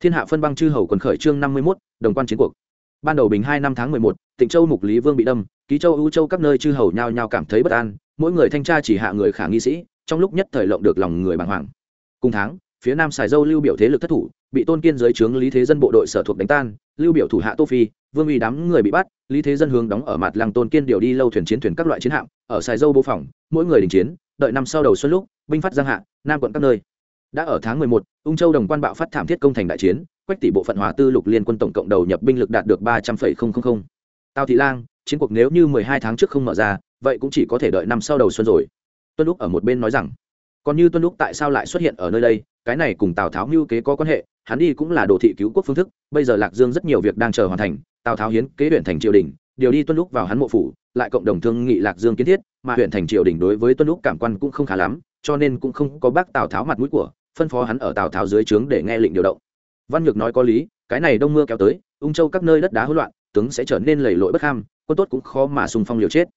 thiên hạ phân băng chư hầu quần khởi trương năm mươi mốt, đồng quan chiến cuộc. Ban đầu bình hai năm tháng mười một, tịnh châu mục lý vương bị đâm, ký châu ưu châu các nơi chư hầu nhao nhao cảm thấy bất an, mỗi người thanh tra chỉ hạ người khả nghi sĩ, trong lúc nhất thời lộng được lòng người bàng hoàng. Cùng tháng, phía nam sài dâu lưu biểu thế lực thất thủ, bị tôn kiên dưới trướng lý thế dân bộ đội sở thuộc đánh tan, lưu biểu thủ hạ tô phi, vương uy đám người bị bắt, lý thế dân hướng đóng ở mặt làng tôn kiên điều đi lâu thuyền chiến thuyền các loại chiến hạm, ở sài dâu bố phòng, mỗi người đình chiến, đợi năm sau đầu xuân lúc, binh phát giang hạ, nam quận các nơi đã ở tháng 11, ung châu đồng quan bạo phát thảm thiết công thành đại chiến quách tỷ bộ phận hòa tư lục liên quân tổng cộng đầu nhập binh lực đạt được ba trăm linh tào thị lang chiến cuộc nếu như mười hai tháng trước không mở ra vậy cũng chỉ có thể đợi năm sau đầu xuân rồi. Tuân lúc ở một bên nói rằng còn như tuân lúc tại sao lại xuất hiện ở nơi đây cái này cùng tào tháo mưu kế có quan hệ hắn đi cũng là đồ thị cứu quốc phương thức bây giờ lạc dương rất nhiều việc đang chờ hoàn thành tào tháo hiến kế huyện thành triều đình điều đi tuân lúc vào hắn mộ phủ lại cộng đồng thương nghị lạc dương kiến thiết mà huyện thành triều đình đối với tuân lúc cảm quan cũng không khá lắm cho nên cũng không có bác tào tháo mặt mũi của phân phó hắn ở tào tháo dưới trướng để nghe lệnh điều động. Văn nhược nói có lý, cái này đông mưa kéo tới, ung châu các nơi đất đá hỗn loạn, tướng sẽ trở nên lầy lội bất ham, quân tốt cũng khó mà xung phong liều chết.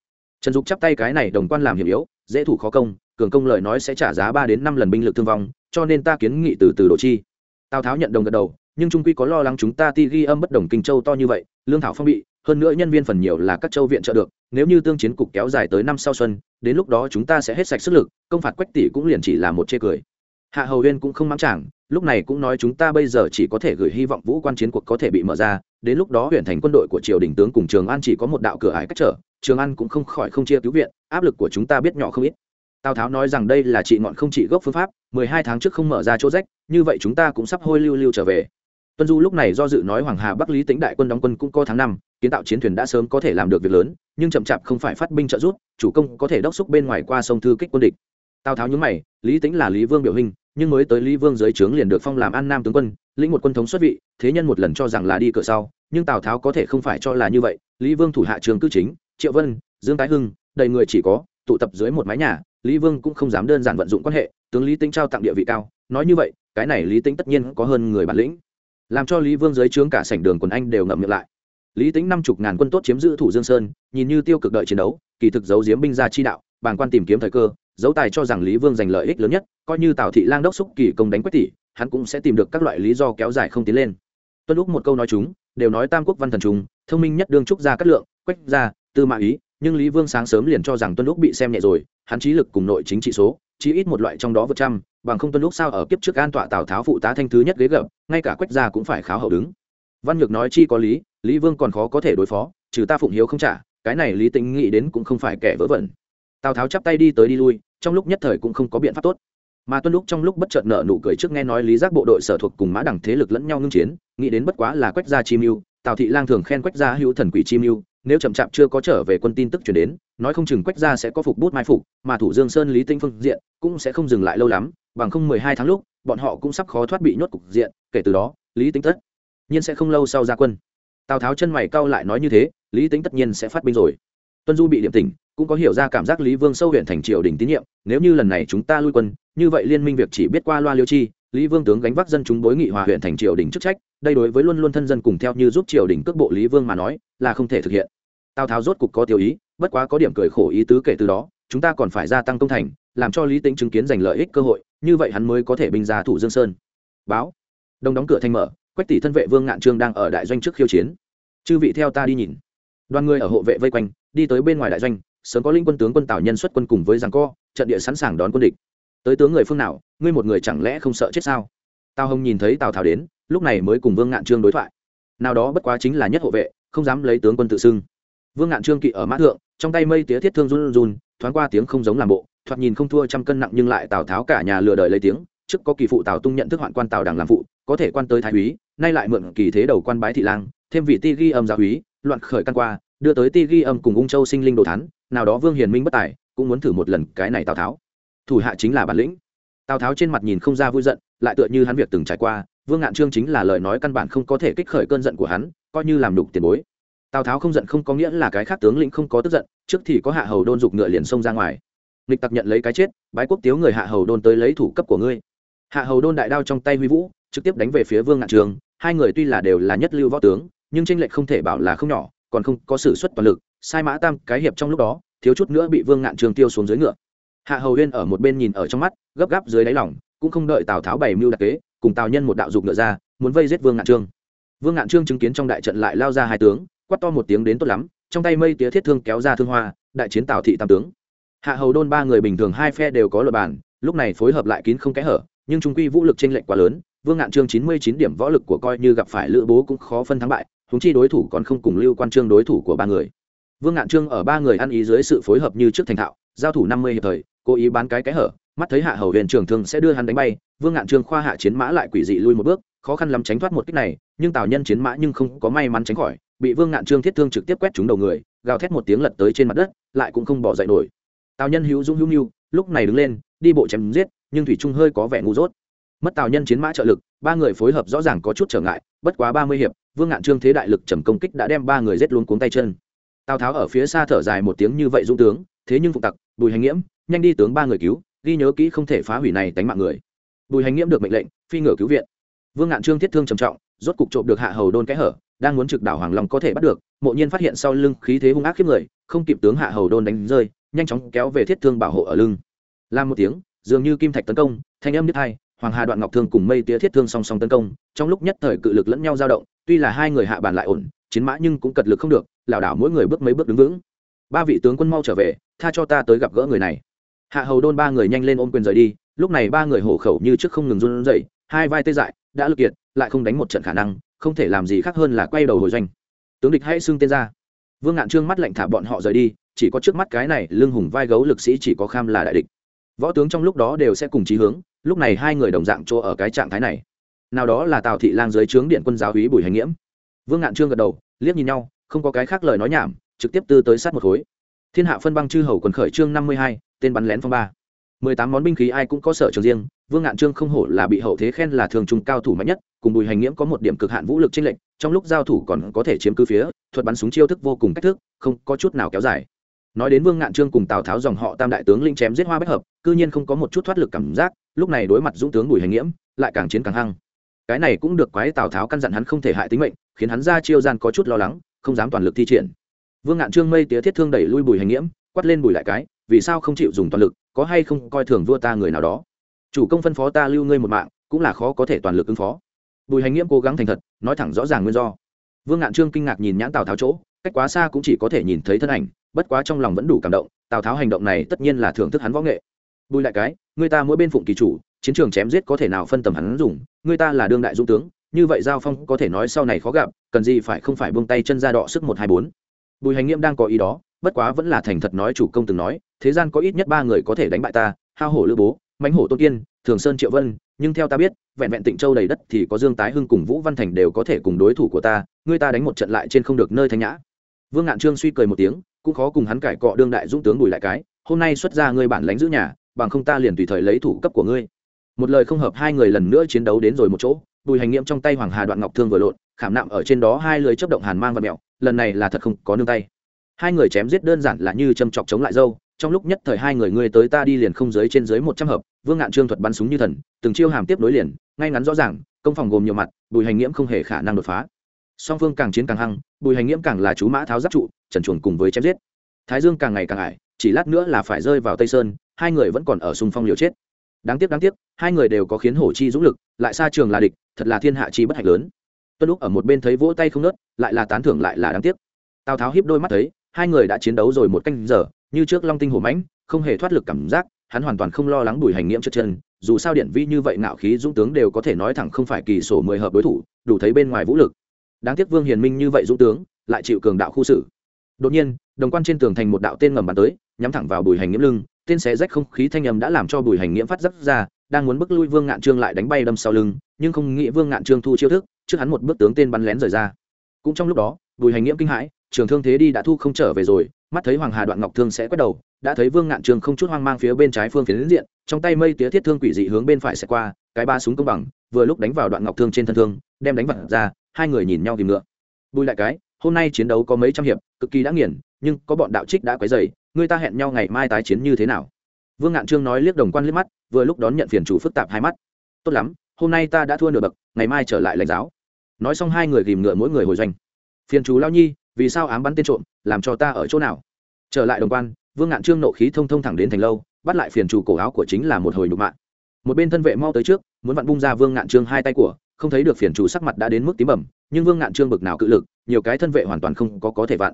Trần dục chắp tay cái này đồng quan làm hiểm yếu, dễ thủ khó công, cường công lời nói sẽ trả giá ba đến năm lần binh lực thương vong, cho nên ta kiến nghị từ từ độ chi. Tào tháo nhận đồng gật đầu, nhưng trung quy có lo lắng chúng ta ti ghi âm bất đồng kinh châu to như vậy, lương thảo phong bị, hơn nữa nhân viên phần nhiều là các châu viện trợ được, nếu như tương chiến cục kéo dài tới năm sau xuân, đến lúc đó chúng ta sẽ hết sạch sức lực, công phạt quách tỷ cũng liền chỉ là một chê cười hạ hầu huyên cũng không mắng chàng, lúc này cũng nói chúng ta bây giờ chỉ có thể gửi hy vọng vũ quan chiến cuộc có thể bị mở ra. Đến lúc đó huyện thành quân đội của triều đình tướng cùng trường an chỉ có một đạo cửa ải cách trở, trường an cũng không khỏi không chia cứu viện, áp lực của chúng ta biết nhỏ không ít. Tào tháo nói rằng đây là trị ngọn không trị gốc phương pháp, mười hai tháng trước không mở ra chỗ rách, như vậy chúng ta cũng sắp hôi lưu lưu trở về. Tuân du lúc này do dự nói hoàng hà bắc lý tính đại quân đóng quân cũng có tháng năm, kiến tạo chiến thuyền đã sớm có thể làm được việc lớn, nhưng chậm chạp không phải phát binh trợ giúp, chủ công có thể đốc xúc bên ngoài qua sông thư kích quân địch tào tháo nhúng mày, lý tính là lý vương biểu hình, nhưng mới tới lý vương dưới trướng liền được phong làm an nam tướng quân, lĩnh một quân thống xuất vị, thế nhân một lần cho rằng là đi cửa sau, nhưng tào tháo có thể không phải cho là như vậy, lý vương thủ hạ trường cư chính, triệu vân, dương tái hưng, đầy người chỉ có, tụ tập dưới một mái nhà, lý vương cũng không dám đơn giản vận dụng quan hệ, tướng lý tính trao tặng địa vị cao, nói như vậy, cái này lý tính tất nhiên có hơn người bản lĩnh, làm cho lý vương dưới trướng cả sảnh đường quần anh đều ngậm miệng lại. Lý tính năm chục ngàn quân tốt chiếm giữ thủ dương sơn, nhìn như tiêu cực đợi chiến đấu, kỳ thực giấu giếm binh ra chi đạo, bàng quan tìm kiếm thời cơ dấu tài cho rằng lý vương giành lợi ích lớn nhất, coi như tào thị lang đốc xúc kỳ công đánh quách tỷ, hắn cũng sẽ tìm được các loại lý do kéo dài không tiến lên. Tuân lúc một câu nói chúng, đều nói tam quốc văn thần chúng thông minh nhất đương trúc ra cát lượng, quách ra tư mã ý, nhưng lý vương sáng sớm liền cho rằng tuân lúc bị xem nhẹ rồi, hắn trí lực cùng nội chính trị số, chí ít một loại trong đó vượt trăm, bằng không tuân lúc sao ở kiếp trước an tọa tào tháo phụ tá thanh thứ nhất ghế gập, ngay cả quách gia cũng phải kháo hậu đứng. Văn nhược nói chi có lý lý vương còn khó có thể đối phó, trừ ta phụng hiếu không trả, cái này lý tính nghĩ đến cũng không phải kẻ vớ vẩn tào tháo chắp tay đi tới đi lui trong lúc nhất thời cũng không có biện pháp tốt mà tuân lúc trong lúc bất chợt nợ nụ cười trước nghe nói lý giác bộ đội sở thuộc cùng mã đẳng thế lực lẫn nhau ngưng chiến nghĩ đến bất quá là quách gia chi mưu tào thị lang thường khen quách gia hữu thần quỷ chi mưu nếu chậm chạp chưa có trở về quân tin tức chuyển đến nói không chừng quách gia sẽ có phục bút mai phục mà thủ dương sơn lý tinh phương diện cũng sẽ không dừng lại lâu lắm bằng không mười hai tháng lúc bọn họ cũng sắp khó thoát bị nhốt cục diện kể từ đó lý tính tất nhiên sẽ không lâu sau ra quân tào tháo chân mày cau lại nói như thế lý tính tất nhiên sẽ phát binh rồi tuân du bị điểm tỉnh cũng có hiểu ra cảm giác lý vương sâu huyện thành triều đình tín nhiệm, nếu như lần này chúng ta lui quân, như vậy liên minh việc chỉ biết qua loa liêu chi, lý vương tướng gánh vác dân chúng bối nghị hòa huyện thành triều đình chức trách, đây đối với luôn luôn thân dân cùng theo như giúp triều đình cước bộ lý vương mà nói, là không thể thực hiện. Tào tháo rốt cục có tiêu ý, bất quá có điểm cười khổ ý tứ kể từ đó, chúng ta còn phải gia tăng công thành, làm cho lý tính chứng kiến giành lợi ích cơ hội, như vậy hắn mới có thể binh ra thủ dương sơn. Báo. Đông đóng cửa thanh mở, quách tỷ thân vệ vương ngạn trương đang ở đại doanh trước khiêu chiến. Chư vị theo ta đi nhìn. Đoàn người ở hộ vệ vây quanh, đi tới bên ngoài đại doanh sớm có linh quân tướng quân tào nhân xuất quân cùng với giằng co, trận địa sẵn sàng đón quân địch. Tới tướng người phương nào, ngươi một người chẳng lẽ không sợ chết sao? Tào hồng nhìn thấy tào tháo đến, lúc này mới cùng vương ngạn trương đối thoại. Nào đó bất quá chính là nhất hộ vệ, không dám lấy tướng quân tự xưng. Vương ngạn trương kỵ ở mã thượng, trong tay mây tía thiết thương run run, thoáng qua tiếng không giống làm bộ, thoạt nhìn không thua trăm cân nặng nhưng lại tào tháo cả nhà lừa đời lấy tiếng, trước có kỳ phụ tào tung nhận thức hoạn quan tào đằng làm phụ, có thể quan tới thái úy, nay lại mượn kỳ thế đầu quan bái thị lang, thêm vị ti ghi âm giáo úy, loạn khởi căn qua, đưa tới ti ghi âm cùng ung châu sinh linh đồ thán nào đó vương hiền minh bất tài, cũng muốn thử một lần cái này tào tháo. Thủ hạ chính là bản lĩnh. Tào tháo trên mặt nhìn không ra vui giận, lại tựa như hắn việc từng trải qua, vương ngạn trương chính là lời nói căn bản không có thể kích khởi cơn giận của hắn, coi như làm đục tiền bối. Tào tháo không giận không có nghĩa là cái khác tướng lĩnh không có tức giận, trước thì có hạ hầu đôn dục ngựa liền xông ra ngoài. Nghịch tặc nhận lấy cái chết, bái quốc tiếu người hạ hầu đôn tới lấy thủ cấp của ngươi. Hạ hầu đôn đại đao trong tay huy vũ, trực tiếp đánh về phía vương ngạn trường hai người tuy là đều là nhất lưu võ tướng, nhưng tranh lệch không thể bảo là không nhỏ, còn không có sự suất toàn lực sai mã tam, cái hiệp trong lúc đó, thiếu chút nữa bị vương ngạn trường tiêu xuống dưới ngựa. Hạ hầu huyên ở một bên nhìn ở trong mắt, gấp gáp dưới đáy lỏng cũng không đợi tào tháo bày mưu đặc kế, cùng tào nhân một đạo dục ngựa ra, muốn vây giết vương ngạn trương vương ngạn trương chứng kiến trong đại trận lại lao ra hai tướng, quát to một tiếng đến tốt lắm, trong tay mây tía thiết thương kéo ra thương hoa, đại chiến tào thị tam tướng. Hạ hầu đôn ba người bình thường hai phe đều có luật bàn lúc này phối hợp lại kín không kẽ hở, nhưng trung quy vũ lực tranh lệch quá lớn, vương ngạn trương chín mươi chín điểm võ lực của coi như gặp phải lữ bố cũng khó phân thắng bại húng chi đối thủ còn không cùng lưu quan trương đối thủ của ba người vương ngạn trương ở ba người ăn ý dưới sự phối hợp như trước thành thạo, giao thủ năm mươi hiệp thời, cố ý bán cái kẽ hở, mắt thấy hạ hầu huyền trường thường sẽ đưa hắn đánh bay, vương ngạn trương khoa hạ chiến mã lại quỷ dị lui một bước, khó khăn lắm tránh thoát một kích này, nhưng tào nhân chiến mã nhưng không có may mắn tránh khỏi, bị vương ngạn trương thiết thương trực tiếp quét trúng đầu người, gào thét một tiếng lật tới trên mặt đất, lại cũng không bỏ dậy nổi. Tào nhân hữu dung hữu nhu lúc này đứng lên, đi bộ chém giết, nhưng thủy trung hơi có vẻ ngu dốt. Mất tào nhân chiến mã trợ lực, ba người phối hợp rõ ràng có chút trở ngại, bất quá ba mươi hiệp, vương ngạn trương thế đại lực trầm công kích đã đem ba người rết luôn cuống tay chân tào tháo ở phía xa thở dài một tiếng như vậy dung tướng, thế nhưng phục tặc, bùi hành nghiễm, nhanh đi tướng ba người cứu, ghi nhớ kỹ không thể phá hủy này tánh mạng người. Bùi hành nghiễm được mệnh lệnh, phi ngựa cứu viện. Vương ngạn trương thiết thương trầm trọng, rốt cục trộm được hạ hầu đôn kẽ hở, đang muốn trực đảo hoàng long có thể bắt được, mộ nhiên phát hiện sau lưng khí thế hung ác khiếp người, không kịp tướng hạ hầu đôn đánh rơi, nhanh chóng kéo về thiết thương bảo hộ ở lưng. Làm một tiếng, dường như kim thạch tấn công, thanh âm nhất hai, hoàng hà đoạn ngọc thương cùng mây tía thiết thương song song tấn công, trong lúc nhất thời cự lực lẫn nhau dao động, tuy là hai người hạ bàn lại ổn, chiến mã nhưng cũng cật lực không được lảo đảo mỗi người bước mấy bước đứng vững. Ba vị tướng quân mau trở về, tha cho ta tới gặp gỡ người này. Hạ hầu đôn ba người nhanh lên ôm quyền rời đi, lúc này ba người hổ khẩu như trước không ngừng run rẩy, hai vai tê dại, đã lực kiệt, lại không đánh một trận khả năng, không thể làm gì khác hơn là quay đầu hồi doanh. Tướng địch hãy xưng tên ra. Vương ngạn trương mắt lạnh thả bọn họ rời đi, chỉ có trước mắt cái này lưng hùng vai gấu lực sĩ chỉ có kham là đại địch. Võ tướng trong lúc đó đều sẽ cùng chí hướng, lúc này hai người đồng dạng chỗ ở cái trạng thái này. Nào đó là tào thị lang dưới trướng điện quân giáo úy bùi hành nghiễm. Vương ngạn trương gật đầu, liếc nhìn nhau không có cái khác lời nói nhảm, trực tiếp tư tới sát một khối. Thiên hạ phân băng chư hầu quần khởi trương năm mươi hai, tên bắn lén phong ba. mười tám món binh khí ai cũng có sở trường riêng, vương ngạn trương không hổ là bị hậu thế khen là thường trung cao thủ mạnh nhất, cùng bùi hành nghiễm có một điểm cực hạn vũ lực tranh lệch, trong lúc giao thủ còn có thể chiếm cứ phía, thuật bắn súng chiêu thức vô cùng cách thức, không có chút nào kéo dài. Nói đến vương ngạn trương cùng tào tháo dòng họ tam đại tướng linh chém giết hoa bách hợp, cư nhiên không có một chút thoát lực cảm giác, lúc này đối mặt dũng tướng bùi hành nghiễm, lại càng chiến càng hăng. Cái này cũng được quái tào tháo căn dặn hắn không thể hại tính mệnh, khiến hắn ra chiêu gian có chút lo lắng không dám toàn lực thi triển. Vương ngạn trương mây tía thiết thương đẩy lui bùi hành nghiễm, quát lên bùi lại cái, vì sao không chịu dùng toàn lực, có hay không coi thường vua ta người nào đó? Chủ công phân phó ta lưu ngươi một mạng, cũng là khó có thể toàn lực ứng phó. Bùi hành nghiễm cố gắng thành thật, nói thẳng rõ ràng nguyên do. Vương ngạn trương kinh ngạc nhìn nhãn tào tháo chỗ, cách quá xa cũng chỉ có thể nhìn thấy thân ảnh, bất quá trong lòng vẫn đủ cảm động, tào tháo hành động này tất nhiên là thưởng thức hắn võ nghệ. Bùi lại cái, người ta mỗi bên phụng kỳ chủ, chiến trường chém giết có thể nào phân tầm hắn dùng, người ta là đương đại dung tướng như vậy giao phong có thể nói sau này khó gặp, cần gì phải không phải buông tay chân ra đọ sức một hai bốn. Bùi hành nghiêm đang có ý đó, bất quá vẫn là thành thật nói chủ công từng nói, thế gian có ít nhất ba người có thể đánh bại ta, hao hổ lữ bố, mãnh hổ tôn kiên, thường sơn triệu vân, nhưng theo ta biết, vẹn vẹn tịnh châu đầy đất thì có dương tái hưng cùng vũ văn thành đều có thể cùng đối thủ của ta ngươi ta đánh một trận lại trên không được nơi thanh nhã. Vương ngạn trương suy cười một tiếng, cũng khó cùng hắn cải cọ đương đại dũng tướng bùi lại cái, hôm nay xuất ra ngươi bản lãnh giữ nhà, bằng không ta liền tùy thời lấy thủ cấp của ngươi. Một lời không hợp hai người lần nữa chiến đấu đến rồi một chỗ bùi hành nghiệm trong tay hoàng hà đoạn ngọc thương vừa lộn, khảm nạm ở trên đó hai lưới chấp động hàn mang và mẹo lần này là thật không có nương tay. Hai người chém giết đơn giản là như châm chọc chống lại dâu, trong lúc nhất thời hai người ngươi tới ta đi liền không dưới trên dưới một trăm hợp, vương ngạn trương thuật bắn súng như thần, từng chiêu hàm tiếp nối liền, ngay ngắn rõ ràng, công phòng gồm nhiều mặt, bùi hành nghiễm không hề khả năng đột phá. Song phương càng chiến càng hăng, bùi hành nghiễm càng là chú mã tháo giáp trụ, trần chuồn cùng với chém giết. Thái dương càng ngày càng ải, chỉ lát nữa là phải rơi vào tây sơn, hai người vẫn còn ở xung phong liều chết đáng tiếc đáng tiếc, hai người đều có khiến hổ chi dũng lực, lại xa trường là địch, thật là thiên hạ chi bất hạnh lớn. Tuân lúc ở một bên thấy vỗ tay không nớt, lại là tán thưởng lại là đáng tiếc. Tào tháo hiếp đôi mắt thấy, hai người đã chiến đấu rồi một canh giờ, như trước long tinh hổ mãnh, không hề thoát lực cảm giác, hắn hoàn toàn không lo lắng bùi hành nghiệm chất chân, dù sao điện vi như vậy ngạo khí dũng tướng đều có thể nói thẳng không phải kỳ sổ mười hợp đối thủ, đủ thấy bên ngoài vũ lực. Đáng tiếc vương hiền minh như vậy dũng tướng, lại chịu cường đạo khu xử. Đột nhiên, đồng quan trên tường thành một đạo tên ngầm bắn tới, nhắm thẳng vào bùi hành nghiễm lưng tên xé rách không khí thanh âm đã làm cho bùi hành nghiễm phát giáp ra, đang muốn bức lui vương ngạn trương lại đánh bay đâm sau lưng, nhưng không nghĩ vương ngạn trương thu chiêu thức, trước hắn một bước tướng tên bắn lén rời ra. Cũng trong lúc đó, bùi hành nghiễm kinh hãi, trường thương thế đi đã thu không trở về rồi, mắt thấy hoàng hà đoạn ngọc thương sẽ quét đầu, đã thấy vương ngạn trương không chút hoang mang phía bên trái phương phiến diện, trong tay mây tía thiết thương quỷ dị hướng bên phải sẽ qua, cái ba súng công bằng, vừa lúc đánh vào đoạn ngọc thương trên thân thương, đem đánh vật ra, hai người nhìn nhau tìm ngựa. Bùi lại cái hôm nay chiến đấu có mấy trăm hiệp, cực kỳ đã nghiền, nhưng có bọn đạo trích đã quấy dày người ta hẹn nhau ngày mai tái chiến như thế nào? Vương ngạn trương nói liếc đồng quan liếc mắt, vừa lúc đón nhận phiền chủ phức tạp hai mắt. Tốt lắm, hôm nay ta đã thua nửa bậc, ngày mai trở lại lãnh giáo. Nói xong hai người ghìm ngựa mỗi người hồi doanh. Phiền chủ lao nhi, vì sao ám bắn tên trộm, làm cho ta ở chỗ nào? Trở lại đồng quan, vương ngạn trương nộ khí thông thông thẳng đến thành lâu, bắt lại phiền chủ cổ áo của chính là một hồi nhục mạng một bên thân vệ mau tới trước, muốn vặn bung ra vương ngạn trương hai tay của không thấy được phiền chủ sắc mặt đã đến mức tím bẩm nhưng vương ngạn trương bực nào cự lực, nhiều cái thân vệ hoàn toàn không có có thể vặn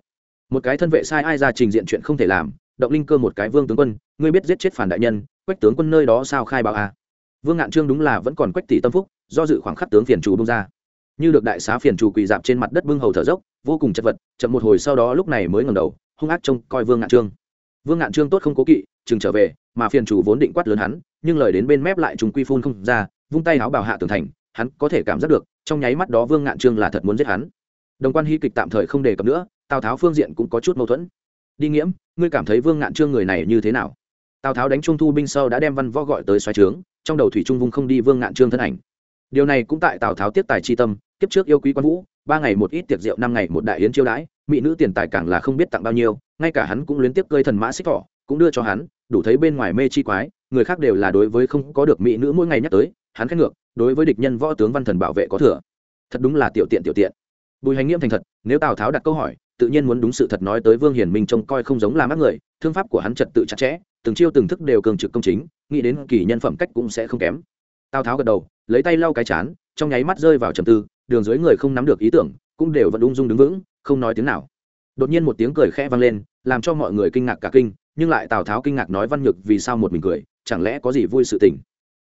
một cái thân vệ sai ai ra trình diện chuyện không thể làm, động linh cơ một cái vương tướng quân, ngươi biết giết chết phản đại nhân, quách tướng quân nơi đó sao khai báo à. vương ngạn trương đúng là vẫn còn quách tỷ tâm phúc, do dự khoảng khắc tướng phiền chủ bung ra. Như được đại xá phiền chủ quỳ dạp trên mặt đất bưng hầu thở dốc, vô cùng chật vật, chậm một hồi sau đó lúc này mới ngẩng đầu, hung ác trông coi vương ngạn trương. Vương ngạn trương tốt không cố kỵ, chừng trở về, mà phiền chủ vốn định quát lớn hắn, nhưng lời đến bên mép lại trùng quy phun không ra, vung tay áo bảo hạ tường thành hắn có thể cảm giác được, trong nháy mắt đó vương ngạn trương là thật muốn giết hắn. Đồng quan hy kịch tạm thời không đề cập nữa, tào tháo phương diện cũng có chút mâu thuẫn. Đi nghiễm, ngươi cảm thấy vương ngạn trương người này như thế nào? Tào tháo đánh trung thu binh sau đã đem văn võ gọi tới xoáy trướng, trong đầu thủy trung vung không đi vương ngạn trương thân ảnh. Điều này cũng tại tào tháo tiếp tài chi tâm, kiếp trước yêu quý quan vũ, ba ngày một ít tiệc rượu, năm ngày một đại yến chiêu đãi, mỹ nữ tiền tài càng là không biết tặng bao nhiêu, ngay cả hắn cũng luyến tiếp cơi thần mã xích thỏ cũng đưa cho hắn, đủ thấy bên ngoài mê chi quái người khác đều là đối với không có được mỹ nữ mỗi ngày nhắc tới, hắn khét ngược, đối với địch nhân võ tướng văn thần bảo vệ có thừa. Thật đúng là tiểu tiện tiểu tiện. Bùi hành nghiêm thành thật, nếu tào tháo đặt câu hỏi, tự nhiên muốn đúng sự thật nói tới vương hiển minh trông coi không giống là mắt người, thương pháp của hắn trật tự chặt chẽ, từng chiêu từng thức đều cường trực công chính, nghĩ đến kỳ nhân phẩm cách cũng sẽ không kém. Tào tháo gật đầu, lấy tay lau cái chán, trong nháy mắt rơi vào trầm tư, đường dưới người không nắm được ý tưởng, cũng đều vẫn ung dung đứng vững, không nói tiếng nào. Đột nhiên một tiếng cười khẽ vang lên, làm cho mọi người kinh ngạc cả kinh, nhưng lại tào tháo kinh ngạc nói văn nhược vì sao một mình cười chẳng lẽ có gì vui sự tình?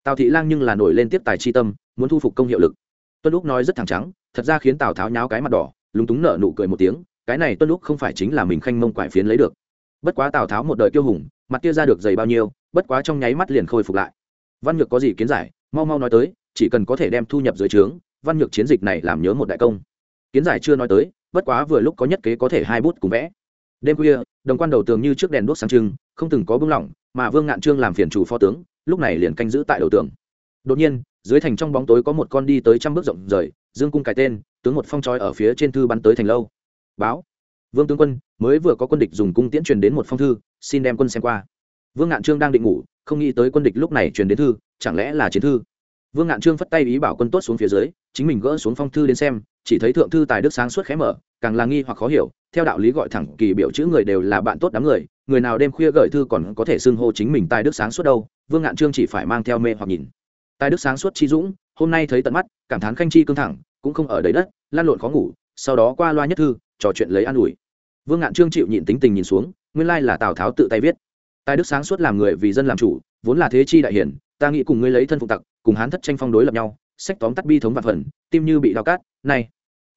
Tào thị lang nhưng là nổi lên tiếp tài chi tâm, muốn thu phục công hiệu lực. Tuân lúc nói rất thẳng trắng, thật ra khiến tào tháo nháo cái mặt đỏ, lúng túng nở nụ cười một tiếng, cái này tuân lúc không phải chính là mình khanh mông quải phiến lấy được. Bất quá tào tháo một đời kiêu hùng, mặt kia ra được dày bao nhiêu, bất quá trong nháy mắt liền khôi phục lại. Văn nhược có gì kiến giải, mau mau nói tới, chỉ cần có thể đem thu nhập dưới trướng, văn nhược chiến dịch này làm nhớ một đại công. Kiến giải chưa nói tới, bất quá vừa lúc có nhất kế có thể hai bút cùng vẽ. Đêm khuya, đồng quan đầu tường như trước đèn đốt sáng trưng không từng có bưng lỏng, mà vương ngạn trương làm phiền chủ phó tướng, lúc này liền canh giữ tại đầu tường. Đột nhiên, dưới thành trong bóng tối có một con đi tới trăm bước rộng rời, dương cung cái tên, tướng một phong trói ở phía trên thư bắn tới thành lâu. Báo, vương tướng quân, mới vừa có quân địch dùng cung tiễn truyền đến một phong thư, xin đem quân xem qua. Vương ngạn trương đang định ngủ, không nghĩ tới quân địch lúc này truyền đến thư, chẳng lẽ là chiến thư? Vương ngạn trương phất tay ý bảo quân tốt xuống phía dưới, chính mình gỡ xuống phong thư đến xem, chỉ thấy thượng thư tài đức sáng suốt khé mở càng là nghi hoặc khó hiểu, theo đạo lý gọi thẳng kỳ biểu chữ người đều là bạn tốt đám người người nào đêm khuya gửi thư còn có thể xưng hô chính mình tài đức sáng suốt đâu, vương ngạn trương chỉ phải mang theo mê hoặc nhìn. Tài đức sáng suốt chi dũng, hôm nay thấy tận mắt, cảm thán khanh chi cương thẳng, cũng không ở đấy đất lan lộn khó ngủ, sau đó qua loa nhất thư, trò chuyện lấy an ủi. Vương ngạn trương chịu nhịn tính tình nhìn xuống, nguyên lai là tào tháo tự tay viết. Tài đức sáng suốt làm người vì dân làm chủ, vốn là thế chi đại hiển, ta nghĩ cùng ngươi lấy thân phục tặc, cùng hán thất tranh phong đối lập nhau, sách tóm tắt bi thống vạn phần, tim như bị đau cát, này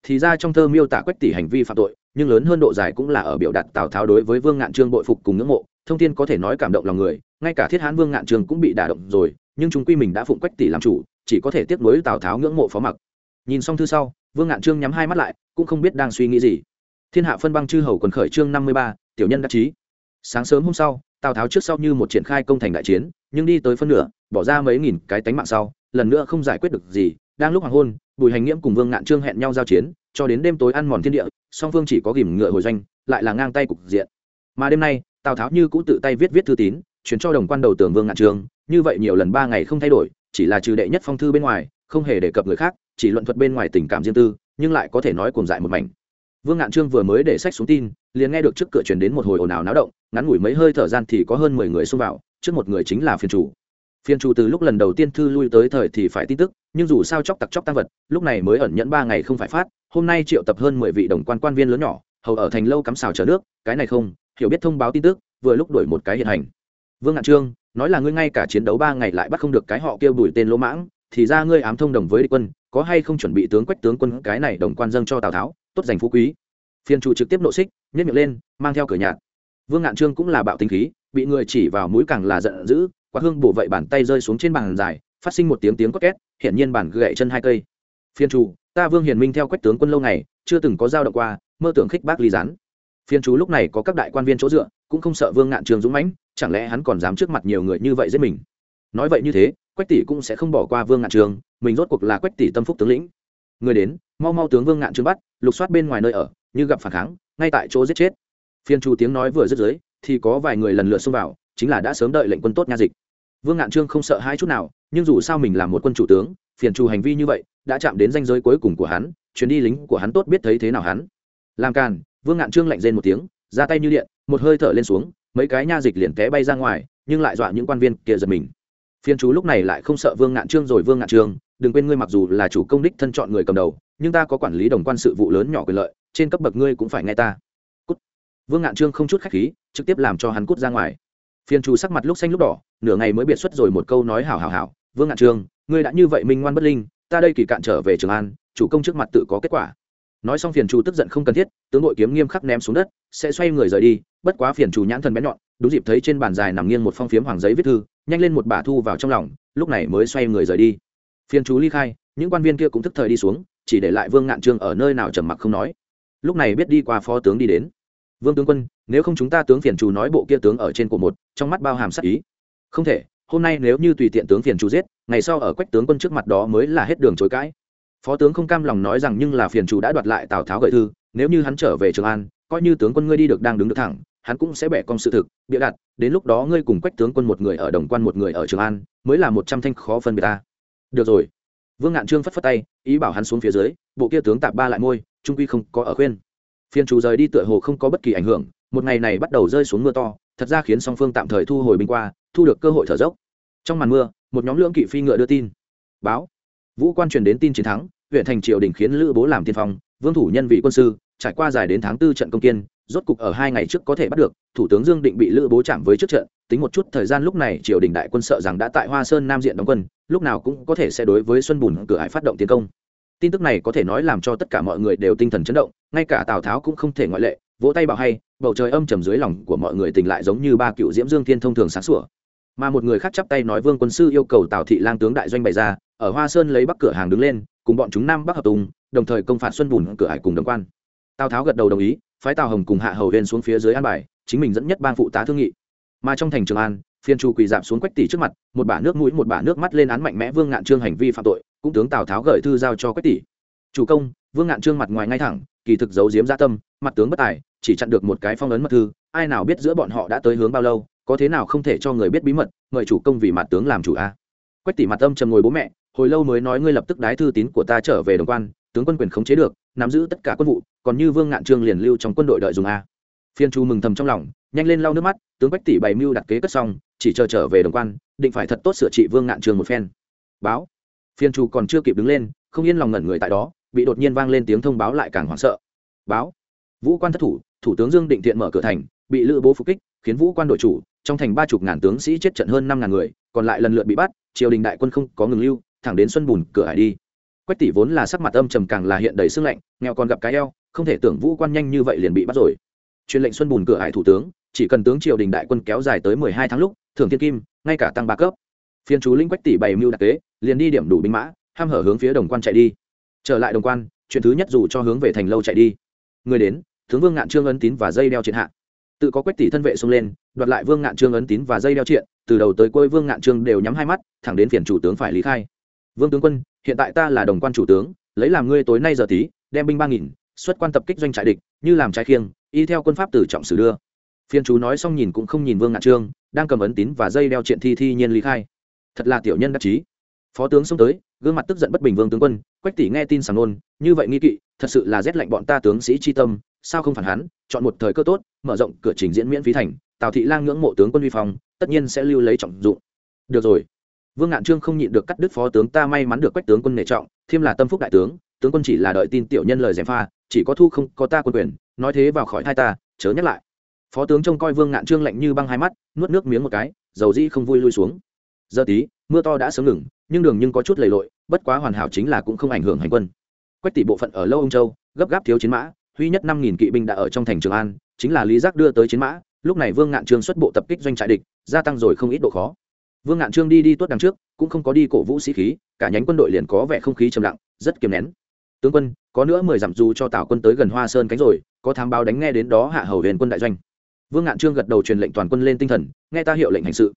thì ra trong thơ miêu tả quách tỷ hành vi phạm tội, nhưng lớn hơn độ dài cũng là ở biểu đạt tào tháo đối với vương ngạn trương bội phục cùng ngưỡng mộ, thông tin có thể nói cảm động lòng người, ngay cả thiết hãn vương ngạn trương cũng bị đả động rồi, nhưng chúng quy mình đã phụng quách tỷ làm chủ, chỉ có thể tiếp nối tào tháo ngưỡng mộ phó mặc. Nhìn xong thư sau, vương ngạn trương nhắm hai mắt lại, cũng không biết đang suy nghĩ gì. Thiên hạ phân băng chư hầu quần khởi trương năm mươi ba, tiểu nhân đắc chí. Sáng sớm hôm sau, tào tháo trước sau như một triển khai công thành đại chiến, nhưng đi tới phân nửa, bỏ ra mấy nghìn cái tánh mạng sau, lần nữa không giải quyết được gì, đang lúc hoàng hôn bùi hành nghiễm cùng vương ngạn trương hẹn nhau giao chiến, cho đến đêm tối ăn mòn thiên địa, song phương chỉ có ghìm ngựa hồi doanh, lại là ngang tay cục diện. Mà đêm nay, tào tháo như cũ tự tay viết viết thư tín chuyển cho đồng quan đầu tường vương ngạn trương, như vậy nhiều lần ba ngày không thay đổi, chỉ là trừ đệ nhất phong thư bên ngoài, không hề đề cập người khác, chỉ luận thuật bên ngoài tình cảm riêng tư, nhưng lại có thể nói cuồng dại một mảnh. Vương ngạn trương vừa mới để sách xuống tin, liền nghe được trước cửa truyền đến một hồi ồn ào náo động, ngắn ngủi mấy hơi thở gian thì có hơn mười người xông vào, trước một người chính là phiên chủ phiên chủ từ lúc lần đầu tiên thư lui tới thời thì phải tin tức, nhưng dù sao chóc tặc chóc tăng vật, lúc này mới ẩn nhẫn ba ngày không phải phát, hôm nay triệu tập hơn mười vị đồng quan quan viên lớn nhỏ, hầu ở thành lâu cắm xào chờ nước, cái này không, hiểu biết thông báo tin tức, vừa lúc đổi một cái hiện hành. Vương ngạn trương, nói là ngươi ngay cả chiến đấu ba ngày lại bắt không được cái họ kêu đuổi tên lỗ mãng, thì ra ngươi ám thông đồng với địch quân, có hay không chuẩn bị tướng quách tướng quân cái này đồng quan dâng cho tào tháo, tốt giành phú quý. Phiên chủ trực tiếp nộ xích nhét miệng lên, mang theo cửa nhạt. Vương ngạn trương cũng là bạo tinh khí, bị người chỉ vào mũi càng là giận dữ quá hương bổ vậy bàn tay rơi xuống trên bàn dài, phát sinh một tiếng tiếng có két, hiển nhiên bàn gậy chân hai cây. Phiên chủ, ta vương hiền minh theo quách tướng quân lâu ngày, chưa từng có giao động qua, mơ tưởng khích bác ly gián. Phiên chú lúc này có các đại quan viên chỗ dựa, cũng không sợ vương ngạn trường dũng mãnh, chẳng lẽ hắn còn dám trước mặt nhiều người như vậy giết mình? Nói vậy như thế, quách tỷ cũng sẽ không bỏ qua vương ngạn trường, mình rốt cuộc là quách tỷ tâm phúc tướng lĩnh. Người đến, mau mau tướng vương ngạn trường bắt, lục soát bên ngoài nơi ở, như gặp phản kháng, ngay tại chỗ giết chết. Phiên chu tiếng nói vừa dứt dưới, thì có vài người lần lượt xông vào, chính là đã sớm đợi lệnh quân tốt nha dịch vương ngạn trương không sợ hai chút nào, nhưng dù sao mình là một quân chủ tướng, phiền trù hành vi như vậy, đã chạm đến danh giới cuối cùng của hắn, chuyến đi lính của hắn tốt biết thấy thế nào hắn. Làm càn, vương ngạn trương lạnh rên một tiếng, ra tay như điện, một hơi thở lên xuống, mấy cái nha dịch liền té bay ra ngoài, nhưng lại dọa những quan viên kia giật mình. Phiên chú lúc này lại không sợ vương ngạn trương rồi, vương ngạn trương, đừng quên ngươi mặc dù là chủ công đích thân chọn người cầm đầu, nhưng ta có quản lý đồng quan sự vụ lớn nhỏ quyền lợi, trên cấp bậc ngươi cũng phải nghe ta. Cút. Vương ngạn trương không chút khách khí, trực tiếp làm cho hắn cút ra ngoài phiên chủ sắc mặt lúc xanh lúc đỏ, nửa ngày mới biệt xuất rồi một câu nói hảo hảo hảo, vương ngạn trương ngươi đã như vậy minh ngoan bất linh, ta đây kỳ cạn trở về trường an, chủ công trước mặt tự có kết quả. Nói xong phiền chủ tức giận không cần thiết, tướng nội kiếm nghiêm khắc ném xuống đất, sẽ xoay người rời đi, bất quá phiền chủ nhãn thần bén nhọn, đúng dịp thấy trên bàn dài nằm nghiêng một phong phiếm hoàng giấy viết thư, nhanh lên một bả thu vào trong lòng, lúc này mới xoay người rời đi. Phiền chú ly khai, những quan viên kia cũng thức thời đi xuống, chỉ để lại vương ngạn trương ở nơi nào trầm mặc không nói. Lúc này biết đi qua phó tướng đi đến. Vương tướng quân nếu không chúng ta tướng phiền chủ nói bộ kia tướng ở trên của một, trong mắt bao hàm sắc ý. Không thể, hôm nay nếu như tùy tiện tướng phiền chủ giết, ngày sau ở quách tướng quân trước mặt đó mới là hết đường chối cãi. Phó tướng không cam lòng nói rằng nhưng là phiền chủ đã đoạt lại tào tháo gợi thư, nếu như hắn trở về trường an, coi như tướng quân ngươi đi được đang đứng được thẳng, hắn cũng sẽ bẻ con sự thực, bịa đặt, đến lúc đó ngươi cùng quách tướng quân một người ở đồng quan một người ở trường an, mới là một trăm thanh khó phân biệt ta. Được rồi. Vương ngạn trương phất phất tay, ý bảo hắn xuống phía dưới, bộ kia tướng tạp ba lại môi, trung quy không có ở khuyên. Phiên chủ rời đi tựa hồ không có bất kỳ ảnh hưởng một ngày này bắt đầu rơi xuống mưa to, thật ra khiến song phương tạm thời thu hồi binh qua, thu được cơ hội thở dốc. Trong màn mưa, một nhóm lưỡng kỵ phi ngựa đưa tin. Báo. Vũ quan truyền đến tin chiến thắng, huyện thành triều đình khiến lữ bố làm tiên phong, vương thủ nhân vị quân sư, trải qua dài đến tháng tư trận công kiên, rốt cục ở hai ngày trước có thể bắt được, thủ tướng dương định bị lữ bố chạm với trước trận, tính một chút thời gian lúc này triều đình đại quân sợ rằng đã tại hoa sơn nam diện đóng quân, lúc nào cũng có thể sẽ đối với xuân bùn cửa hải phát động tiến công. Tin tức này có thể nói làm cho tất cả mọi người đều tinh thần chấn động, ngay cả tào tháo cũng không thể ngoại lệ vỗ tay bảo hay, bầu trời âm trầm dưới lòng của mọi người tình lại giống như ba cựu diễm dương thiên thông thường sáng sủa. Mà một người khác chắp tay nói vương quân sư yêu cầu tào thị lang tướng đại doanh bày ra, ở hoa sơn lấy bắc cửa hàng đứng lên, cùng bọn chúng nam bắc hợp tùng, đồng thời công phạt xuân bùn cửa hải cùng đồng quan. Tào tháo gật đầu đồng ý, phái tào hồng cùng hạ hầu huyên xuống phía dưới an bài, chính mình dẫn nhất ban phụ tá thương nghị. Mà trong thành trường an, phiên chu quỳ dạp xuống quách tỷ trước mặt, một bả nước mũi, một bả nước mắt lên án mạnh mẽ vương ngạn trương hành vi phạm tội, cũng tướng tào tháo gửi thư giao cho quách tỷ chủ công, vương ngạn trương mặt ngoài ngay thẳng, kỳ thực giấu diếm gia dạ tâm, mặt tướng bất tài, chỉ chặn được một cái phong ấn mật thư, ai nào biết giữa bọn họ đã tới hướng bao lâu, có thế nào không thể cho người biết bí mật, mời chủ công vì mặt tướng làm chủ a. À. Quách tỷ mặt âm trầm ngồi bố mẹ, hồi lâu mới nói ngươi lập tức đái thư tín của ta trở về đồng quan, tướng quân quyền khống chế được, nắm giữ tất cả quân vụ, còn như vương ngạn trương liền lưu trong quân đội đợi dùng a. À. Phiên chu mừng thầm trong lòng, nhanh lên lau nước mắt, tướng quách tỷ bày mưu đặt kế cất xong, chỉ chờ trở về đồng quan, định phải thật tốt sửa trị vương ngạn trương một phen. Báo. Phiên chu còn chưa kịp đứng lên, không yên lòng ngẩn người tại đó bị đột nhiên vang lên tiếng thông báo lại càng hoảng sợ. Báo. Vũ quan thất thủ thủ tướng dương định thiện mở cửa thành, bị lữ bố phục kích, khiến vũ quan đội chủ, trong thành ba chục ngàn tướng sĩ chết trận hơn năm ngàn người, còn lại lần lượt bị bắt, triều đình đại quân không có ngừng lưu, thẳng đến xuân bùn, cửa hải đi. Quách tỷ vốn là sắc mặt âm trầm càng là hiện đầy sương lạnh, nghèo còn gặp cái eo, không thể tưởng vũ quan nhanh như vậy liền bị bắt rồi. Truyền lệnh xuân bùn, cửa hải thủ tướng, chỉ cần tướng triều đình đại quân kéo dài tới mười hai tháng lúc, thưởng thiên kim, ngay cả tăng ba cấp. Phiên chú linh quách tỷ bày mưu đặc kế, liền đi điểm đủ binh mã, ham hở hướng phía đồng quan chạy đi trở lại đồng quan, chuyện thứ nhất dù cho hướng về thành lâu chạy đi. Người đến, tướng vương ngạn trương ấn tín và dây đeo triện hạ. Tự có quách tỷ thân vệ xông lên, đoạt lại vương ngạn trương ấn tín và dây đeo triện, từ đầu tới cuối vương ngạn trương đều nhắm hai mắt, thẳng đến phiền chủ tướng phải lý khai. Vương tướng quân, hiện tại ta là đồng quan chủ tướng, lấy làm ngươi tối nay giờ tí, đem binh ba nghìn, xuất quan tập kích doanh trại địch, như làm trái khiêng, y theo quân pháp từ trọng sử đưa. Phiên chú nói xong nhìn cũng không nhìn vương ngạn trương, đang cầm ấn tín và dây đeo triện thi thi nhiên lý khai. Thật là tiểu nhân đắc chí phó tướng xông tới, gương mặt tức giận bất bình vương tướng quân, quách tỷ nghe tin sàng nôn, như vậy nghi kỵ, thật sự là rét lạnh bọn ta tướng sĩ chi tâm, sao không phản hán? chọn một thời cơ tốt, mở rộng cửa trình diễn miễn phí thành, tào thị lang ngưỡng mộ tướng quân uy phong, tất nhiên sẽ lưu lấy trọng dụng. Được rồi. Vương ngạn trương không nhịn được cắt đứt phó tướng ta may mắn được quách tướng quân nể trọng, thêm là tâm phúc đại tướng tướng quân chỉ là đợi tin tiểu nhân lời gièm pha, chỉ có thu không có ta quân quyền, nói thế vào khỏi hai ta, chớ nhắc lại. Phó tướng trông coi vương ngạn trương lạnh như băng hai mắt, nuốt nước miếng một cái, dầu dĩ không vui lui xuống. Giờ tí, mưa to đã sớm ngừng nhưng đường nhưng có chút lầy lội, bất quá hoàn hảo chính là cũng không ảnh hưởng hành quân. Quách tỷ bộ phận ở lâu ông châu, gấp gáp thiếu chiến mã huy nhất năm nghìn kỵ binh đã ở trong thành trường an, chính là lý giác đưa tới chiến mã, lúc này vương ngạn trương xuất bộ tập kích doanh trại địch, gia tăng rồi không ít độ khó. Vương ngạn trương đi đi tuốt đằng trước, cũng không có đi cổ vũ sĩ khí, cả nhánh quân đội liền có vẻ không khí trầm lặng, rất kiềm nén. Tướng quân, có nữa mười dặm dù cho tào quân tới gần hoa sơn cánh rồi, có thám báo đánh nghe đến đó hạ hầu huyền quân đại doanh. Vương ngạn trương gật đầu truyền lệnh toàn quân lên tinh thần, nghe ta hiệu lệnh hành sự.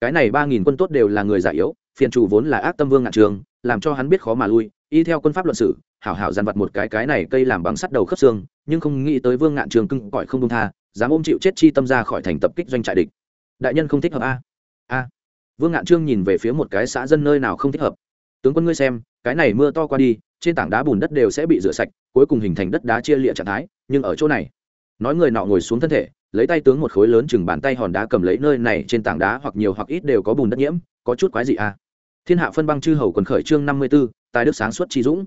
Cái này ba nghìn quân tốt đều là người già yếu phiền chủ vốn là ác tâm vương ngạn trường, làm cho hắn biết khó mà lui, y theo quân pháp luận sử, hảo hảo dàn vặt một cái cái này cây làm bằng sắt đầu khớp xương, nhưng không nghĩ tới vương ngạn trường cưng cõi không đông tha, dám ôm chịu chết chi tâm ra khỏi thành tập kích doanh trại địch. Đại nhân không thích hợp a? A. Vương ngạn trương nhìn về phía một cái xã dân nơi nào không thích hợp. Tướng quân ngươi xem, cái này mưa to qua đi, trên tảng đá bùn đất đều sẽ bị rửa sạch, cuối cùng hình thành đất đá chia lịa trạng thái, nhưng ở chỗ này, nói người nọ ngồi xuống thân thể, lấy tay tướng một khối lớn chừng bàn tay hòn đá cầm lấy nơi này trên tảng đá hoặc nhiều hoặc ít đều có bùn đất nhiễm, có chút quái gì à thiên hạ phân băng chư hầu quần khởi chương năm mươi b ố tài đức sáng suốt trí dũng.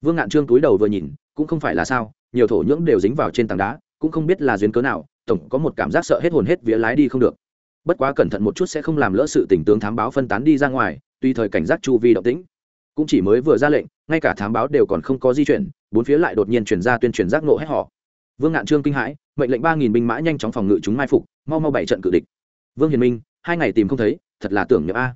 Vương ngạn trương túi đầu vừa nhìn, cũng không phải là sao, nhiều thổ nhưỡng đều dính vào trên tảng đá, cũng không biết là duyên cớ nào, tổng có một cảm giác sợ hết hồn hết vía lái đi không được. Bất quá cẩn thận một chút sẽ không làm lỡ sự tỉnh tướng thám báo phân tán đi ra ngoài tùy thời cảnh giác chu vi động tĩnh, cũng chỉ mới vừa ra lệnh, ngay cả thám báo đều còn không có di chuyển, bốn phía lại đột nhiên chuyển ra tuyên truyền giác nộ hết họ vương ngạn trương kinh hãi, mệnh lệnh ba nghìn binh mã nhanh chóng phòng ngự chúng mai phục, mau mau bảy trận cự địch. Vương hiền minh, hai ngày tìm không thấy, thật là tưởng nhớ a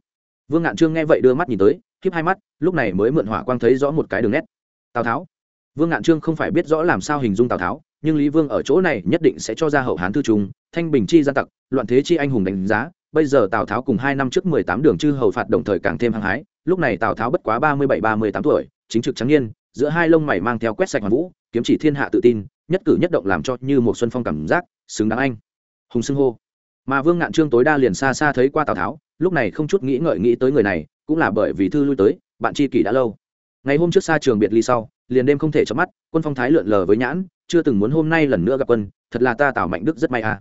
vương ngạn trương nghe vậy đưa mắt nhìn tới, khiếp hai mắt, lúc này mới mượn hỏa quang thấy rõ một cái đường nét. Tào tháo. Vương ngạn trương không phải biết rõ làm sao hình dung tào tháo, nhưng lý vương ở chỗ này nhất định sẽ cho ra hậu hán thư trung thanh bình chi gia tặc, loạn thế chi anh hùng đánh giá. Bây giờ tào tháo cùng hai năm trước mười tám đường chư hầu phạt đồng thời càng thêm hăng hái, lúc này tào tháo bất quá ba mươi bảy, ba mươi tám tuổi, chính trực trắng niên, giữa hai lông mày mang theo quét sạch hoàn vũ, kiếm chỉ thiên hạ tự tin, nhất cử nhất động làm cho như một xuân phong cảm giác, xứng đáng anh. Hùng xưng hô. Mà vương ngạn trương tối đa liền xa xa thấy qua tào tháo lúc này không chút nghĩ ngợi nghĩ tới người này, cũng là bởi vì thư lui tới, bạn tri kỷ đã lâu. Ngày hôm trước xa trường biệt ly sau, liền đêm không thể chớp mắt, quân phong thái lượn lờ với nhãn, chưa từng muốn hôm nay lần nữa gặp quân, thật là ta tào mạnh đức rất may à.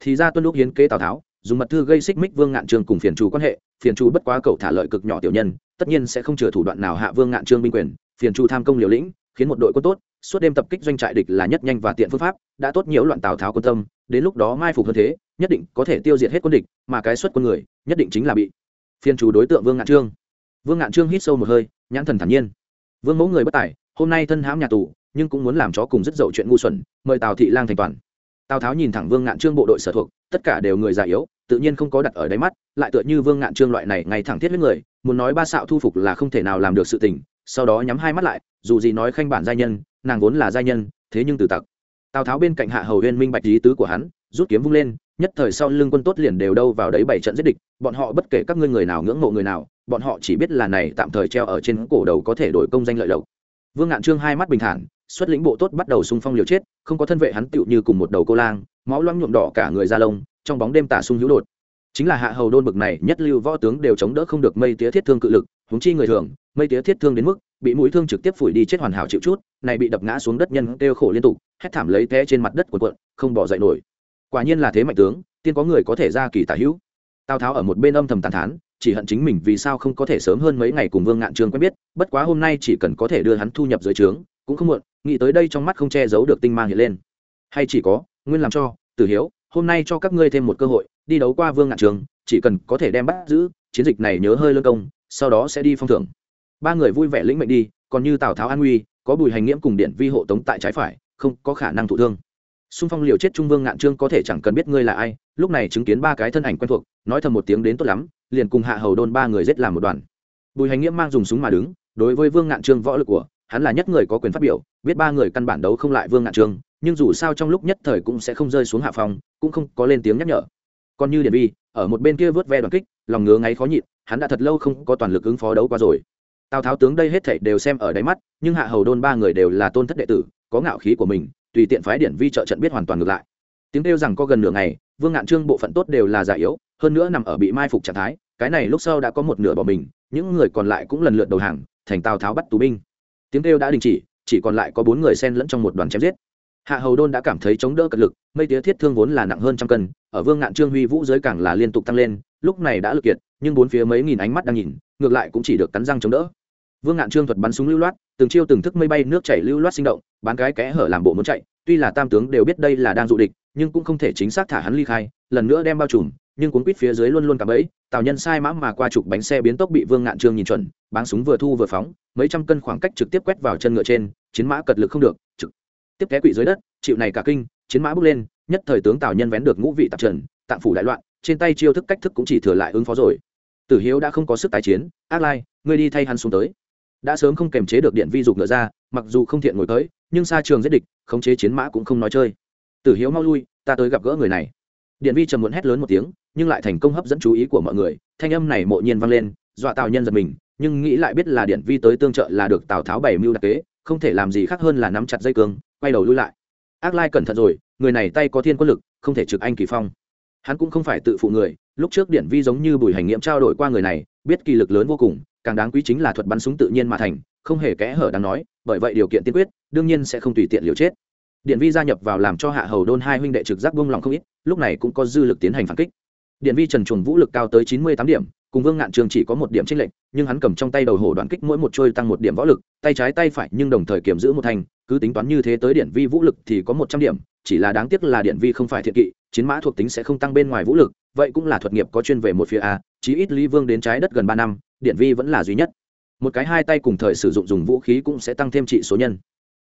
Thì ra tuân lúc hiến kế tào tháo, dùng mật thư gây xích mích vương ngạn trương cùng phiền chủ quan hệ, phiền chủ bất quá cầu thả lợi cực nhỏ tiểu nhân, tất nhiên sẽ không chừa thủ đoạn nào hạ vương ngạn trương binh quyền, phiền chủ tham công liều lĩnh, khiến một đội quân tốt suốt đêm tập kích doanh trại địch là nhất nhanh và tiện phương pháp, đã tốt nhiễu loạn tào tháo quân tâm, đến lúc đó mai phục hơn thế, nhất định có thể tiêu diệt hết quân địch, mà cái xuất quân người, nhất định chính là bị Phiên chủ đối tượng vương ngạn trương. Vương ngạn trương hít sâu một hơi, nhãn thần thản nhiên. Vương mẫu người bất tài, hôm nay thân hãm nhà tù, nhưng cũng muốn làm chó cùng rất dậu chuyện ngu xuẩn, mời tào thị lang thành toàn. Tào tháo nhìn thẳng vương ngạn trương bộ đội sở thuộc, tất cả đều người già yếu, tự nhiên không có đặt ở đáy mắt, lại tựa như vương ngạn trương loại này ngày thẳng thiết với người, muốn nói ba xạo thu phục là không thể nào làm được sự tình, sau đó nhắm hai mắt lại, dù gì nói khanh bản giai nhân nàng vốn là giai nhân, thế nhưng từ tặc. Tào tháo bên cạnh hạ hầu huyên minh bạch lý tứ của hắn, rút kiếm vung lên, nhất thời sau lưng quân tốt liền đều đâu vào đấy bảy trận giết địch, bọn họ bất kể các ngươi người nào ngưỡng mộ người nào, bọn họ chỉ biết là này tạm thời treo ở trên cổ đầu có thể đổi công danh lợi lộc. Vương ngạn trương hai mắt bình thản, xuất lĩnh bộ tốt bắt đầu xung phong liều chết, không có thân vệ hắn tựu như cùng một đầu cô lang, máu loang nhuộm đỏ cả người da lông, trong bóng đêm tả sung hữu đột. Chính là hạ hầu đôn bực này, nhất lưu võ tướng đều chống đỡ không được mây tía thiết thương cự lực húng chi người thường, mây tía thiết thương đến mức bị mũi thương trực tiếp phủi đi chết hoàn hảo chịu chút, này bị đập ngã xuống đất nhân kêu khổ liên tục, hét thảm lấy té trên mặt đất quần quận không bỏ dậy nổi. Quả nhiên là thế mạnh tướng, tiên có người có thể ra kỳ tả hữu. Tào tháo ở một bên âm thầm tàn thán, chỉ hận chính mình vì sao không có thể sớm hơn mấy ngày cùng vương ngạn trương quen biết, bất quá hôm nay chỉ cần có thể đưa hắn thu nhập dưới trướng, cũng không muộn, nghĩ tới đây trong mắt không che giấu được tinh mang hiện lên. Hay chỉ có, nguyên làm cho, tử hiếu, hôm nay cho các ngươi thêm một cơ hội, đi đấu qua vương ngạn trường chỉ cần có thể đem bắt giữ, chiến dịch này nhớ hơi lương công, sau đó sẽ đi phong thưởng ba người vui vẻ lĩnh mệnh đi, còn như tào tháo an uy, có bùi hành nghiễm cùng điện vi hộ tống tại trái phải, không có khả năng thụ thương. Xung phong liều chết trung vương ngạn trương có thể chẳng cần biết ngươi là ai, lúc này chứng kiến ba cái thân ảnh quen thuộc, nói thầm một tiếng đến tốt lắm, liền cùng hạ hầu đôn ba người giết làm một đoàn. Bùi hành nghiễm mang dùng súng mà đứng, đối với vương ngạn trương võ lực của hắn là nhất người có quyền phát biểu, biết ba người căn bản đấu không lại vương ngạn trương, nhưng dù sao trong lúc nhất thời cũng sẽ không rơi xuống hạ phòng cũng không có lên tiếng nhắc nhở. Còn như điện vi, ở một bên kia vớt ve đoàn kích, lòng ngứa ngáy khó nhịn, hắn đã thật lâu không có toàn lực ứng phó đấu qua rồi tào tháo tướng đây hết thảy đều xem ở đáy mắt, nhưng hạ hầu đôn ba người đều là tôn thất đệ tử, có ngạo khí của mình, tùy tiện phái điển vi trợ trận biết hoàn toàn ngược lại. Tiếng kêu rằng có gần nửa ngày, vương ngạn trương bộ phận tốt đều là già yếu, hơn nữa nằm ở bị mai phục trạng thái, cái này lúc sau đã có một nửa bỏ mình, những người còn lại cũng lần lượt đầu hàng, thành tào tháo bắt tù binh. Tiếng kêu đã đình chỉ chỉ còn lại có bốn người xen lẫn trong một đoàn chém giết. Hạ hầu đôn đã cảm thấy chống đỡ cật lực, mây tía thiết thương vốn là nặng hơn trăm cân, ở vương ngạn trương huy vũ giới càng là liên tục tăng lên, lúc này đã lực kiệt, nhưng bốn phía mấy nghìn ánh mắt đang nhìn, ngược lại cũng chỉ được cắn răng chống đỡ vương ngạn trương thuật bắn súng lưu loát, từng chiêu từng thức mây bay, nước chảy lưu loát sinh động, bán cái kẽ hở làm bộ muốn chạy. Tuy là tam tướng đều biết đây là đang dụ địch, nhưng cũng không thể chính xác thả hắn ly khai, lần nữa đem bao trùm, nhưng cuốn quýt phía dưới luôn luôn cả bẫy. Tào nhân sai mã mà qua trục bánh xe biến tốc bị vương ngạn trương nhìn chuẩn, báng súng vừa thu vừa phóng, mấy trăm cân khoảng cách trực tiếp quét vào chân ngựa trên, chiến mã cật lực không được, trực tiếp té quỵ dưới đất, chịu này cả kinh, chiến mã bước lên, nhất thời tướng tào nhân vén được ngũ vị tạp trần tạng phủ đại loạn, trên tay chiêu thức cách thức cũng chỉ thừa lại ứng phó rồi. Tử hiếu đã không có sức tái chiến, ác lai, ngươi đi thay hắn xuống tới đã sớm không kềm chế được điện vi dục ngựa ra, mặc dù không thiện ngồi tới, nhưng xa trường giết địch, khống chế chiến mã cũng không nói chơi. Tử hiếu mau lui, ta tới gặp gỡ người này. Điện vi trầm muộn hét lớn một tiếng, nhưng lại thành công hấp dẫn chú ý của mọi người. Thanh âm này mộ nhiên vang lên, dọa tào nhân giật mình, nhưng nghĩ lại biết là điện vi tới tương trợ là được tào tháo bảy mưu đặc kế, không thể làm gì khác hơn là nắm chặt dây cương, quay đầu lui lại. Ác lai cẩn thận rồi, người này tay có thiên quân lực, không thể trực anh kỳ phong. Hắn cũng không phải tự phụ người, lúc trước điện vi giống như bùi hành nghiệm trao đổi qua người này, biết kỳ lực lớn vô cùng càng đáng quý chính là thuật bắn súng tự nhiên mà thành, không hề kẽ hở đáng nói, bởi vậy điều kiện tiên quyết, đương nhiên sẽ không tùy tiện liều chết. Điện vi gia nhập vào làm cho hạ hầu đôn hai huynh đệ trực giác buông lòng không ít, lúc này cũng có dư lực tiến hành phản kích. Điện vi trần chuồng vũ lực cao tới chín mươi tám điểm, cùng vương ngạn Trường chỉ có một điểm tranh lệch, nhưng hắn cầm trong tay đầu hổ đoạn kích mỗi một trôi tăng một điểm võ lực, tay trái tay phải nhưng đồng thời kiểm giữ một thành cứ tính toán như thế tới điện vi vũ lực thì có một trăm điểm, chỉ là đáng tiếc là điện vi không phải thiện kỵ, chiến mã thuộc tính sẽ không tăng bên ngoài vũ lực, vậy cũng là thuật nghiệp có chuyên về một phía a, chí ít lý vương đến trái đất gần ba năm điện vi vẫn là duy nhất. Một cái hai tay cùng thời sử dụng dùng vũ khí cũng sẽ tăng thêm trị số nhân.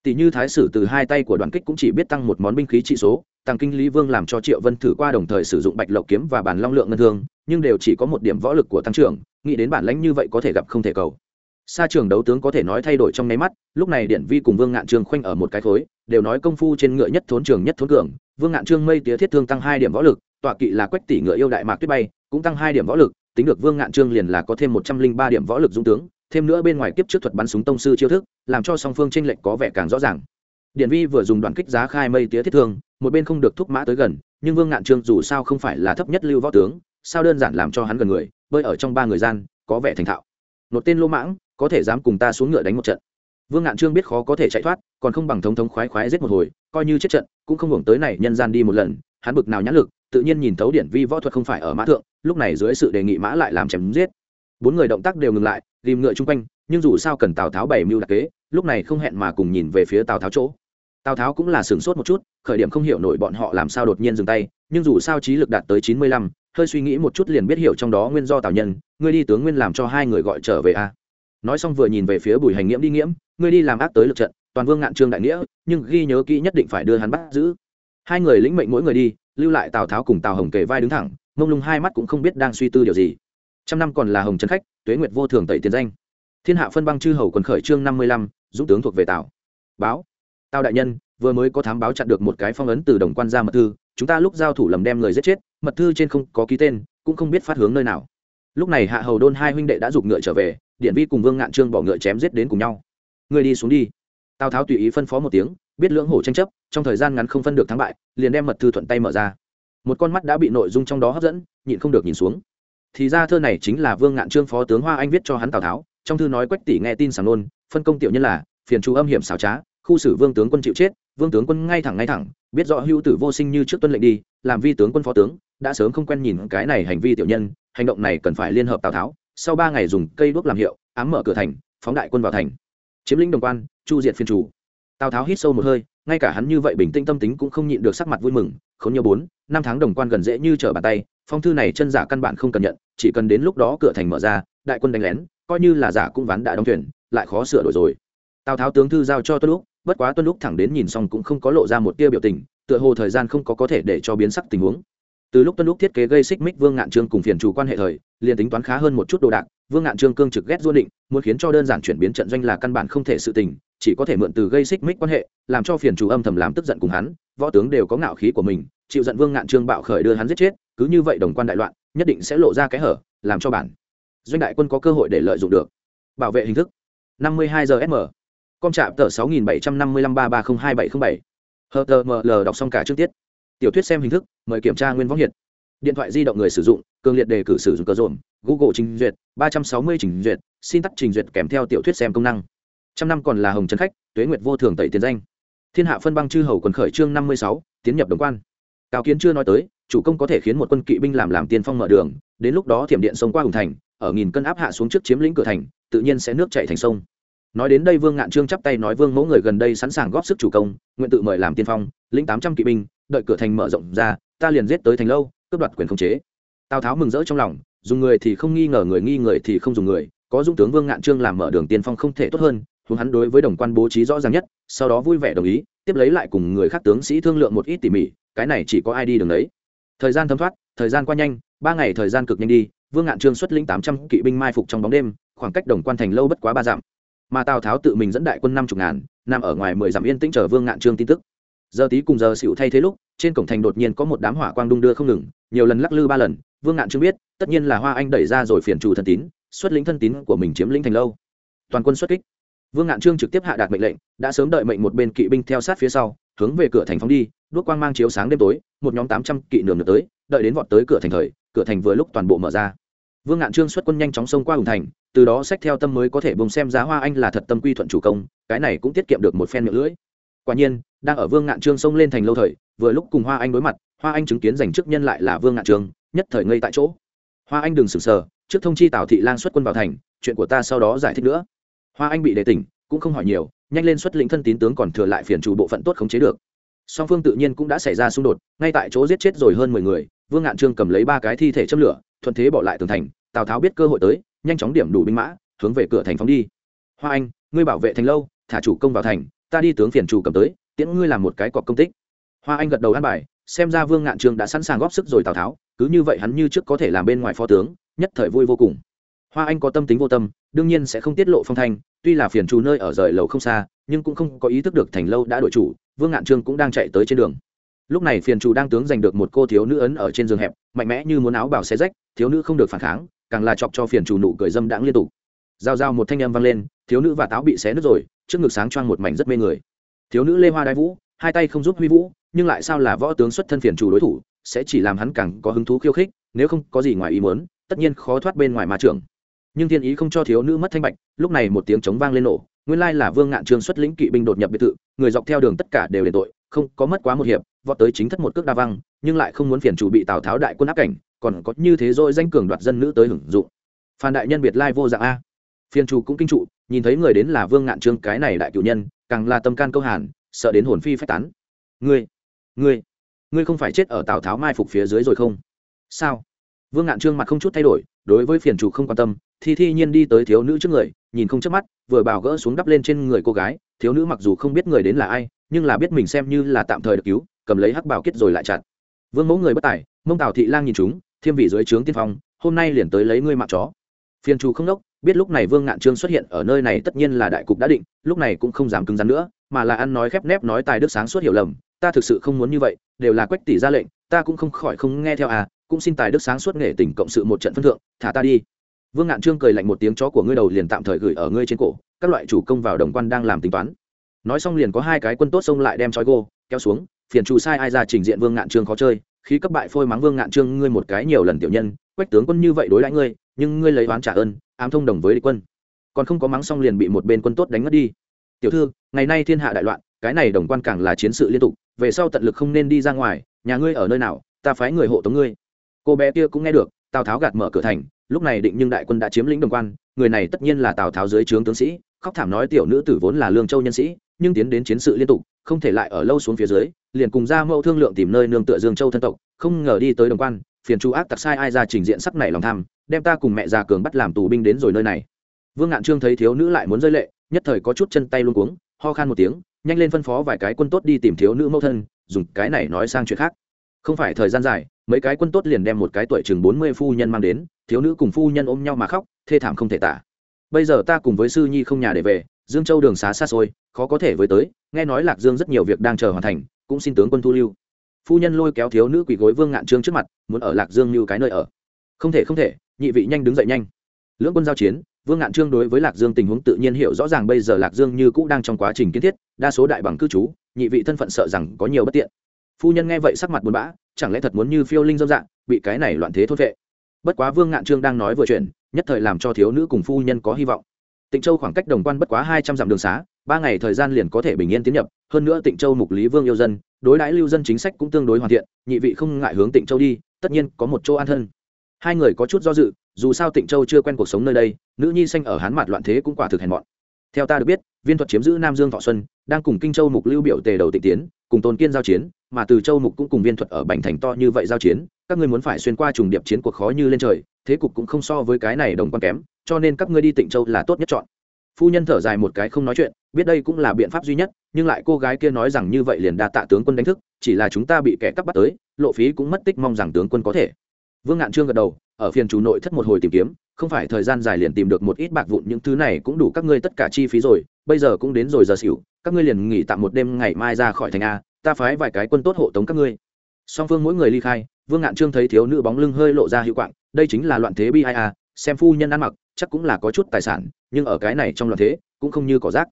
Tỷ như thái sử từ hai tay của đoàn kích cũng chỉ biết tăng một món binh khí trị số, tăng kinh lý vương làm cho triệu vân thử qua đồng thời sử dụng bạch lộc kiếm và bản long lượng ngân thương, nhưng đều chỉ có một điểm võ lực của tăng trưởng, nghĩ đến bản lãnh như vậy có thể gặp không thể cầu. Xa trường đấu tướng có thể nói thay đổi trong nháy mắt, lúc này điện vi cùng vương ngạn trương khoanh ở một cái khối, đều nói công phu trên ngựa nhất thốn trường nhất thốn cường. Vương ngạn trương mây tía thiết thương tăng hai điểm võ lực, tọa kỵ là quách tỷ ngựa yêu đại mạc tuyết bay, cũng tăng hai điểm võ lực tính được vương ngạn trương liền là có thêm một trăm linh ba điểm võ lực dung tướng, thêm nữa bên ngoài kiếp trước thuật bắn súng tông sư chiêu thức, làm cho song phương tranh lệch có vẻ càng rõ ràng. Điện vi vừa dùng đoàn kích giá khai mây tía thiết thương, một bên không được thúc mã tới gần, nhưng vương ngạn trương dù sao không phải là thấp nhất lưu võ tướng, sao đơn giản làm cho hắn gần người, bơi ở trong ba người gian, có vẻ thành thạo. Một tên lô mãng, có thể dám cùng ta xuống ngựa đánh một trận. Vương ngạn trương biết khó có thể chạy thoát, còn không bằng thống thống khoái khoái giết một hồi, coi như chết trận, cũng không hưởng tới này nhân gian đi một lần, hắn bực nào nhãn lực tự nhiên nhìn thấu điển vi võ thuật không phải ở mã thượng, lúc này dưới sự đề nghị mã lại làm chém giết. Bốn người động tác đều ngừng lại tìm ngựa chung quanh, nhưng dù sao cần tào tháo bày mưu đặc kế, lúc này không hẹn mà cùng nhìn về phía tào tháo chỗ. Tào tháo cũng là sửng sốt một chút, khởi điểm không hiểu nổi bọn họ làm sao đột nhiên dừng tay, nhưng dù sao trí lực đạt tới chín mươi lăm, hơi suy nghĩ một chút liền biết hiểu trong đó nguyên do tào nhân, ngươi đi tướng nguyên làm cho hai người gọi trở về a. Nói xong vừa nhìn về phía bùi hành nghiễm đi nghiễm, ngươi đi làm ác tới lực trận, toàn vương ngạn trương đại nghĩa, nhưng ghi nhớ kỹ nhất định phải đưa hắn bắt giữ hai người lĩnh mệnh mỗi người đi, lưu lại tào tháo cùng tào hồng kề vai đứng thẳng, mông lung hai mắt cũng không biết đang suy tư điều gì. Trăm năm còn là hồng trấn khách, tuế nguyệt vô thường tẩy tiền danh. Thiên hạ phân băng chư hầu quần khởi trương năm mươi lăm, dũng tướng thuộc về tào. Báo. Tào đại nhân, vừa mới có thám báo chặn được một cái phong ấn từ đồng quan ra mật thư, chúng ta lúc giao thủ lầm đem người giết chết, mật thư trên không có ký tên, cũng không biết phát hướng nơi nào. Lúc này hạ hầu đôn hai huynh đệ đã giục ngựa trở về, điện vi cùng vương ngạn trương bỏ ngựa chém giết đến cùng nhau. Người đi xuống đi. Tào tháo tùy ý phân phó một tiếng biết lưỡng hổ tranh chấp, trong thời gian ngắn không phân được thắng bại, liền đem mật thư thuận tay mở ra. Một con mắt đã bị nội dung trong đó hấp dẫn, nhịn không được nhìn xuống. Thì ra thơ này chính là vương ngạn trương phó tướng hoa anh viết cho hắn tào tháo, trong thư nói quách tỷ nghe tin sàng nôn, phân công tiểu nhân là phiền chú âm hiểm xảo trá, khu xử vương tướng quân chịu chết, vương tướng quân ngay thẳng ngay thẳng, biết rõ hữu tử vô sinh như trước tuân lệnh đi, làm vi tướng quân phó tướng, đã sớm không quen nhìn cái này hành vi tiểu nhân, hành động này cần phải liên hợp tào tháo, sau ba ngày dùng cây đuốc làm hiệu, ám mở cửa thành, phóng đại quân vào thành. Chiếm lĩnh đồng quan, chu diệt phiên chủ tào tháo hít sâu một hơi, ngay cả hắn như vậy bình tĩnh tâm tính cũng không nhịn được sắc mặt vui mừng, Khốn nhớ bốn, năm tháng đồng quan gần dễ như trở bàn tay, phong thư này chân giả căn bản không cần nhận, chỉ cần đến lúc đó cửa thành mở ra, đại quân đánh lén, coi như là giả cũng ván đã đóng thuyền, lại khó sửa đổi rồi. Tào tháo tướng thư giao cho tuân lúc bất quá tuân lúc thẳng đến nhìn xong cũng không có lộ ra một tia biểu tình, tựa hồ thời gian không có có thể để cho biến sắc tình huống. Từ lúc tuân lúc thiết kế gây xích mích vương ngạn trương cùng phiền chủ quan hệ thời, liền tính toán khá hơn một chút đồ đạc, vương ngạn trương cương trực ghét duôn định, muốn khiến cho đơn giản chuyển biến trận doanh là căn bản không thể sự tình chỉ có thể mượn từ gây xích mích quan hệ, làm cho phiền chủ âm thầm làm tức giận cùng hắn, võ tướng đều có ngạo khí của mình, chịu giận vương ngạn trương bạo khởi đưa hắn giết chết, cứ như vậy đồng quan đại loạn, nhất định sẽ lộ ra cái hở, làm cho bản doanh đại quân có cơ hội để lợi dụng được. Bảo vệ hình thức 52 giờ sm com trạm tờ 675533027707 html đọc xong cả chương tiết. Tiểu thuyết xem hình thức, mời kiểm tra nguyên võng hiện điện thoại di động người sử dụng, cường liệt đề cử sử dụng cờ rộn google trình duyệt 360 trình duyệt, xin tắt trình duyệt kèm theo tiểu thuyết xem công năng trăm năm còn là hồng trấn khách tuế nguyệt vô thường tẩy tiền danh. Thiên hạ phân băng chư hầu quần khởi chương 56, tiến nhập đồng quan. Cao kiến chưa nói tới chủ công có thể khiến một quân kỵ binh làm làm tiên phong mở đường đến lúc đó thiểm điện sông qua hùng thành ở nghìn cân áp hạ xuống trước chiếm lĩnh cửa thành tự nhiên sẽ nước chảy thành sông. Nói đến đây vương ngạn trương chắp tay nói vương mẫu người gần đây sẵn sàng góp sức chủ công nguyện tự mời làm tiên phong lĩnh tám trăm kỵ binh đợi cửa thành mở rộng ra ta liền giết tới thành lâu cướp đoạt quyền khống chế. Tào tháo mừng rỡ trong lòng dùng người thì không nghi ngờ người nghi người thì không dùng người có dung tướng vương ngạn trương làm mở đường tiên phong không thể tốt hơn hướng hắn đối với đồng quan bố trí rõ ràng nhất, sau đó vui vẻ đồng ý, tiếp lấy lại cùng người khác tướng sĩ thương lượng một ít tỉ mỉ, cái này chỉ có ai đi đường đấy. Thời gian thấm thoát, thời gian qua nhanh, ba ngày thời gian cực nhanh đi, vương ngạn trương xuất lĩnh tám trăm kỵ binh mai phục trong bóng đêm, khoảng cách đồng quan thành lâu bất quá ba dặm. Mà tào tháo tự mình dẫn đại quân năm chục ngàn, nằm ở ngoài mười dặm yên tĩnh chờ vương ngạn trương tin tức. Giờ tí cùng giờ xịu thay thế lúc, trên cổng thành đột nhiên có một đám hỏa quang đung đưa không ngừng, nhiều lần lắc lư ba lần, vương ngạn trương biết, tất nhiên là hoa anh đẩy ra rồi phiền chủ thân tín, xuất lĩnh thân tín của mình chiếm lĩnh thành lâu. Toàn quân xuất kích vương ngạn trương trực tiếp hạ đạt mệnh lệnh, đã sớm đợi mệnh một bên kỵ binh theo sát phía sau, hướng về cửa thành phóng đi đuốc quang mang chiếu sáng đêm tối, một nhóm tám trăm kỵ nườm được tới, đợi đến vọt tới cửa thành thời, cửa thành vừa lúc toàn bộ mở ra. Vương ngạn trương xuất quân nhanh chóng xông qua hùng thành, từ đó sách theo tâm mới có thể bùng xem giá hoa anh là thật tâm quy thuận chủ công, cái này cũng tiết kiệm được một phen miệng lưỡi. Quả nhiên, đang ở vương ngạn trương xông lên thành lâu thời, vừa lúc cùng hoa anh đối mặt, hoa anh chứng kiến giành chức nhân lại là vương ngạn trương, nhất thời ngây tại chỗ. Hoa anh đừng sừng sờ, trước thông chi tào thị lang xuất quân vào thành, chuyện của ta sau đó giải thích nữa hoa anh bị đề tỉnh, cũng không hỏi nhiều, nhanh lên xuất lĩnh thân tín tướng còn thừa lại phiền chủ bộ phận tốt khống chế được. Song phương tự nhiên cũng đã xảy ra xung đột, ngay tại chỗ giết chết rồi hơn mười người, vương ngạn trương cầm lấy ba cái thi thể châm lửa, thuận thế bỏ lại tường thành, tào tháo biết cơ hội tới, nhanh chóng điểm đủ binh mã, hướng về cửa thành phóng đi. Hoa anh, ngươi bảo vệ thành lâu, thả chủ công vào thành, ta đi tướng phiền chủ cầm tới, tiễn ngươi làm một cái cọc công tích. Hoa anh gật đầu ăn bài, xem ra vương ngạn trương đã sẵn sàng góp sức rồi tào tháo, cứ như vậy hắn như trước có thể làm bên ngoài phó tướng, nhất thời vui vô cùng hoa anh có tâm tính vô tâm, đương nhiên sẽ không tiết lộ phong thanh, tuy là phiền chủ nơi ở rời lầu không xa, nhưng cũng không có ý thức được thành lâu đã đổi chủ, vương ngạn trương cũng đang chạy tới trên đường. Lúc này phiền chủ đang tướng giành được một cô thiếu nữ ấn ở trên giường hẹp, mạnh mẽ như muốn áo bảo xé rách, thiếu nữ không được phản kháng, càng là chọc cho phiền chủ nụ cười dâm đãng liên tục. Giao giao một thanh âm vang lên, thiếu nữ và táo bị xé nứt rồi, trước ngực sáng choang một mảnh rất mê người. Thiếu nữ lê hoa đai vũ, hai tay không giúp huy vũ, nhưng lại sao là võ tướng xuất thân phiền chủ đối thủ, sẽ chỉ làm hắn càng có hứng thú khiêu khích, nếu không có gì ngoài ý muốn, tất nhiên khó thoát bên ngoài ma trường nhưng thiên ý không cho thiếu nữ mất thanh bạch, lúc này một tiếng chống vang lên nổ, nguyên lai là vương ngạn trương xuất lĩnh kỵ binh đột nhập biệt thự, người dọc theo đường tất cả đều đền tội, không có mất quá một hiệp, vọt tới chính thất một cước đa văng, nhưng lại không muốn phiền chủ bị tào tháo đại quân áp cảnh, còn có như thế rồi danh cường đoạt dân nữ tới hưởng dụng. Phan đại nhân biệt lai vô dạng a. Phiền chủ cũng kinh trụ, nhìn thấy người đến là vương ngạn trương cái này đại cựu nhân, càng là tâm can câu hàn, sợ đến hồn phi phách tán. Ngươi ngươi ngươi không phải chết ở tào tháo mai phục phía dưới rồi không? Sao? Vương ngạn trương mặt không chút thay đổi, đối với phiền chủ không quan tâm thi thi nhiên đi tới thiếu nữ trước người, nhìn không chớp mắt, vừa bảo gỡ xuống đắp lên trên người cô gái, thiếu nữ mặc dù không biết người đến là ai, nhưng là biết mình xem như là tạm thời được cứu, cầm lấy hắc bảo kết rồi lại chặt. Vương mẫu người bất tài, mông tào thị lang nhìn chúng, thiêm vị dưới trướng tiên phong, hôm nay liền tới lấy ngươi mạng chó. Phiền Chu không đốc, biết lúc này vương ngạn trương xuất hiện ở nơi này tất nhiên là đại cục đã định, lúc này cũng không dám cứng rắn nữa, mà là ăn nói khép nép nói tài đức sáng suốt hiểu lầm, ta thực sự không muốn như vậy, đều là quách tỷ ra lệnh, ta cũng không khỏi không nghe theo à cũng xin tài đức sáng suốt nghệ tình cộng sự một trận phân thượng, thả ta đi vương ngạn trương cười lạnh một tiếng, chó của ngươi đầu liền tạm thời gửi ở ngươi trên cổ, các loại chủ công vào đồng quan đang làm tính toán. Nói xong liền có hai cái quân tốt xông lại đem trói gô kéo xuống, phiền chủ sai ai ra trình diện vương ngạn trương khó chơi khi cấp bại phôi mắng vương ngạn trương, ngươi một cái nhiều lần tiểu nhân, quách tướng quân như vậy đối đãi ngươi, nhưng ngươi lấy oán trả ơn, ám thông đồng với địch quân. Còn không có mắng xong liền bị một bên quân tốt đánh mất đi. Tiểu thư, ngày nay thiên hạ đại loạn, cái này đồng quan càng là chiến sự liên tục, về sau tận lực không nên đi ra ngoài, nhà ngươi ở nơi nào, ta phái người hộ tống ngươi. Cô bé kia cũng nghe được, tào tháo gạt mở cửa thành lúc này định nhưng đại quân đã chiếm lĩnh đồng quan, người này tất nhiên là tào tháo dưới trướng tướng sĩ, khóc thảm nói tiểu nữ tử vốn là lương châu nhân sĩ, nhưng tiến đến chiến sự liên tục, không thể lại ở lâu xuống phía dưới, liền cùng ra mẫu thương lượng tìm nơi nương tựa dương châu thân tộc, không ngờ đi tới đồng quan, phiền chu ác tặc sai ai ra trình diện sắc này lòng tham, đem ta cùng mẹ già cường bắt làm tù binh đến rồi nơi này. Vương ngạn trương thấy thiếu nữ lại muốn rơi lệ, nhất thời có chút chân tay luôn cuống, ho khan một tiếng, nhanh lên phân phó vài cái quân tốt đi tìm thiếu nữ mẫu thân, dùng cái này nói sang chuyện khác. Không phải thời gian dài, mấy cái quân tốt liền đem một cái tuổi chừng bốn mươi phu nhân mang đến thiếu nữ cùng phu nhân ôm nhau mà khóc, thê thảm không thể tả. Bây giờ ta cùng với sư nhi không nhà để về, dương châu đường xá xa xôi, khó có thể với tới, nghe nói lạc dương rất nhiều việc đang chờ hoàn thành, cũng xin tướng quân thu lưu. Phu nhân lôi kéo thiếu nữ quỳ gối vương ngạn trương trước mặt, muốn ở lạc dương như cái nơi ở. Không thể không thể, nhị vị nhanh đứng dậy nhanh. Lưỡng quân giao chiến, vương ngạn trương đối với lạc dương tình huống tự nhiên hiểu rõ ràng bây giờ lạc dương như cũ đang trong quá trình kiến thiết, đa số đại bằng cư trú, nhị vị thân phận sợ rằng có nhiều bất tiện. Phu nhân nghe vậy sắc mặt buồn bã, chẳng lẽ thật muốn như phiêu linh dâm dạng, bị cái này loạn thế thốt vệ? Bất quá vương ngạn trương đang nói vừa chuyện nhất thời làm cho thiếu nữ cùng phu nhân có hy vọng. Tịnh châu khoảng cách đồng quan bất quá hai trăm dặm đường xá, ba ngày thời gian liền có thể bình yên tiến nhập, hơn nữa tịnh châu mục lý vương yêu dân, đối đãi lưu dân chính sách cũng tương đối hoàn thiện, nhị vị không ngại hướng tịnh châu đi, tất nhiên có một chỗ an thân. Hai người có chút do dự, dù sao tịnh châu chưa quen cuộc sống nơi đây, nữ nhi sanh ở hán mặt loạn thế cũng quả thực hèn mọn. Theo ta được biết, viên thuật chiếm giữ nam dương thọ xuân, đang cùng kinh châu mục lưu biểu tề đầu tịnh tiến, cùng tôn kiên giao chiến, mà từ châu mục cũng cùng viên thuật ở bành thành to như vậy giao chiến các ngươi muốn phải xuyên qua trùng điệp chiến cuộc khó như lên trời, thế cục cũng không so với cái này đồng quan kém, cho nên các ngươi đi tịnh châu là tốt nhất chọn. Phu nhân thở dài một cái không nói chuyện, biết đây cũng là biện pháp duy nhất, nhưng lại cô gái kia nói rằng như vậy liền đa tạ tướng quân đánh thức, chỉ là chúng ta bị kẻ cắp bắt tới, lộ phí cũng mất tích mong rằng tướng quân có thể. Vương ngạn trương gật đầu, ở phiền chủ nội thất một hồi tìm kiếm, không phải thời gian dài liền tìm được một ít bạc vụn những thứ này cũng đủ các ngươi tất cả chi phí rồi, bây giờ cũng đến rồi giờ xỉu, các ngươi liền nghỉ tạm một đêm ngày mai ra khỏi thành a, ta phái vài cái quân tốt hộ tống các ngươi song phương mỗi người ly khai, vương ngạn trương thấy thiếu nữ bóng lưng hơi lộ ra hiệu quạng, đây chính là loạn thế bi ai a xem phu nhân ăn mặc, chắc cũng là có chút tài sản, nhưng ở cái này trong loạn thế, cũng không như cỏ rác.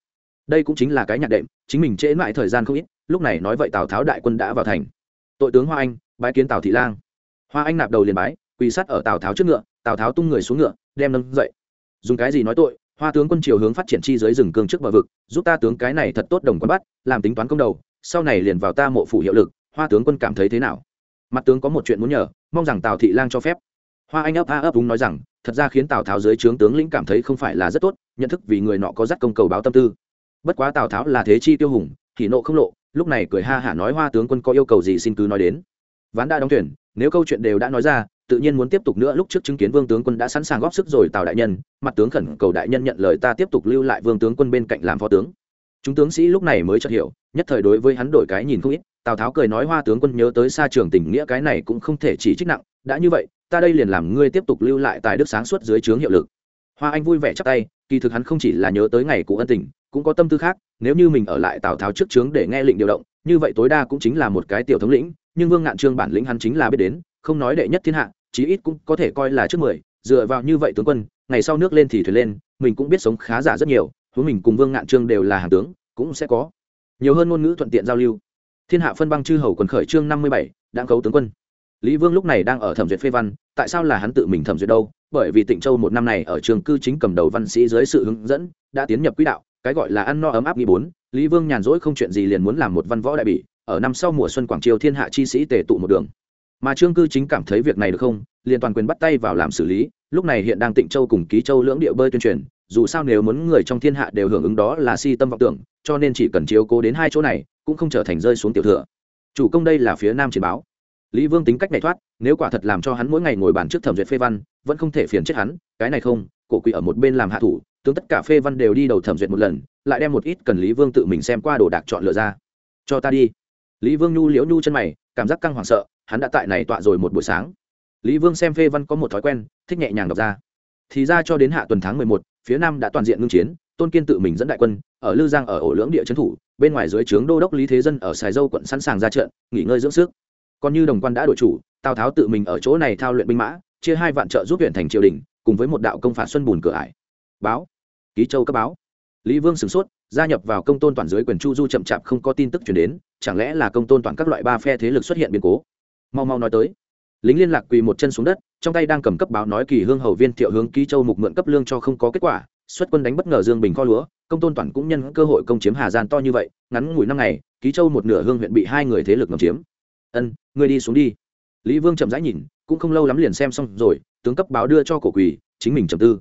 Đây cũng chính là cái nhạc đệm, chính mình trễ mãi thời gian không ít, lúc này nói vậy tào tháo đại quân đã vào thành. Tội tướng hoa anh, bái kiến tào thị lang. Hoa anh nạp đầu liền bái, quỳ sắt ở tào tháo trước ngựa, tào tháo tung người xuống ngựa, đem nâng dậy. Dùng cái gì nói tội, hoa tướng quân triều hướng phát triển chi dưới rừng cương trước bờ vực, giúp ta tướng cái này thật tốt đồng quân bắt, làm tính toán công đầu, sau này liền vào ta mộ phủ hiệu lực hoa tướng quân cảm thấy thế nào? Mặt tướng có một chuyện muốn nhờ, mong rằng tào thị lang cho phép. Hoa anh ấp a ấp đúng nói rằng, thật ra khiến tào tháo dưới trướng tướng lĩnh cảm thấy không phải là rất tốt, nhận thức vì người nọ có dắt công cầu báo tâm tư. Bất quá tào tháo là thế chi tiêu hùng thì nộ không lộ, lúc này cười ha hả nói hoa tướng quân có yêu cầu gì xin cứ nói đến. Ván đã đóng tuyển, nếu câu chuyện đều đã nói ra, tự nhiên muốn tiếp tục nữa, lúc trước chứng kiến vương tướng quân đã sẵn sàng góp sức rồi tào đại nhân, mặt tướng khẩn cầu đại nhân nhận lời ta tiếp tục lưu lại vương tướng quân bên cạnh làm phó tướng. Chúng tướng sĩ lúc này mới chợt hiểu, nhất thời đối với hắn đổi cái nhìn không ít tào tháo cười nói, hoa tướng quân nhớ tới xa trường tình nghĩa, cái này cũng không thể chỉ trích nặng. Đã như vậy, ta đây liền làm ngươi tiếp tục lưu lại tại đức sáng suốt dưới trướng hiệu lực. Hoa anh vui vẻ chắp tay, kỳ thực hắn không chỉ là nhớ tới ngày cũ ân tình, cũng có tâm tư khác. Nếu như mình ở lại tào tháo trước trướng để nghe lệnh điều động, như vậy tối đa cũng chính là một cái tiểu thống lĩnh, nhưng vương ngạn trương bản lĩnh hắn chính là biết đến, không nói đệ nhất thiên hạ, chí ít cũng có thể coi là trước mười. Dựa vào như vậy tướng quân, ngày sau nước lên thì thuyền lên, mình cũng biết sống khá giả rất nhiều, huống mình cùng vương ngạn trương đều là hàng tướng, cũng sẽ có. Nhiều hơn ngôn ngữ thuận tiện giao lưu thiên hạ phân băng chư hầu quần khởi trương năm mươi bảy, đang cấu tướng quân. Lý vương lúc này đang ở thẩm duyệt phê văn, tại sao là hắn tự mình thẩm duyệt đâu? Bởi vì tịnh châu một năm này ở trường cư chính cầm đầu văn sĩ dưới sự hướng dẫn, đã tiến nhập quỹ đạo, cái gọi là ăn no ấm áp nghi bốn, lý vương nhàn rỗi không chuyện gì liền muốn làm một văn võ đại bỉ, ở năm sau mùa xuân quảng triều thiên hạ chi sĩ tề tụ một đường. Mà trương cư chính cảm thấy việc này được không? Liền toàn quyền bắt tay vào làm xử lý, lúc này hiện đang tịnh châu cùng ký châu lưỡng địa bơi tuyên truyền, dù sao nếu muốn người trong thiên hạ đều hưởng ứng đó là si tâm vọng tưởng, cho nên chỉ cần chiếu cố đến hai chỗ này cũng không trở thành rơi xuống tiểu thừa. Chủ công đây là phía nam chiến báo. Lý vương tính cách này thoát, nếu quả thật làm cho hắn mỗi ngày ngồi bàn trước thẩm duyệt phê văn, vẫn không thể phiền chết hắn, cái này không, cổ quỷ ở một bên làm hạ thủ, tướng tất cả phê văn đều đi đầu thẩm duyệt một lần, lại đem một ít cần lý vương tự mình xem qua đồ đạc chọn lựa ra. Cho ta đi. Lý vương nhu liễu nhu chân mày, cảm giác căng hoảng sợ, hắn đã tại này tọa rồi một buổi sáng. Lý vương xem phê văn có một thói quen, thích nhẹ nhàng đọc ra. Thì ra cho đến hạ tuần tháng mười một, phía nam đã toàn diện ngưng chiến, tôn kiên tự mình dẫn đại quân, ở lư giang ở ổ lưỡng địa trấn thủ bên ngoài dưới trướng đô đốc lý thế dân ở sài dâu quận sẵn sàng ra trận, nghỉ ngơi dưỡng sức. Còn như đồng quan đã đổi chủ, tào tháo tự mình ở chỗ này thao luyện binh mã, chia hai vạn trợ giúp huyện thành triều đình, cùng với một đạo công phạt xuân bùn cửa ải. Báo. Ký châu cấp báo. Lý vương sửng sốt, gia nhập vào công tôn toàn dưới quyền chu du chậm chạp không có tin tức chuyển đến, chẳng lẽ là công tôn toàn các loại ba phe thế lực xuất hiện biến cố? Mau mau nói tới. Lính liên lạc quỳ một chân xuống đất, trong tay đang cầm cấp báo nói kỳ hương hầu viên thiệu hướng ký châu mục mượn cấp lương cho không có kết quả, xuất quân đánh bất ngờ dương bình kho lúa công tôn toàn cũng nhân cơ hội công chiếm hà Gian to như vậy, ngắn ngủi năm ngày, ký châu một nửa hương huyện bị hai người thế lực ngầm chiếm. Ân, ngươi đi xuống đi. Lý vương chậm rãi nhìn, cũng không lâu lắm liền xem xong rồi, tướng cấp báo đưa cho cổ quỳ, chính mình trầm tư.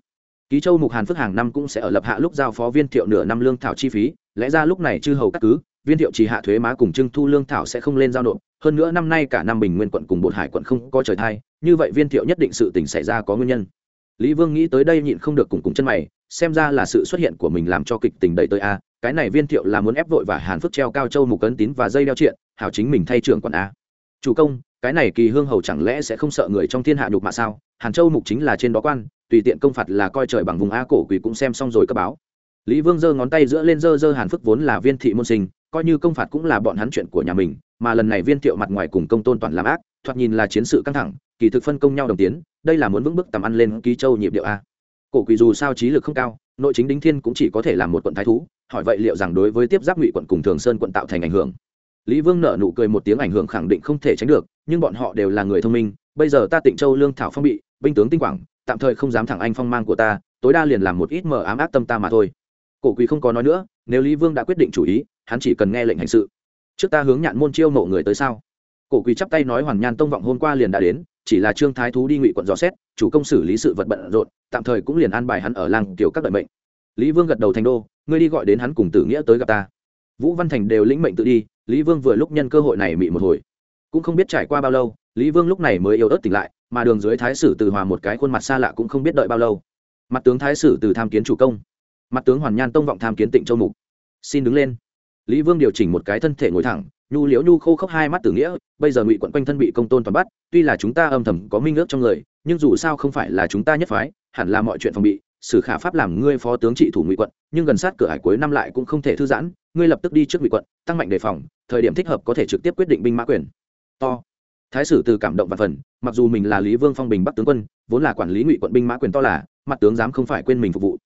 Ký châu mục hàn phước hàng năm cũng sẽ ở lập hạ lúc giao phó viên thiệu nửa năm lương thảo chi phí, lẽ ra lúc này chư hầu cắt cứ, viên thiệu chỉ hạ thuế má cùng trưng thu lương thảo sẽ không lên giao nộp, hơn nữa năm nay cả năm bình nguyên quận cùng bột hải quận không có trời thai như vậy viên thiệu nhất định sự tình xảy ra có nguyên nhân lý vương nghĩ tới đây nhịn không được cùng cùng chân mày, xem ra là sự xuất hiện của mình làm cho kịch tình đẩy tới a, cái này viên thiệu là muốn ép vội và hàn phước treo cao châu mục ấn tín và dây đeo triện, hảo chính mình thay trưởng quản a. Chủ công, cái này kỳ hương hầu chẳng lẽ sẽ không sợ người trong thiên hạ nhục mà sao? Hàn châu mục chính là trên đó quan, tùy tiện công phạt là coi trời bằng vùng a cổ quỷ cũng xem xong rồi cấp báo. Lý vương giơ ngón tay giữa lên giơ giơ hàn phước vốn là viên thị môn sinh, coi như công phạt cũng là bọn hắn chuyện của nhà mình, mà lần này viên thiệu mặt ngoài cùng công tôn toàn làm ác, thoạt nhìn là chiến sự căng thẳng kỳ thực phân công nhau đồng tiến, đây là muốn vững bước tầm ăn lên ký châu nhịp điệu a. Cổ quỷ dù sao trí lực không cao, nội chính đính thiên cũng chỉ có thể làm một quận thái thú, hỏi vậy liệu rằng đối với tiếp giáp ngụy quận cùng thường sơn quận tạo thành ảnh hưởng? Lý vương nợ nụ cười một tiếng ảnh hưởng khẳng định không thể tránh được, nhưng bọn họ đều là người thông minh, bây giờ ta tịnh châu lương thảo phong bị, binh tướng tinh quảng, tạm thời không dám thẳng anh phong mang của ta, tối đa liền làm một ít mờ ám áp tâm ta mà thôi. Cổ quỳ không có nói nữa, nếu lý vương đã quyết định chủ ý, hắn chỉ cần nghe lệnh hành sự. Trước ta hướng nhạn môn chiêu mộ người tới sao? Cổ quỳ chắp tay nói hoàn nhan tông vọng hôm qua liền đã đến chỉ là trương thái thú đi ngụy quận dò xét, chủ công xử lý sự vật bận rộn, tạm thời cũng liền an bài hắn ở làng tiểu các đợi mệnh. Lý vương gật đầu thành đô, ngươi đi gọi đến hắn cùng tử nghĩa tới gặp ta. Vũ văn thành đều lĩnh mệnh tự đi, lý vương vừa lúc nhân cơ hội này mị một hồi. Cũng không biết trải qua bao lâu, lý vương lúc này mới yếu ớt tỉnh lại, mà đường dưới thái sử từ hòa một cái khuôn mặt xa lạ cũng không biết đợi bao lâu. Mặt tướng thái sử từ tham kiến chủ công. Mặt tướng hoàn nhan tông vọng tham kiến tịnh châu mục. Xin đứng lên. Lý vương điều chỉnh một cái thân thể ngồi thẳng nhu liễu nhu khô khốc hai mắt tử nghĩa, bây giờ ngụy quận quanh thân bị công tôn toàn bắt, tuy là chúng ta âm thầm có minh ước trong người, nhưng dù sao không phải là chúng ta nhất phái, hẳn là mọi chuyện phòng bị sử khả pháp làm ngươi phó tướng trị thủ ngụy quận, nhưng gần sát cửa hải cuối năm lại cũng không thể thư giãn, ngươi lập tức đi trước ngụy quận, tăng mạnh đề phòng, thời điểm thích hợp có thể trực tiếp quyết định binh mã quyền. To. Thái sử từ cảm động và phần, mặc dù mình là lý vương phong bình bắc tướng quân, vốn là quản lý ngụy quận binh mã quyền to là, mặt tướng dám không phải quên mình phục vụ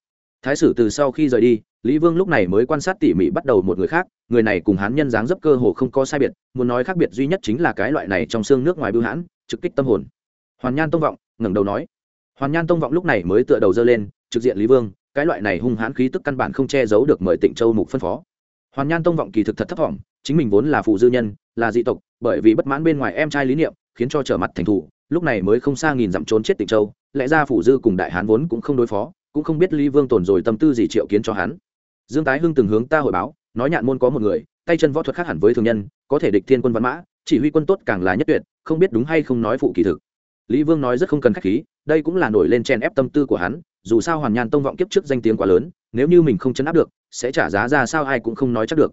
thái sử từ sau khi rời đi, lý vương lúc này mới quan sát tỉ mỉ bắt đầu một người khác, người này cùng hán nhân dáng dấp cơ hồ không có sai biệt, muốn nói khác biệt duy nhất chính là cái loại này trong xương nước ngoài bưu hãn, trực kích tâm hồn. Hoàn nhan tông vọng, ngẩng đầu nói. Hoàn nhan tông vọng lúc này mới tựa đầu dơ lên, trực diện lý vương, cái loại này hung hãn khí tức căn bản không che giấu được mời tịnh châu mục phân phó. Hoàn nhan tông vọng kỳ thực thật thấp thỏm chính mình vốn là phụ dư nhân, là dị tộc, bởi vì bất mãn bên ngoài em trai lý niệm, khiến cho trở mặt thành thủ, lúc này mới không xa nghìn dặm trốn chết tịnh châu, lẽ ra phủ dư cùng đại hán vốn cũng không đối phó cũng không biết lý vương tồn rồi tâm tư gì triệu kiến cho hắn. Dương tái hưng từng hướng ta hội báo, nói nhạn môn có một người, tay chân võ thuật khác hẳn với thường nhân, có thể địch thiên quân văn mã, chỉ huy quân tốt càng là nhất tuyệt, không biết đúng hay không nói phụ kỳ thực. Lý vương nói rất không cần k h á c h khí, đây cũng là nổi lên chen ép tâm tư của hắn, dù sao hoàn nhan tông vọng kiếp trước danh tiếng quá lớn, nếu như mình không chấn áp được, sẽ trả giá ra sao ai cũng không nói chắc được.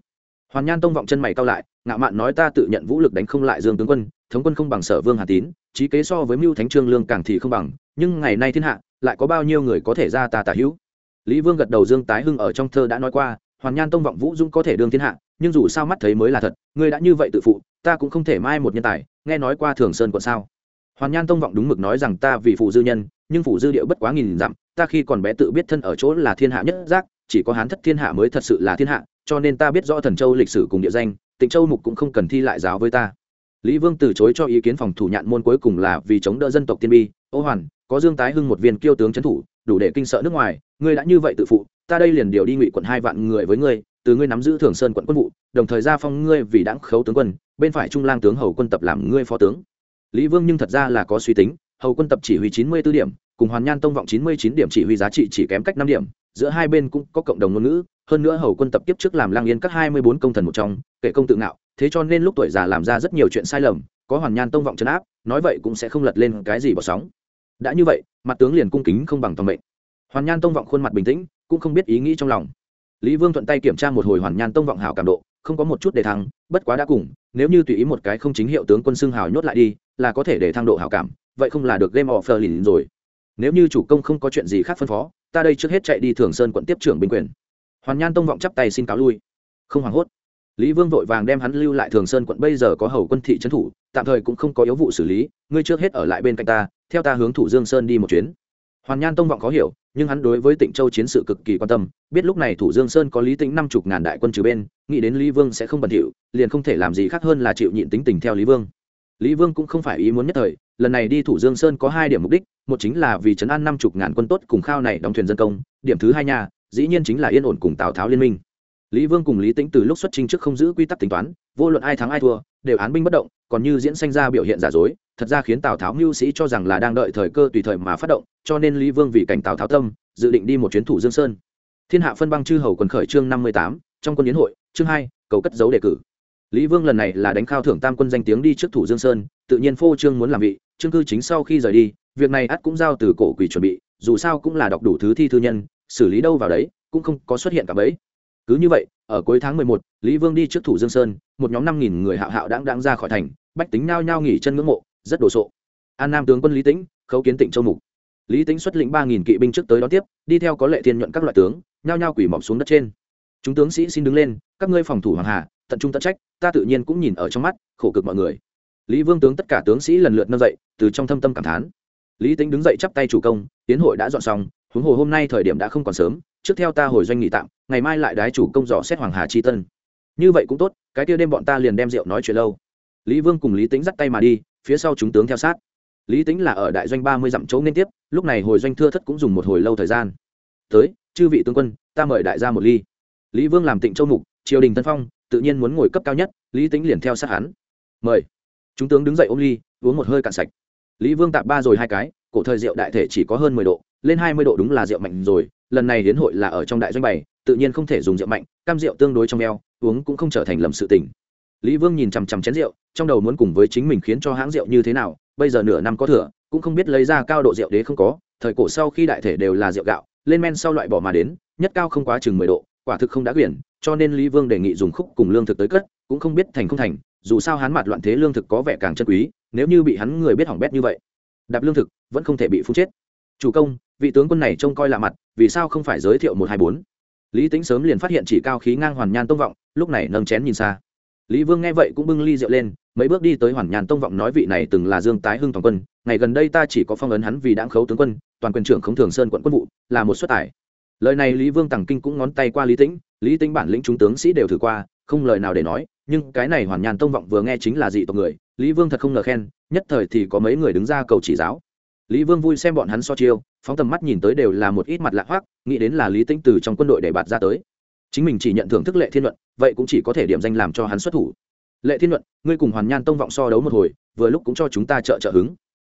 Hoàn nhan tông vọng chân mày cao lại, ngạo mạn nói ta tự nhận vũ lực đánh không lại dương tướng quân, thống quân không bằng sở vương hà tín, trí kế so với mưu thánh trương lương càng thì không bằng, nhưng ngày nay thiên hạ lại có bao nhiêu người có thể ra ta tả hữu? Lý vương gật đầu dương tái hưng ở trong thơ đã nói qua, hoàn nhan tông vọng vũ dũng có thể đương thiên hạ, nhưng dù sao mắt thấy mới là thật, ngươi đã như vậy tự phụ, ta cũng không thể mai một nhân tài, nghe nói qua thường sơn quận sao? Hoàn nhan tông vọng đúng mực nói rằng ta vì phụ dư nhân, nhưng phụ dư điệu bất quá nghìn dặm, ta khi còn bé tự biết thân ở chỗ là thiên hạ nhất giác, chỉ có hán thất thiên hạ mới thật sự là thiên hạ, cho nên ta biết rõ thần châu lịch sử cùng địa danh, tịnh châu mục cũng không cần thi lại giáo với ta. Lý vương từ chối cho ý kiến phòng thủ nhạn môn cuối cùng là vì chống đỡ dân tộc tiên bi, ô hoàn có dương tái hưng một viên kiêu tướng trấn thủ, đủ để kinh sợ nước ngoài, ngươi đã như vậy tự phụ, ta đây liền điều đi ngụy quận hai vạn người với ngươi, từ ngươi nắm giữ thường sơn quận quân vụ, đồng thời ra phong ngươi vì đãng khấu tướng quân, bên phải trung lang tướng hầu quân tập làm ngươi phó tướng. Lý vương nhưng thật ra là có suy tính, hầu quân tập chỉ huy chín mươi b ố điểm, cùng hoàn nhan tông vọng chín mươi chín điểm chỉ huy giá trị chỉ kém cách năm điểm, giữa hai bên cũng có cộng đồng ngôn ngữ, hơn nữa hầu quân tập tiếp trước làm lang yên các hai mươi bốn công thần một trong, kể công tự ngạo, thế cho nên lúc tuổi già làm ra rất nhiều chuyện sai lầm, có hoàn nhan tông vọng chấn áp, nói vậy cũng sẽ không lật lên cái gì bỏ sóng đã như vậy, mặt tướng liền cung kính không bằng tòng mệnh. Hoàn nhan tông vọng khuôn mặt bình tĩnh, cũng không biết ý nghĩ trong lòng. Lý vương thuận tay kiểm tra một hồi hoàn nhan tông vọng hảo cảm độ, không có một chút để thăng, bất quá đã cùng, nếu như tùy ý một cái không chính hiệu tướng quân xưng hào nhốt lại đi, là có thể để thăng độ hảo cảm, vậy không là được game offer lìn rồi. Nếu như chủ công không có chuyện gì khác phân phó, ta đây trước hết chạy đi thường sơn quận tiếp trưởng binh quyền. Hoàn nhan tông vọng chắp tay xin cáo lui. Không hoảng hốt. Lý vương vội vàng đem hắn lưu lại thường sơn quận, bây giờ có hầu quân thị trấn thủ, tạm thời cũng không có yếu vụ xử lý, ngươi trước hết ở lại bên cạnh ta theo ta hướng thủ dương sơn đi một chuyến. Hoàn nhan tông vọng khó hiểu, nhưng hắn đối với tịnh châu chiến sự cực kỳ quan tâm, biết lúc này thủ dương sơn có lý tính năm chục ngàn đại quân trừ bên, nghĩ đến lý vương sẽ không bẩn thỉu, liền không thể làm gì khác hơn là chịu nhịn tính tình theo lý vương. Lý vương cũng không phải ý muốn nhất thời, lần này đi thủ dương sơn có hai điểm mục đích, một chính là vì trấn an năm chục ngàn quân tốt cùng khao này đóng thuyền dân công, điểm thứ hai nhà dĩ nhiên chính là yên ổn cùng tào tháo liên minh. Lý vương cùng lý tĩnh từ lúc xuất trình trước không giữ quy tắc tính toán, vô luận ai thắng ai thua, đều án binh bất động, còn như diễn sanh ra biểu hiện giả dối thật ra khiến tào tháo mưu sĩ cho rằng là đang đợi thời cơ tùy thời mà phát động, cho nên lý vương vì cảnh tào tháo tâm, dự định đi một chuyến thủ dương sơn. Thiên hạ phân băng chư hầu quần khởi chương năm mươi tám, trong quân yến hội, chương hai, cầu cất dấu đề cử. Lý vương lần này là đánh khao thưởng tam quân danh tiếng đi trước thủ dương sơn, tự nhiên phô trương muốn làm vị chương cư chính sau khi rời đi, việc này ắt cũng giao từ cổ quỷ chuẩn bị, dù sao cũng là đọc đủ thứ thi thư nhân, xử lý đâu vào đấy, cũng không có xuất hiện cả bấy cứ như vậy, ở cuối tháng mười một, lý vương đi trước thủ dương sơn, một nhóm năm nghìn người hạo hạo đáng đáng ra khỏi thành, bách tính nao nhao nghỉ chân ngưỡng mộ rất đồ sộ. An nam tướng quân lý tĩnh, khấu kiến tịnh châu mục. Lý tĩnh xuất lĩnh ba nghìn kỵ binh trước tới đón tiếp, đi theo có lệ thiên nhuận các loại tướng, nhao nhao quỷ mọc xuống đất trên. Chúng tướng sĩ xin đứng lên, các ngươi phòng thủ hoàng hà, tận trung tận trách, ta tự nhiên cũng nhìn ở trong mắt, khổ cực mọi người. Lý vương tướng tất cả tướng sĩ lần lượt nâng dậy, từ trong thâm tâm cảm thán. Lý tính đứng dậy chắp tay chủ công, tiến hội đã dọn xong, huống hồ hôm nay thời điểm đã không còn sớm, trước theo ta hồi doanh nghỉ tạm, ngày mai lại đái chủ công dò xét hoàng hà chi tân. Như vậy cũng tốt, cái kia đêm bọn ta liền đem rượu nói chuyện lâu. Lý vương cùng lý tính dắt tay mà đi phía sau chúng tướng theo sát. Lý tính là ở đại doanh ba mươi dặm chỗ nên tiếp, lúc này hồi doanh thưa thất cũng dùng một hồi lâu thời gian. Tới, chư vị tướng quân, ta mời đại gia một ly. Lý vương làm tịnh châu mục, triều đình tân phong, tự nhiên muốn ngồi cấp cao nhất, lý tính liền theo sát hắn. Mời. Chúng tướng đứng dậy ôm ly, uống một hơi cạn sạch. Lý vương tạp ba rồi hai cái, cổ thời rượu đại thể chỉ có hơn mười độ, lên hai mươi độ đúng là rượu mạnh rồi, lần này đến hội là ở trong đại doanh bày, tự nhiên không thể dùng rượu mạnh, cam rượu tương đối trong eo, uống cũng không trở thành lầm sự tình lý vương nhìn chằm chằm chén rượu, trong đầu muốn cùng với chính mình khiến cho hãng rượu như thế nào, bây giờ nửa năm có thừa, cũng không biết lấy ra cao độ rượu đế không có, thời cổ sau khi đại thể đều là rượu gạo, lên men sau loại bỏ mà đến, nhất cao không quá chừng mười độ, quả thực không đã quyển, cho nên lý vương đề nghị dùng khúc cùng lương thực tới cất, cũng không biết thành không thành, dù sao hắn mặt loạn thế lương thực có vẻ càng chân quý, nếu như bị hắn người biết hỏng bét như vậy, đạp lương thực vẫn không thể bị phun chết. Chủ công, vị tướng quân này trông coi lạ mặt, vì sao không phải giới thiệu một hai bốn? Lý tính sớm liền phát hiện chỉ cao khí ngang hoàn nhan tông vọng, lúc này nâng chén nhìn xa lý vương nghe vậy cũng bưng ly rượu lên, mấy bước đi tới hoàn nhàn tông vọng nói vị này từng là dương tái hưng toàn quân, ngày gần đây ta chỉ có phong ấn hắn vì đáng khấu tướng quân, toàn quyền trưởng không thường sơn quận quân vụ, là một suất tài. Lời này lý vương tằng kinh cũng ngón tay qua lý tĩnh lý tĩnh bản lĩnh chúng tướng sĩ đều thử qua, không lời nào để nói, nhưng cái này hoàn nhàn tông vọng vừa nghe chính là dị tộc người, lý vương thật không ngờ khen, nhất thời thì có mấy người đứng ra cầu chỉ giáo. Lý vương vui xem bọn hắn so chiêu, phóng tầm mắt nhìn tới đều là một ít mặt lạ hoác nghĩ đến là lý tĩnh từ trong quân đội để bạt ra tới chính mình chỉ nhận thưởng thức lệ thiên luận, vậy cũng chỉ có thể điểm danh làm cho hắn xuất thủ. Lệ thiên luận, ngươi cùng hoàn nhan tông vọng so đấu một hồi, vừa lúc cũng cho chúng ta trợ trợ hứng.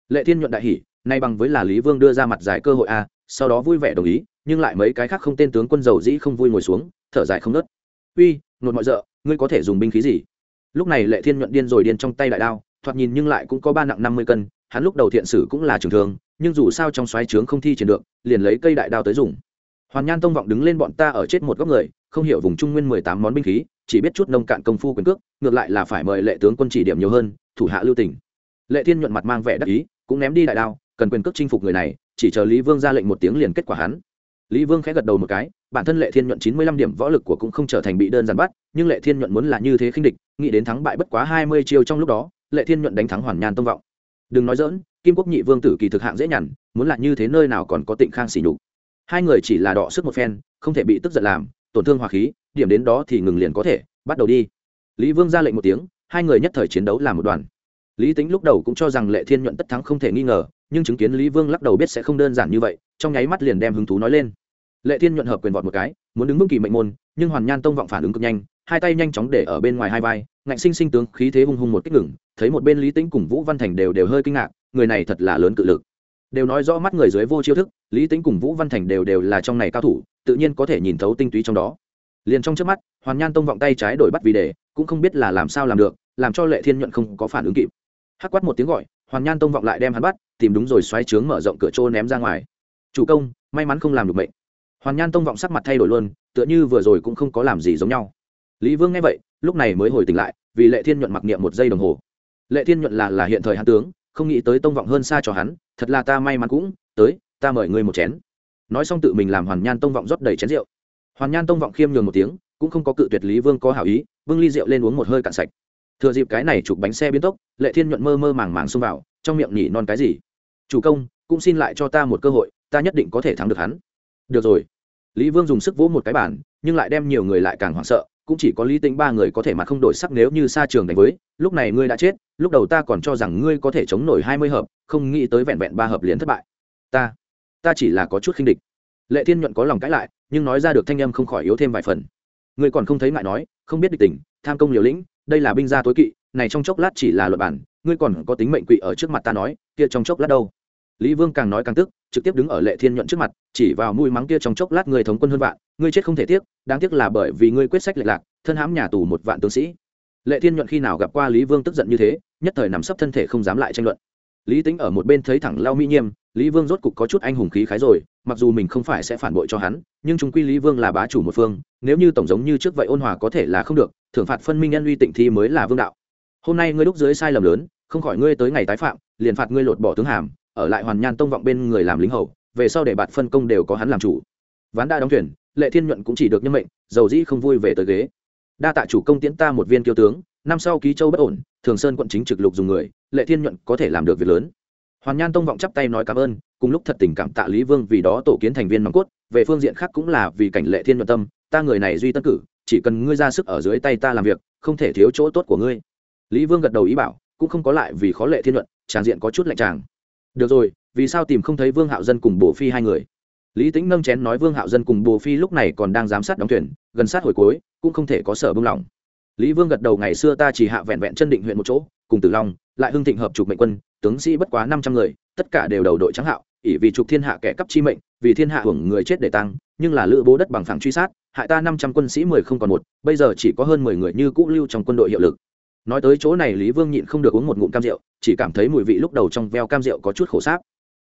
Lệ thiên nhuận đại hỉ, nay bằng với là lý vương đưa ra mặt giải cơ hội a, sau đó vui vẻ đồng ý, nhưng lại mấy cái khác không tên tướng quân dầu dĩ không vui ngồi xuống, thở dài không nớt. Uy, nột mọi rợ, ngươi có thể dùng binh khí gì? Lúc này lệ thiên nhuận điên rồi điên trong tay đại đao, thoạt nhìn nhưng lại cũng có ba nặng năm mươi cân, hắn lúc đầu thiện sử cũng là trường thường, nhưng dù sao trong xoáy trướng không thi triển được, liền lấy cây đại đao tới dùng hoàn nhan tông vọng đứng lên bọn ta ở chết một góc người, không hiểu vùng trung nguyên mười tám món binh khí, chỉ biết chút nông cạn công phu quyền cước, ngược lại là phải mời lệ tướng quân chỉ điểm nhiều hơn, thủ hạ lưu tỉnh lệ thiên nhuận mặt mang vẻ đắc ý, cũng ném đi đại đao, cần quyền cước chinh phục người này, chỉ chờ lý vương ra lệnh một tiếng liền kết quả hắn. Lý vương khẽ gật đầu một cái, bản thân lệ thiên nhuận chín mươi lăm điểm võ lực của cũng không trở thành bị đơn giản bắt, nhưng lệ thiên nhuận muốn là như thế khinh địch, nghĩ đến thắng bại bất quá hai mươi chiêu trong lúc đó, lệ thiên nhuận đánh thắng hoàn nhan tông vọng. Đừng nói dỡn kim quốc nhị vương tử kỳ thực hạng dễ nhằn, muốn là như thế nơi nào còn có tịnh khang xỉ nhục hai người chỉ là đọ sức một phen, không thể bị tức giận làm, tổn thương hòa khí, điểm đến đó thì ngừng liền có thể, bắt đầu đi. Lý vương ra lệnh một tiếng, hai người nhất thời chiến đấu làm một đoàn. Lý tính lúc đầu cũng cho rằng lệ thiên nhuận tất thắng không thể nghi ngờ, nhưng chứng kiến lý vương lắc đầu biết sẽ không đơn giản như vậy, trong nháy mắt liền đem hứng thú nói lên. Lệ thiên nhuận hợp quyền vọt một cái, muốn đứng vững kỳ mệnh môn, nhưng hoàn nhan tông vọng phản ứng cực nhanh, hai tay nhanh chóng để ở bên ngoài hai vai, ngạnh sinh sinh tướng khí thế hung hung một kích ngừng, thấy một bên lý tính cùng vũ văn thành đều đều hơi kinh ngạc, người này thật là lớn cự lực đều nói rõ mắt người dưới vô chiêu thức, lý tính cùng vũ văn thành đều đều là trong này cao thủ, tự nhiên có thể nhìn thấu tinh túy trong đó. Liền trong trước mắt, hoàn nhan tông vọng tay trái đổi bắt vì đề, cũng không biết là làm sao làm được, làm cho lệ thiên nhuận không có phản ứng kịp. Hắc quát một tiếng gọi, hoàn nhan tông vọng lại đem hắn bắt, tìm đúng rồi xoáy trướng mở rộng cửa trô ném ra ngoài. Chủ công, may mắn không làm được mệnh. Hoàn nhan tông vọng sắc mặt thay đổi luôn, tựa như vừa rồi cũng không có làm gì giống nhau. Lý vương nghe vậy, lúc này mới hồi tỉnh lại, vì lệ thiên nhuận mặc niệm một giây đồng hồ. Lệ thiên nhuận là là hiện thời hắn tướng không nghĩ tới tông vọng hơn xa cho hắn, thật là ta may mắn cũng, tới, ta mời ngươi một chén. Nói xong tự mình làm hoàn nhan tông vọng rót đầy chén rượu. Hoàn nhan tông vọng khiêm nhường một tiếng, cũng không có cự tuyệt lý vương có hảo ý vương ly rượu lên uống một hơi cạn sạch. Thừa dịp cái này chụp bánh xe biến tốc, lệ thiên nhuận mơ mơ màng màng xông vào, trong miệng nhỉ non cái gì? Chủ công, cũng xin lại cho ta một cơ hội, ta nhất định có thể thắng được hắn. Được rồi. Lý vương dùng sức vỗ một cái bản nhưng lại đem nhiều người lại càng hoảng sợ cũng chỉ có lý tính ba người có thể mà không đổi sắc nếu như xa trường đánh với, lúc này ngươi đã chết, lúc đầu ta còn cho rằng ngươi có thể chống nổi hai mươi hợp, không nghĩ tới vẹn vẹn ba hợp liền thất bại. Ta ta chỉ là có chút khinh địch. Lệ thiên nhuận có lòng cãi lại, nhưng nói ra được thanh âm không khỏi yếu thêm vài phần. Ngươi còn không thấy ngại nói, không biết địch tình tham công liều lĩnh, đây là binh gia tối kỵ, này trong chốc lát chỉ là luật bản, ngươi còn có tính mệnh quỵ ở trước mặt ta nói, kia trong chốc lát đâu? Lý vương càng nói càng tức trực tiếp đứng ở lệ thiên nhuận trước mặt, chỉ vào mũi mắng kia trong chốc lát người thống quân hơn vạn, ngươi chết không thể tiếc, đáng tiếc là bởi vì ngươi quyết sách lệch lạc, thân hãm nhà tù một vạn tướng sĩ. Lệ thiên nhuận khi nào gặp qua lý vương tức giận như thế, nhất thời nằm sấp thân thể không dám lại tranh luận. Lý tính ở một bên thấy thẳng lao mỹ nhiêm lý vương rốt cục có chút anh hùng khí khái rồi, mặc dù mình không phải sẽ phản bội cho hắn, nhưng chúng quy lý vương là bá chủ một phương, nếu như tổng giống như trước vậy ôn hòa có thể là không được, thưởng phạt phân minh nhân uy tịnh thi mới là vương đạo. Hôm nay ngươi đúc dưới sai lầm lớn, không khỏi ngươi tới ngày tái phạm, liền phạt ngươi lột bỏ tướng hàm ở lại hoàn nhan tông vọng bên người làm lính hầu, về sau để bạt phân công đều có hắn làm chủ. Ván đã đóng thuyền, lệ thiên nhuận cũng chỉ được nhân mệnh, dầu dĩ không vui về tới ghế. Đa tạ chủ công tiễn ta một viên kiêu tướng, năm sau ký châu bất ổn, thường sơn quận chính trực lục dùng người, lệ thiên nhuận có thể làm được việc lớn. Hoàn nhan tông vọng chắp tay nói cảm ơn, cùng lúc thật tình cảm tạ lý vương vì đó tổ kiến thành viên nòng cốt, về phương diện khác cũng là vì cảnh lệ thiên nhuận tâm, ta người này duy tân cử, chỉ cần ngươi ra sức ở dưới tay ta làm việc, không thể thiếu chỗ tốt của ngươi. Lý vương gật đầu ý bảo, cũng không có lại vì khó lệ thiên nhuận tràng diện có chút lạnh tràng được rồi, vì sao tìm không thấy vương hạo dân cùng bổ phi hai người? Lý tính nâng chén nói vương hạo dân cùng bồ phi lúc này còn đang giám sát đóng thuyền, gần sát hồi cuối, cũng không thể có sở bưng lỏng lý vương gật đầu, ngày xưa ta chỉ hạ vẹn vẹn chân định huyện một chỗ, cùng tử long, lại hưng thịnh hợp trục mệnh quân, tướng sĩ bất quá năm trăm người, tất cả đều đầu đội trắng hạo, ỷ vì trục thiên hạ kẻ cấp chi mệnh, vì thiên hạ hưởng người chết để tăng, nhưng là lữ bố đất bằng phẳng truy sát, hại ta năm trăm quân sĩ mười không còn một, bây giờ chỉ có hơn mười người như cũ lưu trong quân đội hiệu lực nói tới chỗ này lý vương nhịn không được uống một ngụm cam rượu, chỉ cảm thấy mùi vị lúc đầu trong veo cam rượu có chút khổ sáp.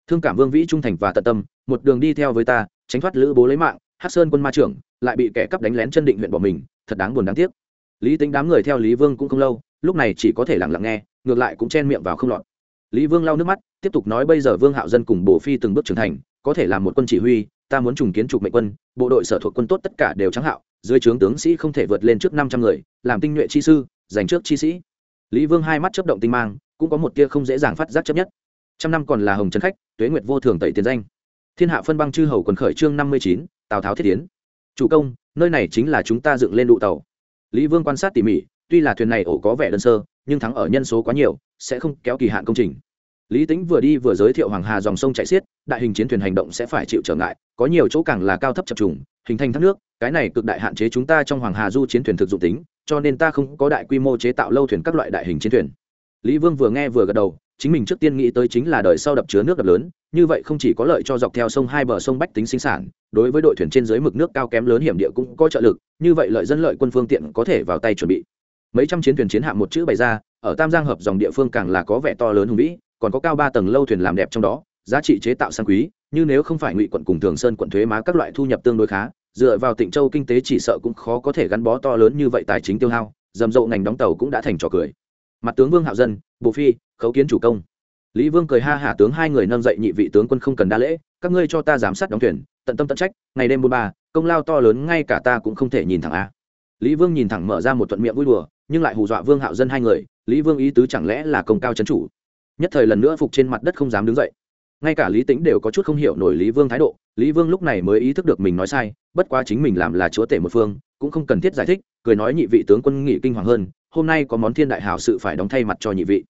Thương cảm vương vĩ trung thành và tận tâm, một đường đi theo với ta, tránh thoát lữ bố lấy mạng hát sơn quân ma trưởng, lại bị kẻ cắp đánh lén chân định huyện bỏ mình, thật đáng buồn đáng tiếc. Lý tính đám người theo lý vương cũng không lâu, lúc này chỉ có thể lặng lặng nghe, ngược lại cũng chen miệng vào không lọt. Lý vương lau nước mắt, tiếp tục nói bây giờ vương hạo dân cùng bổ phi từng bước trưởng thành, có thể làm một quân chỉ huy, ta muốn trùng kiến trục mệnh quân, bộ đội sở thuộc quân tốt tất cả đều trắng hạo, dưới trướng tướng sĩ không thể vượt lên trước năm trăm người, làm tinh nhuệ chi sư dành trước chi sĩ. Lý vương hai mắt chấp động tinh mang, cũng có một tia không dễ dàng phát giác chấp nhất. Trăm năm còn là hồng trấn khách, tuế nguyệt vô thường tẩy tiền danh. Thiên hạ phân băng chư hầu quần khởi chương năm mươi chín, tào tháo thiết tiến. Chủ công, nơi này chính là chúng ta dựng lên đụ tàu. Lý vương quan sát tỉ mỉ, tuy là thuyền này ổ có vẻ đơn sơ, nhưng thắng ở nhân số quá nhiều, sẽ không kéo kỳ hạn công trình. Lý tính vừa đi vừa giới thiệu hoàng hà dòng sông chạy xiết, đại hình chiến thuyền hành động sẽ phải chịu trở ngại, có nhiều chỗ càng là cao thấp chập trùng hình thành thác nước, cái này cực đại hạn chế chúng ta trong hoàng hà du chiến thuyền thực dụng tính, cho nên ta không có đại quy mô chế tạo lâu thuyền các loại đại hình chiến thuyền. Lý vương vừa nghe vừa gật đầu, chính mình trước tiên nghĩ tới chính là đời sau đập chứa nước đập lớn, như vậy không chỉ có lợi cho dọc theo sông hai bờ sông bách tính sinh sản, đối với đội thuyền trên dưới mực nước cao kém lớn hiểm địa cũng có trợ lực, như vậy lợi dân lợi quân phương tiện có thể vào tay chuẩn bị. Mấy trăm chiến thuyền chiến hạm một chữ bày ra, ở tam giang hợp dòng địa phương càng là có vẻ to lớn hùng vĩ, còn có cao ba tầng lâu thuyền làm đẹp trong đó giá trị chế tạo sang quý, như nếu không phải ngụy quận cùng thường sơn quận thuế má các loại thu nhập tương đối khá, dựa vào tịnh châu kinh tế chỉ sợ cũng khó có thể gắn bó to lớn như vậy tài chính tiêu hao, rầm rộ ngành đóng tàu cũng đã thành trò cười. Mặt tướng vương hạo dân bộ phi, khấu kiến chủ công. Lý vương cười ha hả tướng hai người nâng dậy nhị vị tướng quân không cần đa lễ, các ngươi cho ta giám sát đóng thuyền, tận tâm tận trách, ngày đêm buôn ba, công lao to lớn ngay cả ta cũng không thể nhìn thẳng a. Lý vương nhìn thẳng mở ra một thuận miệng vui đùa, nhưng lại hù dọa vương hạo dân hai người, lý vương ý tứ chẳng lẽ là công cao c chủ. Nhất thời lần nữa phục trên mặt đất không dám đứng dậy ngay cả lý tính đều có chút không hiểu nổi lý vương thái độ, lý vương lúc này mới ý thức được mình nói sai, bất quá chính mình làm là chúa tể một phương, cũng không cần thiết giải thích, cười nói nhị vị tướng quân nghị kinh hoàng hơn, hôm nay có món thiên đại hảo sự phải đóng thay mặt cho nhị vị.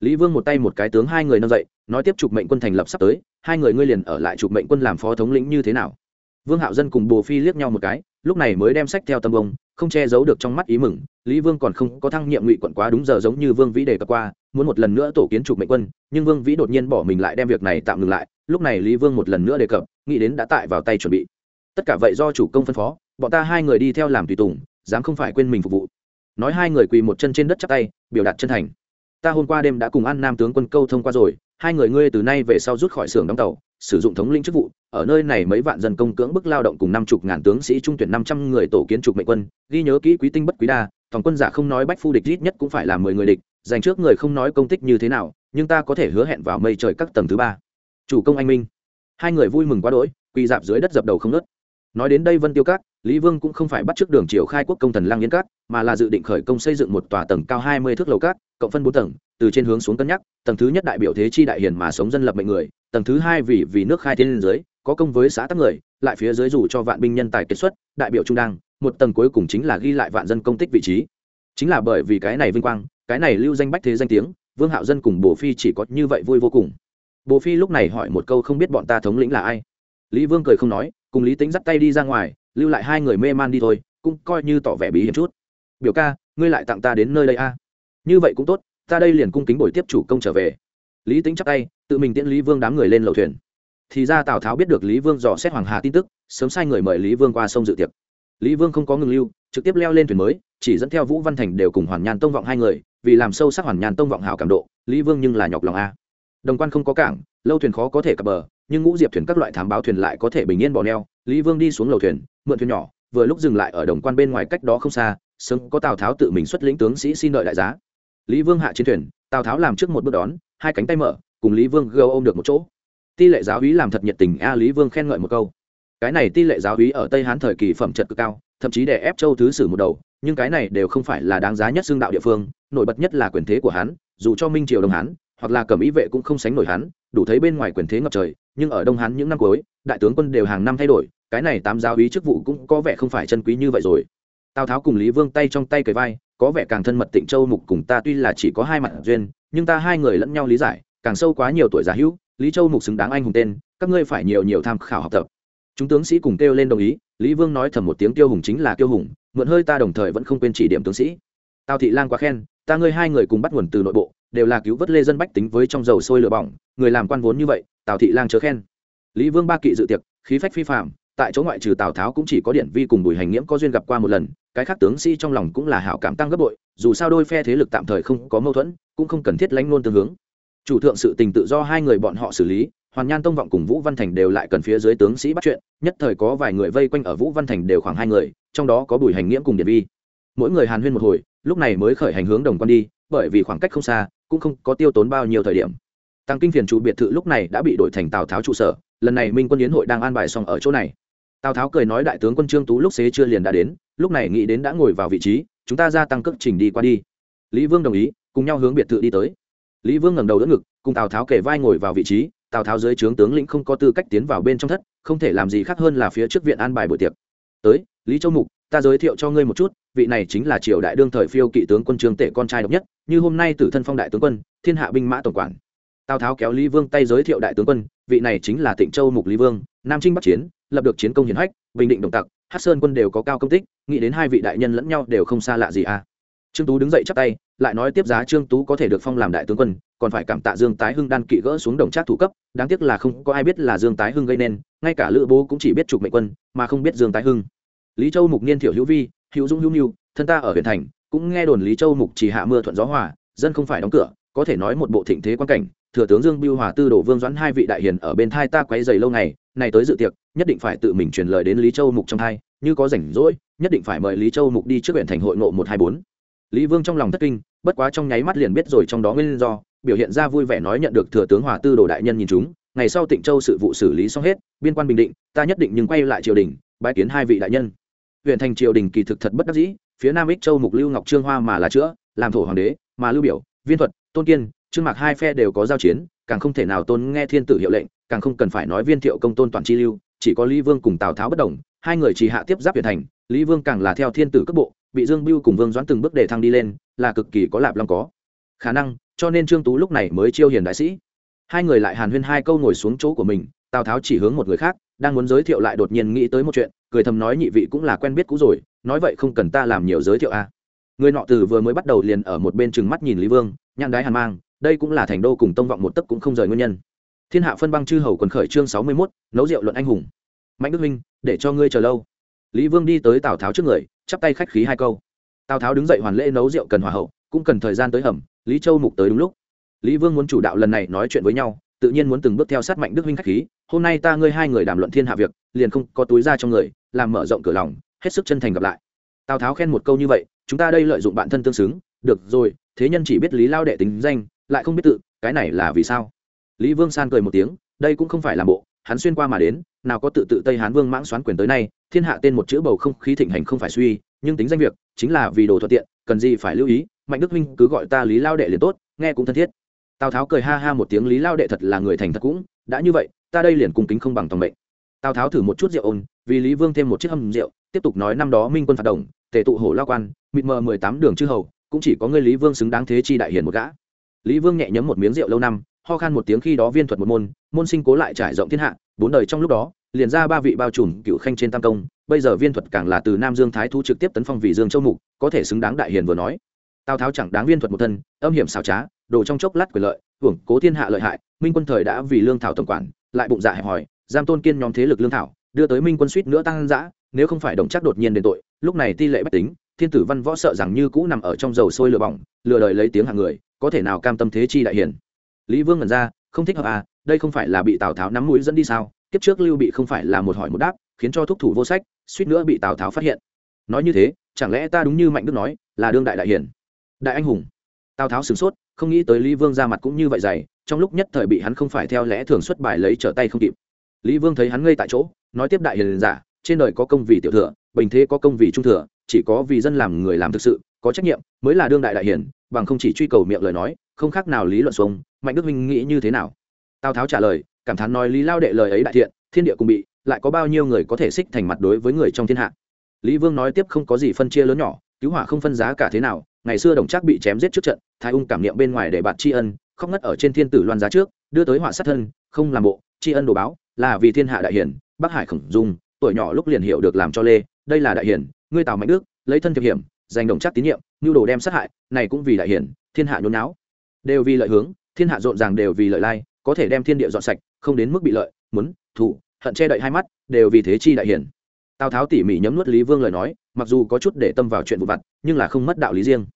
Lý vương một tay một cái tướng hai người nâng dậy, nói tiếp trục mệnh quân thành lập sắp tới, hai người ngươi liền ở lại trục mệnh quân làm phó thống lĩnh như thế nào? Vương hạo dân cùng bồ phi liếc nhau một cái, lúc này mới đem sách theo tâm bông không che giấu được trong mắt ý mừng, lý vương còn không có thăng nhiệm ngụy quận quá đúng giờ giống như vương vĩ đề cập qua, muốn một lần nữa tổ kiến trục mệnh quân, nhưng vương vĩ đột nhiên bỏ mình lại đem việc này tạm ngừng lại, lúc này lý vương một lần nữa đề cập, nghĩ đến đã tại vào tay chuẩn bị. Tất cả vậy do chủ công phân phó, bọn ta hai người đi theo làm tùy tùng, dám không phải quên mình phục vụ. Nói hai người quỳ một chân trên đất chắc tay, biểu đạt chân thành. Ta hôm qua đêm đã cùng an nam tướng quân câu thông qua rồi, hai người ngươi từ nay về sau rút khỏi xưởng đóng tàu sử dụng thống lĩnh chức vụ, ở nơi này mấy vạn dân công cưỡng bức lao động cùng năm chục ngàn tướng sĩ trung tuyển năm trăm người tổ kiến trục mệnh quân, ghi nhớ kỹ quý tinh bất quý đa thòng quân giả không nói bách phu địch ít nhất cũng phải là mười người địch, dành trước người không nói công tích như thế nào, nhưng ta có thể hứa hẹn vào mây trời các tầng thứ ba. Chủ công anh minh. Hai người vui mừng quá đỗi, quỳ dạp dưới đất dập đầu không nớt nói đến đây vân tiêu cát lý vương cũng không phải bắt trước đường triều khai quốc công thần lang yên cát mà là dự định khởi công xây dựng một tòa tầng cao hai mươi thước lầu cát cộng phân bốn tầng, từ trên hướng xuống cân nhắc, tầng thứ nhất đại biểu thế chi đại hiền mà sống dân lập mệnh người tầng thứ hai vì vì nước khai thiên dưới, có công với xã tắc người, lại phía dưới dù cho vạn binh nhân tài kết xuất, đại biểu trung đăng, một tầng cuối cùng chính là ghi lại vạn dân công tích vị trí. Chính là bởi vì cái này vinh quang, cái này lưu danh bách thế danh tiếng, vương hạo dân cùng bồ phi chỉ có như vậy vui vô cùng. Bồ phi lúc này hỏi một câu không biết bọn ta thống lĩnh là ai. Lý vương cười không nói, cùng lý tính dắt tay đi ra ngoài, lưu lại hai người mê man đi thôi, cũng coi như tỏ vẻ bí hiểm chút. Biểu ca, ngươi lại tặng ta đến nơi đây a. Như vậy cũng tốt, ta đây liền cung kính buổi tiếp chủ công trở về. Lý tính chắc tay tự mình tiễn lý vương đám người lên lầu thuyền. Thì ra tào tháo biết được lý vương dò xét hoàng hà tin tức, sớm sai người mời lý vương qua sông dự tiệc. Lý vương không có ngừng lưu, trực tiếp leo lên thuyền mới, chỉ dẫn theo vũ văn thành đều cùng hoàn nhàn tông vọng hai người, vì làm sâu sắc hoàn nhàn tông vọng hảo cảm độ, lý vương nhưng là nhọc lòng a. Đồng quan không có cảng, lâu thuyền khó có thể cập bờ, nhưng ngũ diệp thuyền các loại thám báo thuyền lại có thể bình yên bỏ neo. Lý vương đi xuống lầu thuyền, mượn thuyền nhỏ, vừa lúc dừng lại ở đồng quan bên ngoài cách đó không xa, sớm có tào tháo tự mình xuất lĩnh tướng sĩ xin đợi đại giá. Lý vương hạ chiến thuyền, tào tháo làm trước một bước đón, hai cánh tay mở cùng lý vương gâu ôm được một chỗ. Ti lệ giáo úy làm thật nhiệt tình, a lý vương khen ngợi một câu. Cái này ti lệ giáo úy ở tây hán thời kỳ phẩm chất cực cao, thậm chí để ép châu thứ sử một đầu, nhưng cái này đều không phải là đáng giá nhất xương đạo địa phương, nổi bật nhất là quyền thế của hắn, dù cho minh triều đông hán, hoặc là cầm ý vệ cũng không sánh nổi hắn, đủ thấy bên ngoài quyền thế ngập trời, nhưng ở đông hán những năm cuối, đại tướng quân đều hàng năm thay đổi, cái này tám giáo úy chức vụ cũng có vẻ không phải chân quý như vậy rồi. Tào tháo cùng lý vương tay trong tay cầy vai, có vẻ càng thân mật tịnh châu mục cùng ta tuy là chỉ có hai mặt duyên, nhưng ta hai người lẫn nhau lý giải càng sâu quá nhiều tuổi già hữu, lý châu mục xứng đáng anh hùng tên, các ngươi phải nhiều nhiều tham khảo học tập. Chúng tướng sĩ cùng kêu lên đồng ý, lý vương nói thầm một tiếng tiêu hùng chính là tiêu hùng, mượn hơi ta đồng thời vẫn không quên chỉ điểm tướng sĩ. Tào thị lan quá khen, ta ngươi hai người cùng bắt nguồn từ nội bộ, đều là cứu vớt lê dân bách tính với trong dầu sôi lửa bỏng, người làm quan vốn như vậy, tào thị lang chớ khen. Lý vương ba kỵ dự tiệc, khí phách phi phạm tại chỗ ngoại trừ tào tháo cũng chỉ có điện vi cùng bùi hành nghiễm có duyên gặp qua một lần, cái khác tướng sĩ trong lòng cũng là hảo cảm tăng gấp bội, dù sao đôi phe thế lực tạm thời không có mâu thuẫn, cũng không cần thiết lãnh ngôn tương hướng chủ thượng sự tình tự do hai người bọn họ xử lý, hoàn nhan tông vọng cùng vũ văn thành đều lại cần phía dưới tướng sĩ bắt chuyện, nhất thời có vài người vây quanh ở vũ văn thành đều khoảng hai người, trong đó có bùi hành nghiễm cùng điện vi. Mỗi người hàn huyên một hồi, lúc này mới khởi hành hướng đồng quan đi, bởi vì khoảng cách không xa, cũng không có tiêu tốn bao nhiêu thời điểm. Tăng kinh phiền chủ biệt thự lúc này đã bị đổi thành tào tháo trụ sở, lần này minh quân yến hội đang an bài xong ở chỗ này. Tào tháo cười nói đại tướng quân trương tú lúc xế chưa liền đã đến, lúc này nghĩ đến đã ngồi vào vị trí, chúng ta gia tăng cước trình đi qua đi. Lý vương đồng ý, cùng nhau hướng biệt thự đi tới lý vương ngẩng đầu đỡ ngực, cùng tào tháo kể vai ngồi vào vị trí, tào tháo dưới trướng tướng lĩnh không có tư cách tiến vào bên trong thất, không thể làm gì khác hơn là phía trước viện an bài buổi tiệc. Tới, lý châu mục, ta giới thiệu cho ngươi một chút, vị này chính là triều đại đương thời phiêu kỵ tướng quân trương tể con trai độc nhất, như hôm nay tử thân phong đại tướng quân, thiên hạ binh mã tổng quản. Tào tháo kéo lý vương tay giới thiệu đại tướng quân, vị này chính là tịnh châu mục lý vương, nam trinh bắc chiến, lập được chiến công hiển hách, bình định đồng tặc hát sơn quân đều có cao công tích, nghĩ đến hai vị đại nhân lẫn nhau đều không xa lạ gì à. Trương tú đứng dậy chắp tay lại nói tiếp giá trương tú có thể được phong làm đại tướng quân, còn phải cảm tạ dương tái hưng đan kỵ gỡ xuống đồng trác thủ cấp, đáng tiếc là không có ai biết là dương tái hưng gây nên, ngay cả lữ bố cũng chỉ biết trục mệnh quân, mà không biết dương tái hưng. Lý châu mục niên thiểu hữu vi, hữu dung hữu niu thân ta ở huyện thành, cũng nghe đồn lý châu mục chỉ hạ mưa thuận gió hòa, dân không phải đóng cửa, có thể nói một bộ thịnh thế quan cảnh, thừa tướng dương biêu hòa tư đổ vương doãn hai vị đại hiền ở bên thai ta quấy dày lâu ngày, này tới dự tiệc, nhất định phải tự mình truyền lời đến lý châu mục trong thai, như có rảnh rỗi, nhất định phải mời lý châu mục đi trước huyện thành hội ngộ một hai bốn. Lý vương trong lòng thất kinh bất quá trong nháy mắt liền biết rồi trong đó nguyên do, biểu hiện ra vui vẻ nói nhận được thừa tướng hòa tư đồ đại nhân nhìn chúng, ngày sau tịnh châu sự vụ xử lý xong hết, biên quan bình định, ta nhất định nhưng quay lại triều đình bãi kiến hai vị đại nhân. Huyện thành triều đình kỳ thực thật bất đắc dĩ, phía nam ích châu mục lưu ngọc trương hoa mà là chữa, làm thổ hoàng đế, mà lưu biểu, viên thuật, tôn kiên, trương mạc hai phe đều có giao chiến, càng không thể nào tôn nghe thiên tử hiệu lệnh, càng không cần phải nói viên thiệu công tôn toàn chi lưu, chỉ có lý vương cùng tào tháo bất đồng hai người chỉ hạ tiếp giáp huyện thành, lý vương càng là theo thiên tử cấp bộ, bị dương biêu cùng vương doãn từng bước để thăng đi lên, là cực kỳ có lạp long có. Khả năng, cho nên trương tú lúc này mới chiêu hiền đại sĩ. Hai người lại hàn huyên hai câu ngồi xuống chỗ của mình, tào tháo chỉ hướng một người khác, đang muốn giới thiệu lại đột nhiên nghĩ tới một chuyện, cười thầm nói nhị vị cũng là quen biết cũ rồi, nói vậy không cần ta làm nhiều giới thiệu a à. người nọ từ vừa mới bắt đầu liền ở một bên chừng mắt nhìn lý vương nhăn đái hàn mang, đây cũng là thành đô cùng tông vọng một tấc cũng không rời nguyên nhân. Thiên hạ phân băng chư hầu quần khởi chương sáu mươi mốt, nấu rượu luận anh hùng mạnh đức minh, để cho ngươi chờ lâu. Lý vương đi tới tào tháo trước người, chắp tay khách khí hai câu. Tào tháo đứng dậy hoàn lễ nấu rượu cần hòa hậu, cũng cần thời gian tới hầm, lý châu mục tới đúng lúc. Lý vương muốn chủ đạo lần này nói chuyện với nhau, tự nhiên muốn từng bước theo sát mạnh đức huynh khách khí, hôm nay ta ngươi hai người đàm luận thiên hạ việc, liền không có túi ra trong người, làm mở rộng cửa lòng, hết sức chân thành gặp lại. Tào tháo khen một câu như vậy, chúng ta đây lợi dụng bản thân tương xứng, được rồi, thế nhân chỉ biết lý lao đệ tính danh, lại không biết tự, cái này là vì sao? Lý vương san cười một tiếng, đây cũng không phải là bộ, hắn xuyên qua mà đến nào có tự tự tây hán vương mãng xoán quyền tới nay, thiên hạ tên một chữ bầu không khí thịnh hành không phải suy, nhưng tính danh việc chính là vì đồ thuận tiện, cần gì phải lưu ý, mạnh đức minh cứ gọi ta lý lao đệ liền tốt, nghe cũng thân thiết. Tào tháo cười ha ha một tiếng, lý lao đệ thật là người thành thật cũng, đã như vậy, ta đây liền cùng kính không bằng tòng mệnh. Tào tháo thử một chút rượu ôn, vì lý vương thêm một chiếc hầm rượu, tiếp tục nói năm đó minh quân phạt đồng, tề tụ hổ lao quan, mịt mờ mười tám đường chư hầu, cũng chỉ có ngươi lý vương xứng đáng thế chi đại hiền một gã. Lý vương nhẹ nhấm một miếng rượu lâu năm ho khan một tiếng khi đó viên thuật một môn môn sinh cố lại trải rộng thiên hạ, bốn đời trong lúc đó, liền ra ba vị bao trùm cựu khanh trên tam công, bây giờ viên thuật càng là từ nam dương thái thú trực tiếp tấn phong vì dương châu mục, có thể xứng đáng đại hiền vừa nói. Tào tháo chẳng đáng viên thuật một thân, âm hiểm xảo trá, đồ trong chốc lát quyền lợi, hưởng cố thiên hạ lợi hại, minh quân thời đã vì lương thảo tổng quản, lại bụng dạ hẹp hòi, giam tôn kiên nhóm thế lực lương thảo, đưa tới minh quân suýt nữa tăng dã, nếu không phải đồng chắc đột nhiên đền tội, lúc này ti lệ bách tính, thiên tử văn võ sợ rằng như cũ nằm ở trong dầu sôi lửa bỏng, lừa đời lấy tiếng hàng người, có thể nào cam tâm thế chi đại hiền lý vương ngẩn ra, không thích hợp à đây không phải là bị tào tháo nắm mũi dẫn đi sao? Kiếp trước lưu bị không phải là một hỏi một đáp, khiến cho thúc thủ vô sách, suýt nữa bị tào tháo phát hiện. Nói như thế, chẳng lẽ ta đúng như mạnh đức nói, là đương đại đại hiển đại anh hùng. Tào tháo sửng sốt, không nghĩ tới lý vương ra mặt cũng như vậy dày, trong lúc nhất thời bị hắn không phải theo lẽ thường xuất bài lấy trở tay không kịp. Lý vương thấy hắn ngây tại chỗ, nói tiếp đại hiền giả, trên đời có công vì tiểu thừa, bình thế có công vì trung thừa, chỉ có vì dân làm người làm thực sự, có trách nhiệm mới là đương đại đại hiền, bằng không chỉ truy cầu miệng lời nói, không khác nào lý luận xuống mạnh đức minh nghĩ như thế nào? Tào tháo trả lời, cảm thán nói, lý lao đệ lời ấy đại thiện, thiên địa cùng bị, lại có bao nhiêu người có thể xích thành mặt đối với người trong thiên hạ? Lý vương nói tiếp, không có gì phân chia lớn nhỏ, cứu hỏa không phân giá cả thế nào, ngày xưa đồng trác bị chém giết trước trận, thái ung cảm niệm bên ngoài để bạt tri ân, khóc ngất ở trên thiên tử loan giá trước, đưa tới họa sát thân, không làm bộ, tri ân đồ báo, là vì thiên hạ đại hiển, bắc hải khổng dung, tuổi nhỏ lúc liền hiểu được làm cho lê, đây là đại hiển, ngươi tào mạnh đức, lấy thân thiệp hiểm, giành đồng trác tín nhiệm nhu đồ đem sát hại, này cũng vì đại hiển, thiên hạ nhốn não đều vì lợi hướng thiên hạ rộn ràng đều vì lợi lai, có thể đem thiên địa dọn sạch, không đến mức bị lợi, muốn thủ hận che đậy hai mắt, đều vì thế chi đại hiển. Tào tháo tỉ mỉ nhấm nuốt lý vương lời nói, mặc dù có chút để tâm vào chuyện vụ vặt, nhưng là không mất đạo lý riêng.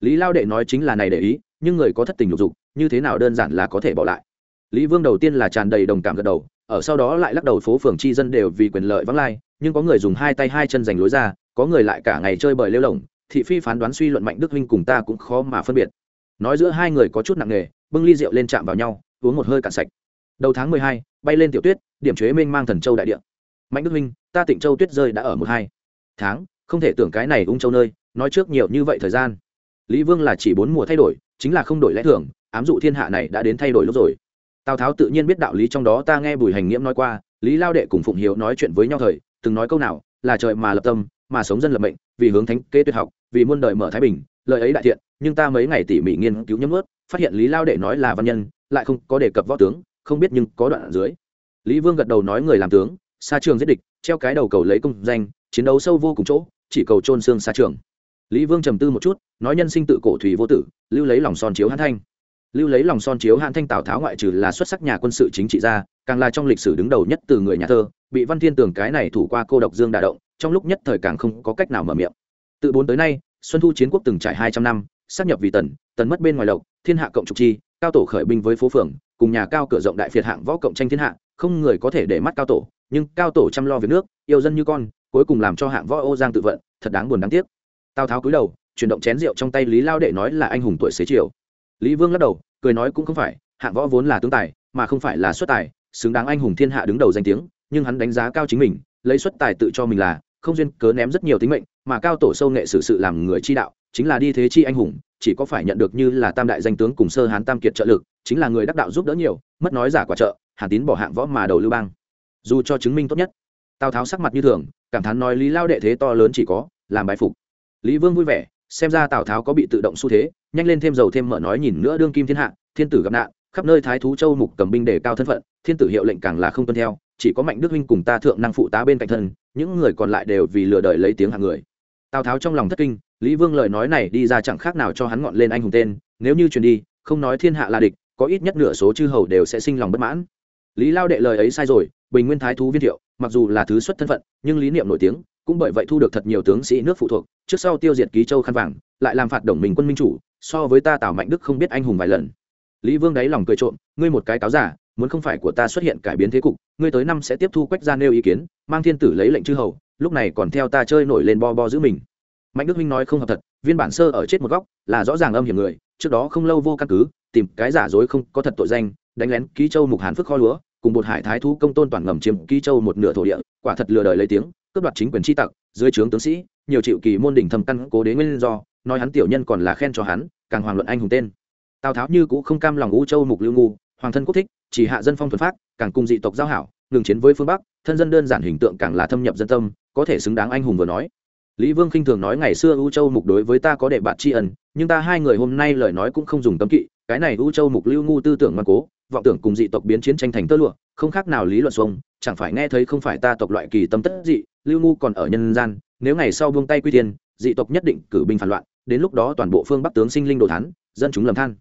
Lý lao đệ nói chính là này để ý, nhưng người có thất tình lục dục, như thế nào đơn giản là có thể bỏ lại. Lý vương đầu tiên là tràn đầy đồng cảm gật đầu, ở sau đó lại lắc đầu phố phường chi dân đều vì quyền lợi vắng lai, nhưng có người dùng hai tay hai chân giành lối ra, có người lại cả ngày chơi bời lêu lỏng thị phi phán đoán suy luận mạnh đức huynh cùng ta cũng khó mà phân biệt nói giữa hai người có chút nặng nề bưng ly rượu lên chạm vào nhau uống một hơi cạn sạch. Đầu tháng mười hai bay lên tiểu tuyết điểm chế minh mang thần châu đại địa. Mạnh đức Minh, ta tịnh châu tuyết rơi đã ở một hai tháng không thể tưởng cái này ung châu nơi nói trước nhiều như vậy thời gian. Lý vương là chỉ bốn mùa thay đổi chính là không đổi lẽ thường ám dụ thiên hạ này đã đến thay đổi lúc rồi. Tào tháo tự nhiên biết đạo lý trong đó ta nghe bùi hành nghiễm nói qua lý lao đệ cùng phụng hiếu nói chuyện với nhau thời từng nói câu nào là trời mà lập tâm mà sống dân lập mệnh vì hướng thánh kế tuyệt học vì muôn đời mở thái bình lời ấy đại thiện, nhưng ta mấy ngày tỉ mỉ nghiên cứu nhấm ướt phát hiện lý lao đệ nói là văn nhân, lại không có đề cập võ tướng, không biết nhưng có đoạn ở dưới. Lý vương gật đầu nói người làm tướng, xa trường giết địch, treo cái đầu cầu lấy công danh, chiến đấu sâu vô cùng chỗ, chỉ cầu trôn xương xa trường. Lý vương trầm tư một chút, nói nhân sinh tự cổ thủy vô tử, lưu lấy lòng son chiếu hãn thanh. Lưu lấy lòng son chiếu hãn thanh tào tháo ngoại trừ là xuất sắc nhà quân sự chính trị gia càng là trong lịch sử đứng đầu nhất từ người nhà thơ, bị văn thiên tường cái này thủ qua cô độc dương đà động, trong lúc nhất thời càng không có cách nào mở miệng. Tự bốn tới nay xuân thu chiến quốc từng trải hai trăm năm sắp nhập vì tần tần mất bên ngoài lộc, thiên hạ cộng trục chi, cao tổ khởi binh với phố phường, cùng nhà cao cửa rộng đại phiệt hạng võ cộng tranh thiên hạ, không người có thể để mắt cao tổ, nhưng cao tổ chăm lo việc nước, yêu dân như con, cuối cùng làm cho hạng võ ô giang tự vận, thật đáng buồn đáng tiếc. Tào tháo cúi đầu, chuyển động chén rượu trong tay lý lao đệ nói là anh hùng tuổi xế chiều. Lý vương lắc đầu, cười nói cũng không phải, hạng võ vốn là tướng tài, mà không phải là xuất tài, xứng đáng anh hùng thiên hạ đứng đầu danh tiếng, nhưng hắn đánh giá cao chính mình, lấy xuất tài tự cho mình là, không duyên cớ ném rất nhiều tính mệnh mà cao tổ sâu nghệ xử sự làm người chi đạo, chính là đi thế chi anh hùng, chỉ có phải nhận được như là tam đại danh tướng cùng sơ hán tam kiệt trợ lực, chính là người đắc đạo giúp đỡ nhiều, mất nói giả quả trợ, hàn tín bỏ hạng võ mà đầu lưu bang. Dù cho chứng minh tốt nhất, tào tháo sắc mặt như thường, cảm thán nói lý lao đệ thế to lớn chỉ có, làm bài phục. Lý vương vui vẻ, xem ra tào tháo có bị tự động xu thế, nhanh lên thêm dầu thêm mở nói nhìn nữa đương kim thiên hạ, thiên tử gặp nạn, khắp nơi thái thú châu mục cầm binh để cao thân phận, thiên tử hiệu lệnh càng là không tuân theo, chỉ có mạnh đức huynh cùng ta thượng năng phụ tá bên cạnh thân, những người còn lại đều vì lừa đời lấy tiếng hạng người tào tháo trong lòng thất kinh, lý vương lời nói này đi ra chẳng khác nào cho hắn ngọn lên anh hùng tên, nếu như truyền đi, không nói thiên hạ là địch, có ít nhất nửa số chư hầu đều sẽ sinh lòng bất mãn. Lý lao đệ lời ấy sai rồi, bình nguyên thái thú viên thiệu, mặc dù là thứ xuất thân phận, nhưng lý niệm nổi tiếng, cũng bởi vậy thu được thật nhiều tướng sĩ nước phụ thuộc, trước sau tiêu diệt ký châu khăn vàng, lại làm phạt đồng mình quân minh chủ, so với ta tào mạnh đức không biết anh hùng vài lần. Lý vương đáy lòng cười trộm, ngươi một cái cáo giả, muốn không phải của ta xuất hiện cải biến thế cục, ngươi tới năm sẽ tiếp thu quách ra nêu ý kiến, mang thiên tử lấy lệnh chư hầu lúc này còn theo ta chơi nổi lên bo bo giữ mình. Mạnh đức minh nói không hợp thật, viên bản sơ ở chết một góc là rõ ràng âm hiểm người, trước đó không lâu vô căn cứ, tìm cái giả dối không có thật tội danh, đánh lén ký châu mục hán phước kho lúa, cùng một hải thái thú công tôn toàn ngầm chiếm ký châu một nửa thổ địa, quả thật lừa đời lấy tiếng, cướp đoạt chính quyền tri tặc, dưới trướng tướng sĩ, nhiều triệu kỳ môn đỉnh thầm căn cố đế nguyên do, nói hắn tiểu nhân còn là khen cho hắn, càng hoàng luận anh hùng tên. Tào tháo như cũng không cam lòng u châu mục lưu ngu, hoàng thân quốc thích, chỉ hạ dân phong thuần phát càng cùng dị tộc giao hảo, ngừng chiến với phương bắc, thân dân đơn giản hình tượng càng là thâm nhập dân tâm có thể xứng đáng anh hùng vừa nói. Lý vương khinh thường nói ngày xưa u châu mục đối với ta có đệ bạt tri ân, nhưng ta hai người hôm nay lời nói cũng không dùng cấm kỵ, cái này u châu mục lưu ngu tư tưởng ngoan cố, vọng tưởng cùng dị tộc biến chiến tranh thành tơ lụa, không khác nào lý luận xuông, chẳng phải nghe thấy không phải ta tộc loại kỳ tâm tất dị, lưu ngu còn ở nhân gian, nếu ngày sau buông tay quy tiên dị tộc nhất định cử binh phản loạn, đến lúc đó toàn bộ phương bắc tướng sinh linh đồ thán, dân chúng lầm than.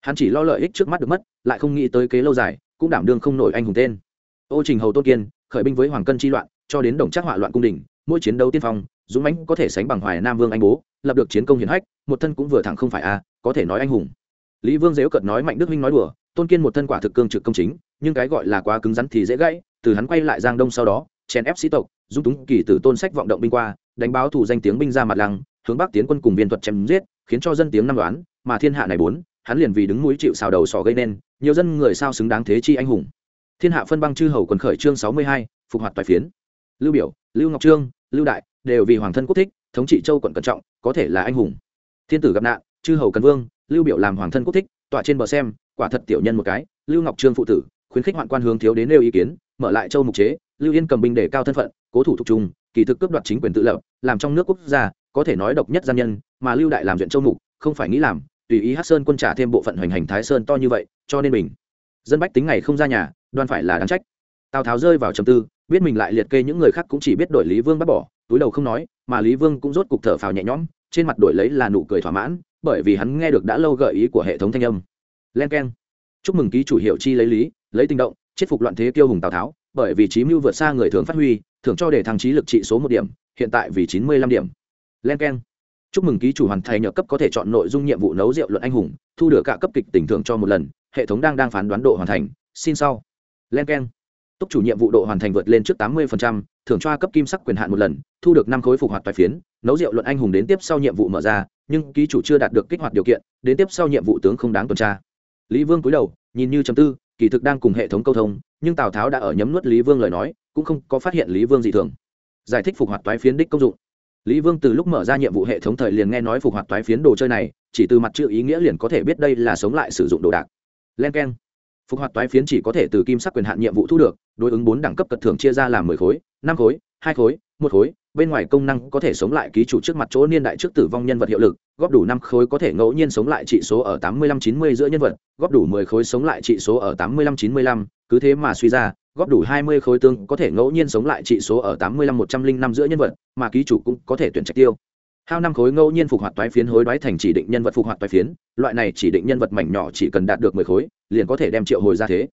Hắn chỉ lo lợi ích trước mắt được mất, lại không nghĩ tới kế lâu dài, cũng đảm đương không nổi anh hùng tên. Ô trình hầu tôn kiên, khởi binh với hoàng cân chi loạn cho đến đồng trác hỏa loạn cung đình, mỗi chiến đấu tiên phong, dũng mãnh có thể sánh bằng hoài nam vương anh bố, lập được chiến công hiển hách, một thân cũng vừa thẳng không phải a, có thể nói anh hùng. Lý vương dếu cợt nói mạnh đức huynh nói đùa, tôn kiên một thân quả thực cương trực công chính, nhưng cái gọi là quá cứng rắn thì dễ gãy, từ hắn quay lại giang đông sau đó, chèn ép sĩ tộc, dung túng kỳ tử tôn sách vọng động binh qua, đánh báo thủ danh tiếng binh ra mặt lăng, hướng bắc tiến quân cùng viên thuật chém giết, khiến cho dân tiếng năm đoán, mà thiên hạ này bốn, hắn liền vì đứng núi chịu xào đầu sỏ gây nên, nhiều dân người sao xứng đáng thế chi anh hùng. Thiên hạ phân băng chư hầu quần khởi chương sáu mươi hai, phục hoạt toại phiến lưu biểu, lưu ngọc trương, lưu đại đều vì hoàng thân quốc thích, thống trị châu quận cẩn trọng, có thể là anh hùng. Thiên tử gặp nạn, chư hầu cần vương, lưu biểu làm hoàng thân quốc thích, tọa trên bờ xem, quả thật tiểu nhân một cái, lưu ngọc trương phụ tử, khuyến khích hoạn quan hướng thiếu đến nêu ý kiến, mở lại châu mục chế, lưu yên cầm binh để cao thân phận, cố thủ thuộc trung, kỳ thực cướp đoạt chính quyền tự lập, làm trong nước quốc gia, có thể nói độc nhất gian nhân, mà lưu đại làm chuyện châu mục, không phải nghĩ làm, tùy ý hát sơn quân trả thêm bộ phận hoành hành thái sơn to như vậy, cho nên mình. Dân bách tính ngày không ra nhà, đoan phải là đáng trách tào tháo rơi vào trầm tư, biết mình lại liệt kê những người khác cũng chỉ biết đổi lý vương bắt bỏ, túi đầu không nói, mà lý vương cũng rốt cục thở phào nhẹ nhõm, trên mặt đổi lấy là nụ cười thỏa mãn, bởi vì hắn nghe được đã lâu gợi ý của hệ thống thanh âm. Len k e n chúc mừng ký chủ hiệu chi lấy lý, lấy tinh động, chết phục loạn thế kiêu hùng tào tháo, bởi vì trí mưu vượt xa người thường phát huy thường cho để thăng trí lực trị số một điểm, hiện tại vì chín mươi lăm điểm. Len k e n chúc mừng ký chủ hoàn thành nhờ cấp có thể chọn nội dung nhiệm vụ nấu rượu luận anh hùng, thu được cả cấp kịch tỉnh thưởng cho một lần, hệ thống đang đang phán đoán độ hoàn thành. Xin sau. Len k e n túc chủ nhiệm vụ độ hoàn thành vượt lên trước tám mươi thưởng cho cấp kim sắc quyền hạn một lần, thu được năm khối phục hoạt tài phiến, nấu rượu luận anh hùng đến tiếp sau nhiệm vụ mở ra, nhưng ký chủ chưa đạt được kích hoạt điều kiện, đến tiếp sau nhiệm vụ tướng không đáng tuần tra. Lý vương cúi đầu, nhìn như chấm tư, kỳ thực đang cùng hệ thống câu thông, nhưng tào tháo đã ở nhấm nuốt lý vương lời nói, cũng không có phát hiện lý vương dị thường. Giải thích phục hoạt toái phiến đích công dụng. Lý vương từ lúc mở ra nhiệm vụ hệ thống thời liền nghe nói phục hoạt toái phiến đồ chơi này, chỉ từ mặt chữ ý nghĩa liền có thể biết đây là sống lại sử dụng đồ đạc. Len k e n phục hoạt toái phiến chỉ có thể từ kim sắc quyền hạn nhiệm vụ thu được, đối ứng bốn đẳng cấp cật thưởng chia ra làm mười khối, năm khối, hai khối, một khối, bên ngoài công năng có thể sống lại ký chủ trước mặt chỗ niên đại trước tử vong nhân vật hiệu lực, góp đủ năm khối có thể ngẫu nhiên sống lại trị số ở tám mươi lăm chín mươi giữa nhân vật, góp đủ mười khối sống lại trị số ở tám mươi lăm chín mươi lăm, cứ thế mà suy ra, góp đủ hai mươi khối tương có thể ngẫu nhiên sống lại trị số ở tám mươi lăm một trăm linh năm giữa nhân vật, mà ký chủ cũng có thể tuyển trạch tiêu hao năm khối ngẫu nhiên phục hoạt toái phiến hối đoái thành chỉ định nhân vật phục hoạt toái phiến, loại này chỉ định nhân vật mảnh nhỏ chỉ cần đạt được mười khối, liền có thể đem triệu hồi ra thế.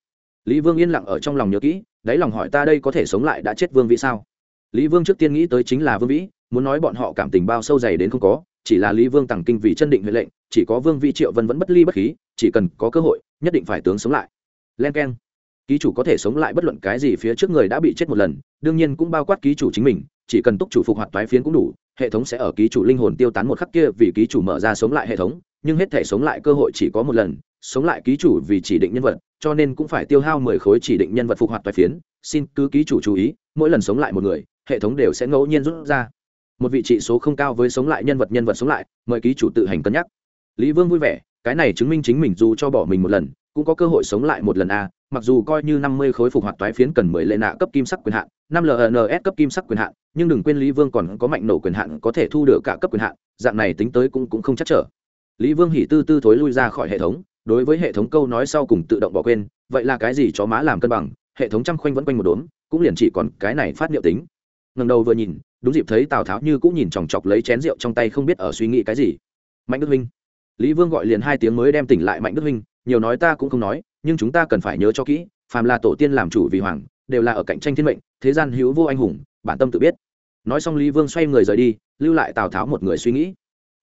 Lý vương yên lặng ở trong lòng nhớ kỹ, đáy lòng hỏi ta đây có thể sống lại đã chết vương vĩ sao? Lý vương trước tiên nghĩ tới chính là vương vĩ, muốn nói bọn họ cảm tình bao sâu dày đến không có, chỉ là lý vương tàng kinh vì chân định huệ lệnh, chỉ có vương vĩ triệu vân vẫn bất ly bất khí, chỉ cần có cơ hội, nhất định phải tướng sống lại. Len k e n ký chủ có thể sống lại bất luận cái gì phía trước người đã bị chết một lần, đương nhiên cũng bao quát ký chủ chính mình chỉ cần túc chủ phục hoạt toái phiến cũng đủ, hệ thống sẽ ở ký chủ linh hồn tiêu tán một khắc kia vì ký chủ mở ra sống lại hệ thống, nhưng hết thể sống lại cơ hội chỉ có một lần, sống lại ký chủ vì chỉ định nhân vật, cho nên cũng phải tiêu hao mười khối chỉ định nhân vật phục hoạt toái phiến, xin cứ ký chủ chú ý, mỗi lần sống lại một người, hệ thống đều sẽ ngẫu nhiên rút ra. Một vị trị số không cao với sống lại nhân vật nhân vật sống lại, mời ký chủ tự hành cân nhắc. Lý vương vui vẻ, cái này chứng minh chính mình dù cho bỏ mình một lần, cũng có cơ hội sống lại một lần a, mặc dù coi như năm mươi khối phục hoạt toái phiến cần mười lệ nạ cấp kim sắc quyền hạn, năm lns cấp kim sắc quyền hạn nhưng đừng quên lý vương còn có mạnh nổ quyền hạn, có thể thu được cả cấp quyền hạn, dạng này tính tới cũng cũng không chắc trở. Lý vương hỉ tư tư thối lui ra khỏi hệ thống, đối với hệ thống câu nói sau cùng tự động bỏ quên, vậy là cái gì chó má làm cân bằng, hệ thống trăm khoanh vẫn quanh một đốm, cũng liền chỉ còn cái này phát niệu tính. Ngần đầu vừa nhìn, đúng dịp thấy tào tháo như cũng nhìn chòng chọc lấy chén rượu trong tay không biết ở suy nghĩ cái gì. Mạnh đức huynh. Lý vương gọi liền hai tiếng mới đem tỉnh lại mạnh đức huynh, nhiều nói ta cũng không nói, nhưng chúng ta cần phải nhớ cho kỹ, phàm là tổ tiên làm chủ vì hoàng đều là ở cạnh tranh thiên mệnh, thế gian hữu vô anh hùng, bản tâm tự biết. Nói xong lý vương xoay người rời đi, lưu lại tào tháo một người suy nghĩ.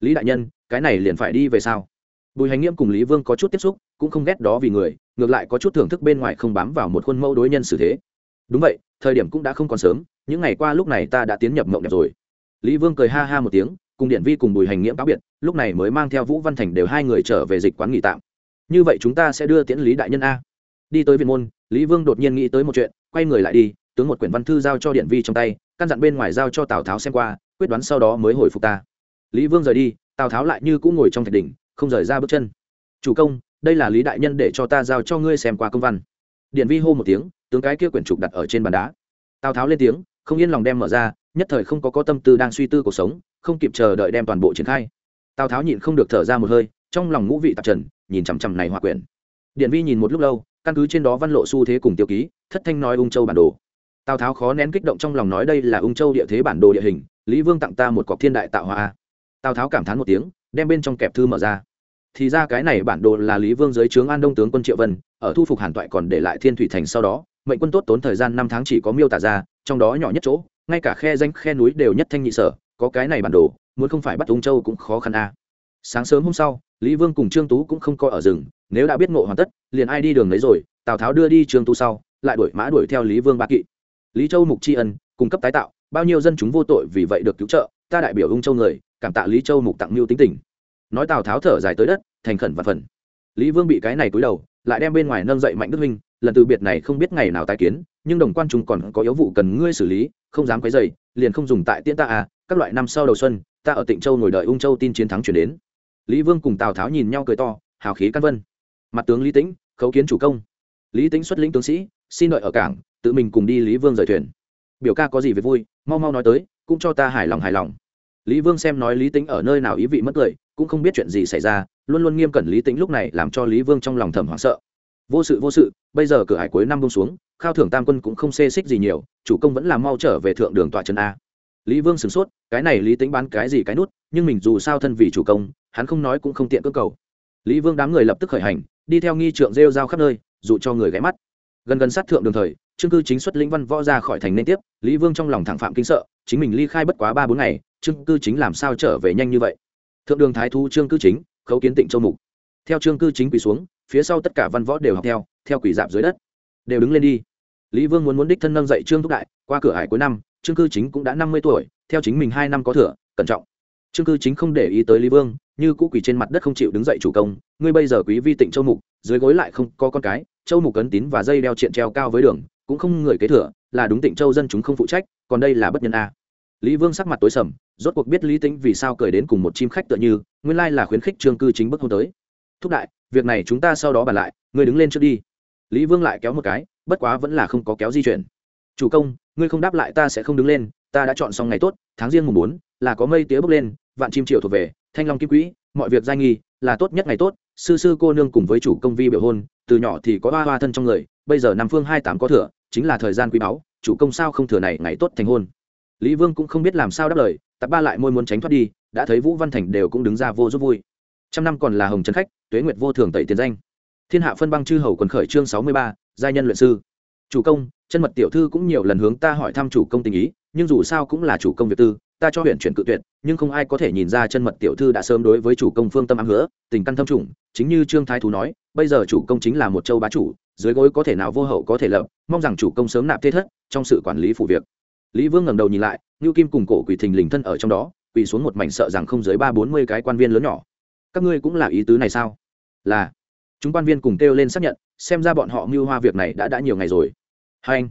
Lý đại nhân, cái này liền phải đi về sao? Bùi hành nghiêm cùng lý vương có chút tiếp xúc, cũng không ghét đó vì người, ngược lại có chút thưởng thức bên ngoài không bám vào một khuôn mẫu đối nhân xử thế. Đúng vậy, thời điểm cũng đã không còn sớm, những ngày qua lúc này ta đã tiến nhập mộng đẹp rồi. Lý vương cười ha ha một tiếng, cùng điện vi cùng bùi hành nghiễm cáo biệt, lúc này mới mang theo vũ văn thành đều hai người trở về dịch quán nghỉ tạm. Như vậy chúng ta sẽ đưa tiễn lý đại nhân a. Đi tới viện môn, lý vương đột nhiên nghĩ tới một chuyện quay người lại đi, tướng một quyển văn thư giao cho điện vi trong tay, căn dặn bên ngoài giao cho tào tháo xem qua, quyết đoán sau đó mới hồi phục ta. Lý vương rời đi, tào tháo lại như cũng ngồi trong thạch đỉnh, không rời ra bước chân. Chủ công, đây là lý đại nhân để cho ta giao cho ngươi xem qua công văn. Điện vi hô một tiếng, tướng cái kia quyển trục đặt ở trên bàn đá. Tào tháo lên tiếng, không yên lòng đem mở ra, nhất thời không có có tâm tư đang suy tư cuộc sống, không kịp chờ đợi đem toàn bộ triển khai. Tào tháo nhịn không được thở ra một hơi, trong lòng ngũ vị tạp trần, nhìn chằm chằm này hòa quyển. Điện vi nhìn một lúc lâu căn cứ trên đó văn lộ xu thế cùng tiêu ký, thất thanh nói ung châu bản đồ. Tào tháo khó nén kích động trong lòng nói đây là ung châu địa thế bản đồ địa hình, lý vương tặng ta một cọc thiên đại tạo hoa tào tháo cảm thán một tiếng, đem bên trong kẹp thư mở ra. Thì ra cái này bản đồ là lý vương dưới trướng an đông tướng quân triệu vân, ở thu phục hàn toại còn để lại thiên thủy thành sau đó, mệnh quân tốt tốn thời gian năm tháng chỉ có miêu tả ra, trong đó nhỏ nhất chỗ, ngay cả khe danh khe núi đều nhất thanh nhị sở, có cái này bản đồ, muốn không phải bắt ung châu cũng khó khăn a. Sáng sớm hôm sau lý vương cùng trương tú cũng không coi ở rừng, nếu đã biết ngộ hoàn tất, liền ai đi đường lấy rồi, tào tháo đưa đi trương tú sau, lại đuổi mã đuổi theo lý vương ba kỵ. Lý châu mục tri ân, cung cấp tái tạo, bao nhiêu dân chúng vô tội vì vậy được cứu trợ, ta đại biểu ung châu người, cảm tạ lý châu mục tặng mưu tính tình. Nói tào tháo thở dài tới đất, thành khẩn và phần. Lý vương bị cái này cúi đầu, lại đem bên ngoài nâng dậy mạnh đức minh lần từ biệt này không biết ngày nào tái kiến, nhưng đồng quan trung còn có yếu vụ cần ngươi xử lý, không dám quấy dày liền không dùng tại tiễn ta à các loại năm sau đầu xuân, ta ở tịnh châu ngồi đợi ung châu tin chiến thắng chuyển đến lý vương cùng tào tháo nhìn nhau cười to, hào khí căn vân. Mặt tướng lý tĩnh, khấu kiến chủ công. Lý tĩnh xuất lĩnh tướng sĩ, xin đợi ở cảng, tự mình cùng đi lý vương rời thuyền. Biểu ca có gì về vui, mau mau nói tới, cũng cho ta hài lòng hài lòng. Lý vương xem nói lý tĩnh ở nơi nào ý vị mất cười, cũng không biết chuyện gì xảy ra, luôn luôn nghiêm cẩn lý tĩnh lúc này làm cho lý vương trong lòng thầm hoảng sợ. Vô sự vô sự, bây giờ cửa hải cuối năm bông xuống, khao thưởng tam quân cũng không xê xích gì nhiều, chủ công vẫn là mau trở về thượng đường tọa trần a. Lý vương sửng sốt, cái này lý tính bán cái gì cái nút nhưng mình dù sao thân vì chủ công, hắn không nói cũng không tiện cơ cầu. Lý vương đám người lập tức khởi hành, đi theo nghi trượng rêu rao khắp nơi dụ cho người ghé mắt. Gần gần sát thượng đường thời, trương cư chính xuất lĩnh văn võ ra khỏi thành nên tiếp, lý vương trong lòng thẳng phạm kinh sợ, chính mình ly khai bất quá ba bốn ngày, trương cư chính làm sao trở về nhanh như vậy? Thượng đường thái thu trương cư chính, khấu kiến tịnh châu mục. Theo trương cư chính quỳ xuống, phía sau tất cả văn võ đều học theo theo quỷ dạp dưới đất. Đều đứng lên đi. Lý vương muốn muốn đích thân nâng dậy trương thúc đại, qua cửa hải cuối năm, trương cư chính cũng đã năm mươi tuổi, theo chính mình hai năm có thừa, cẩn trọng trương cư chính không để ý tới lý vương, như cũ quỳ trên mặt đất không chịu đứng dậy chủ công, ngươi bây giờ quý vi tịnh châu mục, dưới gối lại không có con cái, châu mục cấn tín và dây đeo triện treo cao với đường, cũng không người kế thừa, là đúng tịnh châu dân chúng không phụ trách, còn đây là bất nhân a. Lý vương sắc mặt tối sầm, rốt cuộc biết lý tính vì sao cười đến cùng một chim khách tựa như, nguyên lai là khuyến khích trương cư chính bước hôn tới. Thúc đại, việc này chúng ta sau đó bàn lại, ngươi đứng lên trước đi. Lý vương lại kéo một cái, bất quá vẫn là không có kéo di chuyển. Chủ công, ngươi không đáp lại ta sẽ không đứng lên, ta đã chọn xong ngày tốt, tháng riêng mùng bốn, là có mây tía bước lên vạn chim triệu thuộc về, thanh long kim quỹ, mọi việc giai nghi, là tốt nhất ngày tốt. Sư sư cô nương cùng với chủ công vi biểu hôn, từ nhỏ thì có ba hoa thân trong người, bây giờ nam phương hai tám có thừa, chính là thời gian quý báu, chủ công sao không thừa này ngày tốt thành hôn. Lý vương cũng không biết làm sao đáp lời, tập ba lại môi muốn tránh thoát đi, đã thấy vũ văn thành đều cũng đứng ra vô giúp vui. Trăm năm còn là hồng trấn khách, tuế nguyệt vô thường tẩy tiền danh. Thiên hạ phân băng chư hầu quần khởi chương sáu mươi ba, giai nhân luyện sư. Chủ công, chân mật tiểu thư cũng nhiều lần hướng ta hỏi thăm chủ công tình ý, nhưng dù sao cũng là chủ công việc tư ta cho huyện chuyển cự tuyệt, nhưng không ai có thể nhìn ra chân mật tiểu thư đã sớm đối với chủ công phương tâm ám hứa, tình căn thâm trùng, chính như trương thái thú nói, bây giờ chủ công chính là một châu bá chủ, dưới gối có thể nào vô hậu có thể lập, mong rằng chủ công sớm nạp thế thất, trong sự quản lý phủ việc. Lý vương ngẩng đầu nhìn lại, ngưu kim cùng cổ quỷ thình lình thân ở trong đó, quỳ xuống một mảnh sợ rằng không dưới ba bốn mươi cái quan viên lớn nhỏ. Các ngươi cũng là ý tứ này sao? Là. Chúng quan viên cùng kêu lên xác nhận, xem ra bọn họ mưu hoa việc này đã đã nhiều ngày rồi. Hai anh.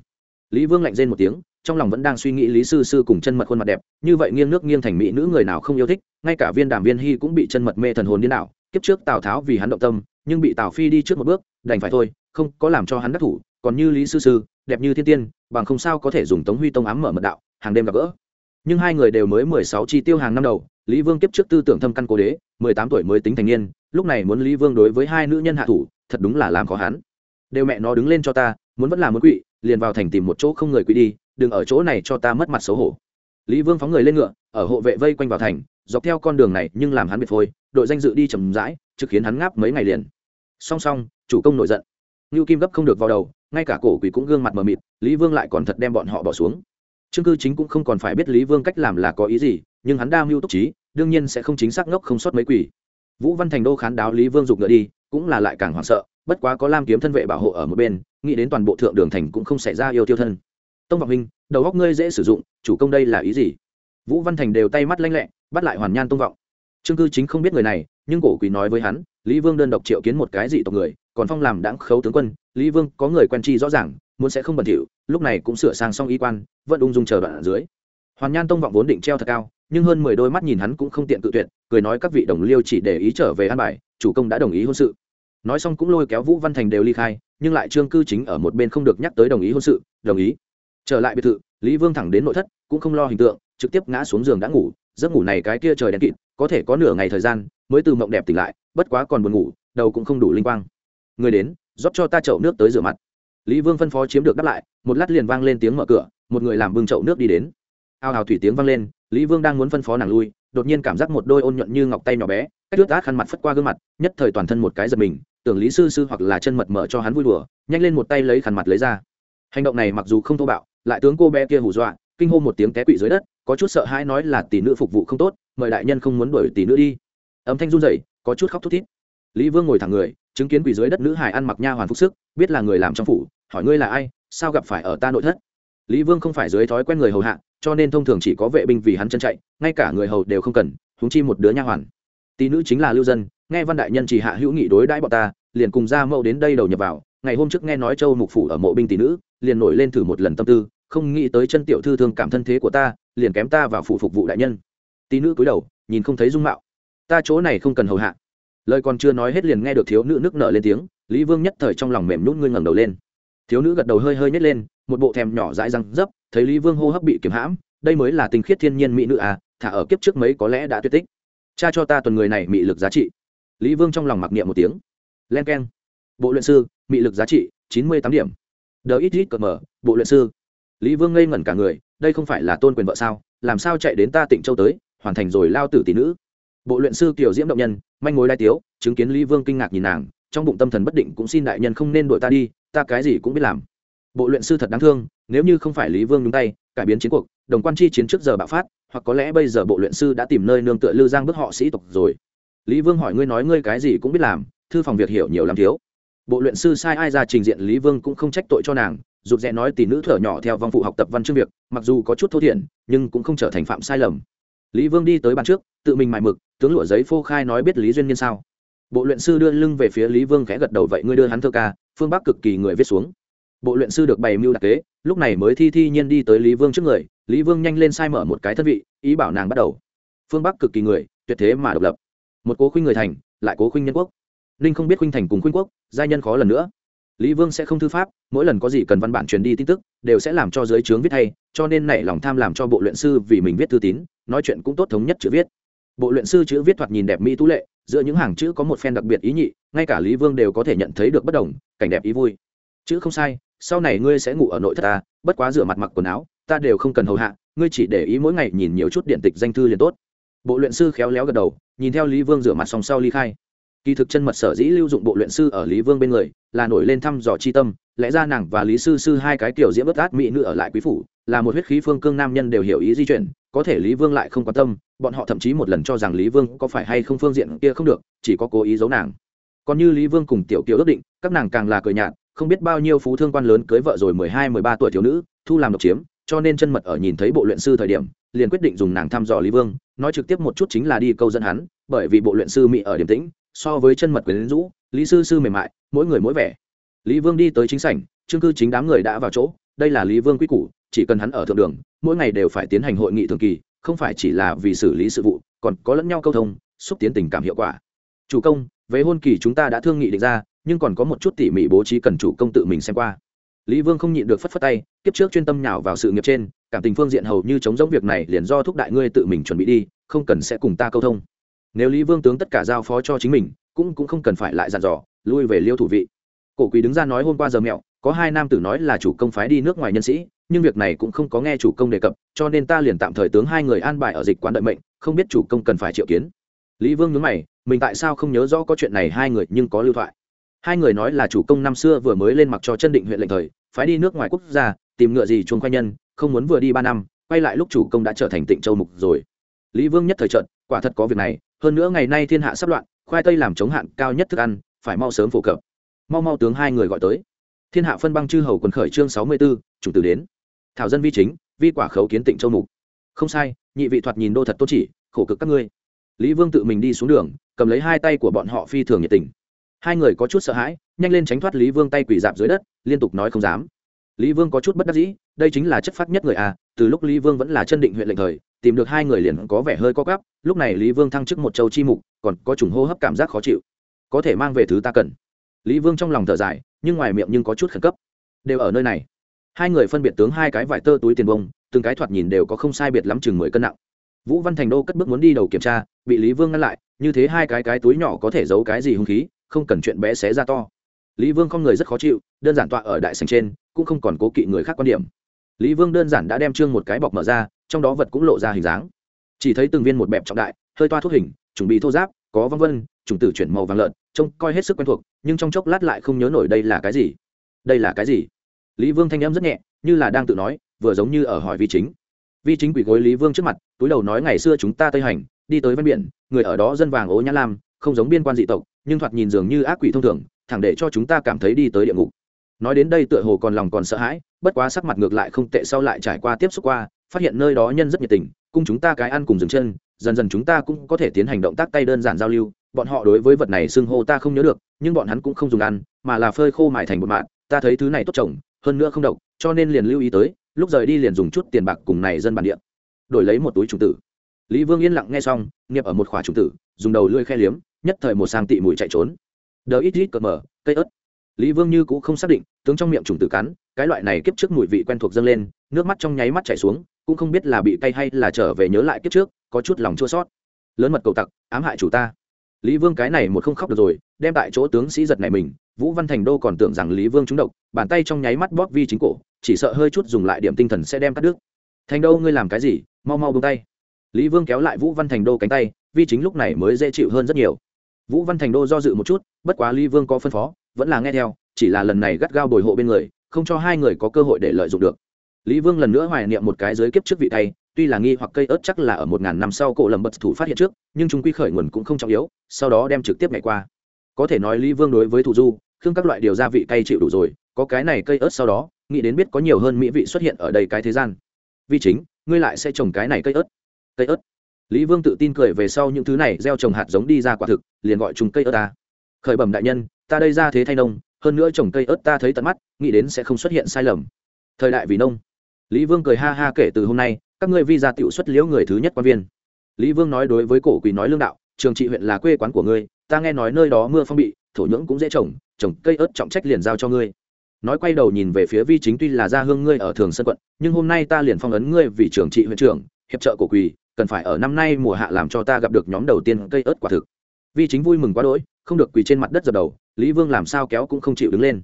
Lý vương lạnh rên một tiếng trong lòng vẫn đang suy nghĩ lý sư sư cùng chân mật khuôn mặt đẹp, như vậy nghiêng nước nghiêng thành mỹ nữ người nào không yêu thích, ngay cả viên đàm viên hy cũng bị chân mật mê thần hồn điên đảo, kiếp trước tào tháo vì hắn động tâm, nhưng bị tào phi đi trước một bước, đành phải thôi, không có làm cho hắn đắc thủ, còn như lý sư sư, đẹp như thiên tiên, bằng không sao có thể dùng tống huy tông ám mở mật đạo, hàng đêm gặp gỡ. Nhưng hai người đều mới mười sáu chi tiêu hàng năm đầu, lý vương kiếp trước tư tưởng thâm căn cố đế, mười tám tuổi mới tính thành niên, lúc này muốn lý vương đối với hai nữ nhân hạ thủ, thật đúng là làm khó hắn. Đều mẹ nó đứng lên cho ta, muốn vẫn là muốn quỵ, liền vào thành tìm một chỗ không người quỵ đi đừng ở chỗ này cho ta mất mặt xấu hổ. Lý vương phóng người lên ngựa, ở hộ vệ vây quanh vào thành, dọc theo con đường này nhưng làm hắn biệt phôi, đội danh dự đi chầm rãi, trực khiến hắn ngáp mấy ngày liền. Song song, chủ công nổi giận. Ngưu kim gấp không được vào đầu, ngay cả cổ quỷ cũng gương mặt mờ mịt, lý vương lại còn thật đem bọn họ bỏ xuống. Trương cư chính cũng không còn phải biết lý vương cách làm là có ý gì, nhưng hắn đa mưu túc trí, đương nhiên sẽ không chính xác ngốc không sót mấy quỷ. Vũ văn thành đô khán đáo lý vương dục ngựa đi, cũng là lại càng hoảng sợ, bất quá có lam kiếm thân vệ bảo hộ ở một bên, nghĩ đến toàn bộ thượng đường thành cũng không xảy ra yêu tiêu thân tông vọng huynh, đầu góc ngươi dễ sử dụng, chủ công đây là ý gì? Vũ văn thành đều tay mắt lanh lẹ, bắt lại hoàn nhan tông vọng. Trương cư chính không biết người này, nhưng cổ quỷ nói với hắn, lý vương đơn độc triệu kiến một cái dị tộc người, còn phong làm đãng khấu tướng quân, lý vương có người quen chi rõ ràng, muốn sẽ không bẩn thỉu, lúc này cũng sửa sang xong y quan, vẫn ung dung chờ đoạn ở dưới. Hoàn nhan tông vọng vốn định treo thật cao, nhưng hơn mười đôi mắt nhìn hắn cũng không tiện tự tuyệt, cười nói các vị đồng liêu chỉ để ý trở về an bài, chủ công đã đồng ý hôn sự. Nói xong cũng lôi kéo vũ văn thành đều ly khai, nhưng lại trương cư chính ở một bên không được nhắc tới đồng ý hôn sự, đồng ý trở lại biệt thự, lý vương thẳng đến nội thất, cũng không lo hình tượng, trực tiếp ngã xuống giường đã ngủ, giấc ngủ này cái kia trời đen kịt, có thể có nửa ngày thời gian, mới từ mộng đẹp tỉnh lại, bất quá còn buồn ngủ, đầu cũng không đủ linh quang. Người đến, rót cho ta chậu nước tới rửa mặt. Lý vương phân phó chiếm được đáp lại, một lát liền vang lên tiếng mở cửa, một người làm bưng chậu nước đi đến. Ao hào thủy tiếng vang lên, lý vương đang muốn phân phó nàng lui, đột nhiên cảm giác một đôi ôn nhuận như ngọc tay nhỏ bé, cách ướt át khăn mặt phất qua gương mặt, nhất thời toàn thân một cái giật mình, tưởng lý sư sư hoặc là chân mật mở cho hắn vui đùa, nhanh lên một tay lấy khăn mặt lấy ra. Hành động này mặc dù không thô bạo lại tướng cô bé kia hù dọa, kinh hô một tiếng té quỵ dưới đất, có chút sợ hãi nói là tỷ nữ phục vụ không tốt, mời đại nhân không muốn đuổi tỷ nữ đi. Âm thanh run rẩy, có chút khóc thút thít. Lý vương ngồi thẳng người, chứng kiến quỳ dưới đất nữ hài ăn mặc nha hoàn phúc sức, biết là người làm trong phủ, hỏi ngươi là ai, sao gặp phải ở ta nội thất? Lý vương không phải dưới thói quen người hầu hạ, cho nên thông thường chỉ có vệ binh vì hắn chân chạy, ngay cả người hầu đều không cần húng chi một đứa nha hoàn. Tỷ nữ chính là lưu dân, nghe văn đại nhân chỉ hạ hữu nghị đối đãi bọn ta, liền cùng ra mẫu đến đây đầu nhập vào, ngày hôm trước nghe nói châu mục phủ ở mộ binh tỷ nữ, liền nổi lên thử một lần tâm tư không nghĩ tới chân tiểu thư thương cảm thân thế của ta, liền kém ta vào phủ phục vụ đại nhân. Tí nữ cúi đầu, nhìn không thấy dung mạo. Ta chỗ này không cần hầu hạ. Lời còn chưa nói hết liền nghe được thiếu nữ nước nở lên tiếng, lý vương nhất thời trong lòng mềm nhún ngươi ngẩng đầu lên. Thiếu nữ gật đầu hơi hơi nhét lên, một bộ thèm nhỏ dãi răng dấp, thấy lý vương hô hấp bị kiềm hãm, đây mới là tình khiết thiên nhiên mỹ nữ à thả ở kiếp trước mấy có lẽ đã tuyệt tích. Cha cho ta tuần người này mị lực giá trị. Lý vương trong lòng mặc niệm một tiếng. Len k e n bộ luyện sư, mị lực giá trị, chín mươi tám điểm. Đờ ít ít cờ mờ bộ luyện sư lý vương ngây ngẩn cả người, đây không phải là tôn quyền vợ sao? Làm sao chạy đến ta tỉnh châu tới, hoàn thành rồi lao tử tỷ nữ? Bộ luyện sư kiều diễm động nhân, manh mối đai tiếu, chứng kiến lý vương kinh ngạc nhìn nàng, trong bụng tâm thần bất định cũng xin đại nhân không nên đuổi ta đi, ta cái gì cũng biết làm. Bộ luyện sư thật đáng thương, nếu như không phải lý vương nhúng tay, cải biến chiến cuộc, đồng quan chi chiến trước giờ bạo phát, hoặc có lẽ bây giờ bộ luyện sư đã tìm nơi nương tựa lư giang bức họ sĩ tộc rồi. Lý vương hỏi ngươi nói ngươi cái gì cũng biết làm, thư phòng việc hiểu nhiều lắm thiếu bộ luyện sư sai ai ra trình diện lý vương cũng không trách tội cho nàng, rụt rẽ nói tỷ nữ thở nhỏ theo vong phụ học tập văn chương việc, mặc dù có chút thô thiển, nhưng cũng không trở thành phạm sai lầm. Lý vương đi tới bàn trước, tự mình mải mực, tướng lụa giấy phô khai nói biết lý duyên nhiên sao. Bộ luyện sư đưa lưng về phía lý vương khẽ gật đầu, vậy ngươi đưa hắn thơ ca, phương bắc cực kỳ người viết xuống. Bộ luyện sư được bày mưu đặc kế, lúc này mới thi thi nhiên đi tới lý vương trước người, lý vương nhanh lên sai mở một cái thân vị, ý bảo nàng bắt đầu. Phương bắc cực kỳ người, tuyệt thế mà độc lập. Một cố khuynh người thành, lại cố khuynh nhân quốc ninh không biết khuynh thành cùng khuynh quốc giai nhân khó lần nữa. Lý vương sẽ không thư pháp, mỗi lần có gì cần văn bản truyền đi tin tức, đều sẽ làm cho giới trướng viết hay, cho nên nảy lòng tham làm cho bộ luyện sư vì mình viết thư tín, nói chuyện cũng tốt thống nhất chữ viết. Bộ luyện sư chữ viết thoạt nhìn đẹp mỹ tú lệ, giữa những hàng chữ có một phen đặc biệt ý nhị, ngay cả lý vương đều có thể nhận thấy được bất đồng, cảnh đẹp ý vui. Chữ không sai, sau này ngươi sẽ ngủ ở nội thất ta, bất quá rửa mặt mặc quần áo, ta đều không cần hầu hạ, ngươi chỉ để ý mỗi ngày nhìn nhiều chút điện tịch danh thư liền tốt. Bộ luyện sư khéo léo gật đầu, nhìn theo lý vương rửa mặt xong sau ly khai kỳ thực chân mật sở dĩ lưu dụng bộ luyện sư ở lý vương bên người, là nổi lên thăm dò chi tâm. Lẽ ra nàng và lý sư sư hai cái tiểu diễm bất át mỹ nữ ở lại quý phủ, là một huyết khí phương cương nam nhân đều hiểu ý di chuyển, có thể lý vương lại không quan tâm, bọn họ thậm chí một lần cho rằng lý vương có phải hay không phương diện kia không được, chỉ có cố ý giấu nàng. Còn như lý vương cùng tiểu kiều ước định, các nàng càng là cười nhạt, không biết bao nhiêu phú thương quan lớn cưới vợ rồi mười hai, mười ba tuổi thiếu nữ, thu làm độc chiếm, cho nên chân mật ở nhìn thấy bộ luyện sư thời điểm, liền quyết định dùng nàng thăm dò lý vương, nói trực tiếp một chút chính là đi câu dẫn hắn, bởi vì bộ luyện sư mỹ ở điểm tĩnh so với chân mật quyến rũ, lý sư sư mềm mại, mỗi người mỗi vẻ. Lý vương đi tới chính sảnh chương cư chính đám người đã vào chỗ, đây là lý vương quy củ, chỉ cần hắn ở thượng đường, mỗi ngày đều phải tiến hành hội nghị thường kỳ, không phải chỉ là vì xử lý sự vụ, còn có lẫn nhau câu thông, xúc tiến tình cảm hiệu quả. Chủ công, về hôn kỳ chúng ta đã thương nghị định ra, nhưng còn có một chút tỉ mỉ bố trí cần chủ công tự mình xem qua. Lý vương không nhịn được phất phất tay, kiếp trước chuyên tâm nhào vào sự nghiệp trên, cảm tình phương diện hầu như chống giống việc này liền do thúc đại ngươi tự mình chuẩn bị đi, không cần sẽ cùng ta câu thông nếu lý vương tướng tất cả giao phó cho chính mình, cũng cũng không cần phải lại dặn dò, lui về liêu thủ vị. Cổ quý đứng ra nói hôm qua giờ mẹo, có hai nam tử nói là chủ công phái đi nước ngoài nhân sĩ, nhưng việc này cũng không có nghe chủ công đề cập, cho nên ta liền tạm thời tướng hai người an bài ở dịch quán đợi mệnh, không biết chủ công cần phải triệu kiến. Lý vương nhớ mày, mình tại sao không nhớ rõ có chuyện này hai người nhưng có lưu thoại. Hai người nói là chủ công năm xưa vừa mới lên mặc cho chân định huyện lệnh thời, phái đi nước ngoài quốc gia, tìm ngựa gì chuông khoai nhân, không muốn vừa đi ba năm, quay lại lúc chủ công đã trở thành tịnh châu mục rồi. Lý vương nhất thời trận quả thật có việc này hơn nữa ngày nay thiên hạ sắp loạn, khoai tây làm chống hạn cao nhất thức ăn, phải mau sớm phổ cập. Mau mau tướng hai người gọi tới. Thiên hạ phân băng chư hầu quần khởi chương sáu mươi b ố chủ tử đến. Thảo dân vi chính, vi quả khấu kiến tịnh châu mục. Không sai, nhị vị thoạt nhìn đô thật tốt chỉ, khổ cực các ngươi. Lý vương tự mình đi xuống đường, cầm lấy hai tay của bọn họ phi thường nhiệt tình. Hai người có chút sợ hãi, nhanh lên tránh thoát lý vương tay quỳ dạp dưới đất, liên tục nói không dám. Lý vương có chút bất đắc dĩ đây chính là chất phát nhất người a, từ lúc lý vương vẫn là chân định huyện lệnh thời, tìm được hai người liền có vẻ hơi co gắp lúc này lý vương thăng chức một châu chi mục, còn có trùng hô hấp cảm giác khó chịu. Có thể mang về thứ ta cần. Lý vương trong lòng thở dài, nhưng ngoài miệng nhưng có chút khẩn cấp. Đều ở nơi này. Hai người phân biệt tướng hai cái vải tơ túi tiền bông, từng cái thoạt nhìn đều có không sai biệt lắm chừng mười cân nặng. Vũ văn thành đô cất bước muốn đi đầu kiểm tra, bị lý vương ngăn lại, như thế hai cái cái túi nhỏ có thể giấu cái gì hung khí, không cần chuyện bé xé ra to. Lý vương không người rất khó chịu, đơn giản tọa ở đại sành trên, cũng không còn cố kỵ người khác quan điểm lý vương đơn giản đã đem trương một cái bọc mở ra, trong đó vật cũng lộ ra hình dáng. Chỉ thấy từng viên một bẹp trọng đại, hơi toa thuốc hình, chuẩn bị thô giáp, có vân vân, chủng tử chuyển màu vàng lợn, trông coi hết sức quen thuộc, nhưng trong chốc lát lại không nhớ nổi đây là cái gì. Đây là cái gì? Lý vương thanh âm rất nhẹ, như là đang tự nói, vừa giống như ở hỏi vi chính. Vi chính quỷ gối lý vương trước mặt, túi đầu nói ngày xưa chúng ta tây hành, đi tới ven biển, người ở đó dân vàng ố nhã lam, không giống biên quan dị tộc, nhưng thoạt nhìn dường như ác quỷ thông thường, thẳng để cho chúng ta cảm thấy đi tới địa ngục nói đến đây tựa hồ còn lòng còn sợ hãi, bất quá sắc mặt ngược lại không tệ sau lại trải qua tiếp xúc qua, phát hiện nơi đó nhân rất nhiệt tình, cung chúng ta cái ăn cùng dừng chân, dần dần chúng ta cũng có thể tiến hành động tác tay đơn giản giao lưu, bọn họ đối với vật này xưng hô ta không nhớ được, nhưng bọn hắn cũng không dùng ăn, mà là phơi khô mài thành một mạng ta thấy thứ này tốt trồng, hơn nữa không độc, cho nên liền lưu ý tới, lúc rời đi liền dùng chút tiền bạc cùng này dân bản địa, đổi lấy một túi trùng tử. Lý vương yên lặng nghe xong, nghiệp ở một khỏa trùng tử, dùng đầu lưỡi khe liếm, nhất thời một sang tị mùi chạy trốn. Đờ ít ít cờ mờ cây ớt lý vương như cũng không xác định, tướng trong miệng trùng tử cắn, cái loại này kiếp trước mùi vị quen thuộc dâng lên, nước mắt trong nháy mắt chảy xuống, cũng không biết là bị cay hay là trở về nhớ lại kiếp trước, có chút lòng chua sót. Lớn mật cầu tặc, ám hại chủ ta. Lý vương cái này một không khóc được rồi, đem tại chỗ tướng sĩ giật này mình, vũ văn thành đô còn tưởng rằng lý vương trúng độc, bàn tay trong nháy mắt bóp vi chính cổ, chỉ sợ hơi chút dùng lại điểm tinh thần sẽ đem cắt đứt. Thành đô, ngươi làm cái gì? Mau mau buông tay. Lý vương kéo lại vũ văn thành đô cánh tay, vi chính lúc này mới dễ chịu hơn rất nhiều. Vũ văn thành đô do dự một chút, bất quá lý vương có phân phó vẫn là nghe theo, chỉ là lần này gắt gao bồi hộ bên người, không cho hai người có cơ hội để lợi dụng được. Lý vương lần nữa hoài niệm một cái giới kiếp trước vị tay tuy là nghi hoặc cây ớt chắc là ở một ngàn năm sau cổ lầm bật thủ phát hiện trước, nhưng chúng quy khởi nguồn cũng không trọng yếu, sau đó đem trực tiếp ngày qua. Có thể nói lý vương đối với thủ du, khương các loại điều gia vị cay chịu đủ rồi, có cái này cây ớt sau đó, nghĩ đến biết có nhiều hơn mỹ vị xuất hiện ở đây cái thế gian. Vì chính, ngươi lại sẽ trồng cái này cây ớt. Cây ớt. Lý vương tự tin cười về sau những thứ này gieo trồng hạt giống đi ra quả thực, liền gọi chúng cây ớt ta khởi bẩm đại nhân, ta đây ra thế thay nông, hơn nữa trồng cây ớt ta thấy tận mắt, nghĩ đến sẽ không xuất hiện sai lầm. Thời đại vì nông. Lý vương cười ha ha kể từ hôm nay, các ngươi vi ra tiểu xuất liễu người thứ nhất quan viên. Lý vương nói đối với cổ quỳ nói lương đạo, trường trị huyện là quê quán của ngươi, ta nghe nói nơi đó mưa phong bị, thổ nhưỡng cũng dễ trồng trồng cây ớt trọng trách liền giao cho ngươi. Nói quay đầu nhìn về phía vi chính tuy là gia hương ngươi ở thường sân quận, nhưng hôm nay ta liền phong ấn ngươi vì trường trị huyện trưởng, hiệp trợ cổ quỳ cần phải ở năm nay mùa hạ làm cho ta gặp được nhóm đầu tiên cây ớt quả thực vi chính vui mừng quá đỗi, không được quỳ trên mặt đất dập đầu, lý vương làm sao kéo cũng không chịu đứng lên.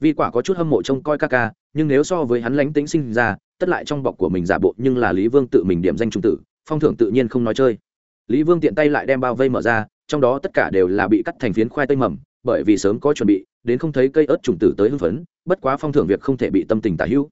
Vi quả có chút hâm mộ trông coi ca ca, nhưng nếu so với hắn lánh tính sinh ra, tất lại trong bọc của mình giả bộ nhưng là lý vương tự mình điểm danh trung tử, phong thưởng tự nhiên không nói chơi. Lý vương tiện tay lại đem bao vây mở ra, trong đó tất cả đều là bị cắt thành phiến khoai tây mầm, bởi vì sớm có chuẩn bị, đến không thấy cây ớt trùng tử tới hưng phấn, bất quá phong thưởng việc không thể bị tâm tình tả hữu.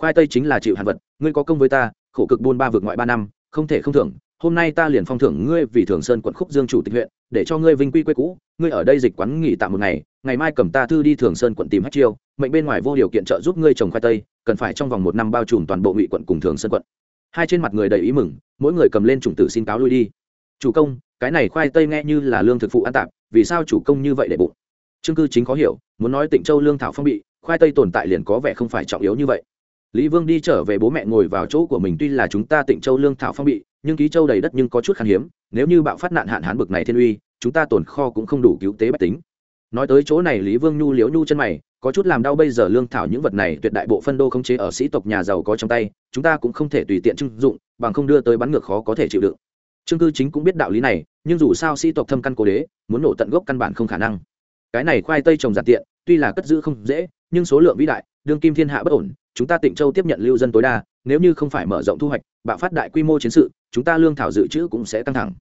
Khoai tây chính là chịu hàn vật, ngươi có công với ta, khổ cực buôn ba vượt ngoại ba năm, không thể không thưởng, hôm nay ta liền phong thưởng ngươi vì thường sơn quận khúc dương chủ tịch huyện để cho ngươi vinh quy quê cũ, ngươi ở đây dịch quán nghỉ tạm một ngày ngày mai cầm ta thư đi thường sơn quận tìm hát chiêu, mệnh bên ngoài vô điều kiện trợ giúp ngươi trồng khoai tây, cần phải trong vòng một năm bao trùm toàn bộ ngụy quận cùng thường sơn quận. Hai trên mặt người đầy ý mừng, mỗi người cầm lên chủng tử xin cáo lui đi. Chủ công, cái này khoai tây nghe như là lương thực phụ ăn tạp, vì sao chủ công như vậy để bụng? Chương cư chính khó hiểu, muốn nói tịnh châu lương thảo phong bị, khoai tây tồn tại liền có vẻ không phải trọng yếu như vậy lý vương đi trở về bố mẹ ngồi vào chỗ của mình tuy là chúng ta tịnh châu lương thảo phong bị, nhưng ký châu đầy đất nhưng có chút khan hiếm, nếu như bạo phát nạn hạn hán bực này thiên uy, chúng ta tổn kho cũng không đủ cứu tế bách tính. Nói tới chỗ này lý vương nhu liếu nhu chân mày, có chút làm đau bây giờ lương thảo những vật này tuyệt đại bộ phân đô không chế ở sĩ tộc nhà giàu có trong tay, chúng ta cũng không thể tùy tiện trưng dụng, bằng không đưa tới bắn ngược khó có thể chịu đựng. Trương cư chính cũng biết đạo lý này, nhưng dù sao sĩ tộc thâm căn cố đế, muốn nổ tận gốc căn bản không khả năng. Cái này khoai tây trồng giản tiện, tuy là cất giữ không dễ, nhưng số lượng vĩ đại, đương kim thiên hạ bất ổn chúng ta tịnh châu tiếp nhận lưu dân tối đa, nếu như không phải mở rộng thu hoạch, bạo phát đại quy mô chiến sự, chúng ta lương thảo dự trữ cũng sẽ căng thẳng.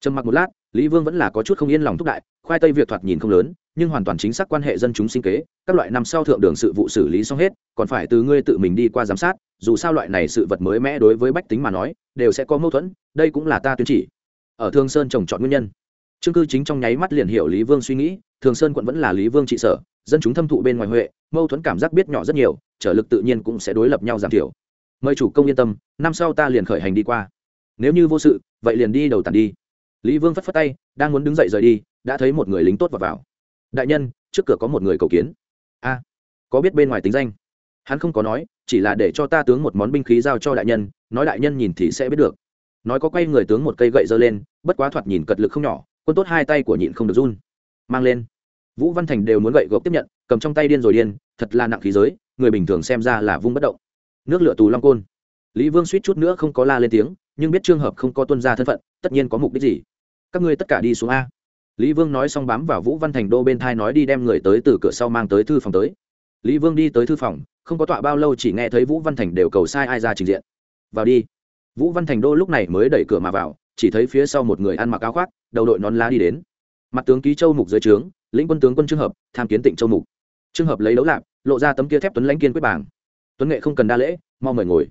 Trầm mặc một lát, lý vương vẫn là có chút không yên lòng thúc đại, khoai tây việc thoạt nhìn không lớn, nhưng hoàn toàn chính xác quan hệ dân chúng sinh kế, các loại năm sau thượng đường sự vụ xử lý xong hết, còn phải từ ngươi tự mình đi qua giám sát, dù sao loại này sự vật mới mẽ đối với bách tính mà nói, đều sẽ có mâu thuẫn, đây cũng là ta tuyên chỉ. Ở thương sơn trồng trọt nguyên nhân. Chương cư chính trong nháy mắt liền hiểu lý vương suy nghĩ thường sơn quận vẫn là lý vương trị sở, dân chúng thâm thụ bên ngoài huệ, mâu thuẫn cảm giác biết nhỏ rất nhiều, trở lực tự nhiên cũng sẽ đối lập nhau giảm thiểu. Mời chủ công yên tâm, năm sau ta liền khởi hành đi qua. Nếu như vô sự, vậy liền đi đầu tàn đi. Lý vương phất phất tay, đang muốn đứng dậy rời đi, đã thấy một người lính tốt vào vào. Đại nhân, trước cửa có một người cầu kiến. A, có biết bên ngoài tính danh? Hắn không có nói, chỉ là để cho ta tướng một món binh khí giao cho đại nhân, nói đại nhân nhìn thì sẽ biết được. Nói có quay người tướng một cây gậy giơ lên, bất quá thoạt nhìn cật lực không nhỏ, quân tốt hai tay của nhịn không được run. Mang lên vũ văn thành đều muốn gậy gộc tiếp nhận, cầm trong tay điên rồi điên, thật là nặng khí giới, người bình thường xem ra là vung bất động. Nước lửa tù long côn. Lý vương suýt chút nữa không có la lên tiếng, nhưng biết trường hợp không có tuân ra thân phận, tất nhiên có mục đích gì? Các ngươi tất cả đi xuống a. Lý vương nói xong bám vào vũ văn thành đô bên thai nói đi đem người tới từ cửa sau mang tới thư phòng tới. Lý vương đi tới thư phòng, không có tọa bao lâu chỉ nghe thấy vũ văn thành đều cầu sai ai ra trình diện. Vào đi. Vũ văn thành đô lúc này mới đẩy cửa mà vào, chỉ thấy phía sau một người ăn mặc áo khoác, đầu đội nón lá đi đến. Mặt tướng ký châu mục dưới trướng lĩnh quân tướng quân trường hợp, tham kiến tịnh châu mục. Trường hợp lấy đấu lạp, lộ ra tấm kia thép tuấn lãnh kiên quyết bảng. Tuấn nghệ không cần đa lễ, mau mời ngồi.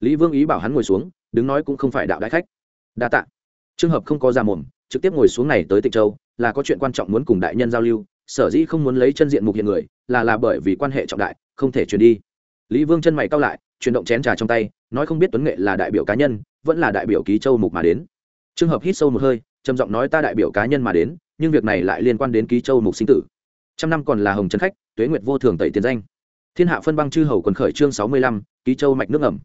Lý vương ý bảo hắn ngồi xuống, đứng nói cũng không phải đạo đại khách. Đa tạ. Trường hợp không có ra mồm trực tiếp ngồi xuống này tới tịnh châu, là có chuyện quan trọng muốn cùng đại nhân giao lưu, sở dĩ không muốn lấy chân diện mục hiện người, là là bởi vì quan hệ trọng đại, không thể truyền đi. Lý vương chân mày cao lại, chuyển động chén trà trong tay, nói không biết tuấn nghệ là đại biểu cá nhân, vẫn là đại biểu ký châu mục mà đến. Trường hợp hít sâu một hơi, trầm giọng nói ta đại biểu cá nhân mà đến nhưng việc này lại liên quan đến ký châu mục sinh tử. Trăm năm còn là hồng trần khách, tuế nguyệt vô thường tẩy tiền danh. Thiên hạ phân băng chư hầu quần khởi chương sáu mươi lăm, ký châu mạch nước ẩm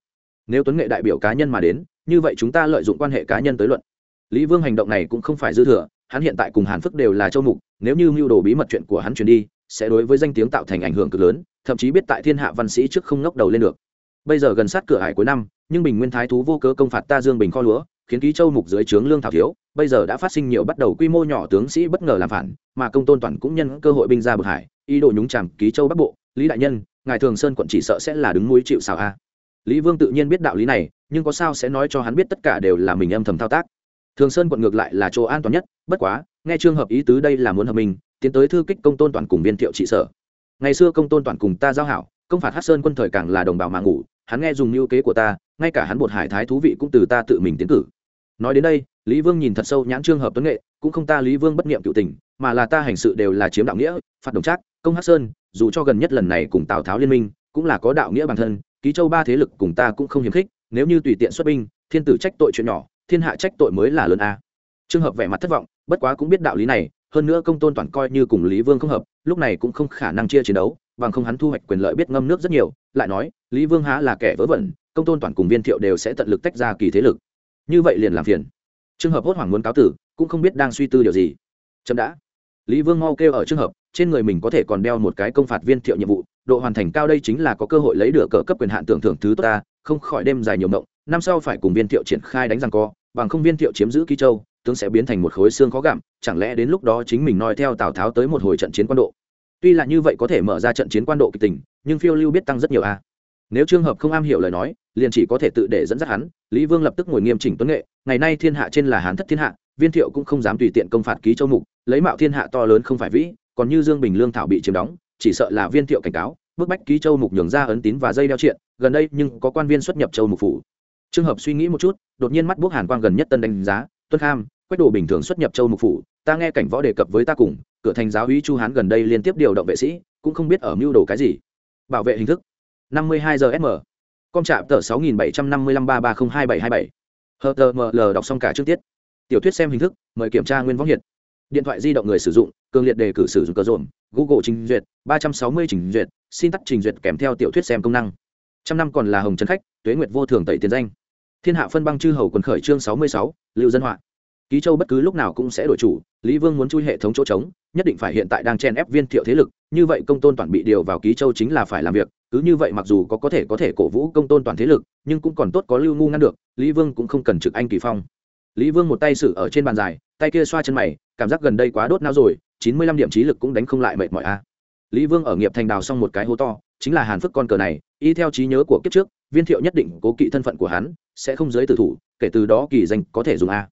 nếu tuấn nghệ đại biểu cá nhân mà đến, như vậy chúng ta lợi dụng quan hệ cá nhân tới luận. Lý vương hành động này cũng không phải dư thừa, hắn hiện tại cùng hàn phức đều là châu mục, nếu như mưu đồ bí mật chuyện của hắn truyền đi, sẽ đối với danh tiếng tạo thành ảnh hưởng cực lớn, thậm chí biết tại thiên hạ văn sĩ trước không ngóc đầu lên được. Bây giờ gần sát cửa hải cuối năm, nhưng bình nguyên thái thú vô cớ công phạt ta dương bình kho lúa khiến ký châu mục dưới trướng lương thảo thiếu, bây giờ đã phát sinh nhiều bắt đầu quy mô nhỏ tướng sĩ bất ngờ làm phản, mà công tôn toàn cũng nhân cơ hội binh ra bực hải, ý đồ nhúng chàm ký châu bắc bộ. Lý đại nhân, ngài thường sơn quận chỉ sợ sẽ là đứng mũi chịu xào a. Lý vương tự nhiên biết đạo lý này, nhưng có sao sẽ nói cho hắn biết tất cả đều là mình âm thầm thao tác. Thường sơn quận ngược lại là chỗ an toàn nhất, bất quá, nghe trường hợp ý tứ đây là muốn hợp mình, tiến tới thư kích công tôn toàn cùng viên thiệu trị sở. Ngày xưa công tôn toàn cùng ta giao hảo, công phạt hát sơn quân thời càng là đồng bào mà ngủ, hắn nghe dùng mưu kế của ta, ngay cả hắn bột hải thái thú vị cũng từ ta tự mình tiến cử nói đến đây, lý vương nhìn thật sâu nhãn trương hợp tuấn nghệ, cũng không ta lý vương bất nghiệm cựu tình, mà là ta hành sự đều là chiếm đạo nghĩa, phạt đồng trác, công hát sơn, dù cho gần nhất lần này cùng tào tháo liên minh, cũng là có đạo nghĩa bản thân, ký châu ba thế lực cùng ta cũng không hiếm khích, nếu như tùy tiện xuất binh, thiên tử trách tội chuyện nhỏ, thiên hạ trách tội mới là lớn a. Trường hợp vẻ mặt thất vọng, bất quá cũng biết đạo lý này, hơn nữa công tôn toàn coi như cùng lý vương không hợp, lúc này cũng không khả năng chia chiến đấu, bằng không hắn thu hoạch quyền lợi biết ngâm nước rất nhiều, lại nói, lý vương há là kẻ vớ vẩn, công tôn toàn cùng viên thiệu đều sẽ tận lực tách ra kỳ thế lực như vậy liền làm phiền. Trường hợp hốt hoảng muốn cáo tử, cũng không biết đang suy tư điều gì. Chậm đã. Lý vương mau kêu ở trường hợp, trên người mình có thể còn đeo một cái công phạt viên thiệu nhiệm vụ, độ hoàn thành cao đây chính là có cơ hội lấy được cỡ cấp quyền hạn tưởng thưởng thứ tốt ta, không khỏi đêm dài nhiều mộng, năm sau phải cùng viên thiệu triển khai đánh răng co, bằng không viên thiệu chiếm giữ ký châu, tướng sẽ biến thành một khối xương khó gặm, chẳng lẽ đến lúc đó chính mình noi theo tào tháo tới một hồi trận chiến quan độ? Tuy là như vậy có thể mở ra trận chiến quan độ kịch tình, nhưng phiêu lưu biết tăng rất nhiều a. Nếu trường hợp không am hiểu lời nói liền chỉ có thể tự để dẫn dắt hắn. Lý vương lập tức ngồi nghiêm chỉnh tuấn nghệ, ngày nay thiên hạ trên là hán thất thiên hạ, viên thiệu cũng không dám tùy tiện công phạt ký châu mục, lấy mạo thiên hạ to lớn không phải vĩ, còn như dương bình lương thảo bị chiếm đóng, chỉ sợ là viên thiệu cảnh cáo, bức bách ký châu mục nhường ra ấn tín và dây đeo triện, gần đây nhưng có quan viên xuất nhập châu mục phủ. Trường hợp suy nghĩ một chút, đột nhiên mắt bốc hàn quang gần nhất tân đánh giá, tuân kham, quách đồ bình thường xuất nhập châu mục phủ, ta nghe cảnh võ đề cập với ta cùng, cửa thành giáo úy chu hán gần đây liên tiếp điều động vệ sĩ, cũng không biết ở mưu đồ cái gì. Bảo vệ hình thức. 52 giờ sm com trạm tờ 675533022727 html đọc xong cả chương tiết. Tiểu thuyết xem hình thức mời kiểm tra nguyên võng hiện điện thoại di động người sử dụng cường liệt đề cử sử dụng cờ rộn google trình duyệt 360 trình duyệt xin tắt trình duyệt kèm theo tiểu thuyết xem công năng. Trăm năm còn là hồng chân khách tuế nguyệt vô thường tẩy tiền danh. Thiên hạ phân băng chư hầu quần khởi chương 66, lưu dân họa ký châu bất cứ lúc nào cũng sẽ đổi chủ, lý vương muốn chui hệ thống chỗ trống, nhất định phải hiện tại đang chen ép viên thiệu thế lực, như vậy công tôn toàn bị điều vào ký châu chính là phải làm việc, cứ như vậy mặc dù có có thể có thể cổ vũ công tôn toàn thế lực, nhưng cũng còn tốt có lưu ngu ngăn được, lý vương cũng không cần trực anh kỳ phong. Lý vương một tay xử ở trên bàn dài, tay kia xoa chân mày, cảm giác gần đây quá đốt não rồi, chín mươi lăm điểm trí lực cũng đánh không lại mệt mỏi a. Lý vương ở nghiệp thành đào xong một cái hố to, chính là hàn phức con cờ này, y theo trí nhớ của kiếp trước, viên thiệu nhất định cố kỵ thân phận của hắn, sẽ không giới tử thủ, kể từ đó kỳ danh có thể dùng a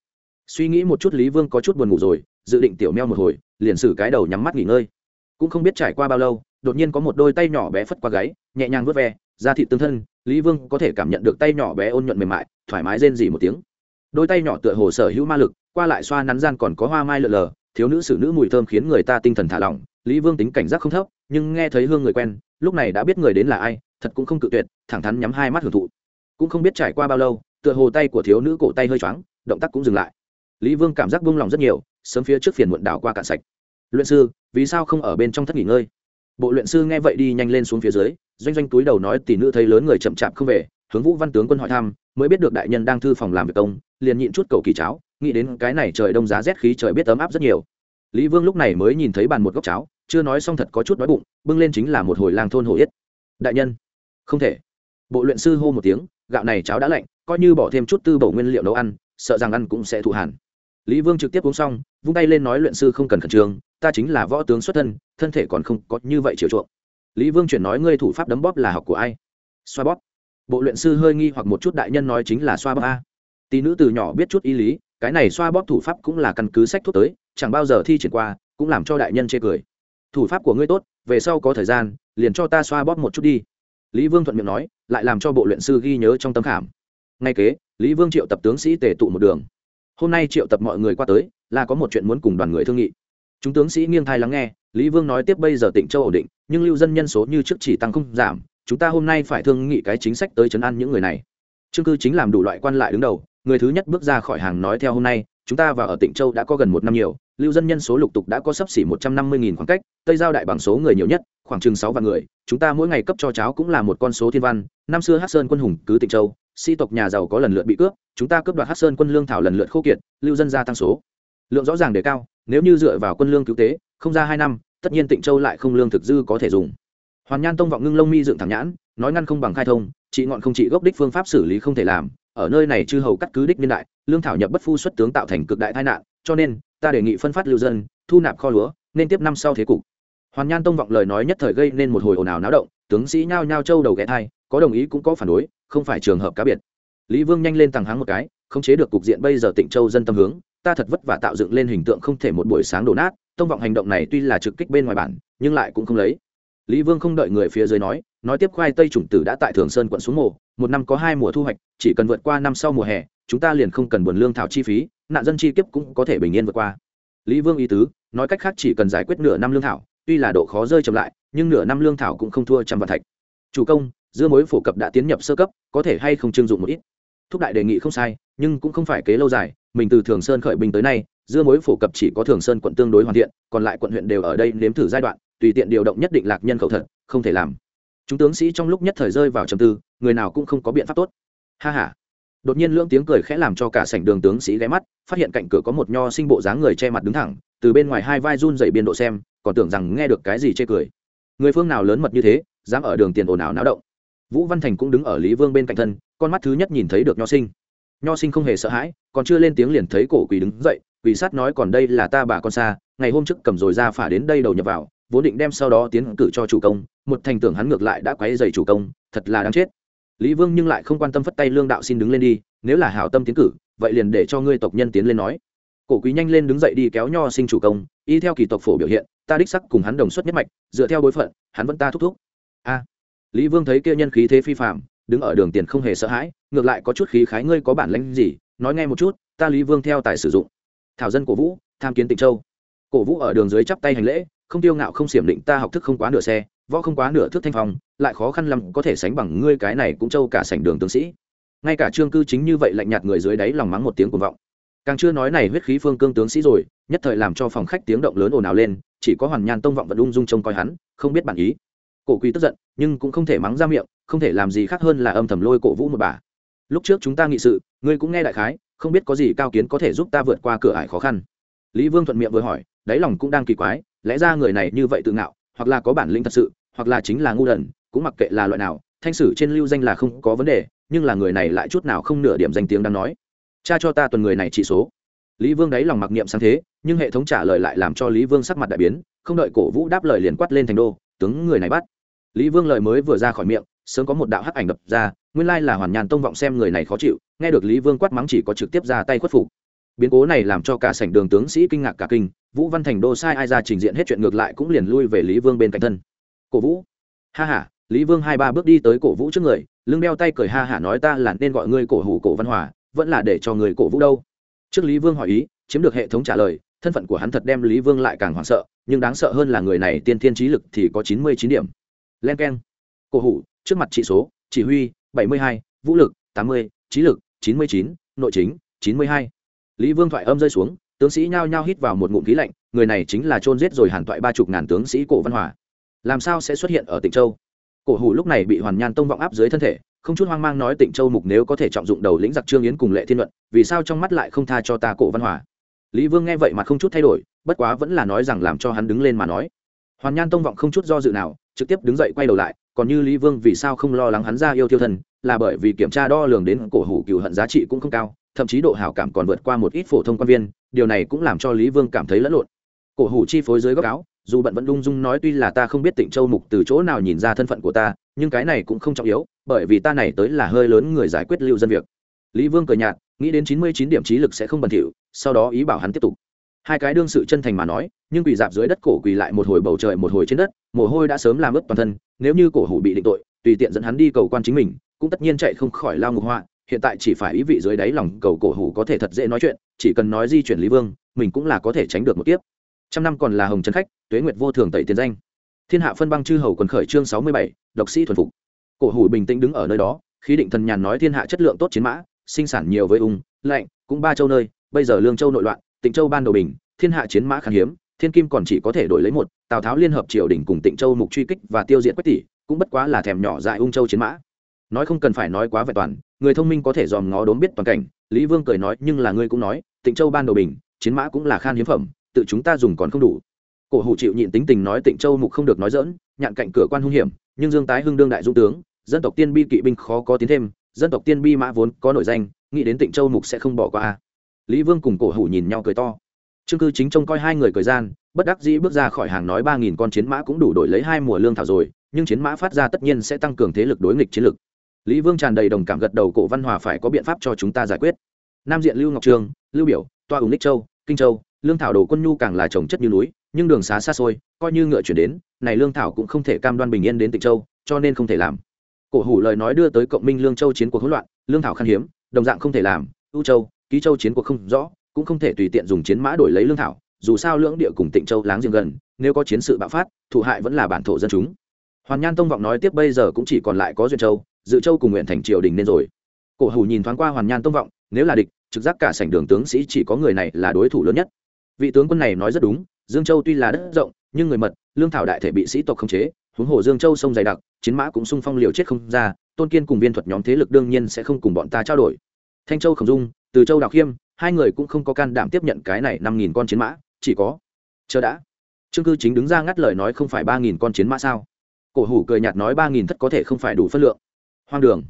suy nghĩ một chút lý vương có chút buồn ngủ rồi, dự định tiểu meo một hồi, liền xử cái đầu nhắm mắt nghỉ ngơi. Cũng không biết trải qua bao lâu, đột nhiên có một đôi tay nhỏ bé phất qua gáy, nhẹ nhàng vớt ve, da thịt tương thân, lý vương có thể cảm nhận được tay nhỏ bé ôn nhuận mềm mại, thoải mái rên dỉ một tiếng. Đôi tay nhỏ tựa hồ sở hữu ma lực, qua lại xoa nắn gian còn có hoa mai lợn lờ, thiếu nữ xử nữ mùi thơm khiến người ta tinh thần thả lỏng, lý vương tính cảnh giác không thấp, nhưng nghe thấy hương người quen, lúc này đã biết người đến là ai, thật cũng không cự tuyệt, thẳng thắn nhắm hai mắt hưởng thụ. Cũng không biết trải qua bao lâu, tựa hồ tay của thiếu nữ cổ tay hơi choáng, động tác cũng dừng lại lý vương cảm giác buông lòng rất nhiều, sớm phía trước phiền muộn đảo qua cạn sạch. Luyện sư, vì sao không ở bên trong thất nghỉ ngơi? Bộ luyện sư nghe vậy đi nhanh lên xuống phía dưới, doanh doanh túi đầu nói tỷ nữ thấy lớn người chậm chạp không về, hướng vũ văn tướng quân hỏi thăm, mới biết được đại nhân đang thư phòng làm việc công, liền nhịn chút cầu kỳ cháo, nghĩ đến cái này trời đông giá rét khí trời biết ấm áp rất nhiều. Lý vương lúc này mới nhìn thấy bàn một góc cháo, chưa nói xong thật có chút đói bụng, bưng lên chính là một hồi lang thôn hồ yết. Đại nhân. Không thể. Bộ luyện sư hô một tiếng, gạo này cháo đã lạnh, coi như bỏ thêm chút tư bổ nguyên liệu nấu ăn, sợ rằng ăn cũng sẽ thụ hàn lý vương trực tiếp uống xong, vung tay lên nói luyện sư không cần khẩn trương, ta chính là võ tướng xuất thân thân thể còn không có như vậy chiều chuộng. Lý vương chuyển nói ngươi thủ pháp đấm bóp là học của ai? Xoa bóp. Bộ luyện sư hơi nghi hoặc một chút đại nhân nói chính là xoa bóp a. Tỷ nữ từ nhỏ biết chút ý lý, cái này xoa bóp thủ pháp cũng là căn cứ sách thuốc tới, chẳng bao giờ thi triển qua, cũng làm cho đại nhân chê cười. Thủ pháp của ngươi tốt, về sau có thời gian, liền cho ta xoa bóp một chút đi. Lý vương thuận miệng nói, lại làm cho bộ luyện sư ghi nhớ trong tâm khảm. Ngay kế, lý vương triệu tập tướng sĩ tề tụ một đường hôm nay triệu tập mọi người qua tới, là có một chuyện muốn cùng đoàn người thương nghị. Chúng tướng sĩ nghiêng thai lắng nghe, lý vương nói tiếp bây giờ tỉnh châu ổn định, nhưng lưu dân nhân số như trước chỉ tăng không giảm, chúng ta hôm nay phải thương nghị cái chính sách tới chấn an những người này. Chương cư chính làm đủ loại quan lại đứng đầu, người thứ nhất bước ra khỏi hàng nói theo hôm nay, chúng ta và ở tỉnh châu đã có gần một năm nhiều, lưu dân nhân số lục tục đã có sấp xỉ một trăm năm mươi nghìn khoảng cách, tây giao đại bằng số người nhiều nhất, khoảng chừng sáu vạn người, chúng ta mỗi ngày cấp cho cháo cũng là một con số thiên văn, năm xưa hát sơn quân hùng cứ tỉnh châu sĩ tộc nhà giàu có lần lượt bị cướp, chúng ta cướp đoạt hát sơn quân lương thảo lần lượt khô kiệt, lưu dân gia tăng số. Lượng rõ ràng đề cao, nếu như dựa vào quân lương cứu tế, không ra hai năm, tất nhiên tịnh châu lại không lương thực dư có thể dùng. Hoàn nhan tông vọng ngưng lông mi dựng thẳng nhãn, nói ngăn không bằng khai thông, trị ngọn không trị gốc đích phương pháp xử lý không thể làm, ở nơi này chư hầu cắt cứ đích niên đại, lương thảo nhập bất phu xuất tướng tạo thành cực đại tai nạn, cho nên, ta đề nghị phân phát lưu dân, thu nạp kho lúa, nên tiếp năm sau thế cục. Hoàn nhan tông vọng lời nói nhất thời gây nên một hồi ồn ào náo động, tướng sĩ nhao nhao châu đầu ghé thai có đồng ý cũng có phản đối, không phải trường hợp cá biệt. Lý vương nhanh lên tàng háng một cái không chế được cục diện bây giờ tịnh châu dân tâm hướng, ta thật vất vả tạo dựng lên hình tượng không thể một buổi sáng đổ nát, tông vọng hành động này tuy là trực kích bên ngoài bản, nhưng lại cũng không lấy. Lý vương không đợi người phía dưới nói nói tiếp khoai tây chủng tử đã tại thường sơn quận xuống mùa một năm có hai mùa thu hoạch, chỉ cần vượt qua năm sau mùa hè, chúng ta liền không cần buồn lương thảo chi phí, nạn dân chi kiếp cũng có thể bình yên vượt qua. Lý vương ý tứ, nói cách khác chỉ cần giải quyết nửa năm lương thảo, tuy là độ khó rơi chậm lại, nhưng nửa năm lương thảo cũng không thua trăm vạn thạch. Chủ công dưa mối phổ cập đã tiến nhập sơ cấp, có thể hay không trưng dụng một ít. Thúc đại đề nghị không sai, nhưng cũng không phải kế lâu dài, mình từ thường sơn khởi bình tới nay, dưa mối phổ cập chỉ có thường sơn quận tương đối hoàn thiện, còn lại quận huyện đều ở đây nếm thử giai đoạn, tùy tiện điều động nhất định lạc nhân khẩu thật, không thể làm. Chúng tướng sĩ trong lúc nhất thời rơi vào trầm tư, người nào cũng không có biện pháp tốt. Ha ha. Đột nhiên lưỡng tiếng cười khẽ làm cho cả sảnh đường tướng sĩ ghé mắt, phát hiện cạnh cửa có một nho sinh bộ dáng người che mặt đứng thẳng, từ bên ngoài hai vai run dày biên độ xem, còn tưởng rằng nghe được cái gì chê cười. Người phương nào lớn mật như thế, dám ở đường tiền ồn ào náo động vũ văn thành cũng đứng ở lý vương bên cạnh thân, con mắt thứ nhất nhìn thấy được nho sinh. Nho sinh không hề sợ hãi, còn chưa lên tiếng liền thấy cổ quỳ đứng dậy quỳ sát nói còn đây là ta bà con xa, ngày hôm trước cầm rồi ra phả đến đây đầu nhập vào, vốn định đem sau đó tiến cử cho chủ công, một thành tưởng hắn ngược lại đã quấy dày chủ công, thật là đáng chết. Lý vương nhưng lại không quan tâm phất tay lương đạo xin đứng lên đi, nếu là hảo tâm tiến cử, vậy liền để cho ngươi tộc nhân tiến lên nói. Cổ quý nhanh lên đứng dậy đi kéo nho sinh chủ công, y theo kỳ tộc phổ biểu hiện, ta đích sắc cùng hắn đồng xuất nhất mạch, dựa theo bối phận, hắn vẫn ta thúc thúc. A lý vương thấy kia nhân khí thế phi phạm đứng ở đường tiền không hề sợ hãi, ngược lại có chút khí khái, ngươi có bản lãnh gì? Nói nghe một chút, ta lý vương theo tài sử dụng. Thảo dân cổ vũ, tham kiến tịnh châu. Cổ vũ ở đường dưới chắp tay hành lễ, không tiêu ngạo không xiểm định, ta học thức không quá nửa xe, võ không quá nửa thước thanh phong, lại khó khăn lắm, có thể sánh bằng ngươi cái này cũng châu cả sảnh đường tướng sĩ. Ngay cả trương cư chính như vậy lạnh nhạt người dưới đáy lòng mắng một tiếng cuồng vọng. Càng chưa nói này huyết khí phương cương tướng sĩ rồi, nhất thời làm cho phòng khách tiếng động lớn ồn ào lên, chỉ có hoàn nhan tông vọng vẫn ung dung trông coi hắn, không biết bản ý cổ quy tức giận, nhưng cũng không thể mắng ra miệng, không thể làm gì khác hơn là âm thầm lôi cổ vũ một bà. Lúc trước chúng ta nghị sự, ngươi cũng nghe đại khái, không biết có gì cao kiến có thể giúp ta vượt qua cửa ải khó khăn. Lý vương thuận miệng vừa hỏi, đáy lòng cũng đang kỳ quái, lẽ ra người này như vậy tự ngạo, hoặc là có bản lĩnh thật sự, hoặc là chính là ngu đần, cũng mặc kệ là loại nào, thanh sử trên lưu danh là không có vấn đề, nhưng là người này lại chút nào không nửa điểm danh tiếng đang nói. Cha cho ta tuần người này chỉ số. Lý vương đáy lòng mặc niệm sáng thế, nhưng hệ thống trả lời lại làm cho lý vương sắc mặt đại biến, không đợi cổ vũ đáp lời liền quát lên thành đô, tướng, người này bắt lý vương lời mới vừa ra khỏi miệng, sớm có một đạo hắc ảnh đập ra, nguyên lai là hoàn nhàn tông vọng xem người này khó chịu, nghe được lý vương quát mắng chỉ có trực tiếp ra tay khuất phục. Biến cố này làm cho cả sảnh đường tướng sĩ kinh ngạc cả kinh, vũ văn thành đô sai ai ra trình diện hết chuyện ngược lại cũng liền lui về lý vương bên cạnh thân. Cổ vũ. Ha h lý vương hai ba bước đi tới cổ vũ trước người, lưng đeo tay cười ha hả nói ta là nên gọi ngươi cổ hủ cổ văn hòa, vẫn là để cho người cổ vũ đâu. Trước lý vương hỏi ý, chiếm được hệ thống trả lời, thân phận của hắn thật đem lý vương lại càng hoảng sợ, nhưng đáng sợ hơn là người này tiên thiên trí lực thì có chín mươi chín điểm len k e n cổ hủ, trước mặt trị số, chỉ huy, bảy mươi hai, vũ lực, tám mươi, trí lực, chín mươi chín, nội chính, chín mươi hai. Lý vương thoại âm rơi xuống, tướng sĩ nhao nhao hít vào một ngụm khí lạnh, người này chính là trôn giết rồi hàn toại ba chục ngàn tướng sĩ cổ văn hòa. Làm sao sẽ xuất hiện ở tịnh châu? Cổ hủ lúc này bị hoàn nhan tông vọng áp dưới thân thể, không chút hoang mang nói tịnh châu mục nếu có thể trọng dụng đầu lĩnh giặc trương yến cùng lệ thiên luận, vì sao trong mắt lại không tha cho ta cổ văn hòa? Lý vương nghe vậy mà không chút thay đổi, bất quá vẫn là nói rằng làm cho hắn đứng lên mà nói hoàn nhan tông vọng không chút do dự nào, trực tiếp đứng dậy quay đầu lại, còn như lý vương vì sao không lo lắng hắn ra yêu tiêu thân là bởi vì kiểm tra đo lường đến cổ hủ cựu hận giá trị cũng không cao, thậm chí độ hảo cảm còn vượt qua một ít phổ thông quan viên, điều này cũng làm cho lý vương cảm thấy lẫn lộn. Cổ hủ chi phối dưới góc áo, dù bận vẫn lung dung nói tuy là ta không biết tịnh châu mục từ chỗ nào nhìn ra thân phận của ta, nhưng cái này cũng không trọng yếu, bởi vì ta này tới là hơi lớn người giải quyết lưu dân việc. Lý vương cười nhạt, nghĩ đến chín mươi chín điểm trí lực sẽ không bẩn thỉu, sau đó ý bảo hắn tiếp tục hai cái đương sự chân thành mà nói, nhưng quỳ dạp dưới đất cổ quỳ lại một hồi bầu trời một hồi trên đất, mồ hôi đã sớm làm ướt toàn thân, nếu như cổ hủ bị định tội, tùy tiện dẫn hắn đi cầu quan chính mình, cũng tất nhiên chạy không khỏi lao ngục họa, hiện tại chỉ phải ý vị dưới đáy lòng cầu cổ hủ có thể thật dễ nói chuyện, chỉ cần nói di chuyển lý vương, mình cũng là có thể tránh được một tiếp trăm năm còn là hồng trần khách, tuế nguyệt vô thường tẩy tiền danh. Thiên hạ phân băng chư hầu quần khởi chương sáu mươi bảy, độc sĩ thuần phục. Cổ hủ bình tĩnh đứng ở nơi đó, khí định thần nhàn nói thiên hạ chất lượng tốt chiến mã, sinh sản nhiều với ung, lạnh, cũng ba châu nơi, bây giờ lương châu nội loạn tịnh châu ban đầu bình, thiên hạ chiến mã khan hiếm, thiên kim còn chỉ có thể đổi lấy một, tào tháo liên hợp triều đình cùng tịnh châu mục truy kích và tiêu diệt quách tỷ, cũng bất quá là thèm nhỏ dại ung châu chiến mã. Nói không cần phải nói quá vẹn toàn, người thông minh có thể dòm ngó đốn biết toàn cảnh, lý vương cười nói, nhưng là ngươi cũng nói, tịnh châu ban đầu bình, chiến mã cũng là khan hiếm phẩm, tự chúng ta dùng còn không đủ. Cổ hủ chịu nhịn tính tình nói tịnh châu mục không được nói dỡn nhạn cạnh cửa quan hung hiểm, nhưng dương tái hưng đương đại dũng tướng, dân tộc tiên bi kỵ binh khó có tiến thêm, dân tộc tiên bi mã vốn có nội danh, nghĩ đến tịnh châu mục sẽ không bỏ qua lý vương cùng cổ hủ nhìn nhau cười to. Trương cư chính trông coi hai người cười gian, bất đắc dĩ bước ra khỏi hàng nói ba nghìn con chiến mã cũng đủ đổi lấy hai mùa lương thảo rồi, nhưng chiến mã phát ra tất nhiên sẽ tăng cường thế lực đối nghịch chiến lực. Lý vương tràn đầy đồng cảm gật đầu cổ văn hòa phải có biện pháp cho chúng ta giải quyết. Nam diện lưu ngọc trường, lưu biểu, toa ủng ních châu, kinh châu, lương thảo đồ quân nhu càng là trồng chất như núi, nhưng đường xá xa xôi, coi như ngựa chuyển đến, này lương thảo cũng không thể cam đoan bình yên đến tịnh châu, cho nên không thể làm. Cổ hủ lời nói đưa tới cộng minh lương châu chiến cuộc hỗn loạn, lương thảo khan hiếm, đồng dạng không thể làm ưu châu ký châu chiến cuộc không rõ, cũng không thể tùy tiện dùng chiến mã đổi lấy lương thảo, dù sao lưỡng địa cùng tịnh châu láng giềng gần, nếu có chiến sự bạo phát thủ hại vẫn là bản thổ dân chúng. Hoàn nhan tông vọng nói tiếp bây giờ cũng chỉ còn lại có duyên châu, dự châu cùng nguyện thành triều đình nên rồi. Cổ hủ nhìn thoáng qua hoàn nhan tông vọng, nếu là địch, trực giác cả sảnh đường tướng sĩ chỉ có người này là đối thủ lớn nhất. Vị tướng quân này nói rất đúng, dương châu tuy là đất rộng, nhưng người mật, lương thảo đại thể bị sĩ tộc khống chế, huống hồ dương châu sông dày đặc, chiến mã cũng sung phong liều chết không ra, tôn kiên cùng viên thuật nhóm thế lực đương nhiên sẽ không cùng bọn ta trao đổi. Thanh châu khổng dung từ châu đào khiêm, hai người cũng không có can đảm tiếp nhận cái này năm nghìn con chiến mã, chỉ có chờ đã. Trương cư chính đứng ra ngắt lời nói không phải ba nghìn con chiến mã sao? Cổ hủ cười nhạt nói ba nghìn thất có thể không phải đủ phân lượng. Hoang đường.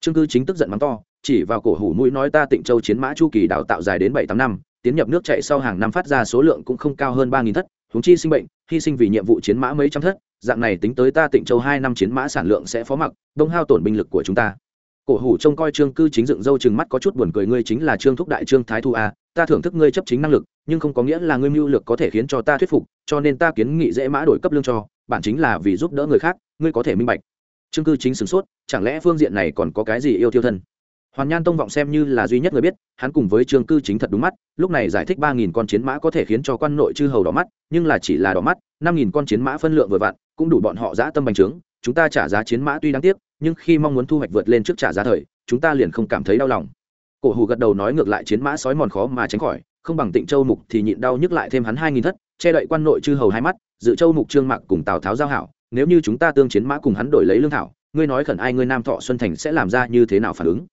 Trương cư chính tức giận mắng to, chỉ vào cổ hủ mũi nói ta tịnh châu chiến mã chu kỳ đào tạo dài đến bảy tám năm, tiến nhập nước chạy sau hàng năm phát ra số lượng cũng không cao hơn ba nghìn thất húng chi sinh bệnh, hy sinh vì nhiệm vụ chiến mã mấy trăm thất, dạng này tính tới ta tịnh châu hai năm chiến mã sản lượng sẽ phó mặc, đông hao tổn binh lực của chúng ta cổ hủ trông coi trương cư chính dựng dâu chừng mắt có chút buồn cười, ngươi chính là trương thúc đại trương thái thu a ta thưởng thức ngươi chấp chính năng lực, nhưng không có nghĩa là ngươi mưu lược có thể khiến cho ta thuyết phục, cho nên ta kiến nghị dễ mã đổi cấp lương cho, bản chính là vì giúp đỡ người khác, ngươi có thể minh bạch. Trương cư chính sửng sốt, chẳng lẽ phương diện này còn có cái gì yêu thiêu thân? Hoàn nhan tông vọng xem như là duy nhất người biết, hắn cùng với trương cư chính thật đúng mắt, lúc này giải thích ba nghìn con chiến mã có thể khiến cho quan nội chư hầu đỏ mắt, nhưng là chỉ là đỏ mắt, năm nghìn con chiến mã phân lượng vừa vặn, cũng đủ bọn họ giã tâm bành trướng, chúng ta trả giá chiến mã tuy đáng tiếc nhưng khi mong muốn thu hoạch vượt lên trước trả giá thời, chúng ta liền không cảm thấy đau lòng. Cổ hủ gật đầu nói ngược lại chiến mã sói mòn khó mà tránh khỏi, không bằng tịnh châu mục thì nhịn đau nhức lại thêm hắn hai nghìn thất, che đậy quan nội chư hầu hai mắt, dự châu mục trương mạc cùng tào tháo giao hảo, nếu như chúng ta tương chiến mã cùng hắn đổi lấy lương thảo, ngươi nói khẩn ai ngươi nam thọ xuân thành sẽ làm ra như thế nào phản ứng?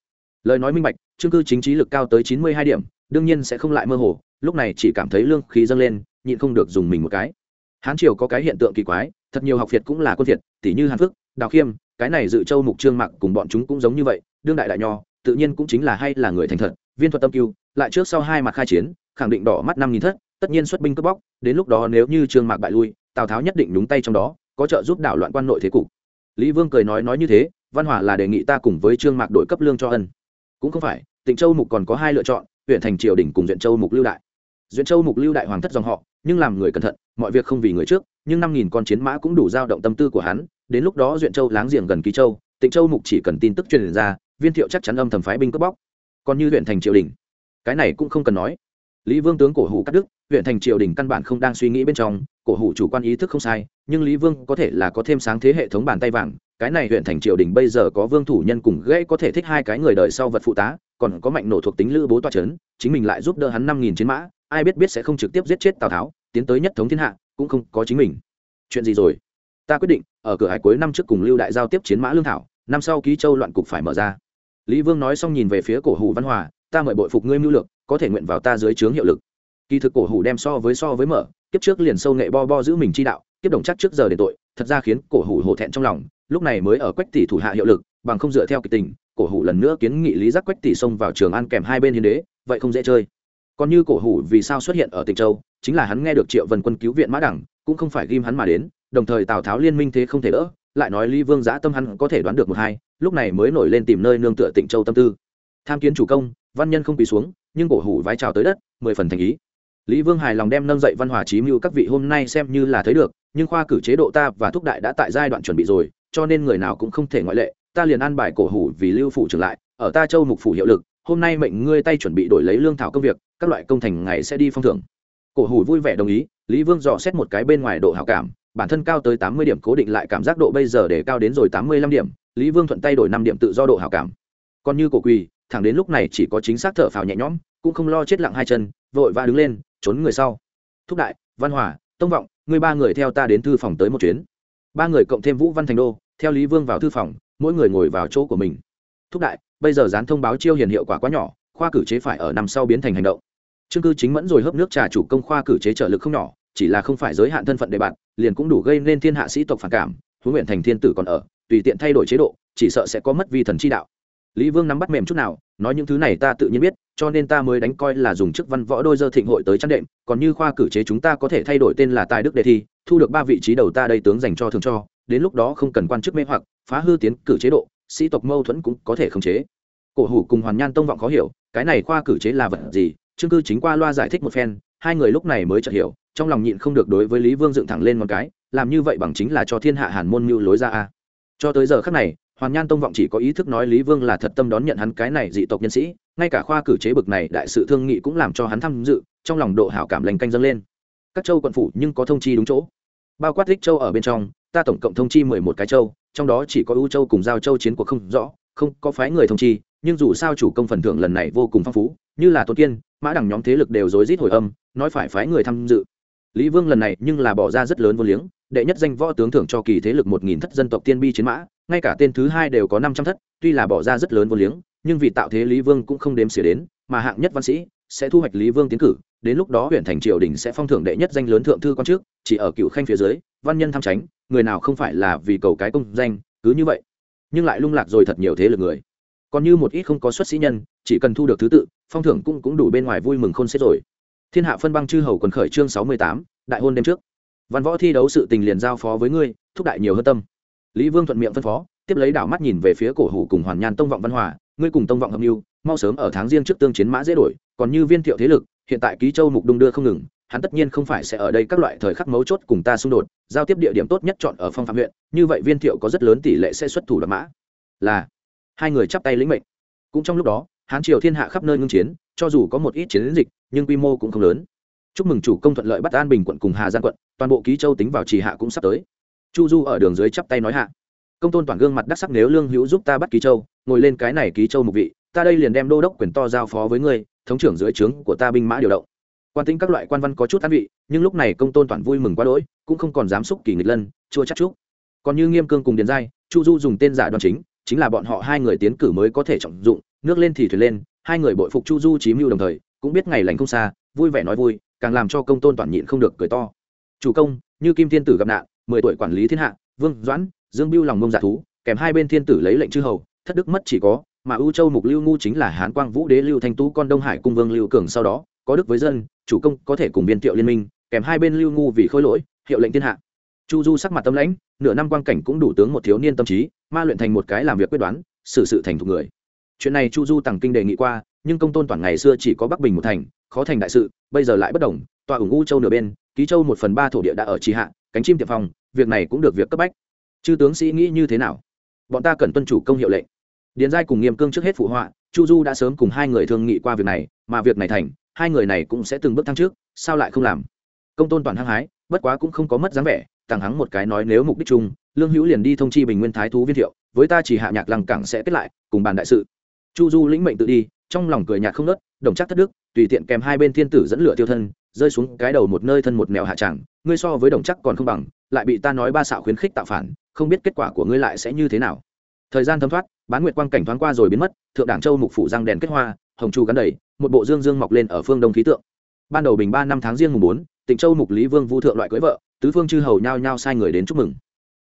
Lời nói minh bạch, chương cư chính trí lực cao tới chín mươi hai điểm, đương nhiên sẽ không lại mơ hồ, lúc này chỉ cảm thấy lương khí dâng lên, nhịn không được dùng mình một cái. Hán triều có cái hiện tượng kỳ quái, thật nhiều học việt cũng là quân việt tỷ như hàn phước, đào khiêm cái này dự châu mục trương mạc cùng bọn chúng cũng giống như vậy, đương đại đại nho, tự nhiên cũng chính là hay là người thành thật, viên thuật tâm cưu lại trước sau hai mặt khai chiến, khẳng định đỏ mắt năm nghìn thất, tất nhiên xuất binh cướp bóc, đến lúc đó nếu như trương mạc bại lui, tào tháo nhất định đúng tay trong đó, có trợ giúp đảo loạn quan nội thế cục. Lý vương cười nói nói như thế, văn hòa là đề nghị ta cùng với trương mạc đổi cấp lương cho ân. Cũng không phải tỉnh châu mục còn có hai lựa chọn, huyện thành triều đình cùng duyện châu mục lưu đại. Duyện châu mục lưu đại hoàng thất dòng họ, nhưng làm người cẩn thận, mọi việc không vì người trước, nhưng năm nghìn con chiến mã cũng đủ giao động tâm tư của hắn đến lúc đó duyện châu láng giềng gần ký châu, tịnh châu mục chỉ cần tin tức truyền ra, viên thiệu chắc chắn âm thầm phái binh cướp bóc. Còn như huyện thành triều đình. Cái này cũng không cần nói. Lý vương tướng cổ hủ cắt đức huyện thành triều đình căn bản không đang suy nghĩ bên trong, cổ hủ chủ quan ý thức không sai, nhưng lý vương có thể là có thêm sáng thế hệ thống bàn tay vàng, cái này huyện thành triều đình bây giờ có vương thủ nhân cùng gãy có thể thích hai cái người đời sau vật phụ tá, còn có mạnh nổ thuộc tính lữ bố toa c h ấ n chính mình lại giúp đỡ hắn năm nghìn chiến mã, ai biết biết sẽ không trực tiếp giết chết tào tháo, tiến tới nhất thống thiên hạ, cũng không có chính mình. Chuyện gì rồi? Ta quyết định ở cửa hải cuối năm trước cùng lưu đại giao tiếp chiến mã lương thảo, năm sau ký châu loạn cục phải mở ra. Lý vương nói xong nhìn về phía cổ hủ văn hòa, ta mời bội phục ngươi mưu lược, có thể nguyện vào ta dưới trướng hiệu lực. Kỳ thực cổ hủ đem so với so với mở, kiếp trước liền sâu nghệ bo bo giữ mình chi đạo, kiếp đồng chắc trước giờ để tội, thật ra khiến cổ hủ hổ thẹn trong lòng, lúc này mới ở quách tỷ thủ hạ hiệu lực, bằng không dựa theo kịch tình, cổ hủ lần nữa kiến nghị lý giác quách tỷ xông vào trường ăn kèm hai bên hiến đế, vậy không dễ chơi. Còn như cổ hủ vì sao xuất hiện ở tịnh châu, chính là hắn nghe được triệu vân quân cứu viện mã đẳng, cũng không phải ghim hắn mà đến đồng thời tào tháo liên minh thế không thể đỡ, lại nói lý vương giã tâm hắn có thể đoán được một hai, lúc này mới nổi lên tìm nơi nương tựa tịnh châu tâm tư. Tham kiến chủ công, văn nhân không quỳ xuống, nhưng cổ hủ vái trào tới đất, mười phần thành ý. Lý vương hài lòng đem nâng dậy văn hòa trí mưu các vị hôm nay xem như là thấy được, nhưng khoa cử chế độ ta và thúc đại đã tại giai đoạn chuẩn bị rồi, cho nên người nào cũng không thể ngoại lệ, ta liền an bài cổ hủ vì lưu phủ trưởng lại, ở ta châu mục phủ hiệu lực, hôm nay mệnh ngươi tay chuẩn bị đổi lấy lương thảo công việc, các loại công thành ngày sẽ đi phong thưởng. Cổ hủ vui vẻ đồng ý, lý vương dò xét một cái bên ngoài độ hảo cảm bản thân cao tới tám mươi điểm cố định lại cảm giác độ bây giờ để cao đến rồi tám mươi lăm điểm, lý vương thuận tay đổi năm điểm tự do độ hảo cảm. Còn như cổ quỳ, thẳng đến lúc này chỉ có chính xác thở phào nhẹ nhõm, cũng không lo chết lặng hai chân, vội và đứng lên, trốn người sau. Thúc đại, văn hòa, tông vọng, người ba người theo ta đến thư phòng tới một chuyến. Ba người cộng thêm vũ văn thành đô, theo lý vương vào thư phòng, mỗi người ngồi vào chỗ của mình. Thúc đại, bây giờ dán thông báo chiêu hiền hiệu quả quá nhỏ, khoa cử chế phải ở năm sau biến thành hành động. Chương cư chính mẫn rồi hớp nước trà chủ công khoa cử chế trợ lực không nhỏ chỉ là không phải giới hạn thân phận đề bạn liền cũng đủ gây nên thiên hạ sĩ tộc phản cảm, huống nguyện thành thiên tử còn ở, tùy tiện thay đổi chế độ, chỉ sợ sẽ có mất vi thần chi đạo. Lý vương nắm bắt mềm chút nào, nói những thứ này ta tự nhiên biết, cho nên ta mới đánh coi là dùng chức văn võ đôi dơ thịnh hội tới chăn đệm, còn như khoa cử chế chúng ta có thể thay đổi tên là tài đức đề thi, thu được ba vị trí đầu ta đây tướng dành cho thường cho, đến lúc đó không cần quan chức mê hoặc, phá hư tiến cử chế độ, sĩ tộc mâu thuẫn cũng có thể khống chế. Cổ hủ cùng hoàn nhan tông vọng khó hiểu, cái này khoa cử chế là vật gì chương cư chính qua loa giải thích một phen hai người lúc này mới chợt hiểu, trong lòng nhịn không được đối với lý vương dựng thẳng lên một cái, làm như vậy bằng chính là cho thiên hạ hàn môn mưu lối ra a. Cho tới giờ khác này, hoàn nhan tông vọng chỉ có ý thức nói lý vương là thật tâm đón nhận hắn cái này dị tộc nhân sĩ, ngay cả khoa cử chế bực này đại sự thương nghị cũng làm cho hắn tham dự, trong lòng độ hảo cảm lành canh dâng lên. Các châu quận phủ nhưng có thông chi đúng chỗ. Bao quát thích châu ở bên trong, ta tổng cộng thông chi mười một cái châu, trong đó chỉ có ưu châu cùng giao châu chiến cuộc không rõ, không có phái người thông chi, nhưng dù sao chủ công phần thưởng lần này vô cùng phong phú như là tôn kiên, mã đẳng nhóm thế lực đều rối rít hồi âm, nói phải phái người tham dự. Lý vương lần này nhưng là bỏ ra rất lớn vô liếng, đệ nhất danh võ tướng thưởng cho kỳ thế lực một nghìn thất dân tộc tiên bi chiến mã, ngay cả tên thứ hai đều có năm trăm thất, tuy là bỏ ra rất lớn vô liếng, nhưng vì tạo thế lý vương cũng không đếm xỉa đến, mà hạng nhất văn sĩ sẽ thu hoạch lý vương tiến cử, đến lúc đó huyện thành triều đình sẽ phong thưởng đệ nhất danh lớn thượng thư quan trước, chỉ ở cựu khanh phía dưới, văn nhân tham tránh người nào không phải là vì cầu cái công danh, cứ như vậy. Nhưng lại lung lạc rồi thật nhiều thế lực người. Còn như một ít không có xuất sĩ nhân, chỉ cần thu được thứ tự phong thưởng cũng cũng đủ bên ngoài vui mừng khôn xếp rồi. Thiên hạ phân băng chư hầu quần khởi chương sáu mươi tám, đại hôn đêm trước. Văn võ thi đấu sự tình liền giao phó với ngươi, thúc đại nhiều hơn tâm. Lý vương thuận miệng phân phó, tiếp lấy đảo mắt nhìn về phía cổ hủ cùng hoàn nhan tông vọng văn hòa, ngươi cùng tông vọng hợp mưu, mau sớm ở tháng riêng trước tương chiến mã dễ đổi, còn như viên thiệu thế lực, hiện tại ký châu mục đung đưa không ngừng, hắn tất nhiên không phải sẽ ở đây các loại thời khắc mấu chốt cùng ta xung đột, giao tiếp địa điểm tốt nhất chọn ở phong phạm huyện, như vậy viên thiệu có rất lớn tỷ lệ sẽ xuất thủ đoạt mã. Là, hai người chắp tay lĩnh mệnh. Cũng trong lúc đó hán triều thiên hạ khắp nơi ngưng chiến, cho dù có một ít chiến dịch, nhưng quy mô cũng không lớn. Chúc mừng chủ công thuận lợi bắt an bình quận cùng hà giang quận, toàn bộ ký châu tính vào trì hạ cũng sắp tới. Chu du ở đường dưới chắp tay nói hạ. Công tôn toàn gương mặt đắc sắc nếu lương hữu giúp ta bắt ký châu, ngồi lên cái này ký châu mục vị, ta đây liền đem đô đốc quyền to giao phó với ngươi, thống trưởng dưới trướng của ta binh mã điều động. Quan tính các loại quan văn có chút an vị, nhưng lúc này công tôn toàn vui mừng quá đỗi, cũng không còn dám xúc kỳ nghịch lân, chua chắc chúc. Còn như nghiêm cương cùng điền giai, chu du dùng tên giả đoàn chính chính là bọn họ hai người tiến cử mới có thể trọng dụng nước lên thì thuyền lên, hai người bội phục chu du chí mưu đồng thời, cũng biết ngày lành không xa, vui vẻ nói vui, càng làm cho công tôn toàn nhịn không được cười to. Chủ công, như kim thiên tử gặp nạn, mười tuổi quản lý thiên hạ, vương doãn, dương biêu lòng mông giả thú, kèm hai bên thiên tử lấy lệnh chư hầu, thất đức mất chỉ có, mà ưu châu mục lưu ngu chính là hán quang vũ đế lưu thanh tú con đông hải cung vương lưu cường sau đó, có đức với dân, chủ công có thể cùng biên tiệu liên minh, kèm hai bên lưu ngu vì khôi lỗi, hiệu lệnh thiên hạ. Chu du sắc mặt tâm lãnh, nửa năm quang cảnh cũng đủ tướng một thiếu niên tâm trí, ma luyện thành một cái làm việc quyết đoán, xử sự thành thục người chuyện này chu du tằng kinh đề nghị qua, nhưng công tôn toàn ngày xưa chỉ có bắc bình một thành, khó thành đại sự, bây giờ lại bất đồng, tòa ủng u châu nửa bên, ký châu một phần ba thổ địa đã ở trì hạ, cánh chim tiệp phòng, việc này cũng được việc cấp bách. Chư tướng sĩ nghĩ như thế nào? Bọn ta cần tuân chủ công hiệu lệnh. Điền giai cùng nghiêm cương trước hết phụ họa, chu du đã sớm cùng hai người thương nghị qua việc này, mà việc này thành, hai người này cũng sẽ từng bước thăng trước, sao lại không làm? Công tôn toàn hăng hái, bất quá cũng không có mất dáng vẻ tàng hắng một cái nói nếu mục đích chung, lương hữu liền đi thông chi bình nguyên thái thú viên thiệu, với ta chỉ hạ nhạc lăng cảng sẽ kết lại, cùng bàn đại sự chu du lĩnh mệnh tự đi, trong lòng cười nhạt không nớt đồng chắc thất đức, tùy tiện kèm hai bên thiên tử dẫn lửa tiêu thân, rơi xuống cái đầu một nơi thân một mèo hạ tràng, ngươi so với đồng chắc còn không bằng, lại bị ta nói ba xạo khuyến khích tạo phản, không biết kết quả của ngươi lại sẽ như thế nào. Thời gian thấm thoát, bán nguyệt quang cảnh thoáng qua rồi biến mất, thượng đảng châu mục phủ răng đèn kết hoa, hồng chu gắn đầy, một bộ dương dương mọc lên ở phương đông khí tượng. Ban đầu bình ba năm tháng riêng mùng bốn tỉnh châu mục lý vương vu thượng loại cưới vợ, tứ phương chư hầu nhao nhao sai người đến chúc mừng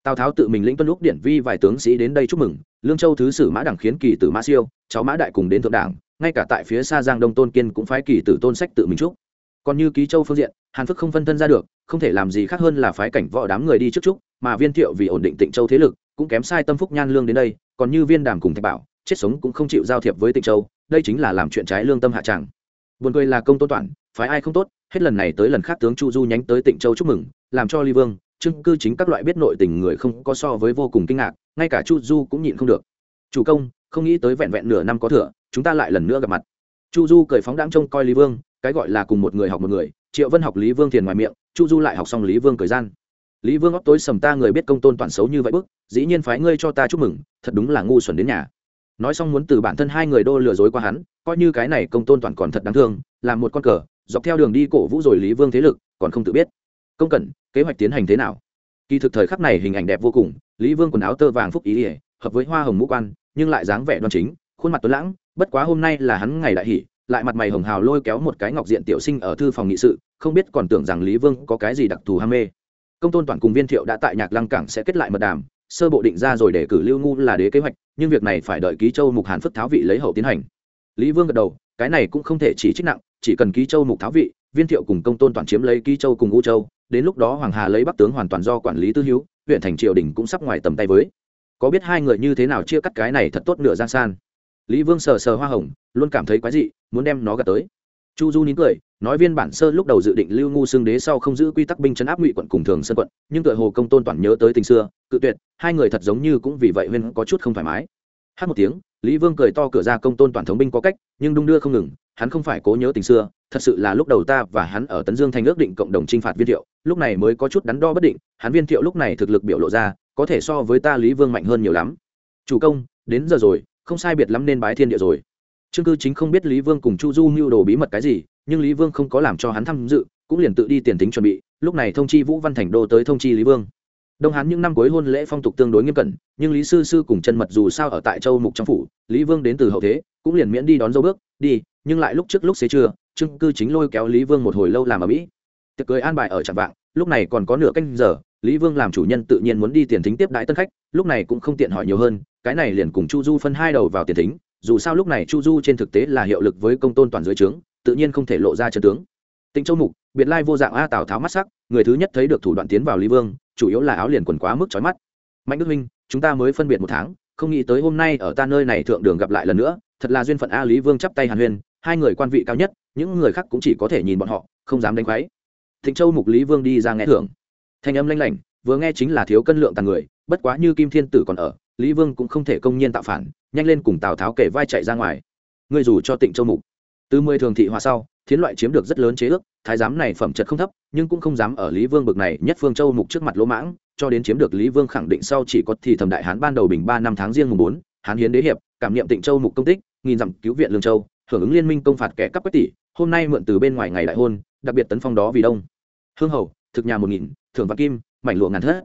tào tháo tự mình lĩnh tuân lúc điển vi vài tướng sĩ đến đây chúc mừng, lương châu thứ sử mã đẳng khiến kỳ tử mã siêu, cháu mã đại cùng đến thượng đảng, ngay cả tại phía xa giang đông tôn kiên cũng phái kỳ tử tôn sách tự mình chúc. Còn như ký châu phương diện, hàn phức không phân thân ra được, không thể làm gì khác hơn là phái cảnh võ đám người đi trước chúc, mà viên thiệu vì ổn định tịnh châu thế lực, cũng kém sai tâm phúc nhan lương đến đây, còn như viên đàm cùng thạch bảo, chết sống cũng không chịu giao thiệp với tịnh châu, đây chính là làm chuyện trái lương tâm hạ tràng. Buồn cười là công tôn toản, phái ai không tốt, hết lần này tới lần khác tướng chu du nhánh tới tịnh châu chúc mừng, làm cho ly vương trưng cư chính các loại biết nội tình người không có so với vô cùng kinh ngạc, ngay cả chu du cũng nhịn không được. Chủ công, không nghĩ tới vẹn vẹn nửa năm có thừa, chúng ta lại lần nữa gặp mặt. Chu du cười phóng đáng trông coi lý vương, cái gọi là cùng một người học một người, triệu vân học lý vương thiền ngoài miệng, chu du lại học xong lý vương cười gian. Lý vương óc tối sầm ta người biết công tôn toàn xấu như vậy bức, dĩ nhiên phái ngươi cho ta chúc mừng, thật đúng là ngu xuẩn đến nhà. Nói xong muốn từ bản thân hai người đô lừa dối qua hắn, coi như cái này công tôn toàn còn thật đáng thương làm một con cờ, dọc theo đường đi cổ vũ rồi lý vương thế lực, còn không tự biết. Công cẩn kế hoạch tiến hành thế nào? Kỳ thực thời khắc này hình ảnh đẹp vô cùng, lý vương quần áo tơ vàng phúc ý ỉa hợp với hoa hồng mũ quan, nhưng lại dáng vẻ đoan chính, khuôn mặt tuấn lãng, bất quá hôm nay là hắn ngày đại hỷ, lại mặt mày hồng hào lôi kéo một cái ngọc diện tiểu sinh ở thư phòng nghị sự, không biết còn tưởng rằng lý vương có cái gì đặc thù ham mê. Công tôn toàn cùng viên thiệu đã tại nhạc lăng cảng sẽ kết lại mật đàm, sơ bộ định ra rồi để cử lưu ngu là đế kế hoạch, nhưng việc này phải đợi ký châu mục hàn phức tháo vị lấy hậu tiến hành. Lý vương gật đầu, cái này cũng không thể chỉ trích nặng, chỉ cần ký châu mục tháo vị, viên thiệu cùng công tôn toàn chiếm lấy ký châu cùng u châu đến lúc đó hoàng hà lấy bắc tướng hoàn toàn do quản lý tư hữu, huyện thành triều đình cũng sắp ngoài tầm tay với. Có biết hai người như thế nào chia cắt cái này thật tốt nửa giang san? Lý vương sờ sờ hoa hồng, luôn cảm thấy quái dị, muốn đem nó gạt tới. Chu du nín cười, nói viên bản sơ lúc đầu dự định lưu ngu xương đế sau không giữ quy tắc binh chấn áp ngụy quận cùng thường sân quận, nhưng tựa hồ công tôn toàn nhớ tới tình xưa, cự tuyệt, hai người thật giống như cũng vì vậy huyên có chút không thoải mái. Hát một tiếng, lý vương cười to cửa ra công tôn toàn thống binh có cách, nhưng đung đưa không ngừng, hắn không phải cố nhớ tình xưa thật sự là lúc đầu ta và hắn ở tấn dương thành ước định cộng đồng t r i n h phạt viên thiệu, lúc này mới có chút đắn đo bất định, hắn viên thiệu lúc này thực lực biểu lộ ra, có thể so với ta lý vương mạnh hơn nhiều lắm. Chủ công, đến giờ rồi, không sai biệt lắm nên bái thiên địa rồi. Trương cư chính không biết lý vương cùng chu du mưu đồ bí mật cái gì, nhưng lý vương không có làm cho hắn tham dự, cũng liền tự đi tiền tính chuẩn bị, lúc này thông chi vũ văn thành đô tới thông chi lý vương. Đông hán những năm cuối hôn lễ phong tục tương đối nghiêm cẩn, nhưng lý sư sư cùng chân mật dù sao ở tại châu mục trong phủ, lý vương đến từ hậu thế, cũng liền miễn đi đón dâu bước, đi, nhưng lại lúc trước lúc xế trưa trương cư chính lôi kéo lý vương một hồi lâu làm ở mỹ. Tiệc cưới an bài ở trạm vạng, lúc này còn có nửa canh giờ, lý vương làm chủ nhân tự nhiên muốn đi tiền thính tiếp đãi tân khách, lúc này cũng không tiện hỏi nhiều hơn, cái này liền cùng chu du phân hai đầu vào tiền thính, dù sao lúc này chu du trên thực tế là hiệu lực với công tôn toàn dưới trướng, tự nhiên không thể lộ ra chân tướng. Tĩnh châu mục, biệt lai vô dạng a tào tháo mắt sắc, người thứ nhất thấy được thủ đoạn tiến vào lý vương, chủ yếu là áo liền quần quá mức trói mắt. Mạnh đức minh chúng ta mới phân biệt một tháng, không nghĩ tới hôm nay ở ta nơi này thượng đường gặp lại lần nữa, thật là duyên phận a lý vương chắp tay hàn huyên hai người quan vị cao nhất, những người khác cũng chỉ có thể nhìn bọn họ, không dám đánh khoáy thịnh châu mục lý vương đi ra nghe thưởng. Thanh âm lanh lảnh, vừa nghe chính là thiếu cân lượng tàn người, bất quá như kim thiên tử còn ở, lý vương cũng không thể công nhiên tạo phản, nhanh lên cùng tào tháo kể vai chạy ra ngoài. Ngươi dù cho tịnh châu mục, từ mười thường thị hòa sau, thiến loại chiếm được rất lớn chế ước, thái giám này phẩm chất không thấp, nhưng cũng không dám ở lý vương bực này nhất phương châu mục trước mặt lỗ mãng, cho đến chiếm được lý vương khẳng định sau chỉ có thì thẩm đại hán ban đầu bình ba năm tháng riêng mùng bốn, hán hiến đế hiệp, cảm niệm tịnh châu mục công tích, nghìn dặm cứu viện lương châu hưởng ứng liên minh công phạt kẻ cắp quách tỷ, hôm nay mượn từ bên ngoài ngày đại hôn, đặc biệt tấn phong đó vì đông. Hương hầu, thực nhà một nghìn, thưởng vạn kim, mảnh lụa ngàn thất.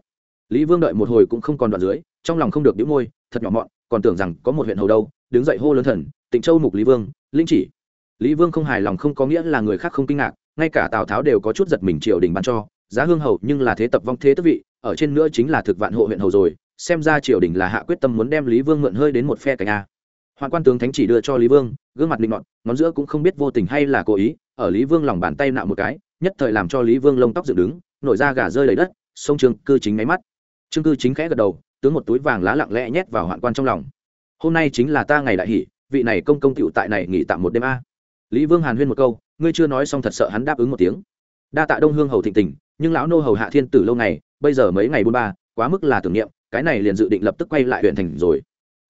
Lý vương đợi một hồi cũng không còn đoạn dưới, trong lòng không được đĩu môi, thật nhỏ mọn, còn tưởng rằng có một huyện hầu đâu, đứng dậy hô lớn thần, tịnh châu mục lý vương, linh chỉ. Lý vương không hài lòng không có nghĩa là người khác không kinh ngạc, ngay cả tào tháo đều có chút giật mình triều đình ban cho, giá hương hầu nhưng là thế tập vong thế tức vị, ở trên nữa chính là thực vạn hộ huyện hầu rồi, xem ra triều đình là hạ quyết tâm muốn đem lý vương mượn hơi đến một phe cả nhà Hoàn quan tướng thánh chỉ đưa cho lý vương, gương mặt linh ngọn ngón giữa cũng không biết vô tình hay là cố ý, ở lý vương lòng bàn tay nạo một cái, nhất thời làm cho lý vương lông tóc dựng đứng, nổi ra gà rơi lấy đất, sông trường cư chính máy mắt. Trương cư chính khẽ gật đầu, tướng một túi vàng lá lặng lẽ nhét vào hoạn quan trong lòng. Hôm nay chính là ta ngày đại hỷ, vị này công công tựu tại này nghỉ tạm một đêm a. Lý vương hàn huyên một câu, ngươi chưa nói xong thật sợ hắn đáp ứng một tiếng. Đa tạ đông hương hầu thịnh tình, nhưng lão nô hầu hạ thiên tử lâu ngày, bây giờ mấy ngày buôn ba, quá mức là tưởng niệm, cái này liền dự định lập tức quay lại huyện thành rồi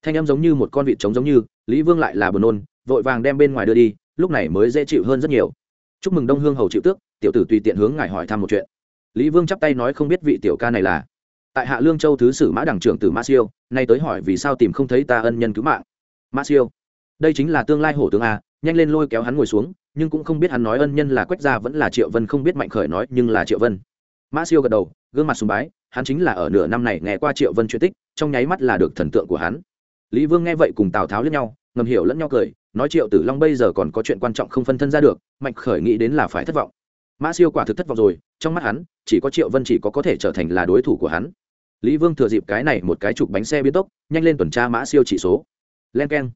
thanh âm giống như một con vịt trống giống như, lý vương lại là buồn nôn, vội vàng đem bên ngoài đưa đi, lúc này mới dễ chịu hơn rất nhiều. Chúc mừng đông hương hầu chịu tước, tiểu tử tùy tiện hướng ngài hỏi thăm một chuyện. Lý vương chắp tay nói không biết vị tiểu ca này là. Tại hạ lương châu thứ sử mã đẳng trưởng tử ma siêu, nay tới hỏi vì sao tìm không thấy ta ân nhân cứu mạng. Ma siêu, đây chính là tương lai hổ tướng a, nhanh lên lôi kéo hắn ngồi xuống, nhưng cũng không biết hắn nói ân nhân là quách gia vẫn là triệu vân không biết mạnh khởi nói nhưng là triệu vân. Mã siêu gật đầu, gương mặt sùng bái, hắn chính là ở nửa năm này nghe qua triệu vân chuyện tích, trong nháy mắt là được thần tượng của hắn lý vương nghe vậy cùng tào tháo lẫn nhau, ngầm hiểu lẫn nhau cười, nói triệu tử long bây giờ còn có chuyện quan trọng không phân thân ra được, mạnh khởi nghĩ đến là phải thất vọng. Mã siêu quả thực thất vọng rồi, trong mắt hắn, chỉ có triệu vân chỉ có có thể trở thành là đối thủ của hắn. Lý vương thừa dịp cái này một cái chụp bánh xe biến tốc, nhanh lên tuần tra mã siêu chỉ số. Len k e n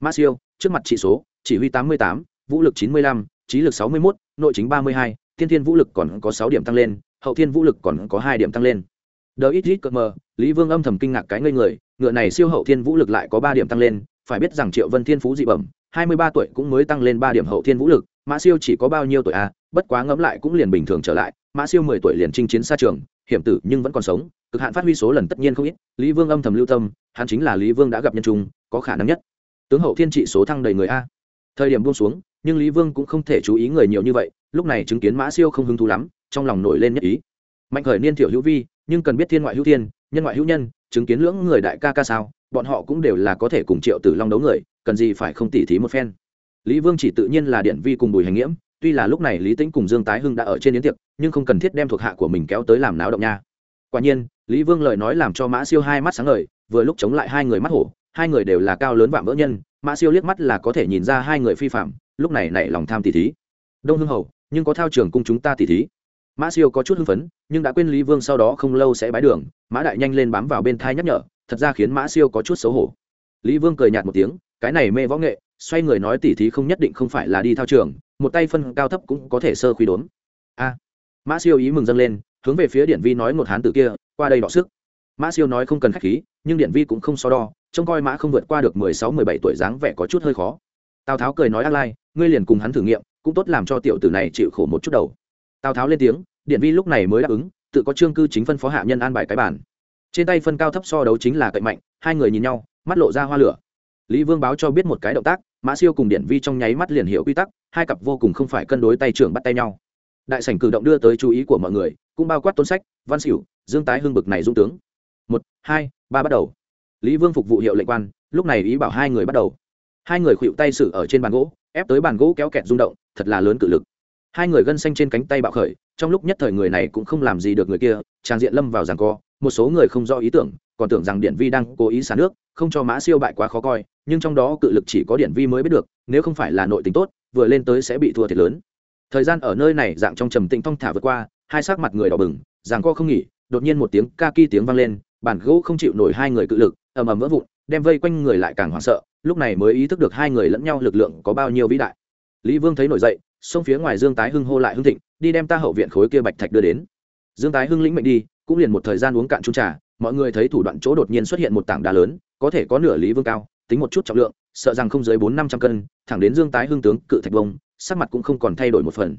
mã siêu, trước mặt chỉ số, chỉ huy tám mươi tám, vũ lực chín mươi lăm, trí lực sáu mươi mốt, nội chính ba mươi hai, thiên thiên vũ lực còn có sáu điểm tăng lên, hậu thiên vũ lực còn có hai điểm tăng lên. Đờ ít ít cờ mờ lý vương âm thầm kinh ngạc cái ngây người, ngựa này siêu hậu thiên vũ lực lại có ba điểm tăng lên, phải biết rằng triệu vân thiên phú dị bẩm, hai mươi ba tuổi cũng mới tăng lên ba điểm hậu thiên vũ lực, mã siêu chỉ có bao nhiêu tuổi à bất quá ngẫm lại cũng liền bình thường trở lại, mã siêu mười tuổi liền chinh chiến xa trường, hiểm tử nhưng vẫn còn sống, cực hạn phát huy số lần tất nhiên không ít, lý vương âm thầm lưu tâm, hắn chính là lý vương đã gặp nhân trung, có khả năng nhất. Tướng hậu thiên trị số thăng đầy người a. Thời điểm buông xuống, nhưng lý vương cũng không thể chú ý người nhiều như vậy, lúc này chứng kiến mã siêu không hứng thú lắm, trong lòng nổi lên nhất ý. Mạnh khởi niên thiểu hữu vi, nhưng cần biết thiên ngoại hữu thiên nhân ngoại hữu nhân, chứng kiến lưỡng người đại ca ca sao, bọn họ cũng đều là có thể cùng triệu tử long đấu người, cần gì phải không tỉ thí một phen. Lý vương chỉ tự nhiên là điện vi cùng bùi hành nghiễm, tuy là lúc này lý tĩnh cùng dương tái hưng đã ở trên yến tiệc, nhưng không cần thiết đem thuộc hạ của mình kéo tới làm náo động nha. Quả nhiên, lý vương lời nói làm cho mã siêu hai mắt sáng ngời, vừa lúc chống lại hai người mắt hổ, hai người đều là cao lớn vạm vỡ nhân, mã siêu liếc mắt là có thể nhìn ra hai người phi phạm, lúc này nảy lòng tham tỷ thí. Đông hưng hầu, nhưng có thao trường cung chúng ta tỷ thí mã siêu có chút hưng phấn, nhưng đã quên lý vương sau đó không lâu sẽ bái đường, mã đại nhanh lên bám vào bên thai nhắc nhở, thật ra khiến mã siêu có chút xấu hổ. Lý vương cười nhạt một tiếng, cái này mê võ nghệ, xoay người nói tỉ thí không nhất định không phải là đi thao trường, một tay phân cao thấp cũng có thể sơ khuy đốn. A. Mã siêu ý mừng dâng lên, hướng về phía điện vi nói một hán tử kia, qua đây đọ sức. Mã siêu nói không cần khách khí, nhưng điện vi cũng không so đo, trông coi mã không vượt qua được mười sáu, mười bảy tuổi dáng vẻ có chút hơi khó. Tào tháo cười nói ác lai, ngươi liền cùng hắn thử nghiệm, cũng tốt làm cho tiểu tử này chịu khổ một chút đầu tào tháo lên tiếng, điện vi lúc này mới đáp ứng, tự có trương cư chính phân phó hạ nhân an bài cái bản trên tay phân cao thấp so đấu chính là cậy mạnh, hai người nhìn nhau, mắt lộ ra hoa lửa. Lý vương báo cho biết một cái động tác, mã siêu cùng điện vi trong nháy mắt liền hiểu quy tắc, hai cặp vô cùng không phải cân đối tay trưởng bắt tay nhau. Đại sảnh cử động đưa tới chú ý của mọi người, cũng bao quát tôn sách, văn xỉu dương tái hưng bực này dung tướng. Một, hai, ba bắt đầu. Lý vương phục vụ hiệu lệnh quan, lúc này ý bảo hai người bắt đầu. Hai người khuỵu tay xử ở trên bàn gỗ, ép tới bàn gỗ kéo kẹt rung động, thật là lớn cự lực hai người gân xanh trên cánh tay bạo khởi, trong lúc nhất thời người này cũng không làm gì được người kia, trang diện lâm vào giằng co, một số người không rõ ý tưởng, còn tưởng rằng điện vi đang cố ý xả nước, không cho mã siêu bại quá khó coi, nhưng trong đó cự lực chỉ có điện vi mới biết được, nếu không phải là nội tình tốt, vừa lên tới sẽ bị thua thiệt lớn. Thời gian ở nơi này, dạng trong trầm tĩnh thong thả vượt qua, hai sắc mặt người đỏ bừng, giằng co không nghỉ, đột nhiên một tiếng ca ki tiếng vang lên, bản gỗ không chịu nổi hai người cự lực, ầm ầm vỡ vụn, đem vây quanh người lại càng hoảng sợ, lúc này mới ý thức được hai người lẫn nhau lực lượng có bao nhiêu vĩ đại. Lý vương thấy nổi dậy xông phía ngoài dương tái hưng hô lại hưng thịnh, đi đem ta hậu viện khối kia bạch thạch đưa đến. Dương tái hưng lĩnh mệnh đi, cũng liền một thời gian uống cạn chung trà, mọi người thấy thủ đoạn chỗ đột nhiên xuất hiện một tảng đá lớn, có thể có nửa lý vương cao, tính một chút trọng lượng, sợ rằng không dưới bốn năm trăm cân, thẳng đến dương tái hưng tướng cự thạch bông, sắc mặt cũng không còn thay đổi một phần.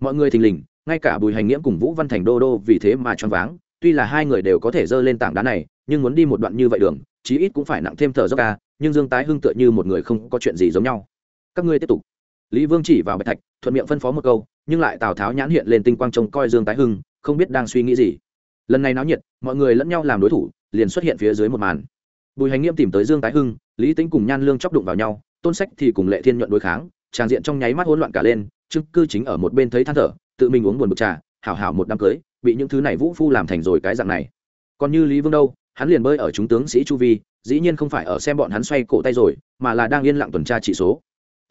Mọi người thình lình, ngay cả bùi hành nghĩa cùng vũ văn thành đô đô vì thế mà choáng váng, tuy là hai người đều có thể dơ lên tảng đá này, nhưng muốn đi một đoạn như vậy đường, chí ít cũng phải nặng thêm thở dốc ca, nhưng dương tái hưng tựa như một người không có chuyện gì giống nhau. Các ngươi tiếp tục lý vương chỉ vào bạch thạch, thuận miệng phân phó một câu, nhưng lại tào tháo nhãn hiện lên tinh quang trông coi dương tái hưng, không biết đang suy nghĩ gì. Lần này náo nhiệt, mọi người lẫn nhau làm đối thủ, liền xuất hiện phía dưới một màn. Bùi hành nghiêm tìm tới dương tái hưng, lý tính cùng nhan lương chóc đụng vào nhau, tôn sách thì cùng lệ thiên nhuận đối kháng, tràng diện trong nháy mắt hỗn loạn cả lên trương cư chính ở một bên thấy than thở, tự mình uống buồn bực trà, hảo hảo một đám cưới, bị những thứ này vũ phu làm thành rồi cái dạng này. Còn như lý vương đâu, hắn liền bơi ở chúng tướng sĩ chu vi, dĩ nhiên không phải ở xem bọn hắn xoay cổ tay rồi, mà là đang yên lặng tuần tra chỉ số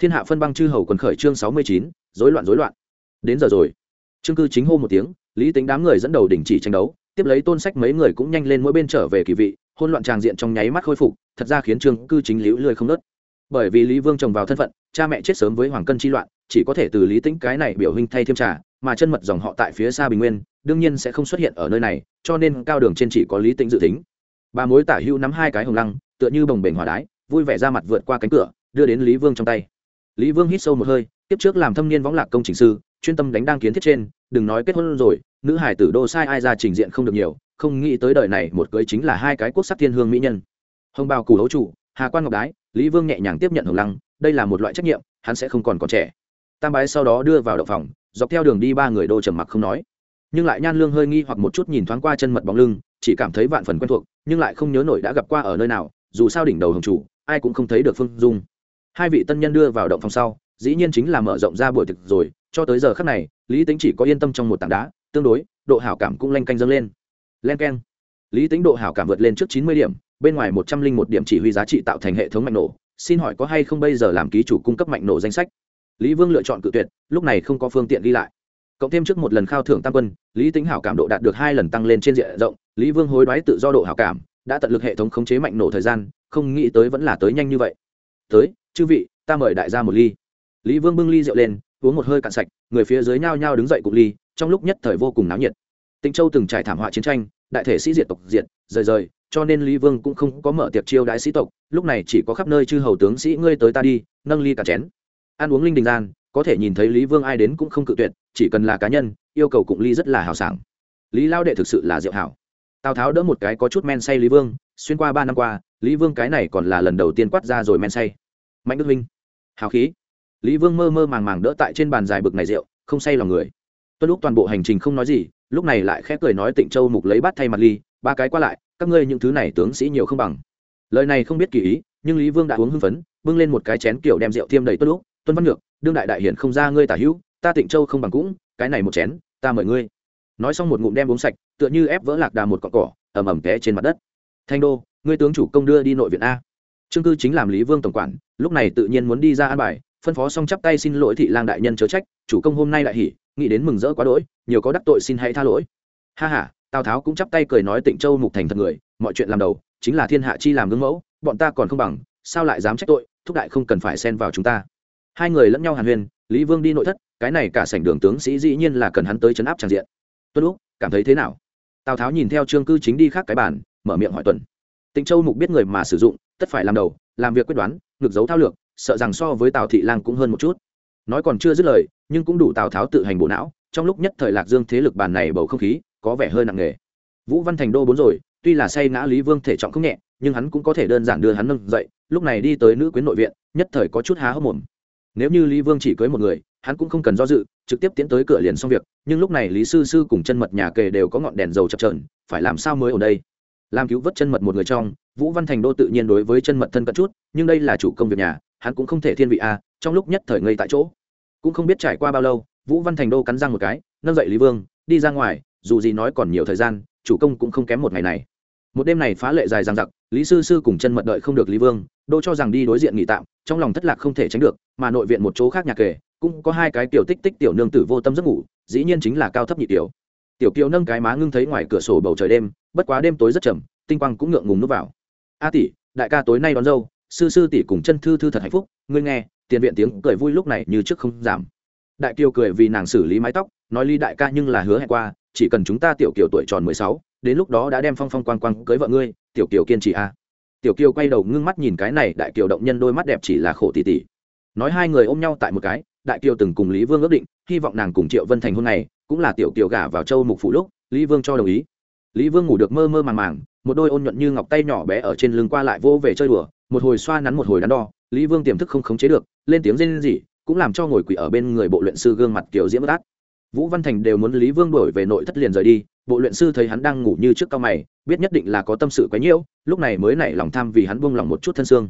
thiên hạ phân băng chư hầu quần khởi chương sáu mươi chín, rối loạn rối loạn. Đến giờ rồi. Trương cư chính hô một tiếng, lý tính đám người dẫn đầu đình chỉ tranh đấu, tiếp lấy tôn sách mấy người cũng nhanh lên mỗi bên trở về kỳ vị, hôn loạn tràng diện trong nháy mắt khôi phục, thật ra khiến trương cư chính liễu lười không nớt. Bởi vì lý vương chồng vào thân phận, cha mẹ chết sớm với hoàng cân chi loạn, chỉ có thể từ lý tĩnh cái này biểu hình thay thêm trà, mà chân mật dòng họ tại phía xa bình nguyên, đương nhiên sẽ không xuất hiện ở nơi này, cho nên cao đường trên chỉ có lý tĩnh dự tính. Ba mối tả hưu nắm hai cái hồng lăng, tựa như bồng bềnh hỏa đái, vui vẻ ra mặt vượt qua cánh cửa, đưa đến lý vương trong tay lý vương hít sâu một hơi, tiếp trước làm thâm niên võng lạc công trình sư, chuyên tâm đánh đăng kiến thiết trên, đừng nói kết hôn rồi, nữ hải tử đô sai ai ra trình diện không được nhiều, không nghĩ tới đời này một cưới chính là hai cái quốc sắc thiên hương mỹ nhân. Hồng bào cù hấu chủ, hà quan ngọc đái, lý vương nhẹ nhàng tiếp nhận hồng lăng, đây là một loại trách nhiệm, hắn sẽ không còn còn trẻ. Tam bái sau đó đưa vào động phòng, dọc theo đường đi ba người đô trầm mặc không nói. Nhưng lại nhan lương hơi nghi hoặc một chút nhìn thoáng qua chân mật bóng lưng, chỉ cảm thấy vạn phần quen thuộc, nhưng lại không nhớ nổi đã gặp qua ở nơi nào, dù sao đỉnh đầu hồng chủ, ai cũng không thấy được phương dung hai vị tân nhân đưa vào động phòng sau, dĩ nhiên chính là mở rộng ra buổi thực rồi, cho tới giờ khắc này, lý tính chỉ có yên tâm trong một tảng đá, tương đối, độ hảo cảm cũng lanh canh dâng lên. Len k e n lý tính độ hảo cảm vượt lên trước chín mươi điểm, bên ngoài một trăm linh một điểm chỉ huy giá trị tạo thành hệ thống mạnh nổ. Xin hỏi có hay không bây giờ làm ký chủ cung cấp mạnh nổ danh sách? Lý vương lựa chọn cự tuyệt, lúc này không có phương tiện ghi lại. Cộng thêm trước một lần khao thưởng tam quân, lý tính hảo cảm độ đạt được hai lần tăng lên trên diện rộng, lý vương hối đoái tự do độ hảo cảm, đã tận lực hệ thống khống chế mạnh nổ thời gian, không nghĩ tới vẫn là tới nhanh như vậy tới, chư vị, ta mời đại gia một ly. Lý vương bưng ly rượu lên, uống một hơi cạn sạch, người phía dưới nhao nhao đứng dậy cục ly, trong lúc nhất thời vô cùng náo nhiệt. Tịnh châu từng trải thảm họa chiến tranh, đại thể sĩ diệt tộc diệt, rời rời, cho nên lý vương cũng không có mở tiệc chiêu đại sĩ tộc, lúc này chỉ có khắp nơi chư hầu tướng sĩ ngươi tới ta đi, nâng ly cả chén. Ăn uống linh đình gian, có thể nhìn thấy lý vương ai đến cũng không cự tuyệt, chỉ cần là cá nhân, yêu cầu cụng ly rất là hào sảng. Lý lao đệ thực sự là diệu hảo. Tào tháo đỡ một cái có chút men say lý vương, xuyên qua ba năm qua lý vương cái này còn là lần đầu tiên quát ra rồi men say. Mạnh đức huynh, hào khí. Lý vương mơ mơ màng màng đỡ tại trên bàn dài bực này rượu không say lòng người. Tuân lúc toàn bộ hành trình không nói gì lúc này lại khẽ cười nói tịnh châu mục lấy bát thay mặt ly ba cái qua lại các ngươi những thứ này tướng sĩ nhiều không bằng. Lời này không biết kỳ ý nhưng lý vương đã uống hưng phấn bưng lên một cái chén kiểu đem rượu thiêm đầy tuân lúc tuân văn ngược đương đại đại hiển không ra ngươi tả hữu ta tịnh châu không bằng cũng cái này một chén ta mời ngươi. Nói xong một ngụm đem uống sạch tựa như ép vỡ lạc đà một cọn cỏ ẩm ẩm té trên mặt đất. Thanh đô ngươi tướng chủ công đưa đi nội viện a. Trương cư chính làm lý vương tổng quản, lúc này tự nhiên muốn đi ra an bài, phân phó xong chắp tay xin lỗi thị lang đại nhân chớ trách, chủ công hôm nay đại hỉ, nghĩ đến mừng rỡ quá đỗi, nhiều có đắc tội xin hãy tha lỗi. Ha ha, tào tháo cũng chắp tay cười nói tịnh châu mục thành thật người, mọi chuyện làm đầu, chính là thiên hạ chi làm gương mẫu, bọn ta còn không bằng, sao lại dám trách tội, thúc đại không cần phải xen vào chúng ta. Hai người lẫn nhau hàn huyên, lý vương đi nội thất, cái này cả sảnh đường tướng sĩ dĩ nhiên là cần hắn tới chấn áp tràn diện. Tuân lúc cảm thấy thế nào? Tào tháo nhìn theo trương cư chính đi khác cái bàn, mở miệng hỏi tuần tịnh châu mục biết người mà sử dụng, tất phải làm đầu, làm việc quyết đoán, ngược dấu thao lược, sợ rằng so với tào thị lang cũng hơn một chút. Nói còn chưa dứt lời, nhưng cũng đủ tào tháo tự hành bộ não, trong lúc nhất thời lạc dương thế lực bàn này bầu không khí, có vẻ hơi nặng nề. Vũ văn thành đô bốn rồi, tuy là say ngã lý vương thể trọng không nhẹ, nhưng hắn cũng có thể đơn giản đưa hắn nâng dậy, lúc này đi tới nữ quyến nội viện, nhất thời có chút há hốc mồm. Nếu như lý vương chỉ cưới một người, hắn cũng không cần do dự, trực tiếp tiến tới cửa liền xong việc, nhưng lúc này lý sư sư cùng chân mật nhà kề đều có ngọn đèn dầu chập trờn phải làm sao mới ở đây? Làm cứu vớt chân mật một người trong, vũ văn thành đô tự nhiên đối với chân mật thân cận chút, nhưng đây là chủ công việc nhà, hắn cũng không thể thiên vị a, trong lúc nhất thời ngây tại chỗ. Cũng không biết trải qua bao lâu, vũ văn thành đô cắn răng một cái, nâng dậy lý vương, đi ra ngoài, dù gì nói còn nhiều thời gian, chủ công cũng không kém một ngày này. Một đêm này phá lệ dài dằng dặc, lý sư sư cùng chân mật đợi không được lý vương, đô cho rằng đi đối diện nghỉ tạm, trong lòng thất lạc không thể tránh được, mà nội viện một chỗ khác nhà kề, cũng có hai cái tiểu tích tích tiểu nương tử vô tâm giấc ngủ, dĩ nhiên chính là cao thấp nhị tiểu. Tiểu kiều nâng cái má ngưng thấy ngoài cửa sổ bầu trời đêm bất quá đêm tối rất chậm, tinh quang cũng ngượng ngùng núp vào. A tỷ, đại ca tối nay đón dâu, sư sư tỷ cùng chân thư thư thật hạnh phúc, ngươi nghe, tiền viện tiếng cười vui lúc này như trước không giảm. Đại kiều cười vì nàng xử lý mái tóc, nói ly đại ca nhưng là hứa hẹn qua, chỉ cần chúng ta tiểu kiều tuổi tròn mười sáu, đến lúc đó đã đem phong phong quang quang cưới vợ ngươi, tiểu kiều kiên trì a. À. tiểu kiều quay đầu ngưng mắt nhìn cái này, đại kiều động nhân đôi mắt đẹp chỉ là khổ tỉ tỉ. Nói hai người ôm nhau tại một cái, đại kiều từng cùng lý vương ước định, hy vọng nàng cùng triệu vân thành hôn này cũng là tiểu kiều gả vào châu mục phủ lúc, lý vương cho đồng ý lý vương ngủ được mơ mơ màng màng, một đôi ôn nhuận như ngọc tay nhỏ bé ở trên lưng qua lại vô về chơi đùa, một hồi xoa nắn một hồi đắn đo, lý vương tiềm thức không khống chế được, lên tiếng rên rỉ, cũng làm cho ngồi quỷ ở bên người bộ luyện sư gương mặt kiểu diễm bất át vũ văn thành đều muốn lý vương đổi về nội thất liền rời đi, bộ luyện sư thấy hắn đang ngủ như trước cao mày, biết nhất định là có tâm sự quấy nhiễu, lúc này mới nảy lòng tham vì hắn buông lòng một chút thân xương.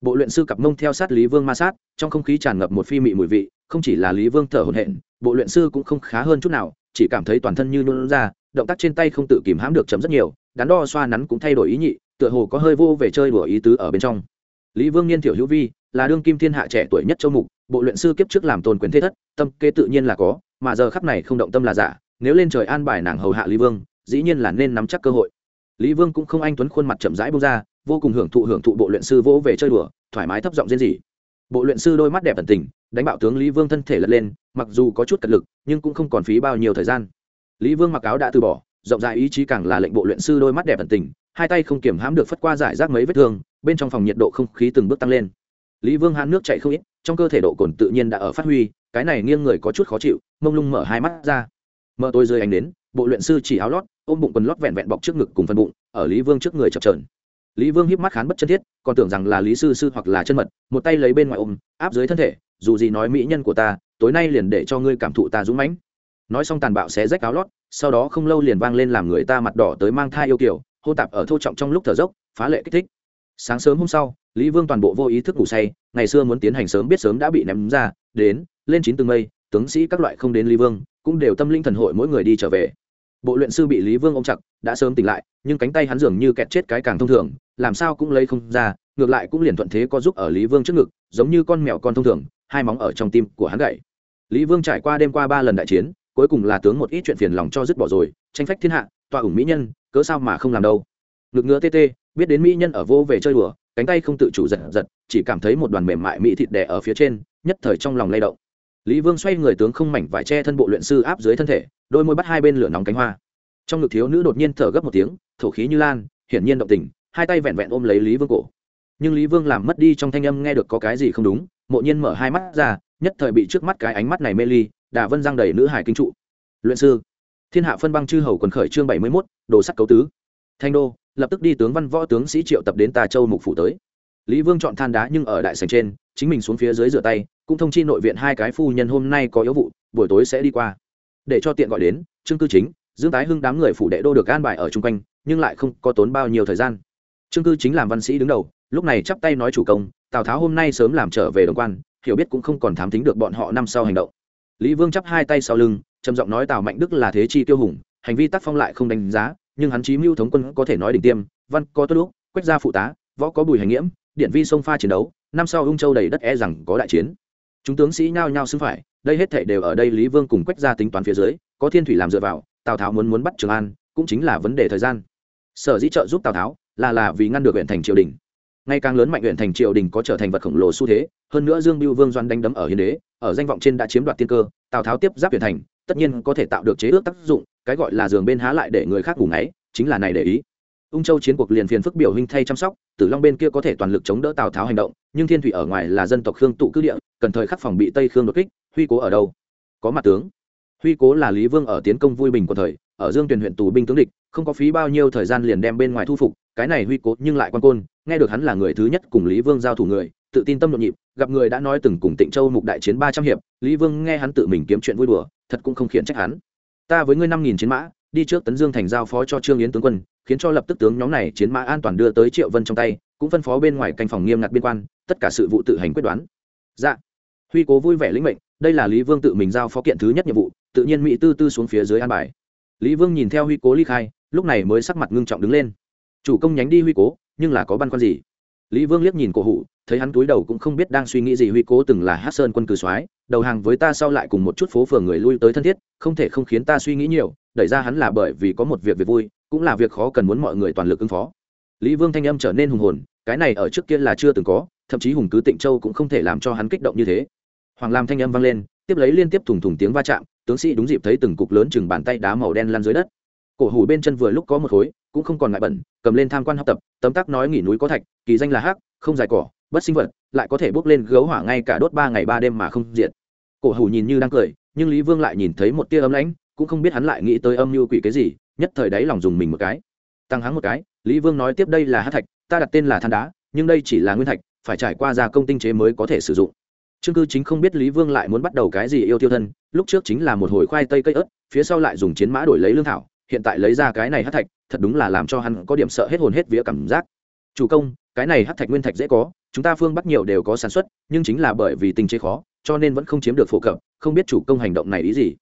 Bộ luyện sư cặp mông theo sát lý vương ma sát, trong không khí tràn ngập một phi mị mùi vị, không chỉ là lý vương thở hổn hển, bộ luyện sư cũng không khá hơn chút nào, chỉ cảm thấy toàn thân như nôn ra động tác trên tay không tự kìm hãm được chấm rất nhiều, đắn đo xoa nắn cũng thay đổi ý nhị, tựa hồ có hơi vô về chơi đùa ý tứ ở bên trong. Lý vương niên thiểu hữu vi, là đương kim thiên hạ trẻ tuổi nhất châu mục, bộ luyện sư kiếp trước làm tôn quyền thế thất, tâm kế tự nhiên là có, mà giờ khắp này không động tâm là giả, nếu lên trời an bài nàng hầu hạ lý vương, dĩ nhiên là nên nắm chắc cơ hội. Lý vương cũng không anh tuấn khuôn mặt chậm rãi bông ra, vô cùng hưởng thụ hưởng thụ bộ luyện sư vỗ về chơi đùa, thoải mái thấp giọng riêng gì bộ luyện sư đôi mắt đẹp ẩn tình, đánh bạo tướng lý vương thân thể lật lên, mặc dù có chút cật lực, nhưng cũng không còn phí bao nhiêu thời gian lý vương mặc áo đã từ bỏ, rộng rãi ý chí càng là lệnh bộ luyện sư đôi mắt đẹp ẩn tình, hai tay không kiểm hãm được phất qua giải rác mấy vết thương, bên trong phòng nhiệt độ không khí từng bước tăng lên. Lý vương hãn nước chạy không ít, trong cơ thể độ cồn tự nhiên đã ở phát huy, cái này nghiêng người có chút khó chịu, mông lung mở hai mắt ra. Mở tôi rơi anh đến bộ luyện sư chỉ áo lót, ôm bụng quần lót vẹn vẹn bọc trước ngực cùng phần bụng, ở lý vương trước người chập trờn lý vương hiếp mắt khán bất chân thiết, còn tưởng rằng là lý sư sư hoặc là chân mật, một tay lấy bên ngoài ôm, áp dưới thân thể, dù gì nói mỹ nhân của ta, tối nay liền để cho ngươi cảm thụ ta dũng mãnh nói xong tàn bạo sẽ rách áo lót, sau đó không lâu liền vang lên làm người ta mặt đỏ tới mang thai yêu kiểu, hô tạp ở thô trọng trong lúc thở dốc, phá lệ kích thích. Sáng sớm hôm sau, lý vương toàn bộ vô ý thức ngủ say, ngày xưa muốn tiến hành sớm biết sớm đã bị ném ra, đến, lên chín từng mây, tướng sĩ các loại không đến lý vương, cũng đều tâm linh thần hội mỗi người đi trở về. Bộ luyện sư bị lý vương ôm chặt, đã sớm tỉnh lại, nhưng cánh tay hắn dường như kẹt chết cái càng thông thường, làm sao cũng lấy không ra, ngược lại cũng liền thuận thế có giúp ở lý vương trước ngực, giống như con mèo con thông thường, hai móng ở trong tim của hắn gậy. Lý vương trải qua đêm qua ba lần đại chiến cuối cùng là tướng một ít chuyện phiền lòng cho dứt bỏ rồi, tranh phách thiên hạ, tọa ủng mỹ nhân, cớ sao mà không làm đâu. Ngực ngứa tê tê, biết đến mỹ nhân ở vô về chơi đùa, cánh tay không tự chủ giật giật, chỉ cảm thấy một đoàn mềm mại mỹ thịt đẻ ở phía trên, nhất thời trong lòng lay động. Lý vương xoay người tướng không mảnh vải che thân bộ luyện sư áp dưới thân thể, đôi môi bắt hai bên lửa nóng cánh hoa. Trong ngực thiếu nữ đột nhiên thở gấp một tiếng, thổ khí như lan, hiển nhiên động tình, hai tay vẹn vẹn ôm lấy lý vương cổ. Nhưng lý vương làm mất đi trong thanh âm nghe được có cái gì không đúng, mộ nhiên mở hai mắt ra, nhất thời bị trước mắt cái ánh mắt này mê ly đà vân giang đầy nữ hải kinh trụ. Luyện sư, thiên hạ phân băng chư hầu quần khởi chương bảy mươi mốt, đồ sắt cấu tứ. Thanh đô, lập tức đi tướng văn võ tướng sĩ triệu tập đến tà châu mục phủ tới. Lý vương chọn than đá nhưng ở đại sành trên, chính mình xuống phía dưới rửa tay, cũng thông chi nội viện hai cái phu nhân hôm nay có yếu vụ, buổi tối sẽ đi qua. Để cho tiện gọi đến, trương cư chính, dương tái hưng đám người phủ đệ đô được an bài ở chung quanh, nhưng lại không có tốn bao nhiêu thời gian. Trương cư chính làm văn sĩ đứng đầu, lúc này chắp tay nói chủ công, tào tháo hôm nay sớm làm trở về đồng quan, hiểu biết cũng không còn thám tính được bọn họ năm sau hành động lý vương chắp hai tay sau lưng, trầm giọng nói tào mạnh đức là thế chi tiêu hùng, hành vi tác phong lại không đánh giá, nhưng hắn chí mưu thống quân có thể nói đỉnh tiêm, văn có tốt lúc quách gia phụ tá, võ có bùi hành nghiễm, điện vi sông pha chiến đấu, năm sau ung châu đầy đất e rằng có đại chiến. Chúng tướng sĩ nhao nhao xưng phải, đây hết thảy đều ở đây lý vương cùng quách gia tính toán phía dưới, có thiên thủy làm dựa vào, tào tháo muốn muốn bắt trường an, cũng chính là vấn đề thời gian. Sở dĩ trợ giúp tào tháo, là là vì ngăn được huyện thành triều đình ngày càng lớn mạnh huyện thành triều đình có trở thành vật khổng lồ xu thế, hơn nữa dương biêu vương doan đánh đấm ở hiến đế, ở danh vọng trên đã chiếm đoạt tiên cơ, tào tháo tiếp giáp huyện thành, tất nhiên có thể tạo được chế ước tác dụng, cái gọi là giường bên há lại để người khác ngủ ngáy, chính là này để ý. Ung châu chiến cuộc liền phiền phức biểu huynh thay chăm sóc, tử long bên kia có thể toàn lực chống đỡ tào tháo hành động, nhưng thiên thủy ở ngoài là dân tộc khương tụ cư địa, cần thời khắc phòng bị tây khương đột kích, huy cố ở đâu? Có mặt tướng. Huy cố là lý vương ở tiến công vui bình của thời ở dương tuyển huyện tù binh tướng địch, không có phí bao nhiêu thời gian liền đem bên ngoài thu phục, cái này huy cố nhưng lại quan côn, nghe được hắn là người thứ nhất cùng lý vương giao thủ người, tự tin tâm nhộn nhịp, gặp người đã nói từng cùng tịnh châu mục đại chiến ba trăm hiệp, lý vương nghe hắn tự mình kiếm chuyện vui đùa, thật cũng không khiển trách hắn. Ta với ngươi năm nghìn chiến mã, đi trước tấn dương thành giao phó cho trương yến tướng quân, khiến cho lập tức tướng nhóm này chiến mã an toàn đưa tới triệu vân trong tay, cũng phân phó bên ngoài canh phòng nghiêm ngặt biên quan, tất cả sự vụ tự hành quyết đoán. Dạ. Huy cố vui vẻ lĩnh mệnh, đây là lý vương tự mình giao phó kiện thứ nhất nhiệm vụ, tự nhiên mỹ tư tư xuống phía dưới an bài lý vương nhìn theo huy cố ly khai, lúc này mới sắc mặt ngưng trọng đứng lên. Chủ công nhánh đi huy cố, nhưng là có băn khoăn gì? Lý vương liếc nhìn cổ hủ, thấy hắn túi đầu cũng không biết đang suy nghĩ gì. Huy cố từng là hát sơn quân cử soái, đầu hàng với ta sau lại cùng một chút phố phường người lui tới thân thiết, không thể không khiến ta suy nghĩ nhiều, đẩy ra hắn là bởi vì có một việc việc vui, cũng là việc khó cần muốn mọi người toàn lực ứng phó. Lý vương thanh âm trở nên hùng hồn, cái này ở trước kia là chưa từng có, thậm chí hùng cứ tịnh châu cũng không thể làm cho hắn kích động như thế. Hoàng lam thanh âm vang lên, tiếp lấy liên tiếp thùng thùng tiếng va chạm tướng sĩ đúng dịp thấy từng cục lớn chừng bàn tay đá màu đen lăn dưới đất. Cổ hủ bên chân vừa lúc có một khối, cũng không còn ngại bẩn, cầm lên tham quan học tập, tấm tắc nói nghỉ núi có thạch, kỳ danh là hắc, không dài cỏ, bất sinh vật, lại có thể bốc lên gấu hỏa ngay cả đốt ba ngày ba đêm mà không diệt. Cổ hủ nhìn như đang cười, nhưng lý vương lại nhìn thấy một tia ấm lãnh, cũng không biết hắn lại nghĩ tới âm mưu quỷ cái gì, nhất thời đấy lòng dùng mình một cái. Tăng hắng một cái, lý vương nói tiếp đây là hát thạch, ta đặt tên là than đá, nhưng đây chỉ là nguyên thạch, phải trải qua gia công tinh chế mới có thể sử dụng. Trương cư chính không biết lý vương lại muốn bắt đầu cái gì yêu tiêu thân, lúc trước chính là một hồi khoai tây cây ớt, phía sau lại dùng chiến mã đổi lấy lương thảo, hiện tại lấy ra cái này hắc thạch, thật đúng là làm cho hắn có điểm sợ hết hồn hết vía cảm giác. Chủ công, cái này hắc thạch nguyên thạch dễ có, chúng ta phương bắc nhiều đều có sản xuất, nhưng chính là bởi vì tinh chế khó, cho nên vẫn không chiếm được phổ cập, không biết chủ công hành động này ý gì.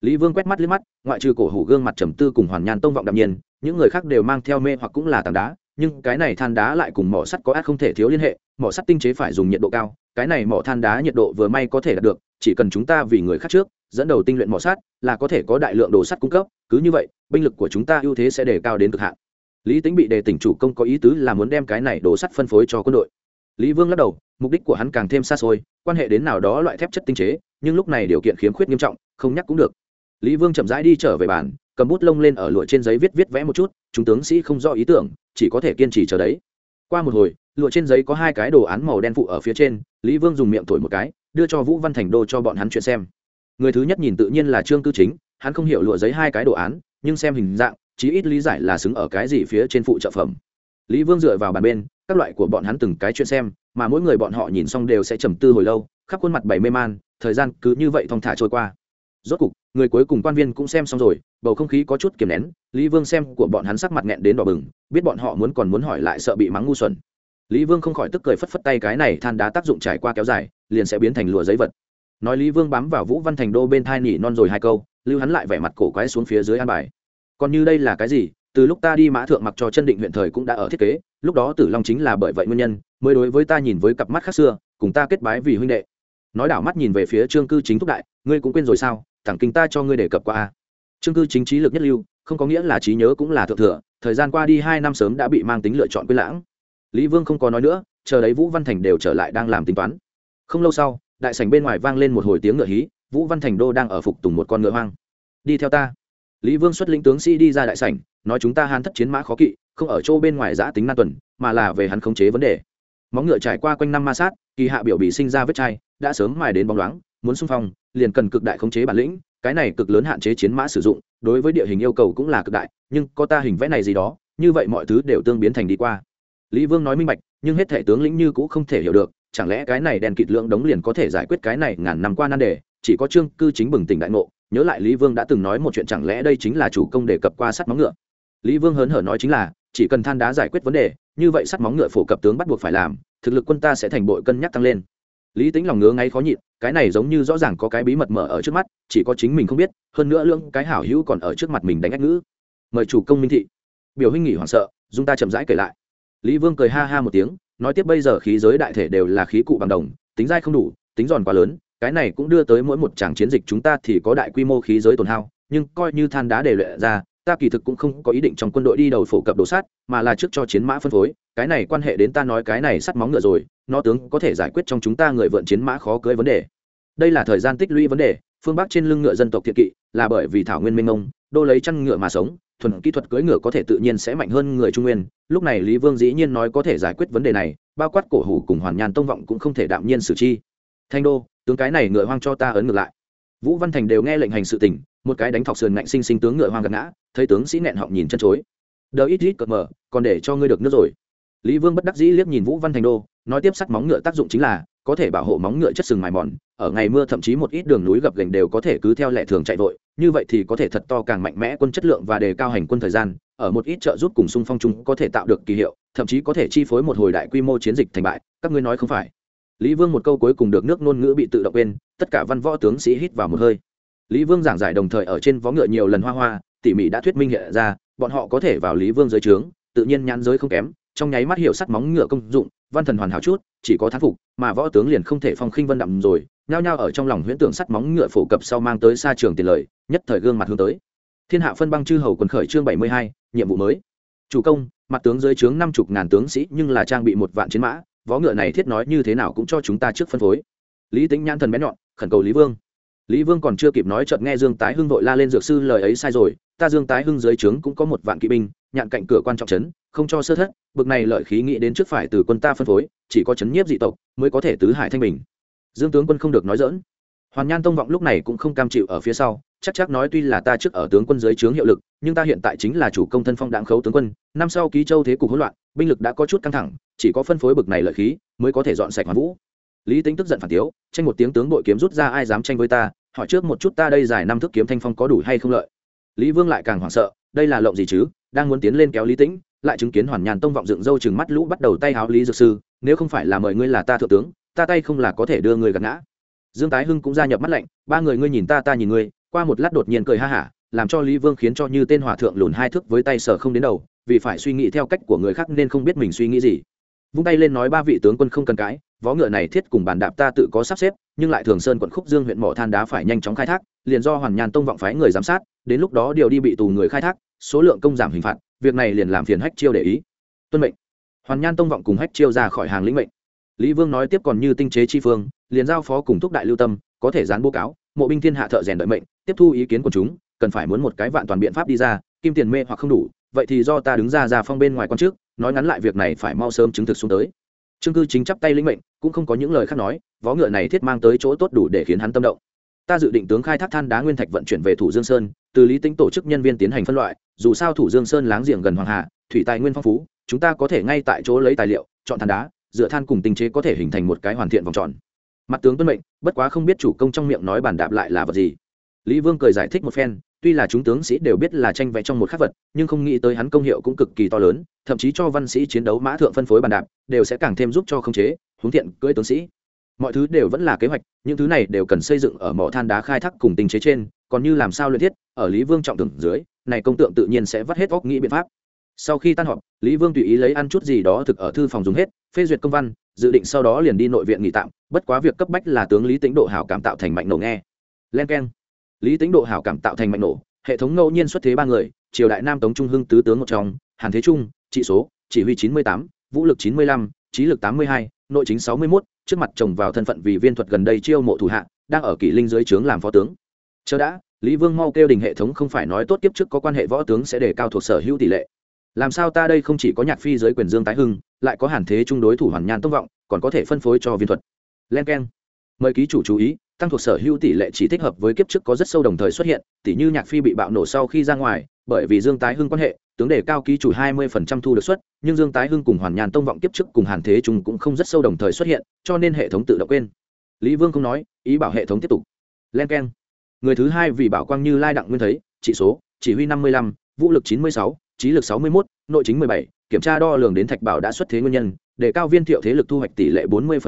Lý vương quét mắt liếc mắt, ngoại trừ cổ hủ gương mặt trầm tư cùng hoàn nhan tông vọng đạm nhiên, những người khác đều mang theo mê hoặc cũng là tảng đá, nhưng cái này than đá lại cùng mỏ sắt có át không thể thiếu liên hệ, mỏ sắt tinh chế phải dùng nhiệt độ cao cái này mỏ than đá nhiệt độ vừa may có thể đạt được, chỉ cần chúng ta vì người khác trước, dẫn đầu tinh luyện mỏ sắt là có thể có đại lượng đồ sắt cung cấp, cứ như vậy, binh lực của chúng ta ưu thế sẽ đề cao đến cực hạn. Lý tính bị đề tỉnh chủ công có ý tứ là muốn đem cái này đồ sắt phân phối cho quân đội. Lý vương lắc đầu, mục đích của hắn càng thêm xa xôi, quan hệ đến nào đó loại thép chất tinh chế, nhưng lúc này điều kiện khiếm khuyết nghiêm trọng, không nhắc cũng được. Lý vương chậm rãi đi trở về bàn, cầm bút lông lên ở lụa trên giấy viết viết vẽ một chút, chúng tướng sĩ không rõ ý tưởng, chỉ có thể kiên trì chờ đấy qua một hồi, lụa trên giấy có hai cái đồ án màu đen phụ ở phía trên, lý vương dùng miệng thổi một cái, đưa cho vũ văn thành đô cho bọn hắn chuyện xem. Người thứ nhất nhìn tự nhiên là trương cư chính, hắn không hiểu lụa giấy hai cái đồ án, nhưng xem hình dạng, chí ít lý giải là xứng ở cái gì phía trên phụ trợ phẩm. Lý vương dựa vào bàn bên, các loại của bọn hắn từng cái chuyện xem, mà mỗi người bọn họ nhìn xong đều sẽ trầm tư hồi lâu, khắp khuôn mặt bảy mê man, thời gian cứ như vậy thong thả trôi qua. Rốt cục người cuối cùng quan viên cũng xem xong rồi, bầu không khí có chút kiềm nén, lý vương xem của bọn hắn sắc mặt nghẹn đến đỏ bừng, biết bọn họ muốn còn muốn hỏi lại sợ bị mắng ngu xuẩn. Lý vương không khỏi tức cười phất phất tay cái này than đá tác dụng trải qua kéo dài, liền sẽ biến thành lụa giấy vật. Nói lý vương bám vào vũ văn thành đô bên thai nỉ non rồi hai câu, lưu hắn lại vẻ mặt cổ quái xuống phía dưới an bài. Còn như đây là cái gì? Từ lúc ta đi mã thượng mặc cho chân định huyện thời cũng đã ở thiết kế, lúc đó tử long chính là bởi vậy nguyên nhân, mới đối với ta nhìn với cặp mắt khác xưa, cùng ta kết bái vì huynh đệ. Nói đảo mắt nhìn về phía trương cư chính thúc đại, ngươi cũng quên rồi sao? Thẳng kinh ta cho ngươi đề cập qua a. Trương cư chính trí lực nhất lưu, không có nghĩa là trí nhớ cũng là thượng thừa, thời gian qua đi hai năm sớm đã bị mang tính lựa chọn quên lãng. Lý vương không có nói nữa, chờ đấy vũ văn thành đều trở lại đang làm tính toán. Không lâu sau, đại sảnh bên ngoài vang lên một hồi tiếng ngựa hí, vũ văn thành đô đang ở phục tùng một con ngựa hoang. Đi theo ta. Lý vương xuất lĩnh tướng sĩ đi ra đại sảnh, nói chúng ta hàn thất chiến mã khó kỵ, không ở chỗ bên ngoài giã tính nan tuần, mà là về hắn khống chế vấn đề. Móng ngựa trải qua quanh năm ma sát, kỳ hạ biểu bị sinh ra vết chai, đã sớm mài đến bóng loáng muốn xung phong, liền cần cực đại khống chế bản lĩnh, cái này cực lớn hạn chế chiến mã sử dụng, đối với địa hình yêu cầu cũng là cực đại, nhưng có ta hình vẽ này gì đó, như vậy mọi thứ đều tương biến thành đi qua. Lý vương nói minh bạch, nhưng hết thể tướng lĩnh như cũng không thể hiểu được, chẳng lẽ cái này đèn kịt lượng đống liền có thể giải quyết cái này ngàn năm qua nan đề, chỉ có trương cư chính bừng tỉnh đại ngộ, nhớ lại lý vương đã từng nói một chuyện chẳng lẽ đây chính là chủ công đề cập qua sắt móng ngựa. Lý vương hớn hở nói chính là, chỉ cần than đá giải quyết vấn đề, như vậy sắt móng ngựa phổ cập tướng bắt buộc phải làm, thực lực quân ta sẽ thành bội cân nhắc tăng lên lý tính lòng ngứa ngay khó nhịn, cái này giống như rõ ràng có cái bí mật mở ở trước mắt, chỉ có chính mình không biết, hơn nữa lưỡng cái hảo hữu còn ở trước mặt mình đánh ách ngữ. Mời chủ công minh thị. Biểu huynh nghỉ hoảng sợ, dung ta chậm rãi kể lại. Lý vương cười ha ha một tiếng, nói tiếp bây giờ khí giới đại thể đều là khí cụ bằng đồng, tính dai không đủ, tính giòn quá lớn, cái này cũng đưa tới mỗi một tràng chiến dịch chúng ta thì có đại quy mô khí giới tồn hao, nhưng coi như than đá để luyện ra ta kỳ thực cũng không có ý định trong quân đội đi đầu phổ cập đồ sát, mà là trước cho chiến mã phân phối, cái này quan hệ đến ta nói cái này sắt móng ngựa rồi, nó tướng có thể giải quyết trong chúng ta người vượn chiến mã khó cưới vấn đề. Đây là thời gian tích lũy vấn đề, phương bắc trên lưng ngựa dân tộc thiện kỵ, là bởi vì thảo nguyên minh ông đô lấy chăn ngựa mà sống, thuần kỹ thuật cưỡi ngựa có thể tự nhiên sẽ mạnh hơn người trung nguyên. Lúc này lý vương dĩ nhiên nói có thể giải quyết vấn đề này, bao quát cổ hủ cùng hoàn nhàn tông vọng cũng không thể đạm nhiên xử chi. Thanh đô, tướng cái này ngựa hoang cho ta ấn ngược lại. Vũ văn thành đều nghe lệnh hành sự tỉnh một cái đánh thọc sườn ngạnh sinh sinh tướng ngựa hoang gật ngã thấy tướng sĩ nghẹn họng nhìn chân chối. Đờ ít ít cợt mờ, còn để cho ngươi được nước rồi. Lý vương bất đắc dĩ liếc nhìn vũ văn thành đô nói tiếp sắt móng ngựa tác dụng chính là có thể bảo hộ móng ngựa chất sừng mài mòn ở ngày mưa thậm chí một ít đường núi gập gành đều có thể cứ theo lệ thường chạy vội như vậy thì có thể thật to càng mạnh mẽ quân chất lượng và đề cao hành quân thời gian ở một ít trợ giúp cùng xung phong chúng có thể tạo được kỳ hiệu thậm chí có thể chi phối một hồi đại quy mô chiến dịch thành bại các ngươi nói không phải. Lý vương một câu cuối cùng được nước ngôn ngữ bị tự động quên tất cả văn võ tướng sĩ hít vào một hơi lý vương giảng giải đồng thời ở trên vó ngựa nhiều lần hoa hoa, tỉ mỉ đã thuyết minh hiện ra, bọn họ có thể vào lý vương dưới trướng, tự nhiên nhãn giới không kém, trong nháy mắt hiểu sắt móng ngựa công dụng, văn thần hoàn hảo chút, chỉ có thán phục, mà võ tướng liền không thể phong khinh vân đậm rồi, nhao nhao ở trong lòng huyễn tưởng sắt móng ngựa phổ cập sau mang tới xa trường tiền lời, nhất thời gương mặt hướng tới. Thiên hạ phân băng chư hầu quần khởi chương bảy mươi hai, nhiệm vụ mới. Chủ công, mặt tướng dưới trướng năm chục ngàn tướng sĩ nhưng là trang bị một vạn chiến mã võ ngựa này thiết nói như thế nào cũng cho chúng ta trước phân phối. Lý tính nhãn thần bé nhọn, khẩn cầu lý vương lý vương còn chưa kịp nói chợt nghe dương tái hưng vội la lên dược sư lời ấy sai rồi, ta dương tái hưng dưới trướng cũng có một vạn kỵ binh, nhạn cạnh cửa quan trọng trấn, không cho sơ thất, bực này lợi khí nghĩ đến trước phải từ quân ta phân phối, chỉ có chấn nhiếp dị tộc mới có thể tứ hải thanh bình. Dương tướng quân không được nói dỡn hoàn nhan tông vọng lúc này cũng không cam chịu ở phía sau, chắc chắc nói tuy là ta trước ở tướng quân dưới trướng hiệu lực, nhưng ta hiện tại chính là chủ công thân phong đảng khấu tướng quân, năm sau ký châu thế cục hỗn loạn, binh lực đã có chút căng thẳng, chỉ có phân phối bực này lợi khí mới có thể dọn sạch hoàn vũ. Lý tính tức giận phản tiếu, tranh một tiếng tướng bội kiếm rút ra ai dám tranh với ta hỏi trước một chút ta đây dài năm thước kiếm thanh phong có đủ hay không lợi? Lý vương lại càng hoảng sợ, đây là lộng gì chứ? Đang muốn tiến lên kéo lý tĩnh, lại chứng kiến hoàn nhàn tông vọng dựng râu chừng mắt lũ bắt đầu tay háo lý dược sư, nếu không phải là mời ngươi là ta thượng tướng, ta tay không là có thể đưa người gạt ngã. Dương tái hưng cũng gia nhập mắt lạnh, ba người ngươi nhìn ta ta nhìn ngươi, qua một lát đột nhiên cười ha hả, làm cho lý vương khiến cho như tên hòa thượng lùn hai thước với tay sở không đến đầu, vì phải suy nghĩ theo cách của người khác nên không biết mình suy nghĩ gì vung tay lên nói ba vị tướng quân không cần cãi võ ngựa này thiết cùng bàn đạp ta tự có sắp xếp, nhưng lại thường sơn quận khúc dương huyện mỏ than đá phải nhanh chóng khai thác, liền do hoàn nhàn tông vọng phái người giám sát, đến lúc đó điều đi bị tù người khai thác, số lượng công giảm hình phạt, việc này liền làm phiền hách chiêu để ý. Tuân mệnh. Hoàn nhan tông vọng cùng hách chiêu ra khỏi hàng lĩnh mệnh. Lý vương nói tiếp còn như tinh chế chi phương, liền giao phó cùng thúc đại lưu tâm, có thể dán bố cáo, mộ binh thiên hạ thợ rèn đợi mệnh, tiếp thu ý kiến của chúng, cần phải muốn một cái vạn toàn biện pháp đi ra, kim tiền mê hoặc không đủ, vậy thì do ta đứng ra ra phong bên ngoài con trước nói ngắn lại việc này phải mau sớm chứng thực xuống tới. Trương cư chính chắp tay lĩnh mệnh, cũng không có những lời khác nói, vó ngựa này thiết mang tới chỗ tốt đủ để khiến hắn tâm động. Ta dự định tướng khai thác than đá nguyên thạch vận chuyển về thủ dương sơn, từ lý tính tổ chức nhân viên tiến hành phân loại, dù sao thủ dương sơn láng giềng gần hoàng hà, thủy tài nguyên phong phú, chúng ta có thể ngay tại chỗ lấy tài liệu, chọn than đá, dựa than cùng tinh chế có thể hình thành một cái hoàn thiện vòng tròn. Mặt tướng tuân mệnh, bất quá không biết chủ công trong miệng nói bàn đạp lại là vật gì. Lý vương cười giải thích một phen tuy là chúng tướng sĩ đều biết là tranh vẽ trong một khắc vật, nhưng không nghĩ tới hắn công hiệu cũng cực kỳ to lớn, thậm chí cho văn sĩ chiến đấu mã thượng phân phối bàn đạp đều sẽ càng thêm giúp cho khống chế, Huống thiện cưỡi tướng sĩ. Mọi thứ đều vẫn là kế hoạch, những thứ này đều cần xây dựng ở mỏ than đá khai thác cùng tinh chế trên, còn như làm sao luyện thiết, ở lý vương trọng tưởng dưới, này công tượng tự nhiên sẽ vắt hết óc nghĩ biện pháp. Sau khi tan họp, lý vương tùy ý lấy ăn chút gì đó thực ở thư phòng dùng hết, phê duyệt công văn, dự định sau đó liền đi nội viện nghỉ tạm, bất quá việc cấp bách là tướng lý Tĩnh độ hảo cảm tạo thành mạnh nổ nghe. Len keng lý tính độ hảo cảm tạo thành mạnh nổ, hệ thống ngẫu nhiên xuất thế ba người, triều đại nam tống trung hưng tứ tướng một trong, hàn thế trung, trị số, chỉ huy chín mươi tám, vũ lực chín mươi lăm trí lực tám mươi hai, nội chính sáu mươi mốt, trước mặt chồng vào thân phận vì viên thuật gần đây chiêu mộ thủ hạ, đang ở kỷ linh dưới trướng làm phó tướng. Chờ đã, lý vương mau kêu đình hệ thống không phải nói tốt kiếp trước có quan hệ võ tướng sẽ đề cao thuộc sở hữu tỷ lệ. Làm sao ta đây không chỉ có nhạc phi dưới quyền dương tái hưng, lại có hàn thế chung đối thủ hoàn nhan tông vọng, còn có thể phân phối cho viên thuật. Len k e n mời ký chủ chú ý tăng thuộc sở hữu tỷ lệ chỉ thích hợp với kiếp trước có rất sâu đồng thời xuất hiện tỷ như nhạc phi bị bạo nổ sau khi ra ngoài, bởi vì dương tái hưng quan hệ, tướng đề cao ký chủ hai mươi phần trăm thu được xuất nhưng dương tái hưng cùng hoàn nhàn tông vọng kiếp trước cùng hàn thế trung cũng không rất sâu đồng thời xuất hiện, cho nên hệ thống tự động quên. Lý vương không nói, ý bảo hệ thống tiếp tục. Len k e n người thứ hai vì bảo quang như lai đặng nguyên thấy, chỉ số, chỉ huy năm mươi lăm, vũ lực chín mươi sáu, trí lực sáu mươi một nội chính mười bảy, kiểm tra đo lường đến thạch bảo đã xuất thế nguyên nhân để cao viên thiệu thế lực thu hoạch tỷ lệ bốn mươi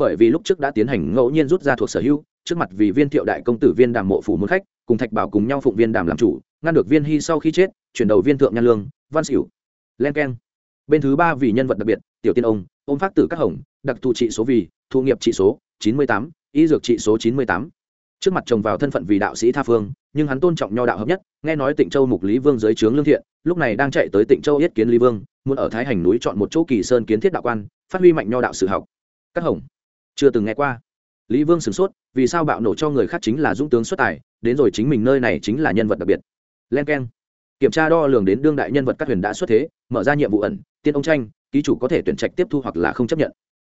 bởi vì lúc trước đã tiến hành ngẫu nhiên rút ra thuộc sở hữu, trước mặt vì viên thiệu đại công tử viên đàm mộ phủ muốn khách, cùng thạch bảo cùng nhau phụng viên đàm làm chủ, ngăn được viên hy sau khi chết, chuyển đầu viên thượng nhan lương, văn xỉu, len keng. Bên thứ ba vì nhân vật đặc biệt, tiểu tiên ông, ôm phát tử các hồng, đặc thù trị số vì thu nghiệp trị số, chín mươi tám, y dược trị số chín mươi tám. Trước mặt chồng vào thân phận vì đạo sĩ tha phương, nhưng hắn tôn trọng nho đạo hợp nhất, nghe nói tịnh châu mục lý vương dưới trướng lương thiện, lúc này đang chạy tới tịnh châu yết kiến lý vương, muốn ở thái hành núi chọn một chỗ kỳ sơn kiến thiết đạo quan, phát huy mạnh nho đạo sử học. Các hồng chưa từng nghe qua. Lý vương sửng sốt, vì sao bạo nổ cho người khác chính là dũng tướng xuất tài, đến rồi chính mình nơi này chính là nhân vật đặc biệt. Len k e n kiểm tra đo lường đến đương đại nhân vật các huyền đã xuất thế, mở ra nhiệm vụ ẩn, tiên ông tranh, ký chủ có thể tuyển trạch tiếp thu hoặc là không chấp nhận.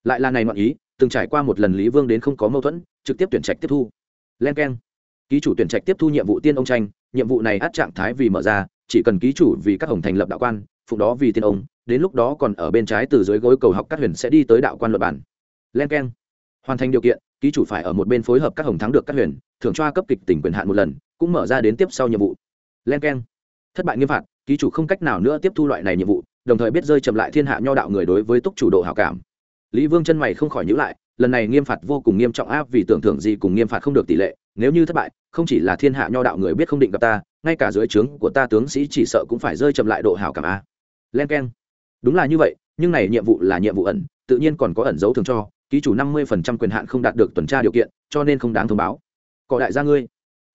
Lại là này ngoạn ý, từng trải qua một lần lý vương đến không có mâu thuẫn, trực tiếp tuyển trạch tiếp thu. Len k e n ký chủ tuyển trạch tiếp thu nhiệm vụ tiên ông tranh, nhiệm vụ này át trạng thái vì mở ra, chỉ cần ký chủ vì các hồng thành lập đạo quan, phụng đó vì tiên ông, đến lúc đó còn ở bên trái từ dưới gối cầu học các huyền sẽ đi tới đạo quan luật bản len k e n hoàn thành điều kiện, ký chủ phải ở một bên phối hợp các hồng thắng được các huyền thường cho cấp kịch tỉnh quyền hạn một lần, cũng mở ra đến tiếp sau nhiệm vụ. Len k e n thất bại nghiêm phạt, ký chủ không cách nào nữa tiếp thu loại này nhiệm vụ, đồng thời biết rơi chậm lại thiên hạ nho đạo người đối với túc chủ độ hảo cảm. Lý vương chân mày không khỏi nhữ lại, lần này nghiêm phạt vô cùng nghiêm trọng áp vì tưởng thưởng gì cùng nghiêm phạt không được tỷ lệ, nếu như thất bại, không chỉ là thiên hạ nho đạo người biết không định gặp ta, ngay cả dưới trướng của ta tướng sĩ chỉ sợ cũng phải rơi chậm lại độ hảo cảm a len k e n đúng là như vậy, nhưng này nhiệm vụ là nhiệm vụ ẩn, tự nhiên còn có ẩn dấu thường cho ký chủ năm mươi phần trăm quyền hạn không đạt được tuần tra điều kiện, cho nên không đáng thông báo. Cọ đại gia ngươi.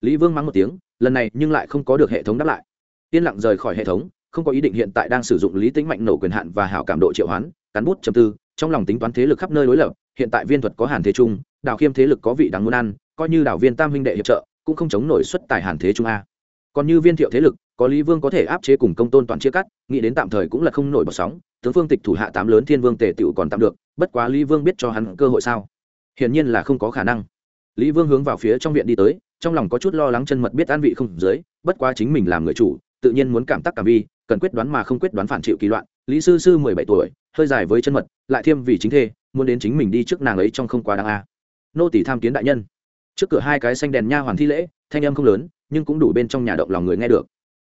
Lý vương mắng một tiếng, lần này nhưng lại không có được hệ thống đáp lại. Yên lặng rời khỏi hệ thống, không có ý định hiện tại đang sử dụng lý tính mạnh nổ quyền hạn và hảo cảm độ triệu hoán cán bút chầm tư, trong lòng tính toán thế lực khắp nơi đối lập, hiện tại viên thuật có hàn thế trung, đào khiêm thế lực có vị đáng muốn ăn, coi như đào viên tam huynh đệ hiệp trợ, cũng không chống nổi xuất tài hàn thế trung a. Còn như viên thiệu thế lực, có lý vương có thể áp chế cùng công tôn toàn chia cắt, nghĩ đến tạm thời cũng là không nổi bọt sóng, tướng phương tịch thủ hạ tám lớn thiên vương tề tựu còn tạm được bất quá lý vương biết cho hắn cơ hội sao? Hiển nhiên là không có khả năng. Lý vương hướng vào phía trong viện đi tới, trong lòng có chút lo lắng chân mật biết an vị không dưới bất quá chính mình làm người chủ, tự nhiên muốn cảm tác cảm vi, cần quyết đoán mà không quyết đoán phản chịu kỳ loạn. Lý sư sư mười bảy tuổi, hơi dài với chân mật, lại thêm vì chính thê, muốn đến chính mình đi trước nàng ấy trong không quá đáng a. Nô tỷ tham kiến đại nhân. Trước cửa hai cái xanh đèn nha hoàn thi lễ, thanh âm không lớn, nhưng cũng đủ bên trong nhà động lòng người nghe được.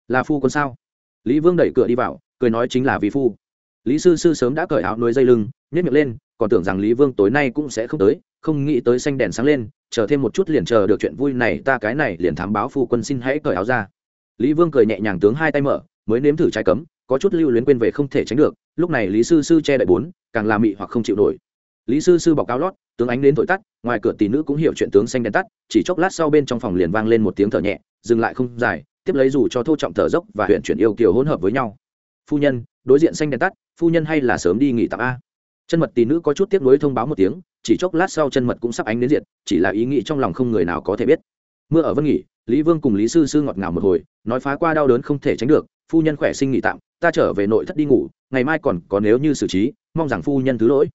Là phu quân sao? Lý vương đẩy cửa đi vào, cười nói chính là vì phu. Lý sư sư sớm đã cởi áo nuôi dây lưng nhét miệng lên, còn tưởng rằng lý vương tối nay cũng sẽ không tới, không nghĩ tới xanh đèn sáng lên, chờ thêm một chút liền chờ được chuyện vui này, ta cái này liền thám báo phu quân xin hãy cởi áo ra. Lý vương cười nhẹ nhàng tướng hai tay mở, mới nếm thử trái cấm, có chút lưu luyến quên về không thể tránh được, lúc này lý sư sư che đậy bốn, càng làm mị hoặc không chịu nổi. Lý sư sư bọc áo lót, tướng ánh đến thổi tắt, ngoài cửa tỷ nữ cũng hiểu chuyện tướng xanh đèn tắt, chỉ chốc lát sau bên trong phòng liền vang lên một tiếng thở nhẹ, dừng lại không dài, tiếp lấy dù cho thô trọng thở dốc và huyện chuyển yêu kiều hỗn hợp với nhau. Phu nhân, đối diện xanh đèn tắt, phu nhân hay là sớm đi nghỉ tạm a? Chân mật tỷ nữ có chút tiếp nối thông báo một tiếng, chỉ chốc lát sau chân mật cũng sắp ánh đến diện chỉ là ý nghĩ trong lòng không người nào có thể biết. Mưa ở vân nghỉ, lý vương cùng lý sư sư ngọt ngào một hồi, nói phá qua đau đớn không thể tránh được, phu nhân khỏe sinh nghỉ tạm, ta trở về nội thất đi ngủ, ngày mai còn có nếu như xử trí, mong rằng phu nhân thứ lỗi.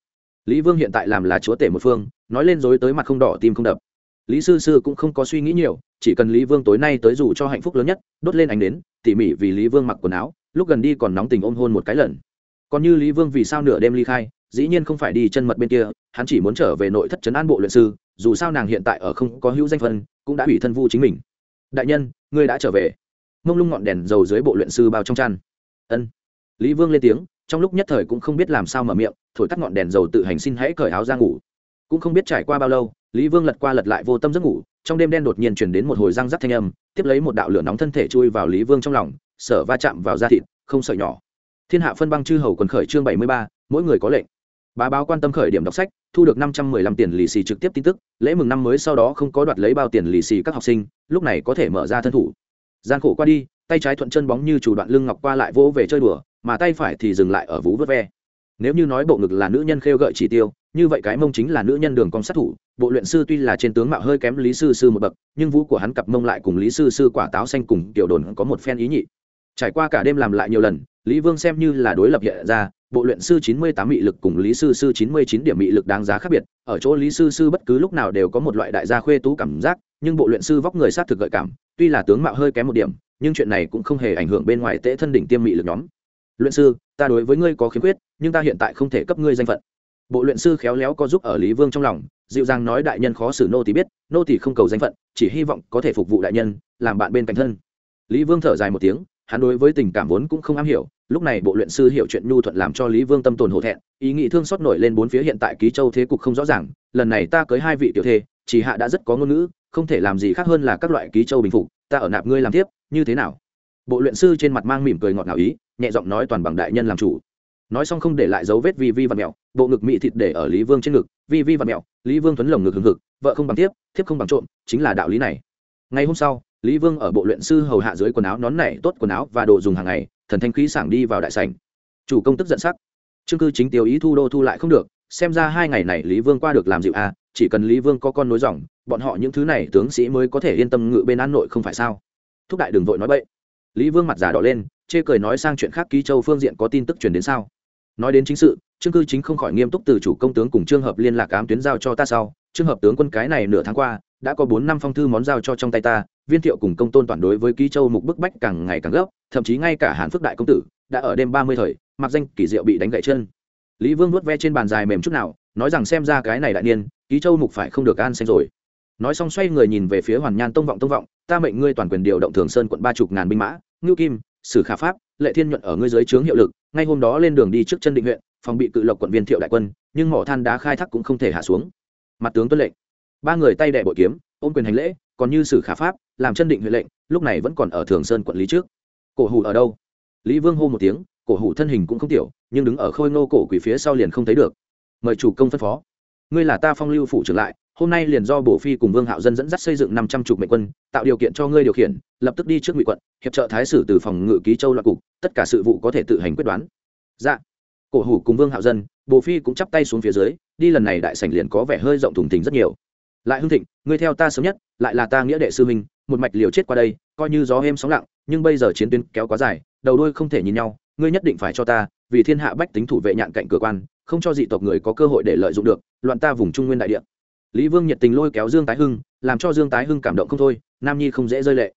Lý vương hiện tại làm là chúa tể một phương, nói lên dối tới mặt không đỏ tim không đập. Lý sư sư cũng không có suy nghĩ nhiều, chỉ cần lý vương tối nay tới dù cho hạnh phúc lớn nhất, đốt lên ánh đến, tỉ mỉ vì lý vương mặc quần áo, lúc gần đi còn nóng tình ôm hôn một cái lần. Còn như lý vương vì sao nửa đêm ly khai dĩ nhiên không phải đi chân mật bên kia, hắn chỉ muốn trở về nội thất trấn an bộ luyện sư, dù sao nàng hiện tại ở không có hữu danh phân, cũng đã ủy thân vu chính mình. Đại nhân, ngươi đã trở về. Mông lung ngọn đèn dầu dưới bộ luyện sư bao trong chăn. Ân. Lý vương lên tiếng, trong lúc nhất thời cũng không biết làm sao mở miệng, thổi tắt ngọn đèn dầu tự hành xin hãy cởi áo ra ngủ. Cũng không biết trải qua bao lâu, lý vương lật qua lật lại vô tâm giấc ngủ, trong đêm đen đột nhiên chuyển đến một hồi răng rắc thanh âm, tiếp lấy một đạo lửa nóng thân thể chui vào lý vương trong lòng, sở va chạm vào da thịt, không sợi nhỏ. Thiên hạ phân băng chư hầu quần khởi chương bảy mươi ba, mỗi người có lệnh bá báo quan tâm khởi điểm đọc sách, thu được năm trăm mười lăm tiền lì xì trực tiếp tin tức, lễ mừng năm mới sau đó không có đoạt lấy bao tiền lì xì các học sinh, lúc này có thể mở ra thân thủ. Gian khổ qua đi, tay trái thuận chân bóng như chủ đoạn lưng ngọc qua lại vỗ về chơi đùa, mà tay phải thì dừng lại ở vú vớt ve. Nếu như nói bộ ngực là nữ nhân khêu gợi chỉ tiêu, như vậy cái mông chính là nữ nhân đường cong sát thủ. Bộ luyện sư tuy là trên tướng mạo hơi kém lý sư sư một bậc, nhưng vũ của hắn cặp mông lại cùng lý sư sư quả táo xanh cùng tiểu đồn có một phen ý nhị. Trải qua cả đêm làm lại nhiều lần, lý vương xem như là đối lập hiện ra bộ luyện sư chín mươi tám mị lực cùng lý sư sư chín mươi chín điểm mị lực đáng giá khác biệt, ở chỗ lý sư sư bất cứ lúc nào đều có một loại đại gia khuê tú cảm giác, nhưng bộ luyện sư vóc người sát thực gợi cảm, tuy là tướng mạo hơi kém một điểm, nhưng chuyện này cũng không hề ảnh hưởng bên ngoài tế thân đỉnh tiêm mị lực nhóm. Luyện sư, ta đối với ngươi có khiếm khuyết, nhưng ta hiện tại không thể cấp ngươi danh phận. Bộ luyện sư khéo léo có giúp ở lý vương trong lòng, dịu dàng nói đại nhân khó xử nô thì biết, nô thì không cầu danh phận, chỉ hy vọng có thể phục vụ đại nhân, làm bạn bên cạnh thân. Lý vương thở dài một tiếng hắn đối với tình cảm vốn cũng không am hiểu, lúc này bộ luyện sư hiểu chuyện nhu thuận làm cho lý vương tâm tồn hổ thẹn, ý nghĩ thương xót nổi lên bốn phía hiện tại ký châu thế cục không rõ ràng, lần này ta cưới hai vị tiểu thê, chỉ hạ đã rất có ngôn ngữ, không thể làm gì khác hơn là các loại ký châu bình phục, ta ở nạp ngươi làm tiếp, như thế nào? Bộ luyện sư trên mặt mang mỉm cười ngọt ngào ý, nhẹ giọng nói toàn bằng đại nhân làm chủ. Nói xong không để lại dấu vết vi vi và mẹo, bộ ngực mị thịt để ở lý vương trên ngực, vi vi và mẹo, lý vương tuấn lồng ngực hừng hực, vợ không bằng tiếp, thiếp không bằng trộm, chính là đạo lý này. Ngày hôm sau lý vương ở bộ luyện sư hầu hạ dưới quần áo nón này, tốt quần áo và đồ dùng hàng ngày thần thanh khí sảng đi vào đại sảnh. Chủ công tức giận sắc. Chương cư chính tiêu ý thu đô thu lại không được xem ra hai ngày này lý vương qua được làm dịu à chỉ cần lý vương có con nối dòng bọn họ những thứ này tướng sĩ mới có thể yên tâm ngự bên an nội không phải sao? Thúc đại đừng vội nói bậy. Lý vương mặt giả đỏ lên chê cười nói sang chuyện khác ký châu phương diện có tin tức truyền đến sao? Nói đến chính sự trương cư chính không khỏi nghiêm túc từ chủ công tướng cùng trường hợp liên lạc ám tuyến giao cho ta sau. Trường hợp tướng quân cái này nửa tháng qua đã có bốn năm phong thư món giao cho trong tay ta viên thiệu cùng công tôn toàn đối với ký châu mục bức bách càng ngày càng gấp, thậm chí ngay cả hàn phước đại công tử đã ở đêm ba mươi thời, mặc danh kỳ diệu bị đánh gậy chân. Lý vương vuốt ve trên bàn dài mềm chút nào, nói rằng xem ra cái này đại niên, ký châu mục phải không được an xanh rồi. Nói xong xoay người nhìn về phía hoàn nhan tông vọng tông vọng, ta mệnh ngươi toàn quyền điều động thường sơn quận ba chục ngàn binh mã, ngưu kim, sử khả pháp, lệ thiên nhuận ở ngươi dưới trướng hiệu lực, ngay hôm đó lên đường đi trước chân định huyện, phòng bị cự lộc quận viên thiệu đại quân, nhưng mỏ than đá khai thác cũng không thể hạ xuống. Mặt tướng tuân lệnh. Ba người tay đệ bội kiếm, ôm quyền hành lễ, còn như sử khả pháp làm chân định huệ lệnh, lúc này vẫn còn ở thường sơn quận lý trước. Cổ hủ ở đâu? Lý vương hô một tiếng, cổ hủ thân hình cũng không tiểu, nhưng đứng ở khôi ngô cổ quỷ phía sau liền không thấy được. Mời chủ công phân phó. Ngươi là ta phong lưu phủ trưởng lại, hôm nay liền do bổ phi cùng vương hạo dân dẫn dắt xây dựng năm trăm chục mệnh quân, tạo điều kiện cho ngươi điều khiển, lập tức đi trước ngụy quận, hiệp trợ thái sử từ phòng ngự ký châu loạn cục, tất cả sự vụ có thể tự hành quyết đoán. Dạ. Cổ hủ cùng vương hạo dân, bổ phi cũng chắp tay xuống phía dưới, đi lần này đại sảnh liền có vẻ hơi rộng thùng thình rất nhiều lại hưng thịnh, ngươi theo ta sớm nhất, lại là ta nghĩa đệ sư huynh, một mạch liều chết qua đây, coi như gió êm sóng lặng, nhưng bây giờ chiến tuyến kéo quá dài, đầu đuôi không thể nhìn nhau, ngươi nhất định phải cho ta, vì thiên hạ bách tính thủ vệ nhạn cạnh cửa quan, không cho dị tộc người có cơ hội để lợi dụng được, loạn ta vùng trung nguyên đại địa. Lý vương nhiệt tình lôi kéo dương tái hưng, làm cho dương tái hưng cảm động không thôi, nam nhi không dễ rơi lệ.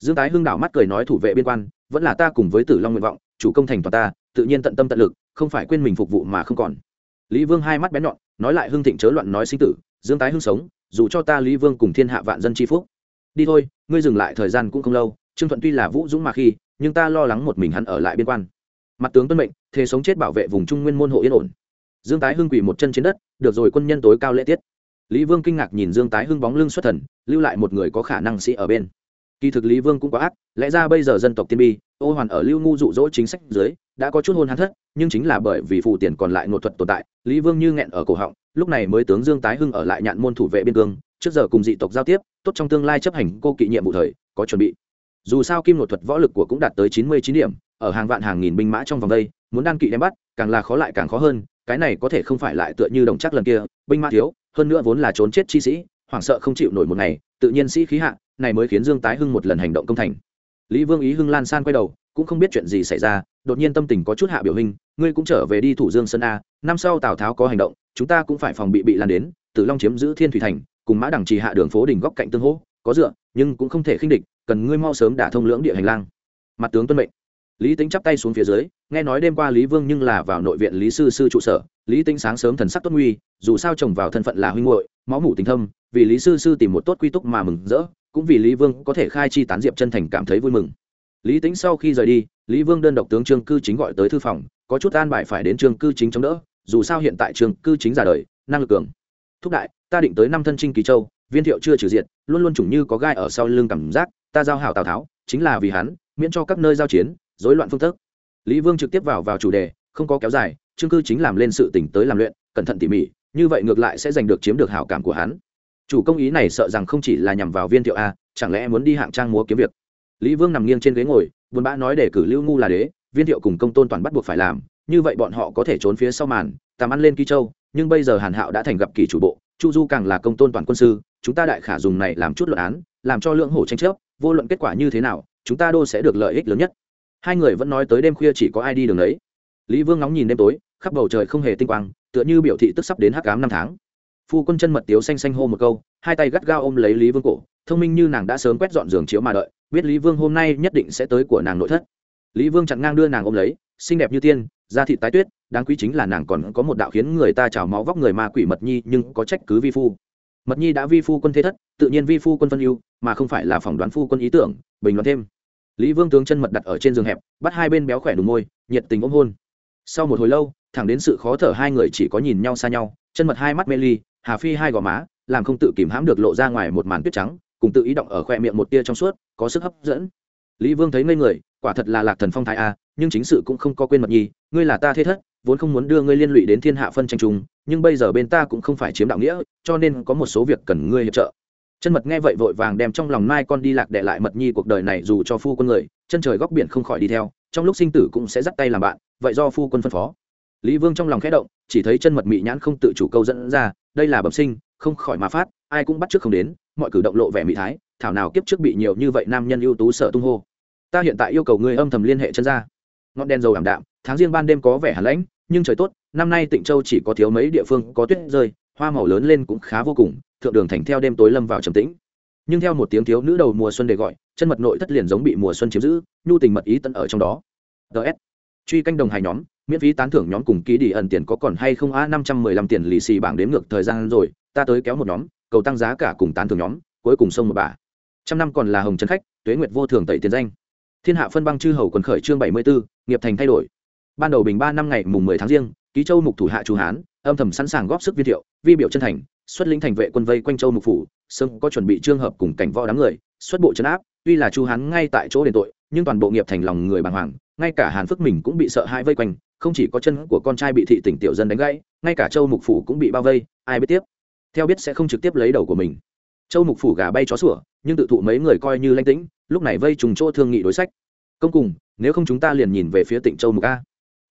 Dương tái hưng đảo mắt cười nói thủ vệ biên quan, vẫn là ta cùng với tử long nguyện vọng, chủ công thành toàn ta, tự nhiên tận tâm tận lực, không phải quên mình phục vụ mà không còn. Lý vương hai mắt bén nhọn, nói lại hưng thịnh chớ loạn nói sinh tử, dương tái hưng sống dù cho ta lý vương cùng thiên hạ vạn dân tri phúc. Đi thôi, ngươi dừng lại thời gian cũng không lâu, trương thuận tuy là vũ dũng mà khi, nhưng ta lo lắng một mình hắn ở lại biên quan. Mặt tướng tuân mệnh thế sống chết bảo vệ vùng trung nguyên môn hộ yên ổn. Dương tái hưng quỳ một chân trên đất, được rồi quân nhân tối cao lễ tiết. Lý vương kinh ngạc nhìn dương tái hưng bóng lưng xuất thần, lưu lại một người có khả năng sĩ ở bên. Kỳ thực lý vương cũng quá ác, lẽ ra bây giờ dân tộc tiên bi, ô hoàn ở lưu ngu dụ dỗ chính sách dưới, đã có chút hôn hắn thất, nhưng chính là bởi vì phù tiền còn lại nội thuật tồn tại, lý vương như nghẹn ở cổ họng lúc này mới tướng dương tái hưng ở lại nhạn môn thủ vệ biên cương, trước giờ cùng dị tộc giao tiếp, tốt trong tương lai chấp hành cô kỵ nhiệm vụ thời, có chuẩn bị. Dù sao kim nội thuật võ lực của cũng đạt tới chín mươi chín điểm, ở hàng vạn hàng nghìn binh mã trong vòng đây, muốn đan kỵ đem bắt, càng là khó lại càng khó hơn, cái này có thể không phải lại tựa như đồng chắc lần kia, binh mã thiếu, hơn nữa vốn là trốn chết chi sĩ, hoảng sợ không chịu nổi một ngày, tự nhiên sĩ khí hạ, này mới khiến dương tái hưng một lần hành động công thành. Lý vương ý hưng lan san quay đầu, cũng không biết chuyện gì xảy ra, đột nhiên tâm tình có chút hạ biểu hình, ngươi cũng trở về đi thủ dương sơn a, năm sau tào tháo có hành động chúng ta cũng phải phòng bị bị lan đến, tử long chiếm giữ thiên thủy thành, cùng mã đẳng trì hạ đường phố đỉnh góc cạnh tương hỗ, có dựa, nhưng cũng không thể khinh địch, cần ngươi mau sớm đả thông lưỡng địa hành lang. Mặt tướng tuân mệnh. Lý tính chắp tay xuống phía dưới, nghe nói đêm qua lý vương nhưng là vào nội viện lý sư sư trụ sở, lý tính sáng sớm thần sắc tốt nguy, dù sao chồng vào thân phận là huynh hội máu mủ tình thâm, vì lý sư sư tìm một tốt quy túc mà mừng rỡ, cũng vì lý vương có thể khai chi tán diệp chân thành cảm thấy vui mừng. Lý tính sau khi rời đi, lý vương đơn độc tướng trương cư chính gọi tới thư phòng, có chút an bài phải đến trương cư chính chống đỡ dù sao hiện tại trường cư chính già đời, năng lực cường. Thúc đại, ta định tới năm thân trinh kỳ châu, viên thiệu chưa trừ diện luôn luôn chủng như có gai ở sau lưng cảm giác, ta giao hảo tào tháo, chính là vì hắn, miễn cho các nơi giao chiến, rối loạn phương thức. Lý vương trực tiếp vào vào chủ đề, không có kéo dài, trương cư chính làm lên sự tỉnh tới làm luyện, cẩn thận tỉ mỉ, như vậy ngược lại sẽ giành được chiếm được hảo cảm của hắn. Chủ công ý này sợ rằng không chỉ là nhằm vào viên thiệu a, chẳng lẽ muốn đi hạng trang múa kiếm việc? Lý vương nằm nghiêng trên ghế ngồi, buồn bã nói để cử lưu ngu là đế, viên thiệu cùng công tôn toàn bắt buộc phải làm như vậy bọn họ có thể trốn phía sau màn, tạm ăn lên kỳ châu, nhưng bây giờ hàn hạo đã thành gặp kỳ chủ bộ, chu du càng là công tôn toàn quân sư, chúng ta đại khả dùng này làm chút luận án, làm cho lượng hổ tranh chấp, vô luận kết quả như thế nào, chúng ta đô sẽ được lợi ích lớn nhất. Hai người vẫn nói tới đêm khuya chỉ có ai đi đường đấy lý vương ngóng nhìn đêm tối, khắp bầu trời không hề tinh quang, tựa như biểu thị tức sắp đến hắc ám năm tháng. Phu quân chân mật tiếu xanh xanh hô một câu, hai tay gắt gao ôm lấy lý vương cổ, thông minh như nàng đã sớm quét dọn giường chiếu mà đợi, biết lý vương hôm nay nhất định sẽ tới của nàng nội thất. Lý vương chặn ngang đưa nàng ôm lấy xinh đẹp như tiên, da thị tái tuyết, đáng quý chính là nàng còn có một đạo khiến người ta trào máu vóc người ma quỷ mật nhi, nhưng có trách cứ vi phu. Mật nhi đã vi phu quân thế thất, tự nhiên vi phu quân phân ưu, mà không phải là phỏng đoán phu quân ý tưởng, bình luận thêm. Lý vương tướng chân mật đặt ở trên giường hẹp, bắt hai bên béo khỏe đùm môi, nhiệt tình ôm hôn. Sau một hồi lâu, thẳng đến sự khó thở hai người chỉ có nhìn nhau xa nhau, chân mật hai mắt mê ly, hà phi hai gò má, làm không tự kìm hãm được lộ ra ngoài một màn tuyết trắng, cùng tự ý động ở khoe miệng một tia trong suốt, có sức hấp dẫn. Lý vương thấy ngây người, quả thật là lạc thần phong thái a nhưng chính sự cũng không có quên mật nhi, ngươi là ta thế thất, vốn không muốn đưa ngươi liên lụy đến thiên hạ phân tranh chung, nhưng bây giờ bên ta cũng không phải chiếm đạo nghĩa, cho nên có một số việc cần ngươi hiệp trợ. Chân mật nghe vậy vội vàng đem trong lòng mai con đi lạc để lại mật nhi cuộc đời này dù cho phu quân người, chân trời góc biển không khỏi đi theo, trong lúc sinh tử cũng sẽ dắt tay làm bạn, vậy do phu quân phân phó. Lý vương trong lòng khẽ động, chỉ thấy chân mật mị nhãn không tự chủ câu dẫn ra, đây là bẩm sinh, không khỏi mà phát, ai cũng bắt trước không đến, mọi cử động lộ vẻ mị thái, thảo nào kiếp trước bị nhiều như vậy nam nhân ưu tú sợ tung hô. Ta hiện tại yêu cầu ngươi âm thầm liên hệ chân ra ngọn đèn dầu ảm đạm, tháng riêng ban đêm có vẻ hàn lãnh, nhưng trời tốt, năm nay tịnh châu chỉ có thiếu mấy địa phương có tuyết rơi, hoa màu lớn lên cũng khá vô cùng, thượng đường thành theo đêm tối lâm vào trầm tĩnh. Nhưng theo một tiếng thiếu nữ đầu mùa xuân để gọi, chân mật nội thất liền giống bị mùa xuân chiếm giữ, nhu tình mật ý tận ở trong đó. Ts truy canh đồng hai nhóm, miễn phí tán thưởng nhóm cùng ký đi ẩn tiền có còn hay không a năm trăm mười lăm tiền lì xì bảng đếm ngược thời gian rồi, ta tới kéo một nhóm, cầu tăng giá cả cùng tán thưởng nhóm, cuối cùng sông một bà. Trăm năm còn là hồng trần khách, tuế nguyệt vô thường tẩy tiền danh thiên hạ phân băng chư hầu quần khởi chương bảy mươi b ố nghiệp thành thay đổi. Ban đầu bình ba năm ngày mùng mười tháng riêng, ký châu mục thủ hạ chu hán, âm thầm sẵn sàng góp sức viên thiệu, vi biểu chân thành, xuất lĩnh thành vệ quân vây quanh châu mục phủ, sớm có chuẩn bị trường hợp cùng cảnh võ đám người, xuất bộ chấn áp, tuy là chu hán ngay tại chỗ đền tội, nhưng toàn bộ nghiệp thành lòng người bàng hoàng, ngay cả hàn phước mình cũng bị sợ hãi vây quanh, không chỉ có chân của con trai bị thị tỉnh tiểu dân đánh gãy, ngay cả châu mục phủ cũng bị bao vây, ai biết tiếp. Theo biết sẽ không trực tiếp lấy đầu của mình. Châu mục phủ gà bay chó sủa, nhưng tự thụ mấy người coi như lanh tĩnh lúc này vây trùng chỗ thương nghị đối sách. Công cùng, nếu không chúng ta liền nhìn về phía tịnh châu mục a.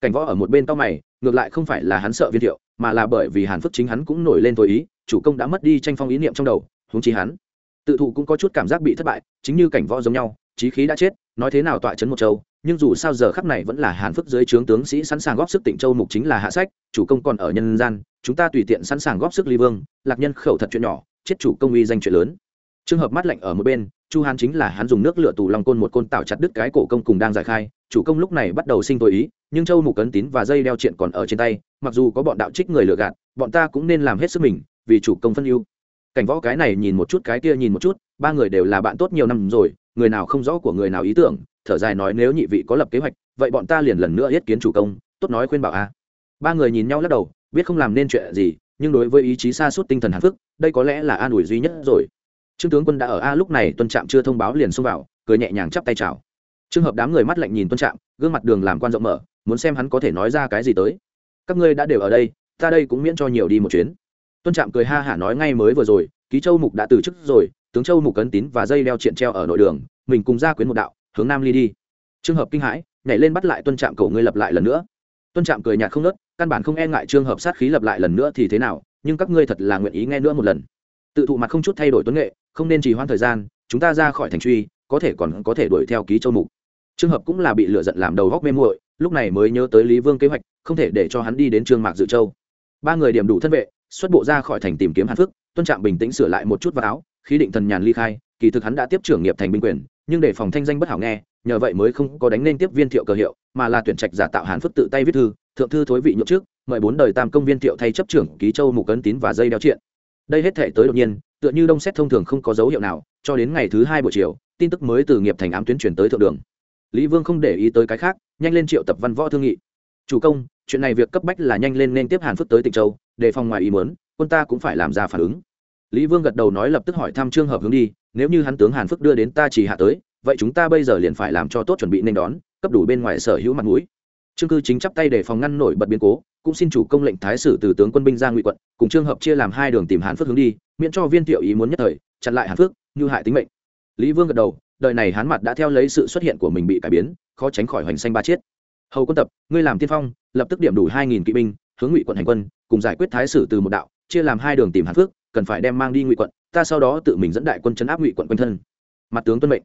Cảnh võ ở một bên tao mày, ngược lại không phải là hắn sợ viên thiệu, mà là bởi vì hàn phước chính hắn cũng nổi lên tội ý, chủ công đã mất đi tranh phong ý niệm trong đầu húng chi hắn. Tự thụ cũng có chút cảm giác bị thất bại, chính như cảnh võ giống nhau trí khí đã chết, nói thế nào tọa chấn một châu, nhưng dù sao giờ khắp này vẫn là hàn phức dưới trướng tướng sĩ sẵn sàng góp sức tịnh châu mục chính là hạ sách, chủ công còn ở nhân gian, chúng ta tùy tiện sẵn sàng góp sức ly vương, lạc nhân khẩu thật chuyện nhỏ, chết chủ công uy danh chuyện lớn. Trường hợp mắt lạnh ở một bên chu hán chính là hắn dùng nước lửa tù lòng côn một côn tạo chặt đứt cái cổ công cùng đang giải khai, chủ công lúc này bắt đầu sinh tội ý, nhưng châu mục cấn tín và dây đeo chuyện còn ở trên tay, mặc dù có bọn đạo trích người lừa gạt, bọn ta cũng nên làm hết sức mình, vì chủ công phân ưu. Cảnh võ cái này nhìn một chút, cái kia nhìn một chút, ba người đều là bạn tốt nhiều năm rồi, người nào không rõ của người nào ý tưởng, thở dài nói nếu nhị vị có lập kế hoạch, vậy bọn ta liền lần nữa yết kiến chủ công, tốt nói khuyên bảo a. Ba người nhìn nhau lắc đầu, biết không làm nên chuyện gì, nhưng đối với ý chí xa suốt tinh thần hạnh phúc đây có lẽ là an ủi duy nhất rồi trương tướng quân đã ở a lúc này tuân trạm chưa thông báo liền xông vào, cười nhẹ nhàng chắp tay chào. Trường hợp đám người mắt lạnh nhìn tuân trạm, gương mặt đường làm quan rộng mở, muốn xem hắn có thể nói ra cái gì tới. Các ngươi đã đều ở đây, ta đây cũng miễn cho nhiều đi một chuyến. Tuân trạm cười ha hả nói ngay mới vừa rồi, ký châu mục đã từ chức rồi, tướng châu mục cấn tín và dây đeo triện treo ở nội đường, mình cùng ra quyến một đạo, hướng nam ly đi. Trường hợp kinh hãi, nhảy lên bắt lại tuân trạm cầu ngươi lập lại lần nữa. Tuân trạm cười nhạt không nớt căn bản không e ngại trường hợp sát khí lập lại lần nữa thì thế nào, nhưng các ngươi thật là nguyện ý nghe nữa một lần. Tự thụ mặt không chút thay đổi tuấn nghệ không nên trì hoãn thời gian, chúng ta ra khỏi thành truy, có thể còn có thể đuổi theo ký châu mục. Trường hợp cũng là bị lựa giận làm đầu góc mê muội, lúc này mới nhớ tới lý vương kế hoạch, không thể để cho hắn đi đến trương mạc dự châu. Ba người điểm đủ thân vệ, xuất bộ ra khỏi thành tìm kiếm hàn phước, tuân trạm bình tĩnh sửa lại một chút vào áo, khí định thần nhàn ly khai, kỳ thực hắn đã tiếp trưởng nghiệp thành binh quyền, nhưng để phòng thanh danh bất hảo nghe, nhờ vậy mới không có đánh nên tiếp viên thiệu cờ hiệu, mà là tuyển trạch giả tạo hàn phước tự tay viết thư, thượng thư thối vị nhượng trước mời bốn đời tam công viên thiệu thay chấp trưởng ký châu mục cấn tín và dây đeo triện. Đây hết thể tới đột nhiên tựa như đông xét thông thường không có dấu hiệu nào, cho đến ngày thứ hai buổi chiều, tin tức mới từ nghiệp thành ám tuyến truyền tới thượng đường. Lý vương không để ý tới cái khác, nhanh lên triệu tập văn võ thương nghị. Chủ công, chuyện này việc cấp bách là nhanh lên nên tiếp hàn phước tới tịnh châu, đề phòng ngoài ý muốn, quân ta cũng phải làm ra phản ứng. Lý vương gật đầu nói lập tức hỏi thăm trường hợp hướng đi, nếu như hắn tướng hàn phước đưa đến ta chỉ hạ tới, vậy chúng ta bây giờ liền phải làm cho tốt chuẩn bị nên đón, cấp đủ bên ngoài sở hữu mặt mũi. Trương cư chính chắp tay để phòng ngăn nổi bật biến cố, cũng xin chủ công lệnh thái sử từ tướng quân binh ra ngụy quận, cùng trường hợp chia làm hai đường tìm hàn phước hướng đi miễn cho viên tiểu ý muốn nhất thời, chặn lại hàn phước, như hại tính mệnh. Lý vương gật đầu, đời này hán mặt đã theo lấy sự xuất hiện của mình bị cải biến, khó tránh khỏi hoành xanh ba chiết. Hầu quân tập, ngươi làm tiên phong, lập tức điểm đủ hai nghìn kỵ binh, hướng ngụy quận hành quân, cùng giải quyết thái sử từ một đạo, chia làm hai đường tìm hàn phước, cần phải đem mang đi ngụy quận, ta sau đó tự mình dẫn đại quân chấn áp ngụy quận quanh thân. Mặt tướng tuân mệnh.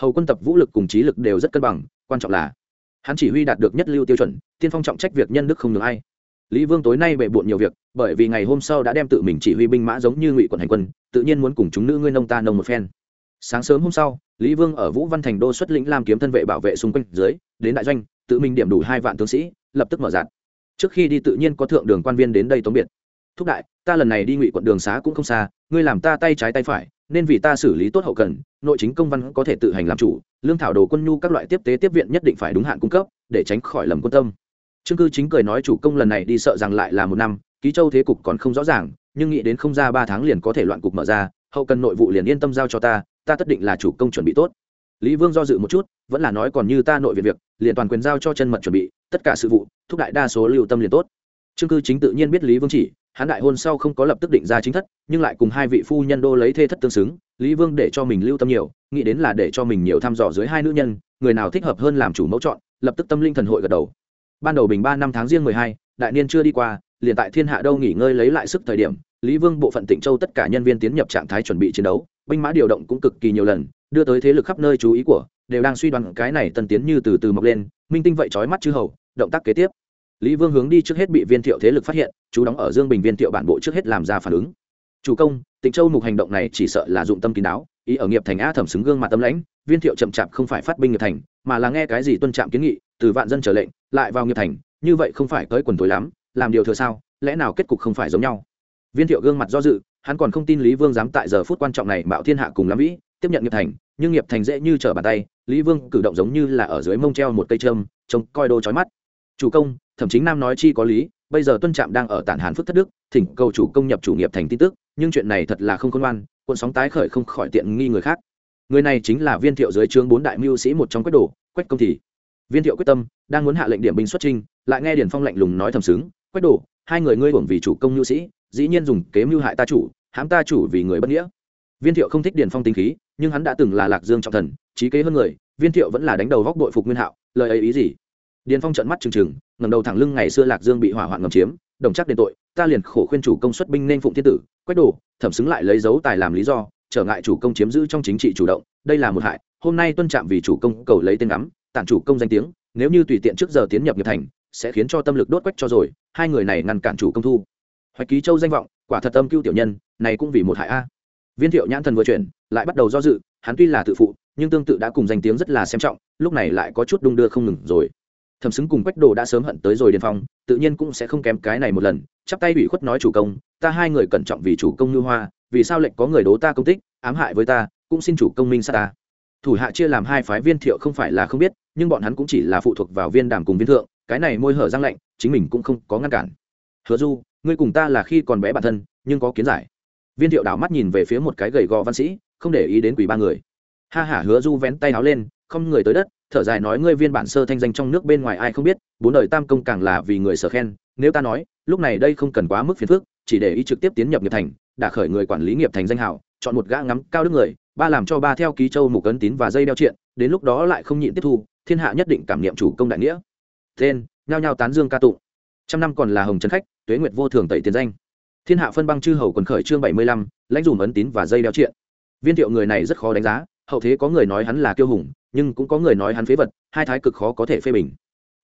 Hầu quân tập vũ lực cùng trí lực đều rất cân bằng, quan trọng là, hắn chỉ huy đạt được nhất lưu tiêu chuẩn, tiên phong trọng trách việc nhân đức không được ai lý vương tối nay bệ bộn nhiều việc, bởi vì ngày hôm sau đã đem tự mình chỉ huy binh mã giống như ngụy quận hành quân, tự nhiên muốn cùng chúng nữ ngươi nông ta nông một phen. Sáng sớm hôm sau, lý vương ở vũ văn thành đô xuất lĩnh làm kiếm thân vệ bảo vệ xung quanh dưới, đến đại doanh, tự mình điểm đủ hai vạn tướng sĩ, lập tức mở dạng trước khi đi tự nhiên có thượng đường quan viên đến đây tống biệt. Thúc đại, ta lần này đi ngụy quận đường xá cũng không xa, ngươi làm ta tay trái tay phải, nên vì ta xử lý tốt hậu cần, nội chính công văn có thể tự hành làm chủ, lương thảo đồ quân nhu các loại tiếp tế tiếp viện nhất định phải đúng hạn cung cấp, để tránh khỏi lầm quân tâm trương cư chính cười nói chủ công lần này đi sợ rằng lại là một năm, ký châu thế cục còn không rõ ràng, nhưng nghĩ đến không ra ba tháng liền có thể loạn cục mở ra, hậu cần nội vụ liền yên tâm giao cho ta ta tất định là chủ công chuẩn bị tốt. Lý vương do dự một chút, vẫn là nói còn như ta nội viện việc, liền toàn quyền giao cho chân mật chuẩn bị, tất cả sự vụ, thúc đại đa số lưu tâm liền tốt. Trương cư chính tự nhiên biết lý vương chỉ, hắn đại hôn sau không có lập tức định ra chính thất, nhưng lại cùng hai vị phu nhân đô lấy thê thất tương xứng, lý vương để cho mình lưu tâm nhiều, nghĩ đến là để cho mình nhiều thăm dò dưới hai nữ nhân, người nào thích hợp hơn làm chủ mẫu chọn, lập tức tâm linh thần hội gật đầu ban đầu bình ba năm tháng riêng mười hai, đại niên chưa đi qua, liền tại thiên hạ đâu nghỉ ngơi lấy lại sức thời điểm, lý vương bộ phận tịnh châu tất cả nhân viên tiến nhập trạng thái chuẩn bị chiến đấu, binh mã điều động cũng cực kỳ nhiều lần, đưa tới thế lực khắp nơi chú ý của, đều đang suy đoán cái này tân tiến như từ từ mọc lên, minh tinh vậy trói mắt chư hầu, động tác kế tiếp. Lý vương hướng đi trước hết bị viên thiệu thế lực phát hiện, chú đóng ở dương bình viên thiệu bản bộ trước hết làm ra phản ứng. Chủ công, tịnh châu mục hành động này chỉ sợ là dụng tâm kín đáo, ý ở nghiệp thành a thẩm xứng gương mặt tâm lãnh, viên thiệu chậm chạp không phải phát binh nghiệp thành, mà là nghe cái gì tuân trạm kiến nghị từ vạn dân trở lệnh, lại vào nghiệp thành, như vậy không phải tới quần tối lắm, làm điều thừa sao, lẽ nào kết cục không phải giống nhau? Viên thiệu gương mặt do dự, hắn còn không tin lý vương dám tại giờ phút quan trọng này bạo thiên hạ cùng lắm vĩ, tiếp nhận nghiệp thành, nhưng nghiệp thành dễ như trở bàn tay, lý vương cử động giống như là ở dưới mông treo một cây trơm trông coi đô trói mắt. Chủ công thậm chí nam nói chi có lý, bây giờ tuân trạm đang ở tản hàn phước thất đức, thỉnh cầu chủ công nhập chủ nghiệp thành tin tức, nhưng chuyện này thật là không khôn ngoan, cuộn sóng tái khởi không khỏi tiện nghi người khác. Người này chính là viên thiệu dưới trướng bốn đại mưu sĩ một trong quách đồ, quách công thì viên thiệu quyết tâm đang muốn hạ lệnh điểm binh xuất trinh lại nghe điền phong lạnh lùng nói thầm sướng, quách đồ hai người ngươi hưởng vì chủ công nhu sĩ dĩ nhiên dùng kế mưu hại ta chủ hãm ta chủ vì người bất nghĩa. Viên thiệu không thích điền phong tính khí nhưng hắn đã từng là lạc dương trọng thần trí kế hơn người viên thiệu vẫn là đánh đầu góc đội phục nguyên hạo lời ấy ý gì? Điền phong trợn mắt trừng trừng ngầm đầu thẳng lưng ngày xưa lạc dương bị hỏa hoạn ngầm chiếm đồng chắc đền tội ta liền khổ khuyên chủ công xuất binh nên phụng thiên tử. Quách đồ thẩm xứng lại lấy dấu tài làm lý do trở ngại chủ công chiếm giữ trong chính trị chủ động đây là một hại hôm nay tuân trạm vì chủ công cầu lấy tên ngắm. Tản chủ công danh tiếng, nếu như tùy tiện trước giờ tiến nhập nghiệp thành, sẽ khiến cho tâm lực đốt quách cho rồi, hai người này ngăn cản chủ công thu. Hoạch ký châu danh vọng, quả thật tâm cưu tiểu nhân, này cũng vì một hại a. Viên thiệu nhãn thần vừa chuyển, lại bắt đầu do dự, hắn tuy là tự phụ, nhưng tương tự đã cùng danh tiếng rất là xem trọng, lúc này lại có chút đung đưa không ngừng rồi. Thẩm xứng cùng quách đồ đã sớm hận tới rồi điền phong, tự nhiên cũng sẽ không kém cái này một lần, chắp tay ủy khuất nói chủ công, ta hai người cẩn trọng vì chủ công như hoa, vì sao lệnh có người đố ta công tích, ám hại với ta, cũng xin chủ công minh sát ta thủ hạ chia làm hai phái viên thiệu không phải là không biết, nhưng bọn hắn cũng chỉ là phụ thuộc vào viên đàm cùng viên thượng, cái này môi hở răng lạnh, chính mình cũng không có ngăn cản. Hứa du, ngươi cùng ta là khi còn bé bản thân, nhưng có kiến giải. Viên thiệu đảo mắt nhìn về phía một cái gầy gò văn sĩ, không để ý đến quỷ ba người. Ha hả hứa du vén tay áo lên, không người tới đất, thở dài nói ngươi viên bản sơ thanh danh trong nước bên ngoài ai không biết, bốn đời tam công càng là vì người sở khen, nếu ta nói, lúc này đây không cần quá mức phiền phức, chỉ để ý trực tiếp tiến nhập nghiệp thành đả khởi người quản lý nghiệp thành danh hảo chọn một gã ngắm cao đức người ba làm cho ba theo ký châu mục ấn tín và dây đeo triện, đến lúc đó lại không nhịn tiếp thu, thiên hạ nhất định cảm niệm chủ công đại nghĩa. Tên, nhao nhao tán dương ca tụng. Trăm năm còn là hồng trấn khách, tuế nguyệt vô thường tẩy tiền danh. Thiên hạ phân băng chư hầu quần khởi chương bảy mươi lăm, lãnh dùm ấn tín và dây đeo triện. Viên thiệu người này rất khó đánh giá, hậu thế có người nói hắn là kiêu hùng, nhưng cũng có người nói hắn phế vật, hai thái cực khó có thể phê bình.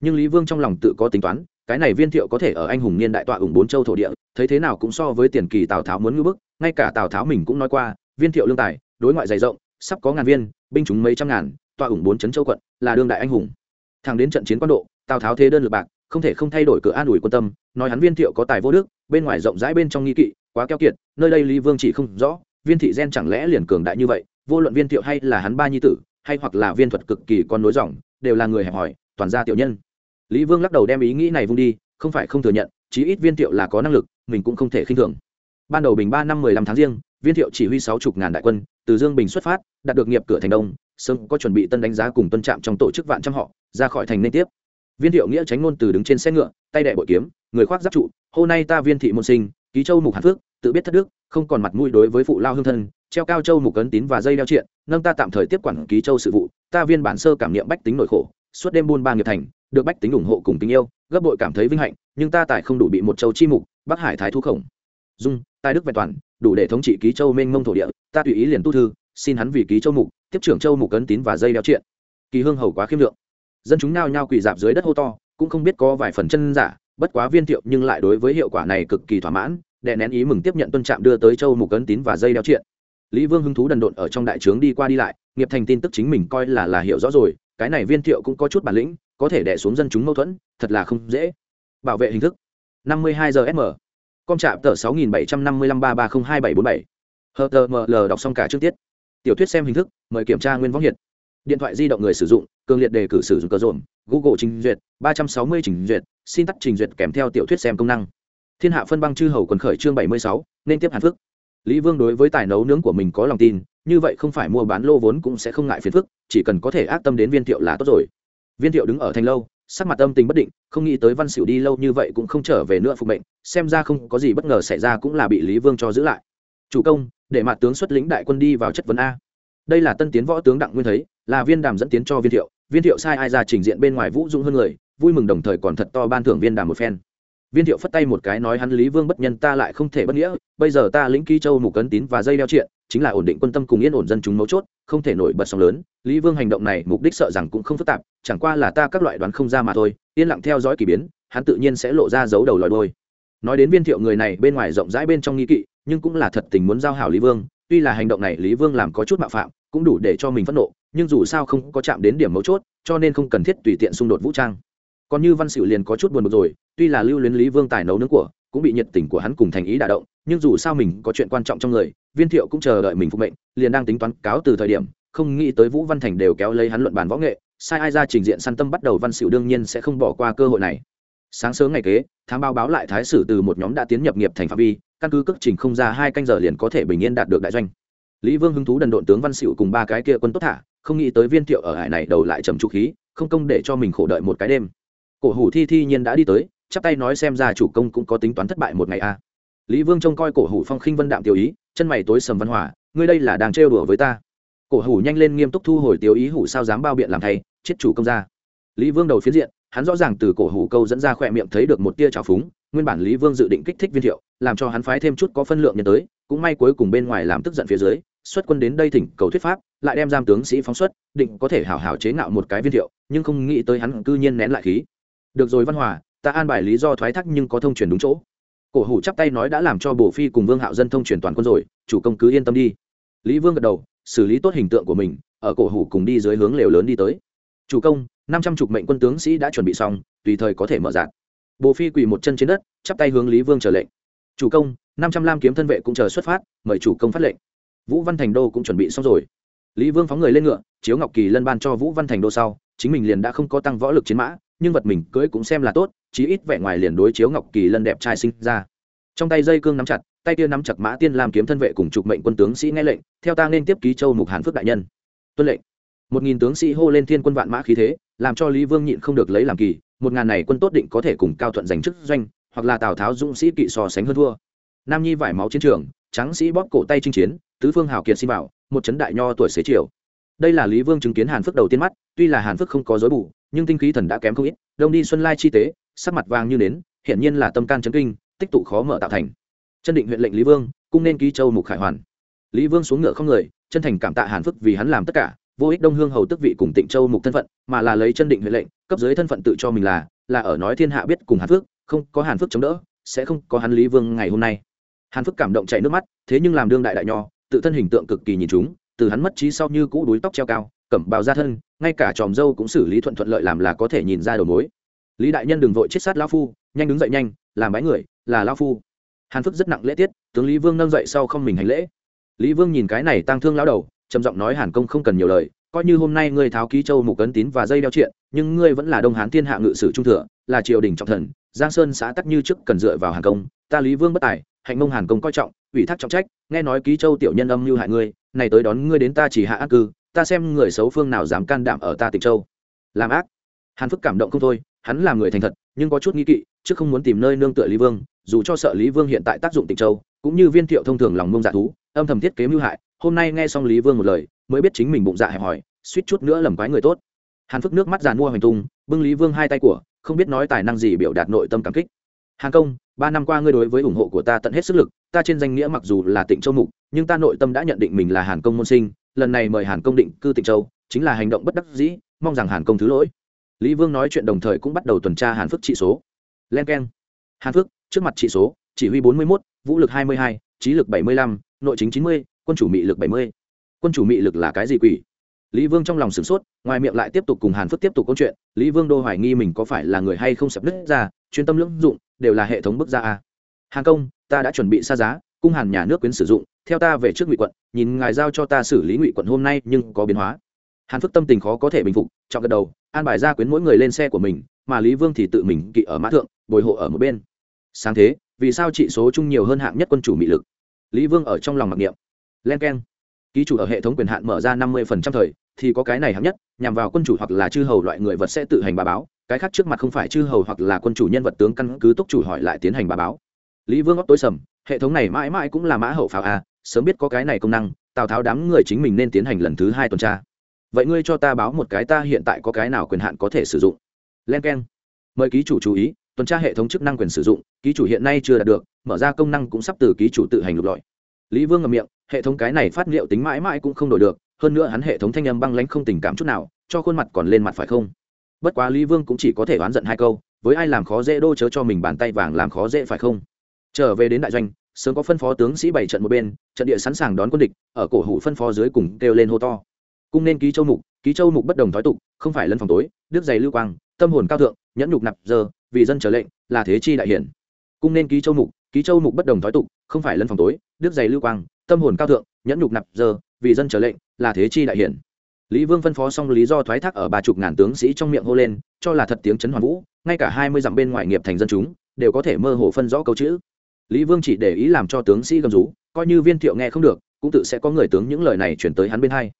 Nhưng lý vương trong lòng tự có tính toán, cái này viên thiệu có thể ở anh hùng niên đại tọa ủng bốn châu thổ địa, thấy thế nào cũng so với tiền kỳ tào tháo muốn ngưỡng bức, ngay cả tào tháo mình cũng nói qua, viên thiệu lương tài đối ngoại dày rộng, sắp có ngàn viên, binh chúng mấy trăm ngàn, tọa ủng bốn chấn châu quận, là đương đại anh hùng. Thẳng đến trận chiến quan độ, tào tháo thế đơn lượt bạc, không thể không thay đổi cửa an ủi quân tâm, nói hắn viên thiệu có tài vô đức, bên ngoài rộng rãi bên trong nghi kỵ, quá keo kiệt, nơi đây lý vương chỉ không rõ, viên thị gen chẳng lẽ liền cường đại như vậy, vô luận viên thiệu hay là hắn ba nhi tử, hay hoặc là viên thuật cực kỳ con nối dòng, đều là người hẹp hòi, toàn gia tiểu nhân. Lý vương lắc đầu đem ý nghĩ này vung đi, không phải không thừa nhận, chí ít viên thiệu là có năng lực, mình cũng không thể khinh thường. Ban đầu bình ba năm mười lăm tháng riêng viên thiệu chỉ huy sáu chục ngàn đại quân, từ dương bình xuất phát, đạt được nghiệp cửa thành đông, sớm có chuẩn bị tân đánh giá cùng tuân trạm trong tổ chức vạn trăm họ, ra khỏi thành nên tiếp. Viên thiệu nghĩa tránh ngôn từ đứng trên xe ngựa, tay đệ bội kiếm, người khoác giáp trụ, hôm nay ta viên thị môn sinh, ký châu mục hàn phước, tự biết thất đức, không còn mặt mũi đối với phụ lao hương thân, treo cao châu mục cấn tín và dây đeo triện, nâng ta tạm thời tiếp quản ký châu sự vụ, ta viên bản sơ cảm niệm bách tính nội khổ, suốt đêm buôn ba nghiệp thành, được bách tính ủng hộ cùng tình yêu, gấp bội cảm thấy vinh hạnh, nhưng ta tại không đủ bị một châu chi mục, bắc hải thái thu khổng dung, tài đức vẹn toàn, đủ để thống trị ký châu mênh mông thổ địa, ta tùy ý liền tu thư, xin hắn vì ký châu mục, tiếp trưởng châu mục cấn tín và dây đeo triện. Kỳ hương hầu quá khiêm lượng. Dân chúng nao nhao quỳ dạp dưới đất hô to, cũng không biết có vài phần chân giả, bất quá viên thiệu nhưng lại đối với hiệu quả này cực kỳ thỏa mãn, đệ nén ý mừng tiếp nhận tuân trạm đưa tới châu mục cấn tín và dây đeo triện. Lý vương hứng thú đần độn ở trong đại trướng đi qua đi lại, nghiệp thành tin tức chính mình coi là là hiểu rõ rồi, cái này viên thiệu cũng có chút bản lĩnh, có thể đẻ xuống dân chúng mâu thuẫn, thật là không dễ. Bảo vệ hình thức. năm mươi hai giờ sm com trạm tờ sáu nghìn bảy trăm năm mươi lăm ba ba không hai bảy bốn bảy. Hờ tờ ml đọc xong cả trước tiết. Tiểu thuyết xem hình thức, mời kiểm tra nguyên võng hiện điện thoại di động người sử dụng, cường liệt đề cử sử dụng cờ rộn google trình duyệt, ba trăm sáu mươi trình duyệt, xin tắt trình duyệt kèm theo tiểu thuyết xem công năng. Thiên hạ phân băng chư hầu quần khởi chương bảy mươi sáu, nên tiếp hàn phước. Lý vương đối với tài nấu nướng của mình có lòng tin, như vậy không phải mua bán lô vốn cũng sẽ không ngại phiền phức, chỉ cần có thể ác tâm đến viên thiệu là tốt rồi. Viên thiệu đứng ở thành lâu sắc mặt tâm tình bất định, không nghĩ tới văn xỉu đi lâu như vậy cũng không trở về nữa phục mệnh, xem ra không có gì bất ngờ xảy ra cũng là bị lý vương cho giữ lại. Chủ công, để mặt tướng xuất lĩnh đại quân đi vào chất vấn a. Đây là tân tiến võ tướng đặng nguyên thấy, là viên đàm dẫn tiến cho viên thiệu. Viên thiệu sai ai ra trình diện bên ngoài vũ dũng hơn người, vui mừng đồng thời còn thật to ban thưởng viên đàm một phen viên thiệu phất tay một cái nói hắn lý vương bất nhân ta lại không thể bất nghĩa, bây giờ ta lĩnh ký châu mục cấn tín và dây đeo triện, chính là ổn định quân tâm cùng yên ổn dân chúng mấu chốt, không thể nổi bật sóng lớn. Lý vương hành động này mục đích sợ rằng cũng không phức tạp, chẳng qua là ta các loại đoán không ra mà thôi, yên lặng theo dõi k ỳ biến, hắn tự nhiên sẽ lộ ra dấu đầu lòi đôi nói đến viên thiệu người này bên ngoài rộng rãi bên trong nghi kỵ, nhưng cũng là thật tình muốn giao hảo lý vương, tuy là hành động này lý vương làm có chút mạo phạm, cũng đủ để cho mình phẫn nộ, nhưng dù sao không có chạm đến điểm mấu chốt, cho nên không cần thiết tùy tiện xung đột vũ trang. Còn như văn xỉu liền có chút buồn bực rồi tuy là lưu luyến lý vương tài nấu nướng của, cũng bị nhiệt tình của hắn cùng thành ý đả động, nhưng dù sao mình có chuyện quan trọng trong người, viên thiệu cũng chờ đợi mình phục mệnh, liền đang tính toán cáo từ thời điểm, không nghĩ tới vũ văn thành đều kéo lấy hắn luận bàn võ nghệ, sai ai ra trình diện săn tâm bắt đầu văn xỉu đương nhiên sẽ không bỏ qua cơ hội này. Sáng sớm ngày kế, thám báo báo lại thái sử từ một nhóm đã tiến nhập nghiệp thành phạm vi, căn cứ cước trình không ra hai canh giờ liền có thể bình yên đạt được đại doanh. Lý vương hứng thú đần độn tướng văn xỉu cùng ba cái kia quân tốt thả, không nghĩ tới viên thiệu ở hải này đầu lại trầm trụ khí, không công để cho mình khổ đợi một cái đêm. Cổ hủ thi thi nhiên đã đi tới chắp tay nói xem ra chủ công cũng có tính toán thất bại một ngày a à. lý vương trông coi cổ hủ phong khinh vân đạm tiểu ý, chân mày tối sầm văn hỏa ngươi đây là đang trêu đùa với ta. Cổ hủ nhanh lên nghiêm túc thu hồi tiểu ý hủ sao dám bao biện làm thay, chết chủ công ra. Lý vương đầu phiến diện, hắn rõ ràng từ cổ hủ câu dẫn ra khỏe miệng thấy được một tia trào phúng, nguyên bản lý vương dự định kích thích viên thiệu, làm cho hắn phái thêm chút có phân lượng nhân tới, cũng may cuối cùng bên ngoài làm tức giận phía dưới, xuất quân đến đây thỉnh cầu thuyết pháp, lại đem giam tướng sĩ phóng xuất, định có thể hảo hảo chế ngạo một cái viên thiệu, nhưng không nghĩ tới hắn cư nhiên nén lại khí. Được rồi văn hòa ta an bài lý do thoái thác nhưng có thông truyền đúng chỗ. Cổ hủ chắp tay nói đã làm cho bổ phi cùng vương hạo dân thông truyền toàn quân rồi, chủ công cứ yên tâm đi. Lý vương gật đầu, xử lý tốt hình tượng của mình, ở cổ hủ cùng đi dưới hướng lều lớn đi tới. Chủ công, năm trăm chục mệnh quân tướng sĩ đã chuẩn bị xong, tùy thời có thể mở dạng bồ phi quỳ một chân trên đất, chắp tay hướng lý vương chờ lệnh. Chủ công, năm trăm lam kiếm thân vệ cũng chờ xuất phát, mời chủ công phát lệnh. Vũ văn thành đô cũng chuẩn bị xong rồi. Lý vương phóng người lên ngựa, chiếu ngọc kỳ lân ban cho vũ văn thành đô sau, chính mình liền đã không có tăng võ lực chiến mã nhưng vật mình cưỡi cũng xem là tốt, chí ít vẻ ngoài liền đối chiếu ngọc kỳ lân đẹp trai sinh ra. Trong tay dây cương nắm chặt, tay kia nắm chặt mã tiên làm kiếm thân vệ cùng trục mệnh quân tướng sĩ nghe lệnh, theo ta nên tiếp ký châu mục hàn phước đại nhân. Tuân lệnh. Một nghìn tướng sĩ hô lên thiên quân vạn mã khí thế, làm cho lý vương nhịn không được lấy làm kỳ, một ngàn này quân tốt định có thể cùng cao thuận giành chức doanh, hoặc là tào tháo dũng sĩ kỵ so sánh hơn thua. Nam nhi vải máu chiến trường, trắng sĩ bóp cổ tay chinh chiến, tứ phương hào kiệt xin bảo, một chấn đại nho tuổi xế chiều. Đây là lý vương chứng kiến hàn phước đầu tiên mắt, tuy là hàn phước không có dối bù nhưng tinh khí thần đã kém không ít, đông đi xuân lai chi tế, sắc mặt vàng như nến, hiển nhiên là tâm can chấn kinh, tích tụ khó mở tạo thành. Chân định huyện lệnh lý vương, cung nên ký châu mục khải hoàn. Lý vương xuống ngựa không người, chân thành cảm tạ hàn phức vì hắn làm tất cả, vô ích đông hương hầu tức vị cùng tịnh châu mục thân phận, mà là lấy chân định huyện lệnh, cấp dưới thân phận tự cho mình là là ở nói thiên hạ biết cùng hàn phước không có hàn phước chống đỡ, sẽ không có hắn lý vương ngày hôm nay. Hàn phước cảm động chảy nước mắt, thế nhưng làm đương đại đại nho, tự thân hình tượng cực kỳ nhìn chúng, từ hắn mất trí sau như cũ đuối tóc treo cao cẩm bào ra thân, ngay cả tròm dâu cũng xử lý thuận thuận lợi làm là có thể nhìn ra đầu mối. Lý đại nhân đừng vội chết sát lao phu, nhanh đứng dậy nhanh, làm bái người, là lao phu. Hàn phước rất nặng lễ tiết, tướng lý vương nâng dậy sau không mình hành lễ. Lý vương nhìn cái này tăng thương lao đầu, trầm giọng nói hàn công không cần nhiều lời, coi như hôm nay ngươi tháo ký châu mục cấn tín và dây đeo triện, nhưng ngươi vẫn là đông hán thiên hạ ngự sử trung thừa, là triều đình trọng thần, giang sơn xã tắc như trước cần dựa vào hàn công, ta lý vương bất tài, hạnh mông hàn công coi trọng, ủy thác trọng trách, nghe nói ký châu tiểu nhân âm mưu hại ngươi, này tới đón ngươi đến ta chỉ hạ ác cư ta xem người xấu phương nào dám can đảm ở ta tịnh châu. Làm ác. Hàn phức cảm động không thôi, hắn là người thành thật, nhưng có chút nghi kỵ, chứ không muốn tìm nơi nương tựa lý vương, dù cho sợ lý vương hiện tại tác dụng tịnh châu, cũng như viên thiệu thông thường lòng mông dạ thú, âm thầm thiết kế mưu hại, hôm nay nghe xong lý vương một lời, mới biết chính mình bụng dạ hẹp hòi, suýt chút nữa lầm quái người tốt. Hàn phức nước mắt giàn mua hoành tung, bưng lý vương hai tay của, không biết nói tài năng gì biểu đạt nội tâm cảm kích. Hàng công, ba năm qua ngươi đối với ủng hộ của ta tận hết sức lực, ta trên danh nghĩa mặc dù là tịnh châu mục, nhưng ta nội tâm đã nhận định mình là hàn công môn sinh lần này mời hàn công định cư tịnh châu, chính là hành động bất đắc dĩ, mong rằng hàn công thứ lỗi. Lý vương nói chuyện đồng thời cũng bắt đầu tuần tra hàn phước trị số. Len k e n hàn phước, trước mặt trị số, chỉ huy bốn mươi một vũ lực hai mươi hai, trí lực bảy mươi lăm, nội chính chín mươi, quân chủ mị lực bảy mươi. Quân chủ mị lực là cái gì quỷ? Lý vương trong lòng sửng sốt, ngoài miệng lại tiếp tục cùng hàn phước tiếp tục câu chuyện. Lý vương đô hoài nghi mình có phải là người hay không sập nứt ra, chuyên tâm lưỡng dụng, đều là hệ thống bức ra a. Hàn công, ta đã chuẩn bị xa giá cung hàn nhà nước quyến sử dụng, theo ta về trước ngụy quận, nhìn ngài giao cho ta xử lý ngụy quận hôm nay nhưng có biến hóa. Hàn phức tâm tình khó có thể bình phục chọn gật đầu, an bài ra quyến mỗi người lên xe của mình, mà lý vương thì tự mình kỵ ở mã thượng, bồi hộ ở một bên. Sáng thế, vì sao trị số chung nhiều hơn hạng nhất quân chủ mị lực? Lý vương ở trong lòng mặc niệm. Len k e n ký chủ ở hệ thống quyền hạn mở ra năm mươi thời, thì có cái này hạng nhất, nhằm vào quân chủ hoặc là chư hầu loại người vật sẽ tự hành bà báo, cái khác trước mặt không phải chư hầu hoặc là quân chủ nhân vật tướng căn cứ túc chủ hỏi lại tiến hành bà báo. Lý vương óc tối sầm hệ thống này mãi mãi cũng là mã hậu pháo à? sớm biết có cái này công năng, tào tháo đám người chính mình nên tiến hành lần thứ hai tuần tra. Vậy ngươi cho ta báo một cái ta hiện tại có cái nào quyền hạn có thể sử dụng. Len k e n mời ký chủ chú ý, tuần tra hệ thống chức năng quyền sử dụng, ký chủ hiện nay chưa đạt được, mở ra công năng cũng sắp từ ký chủ tự hành lục lọi. Lý vương ngậm miệng, hệ thống cái này phát liệu tính mãi mãi cũng không đổi được, hơn nữa hắn hệ thống thanh âm băng lãnh không tình cảm chút nào, cho khuôn mặt còn lên mặt phải không? Bất quá lý vương cũng chỉ có thể oán giận hai câu, với ai làm khó dễ đô chớ cho mình bàn tay vàng làm khó dễ phải không? Trở về đến đại doanh, sớm có phân phó tướng sĩ bảy trận một bên, trận địa sẵn sàng đón quân địch, ở cổ hủ phân phó dưới cùng kêu lên hô to. Cung nên ký châu mục, ký châu mục bất đồng thói tục, không phải lân phòng tối, đức dày lưu quang, tâm hồn cao thượng, nhẫn nhục nạp giờ, vì dân trở lệnh, là thế chi đại hiển. Cung nên ký châu mục, ký châu mục bất đồng thói tục, không phải lân phòng tối, đức dày lưu quang, tâm hồn cao thượng, nhẫn nhục nạp giờ, vì dân trở lệnh, là thế chi đại hiển. Lý vương phân phó xong lý do thoái thác ở ba chục ngàn tướng sĩ trong miệng hô lên, cho là thật tiếng chấn hoàn vũ, ngay cả hai mươi dặm bên ngoài nghiệp thành dân chúng, đều có thể mơ hồ phân rõ câu chữ lý vương chỉ để ý làm cho tướng sĩ gầm rú, coi như viên thiệu nghe không được, cũng tự sẽ có người tướng những lời này chuyển tới hắn bên hai.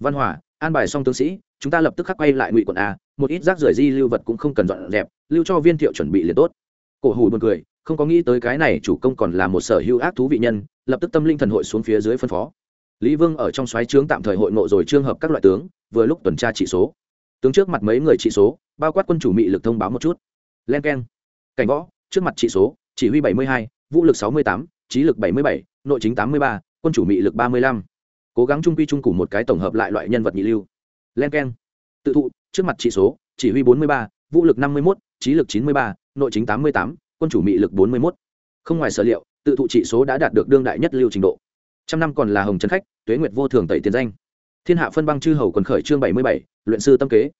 Văn hòa an bài xong tướng sĩ, chúng ta lập tức khắc quay lại ngụy quận a, một ít rác rưởi di lưu vật cũng không cần dọn dẹp, lưu cho viên thiệu chuẩn bị liền tốt. Cổ hủ buồn cười, không có nghĩ tới cái này chủ công còn là một sở hữu ác thú vị nhân, lập tức tâm linh thần hội xuống phía dưới phân phó. Lý vương ở trong xoáy trướng tạm thời hội ngộ rồi trường hợp các loại tướng, vừa lúc tuần tra trị số. Tướng trước mặt mấy người trị số, bao quát quân chủ mị lực thông báo một chút. Len k cảnh võ, trước mặt trị số chỉ huy bảy mươi hai, vũ lực sáu mươi tám, trí lực bảy mươi bảy, nội chính tám mươi ba, quân chủ mị lực ba mươi lăm. Cố gắng trung quy trung củ một cái tổng hợp lại loại nhân vật nhị lưu. Len k tự thụ, trước mặt chỉ số, chỉ huy bốn mươi ba, vũ lực năm mươi một trí lực chín mươi ba, nội chính tám mươi tám, quân chủ mị lực bốn mươi một không ngoài sở liệu, tự thụ chỉ số đã đạt được đương đại nhất lưu trình độ. Trăm năm còn là hồng trấn khách, tuế nguyệt vô thường tẩy tiền danh. Thiên hạ phân băng chư hầu quần khởi chương bảy mươi bảy, luyện sư tâm kế.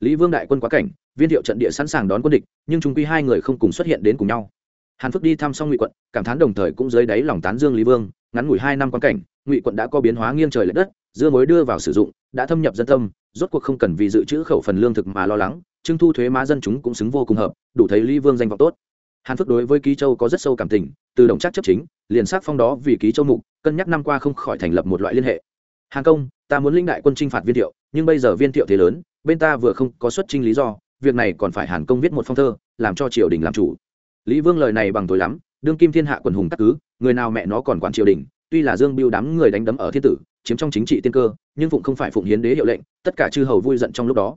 Lý vương đại quân quá cảnh, viên thiệu trận địa sẵn sàng đón quân địch, nhưng chúng quy hai người không cùng xuất hiện đến cùng nhau hàn phước đi thăm xong ngụy quận, cảm thán đồng thời cũng dưới đáy lòng tán dương lý vương, ngắn ngủi hai năm quan cảnh, ngụy quận đã có biến hóa nghiêng trời l ệ đất, dưa mối đưa vào sử dụng, đã thâm nhập dân tâm, rốt cuộc không cần vì dự trữ khẩu phần lương thực mà lo lắng trưng thu thuế má dân chúng cũng xứng vô cùng hợp, đủ thấy lý vương danh vọng tốt. Hàn phước đối với ký châu có rất sâu cảm tình, từ đồng chắc chấp chính, liền sát phong đó vì ký châu mục, cân nhắc năm qua không khỏi thành lập một loại liên hệ. Hàng công, ta muốn linh đại quân chinh phạt viên thiệu, nhưng bây giờ viên thiệu thế lớn, bên ta vừa không có xuất trinh lý do, việc này còn phải hàn công viết một phong thơ, làm cho triều đình làm chủ lý vương lời này bằng tối lắm, đương kim thiên hạ quần hùng tắc cứ người nào mẹ nó còn quản triều đình, tuy là dương biêu đám người đánh đấm ở thiên tử, chiếm trong chính trị tiên cơ, nhưng phụng không phải phụng hiến đế hiệu lệnh, tất cả chư hầu vui giận trong lúc đó.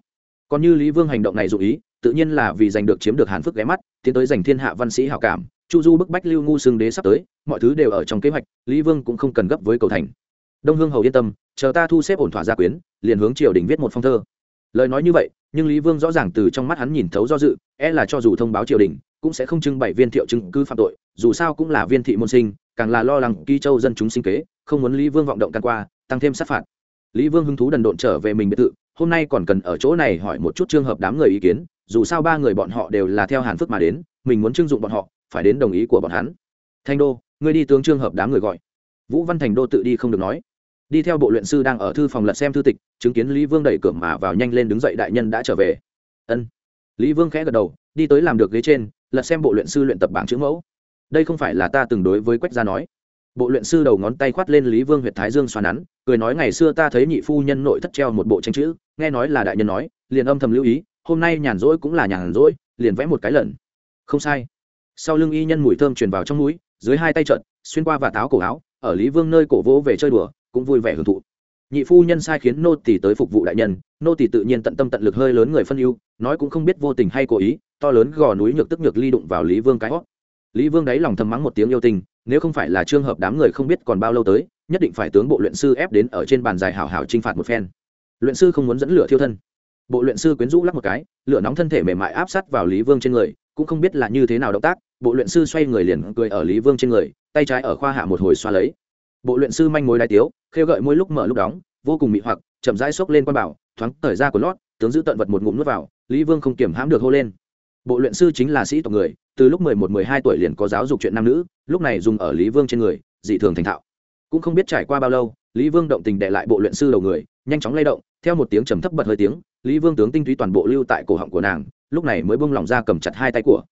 Còn như lý vương hành động này dụ ý, tự nhiên là vì giành được chiếm được hàn phức ghé mắt, tiến tới giành thiên hạ văn sĩ hào cảm, chu du bức bách lưu ngu xương đế sắp tới, mọi thứ đều ở trong kế hoạch, lý vương cũng không cần gấp với cầu thành. Đông hương hầu yên tâm, chờ ta thu xếp ổn thỏa gia quyến, liền hướng triều đình viết một phong thơ. Lời nói như vậy, nhưng lý vương rõ ràng từ trong mắt hắn nhìn thấu do dự e là cho dù thông báo triều đình cũng sẽ không trưng bày viên thiệu chứng cứ phạm tội, dù sao cũng là viên thị môn sinh, càng là lo lắng kỳ châu dân chúng sinh kế, không muốn lý vương vọng động can qua, tăng thêm sát phạt. Lý vương hứng thú đần độn trở về mình biệt thự, hôm nay còn cần ở chỗ này hỏi một chút trường hợp đám người ý kiến, dù sao ba người bọn họ đều là theo hàn phước mà đến, mình muốn trưng dụng bọn họ, phải đến đồng ý của bọn hắn. Thanh đô, ngươi đi tướng trường hợp đám người gọi. Vũ văn thành đô tự đi không được nói. Đi theo bộ luyện sư đang ở thư phòng lật xem thư tịch, chứng kiến lý vương đẩy cửa mà vào nhanh lên đứng dậy đại nhân đã trở về. Ân. Lý vương khẽ gật đầu, đi tới làm được ghế trên lật xem bộ luyện sư luyện tập bảng chữ mẫu. Đây không phải là ta từng đối với quách gia nói. Bộ luyện sư đầu ngón tay khoát lên lý vương huyệt thái dương xoa nắn, cười nói ngày xưa ta thấy nhị phu nhân nội thất treo một bộ tranh chữ, nghe nói là đại nhân nói, liền âm thầm lưu ý, hôm nay nhàn rỗi cũng là nhàn rỗi, liền vẽ một cái lần. Không sai. Sau lưng y nhân mùi thơm truyền vào trong mũi, dưới hai tay trận xuyên qua và táo cổ áo, ở lý vương nơi cổ vỗ về chơi đùa, cũng vui vẻ hưởng thụ. Nhị phu nhân sai khiến nô tỷ tới phục vụ đại nhân, nô tỷ tự nhiên tận tâm tận lực hơi lớn người phân ưu, nói cũng không biết vô tình hay cố ý to lớn gò núi nhược tức nhược ly đụng vào lý vương cái hót. Lý vương đáy lòng thầm mắng một tiếng yêu tình nếu không phải là trường hợp đám người không biết còn bao lâu tới, nhất định phải tướng bộ luyện sư ép đến ở trên bàn dài hảo hảo t r i n h phạt một phen. Luyện sư không muốn dẫn lửa thiêu thân. Bộ luyện sư quyến rũ lắc một cái, lửa nóng thân thể mềm mại áp sát vào lý vương trên người, cũng không biết là như thế nào động tác, bộ luyện sư xoay người liền cười ở lý vương trên người, tay trái ở khoa hạ một hồi xoa lấy. Bộ luyện sư manh mối đai tiếu, khêu gợi mỗi lúc mở lúc đóng, vô cùng mị hoặc, chậm rãi xốc lên quan bảo, thoáng thời ra của lót, tướng giữ tận vật một ngụm nuốt vào, lý vương không kiểm hãm được hô lên bộ luyện sư chính là sĩ tộc người, từ lúc mười một, mười hai tuổi liền có giáo dục chuyện nam nữ, lúc này dùng ở lý vương trên người, dị thường thành thạo. Cũng không biết trải qua bao lâu, lý vương động tình đệ lại bộ luyện sư đầu người, nhanh chóng lay động, theo một tiếng trầm thấp bật hơi tiếng, lý vương tướng tinh túy toàn bộ lưu tại cổ họng của nàng, lúc này mới bông lỏng ra cầm chặt hai tay của.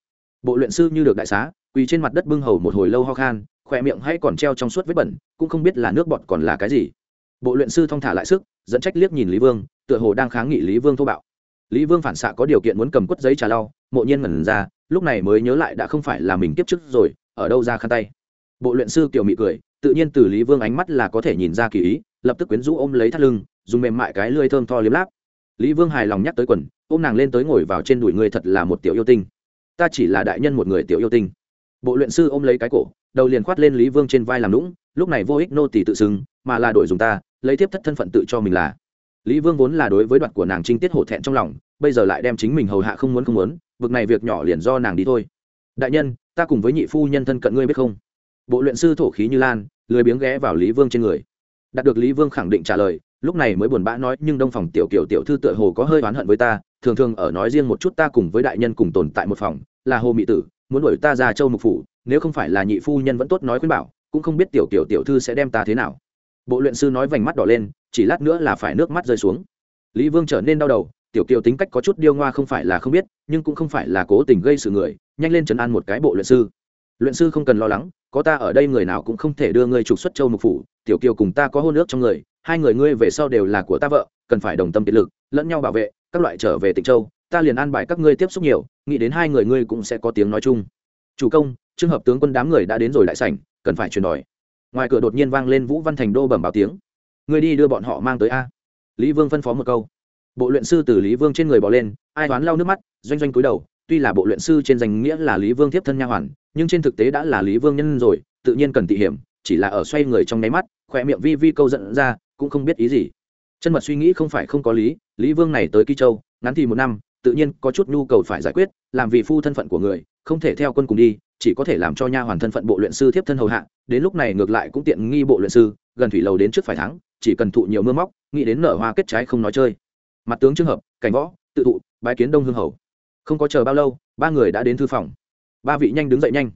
Bộ luyện sư như được đại xá, quỳ trên mặt đất bưng hầu một hồi lâu ho khan, khỏe miệng hay còn treo trong suốt vết bẩn, cũng không biết là nước bọt còn là cái gì. Bộ luyện sư thong thả lại sức, dẫn trách liếc nhìn lý vương, tựa hồ đang kháng nghị lý vương thô bạo. Lý vương phản xạ có điều kiện muốn cầm quất giấy trà lau mộ nhiên ngẩn ra, lúc này mới nhớ lại đã không phải là mình tiếp trước rồi, ở đâu ra khăn tay. Bộ luyện sư kiều mị cười, tự nhiên từ lý vương ánh mắt là có thể nhìn ra kỳ ý, lập tức quyến rũ ôm lấy thắt lưng, dùng mềm mại cái lưỡi thơm tho liếm láp. Lý vương hài lòng nhắc tới quần, ôm nàng lên tới ngồi vào trên đùi người thật là một tiểu yêu tinh. Ta chỉ là đại nhân một người tiểu yêu tinh. Bộ luyện sư ôm lấy cái cổ, đầu liền khoát lên lý vương trên vai làm lũng lúc này vô ích nô tỳ tự xưng, mà là đổi dùng ta, lấy tiếp thất thân phận tự cho mình là. Lý vương vốn là đối với đoạn của nàng trinh tiết hổ thẹn trong lòng, bây giờ lại đem chính mình hầu hạ không muốn không muốn vực này việc nhỏ liền do nàng đi thôi. Đại nhân, ta cùng với nhị phu nhân thân cận ngươi biết không? Bộ luyện sư thổ khí như lan, lười biếng ghé vào lý vương trên người. Đạt được lý vương khẳng định trả lời, lúc này mới buồn bã nói, nhưng đông phòng tiểu kiểu tiểu thư tựa hồ có hơi oán hận với ta, thường thường ở nói riêng một chút ta cùng với đại nhân cùng tồn tại một phòng, là hồ mỹ tử, muốn đuổi ta ra châu mục phủ, nếu không phải là nhị phu nhân vẫn tốt nói khuyên bảo, cũng không biết tiểu kiểu tiểu thư sẽ đem ta thế nào. Bộ luyện sư nói vành mắt đỏ lên, chỉ lát nữa là phải nước mắt rơi xuống. Lý vương trở nên đau đầu tiểu kiều tính cách có chút điêu ngoa không phải là không biết, nhưng cũng không phải là cố tình gây sự người, nhanh lên trấn an một cái bộ luyện sư. Luyện sư không cần lo lắng, có ta ở đây người nào cũng không thể đưa ngươi trục xuất châu mục phủ, tiểu kiều cùng ta có hôn ước trong người, hai người ngươi về sau đều là của ta vợ, cần phải đồng tâm kiệt lực, lẫn nhau bảo vệ, các loại trở về tịnh châu, ta liền an bài các ngươi tiếp xúc nhiều, nghĩ đến hai người ngươi cũng sẽ có tiếng nói chung. Chủ công trường hợp tướng quân đám người đã đến rồi lại sảnh, cần phải chuyển đòi ngoài cửa đột nhiên vang lên vũ văn thành đô bẩm báo tiếng. Ngươi đi đưa bọn họ mang tới a. Lý vương phân phó một câu bộ luyện sư từ lý vương trên người bỏ lên, ai toán lau nước mắt, doanh doanh cúi đầu, tuy là bộ luyện sư trên danh nghĩa là lý vương tiếp thân nha hoàn, nhưng trên thực tế đã là lý vương nhân rồi, tự nhiên cần tỉ hiểm, chỉ là ở xoay người trong nháy mắt khỏe miệng vi vi câu giận ra, cũng không biết ý gì. Chân mật suy nghĩ không phải không có lý lý vương này tới kỳ châu, ngắn thì một năm, tự nhiên có chút nhu cầu phải giải quyết, làm vì phu thân phận của người, không thể theo quân cùng đi, chỉ có thể làm cho nha hoàn thân phận bộ luyện sư tiếp thân hầu hạ, đến lúc này ngược lại cũng tiện nghi bộ luyện sư, gần thủy lầu đến trước phải thắng, chỉ cần thụ nhiều mưa móc, nghĩ đến nở hoa kết trái không nói chơi mặt tướng trường hợp, cảnh võ, tự thụ, bái kiến đông hương hầu. Không có chờ bao lâu, ba người đã đến thư phòng. Ba vị nhanh đứng dậy nhanh.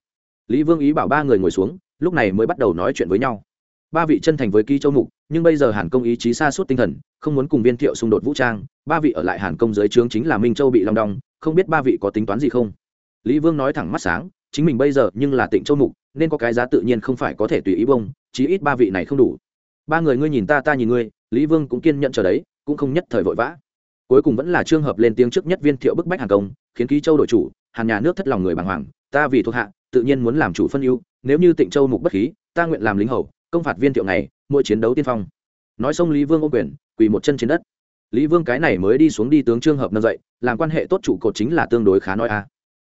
Lý vương ý bảo ba người ngồi xuống, lúc này mới bắt đầu nói chuyện với nhau. Ba vị chân thành với ký châu mục, nhưng bây giờ hàn công ý chí xa suốt tinh thần, không muốn cùng viên thiệu xung đột vũ trang, ba vị ở lại hàn công dưới trướng chính là minh châu bị long đong, không biết ba vị có tính toán gì không? Lý vương nói thẳng mắt sáng, chính mình bây giờ nhưng là tịnh châu mục, nên có cái giá tự nhiên không phải có thể tùy ý bông, chí ít ba vị này không đủ. Ba người ngươi nhìn ta ta nhìn ngươi, lý vương cũng kiên nhận chờ đấy cũng không nhất thời vội vã. Cuối cùng vẫn là trường hợp lên tiếng trước nhất viên thiệu bức bách hàn công, khiến ký châu đội chủ, hàn nhà nước thất lòng người bàng hoàng, ta vì thuộc hạ, tự nhiên muốn làm chủ phân ưu, nếu như tịnh châu mục bất khí, ta nguyện làm lính hầu, công phạt viên thiệu này, mỗi chiến đấu tiên phong. Nói xong lý vương ô quyền, quỳ một chân trên đất. Lý vương cái này mới đi xuống đi tướng trương hợp nâng dậy, làm quan hệ tốt trụ cột chính là tương đối khá nói a.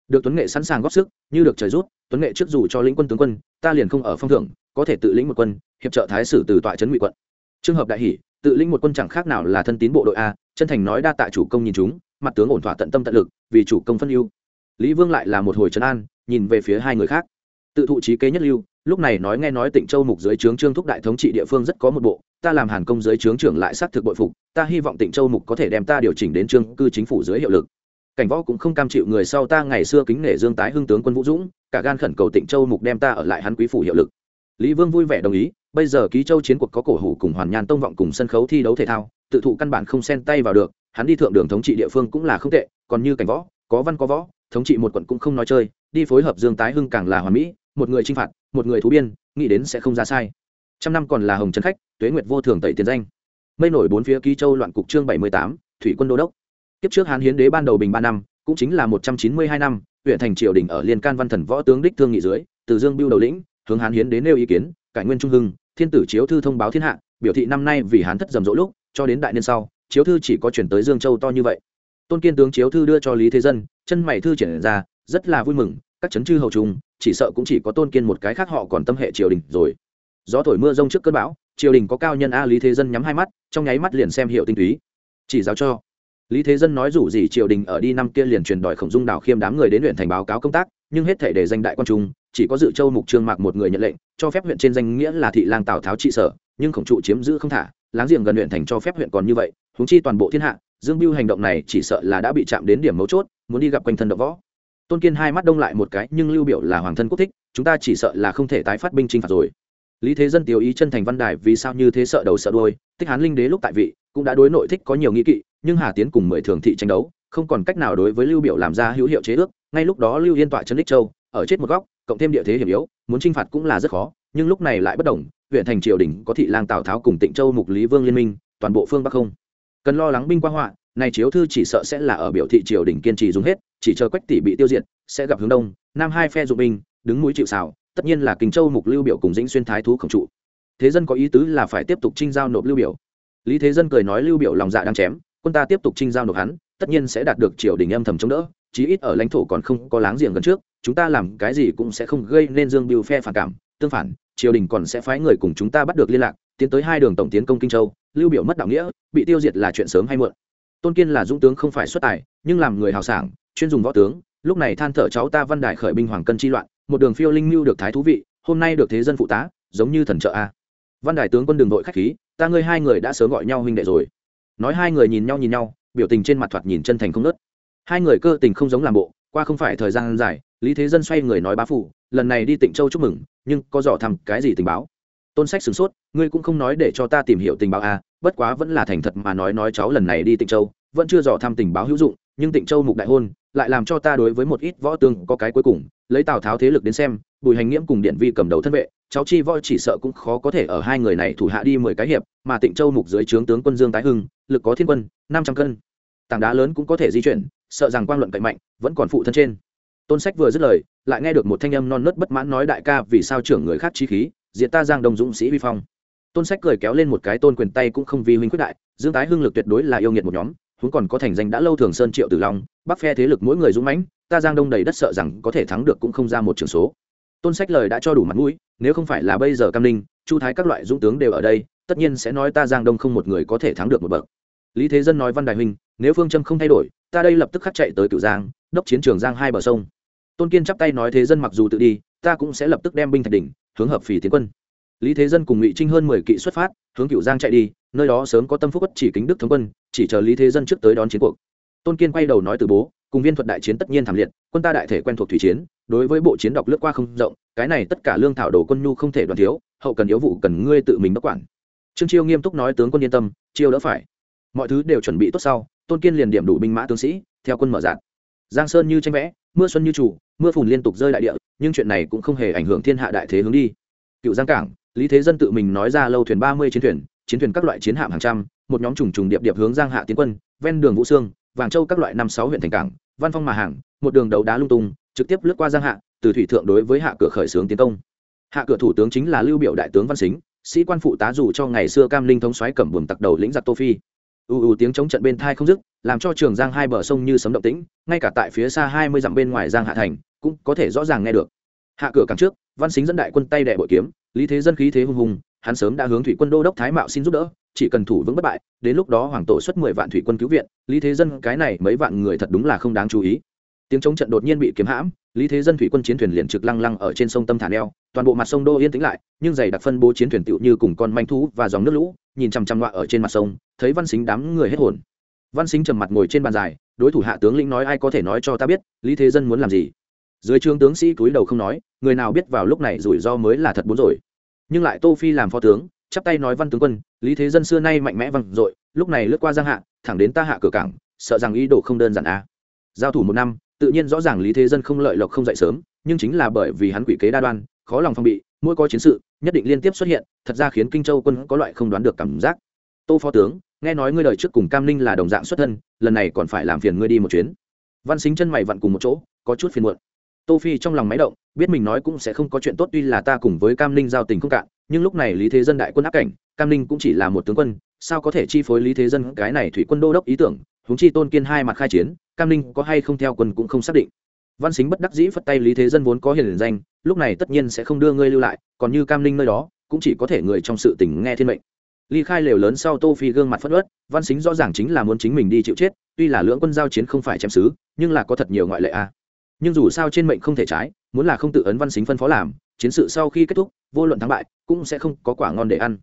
Được tuấn nghệ sẵn sàng góp sức, như được trời rút, tuấn nghệ trước dù cho lĩnh quân tướng quân, ta liền không ở phong thưởng có thể tự lĩnh một quân, hiệp trợ thái sử từ tọa trấn ngụy quận. Trường hợp đại hỷ tự lĩnh một quân chẳng khác nào là thân tín bộ đội a, chân thành nói đa tạ chủ công nhìn chúng, mặt tướng ổn thỏa tận tâm tận lực, vì chủ công phân ưu. Lý vương lại là một hồi trấn an, nhìn về phía hai người khác. Tự thụ trí kế nhất lưu, lúc này nói nghe nói tịnh châu mục dưới trướng trương thúc đại thống trị địa phương rất có một bộ, ta làm hàn công dưới trướng trưởng lại xác thực bội phục, ta hy vọng tịnh châu mục có thể đem ta điều chỉnh đến trương cư chính phủ dưới hiệu lực. Cảnh võ cũng không cam chịu người sau ta ngày xưa kính nể dương tái hưng tướng quân vũ dũng, cả gan khẩn cầu tịnh châu mục đem ta ở lại hắn quý phủ hiệu lực lý vương vui vẻ đồng ý, bây giờ ký châu chiến cuộc có cổ hủ cùng hoàn nhan tông vọng cùng sân khấu thi đấu thể thao, tự thụ căn bản không xen tay vào được, hắn đi thượng đường thống trị địa phương cũng là không tệ, còn như cảnh võ, có văn có võ, thống trị một quận cũng không nói chơi, đi phối hợp dương tái hưng càng là hoàn mỹ, một người chinh phạt, một người thú biên, nghĩ đến sẽ không ra sai. Trăm năm còn là hồng trấn khách, tuế nguyệt vô thường tẩy tiền danh. Mây nổi bốn phía ký châu loạn cục chương bảy mươi tám, thủy quân đô đốc. Kiếp trước hán hiến đế ban đầu bình ba năm, cũng chính là một trăm chín mươi hai năm, huyện thành triều đình ở liên can văn thần võ tướng đích thương nghị dưới, từ dương biêu đầu lĩnh hướng hán hiến đến nêu ý kiến, cải nguyên trung hưng, thiên tử chiếu thư thông báo thiên hạ, biểu thị năm nay vì hán thất rầm rỗ lúc, cho đến đại niên sau, chiếu thư chỉ có chuyển tới dương châu to như vậy. Tôn kiên tướng chiếu thư đưa cho lý thế dân, chân mày thư triển ra, rất là vui mừng, các chấn chư hầu trùng chỉ sợ cũng chỉ có tôn kiên một cái khác họ còn tâm hệ triều đình rồi. Gió thổi mưa rông trước cơn bão, triều đình có cao nhân a lý thế dân nhắm hai mắt, trong nháy mắt liền xem hiệu tinh túy. Chỉ giáo cho. Lý thế dân nói rủ gì triều đình ở đi năm kia liền truyền đòi khổng dung đảo khiêm đám người đến huyện thành báo cáo công tác, nhưng hết thể để danh đại quan trung chỉ có dự châu mục trương mạc một người nhận lệnh, cho phép huyện trên danh nghĩa là thị lang tào tháo trị sở, nhưng khổng trụ chiếm giữ không thả, láng giềng gần huyện thành cho phép huyện còn như vậy húng chi toàn bộ thiên hạ, dương biêu hành động này chỉ sợ là đã bị chạm đến điểm mấu chốt, muốn đi gặp quanh thân đ võ. Tôn kiên hai mắt đông lại một cái, nhưng lưu biểu là hoàng thân quốc thích, chúng ta chỉ sợ là không thể tái phát binh chinh phạt rồi. Lý thế dân tiêu ý chân thành văn đài vì sao như thế sợ đầu sợ đuôi thích hán linh đế lúc tại vị, cũng đã đối nội thích có nhiều nghi kỵ, nhưng hà tiến cùng mười thường thị tranh đấu, không còn cách nào đối với lưu biểu làm ra hữu hiệu chế ước, ngay lúc đó lưu yên tọa trấn đích châu, ở chết một góc cộng thêm địa thế hiểm yếu, muốn chinh phạt cũng là rất khó, nhưng lúc này lại bất đồng, huyện thành triều đình có thị lang tào tháo cùng tịnh châu mục lý vương liên minh, toàn bộ phương bắc không. Cần lo lắng binh quang họa này chiếu thư chỉ sợ sẽ là ở biểu thị triều đình kiên trì dùng hết, chỉ chờ quách tỷ bị tiêu diệt, sẽ gặp hướng đông, nam hai phe dụng binh, đứng mũi chịu xào tất nhiên là kinh châu mục lưu biểu cùng dĩnh xuyên thái thú khổng trụ. Thế dân có ý tứ là phải tiếp tục trinh giao nộp lưu biểu. Lý thế dân cười nói lưu biểu lòng dạ đang chém, quân ta tiếp tục trinh giao nộp hắn, tất nhiên sẽ đạt được triều đình âm thầm chống đỡ chí ít ở lãnh thổ còn không có láng giềng gần trước, chúng ta làm cái gì cũng sẽ không gây nên dương biêu phe phản cảm. Tương phản, triều đình còn sẽ phái người cùng chúng ta bắt được liên lạc, tiến tới hai đường tổng tiến công kinh châu, lưu biểu mất đạo nghĩa, bị tiêu diệt là chuyện sớm hay muộn. Tôn kiên là dũng tướng không phải xuất tài, nhưng làm người hào sảng, chuyên dùng võ tướng, lúc này than thở cháu ta văn đại khởi binh hoàng cân chi loạn, một đường phiêu linh lưu được thái thú vị, hôm nay được thế dân phụ tá, giống như thần trợ a. Văn đại tướng quân đường đội khách khí, ta ngươi hai người đã sớm gọi nhau huynh đệ rồi. Nói hai người nhìn nhau nhìn nhau, biểu tình trên mặt thoạt nhìn chân thành không nớt hai người cơ tình không giống làm bộ qua không phải thời gian dài lý thế dân xoay người nói bá Phủ, lần này đi tịnh châu chúc mừng nhưng có dò thăm cái gì tình báo? Tôn sách sửng sốt ngươi cũng không nói để cho ta tìm hiểu tình báo à bất quá vẫn là thành thật mà nói nói cháu lần này đi tịnh châu vẫn chưa dò thăm tình báo hữu dụng nhưng tịnh châu mục đại hôn lại làm cho ta đối với một ít võ tương có cái cuối cùng lấy tào tháo thế lực đến xem bùi hành nghiễm cùng điện vi cầm đầu thân vệ cháu chi võ chỉ sợ cũng khó có thể ở hai người này thủ hạ đi mười cái hiệp mà tịnh châu mục dưới trướng tướng quân dương tái hưng lực có thiên quân năm trăm cân tảng đá lớn cũng có thể di chuyển, sợ rằng quan luận cậy mạnh, vẫn còn phụ thân trên. Tôn sách vừa dứt lời, lại nghe được một thanh âm non nớt bất mãn nói đại ca, vì sao trưởng người khác trí khí, diệt ta giang đông dũng sĩ vi phong. Tôn sách cười kéo lên một cái tôn quyền tay cũng không vi huynh quyết đại, dương tái hưng lực tuyệt đối là yêu nghiệt một nhóm, huống còn có thành danh đã lâu thường sơn triệu tử long, bắc phe thế lực mỗi người dũng mãnh, ta giang đông đầy đất sợ rằng có thể thắng được cũng không ra một trường số. Tôn sách lời đã cho đủ mặt mũi, nếu không phải là bây giờ cam ninh, chu thái các loại dũng tướng đều ở đây, tất nhiên sẽ nói ta giang đông không một người có thể thắng được một bậc. Lý thế dân nói văn đại huynh nếu phương châm không thay đổi, ta đây lập tức khắc chạy tới cửu giang, đốc chiến trường giang hai bờ sông. Tôn kiên chắp tay nói thế dân mặc dù tự đi, ta cũng sẽ lập tức đem binh thạch đỉnh, hướng hợp phì tiến quân. Lý thế dân cùng ngụy trinh hơn mười kỵ xuất phát, hướng cửu giang chạy đi, nơi đó sớm có tâm phúc bất chỉ kính đức thống quân, chỉ chờ lý thế dân trước tới đón chiến cuộc. Tôn kiên quay đầu nói từ bố, cùng viên thuật đại chiến tất nhiên thảm liệt, quân ta đại thể quen thuộc thủy chiến, đối với bộ chiến đọc lướt qua không rộng, cái này tất cả lương thảo đồ quân nhu không thể đoàn thiếu, hậu cần yếu vụ cần ngươi tự mình bất quản. Trương chiêu nghiêm túc nói tướng quân yên tâm, chiêu đỡ phải. Mọi thứ đều chuẩn bị tốt sau tôn kiên liền điểm đủ binh mã tướng sĩ, theo quân mở dạn. giang sơn như tranh vẽ, mưa xuân như chủ, mưa phùn liên tục rơi đại địa, nhưng chuyện này cũng không hề ảnh hưởng thiên hạ đại thế hướng đi. Cựu giang cảng, lý thế dân tự mình nói ra lâu thuyền ba mươi chiến thuyền chiến thuyền các loại chiến hạm hàng trăm, một nhóm trùng trùng điệp điệp hướng giang hạ tiến quân, ven đường vũ sương, vàng châu các loại năm sáu huyện thành cảng, văn phong mà hàng, một đường đấu đá lung tung, trực tiếp lướt qua giang hạ, từ thủy thượng đối với hạ cửa khởi xướng tiến công. Hạ cửa thủ tướng chính là lưu biểu đại tướng văn xính, sĩ quan phụ tá dù cho ngày xưa cam linh thống xoáy cẩm buồm tặc đầu lĩnh giặc tô phi ù ù tiếng chống trận bên thai không dứt, làm cho trường giang hai bờ sông như sấm động tĩnh, ngay cả tại phía xa hai mươi dặm bên ngoài giang hạ thành, cũng có thể rõ ràng nghe được. Hạ cửa càng trước, văn xính dẫn đại quân tay đẻ bội kiếm, lý thế dân khí thế hung hùng, hắn sớm đã hướng thủy quân đô đốc thái mạo xin giúp đỡ, chỉ cần thủ vững bất bại, đến lúc đó hoàng tổ xuất mười vạn thủy quân cứu viện, lý thế dân cái này mấy vạn người thật đúng là không đáng chú ý tiếng chống trận đột nhiên bị kiếm hãm, lý thế dân thủy quân chiến thuyền liền trực lăng lăng ở trên sông tâm thả neo, toàn bộ mặt sông đô yên tĩnh lại, nhưng giày đặc phân bố chiến thuyền tựu như cùng con manh thú và dòng nước lũ, nhìn chằm chằm loạ ở trên mặt sông, thấy văn xính đám người hết hồn. Văn xính trầm mặt ngồi trên bàn dài, đối thủ hạ tướng lĩnh nói ai có thể nói cho ta biết, lý thế dân muốn làm gì? Dưới trướng tướng sĩ cúi đầu không nói, người nào biết vào lúc này rủi ro mới là thật bốn rồi. Nhưng lại tô phi làm phó tướng, chắp tay nói văn tướng quân, lý thế dân xưa nay mạnh mẽ văng dội, lúc này lướt qua giang hạ, thẳng đến ta hạ cửa cảng, sợ rằng ý đồ không đơn giản à. giao thủ một năm tự nhiên rõ ràng lý thế dân không lợi lộc không dậy sớm, nhưng chính là bởi vì hắn quỷ kế đa đoan, khó lòng phong bị, mỗi có chiến sự, nhất định liên tiếp xuất hiện, thật ra khiến kinh châu quân có loại không đoán được cảm giác. Tô phó tướng, nghe nói ngươi đời trước cùng cam ninh là đồng dạng xuất thân, lần này còn phải làm phiền ngươi đi một chuyến. Văn xính chân mày vặn cùng một chỗ, có chút phiền muộn. Tô phi trong lòng máy động, biết mình nói cũng sẽ không có chuyện tốt tuy là ta cùng với cam ninh giao tình không cạn, nhưng lúc này lý thế dân đại quân áp cảnh, cam ninh cũng chỉ là một tướng quân, sao có thể chi phối lý thế dân cái này thủy quân đô đốc ý tưởng huống chi tôn kiên hai mặt khai chiến, cam ninh có hay không theo quân cũng không xác định. Văn xính bất đắc dĩ phất tay lý thế dân vốn có hiền danh, lúc này tất nhiên sẽ không đưa ngươi lưu lại, còn như cam ninh nơi đó, cũng chỉ có thể người trong sự tình nghe thiên mệnh. Ly khai lều lớn sau tô phi gương mặt phất ớt văn xính rõ ràng chính là muốn chính mình đi chịu chết, tuy là lưỡng quân giao chiến không phải chém xứ, nhưng là có thật nhiều ngoại lệ a. Nhưng dù sao trên mệnh không thể trái, muốn là không tự ấn văn xính phân phó làm, chiến sự sau khi kết thúc, vô luận thắng bại, cũng sẽ không có quả ngon để ăn.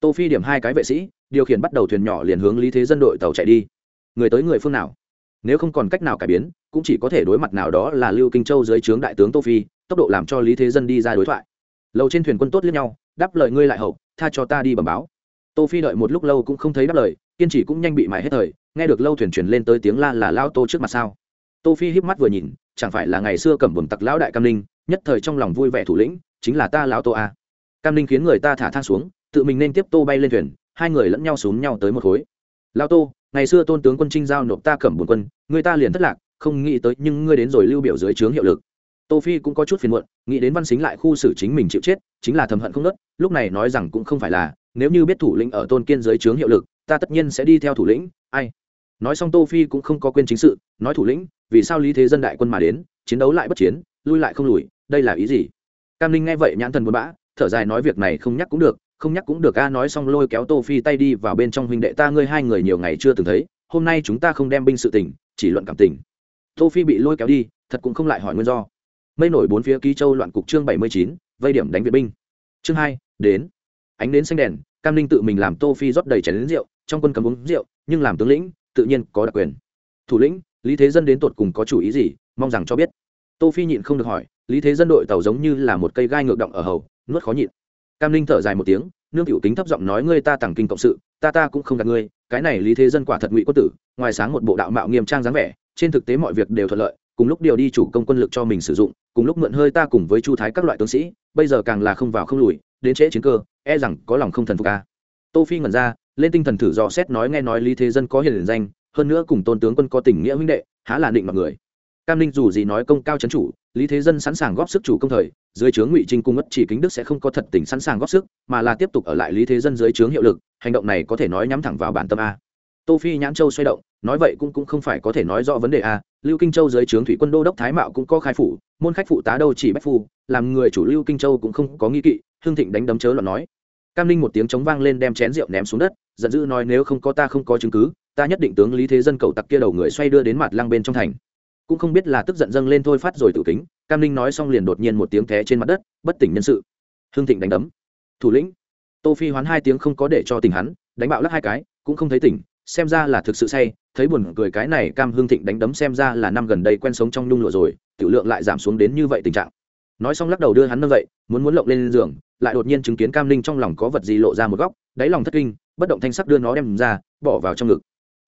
Tô phi điểm hai cái vệ sĩ, điều khiển bắt đầu thuyền nhỏ liền hướng lý thế dân đội tàu chạy đi người tới người phương nào? Nếu không còn cách nào cải biến, cũng chỉ có thể đối mặt nào đó là lưu kinh châu dưới trướng đại tướng tô phi, tốc độ làm cho lý thế dân đi ra đối thoại. Lầu trên thuyền quân tốt liếc nhau, đáp lời ngươi lại hậu, tha cho ta đi bẩm báo. Tô phi đợi một lúc lâu cũng không thấy đáp lời, kiên trì cũng nhanh bị mài hết thời, nghe được lâu thuyền truyền lên tới tiếng la là lao tô trước mặt sao. Tô phi híp mắt vừa nhìn, chẳng phải là ngày xưa cẩm buồm tặc lão đại cam ninh, nhất thời trong lòng vui vẻ thủ lĩnh, chính là ta lão tô a. Cam ninh khiến người ta thả thang xuống, tự mình nên tiếp tô bay lên thuyền, hai người lẫn nhau xuống nhau tới một khối lao tô, ngày xưa tôn tướng quân trinh giao nộp ta cẩm buồn quân, người ta liền thất lạc, không nghĩ tới nhưng ngươi đến rồi lưu biểu dưới trướng hiệu lực. Tô phi cũng có chút phiền muộn, nghĩ đến văn xính lại khu xử chính mình chịu chết, chính là thầm hận không nớt, lúc này nói rằng cũng không phải là, nếu như biết thủ lĩnh ở tôn kiên dưới trướng hiệu lực, ta tất nhiên sẽ đi theo thủ lĩnh, ai? Nói xong tô phi cũng không có quên chính sự, nói thủ lĩnh, vì sao lý thế dân đại quân mà đến, chiến đấu lại bất chiến, lui lại không lùi, đây là ý gì? Cam linh nghe vậy nhãn thần buồn bã, thở dài nói việc này không nhắc cũng được không nhắc cũng được, a, nói xong lôi kéo tô phi tay đi vào bên trong huynh đệ, ta, ngươi hai người nhiều ngày chưa từng thấy, hôm nay chúng ta không đem binh sự tình, chỉ luận cảm tình. Tô phi bị lôi kéo đi, thật cũng không lại hỏi nguyên do. Mây nổi bốn phía ký châu loạn cục chương bảy mươi chín, vây điểm đánh viện binh. Chương hai, đến. Ánh đến xanh đèn, cam ninh tự mình làm tô phi rót đầy chén lớn rượu, trong quân cấm uống rượu, nhưng làm tướng lĩnh, tự nhiên có đặc quyền. Thủ lĩnh, lý thế dân đến tột cùng có chủ ý gì, mong rằng cho biết. Tô phi nhịn không được hỏi, lý thế dân đội tàu giống như là một cây gai ngược động ở hầu, nuốt khó nhịn cam ninh thở dài một tiếng, nương tiểu kính thấp giọng nói ngươi ta tàng kinh cộng sự, ta ta cũng không gạt ngươi, cái này lý thế dân quả thật ngụy quân tử, ngoài sáng một bộ đạo mạo nghiêm trang dáng vẻ, trên thực tế mọi việc đều thuận lợi, cùng lúc điều đi chủ công quân lực cho mình sử dụng, cùng lúc mượn hơi ta cùng với chu thái các loại tướng sĩ, bây giờ càng là không vào không lùi, đến trễ chiến cơ e rằng có lòng không thần phục ca tô phi ngẩn ra, lên tinh thần thử dò xét nói nghe nói lý thế dân có hiền danh, hơn nữa cùng tôn tướng quân có tình nghĩa huynh đệ, há là định mọi người cam ninh dù gì nói công cao chấn chủ, lý thế dân sẵn sàng góp sức chủ công thời, dưới trướng ngụy trinh cung ất chỉ kính đức sẽ không có thật tình sẵn sàng góp sức, mà là tiếp tục ở lại lý thế dân dưới trướng hiệu lực, hành động này có thể nói nhắm thẳng vào bản tâm a. Tô phi nhãn châu xoay động, nói vậy cũng cũng không phải có thể nói rõ vấn đề a, lưu kinh châu dưới trướng thủy quân đô đốc thái mạo cũng có khai phủ, môn khách phụ tá đâu chỉ bách phu, làm người chủ lưu kinh châu cũng không có nghi kỵ, hương thịnh đánh đấm chớ loạn nói. Cam ninh một tiếng chống vang lên đem chén rượu ném xuống đất, giận dữ nói nếu không có ta không có chứng cứ, ta nhất định tướng lý thế dân cầu tặc kia đầu người xoay đưa đến mặt lăng bên trong thành cũng không biết là tức giận dâng lên thôi phát rồi tự kính, cam ninh nói xong liền đột nhiên một tiếng té trên mặt đất, bất tỉnh nhân sự. Hương thịnh đánh đấm. Thủ lĩnh. Tô phi hoán hai tiếng không có để cho tỉnh hắn, đánh bạo lắc hai cái, cũng không thấy tỉnh, xem ra là thực sự say, thấy buồn cười cái này cam hương thịnh đánh đấm xem ra là năm gần đây quen sống trong nhung lụa rồi, tiểu lượng lại giảm xuống đến như vậy tình trạng. Nói xong lắc đầu đưa hắn nâng dậy, muốn muốn lộng lên giường, lại đột nhiên chứng kiến cam linh trong lòng có vật gì lộ ra một góc, đáy lòng thất kinh, bất động thanh sắc đưa nó đem ra, bỏ vào trong ngực.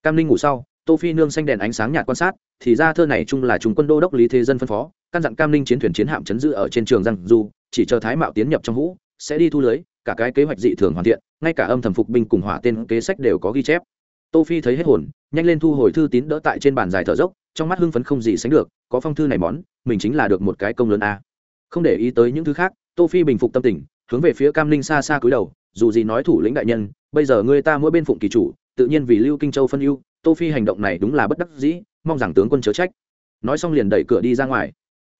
Cam linh ngủ sau, tô phi nương xanh đèn ánh sáng nhạt quan sát thì ra thơ này chung là trung quân đô đốc lý thế dân phân phó, căn dặn cam linh chiến thuyền chiến hạm chấn giữ ở trên trường răng du, chỉ chờ thái mạo tiến nhập trong hũ, sẽ đi thu lưới, cả cái kế hoạch dị thường hoàn thiện, ngay cả âm thầm phục binh cùng hỏa tên kế sách đều có ghi chép. Tô phi thấy hết hồn, nhanh lên thu hồi thư tín đỡ tại trên bàn dài thở dốc, trong mắt hưng phấn không gì sánh được, có phong thư này món, mình chính là được một cái công lớn a. Không để ý tới những thứ khác, tô phi bình phục tâm tình, hướng về phía cam linh xa xa cúi đầu, dù gì nói thủ lĩnh đại nhân, bây giờ người ta mỗi bên phụng kỳ chủ, tự nhiên vì lưu kinh châu phân ưu, tô phi hành động này đúng là bất đắc dĩ mong rằng tướng quân chớ trách. Nói xong liền đẩy cửa đi ra ngoài.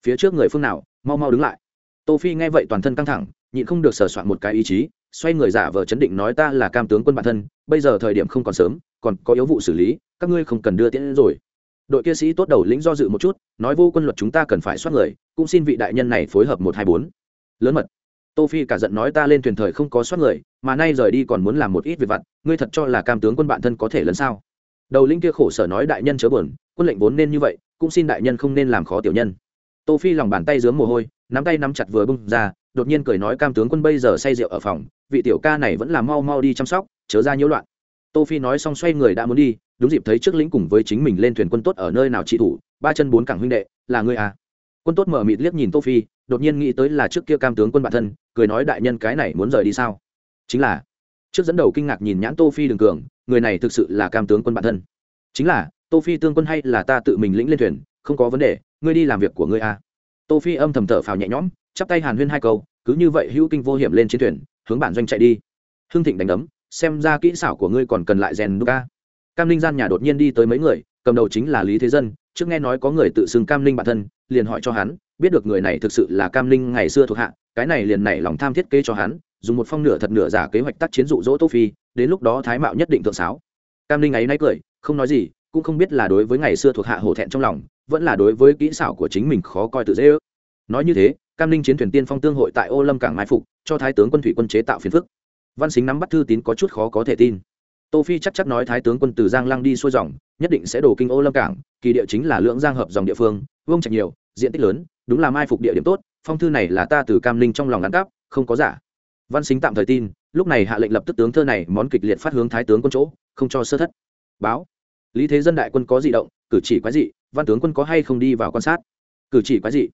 Phía trước người phương nào, mau mau đứng lại. Tô phi nghe vậy toàn thân căng thẳng, nhịn không được sửa soạn một cái ý chí, xoay người giả vờ chấn định nói ta là cam tướng quân bản thân, bây giờ thời điểm không còn sớm, còn có yếu vụ xử lý, các ngươi không cần đưa tiễn rồi. Đội kia sĩ tốt đầu lĩnh do dự một chút, nói vô quân luật chúng ta cần phải soát người, cũng xin vị đại nhân này phối hợp một hai bốn. Lớn mật. Tô phi cả giận nói ta lên thuyền thời không có soát người, mà nay rời đi còn muốn làm một ít việc vặt, ngươi thật cho là cam tướng quân bạn thân có thể lớn sao? Đầu lĩnh kia khổ sở nói đại nhân chớ buồn quân lệnh vốn nên như vậy, cũng xin đại nhân không nên làm khó tiểu nhân. Tô phi lòng bàn tay dướng mồ hôi, nắm tay nắm chặt vừa bung ra, đột nhiên cười nói cam tướng quân bây giờ say rượu ở phòng, vị tiểu ca này vẫn là mau mau đi chăm sóc, chớ ra nhiễu loạn. Tô phi nói xong xoay người đã muốn đi, đúng dịp thấy trước lĩnh cùng với chính mình lên thuyền quân tốt ở nơi nào trị thủ, ba chân bốn cẳng huynh đệ, là ngươi à? Quân tốt mở mịt liếc nhìn tô phi, đột nhiên nghĩ tới là trước kia cam tướng quân bản thân, cười nói đại nhân cái này muốn rời đi sao? Chính là, trước dẫn đầu kinh ngạc nhìn nhãn tô phi đường cường, người này thực sự là cam tướng quân bản thân. Chính là tô phi tương quân hay là ta tự mình lĩnh lên thuyền, không có vấn đề, ngươi đi làm việc của ngươi à. Tô phi âm thầm thở phào nhẹ nhõm, chắp tay hàn huyên hai câu, cứ như vậy hữu kinh vô hiểm lên chiến thuyền, hướng bản doanh chạy đi. Hương thịnh đánh đấm, xem ra kỹ xảo của ngươi còn cần lại rèn đúc ca cam linh gian nhà đột nhiên đi tới mấy người, cầm đầu chính là lý thế dân, trước nghe nói có người tự xưng cam linh bản thân, liền hỏi cho hắn, biết được người này thực sự là cam linh ngày xưa thuộc hạ, cái này liền nảy lòng tham thiết kế cho hắn, dùng một phong nửa thật nửa giả kế hoạch tác chiến dụ dỗ tô phi, đến lúc đó thái mạo nhất định thượng sáo. Cam linh ấy nay cười, không nói gì cũng không biết là đối với ngày xưa thuộc hạ hổ thẹn trong lòng, vẫn là đối với kỹ xảo của chính mình khó coi tự dễ ước. Nói như thế, cam linh chiến thuyền tiên phong tương hội tại ô lâm cảng mai phục, cho thái tướng quân thủy quân chế tạo phiền phức. Văn xính nắm bắt thư tín có chút khó có thể tin. Tô phi chắc chắc nói thái tướng quân từ giang lăng đi xuôi dòng, nhất định sẽ đổ kinh ô lâm cảng, kỳ địa chính là lưỡng giang hợp dòng địa phương, vương trạch nhiều, diện tích lớn, đúng là mai phục địa điểm tốt, phong thư này là ta từ cam linh trong lòng ngắn cắp, không có giả. Văn xính tạm thời tin, lúc này hạ lệnh lập tức tướng thơ này món kịch liệt phát hướng thái tướng quân chỗ, không cho sơ thất. Báo lý thế dân đại quân có di động, cử chỉ quái dị, văn tướng quân có hay không đi vào quan sát? Cử chỉ quái dị.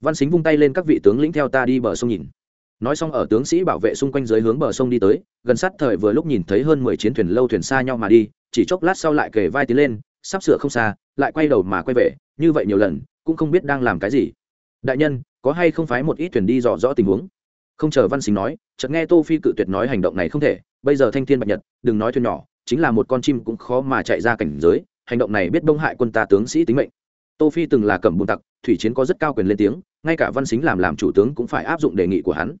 Văn xính vung tay lên các vị tướng lĩnh theo ta đi bờ sông nhìn. Nói xong ở tướng sĩ bảo vệ xung quanh dưới hướng bờ sông đi tới, gần sát thời vừa lúc nhìn thấy hơn mười chiến thuyền lâu thuyền xa nhau mà đi, chỉ chốc lát sau lại kề vai tiến lên, sắp sửa không xa, lại quay đầu mà quay về, như vậy nhiều lần, cũng không biết đang làm cái gì. Đại nhân, có hay không phái một ít thuyền đi dò rõ tình huống? Không chờ văn xính nói, chợt nghe tô phi cự tuyệt nói hành động này không thể, bây giờ thanh thiên bạch nhật, đừng nói thuyền nhỏ chính là một con chim cũng khó mà chạy ra cảnh giới, hành động này biết bông hại quân ta tướng sĩ tính mệnh. Tô phi từng là cẩm bùn tặc, thủy chiến có rất cao quyền lên tiếng, ngay cả văn xính làm làm chủ tướng cũng phải áp dụng đề nghị của hắn.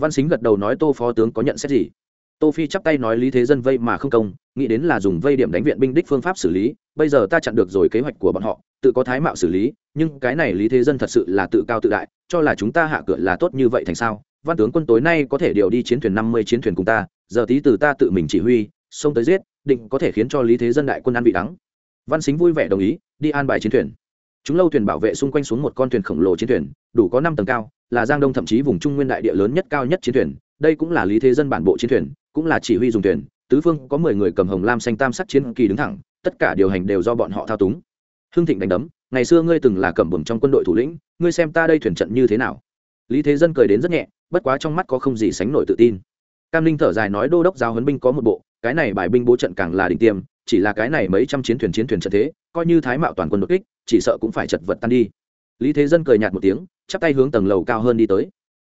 Văn xính gật đầu nói tô phó tướng có nhận xét gì? Tô phi chắp tay nói lý thế dân vây mà không công, nghĩ đến là dùng vây điểm đánh viện binh đích phương pháp xử lý, bây giờ ta chặn được rồi kế hoạch của bọn họ, tự có thái mạo xử lý, nhưng cái này lý thế dân thật sự là tự cao tự đại, cho là chúng ta hạ cửa là tốt như vậy thành sao? Văn tướng quân tối nay có thể điều đi chiến thuyền năm mươi chiến thuyền cùng ta, giờ tí từ ta tự mình chỉ huy xông tới giết, định có thể khiến cho lý thế dân đại quân ăn bị đắng. Văn xính vui vẻ đồng ý, đi an bài chiến thuyền. Chúng lâu thuyền bảo vệ xung quanh xuống một con thuyền khổng lồ chiến thuyền, đủ có năm tầng cao, là giang đông thậm chí vùng trung nguyên đại địa lớn nhất cao nhất chiến thuyền. Đây cũng là lý thế dân bản bộ chiến thuyền, cũng là chỉ huy dùng thuyền. Tứ phương có mười người cầm hồng lam xanh tam sắc chiến kỳ đứng thẳng, tất cả điều hành đều do bọn họ thao túng. Hưng thịnh đánh đấm, ngày xưa ngươi từng là cầm bùm trong quân đội thủ lĩnh, ngươi xem ta đây thuyền trận như thế nào? Lý thế dân cười đến rất nhẹ, bất quá trong mắt có không gì sánh nổi tự tin. Cam linh thở dài nói, đô đốc giáo huấn binh có một bộ cái này bài binh bố trận càng là đỉnh tiêm, chỉ là cái này mấy trăm chiến thuyền chiến thuyền trận thế, coi như thái mạo toàn quân đột kích, chỉ sợ cũng phải chật vật tan đi. Lý thế dân cười nhạt một tiếng, chắp tay hướng tầng lầu cao hơn đi tới.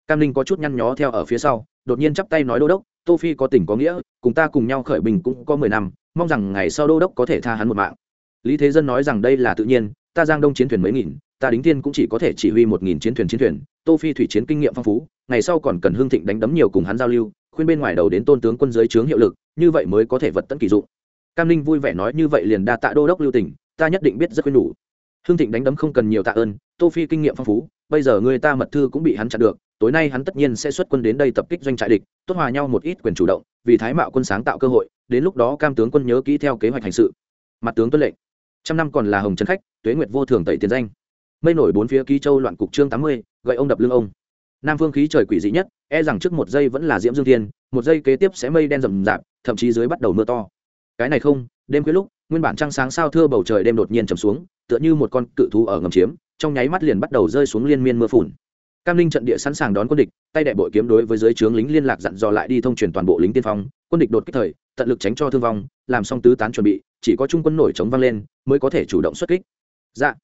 Cam linh có chút nhăn nhó theo ở phía sau, đột nhiên chắp tay nói đô đốc, tô phi có tình có nghĩa, cùng ta cùng nhau khởi bình cũng có mười năm, mong rằng ngày sau đô đốc có thể tha hắn một mạng. Lý thế dân nói rằng đây là tự nhiên, ta giang đông chiến thuyền mấy nghìn, ta đính tiên cũng chỉ có thể chỉ huy một nghìn chiến thuyền chiến thuyền, tô phi thủy chiến kinh nghiệm phong phú, ngày sau còn cần hương thịnh đánh đấm nhiều cùng hắn giao lưu, khuyên bên ngoài đầu đến tôn tướng quân giới trướng hiệu lực như vậy mới có thể vật tận kỳ dụng. Cam ninh vui vẻ nói như vậy liền đa tạ đô đốc lưu tỉnh ta nhất định biết rất khuyên đủ. Hương thịnh đánh đấm không cần nhiều tạ ơn, tô phi kinh nghiệm phong phú, bây giờ người ta mật thư cũng bị hắn chặn được, tối nay hắn tất nhiên sẽ xuất quân đến đây tập kích doanh trại địch, tốt hòa nhau một ít quyền chủ động, vì thái mạo quân sáng tạo cơ hội, đến lúc đó cam tướng quân nhớ kỹ theo kế hoạch hành sự. Mặt tướng tuân lệnh. Trăm năm còn là hồng trấn khách, tuế nguyệt vô thường tẩy tiền danh. Mây nổi bốn phía ký châu loạn cục trương tám mươi, gậy ông đập lưng ông nam phương khí trời quỷ dị nhất e rằng trước một giây vẫn là diễm dương thiên, một giây kế tiếp sẽ mây đen rầm rạp, thậm chí dưới bắt đầu mưa to. Cái này không, đêm khuya lúc, nguyên bản trăng sáng sao thưa bầu trời đêm đột nhiên trầm xuống, tựa như một con cự thú ở ngầm chiếm, trong nháy mắt liền bắt đầu rơi xuống liên miên mưa phùn. Cam linh trận địa sẵn sàng đón quân địch, tay đệ bội kiếm đối với giới trướng lính liên lạc dặn dò lại đi thông truyền toàn bộ lính tiên phong, quân địch đột kích thời, tận lực tránh cho thương vong, làm xong tứ tán chuẩn bị, chỉ có trung quân nổi chống vang lên, mới có thể chủ động xuất kích. Dạ.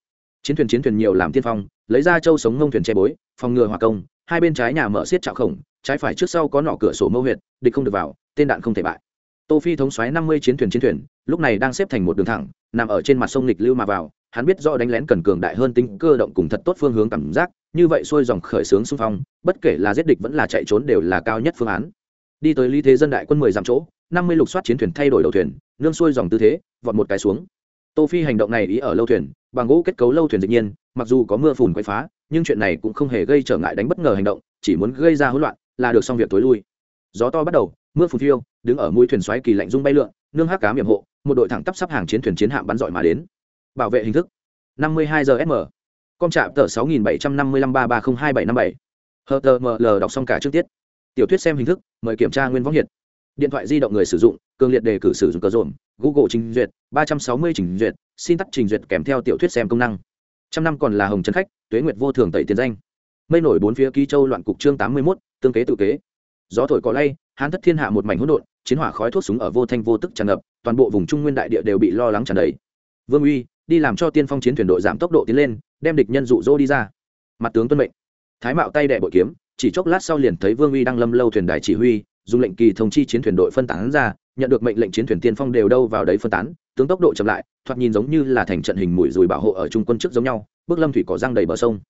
Chiến thuyền chiến thuyền nhiều làm tiên phong, lấy ra châu sống ngông thuyền che bối, phòng ngừa hỏa công hai bên trái nhà mở xiết trạo khổng, trái phải trước sau có nỏ cửa sổ mâu huyệt, địch không được vào, tên đạn không thể bại. Tô phi thống xoáy năm mươi chiến thuyền chiến thuyền, lúc này đang xếp thành một đường thẳng, nằm ở trên mặt sông lịch lưu mà vào, hắn biết rõ đánh lén cần cường đại hơn tính cơ động cùng thật tốt phương hướng cảm giác, như vậy xuôi dòng khởi sướng xung phong, bất kể là giết địch vẫn là chạy trốn đều là cao nhất phương án. Đi tới lý thế dân đại quân mười dặm chỗ, năm mươi lục soát chiến thuyền thay đổi đầu thuyền, nương xuôi dòng tư thế, vọt một cái xuống. Tô phi hành động này ý ở lâu thuyền, bằng gỗ kết cấu lâu thuyền dĩ nhiên mặc dù có mưa phùn quay phá, nhưng chuyện này cũng không hề gây trở ngại đánh bất ngờ hành động, chỉ muốn gây ra hỗn loạn là được xong việc tối lui. Gió to bắt đầu, mưa phùn phiêu, đứng ở mũi thuyền xoáy kỳ lạnh rung bay lượn, nương hắc cá miệng hộ, một đội thẳng tắp sắp hàng chiến thuyền chiến hạm bắn giỏi mà đến. Bảo vệ hình thức 52 giờ sm com trạm tờ 675533025757 hờ ml đọc xong cả trước tiết. Tiểu thuyết xem hình thức, mời kiểm tra nguyên võng hiện điện thoại di động người sử dụng, cường liệt đề cử sử dụng cờ rộn google trình duyệt 360 trình duyệt, xin tắt trình duyệt kèm theo tiểu thuyết xem công năng trăm năm còn là hồng trấn khách tuế nguyệt vô thường tẩy tiền danh. Mây nổi bốn phía ký châu loạn cục chương 81, tương kế tự kế. Gió thổi cỏ lay hán thất thiên hạ một mảnh hỗn độn chiến hỏa khói thuốc súng ở vô thanh vô tức tràn ngập toàn bộ vùng trung nguyên đại địa đều bị lo lắng tràn đầy. Vương uy đi làm cho tiên phong chiến thuyền đội giảm tốc độ tiến lên đem địch nhân dụ rỗ đi ra. Mặt tướng tuân mệnh. Thái mạo tay đệ bội kiếm chỉ chốc lát sau liền thấy vương uy đang lâm lâu thuyền đài chỉ huy dùng lệnh kỳ thông chi chiến thuyền đội phân tán ra nhận được mệnh lệnh chiến thuyền tiên phong đều đâu vào đấy phân tán tướng tốc độ chậm lại, thoạt nhìn giống như là thành trận hình mũi dùi bảo hộ ở trung quân trước giống nhau, bước lâm thủy cỏ răng đầy bờ sông.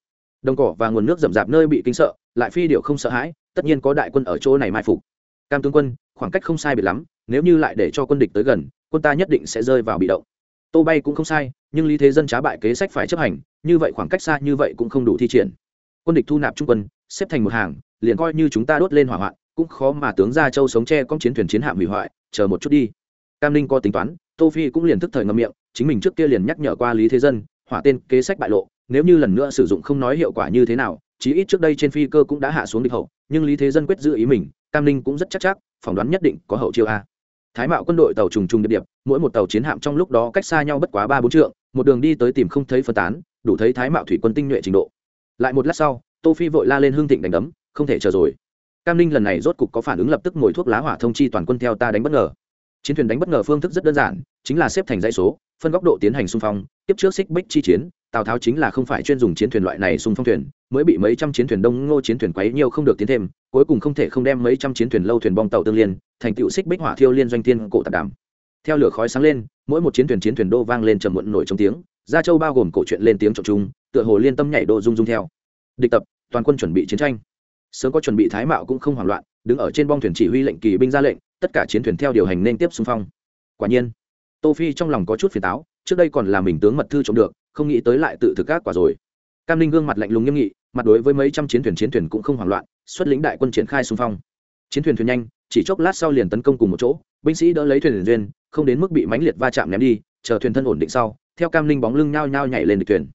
Đồng cỏ và nguồn nước rậm rạp nơi bị kinh sợ, lại phi điệu không sợ hãi, tất nhiên có đại quân ở chỗ này mai phục. Cam tướng quân, khoảng cách không sai biệt lắm, nếu như lại để cho quân địch tới gần, quân ta nhất định sẽ rơi vào bị động. Tô bay cũng không sai, nhưng lý thế dân trá bại kế sách phải chấp hành, như vậy khoảng cách xa như vậy cũng không đủ thi triển. Quân địch thu nạp trung quân, xếp thành một hàng, liền coi như chúng ta đốt lên hỏa hoạn, cũng khó mà tướng ra châu sống tre con chiến thuyền chiến hạm hủy hoại, chờ một chút đi. Cam ninh có tính toán tô phi cũng liền thức thời ngậm miệng, chính mình trước kia liền nhắc nhở qua lý thế dân, hỏa tên kế sách bại lộ, nếu như lần nữa sử dụng không nói hiệu quả như thế nào, chí ít trước đây trên phi cơ cũng đã hạ xuống địch hậu, nhưng lý thế dân quyết giữ ý mình, cam ninh cũng rất chắc chắc, phỏng đoán nhất định có hậu chiêu a. Thái mạo quân đội tàu trùng trùng điệp điệp, mỗi một tàu chiến hạm trong lúc đó cách xa nhau bất quá ba bốn trượng, một đường đi tới tìm không thấy phân tán, đủ thấy thái mạo thủy quân tinh nhuệ trình độ. Lại một lát sau, tô phi vội la lên hương thịnh đánh đấm, không thể chờ rồi. Cam ninh lần này rốt cục có phản ứng lập tức ngồi thuốc lá hỏa thông chi toàn quân theo ta đánh bất ngờ chiến thuyền đánh bất ngờ phương thức rất đơn giản, chính là xếp thành dãy số, phân góc độ tiến hành xung phong, tiếp trước xích bích chi chiến, tào tháo chính là không phải chuyên dùng chiến thuyền loại này xung phong thuyền, mới bị mấy trăm chiến thuyền đông ngô chiến thuyền quấy nhiều không được tiến thêm, cuối cùng không thể không đem mấy trăm chiến thuyền lâu thuyền bong tàu tương liên, thành tựu xích bích hỏa thiêu liên doanh tiên cổ tạp đàm. Theo lửa khói sáng lên, mỗi một chiến thuyền chiến thuyền đô vang lên trầm muộn nổi trong tiếng, gia châu bao gồm cổ chuyện lên tiếng trọng trung tựa hồ liên tâm nhảy đô rung rung theo. Địch tập, toàn quân chuẩn bị chiến tranh sớm có chuẩn bị thái mạo cũng không hoảng loạn, đứng ở trên bong thuyền chỉ huy lệnh kỳ binh ra lệnh, tất cả chiến thuyền theo điều hành nên tiếp xung phong. Quả nhiên, tô phi trong lòng có chút phiền táo, trước đây còn là mình tướng mật thư trộm được, không nghĩ tới lại tự thực các quả rồi. Cam linh gương mặt lạnh lùng nghiêm nghị, mặt đối với mấy trăm chiến thuyền chiến thuyền cũng không hoảng loạn, xuất lĩnh đại quân triển khai xung phong. Chiến thuyền thuyền nhanh, chỉ chốc lát sau liền tấn công cùng một chỗ, binh sĩ đỡ lấy thuyền duyên, không đến mức bị mãnh liệt va chạm ném đi, chờ thuyền thân ổn định sau, theo cam linh bóng lưng nhao nhao nhảy lên địch thuyền.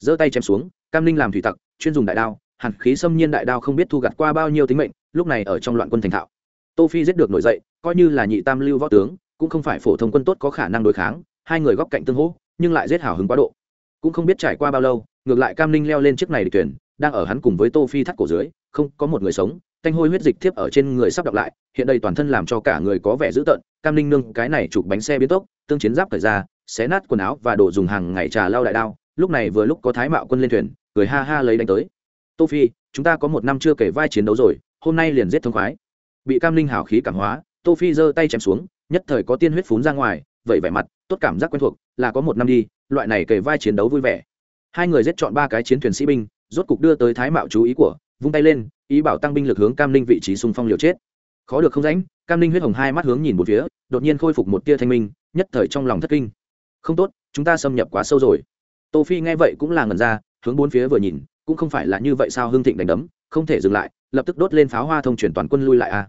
Giơ tay chém xuống, cam linh làm thủy tặc, chuyên dùng đại đao hàn khí xâm nhiên đại đao không biết thu gặt qua bao nhiêu tính mệnh, lúc này ở trong loạn quân thành thạo. Tô phi giết được nổi dậy, coi như là nhị tam lưu võ tướng, cũng không phải phổ thông quân tốt có khả năng đối kháng, hai người góc cạnh tương hỗ, nhưng lại giết hào hứng quá độ. Cũng không biết trải qua bao lâu, ngược lại cam ninh leo lên chiếc này địch thuyền, đang ở hắn cùng với tô phi thắt cổ dưới, không có một người sống, thanh hôi huyết dịch tiếp ở trên người sắp đọc lại, hiện đây toàn thân làm cho cả người có vẻ dữ tợn, cam ninh nương cái này chụp bánh xe biến tốc, tương chiến giáp thời ra, xé nát quần áo và đồ dùng hàng ngày trà lao đại đao, lúc này vừa lúc có thái mạo quân lên thuyền, cười ha ha lấy đánh tới tô phi, chúng ta có một năm chưa kể vai chiến đấu rồi, hôm nay liền giết thông khoái. Bị cam Linh hảo khí cảm hóa, tô phi giơ tay chém xuống, nhất thời có tiên huyết phún ra ngoài, vậy vẻ mặt, tốt cảm giác quen thuộc, là có một năm đi, loại này kể vai chiến đấu vui vẻ. Hai người giết chọn ba cái chiến thuyền sĩ binh, rốt cục đưa tới thái mạo chú ý của, vung tay lên, ý bảo tăng binh lực hướng cam Linh vị trí xung phong liều chết. Khó được không rãnh, cam Linh huyết hồng hai mắt hướng nhìn một phía, đột nhiên khôi phục một tia thanh minh, nhất thời trong lòng thất kinh. Không tốt, chúng ta xâm nhập quá sâu rồi. Tô phi nghe vậy cũng là ngần ra, hướng bốn phía vừa nhìn cũng không phải là như vậy sao hương thịnh đánh đấm, không thể dừng lại, lập tức đốt lên pháo hoa thông chuyển toàn quân lui lại a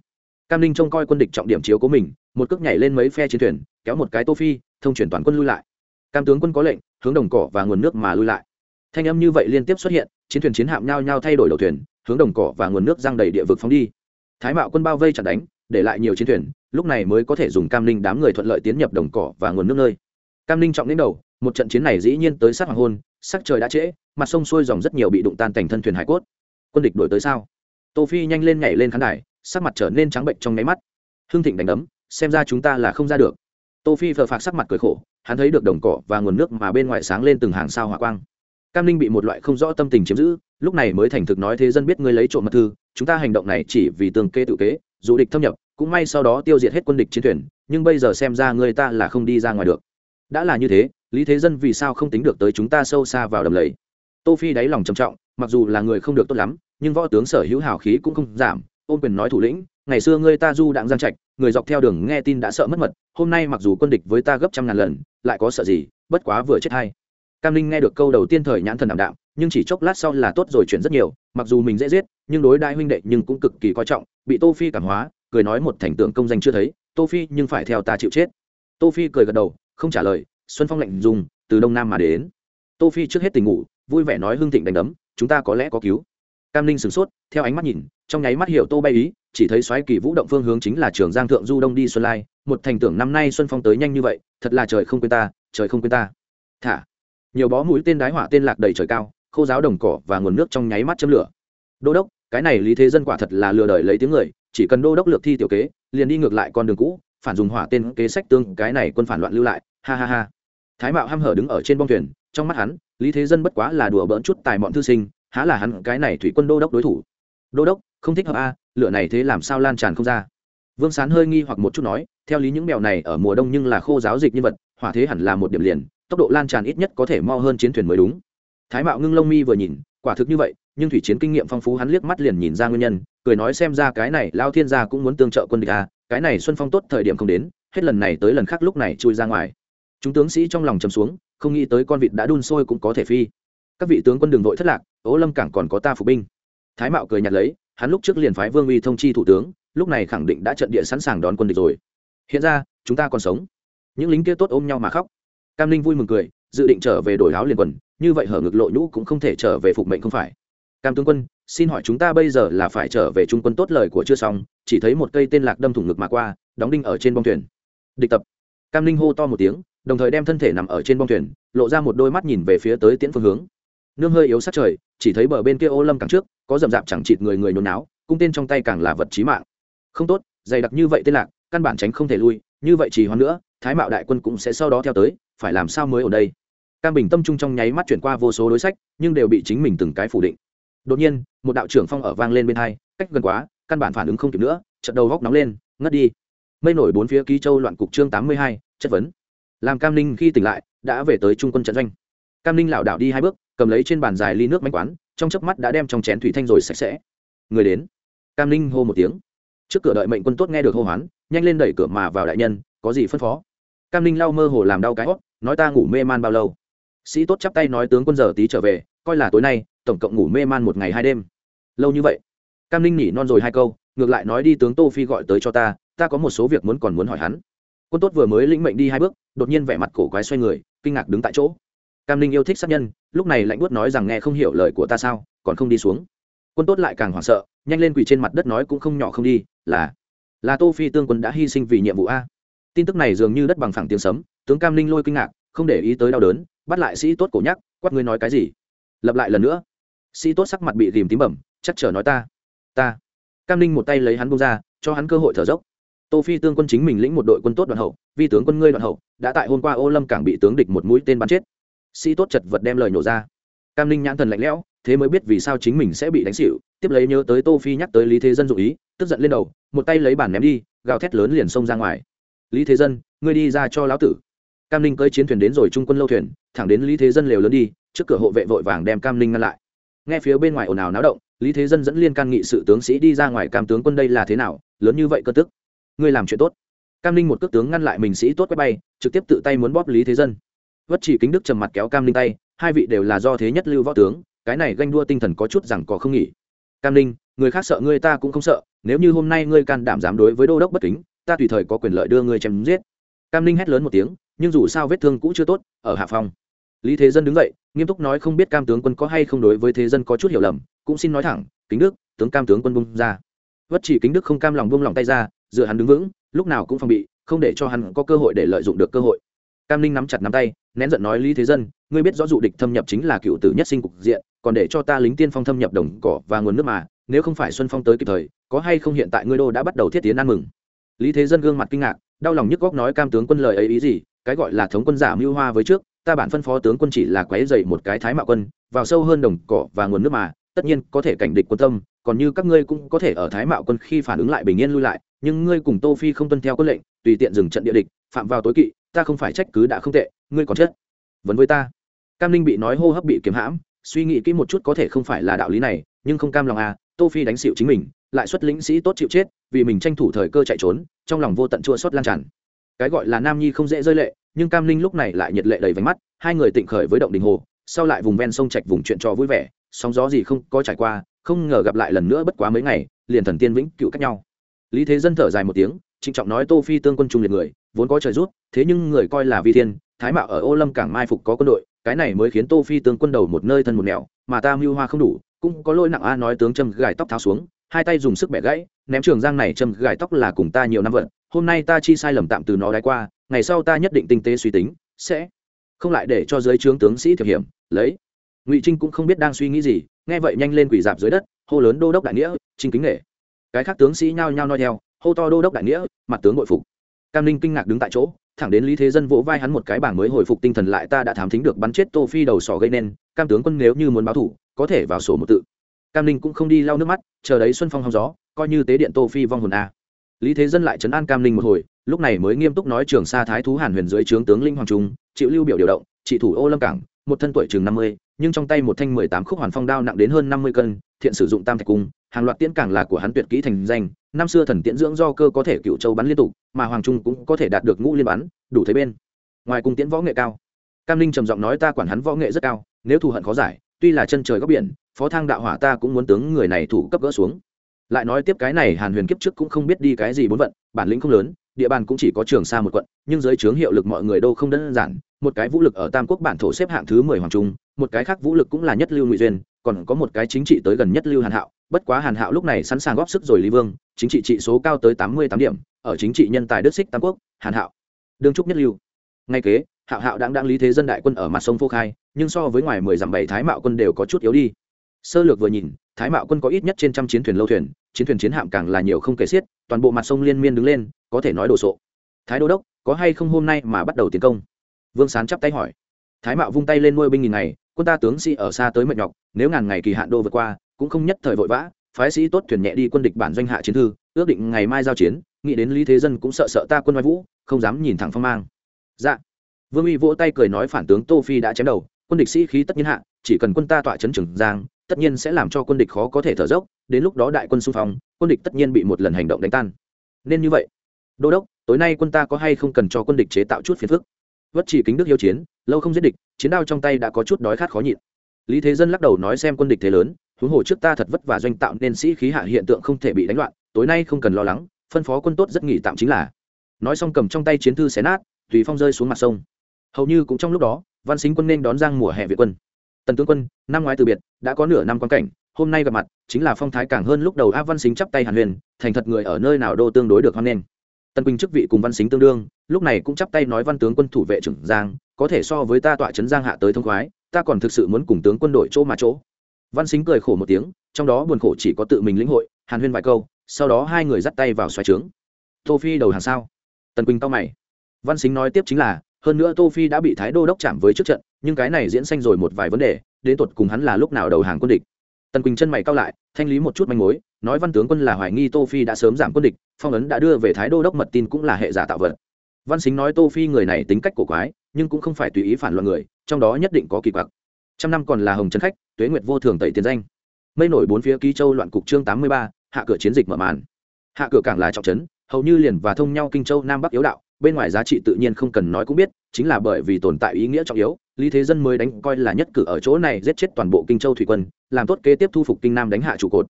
cam ninh trông coi quân địch trọng điểm chiếu của mình, một cước nhảy lên mấy phe chiến thuyền, kéo một cái tô phi, thông chuyển toàn quân lui lại. Cam tướng quân có lệnh, hướng đồng cỏ và nguồn nước mà lui lại. Thanh âm như vậy liên tiếp xuất hiện, chiến thuyền chiến hạm nhau nhau thay đổi đầu thuyền, hướng đồng cỏ và nguồn nước giang đầy địa vực phóng đi. Thái mạo quân bao vây chặn đánh, để lại nhiều chiến thuyền, lúc này mới có thể dùng cam ninh đám người thuận lợi tiến nhập đồng cỏ và nguồn nước nơi. Cam ninh trọng đến đầu, một trận chiến này dĩ nhiên tới sát hoàng hôn sắc trời đã trễ, mặt sông xuôi dòng rất nhiều bị đụng tan thành thân thuyền hải cốt. Quân địch đổi tới sao? Tô phi nhanh lên nhảy lên khán đài, sắc mặt trở nên trắng bệnh trong nháy mắt. Hương thịnh đánh đấm, xem ra chúng ta là không ra được. Tô phi phờ phạc sắc mặt cười khổ, hắn thấy được đồng cỏ và nguồn nước mà bên ngoài sáng lên từng hàng sao hỏa quang. Cam linh bị một loại không rõ tâm tình chiếm giữ, lúc này mới thành thực nói thế dân biết ngươi lấy trộm mật thư, chúng ta hành động này chỉ vì tường kê tự kế, dù địch thâm nhập, cũng may sau đó tiêu diệt hết quân địch chiến thuyền, nhưng bây giờ xem ra người ta là không đi ra ngoài được đã là như thế, lý thế dân vì sao không tính được tới chúng ta sâu xa vào đầm lầy? Tô phi đáy lòng trầm trọng, mặc dù là người không được tốt lắm, nhưng võ tướng sở hữu hào khí cũng không giảm ôn quyền nói thủ lĩnh, ngày xưa ngươi ta du đặng giang trạch, người dọc theo đường nghe tin đã sợ mất mật, hôm nay mặc dù quân địch với ta gấp trăm ngàn lần, lại có sợ gì, bất quá vừa chết hay. Cam linh nghe được câu đầu tiên thời nhãn thần đảm đạm, nhưng chỉ chốc lát sau là tốt rồi chuyển rất nhiều, mặc dù mình dễ giết, nhưng đối đại huynh đệ nhưng cũng cực kỳ coi trọng, bị tô phi cảm hóa, cười nói một thành tượng công danh chưa thấy, tô phi, nhưng phải theo ta chịu chết. Tô phi cười gật đầu không trả lời, xuân phong lạnh dùng, từ đông nam mà đến. Tô phi trước hết tình ngủ, vui vẻ nói hưng thịnh đánh đấm, chúng ta có lẽ có cứu. Cam ninh sửng sốt, theo ánh mắt nhìn, trong nháy mắt hiểu tô bay ý, chỉ thấy xoáy kỳ vũ động phương hướng chính là trường giang thượng du đông đi xuân lai, một thành tưởng năm nay xuân phong tới nhanh như vậy, thật là trời không quên ta, trời không quên ta. Thả. Nhiều bó mũi tên đái hỏa tên lạc đầy trời cao, khô giáo đồng cỏ và nguồn nước trong nháy mắt châm lửa. Đô đốc, cái này lý thế dân quả thật là lừa đời lấy tiếng người, chỉ cần đô đốc lược thi tiểu kế, liền đi ngược lại con đường cũ phản dùng hỏa tên kế sách tương cái này quân phản loạn lưu lại ha ha ha. Thái mạo ham hở đứng ở trên bong thuyền trong mắt hắn lý thế dân bất quá là đùa bỡn chút tài bọn thư sinh há là hắn cái này thủy quân đô đốc đối thủ. Đô đốc không thích hợp a à, lửa này thế làm sao lan tràn không ra. Vương sán hơi nghi hoặc một chút nói theo lý những mèo này ở mùa đông nhưng là khô giáo dịch nhân vật hỏa thế hẳn là một điểm liền tốc độ lan tràn ít nhất có thể mo hơn chiến thuyền mới đúng. Thái mạo ngưng lông mi vừa nhìn quả thực như vậy nhưng thủy chiến kinh nghiệm phong phú hắn liếc mắt liền nhìn ra nguyên nhân cười nói xem ra cái này lao thiên gia cũng muốn tương trợ quân địch à cái này xuân phong tốt thời điểm không đến, hết lần này tới lần khác lúc này chui ra ngoài. Chúng tướng sĩ trong lòng chầm xuống, không nghĩ tới con vịt đã đun sôi cũng có thể phi. Các vị tướng quân đường vội thất lạc ố lâm cảng còn có ta phục binh. Thái mạo cười nhặt lấy, hắn lúc trước liền phái vương uy thông chi thủ tướng, lúc này khẳng định đã trận địa sẵn sàng đón quân địch rồi. Hiện ra, chúng ta còn sống. Những lính kia tốt ôm nhau mà khóc. Cam linh vui mừng cười, dự định trở về đổi áo liền quần, như vậy hở ngực lộ nhũ cũng không thể trở về phục mệnh không phải cam tướng quân, xin hỏi chúng ta bây giờ là phải trở về trung quân tốt lời của chưa xong, chỉ thấy một cây tên lạc đâm thủng ngực mà qua, đóng đinh ở trên bông thuyền. Địch tập. Cam linh hô to một tiếng, đồng thời đem thân thể nằm ở trên bông thuyền, lộ ra một đôi mắt nhìn về phía tới tiễn phương hướng. Nương hơi yếu sát trời, chỉ thấy bờ bên kia ô lâm càng trước, có rậm rạp chẳng chịt người người nôn náo, cung tên trong tay càng là vật trí mạng. Không tốt, dày đặc như vậy tên lạc, căn bản tránh không thể lui, như vậy chỉ hoãn nữa, thái mạo đại quân cũng sẽ sau đó theo tới, phải làm sao mới ở đây? Cam bình tâm trung trong nháy mắt chuyển qua vô số đối sách, nhưng đều bị chính mình từng cái phủ định đột nhiên, một đạo trưởng phong ở vang lên bên hai, cách gần quá, căn bản phản ứng không kịp nữa, trận đầu góc nóng lên, ngất đi. Mây nổi bốn phía ký châu loạn cục chương tám mươi hai, chất vấn. Làm cam ninh khi tỉnh lại, đã về tới trung quân trận doanh. Cam ninh lảo đảo đi hai bước, cầm lấy trên bàn dài ly nước manh quán, trong chớp mắt đã đem trong chén thủy thanh rồi sạch sẽ. Người đến. Cam ninh hô một tiếng. Trước cửa đợi mệnh quân tốt nghe được hô hoán, nhanh lên đẩy cửa mà vào đại nhân, có gì phân phó? Cam ninh lau mơ hồ làm đau cái hót, nói ta ngủ mê man bao lâu? Sĩ tốt chắp tay nói tướng quân giờ tí trở về, coi là tối nay, tổng cộng ngủ mê man một ngày hai đêm. Lâu như vậy, cam ninh nhỉ non rồi hai câu, ngược lại nói đi tướng tô phi gọi tới cho ta ta có một số việc muốn còn muốn hỏi hắn. Quân tốt vừa mới lĩnh mệnh đi hai bước, đột nhiên vẻ mặt cổ quái xoay người, kinh ngạc đứng tại chỗ. Cam ninh yêu thích sát nhân, lúc này lạnh buốt nói rằng nghe không hiểu lời của ta sao, còn không đi xuống. Quân tốt lại càng hoảng sợ, nhanh lên quỳ trên mặt đất nói cũng không nhỏ không đi, là là tô phi tương quân đã hy sinh vì nhiệm vụ a. Tin tức này dường như đất bằng phẳng tiếng sấm, tướng cam ninh lôi kinh ngạc, không để ý tới đau đớn bắt lại sĩ tốt cổ nhắc, quát ngươi nói cái gì? Lập lại lần nữa. Sĩ tốt sắc mặt bị tìm tím bẩm, chắc chờ nói ta. Ta. Cam ninh một tay lấy hắn bông ra, cho hắn cơ hội thở dốc. Tô phi tương quân chính mình lĩnh một đội quân tốt đoàn hậu, vi tướng quân ngươi đoàn hậu, đã tại hôm qua ô lâm cảng bị tướng địch một mũi tên bắn chết. Sĩ tốt chật vật đem lời nổ ra. Cam ninh nhãn thần lạnh lẽo, thế mới biết vì sao chính mình sẽ bị đánh xỉu, tiếp lấy nhớ tới tô phi nhắc tới lý thế dân dụ ý, tức giận lên đầu, một tay lấy bản ném đi, gào thét lớn liền xông ra ngoài. Lý thế dân, ngươi đi ra cho lão tử cam ninh cơi chiến thuyền đến rồi trung quân lâu thuyền, thẳng đến lý thế dân lều lớn đi, trước cửa hộ vệ vội vàng đem cam ninh ngăn lại. Nghe phía bên ngoài ồn ào náo động, lý thế dân dẫn liên can nghị sự tướng sĩ đi ra ngoài cam tướng quân đây là thế nào, lớn như vậy cơ tức. Ngươi làm chuyện tốt. Cam ninh một cước tướng ngăn lại mình sĩ tốt quét bay, trực tiếp tự tay muốn bóp lý thế dân. Vất chỉ kính đức trầm mặt kéo cam ninh tay, hai vị đều là do thế nhất lưu võ tướng, cái này ganh đua tinh thần có chút rằng có không nghỉ. Cam ninh, người khác sợ ngươi ta cũng không sợ, nếu như hôm nay ngươi can đảm dám đối với đô đốc bất kính, ta tùy thời có quyền lợi đưa ngươi chém giết. Cam ninh hét lớn một tiếng nhưng dù sao vết thương cũ chưa tốt, ở hạ phòng lý thế dân đứng dậy, nghiêm túc nói không biết cam tướng quân có hay không đối với thế dân có chút hiểu lầm, cũng xin nói thẳng, kính đức, tướng cam tướng quân bung ra. Vất chỉ kính đức không cam lòng buông lòng tay ra, dựa hắn đứng vững, lúc nào cũng phòng bị, không để cho hắn có cơ hội để lợi dụng được cơ hội. Cam ninh nắm chặt nắm tay, nén giận nói lý thế dân, ngươi biết rõ dụ địch thâm nhập chính là cựu tử nhất sinh cục diện, còn để cho ta lính tiên phong thâm nhập đồng cỏ và nguồn nước mà, nếu không phải xuân phong tới kịp thời, có hay không hiện tại ngươi đô đã bắt đầu thiết tiến ăn mừng? Lý thế dân gương mặt kinh ngạc, đau lòng nhức góc nói cam tướng quân lời ấy ý gì cái gọi là thống quân giả mưu hoa với trước, ta bản phân phó tướng quân chỉ là quấy dậy một cái thái mạo quân, vào sâu hơn đồng cỏ và nguồn nước mà, tất nhiên có thể cảnh địch quân tâm, còn như các ngươi cũng có thể ở thái mạo quân khi phản ứng lại bình yên lui lại, nhưng ngươi cùng tô phi không tuân theo quân lệnh, tùy tiện dừng trận địa địch, phạm vào tối kỵ, ta không phải trách cứ đã không tệ, ngươi còn chết. Vấn với ta. Cam ninh bị nói hô hấp bị kiếm hãm, suy nghĩ kỹ một chút có thể không phải là đạo lý này, nhưng không cam lòng à tô phi đánh xịu chính mình, lại xuất lĩnh sĩ tốt chịu chết, vì mình tranh thủ thời cơ chạy trốn, trong lòng vô tận chua xót lan tràn cái gọi là nam nhi không dễ rơi lệ, nhưng cam Linh lúc này lại nhiệt lệ đầy vánh mắt, hai người tịnh khởi với động đình hồ, sau lại vùng ven sông trạch vùng chuyện trò vui vẻ, sóng gió gì không có trải qua, không ngờ gặp lại lần nữa bất quá mấy ngày, liền thần tiên vĩnh cựu cách nhau. Lý thế dân thở dài một tiếng, trịnh trọng nói tô phi tương quân trung liệt người, vốn có trời rút, thế nhưng người coi là vi thiên, thái mạo ở ô lâm cảng mai phục có quân đội, cái này mới khiến tô phi tướng quân đầu một nơi thân một nẻo, mà ta mưu hoa không đủ, cũng có lỗi nặng a nói tướng châm gài tóc tháo xuống, hai tay dùng sức bẻ gãy, ném trường giang này châm gài tóc là cùng ta nhiều năm vận hôm nay ta chi sai lầm tạm từ nó đái qua, ngày sau ta nhất định tinh tế suy tính, sẽ không lại để cho giới trướng tướng sĩ thiệp hiểm, lấy. Ngụy trinh cũng không biết đang suy nghĩ gì, nghe vậy nhanh lên quỷ dạp dưới đất, hô lớn đô đốc đại nghĩa, trinh kính nghệ cái khác tướng sĩ nhao nhao nói theo, hô to đô đốc đại nghĩa, mặt tướng nội phục. Cam ninh kinh ngạc đứng tại chỗ, thẳng đến lý thế dân vỗ vai hắn một cái bảng mới hồi phục tinh thần lại, ta đã thám thính được bắn chết tô phi đầu sỏ gây nên, cam tướng quân nếu như muốn báo thủ, có thể vào sổ một tự. Cam ninh cũng không đi lau nước mắt, chờ đấy xuân phong hong gió, coi như tế điện tô phi vong hồn a lý thế dân lại chấn an cam ninh một hồi, lúc này mới nghiêm túc nói trường sa thái thú hàn huyền dưới trướng tướng linh hoàng trung, chịu lưu biểu điều động, trị thủ ô lâm cảng, một thân tuổi chừng năm mươi, nhưng trong tay một thanh mười tám khúc hoàn phong đao nặng đến hơn năm mươi cân, thiện sử dụng tam thạch cung, hàng loạt tiễn cảng là của hắn tuyệt kỹ thành danh, năm xưa thần tiễn dưỡng do cơ có thể cựu châu bắn liên tục, mà hoàng trung cũng có thể đạt được ngũ liên bắn, đủ thấy bên. Ngoài cung tiễn võ nghệ cao, cam linh trầm giọng nói ta quản hắn võ nghệ rất cao, nếu thù hận khó giải, tuy là chân trời góc biển, phó thang đạo hỏa ta cũng muốn tướng người này thủ cấp gỡ xuống lại nói tiếp cái này hàn huyền kiếp trước cũng không biết đi cái gì bốn vận, bản lĩnh không lớn, địa bàn cũng chỉ có trường xa một quận, nhưng dưới trướng hiệu lực mọi người đâu không đơn giản. Một cái vũ lực ở tam quốc bản thổ xếp hạng thứ mười hoàng trung, một cái khác vũ lực cũng là nhất lưu ngụy duyên, còn có một cái chính trị tới gần nhất lưu hàn hạo. Bất quá hàn hạo lúc này sẵn sàng góp sức rồi lý vương, chính trị trị số cao tới tám mươi tám điểm, ở chính trị nhân tài đức xích tam quốc, hàn hạo. Đương trúc nhất lưu. Ngay kế, hạo hạo đang đang lý thế dân đại quân ở mặt sông phô khai, nhưng so với ngoài mười dặm bảy thái mạo quân đều có chút yếu đi. Sơ lược vừa nhìn thái mạo quân có ít nhất trên trăm chiến thuyền lâu thuyền, chiến thuyền chiến hạm càng là nhiều không kể xiết, toàn bộ mặt sông liên miên đứng lên, có thể nói đồ sộ. Thái đô đốc, có hay không hôm nay mà bắt đầu tiến công? Vương sán chắp tay hỏi. Thái mạo vung tay lên nuôi binh nghìn ngày, quân ta tướng sĩ ở xa tới mệt nhọc, nếu ngàn ngày kỳ hạn đô vượt qua, cũng không nhất thời vội vã, phái sĩ tốt thuyền nhẹ đi quân địch bản doanh hạ chiến thư, ước định ngày mai giao chiến, nghĩ đến lý thế dân cũng sợ sợ ta quân oai vũ, không dám nhìn thẳng phong mang. Dạ. Vương uy vỗ tay cười nói phản tướng tô phi đã chém đầu, quân địch sĩ khí tất nhiên hạ, chỉ cần quân ta tọa chấn trường giang tất nhiên sẽ làm cho quân địch khó có thể thở dốc, đến lúc đó đại quân xung phong, quân địch tất nhiên bị một lần hành động đánh tan. Nên như vậy. Đô đốc, tối nay quân ta có hay không cần cho quân địch chế tạo chút phiền phức? Vất chỉ kính đức yêu chiến, lâu không giết địch, chiến đao trong tay đã có chút đói khát khó nhịn. Lý thế dân lắc đầu nói xem quân địch thế lớn, huống hồ trước ta thật vất vả doanh tạo nên sĩ khí hạ hiện tượng không thể bị đánh loạn, tối nay không cần lo lắng, phân phó quân tốt rất nghỉ tạm chính là. Nói xong cầm trong tay chiến thư xé nát, tùy phong rơi xuống mặt sông. Hầu như cũng trong lúc đó, văn xính quân nên đón giang mùa hè việt quân tần tướng quân, năm ngoái từ biệt, đã có nửa năm quan cảnh, hôm nay gặp mặt, chính là phong thái càng hơn lúc đầu a văn xính chắp tay hàn huyền, thành thật người ở nơi nào đô tương đối được hoan nghênh. Tần quỳnh chức vị cùng văn xính tương đương, lúc này cũng chắp tay nói văn tướng quân thủ vệ trưởng giang, có thể so với ta tọa trấn giang hạ tới thông khoái, ta còn thực sự muốn cùng tướng quân đội chỗ mà chỗ. Văn xính cười khổ một tiếng, trong đó buồn khổ chỉ có tự mình lĩnh hội, hàn huyên vài câu, sau đó hai người dắt tay vào xoáy trướng. Tô phi đầu hàng sao? Tần quỳnh tao mày. Văn xính nói tiếp chính là hơn nữa tô phi đã bị thái đô đốc chạm với trước trận, nhưng cái này diễn xanh rồi một vài vấn đề, đến tuột cùng hắn là lúc nào đầu hàng quân địch. Tần quỳnh chân mày cao lại, thanh lý một chút manh mối, nói văn tướng quân là hoài nghi tô phi đã sớm giảm quân địch, phong ấn đã đưa về thái đô đốc mật tin cũng là hệ giả tạo vật. Văn xính nói tô phi người này tính cách cổ quái, nhưng cũng không phải tùy ý phản loạn người, trong đó nhất định có kỳ quặc. Trăm năm còn là hồng trấn khách, tuế nguyệt vô thường tẩy tiền danh. Mây nổi bốn phía ký châu loạn cục chương tám mươi ba, hạ cửa chiến dịch mở màn. Hạ cửa cảng là trọng trấn, hầu như liền và thông nhau kinh châu nam bắc yếu đạo bên ngoài giá trị tự nhiên không cần nói cũng biết, chính là bởi vì tồn tại ý nghĩa trọng yếu, lý thế dân mới đánh coi là nhất cử ở chỗ này giết chết toàn bộ kinh châu thủy quân, làm tốt kế tiếp thu phục kinh nam đánh hạ trụ cột.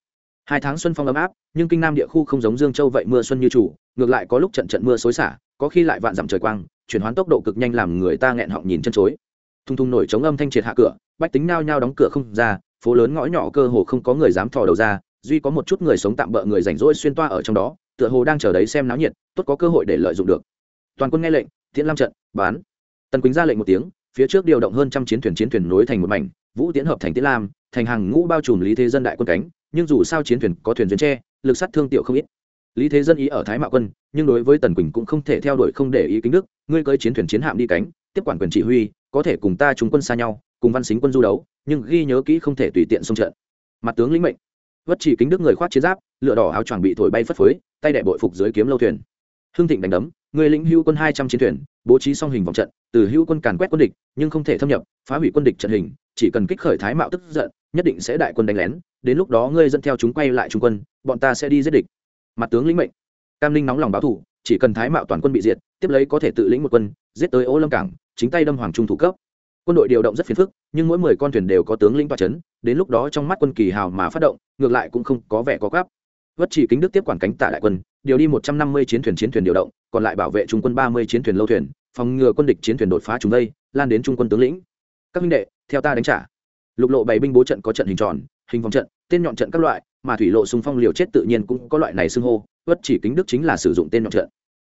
Hai tháng xuân phong ấm áp, nhưng kinh nam địa khu không giống dương châu vậy mưa xuân như chủ, ngược lại có lúc trận trận mưa xối xả, có khi lại vạn dặm trời quang, chuyển hoán tốc độ cực nhanh làm người ta nghẹn họng nhìn chân chối. Thung thung nổi chống âm thanh triệt hạ cửa, bách tính nao nhao đóng cửa không ra, phố lớn ngõ nhỏ cơ hồ không có người dám thò đầu ra, duy có một chút người sống tạm bỡ người rảnh rỗi xuyên toa ở trong đó, tựa hồ đang chờ đấy xem náo nhiệt, tốt có cơ hội để lợi dụng được toàn quân nghe lệnh, tiễn lam trận, bán. Tần quỳnh ra lệnh một tiếng, phía trước điều động hơn trăm chiến thuyền chiến thuyền nối thành một mảnh, vũ tiễn hợp thành tiễn lam, thành hàng ngũ bao trùm lý thế dân đại quân cánh, nhưng dù sao chiến thuyền có thuyền duyên tre, lực sát thương tiểu không ít. Lý thế dân ý ở thái mạo quân, nhưng đối với tần quỳnh cũng không thể theo đuổi không để ý kính đức, ngươi cưới chiến thuyền chiến hạm đi cánh, tiếp quản quyền chỉ huy, có thể cùng ta chúng quân xa nhau, cùng văn xính quân du đấu, nhưng ghi nhớ kỹ không thể tùy tiện xông trận. Mặt tướng lĩnh mệnh. Vất chỉ kính đức người khoác chiến giáp lựa đỏ áo choàng bị thổi bay phất phới, tay đệ bội phục dưới kiếm lâu thuyền. Hương thịnh đánh đấm người lĩnh hữu quân hai trăm chiến thuyền, bố trí song hình vòng trận, từ hữu quân càn quét quân địch, nhưng không thể thâm nhập, phá hủy quân địch trận hình, chỉ cần kích khởi thái mạo tức giận, nhất định sẽ đại quân đánh lén, đến lúc đó ngươi dẫn theo chúng quay lại trung quân, bọn ta sẽ đi giết địch. Mặt tướng lĩnh mệnh. Cam linh nóng lòng báo thủ, chỉ cần thái mạo toàn quân bị diệt, tiếp lấy có thể tự lĩnh một quân, giết tới ô lâm cảng, chính tay đâm hoàng trung thủ cấp. Quân đội điều động rất phiền phức, nhưng mỗi mười con thuyền đều có tướng lĩnh toa c đến lúc đó trong mắt quân kỳ hào mà phát động, ngược lại cũng không có vẻ có gáp vất chỉ kính đức tiếp quản cánh tả đại quân, điều đi một trăm năm mươi chiến thuyền chiến thuyền điều động, còn lại bảo vệ trung quân ba mươi chiến thuyền lâu thuyền, phòng ngừa quân địch chiến thuyền đột phá chúng đây lan đến trung quân tướng lĩnh. Các minh đệ, theo ta đánh trả. Lục lộ bày binh bố trận có trận hình tròn, hình vòng trận, tên nhọn trận các loại, mà thủy lộ xung phong liều chết tự nhiên cũng có loại này xưng hô, vất chỉ kính đức chính là sử dụng tên nhọn trận.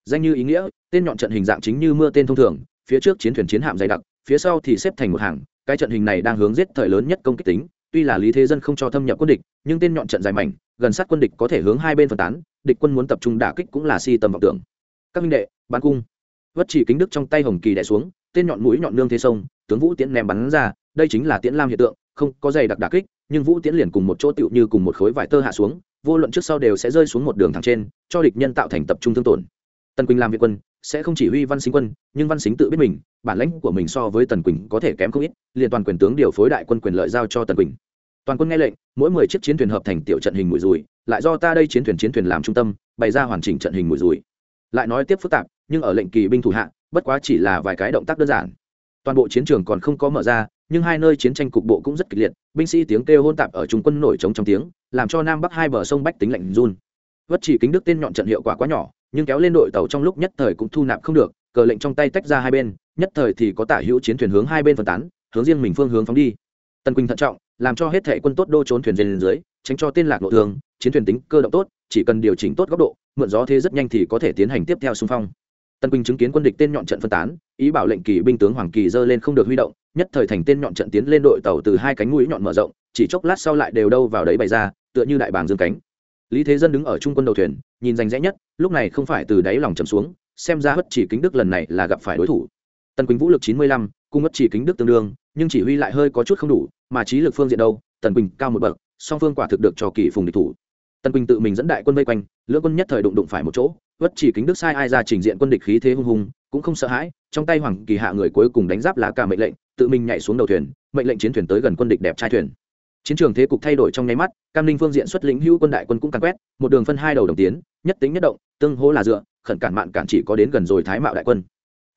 Danh như ý nghĩa, tên nhọn trận hình dạng chính như mưa tên thông thường, phía trước chiến thuyền chiến hạm dày đặc, phía sau thì xếp thành một hàng, cái trận hình này đang hướng giết thời lớn nhất công kích tính tuy là lý thế dân không cho thâm nhập quân địch, nhưng tên nhọn trận dài mảnh, gần sát quân địch có thể hướng hai bên phân tán, địch quân muốn tập trung đả kích cũng là si tầm vọng tưởng. Các minh đệ, bắn cung. Vất chỉ kính đức trong tay hồng kỳ đẻ xuống, tên nhọn mũi nhọn nương thế sông, tướng vũ tiễn ném bắn ra, đây chính là tiễn lam hiện tượng, không có dày đặc đả kích, nhưng vũ tiễn liền cùng một chỗ tựu như cùng một khối vải tơ hạ xuống, vô luận trước sau đều sẽ rơi xuống một đường thẳng trên, cho địch nhân tạo thành tập trung thương tổn. Tần quỳnh làm việc quân sẽ không chỉ huy văn xính quân, nhưng văn xính tự biết mình, bản lãnh của mình so với tần quỳnh có thể kém không ít, liền toàn quyền tướng điều phối đại quân quyền lợi giao cho tần quỳnh. Toàn quân nghe lệnh, mỗi mười chiếc chiến thuyền hợp thành tiểu trận hình mũi rùi, lại do ta đây chiến thuyền chiến thuyền làm trung tâm, bày ra hoàn chỉnh trận hình mũi rùi. Lại nói tiếp phức tạp, nhưng ở lệnh kỳ binh thủ hạ, bất quá chỉ là vài cái động tác đơn giản. Toàn bộ chiến trường còn không có mở ra, nhưng hai nơi chiến tranh cục bộ cũng rất kịch liệt, binh sĩ tiếng kêu hôn tạp ở trung quân nổi trống trong tiếng, làm cho nam bắc hai bờ sông bách tính lạnh run. Vất chỉ kính đức tên nhọn trận hiệu quả quá nhỏ nhưng kéo lên đội tàu trong lúc nhất thời cũng thu nạp không được, cờ lệnh trong tay tách ra hai bên, nhất thời thì có tả hữu chiến thuyền hướng hai bên phân tán, hướng riêng mình phương hướng phóng đi. Tần quỳnh thận trọng, làm cho hết thệ quân tốt đô trốn thuyền dây lên dưới, tránh cho tên lạc nội thương, chiến thuyền tính cơ động tốt, chỉ cần điều chỉnh tốt góc độ, mượn gió thế rất nhanh thì có thể tiến hành tiếp theo xung phong. Tần quỳnh chứng kiến quân địch tên nhọn trận phân tán, ý bảo lệnh kỳ binh tướng hoàng kỳ dơ lên không được huy động, nhất thời thành tên nhọn trận tiến lên đội tàu từ hai cánh mũi nhọn mở rộng, chỉ chốc lát sau lại đều đâu vào đấy bày ra, tựa như đại bàng dương cánh lý thế dân đứng ở trung quân đầu thuyền, nhìn rành rẽ nhất, lúc này không phải từ đáy lòng chầm xuống, xem ra hất chỉ kính đức lần này là gặp phải đối thủ. Tần quỳnh vũ lực chín mươi lăm cung hất chỉ kính đức tương đương, nhưng chỉ huy lại hơi có chút không đủ, mà trí lực phương diện đâu, tần quỳnh cao một bậc, song phương quả thực được cho kỳ phùng địch thủ. Tần quỳnh tự mình dẫn đại quân vây quanh, lưỡng quân nhất thời đụng đụng phải một chỗ, hất chỉ kính đức sai ai ra trình diện quân địch khí thế hung hùng, cũng không sợ hãi, trong tay hoàng kỳ hạ người cuối cùng đánh giáp lá cả mệnh lệnh, tự mình nhảy xuống đầu thuyền, mệnh lệnh chiến thuyền tới gần quân địch đẹp trai thuyền chiến trường thế cục thay đổi trong nháy mắt, cam ninh phương diện xuất lĩnh hữu quân đại quân cũng càn quét, một đường phân hai đầu đồng tiến, nhất tính nhất động, tương hô là dựa, khẩn cản mạn cản chỉ có đến gần rồi thái mạo đại quân.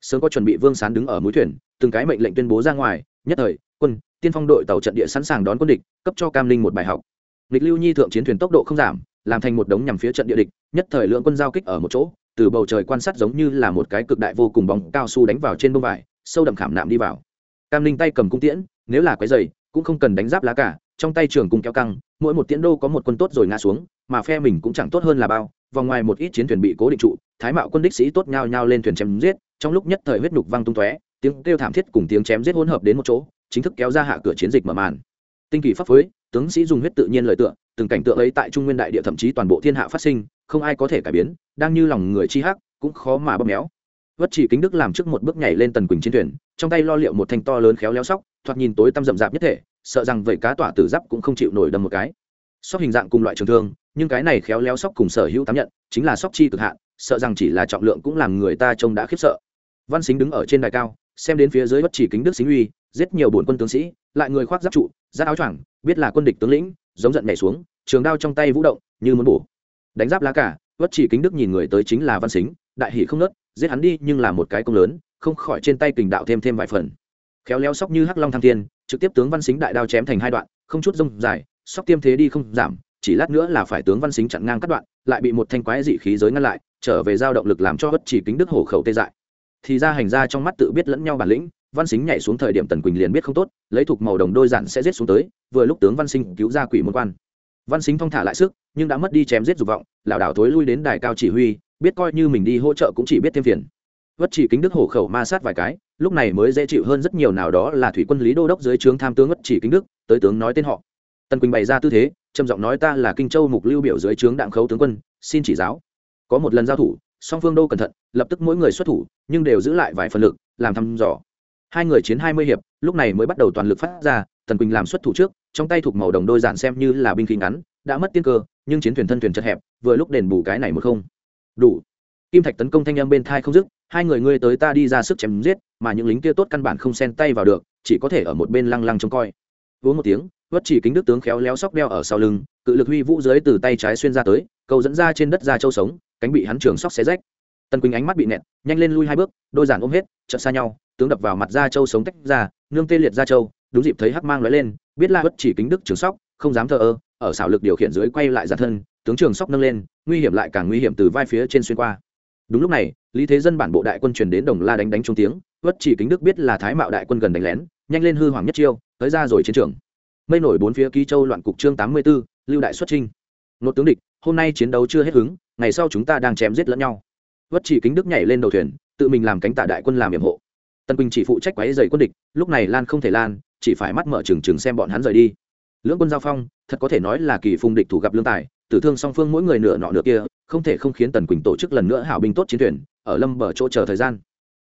Sớm có chuẩn bị vương sán đứng ở mũi thuyền, từng cái mệnh lệnh tuyên bố ra ngoài, nhất thời, quân, tiên phong đội tàu trận địa sẵn sàng đón quân địch, cấp cho cam ninh một bài học. Lịch lưu nhi thượng chiến thuyền tốc độ không giảm, làm thành một đống nhằm phía trận địa địch, nhất thời lượng quân giao kích ở một chỗ, từ bầu trời quan sát giống như là một cái cực đại vô cùng bóng cao su đánh vào trên bông vải, sâu đậm khảm nạm đi vào. Cam ninh tay cầm cung tiễn, nếu là quái dày cũng không cần đánh giáp lá cả trong tay trường cung kéo căng, mỗi một tiễn đô có một quân tốt rồi ngã xuống, mà phe mình cũng chẳng tốt hơn là bao, vòng ngoài một ít chiến thuyền bị cố định trụ, thái mạo quân đích sĩ tốt nhao nhao lên thuyền chém giết, trong lúc nhất thời huyết nhục văng tung tóe, tiếng kêu thảm thiết cùng tiếng chém giết hỗn hợp đến một chỗ, chính thức kéo ra hạ cửa chiến dịch mở màn. Tinh kỳ pháp phối, tướng sĩ dùng huyết tự nhiên lời tựa, từng cảnh tượng ấy tại trung nguyên đại địa thậm chí toàn bộ thiên hạ phát sinh, không ai có thể cải biến, đang như lòng người chi hắc, cũng khó mà bóp méo. Vất chỉ kính đức làm trước một bước nhảy lên tần quỳnh chiến thuyền, trong tay lo liệu một thanh to lớn khéo léo sóc, thoạt nhìn tối tăm rậm rạp nhất thể sợ rằng vậy cá tỏa tử giáp cũng không chịu nổi đâm một cái. Sóc hình dạng cùng loại trường thương, nhưng cái này khéo léo sóc cùng sở hữu tám nhận, chính là sóc chi cực hạn, sợ rằng chỉ là trọng lượng cũng làm người ta trông đã khiếp sợ. Văn xính đứng ở trên đài cao, xem đến phía dưới bất chỉ kính đức xính uy, giết nhiều bổn quân tướng sĩ, lại người khoác giáp trụ, giáp áo choàng, biết là quân địch tướng lĩnh, giống giận nhảy xuống, trường đao trong tay vũ động, như muốn bổ. Đánh giáp lá cả bất chỉ kính đức nhìn người tới chính là văn xính đại hỷ không nớt, giết hắn đi nhưng là một cái công lớn, không khỏi trên tay kình đạo thêm thêm vài phần khéo léo sóc như hắc long thăng thiên, trực tiếp tướng văn xính đại đao chém thành hai đoạn, không chút rông dài, sóc tiêm thế đi không giảm, chỉ lát nữa là phải tướng văn xính chặn ngang cắt đoạn, lại bị một thanh quái dị khí giới ngăn lại, trở về giao động lực làm cho bất chỉ kính đức hổ khẩu tê dại. Thì ra hành ra trong mắt tự biết lẫn nhau bản lĩnh, văn xính nhảy xuống thời điểm tần quỳnh liền biết không tốt, lấy thuộc màu đồng đôi giản sẽ giết xuống tới, vừa lúc tướng văn sinh cứu ra quỷ môn quan. Văn xính thong thả lại sức, nhưng đã mất đi chém giết dục vọng, lảo đảo thối lui đến đài cao chỉ huy, biết coi như mình đi hỗ trợ cũng chỉ biết thêm phiền vất chỉ kính đức hổ khẩu ma sát vài cái, lúc này mới dễ chịu hơn rất nhiều nào đó là thủy quân lý đô đốc dưới trướng tham tướng vất chỉ kính đức, tới tướng nói tên họ. Tần quỳnh bày ra tư thế, trầm giọng nói ta là kinh châu mục lưu biểu dưới trướng đặng khấu tướng quân, xin chỉ giáo. Có một lần giao thủ, song phương đô cẩn thận, lập tức mỗi người xuất thủ, nhưng đều giữ lại vài phần lực, làm thăm dò. Hai người chiến hai mươi hiệp, lúc này mới bắt đầu toàn lực phát ra, tần quỳnh làm xuất thủ trước, trong tay thuộc màu đồng đôi giản xem như là binh khí ngắn, đã mất tiên cơ, nhưng chiến thuyền thân thuyền chật hẹp, vừa lúc đền bù cái này một không. Đủ. Kim thạch tấn công thanh âm bên thai không dứt hai người ngươi tới ta đi ra sức chém giết, mà những lính kia tốt căn bản không xen tay vào được, chỉ có thể ở một bên lăng lăng trông coi. Uống một tiếng, vất chỉ kính đức tướng khéo léo sóc đeo ở sau lưng, cự lực huy vũ dưới từ tay trái xuyên ra tới, cầu dẫn ra trên đất ra châu sống, cánh bị hắn trường sóc xé rách. Tần quỳnh ánh mắt bị nẹt, nhanh lên lui hai bước, đôi giản ôm hết, chợt xa nhau, tướng đập vào mặt ra châu sống tách ra, nương tê liệt ra châu, đúng dịp thấy hắc mang lóe lên, biết la vất chỉ kính đức trường sóc, không dám thờ ơ, ở xảo lực điều khiển dưới quay lại giàn thân, tướng trường sóc nâng lên, nguy hiểm lại càng nguy hiểm từ vai phía trên xuyên qua đúng lúc này lý thế dân bản bộ đại quân truyền đến đồng la đánh đánh trúng tiếng vất chỉ kính đức biết là thái mạo đại quân gần đánh lén nhanh lên hư hoàng nhất chiêu tới ra rồi chiến trường. Mây nổi bốn phía ký châu loạn cục chương tám mươi 84, lưu đại xuất trinh nốt tướng địch hôm nay chiến đấu chưa hết hứng ngày sau chúng ta đang chém giết lẫn nhau. Vất chỉ kính đức nhảy lên đầu thuyền tự mình làm cánh tạ đại quân làm nhiệm hộ. Tần quỳnh chỉ phụ trách quáy dày quân địch lúc này lan không thể lan chỉ phải mắt mở trừng trừng xem bọn hắn rời đi. Lưỡng quân giao phong thật có thể nói là kỳ phùng địch thủ gặp lương tài tử thương song phương mỗi người nửa nọ nửa kia, không thể không khiến tần quỳnh tổ chức lần nữa hảo binh tốt chiến thuyền, ở lâm bờ chỗ chờ thời gian.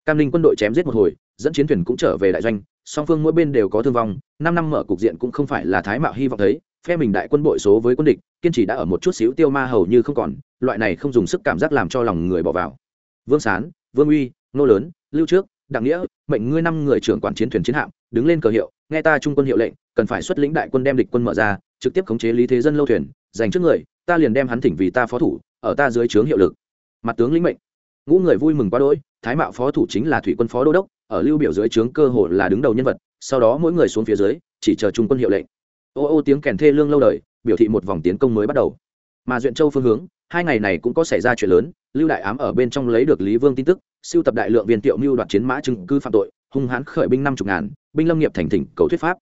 Cam linh quân đội chém giết một hồi, dẫn chiến thuyền cũng trở về đại doanh, song phương mỗi bên đều có thương vong, năm năm mở cục diện cũng không phải là thái mạo hy vọng thấy, phe mình đại quân bội số với quân địch, kiên trì đã ở một chút xíu tiêu ma hầu như không còn, loại này không dùng sức cảm giác làm cho lòng người bỏ vào. Vương sán, vương uy, nô lớn, lưu trước, đặng nghĩa, mệnh ngươi năm người trưởng quản chiến thuyền chiến hạm, đứng lên cờ hiệu, nghe ta trung quân hiệu lệnh, cần phải xuất lĩnh đại quân đem địch quân mở ra, trực tiếp khống chế lý thế dân lâu thuyền dành trước người, ta liền đem hắn thỉnh vì ta phó thủ, ở ta dưới trướng hiệu lực. Mặt tướng lĩnh mệnh. Ngũ người vui mừng quá đỗi, thái mạo phó thủ chính là thủy quân phó đô đốc, ở lưu biểu dưới trướng cơ hồ là đứng đầu nhân vật, sau đó mỗi người xuống phía dưới, chỉ chờ trung quân hiệu lệnh. Ô ô tiếng kèn thê lương lâu đời, biểu thị một vòng tiến công mới bắt đầu. Mà duyện châu phương hướng, hai ngày này cũng có xảy ra chuyện lớn, lưu đại ám ở bên trong lấy được lý vương tin tức, siêu tập đại lượng viên tiệu mưu đoạt chiến mã chứng cứ phạm tội, hung hãn khởi binh năm chục ngàn, binh lâm nghiệp thành thỉnh cầu thuyết pháp.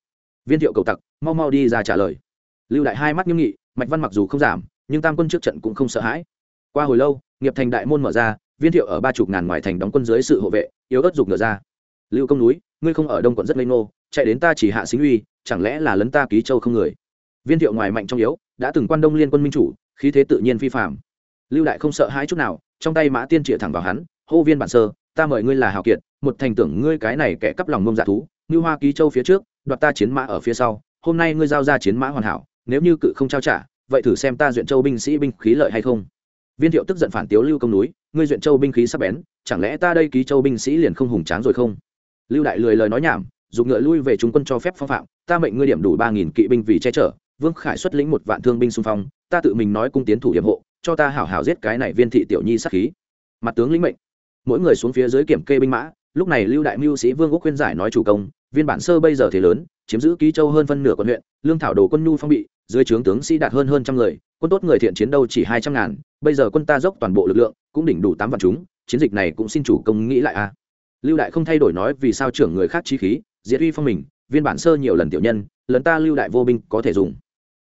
Viên thiệu cầu tặc, mau mau đi ra trả lời. Lưu đại hai mắt nghiêm nghị mạch văn mặc dù không giảm, nhưng tam quân trước trận cũng không sợ hãi. Qua hồi lâu, nghiệp thành đại môn mở ra, viên thiệu ở ba chục ngàn ngoài thành đóng quân dưới sự hộ vệ, yếu ớt dục ngựa ra. Lưu công núi, ngươi không ở đông quận rất lây nô chạy đến ta chỉ hạ xính uy, chẳng lẽ là lấn ta ký châu không người? Viên thiệu ngoài mạnh trong yếu, đã từng quan đông liên quân minh chủ, khí thế tự nhiên phi phạm lưu đại không sợ hãi chút nào, trong tay mã tiên chĩa thẳng vào hắn, hô viên bản sơ, ta mời ngươi là hào kiệt, một thành tưởng ngươi cái này kẻ cắp lòng mông giả thú như hoa ký châu phía trước, đoạt ta chiến mã ở phía sau, hôm nay ngươi giao ra chiến mã hoàn hảo nếu như cự không trao trả, vậy thử xem ta duyện châu binh sĩ binh khí lợi hay không. Viên thiệu tức giận phản tiếu lưu công núi, ngươi duyện châu binh khí sắp bén, chẳng lẽ ta đây ký châu binh sĩ liền không hùng tráng rồi không? Lưu đại lười lời nói nhảm, dùng ngựa lui về trung quân cho phép phong phạm, ta mệnh ngươi điểm đủ ba nghìn kỵ binh vì che chở, vương khải xuất lĩnh một vạn thương binh xung phong, ta tự mình nói cung tiến thủ hiệp hộ, cho ta hảo hảo giết cái này viên thị tiểu nhi sát khí. Mặt tướng lĩnh mệnh. Mỗi người xuống phía dưới kiểm kê binh mã, lúc này lưu đại mưu sĩ vương quốc khuyên giải nói chủ công, viên bản sơ bây giờ thế lớn, chiếm giữ ký châu hơn phân nửa quận huyện, lương thảo đồ quân nhu phong bị dưới trướng tướng sĩ đạt hơn hơn trăm người, quân tốt người thiện chiến đâu chỉ hai trăm ngàn, bây giờ quân ta dốc toàn bộ lực lượng, cũng đỉnh đủ tám vạn chúng, chiến dịch này cũng xin chủ công nghĩ lại a. Lưu đại không thay đổi nói vì sao trưởng người khác chi khí, diệt uy phong mình, viên bản sơ nhiều lần tiểu nhân, lần ta lưu đại vô binh có thể dùng.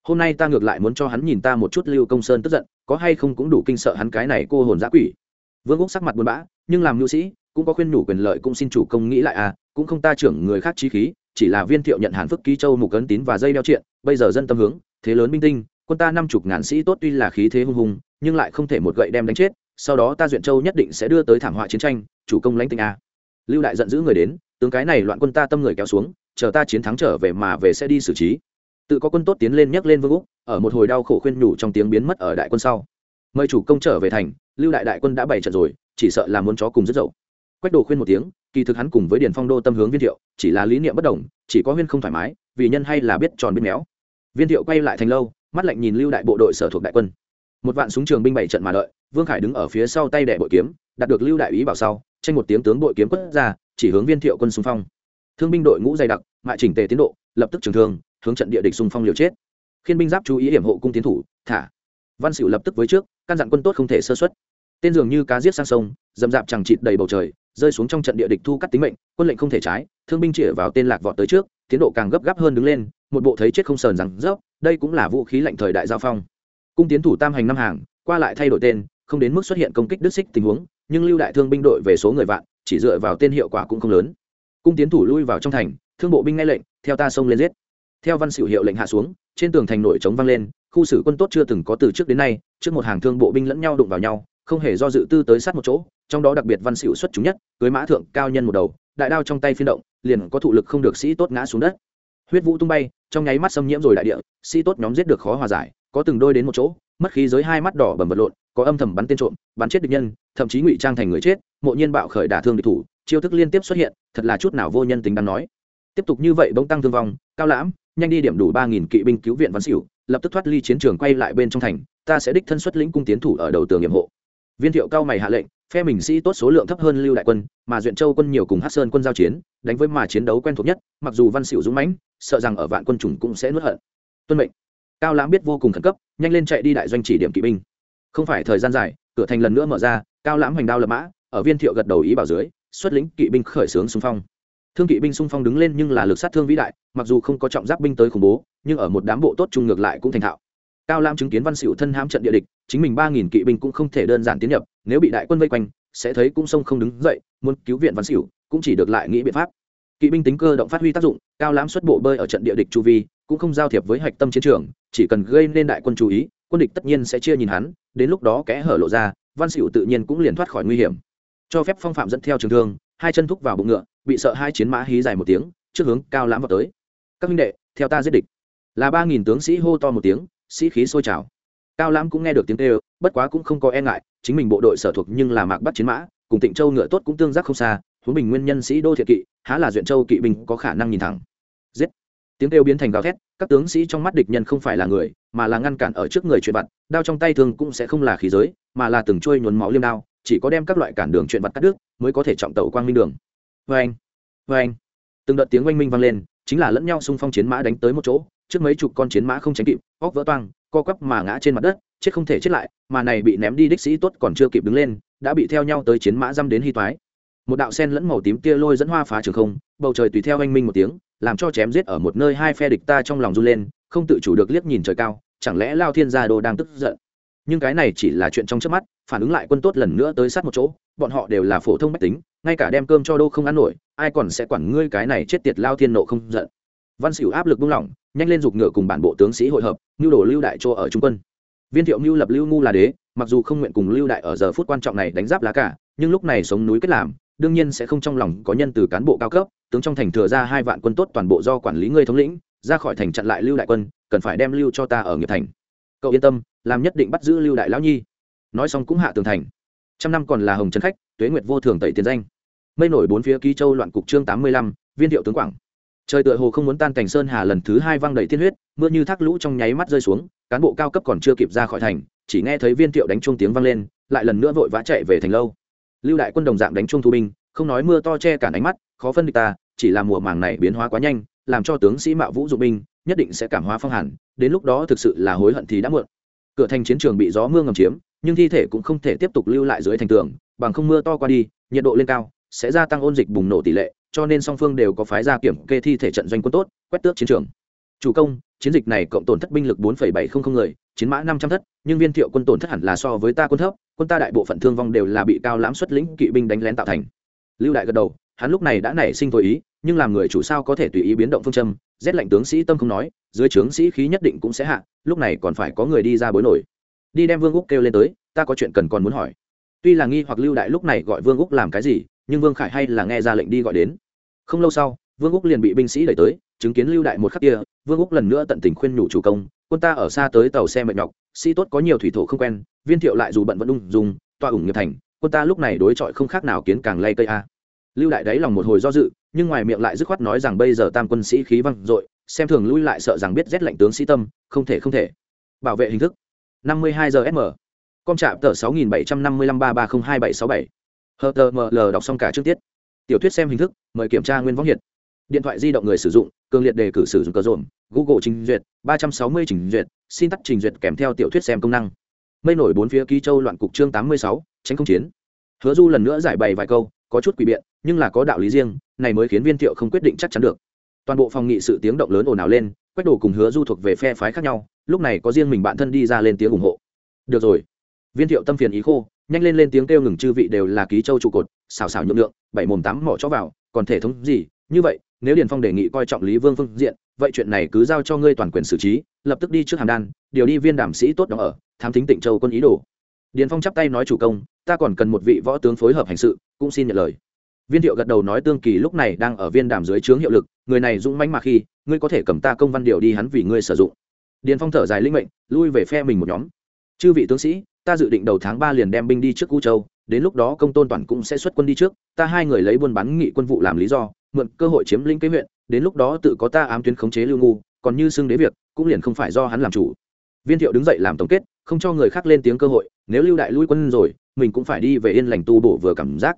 Hôm nay ta ngược lại muốn cho hắn nhìn ta một chút lưu công sơn tức giận, có hay không cũng đủ kinh sợ hắn cái này cô hồn giã quỷ. Vương úc sắc mặt buồn bã, nhưng làm nhu sĩ, cũng có khuyên nhủ quyền lợi cũng xin chủ công nghĩ lại à cũng không ta trưởng người khác trí khí, chỉ là viên thiệu nhận hàn phức ký châu mục ấn tín và dây đeo triện, bây giờ dân tâm hướng thế lớn binh tinh, quân ta năm chục ngàn sĩ tốt tuy là khí thế hung hùng, nhưng lại không thể một gậy đem đánh chết, sau đó ta duyện châu nhất định sẽ đưa tới thảm họa chiến tranh, chủ công lãnh tinh a. Lưu đại giận dữ người đến, tướng cái này loạn quân ta tâm người kéo xuống, chờ ta chiến thắng trở về mà về sẽ đi xử trí. Tự có quân tốt tiến lên nhấc lên vương úc, ở một hồi đau khổ khuyên nhủ trong tiếng biến mất ở đại quân sau. Mời chủ công trở về thành, lưu đại đại quân đã bày trận rồi, chỉ sợ là muốn chó cùng rất dậu. Quách đồ khuyên một tiếng, kỳ thực hắn cùng với điền phong đô tâm hướng viên thiệu, chỉ là lý niệm bất đồng, chỉ có huyên không thoải mái, vì nhân hay là biết tròn biết méo viên thiệu quay lại thành lâu, mắt lạnh nhìn lưu đại bộ đội sở thuộc đại quân. Một vạn súng trường binh bảy trận mà đợi, vương khải đứng ở phía sau tay đẻ bội kiếm, đạt được lưu đại ý bảo sau, tranh một tiếng tướng bội kiếm quất ra, chỉ hướng viên thiệu quân xung phong. Thương binh đội ngũ dày đặc, mại chỉnh tề tiến độ, lập tức trường thương, hướng trận địa địch xung phong liều chết. Khiên binh giáp chú ý hiểm hộ cung tiến thủ, thả. Văn xỉu lập tức với trước, căn dặn quân tốt không thể sơ xuất tên dường như cá giết sang sông, dầm dạp chẳng chịt đầy bầu trời, rơi xuống trong trận địa địch thu cắt tính mệnh, quân lệnh không thể trái, thương binh chĩa vào tên lạc vọt tới trước, tiến độ càng gấp gáp hơn đứng lên một bộ thấy chết không sờn rằng, dốc, đây cũng là vũ khí lạnh thời đại giao phong. Cung tiến thủ tam hành năm hàng, qua lại thay đổi tên, không đến mức xuất hiện công kích đứt xích tình huống, nhưng lưu đại thương binh đội về số người vạn, chỉ dựa vào tên hiệu quả cũng không lớn. Cung tiến thủ lui vào trong thành, thương bộ binh nghe lệnh, theo ta xông lên giết. Theo văn xỉu hiệu lệnh hạ xuống, trên tường thành nổi trống vang lên, khu xử quân tốt chưa từng có từ trước đến nay, trước một hàng thương bộ binh lẫn nhau đụng vào nhau, không hề do dự tư tới sát một chỗ, trong đó đặc biệt văn xỉu xuất chúng nhất, cưới mã thượng cao nhân một đầu, đại đao trong tay phiên động, liền có thụ lực không được sĩ tốt ngã xuống đất huyết vũ tung bay, trong nháy mắt xâm nhiễm rồi đại địa, sĩ tốt nhóm giết được khó hòa giải, có từng đôi đến một chỗ, mất khí giới hai mắt đỏ bầm vật lộn, có âm thầm bắn tên trộm, bắn chết địch nhân, thậm chí ngụy trang thành người chết, mộ nhiên bạo khởi đả thương địch thủ, chiêu thức liên tiếp xuất hiện, thật là chút nào vô nhân tính đáng nói. Tiếp tục như vậy bỗng tăng thương vong, cao lãm, nhanh đi điểm đủ ba nghìn kỵ binh cứu viện văn xỉu, lập tức thoát ly chiến trường quay lại bên trong thành, ta sẽ đích thân xuất lĩnh cung tiến thủ ở đầu tường nhiệm hộ. Viên thiệu cao mày hạ lệnh, phe mình sĩ tốt số lượng thấp hơn lưu đại quân, mà duyện châu quân nhiều cùng hát sơn quân giao chiến, đánh với mà chiến đấu quen thuộc nhất, mặc dù văn xỉu dũng mãnh sợ rằng ở vạn quân chủng cũng sẽ nuốt hận. Tuân mệnh. Cao lãm biết vô cùng khẩn cấp, nhanh lên chạy đi đại doanh chỉ điểm kỵ binh. Không phải thời gian dài, cửa thành lần nữa mở ra, cao lãm hoành đao lập mã, ở viên thiệu gật đầu ý bảo dưới, xuất lĩnh kỵ binh khởi xướng xung phong. Thương kỵ binh xung phong đứng lên nhưng là lực sát thương vĩ đại, mặc dù không có trọng giáp binh tới khủng bố, nhưng ở một đám bộ tốt chung ngược lại cũng thành thạo. Cao lam chứng kiến văn xỉu thân hãm trận địa địch, chính mình ba nghìn kỵ binh cũng không thể đơn giản tiến nhập, nếu bị đại quân vây quanh, sẽ thấy cung sông không đứng dậy, muốn cứu viện văn xỉu cũng chỉ được lại nghĩ biện pháp kỵ binh tính cơ động phát huy tác dụng, cao lãm xuất bộ bơi ở trận địa địch chu vi, cũng không giao thiệp với hạch tâm chiến trường, chỉ cần gây nên đại quân chú ý, quân địch tất nhiên sẽ chia nhìn hắn, đến lúc đó kẽ hở lộ ra, văn xỉu tự nhiên cũng liền thoát khỏi nguy hiểm. Cho phép phong phạm dẫn theo trường thương, hai chân thúc vào bụng ngựa, bị sợ hai chiến mã hí dài một tiếng, trước hướng cao lãm vào tới. Các minh đệ, theo ta giết địch. Là ba nghìn tướng sĩ hô to một tiếng, sĩ khí sôi trào. Cao lãm cũng nghe được tiếng kêu, bất quá cũng không có e ngại, chính mình bộ đội sở thuộc nhưng là mạc bắt chiến mã, cùng tịnh châu ngựa tốt cũng tương giác không xa huống bình nguyên nhân sĩ đô thiện kỵ, há là duyện châu kỵ binh có khả năng nhìn thẳng. Giết! Tiếng kêu biến thành gào thét, các tướng sĩ trong mắt địch nhân không phải là người, mà là ngăn cản ở trước người chuyện vặt, đao trong tay thường cũng sẽ không là khí giới, mà là từng trôi nhuốm máu liêm đao, chỉ có đem các loại cản đường chuyện vặt cắt đứt, mới có thể trọng tẩu quang minh đường. Vê anh vê anh. Từng đợt tiếng oanh minh vang lên, chính là lẫn nhau xung phong chiến mã đánh tới một chỗ, trước mấy chục con chiến mã không tránh kịp, óc vỡ toang, co quắp mà ngã trên mặt đất, chết không thể chết lại, mà này bị ném đi đích sĩ tốt còn chưa kịp đứng lên, đã bị theo nhau tới chiến mã dăm đến hy toái một đạo sen lẫn màu tím tia lôi dẫn hoa phá trường không, bầu trời tùy theo anh minh một tiếng, làm cho chém giết ở một nơi hai phe địch ta trong lòng run lên, không tự chủ được liếc nhìn trời cao, chẳng lẽ lao thiên gia đô đang tức giận? Nhưng cái này chỉ là chuyện trong trước mắt, phản ứng lại quân tốt lần nữa tới sát một chỗ, bọn họ đều là phổ thông mách tính, ngay cả đem cơm cho đô không ăn nổi, ai còn sẽ quản ngươi cái này chết tiệt lao thiên nộ không giận? Văn xỉu áp lực buông lỏng, nhanh lên giục ngựa cùng bản bộ tướng sĩ hội hợp nhu đồ lưu đại chỗ ở trung quân. Viên thiệu mưu lập lưu ngu là đế, mặc dù không nguyện cùng lưu đại ở giờ phút quan trọng này đánh giáp lá cả, nhưng lúc này sống núi kết làm đương nhiên sẽ không trong lòng có nhân từ cán bộ cao cấp, tướng trong thành thừa ra hai vạn quân tốt toàn bộ do quản lý ngươi thống lĩnh, ra khỏi thành chặn lại lưu đại quân, cần phải đem lưu cho ta ở nghiệp thành. Cậu yên tâm, làm nhất định bắt giữ lưu đại lão nhi. Nói xong cũng hạ tường thành. Trăm năm còn là hồng trấn khách, tuế nguyệt vô thường tẩy tiền danh. Mây nổi bốn phía ký châu loạn cục trương tám mươi lăm, viên thiệu tướng quảng. Trời tựa hồ không muốn tan cảnh sơn hà lần thứ hai văng đầy thiên huyết, mưa như thác lũ trong nháy mắt rơi xuống, cán bộ cao cấp còn chưa kịp ra khỏi thành, chỉ nghe thấy viên thiệu đánh chuông tiếng vang lên, lại lần nữa vội vã chạy về thành lâu lưu đại quân đồng dạng đánh chung thu binh, không nói mưa to che cản ánh mắt, khó phân địch ta, chỉ là mùa màng này biến hóa quá nhanh, làm cho tướng sĩ mạo vũ dụng binh, nhất định sẽ cảm hóa phong hàn, đến lúc đó thực sự là hối hận thì đã muộn. Cửa thành chiến trường bị gió mưa ngầm chiếm, nhưng thi thể cũng không thể tiếp tục lưu lại dưới thành tường, bằng không mưa to qua đi, nhiệt độ lên cao, sẽ gia tăng ôn dịch bùng nổ tỷ lệ, cho nên song phương đều có phái ra kiểm kê thi thể trận doanh quân tốt, quét tước chiến trường. Chủ công, chiến dịch này cộng tổn thất binh lực bốn bảy trăm linh người, chiến mã năm trăm thất, nhưng viên thiệu quân tổn thất hẳn là so với ta quân thấp quân ta đại bộ phận thương vong đều là bị cao lãm xuất lĩnh kỵ binh đánh lén tạo thành. Lưu đại gật đầu, hắn lúc này đã nảy sinh thôi ý, nhưng làm người chủ sao có thể tùy ý biến động phương châm, rét lạnh tướng sĩ tâm không nói, dưới trướng sĩ khí nhất định cũng sẽ hạ, lúc này còn phải có người đi ra bối nổi. Đi đem vương úc kêu lên tới, ta có chuyện cần còn muốn hỏi. Tuy là nghi hoặc lưu đại lúc này gọi vương úc làm cái gì, nhưng vương khải hay là nghe ra lệnh đi gọi đến. Không lâu sau, vương úc liền bị binh sĩ đẩy tới, chứng kiến lưu đại một khắc kia, vương úc lần nữa tận tình khuyên nhủ chủ công, quân ta ở xa tới tàu xe mệt nhọc, sĩ tốt có nhiều thủy thổ không quen viên thiệu lại dù bận vẫn ung dung, toa ủng nghiệp thành, quân ta lúc này đối chọi không khác nào kiến càng lay cây a. Lưu đại đáy lòng một hồi do dự, nhưng ngoài miệng lại dứt khoát nói rằng bây giờ tam quân sĩ khí văng dội, xem thường lui lại sợ rằng biết rét lệnh tướng sĩ tâm, không thể không thể. Bảo vệ hình thức. 52 giờ sm com trạm tờ 675533027767 hờ tờ ml đọc xong cả chương tiết. Tiểu thuyết xem hình thức, mời kiểm tra nguyên võng hiện điện thoại di động người sử dụng, cường liệt đề cử sử dụng cờ rộn google trình duyệt 360 trình duyệt, xin tắt trình duyệt kèm theo tiểu thuyết xem công năng mây nổi bốn phía ký châu loạn cục chương 86, tránh không chiến. Hứa du lần nữa giải bày vài câu có chút quỷ biện nhưng là có đạo lý riêng này mới khiến viên thiệu không quyết định chắc chắn được. Toàn bộ phòng nghị sự tiếng động lớn ồn ào lên quách đồ cùng hứa du thuộc về phe phái khác nhau lúc này có riêng mình bạn thân đi ra lên tiếng ủng hộ. Được rồi. Viên thiệu tâm phiền ý khô nhanh lên lên tiếng kêu ngừng chư vị đều là ký châu trụ cột xào xào nhượng lượng bảy mồm tám mỏ cho vào còn thể thống gì? Như vậy nếu điền phong đề nghị coi trọng lý vương phương diện vậy chuyện này cứ giao cho ngươi toàn quyền xử trí lập tức đi trước hàm đan điều đi viên đảm sĩ tốt đó ở thám thính tịnh châu quân ý đồ. Điền phong chắp tay nói chủ công, ta còn cần một vị võ tướng phối hợp hành sự, cũng xin nhận lời. Viên thiệu gật đầu nói tương kỳ lúc này đang ở viên đàm dưới trướng hiệu lực, người này dũng mãnh mà khi, ngươi có thể cầm ta công văn điều đi hắn vì ngươi sử dụng. Điền phong thở dài linh mệnh, lui về phe mình một nhóm. Chư vị tướng sĩ, ta dự định đầu tháng ba liền đem binh đi trước cú châu, đến lúc đó công tôn toàn cũng sẽ xuất quân đi trước, ta hai người lấy buôn bán nghị quân vụ làm lý do, mượn cơ hội chiếm lĩnh kế huyện, đến lúc đó tự có ta ám tuyến khống chế lưu ngu, còn như xưng đế việc, cũng liền không phải do hắn làm chủ. Viên thiệu đứng dậy làm tổng kết không cho người khác lên tiếng cơ hội, nếu lưu đại lui quân rồi, mình cũng phải đi về yên lành tu bổ vừa cảm giác.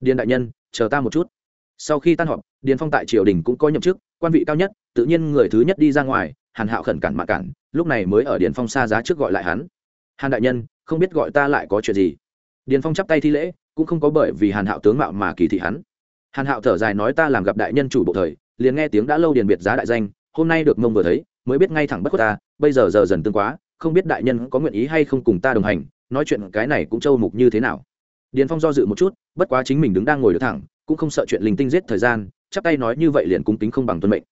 Điền đại nhân, chờ ta một chút. Sau khi tan họp, điền phong tại triều đình cũng có nhậm chức, quan vị cao nhất, tự nhiên người thứ nhất đi ra ngoài, hàn hạo khẩn cản mạ cản, lúc này mới ở điền phong xa giá trước gọi lại hắn. Hàn đại nhân, không biết gọi ta lại có chuyện gì? Điền phong chắp tay thi lễ, cũng không có bởi vì hàn hạo tướng mạo mà kỳ thị hắn. Hàn hạo thở dài nói ta làm gặp đại nhân chủ bộ thời, liền nghe tiếng đã lâu điền biệt giá đại danh, hôm nay được mông vừa thấy, mới biết ngay thẳng bất khuất ta, bây giờ giờ dần tương quá không biết đại nhân có nguyện ý hay không cùng ta đồng hành, nói chuyện cái này cũng châu mục như thế nào. Điền phong do dự một chút, bất quá chính mình đứng đang ngồi được thẳng, cũng không sợ chuyện linh tinh giết thời gian, chắp tay nói như vậy liền cung tính không bằng tuân mệnh.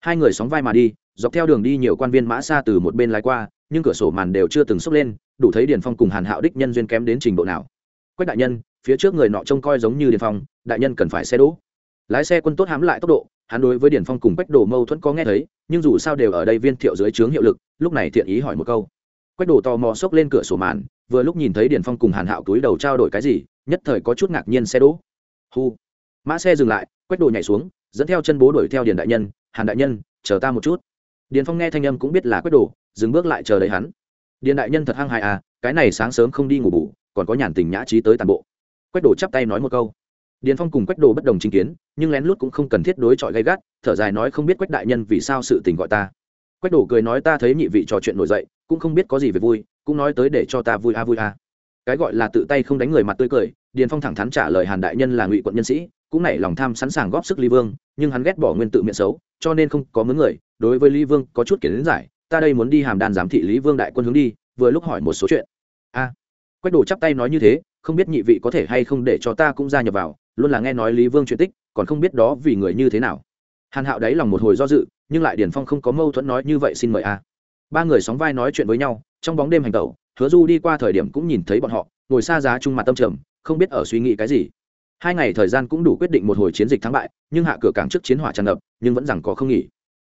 Hai người sóng vai mà đi, dọc theo đường đi nhiều quan viên mã xa từ một bên lái qua, nhưng cửa sổ màn đều chưa từng xốc lên, đủ thấy điền phong cùng hàn hạo đích nhân duyên kém đến trình độ nào. Quách đại nhân, phía trước người nọ trông coi giống như điền phong, đại nhân cần phải xe đỗ. Lái xe quân tốt hãm lại tốc độ, hắn đối với điền phong cùng quách đồ mâu thuẫn có nghe thấy, nhưng dù sao đều ở đây viên thiệu dưới trướng hiệu lực, lúc này thiện ý hỏi một câu quách đồ tò mò xốc lên cửa sổ màn, vừa lúc nhìn thấy điền phong cùng hàn hạo túi đầu trao đổi cái gì, nhất thời có chút ngạc nhiên xe đỗ. Hu mã xe dừng lại, quách đồ nhảy xuống, dẫn theo chân bố đuổi theo điền đại nhân, hàn đại nhân, chờ ta một chút. Điền phong nghe thanh âm cũng biết là quách đồ, dừng bước lại chờ đợi hắn. Điền đại nhân thật hăng hại à cái này sáng sớm không đi ngủ bù, còn có nhàn tình nhã trí tới tàn bộ. Quách đồ chắp tay nói một câu. Điền phong cùng quách đồ bất đồng chính kiến, nhưng lén lút cũng không cần thiết đối chọi gay gắt, thở dài nói không biết quách đại nhân vì sao sự tình gọi ta. Quách đồ cười nói ta thấy nhị vị trò chuyện nổi dậy cũng không biết có gì về vui, cũng nói tới để cho ta vui a à vui a. À. cái gọi là tự tay không đánh người mặt tươi cười, điền phong thẳng thắn trả lời hàn đại nhân là ngụy quận nhân sĩ, cũng nảy lòng tham sẵn sàng góp sức lý vương, nhưng hắn ghét bỏ nguyên tự miệng xấu, cho nên không có mướn người, đối với lý vương có chút kiến giải, ta đây muốn đi hàm đàn giám thị lý vương đại quân hướng đi, vừa lúc hỏi một số chuyện. A. Quách đồ chắp tay nói như thế, không biết nhị vị có thể hay không để cho ta cũng gia nhập vào, luôn là nghe nói lý vương chuyện tích, còn không biết đó vì người như thế nào. Hàn hạo đáy lòng một hồi do dự, nhưng lại Điền phong không có mâu thuẫn nói như vậy xin mời a ba người sóng vai nói chuyện với nhau, trong bóng đêm hành tẩu, hứa du đi qua thời điểm cũng nhìn thấy bọn họ, ngồi xa giá chung mặt tâm trầm, không biết ở suy nghĩ cái gì. Hai ngày thời gian cũng đủ quyết định một hồi chiến dịch thắng bại, nhưng hạ cửa cảng trước chiến hỏa tràn ngập, nhưng vẫn rằng có không nghỉ.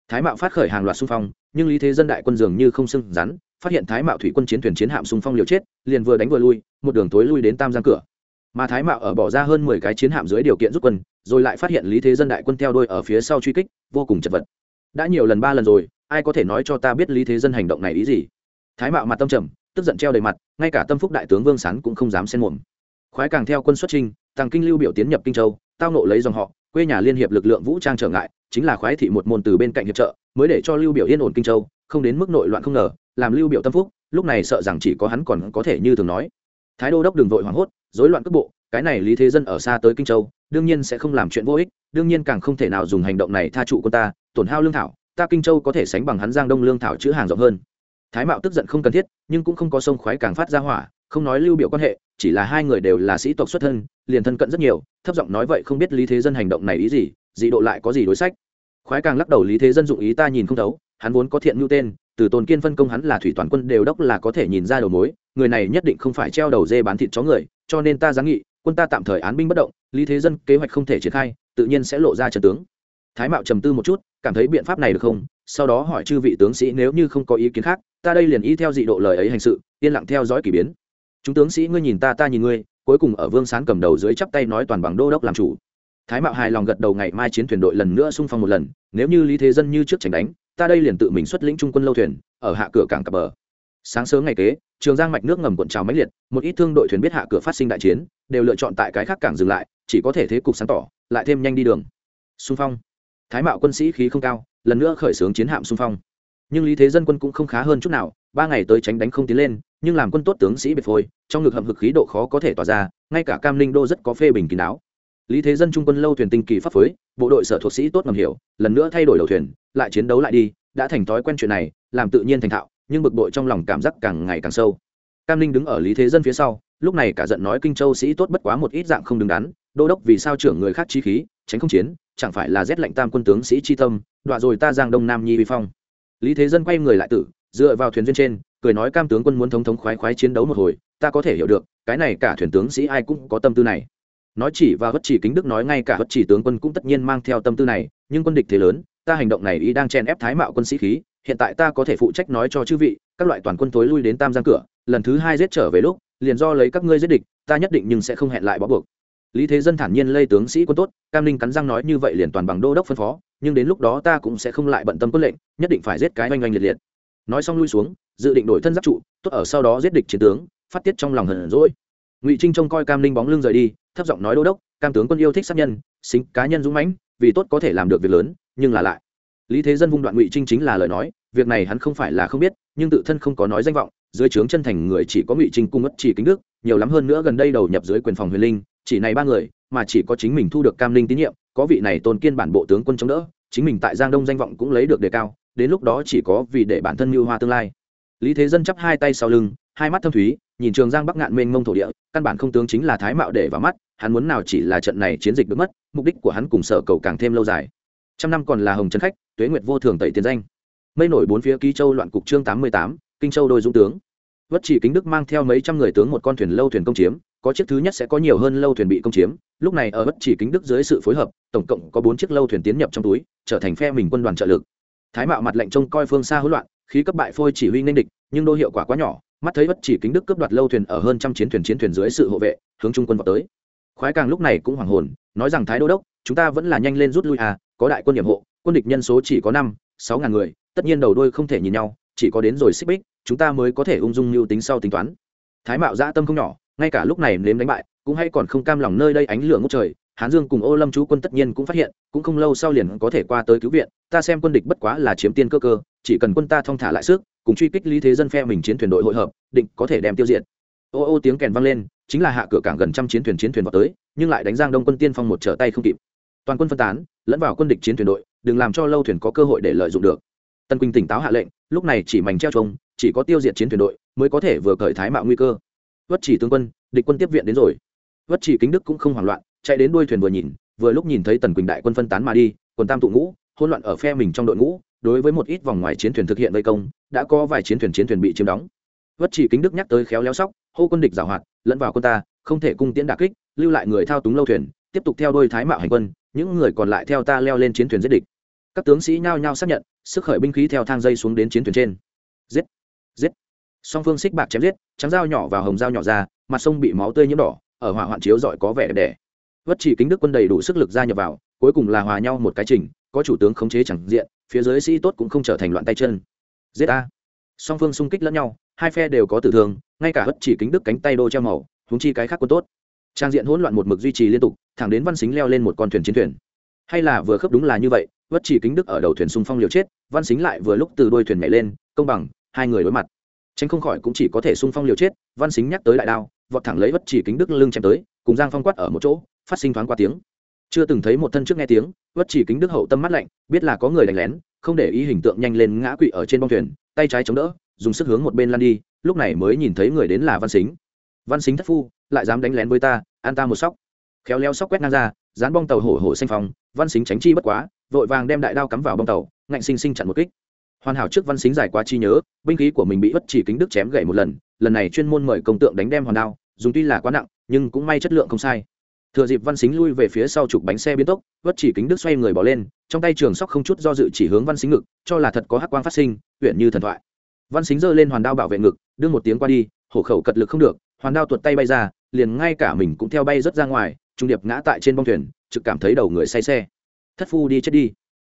Thái mạo phát khởi hàng loạt xung phong, nhưng lý thế dân đại quân dường như không sưng rắn, phát hiện thái mạo thủy quân chiến thuyền chiến hạm xung phong liều chết, liền vừa đánh vừa lui, một đường tối lui đến tam giang cửa. Mà thái mạo ở bỏ ra hơn mười cái chiến hạm dưới điều kiện rút quân, rồi lại phát hiện lý thế dân đại quân theo đôi ở phía sau truy kích, vô cùng chật vật. Đã nhiều lần ba lần rồi ai có thể nói cho ta biết lý thế dân hành động này ý gì? Thái mạo mặt tâm trầm, tức giận treo đầy mặt, ngay cả tâm phúc đại tướng vương sán cũng không dám xen mồm. Khoái càng theo quân xuất trinh tàng kinh lưu biểu tiến nhập kinh châu, tao nộ lấy dòng họ, quê nhà liên hiệp lực lượng vũ trang trở ngại, chính là khoái thị một môn từ bên cạnh hiệp trợ, mới để cho lưu biểu yên ổn kinh châu, không đến mức nội loạn không ngờ, làm lưu biểu tâm phúc, lúc này sợ rằng chỉ có hắn còn có thể như thường nói. Thái đô đốc đường vội hoảng hốt, rối loạn cước bộ, cái này lý thế dân ở xa tới kinh châu, đương nhiên sẽ không làm chuyện vô ích, đương nhiên càng không thể nào dùng hành động này tha trụ quân ta, tổn hao lương thảo ta kinh châu có thể sánh bằng hắn giang đông lương thảo chữ hàng rộng hơn. Thái mạo tức giận không cần thiết, nhưng cũng không có sông khoái càng phát ra hỏa, không nói lưu biểu quan hệ, chỉ là hai người đều là sĩ tộc xuất thân, liền thân cận rất nhiều, thấp giọng nói vậy không biết lý thế dân hành động này ý gì, dị độ lại có gì đối sách. Khoái càng lắc đầu lý thế dân dụng ý ta nhìn không thấu, hắn vốn có thiện mưu tên, từ tồn kiên phân công hắn là thủy toàn quân đều đốc là có thể nhìn ra đầu mối, người này nhất định không phải treo đầu dê bán thịt chó người, cho nên ta giáng nghị, quân ta tạm thời án binh bất động, lý thế dân kế hoạch không thể triển khai, tự nhiên sẽ lộ ra trận tướng. Thái mạo trầm tư một chút cảm thấy biện pháp này được không? Sau đó hỏi chư vị tướng sĩ nếu như không có ý kiến khác, ta đây liền y theo dị độ lời ấy hành sự, yên lặng theo dõi k ỳ biến. Chúng tướng sĩ ngươi nhìn ta ta nhìn ngươi, cuối cùng ở vương sán cầm đầu dưới chắp tay nói toàn bằng đô đốc làm chủ. Thái mạo hài lòng gật đầu ngày mai chiến thuyền đội lần nữa xung phong một lần, nếu như lý thế dân như trước tránh đánh, ta đây liền tự mình xuất lĩnh trung quân lâu thuyền, ở hạ cửa cảng cập bờ. Sáng sớm ngày kế, trường giang mạch nước ngầm cuộn trào mãnh liệt, một ít thương đội thuyền biết hạ cửa phát sinh đại chiến, đều lựa chọn tại cái khác cảng dừng lại, chỉ có thể thế cục sáng tỏ, lại thêm nhanh đi đường. Xung phong thái mạo quân sĩ khí không cao, lần nữa khởi xướng chiến hạm xung phong. Nhưng lý thế dân quân cũng không khá hơn chút nào, ba ngày tới tránh đánh không tiến lên, nhưng làm quân tốt tướng sĩ biệt phôi, trong ngực hầm hực khí độ khó có thể tỏa ra, ngay cả cam ninh đô rất có phê bình kín đáo. Lý thế dân trung quân lâu thuyền tinh kỳ pháp phối, bộ đội sở thuộc sĩ tốt ngầm hiểu, lần nữa thay đổi đầu thuyền, lại chiến đấu lại đi, đã thành thói quen chuyện này, làm tự nhiên thành thạo, nhưng bực bội trong lòng cảm giác càng ngày càng sâu. Cam ninh đứng ở lý thế dân phía sau, lúc này cả giận nói kinh châu sĩ tốt bất quá một ít dạng không đứng đắn, đô đốc vì sao trưởng người khác chi khí tránh không chiến, chẳng phải là rét lạnh tam quân tướng sĩ chi tâm, đọa rồi ta giang đông nam nhi vi phong. Lý thế dân quay người lại tử, dựa vào thuyền duyên trên, cười nói cam tướng quân muốn thống thống khoái khoái chiến đấu một hồi, ta có thể hiểu được, cái này cả thuyền tướng sĩ ai cũng có tâm tư này. Nói chỉ và bất chỉ kính đức nói ngay cả bất chỉ tướng quân cũng tất nhiên mang theo tâm tư này, nhưng quân địch thế lớn, ta hành động này y đang chen ép thái mạo quân sĩ khí, hiện tại ta có thể phụ trách nói cho chư vị, các loại toàn quân tối lui đến tam giang cửa, lần thứ hai giết trở về lúc, liền do lấy các ngươi giết địch, ta nhất định nhưng sẽ không hẹn lại bó buộc lý thế dân thản nhiên lây tướng sĩ quân tốt, cam ninh cắn răng nói như vậy liền toàn bằng đô đốc phân phó, nhưng đến lúc đó ta cũng sẽ không lại bận tâm quân lệnh, nhất định phải giết cái oanh oanh liệt liệt. Nói xong lui xuống, dự định đổi thân giáp trụ, tốt ở sau đó giết địch chiến tướng, phát tiết trong lòng hờn rỗi ngụy trinh trông coi cam ninh bóng lưng rời đi, thấp giọng nói đô đốc, cam tướng quân yêu thích sát nhân, xính cá nhân dũng mãnh, vì tốt có thể làm được việc lớn, nhưng là lại. Lý thế dân vung đoạn ngụy trinh chính là lời nói, việc này hắn không phải là không biết, nhưng tự thân không có nói danh vọng, dưới trướng chân thành người chỉ có ngụy trinh cung ất chỉ kính đức, nhiều lắm hơn nữa gần đây đầu nhập dưới quyền phòng huyền linh chỉ này ba người, mà chỉ có chính mình thu được cam linh tín nhiệm, có vị này tôn kiên bản bộ tướng quân chống đỡ, chính mình tại giang đông danh vọng cũng lấy được đề cao, đến lúc đó chỉ có vì để bản thân mưu hoa tương lai. Lý thế dân chắp hai tay sau lưng, hai mắt thâm thúy, nhìn trường giang bắc ngạn mênh mông thổ địa, căn bản không tướng chính là thái mạo để vào mắt, hắn muốn nào chỉ là trận này chiến dịch được mất, mục đích của hắn cùng sở cầu càng thêm lâu dài. Trăm năm còn là hồng trấn khách, tuế nguyệt vô thường tẩy tiền danh. Mây nổi bốn phía ký châu loạn cục chương tám mươi tám, kinh châu đôi dũng tướng. Vất chỉ kính đức mang theo mấy trăm người tướng một con thuyền lâu thuyền công chiếm có chiếc thứ nhất sẽ có nhiều hơn lâu thuyền bị công chiếm, lúc này ở bất chỉ kính đức dưới sự phối hợp, tổng cộng có bốn chiếc lâu thuyền tiến nhập trong túi, trở thành phe mình quân đoàn trợ lực. Thái mạo mặt lệnh trông coi phương xa hỗn loạn, khí cấp bại phôi chỉ huy nên địch, nhưng đô hiệu quả quá nhỏ, mắt thấy bất chỉ kính đức cướp đoạt lâu thuyền ở hơn trăm chiến thuyền chiến thuyền dưới sự hộ vệ, hướng trung quân vào tới. Khoái càng lúc này cũng hoàng hồn, nói rằng thái đô đốc, chúng ta vẫn là nhanh lên rút lui à có đại quân nhiệm hộ, quân địch nhân số chỉ có năm, sáu ngàn người, tất nhiên đầu đôi không thể nhìn nhau, chỉ có đến rồi xích bích, chúng ta mới có thể ung dung mưu tính sau tính toán. Thái mạo dã tâm không nhỏ ngay cả lúc này nếm đánh bại, cũng hay còn không cam lòng nơi đây ánh lửa ngốc trời, hán dương cùng ô lâm chú quân tất nhiên cũng phát hiện, cũng không lâu sau liền có thể qua tới cứu viện, ta xem quân địch bất quá là chiếm tiên cơ cơ, chỉ cần quân ta thong thả lại sức, cùng truy kích lý thế dân phe mình chiến thuyền đội hội hợp, định có thể đem tiêu diệt. Ô ô tiếng kèn vang lên, chính là hạ cửa cảng gần trăm chiến thuyền chiến thuyền vào tới, nhưng lại đánh giang đông quân tiên phong một trở tay không kịp. Toàn quân phân tán, lẫn vào quân địch chiến thuyền đội, đừng làm cho lâu thuyền có cơ hội để lợi dụng được. Tân quỳnh tỉnh táo hạ lệnh, lúc này chỉ mảnh treo trông chỉ có tiêu diệt chiến thuyền đội, mới có thể vừa cởi thái mạo nguy cơ vất chỉ tướng quân, địch quân tiếp viện đến rồi. Vất chỉ kính đức cũng không hoảng loạn, chạy đến đuôi thuyền vừa nhìn, vừa lúc nhìn thấy tần quỳnh đại quân phân tán mà đi, quần tam tụ ngũ, hỗn loạn ở phe mình trong đội ngũ, đối với một ít vòng ngoài chiến thuyền thực hiện vây công, đã có vài chiến thuyền chiến thuyền bị chiếm đóng. Vất chỉ kính đức nhắc tới khéo léo sóc, hô quân địch giảo hoạt, lẫn vào quân ta, không thể cung tiễn đả kích, lưu lại người thao túng lâu thuyền, tiếp tục theo đôi thái mạo hành quân, những người còn lại theo ta leo lên chiến thuyền giết địch. Các tướng sĩ nhao nhao xác nhận, sức khởi binh khí theo thang dây xuống đến chiến thuyền trên. Giết! Giết! Song phương xích bạc chém giết, trắng dao nhỏ vào hồng dao nhỏ ra, mặt sông bị máu tươi nhiễm đỏ, ở hỏa hoạn chiếu rọi có vẻ đẹp đẽ. Vất chỉ kính đức quân đầy đủ sức lực ra nhập vào, cuối cùng là hòa nhau một cái trình, có chủ tướng khống chế chẳng diện, phía dưới sĩ tốt cũng không trở thành loạn tay chân. Giết a. Song phương xung kích lẫn nhau, hai phe đều có tử thương, ngay cả vất chỉ kính đức cánh tay đô treo màu húng chi cái khác quân tốt. Trang diện hỗn loạn một mực duy trì liên tục, thẳng đến văn xính leo lên một con thuyền chiến thuyền. Hay là vừa khớp đúng là như vậy, vất chỉ kính đức ở đầu thuyền xung phong liều chết, văn xính lại vừa lúc từ đôi thuyền nhảy lên, công bằng, hai người đối mặt tránh không khỏi cũng chỉ có thể sung phong liều chết văn xính nhắc tới đại đao vọt thẳng lấy vất chỉ kính đức lưng chém tới cùng giang phong quát ở một chỗ phát sinh thoáng qua tiếng. Chưa từng thấy một thân trước nghe tiếng vất chỉ kính đức hậu tâm mắt lạnh biết là có người đánh lén không để ý hình tượng nhanh lên ngã quỵ ở trên bông thuyền tay trái chống đỡ dùng sức hướng một bên lăn đi lúc này mới nhìn thấy người đến là văn xính. Văn xính thất phu lại dám đánh lén với ta an ta một sóc. Khéo léo sóc quét ngang ra dán bong tàu hổ hổ xanh phòng, văn xính tránh chi bất quá vội vàng đem đại đao cắm vào bong tàu ngạnh sinh sinh chặn một kích hoàn hảo trước văn xính giải quá chi nhớ, binh khí của mình bị bất chỉ kính đức chém gãy một lần lần này chuyên môn mời công tượng đánh đem hoàn đao, dùng tuy là quá nặng, nhưng cũng may chất lượng không sai. Thừa dịp văn xính lui về phía sau chụp bánh xe biến tốc, bất chỉ kính đức xoay người bỏ lên, trong tay trường sóc không chút do dự chỉ hướng văn xính ngực, cho là thật có hắc quang phát sinh, huyện như thần thoại. Văn xính giơ lên hoàn đao bảo vệ ngực, đưa một tiếng qua đi, hổ khẩu cật lực không được, hoàn đao tuột tay bay ra, liền ngay cả mình cũng theo bay rớt ra ngoài, trung điệp ngã tại trên bông thuyền, trực cảm thấy đầu người say xe. Thất phu đi chết đi.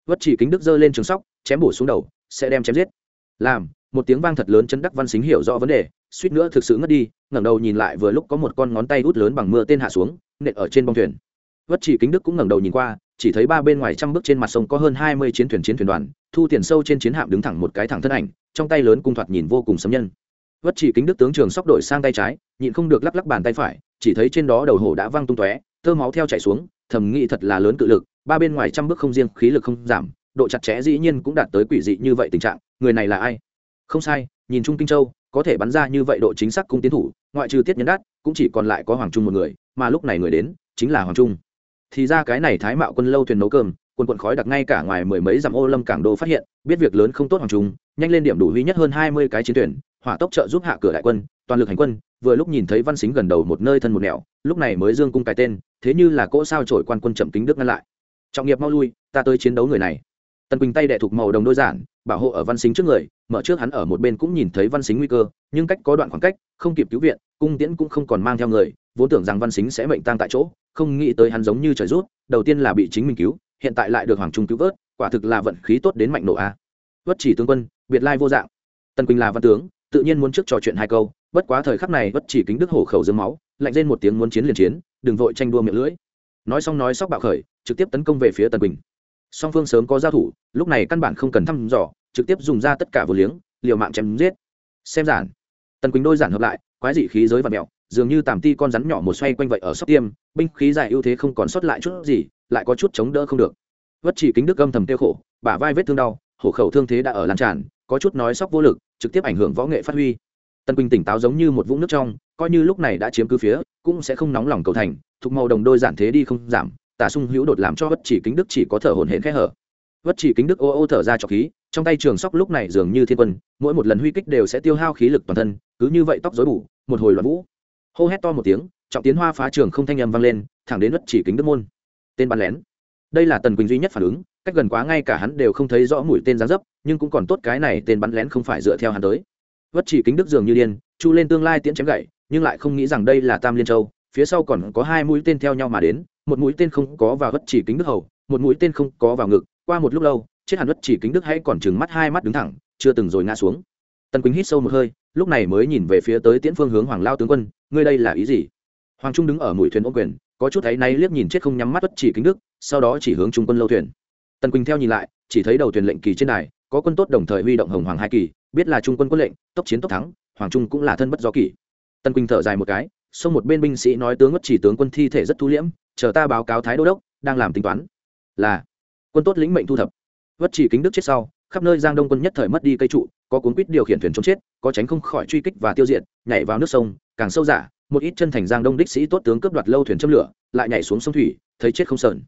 Vất chỉ kính đức giơ lên trường sóc, chém bổ xuống đầu sẽ đem chém giết. Làm, một tiếng vang thật lớn chấn đắc văn xính hiểu rõ vấn đề, suýt nữa thực sự ngất đi, ngẩng đầu nhìn lại vừa lúc có một con ngón tay út lớn bằng mưa tên hạ xuống, nện ở trên bông thuyền. Vất chỉ kính đức cũng ngẩng đầu nhìn qua, chỉ thấy ba bên ngoài trăm bước trên mặt sông có hơn hai mươi chiến thuyền chiến thuyền đoàn, thu tiền sâu trên chiến hạm đứng thẳng một cái thẳng thân ảnh, trong tay lớn cung thoạt nhìn vô cùng sấm nhân. Vất chỉ kính đức tướng trường sóc đổi sang tay trái, nhịn không được lắc lắc bàn tay phải, chỉ thấy trên đó đầu hổ đã văng tung tóe, tơ máu theo chảy xuống, thầm nghĩ thật là lớn cự lực, ba bên ngoài trăm bước không riêng, khí lực không giảm độ chặt chẽ dĩ nhiên cũng đạt tới quỷ dị như vậy tình trạng, người này là ai? Không sai, nhìn chung kinh châu, có thể bắn ra như vậy độ chính xác cung tiến thủ, ngoại trừ tiết nhân đát, cũng chỉ còn lại có hoàng trung một người, mà lúc này người đến chính là hoàng trung. Thì ra cái này thái mạo quân lâu thuyền nấu cơm, quân quận khói đặc ngay cả ngoài mười mấy dặm ô lâm cảng đô phát hiện, biết việc lớn không tốt hoàng trung, nhanh lên điểm đủ huy nhất hơn hai mươi cái chiến thuyền, hỏa tốc trợ giúp hạ cửa đại quân, toàn lực hành quân, vừa lúc nhìn thấy văn xính gần đầu một nơi thân một nẻo, lúc này mới dương cung cái tên, thế như là cỗ sao trổi quan quân chậm kính đức ngăn lại. Trọng nghiệp mau lui, ta tới chiến đấu người này tần quỳnh tay đệ thục màu đồng đôi giản, bảo hộ ở văn xính trước người, mở trước hắn ở một bên cũng nhìn thấy văn xính nguy cơ, nhưng cách có đoạn khoảng cách, không kịp cứu viện, cung tiễn cũng không còn mang theo người, vốn tưởng rằng văn xính sẽ mệnh tang tại chỗ, không nghĩ tới hắn giống như trời rút, đầu tiên là bị chính mình cứu, hiện tại lại được hoàng trung cứu vớt, quả thực là vận khí tốt đến mạnh nổ a. Vất chỉ tướng quân, biệt lai vô dạng. Tần quỳnh là văn tướng, tự nhiên muốn trước trò chuyện hai câu, bất quá thời khắc này vất chỉ kính đức hổ khẩu dương máu, lạnh lên một tiếng muốn chiến liền chiến, đừng vội tranh đua miệng lưỡi. Nói xong nói sóc bạo khởi, trực tiếp tấn công về phía tần quỳnh song phương sớm có giao thủ, lúc này căn bản không cần thăm dò, trực tiếp dùng ra tất cả vừa liếng, liều mạng chém giết. Xem giản. Tần quỳnh đôi giản hợp lại, quái dị khí giới và mẹo, dường như tàm ti con rắn nhỏ một xoay quanh vậy ở sóc tiêm, binh khí dài ưu thế không còn sót lại chút gì, lại có chút chống đỡ không được. Vất chỉ kính đức âm thầm tiêu khổ, bả vai vết thương đau, hổ khẩu thương thế đã ở lan tràn, có chút nói sóc vô lực, trực tiếp ảnh hưởng võ nghệ phát huy. Tần quỳnh tỉnh táo giống như một vũng nước trong, coi như lúc này đã chiếm cứ phía, cũng sẽ không nóng lòng cầu thành thục màu đồng đôi giản thế đi không giảm tả sung hữu đột làm cho vất chỉ kính đức chỉ có thở hổn hển khẽ hở. Vất chỉ kính đức ô ô thở ra cho khí, trong tay trường sóc lúc này dường như thiên quân, mỗi một lần huy kích đều sẽ tiêu hao khí lực toàn thân, cứ như vậy tóc dối bù, một hồi loạn vũ. Hô hét to một tiếng, trọng tiến hoa phá trường không thanh âm vang lên, thẳng đến vất chỉ kính đức môn. Tên bắn lén. Đây là tần quỳnh duy nhất phản ứng, cách gần quá ngay cả hắn đều không thấy rõ mũi tên gián dấp, nhưng cũng còn tốt cái này tên bắn lén không phải dựa theo hắn tới. Vất chỉ kính đức dường như điên, chu lên tương lai tiễn chém gậy, nhưng lại không nghĩ rằng đây là tam liên châu, phía sau còn có hai mũi tên theo nhau mà đến một mũi tên không có vào vất chỉ kính đức hầu, một mũi tên không có vào ngực, qua một lúc lâu, chết hẳn vất chỉ kính đức hãy còn chừng mắt hai mắt đứng thẳng, chưa từng rồi ngã xuống. Tần quỳnh hít sâu một hơi, lúc này mới nhìn về phía tới tiễn phương hướng hoàng lao tướng quân, ngươi đây là ý gì? Hoàng trung đứng ở mũi thuyền ô quyền, có chút thấy nay liếc nhìn chết không nhắm mắt vất chỉ kính đức, sau đó chỉ hướng trung quân lâu thuyền. Tần quỳnh theo nhìn lại, chỉ thấy đầu thuyền lệnh kỳ trên này có quân tốt đồng thời huy động hồng hoàng hai kỳ, biết là trung quân quân lệnh, tốc chiến tốc thắng, hoàng trung cũng là thân bất do kỳ tần quỳnh thở dài một cái, xông một bên binh sĩ nói tướng ngất chỉ tướng quân thi thể rất thu liễm chờ ta báo cáo thái đô đốc, đang làm tính toán. Là, quân tốt lĩnh mệnh thu thập. Vất chỉ kính đức chết sau, khắp nơi giang đông quân nhất thời mất đi cây trụ, có cuốn quýt điều khiển thuyền chống chết, có tránh không khỏi truy kích và tiêu diệt, nhảy vào nước sông, càng sâu giả một ít chân thành giang đông đích sĩ tốt tướng cướp đoạt lâu thuyền châm lửa, lại nhảy xuống sông thủy, thấy chết không sờn.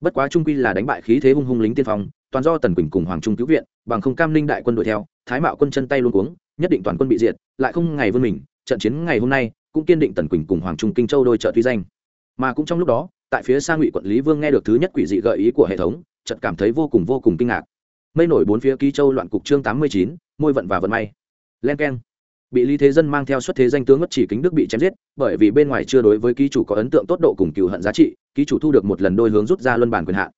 Bất quá trung quy là đánh bại khí thế hung hung lính tiên phong, toàn do tần quỳnh cùng hoàng trung cứu viện, bằng không cam ninh đại quân đuổi theo, thái mạo quân chân tay luôn cuống, nhất định toàn quân bị diệt, lại không ngày vươn mình, trận chiến ngày hôm nay, cũng kiên định tần quỳnh cùng hoàng trung kinh châu đôi trợ tuy danh mà cũng trong lúc đó, tại phía xa ngụy quận lý vương nghe được thứ nhất quỷ dị gợi ý của hệ thống trận cảm thấy vô cùng vô cùng kinh ngạc. Mây nổi bốn phía ký châu loạn cục chương tám mươi chín, môi vận và vận may. Len k e n bị lý thế dân mang theo xuất thế danh tướng ngất chỉ kính đức bị chém giết, bởi vì bên ngoài chưa đối với ký chủ có ấn tượng tốt độ cùng cựu hận giá trị, ký chủ thu được một lần đôi hướng rút ra luân bản quyền hạn.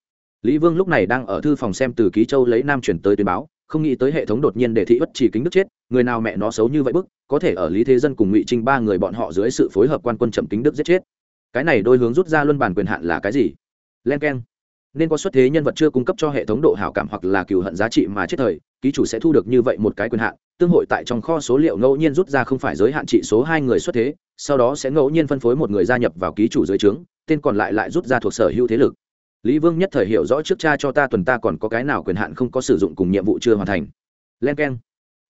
Lý vương lúc này đang ở thư phòng xem từ ký châu lấy nam chuyển tới tuyên báo, không nghĩ tới hệ thống đột nhiên để thị bất chỉ kính đức chết, người nào mẹ nó xấu như vậy bức, có thể ở lý thế dân cùng ngụy trinh ba người bọn họ dưới sự phối hợp quan quân chậm kính đức giết chết cái này đôi hướng rút ra luân bản quyền hạn là cái gì? Len k e n nên có xuất thế nhân vật chưa cung cấp cho hệ thống độ hảo cảm hoặc là cừu hận giá trị mà chết thời, ký chủ sẽ thu được như vậy một cái quyền hạn, tương hội tại trong kho số liệu ngẫu nhiên rút ra không phải giới hạn trị số hai người xuất thế, sau đó sẽ ngẫu nhiên phân phối một người gia nhập vào ký chủ dưới trướng, tên còn lại lại rút ra thuộc sở hữu thế lực. Lý vương nhất thời hiểu rõ trước cha cho ta tuần ta còn có cái nào quyền hạn không có sử dụng cùng nhiệm vụ chưa hoàn thành. Len k e n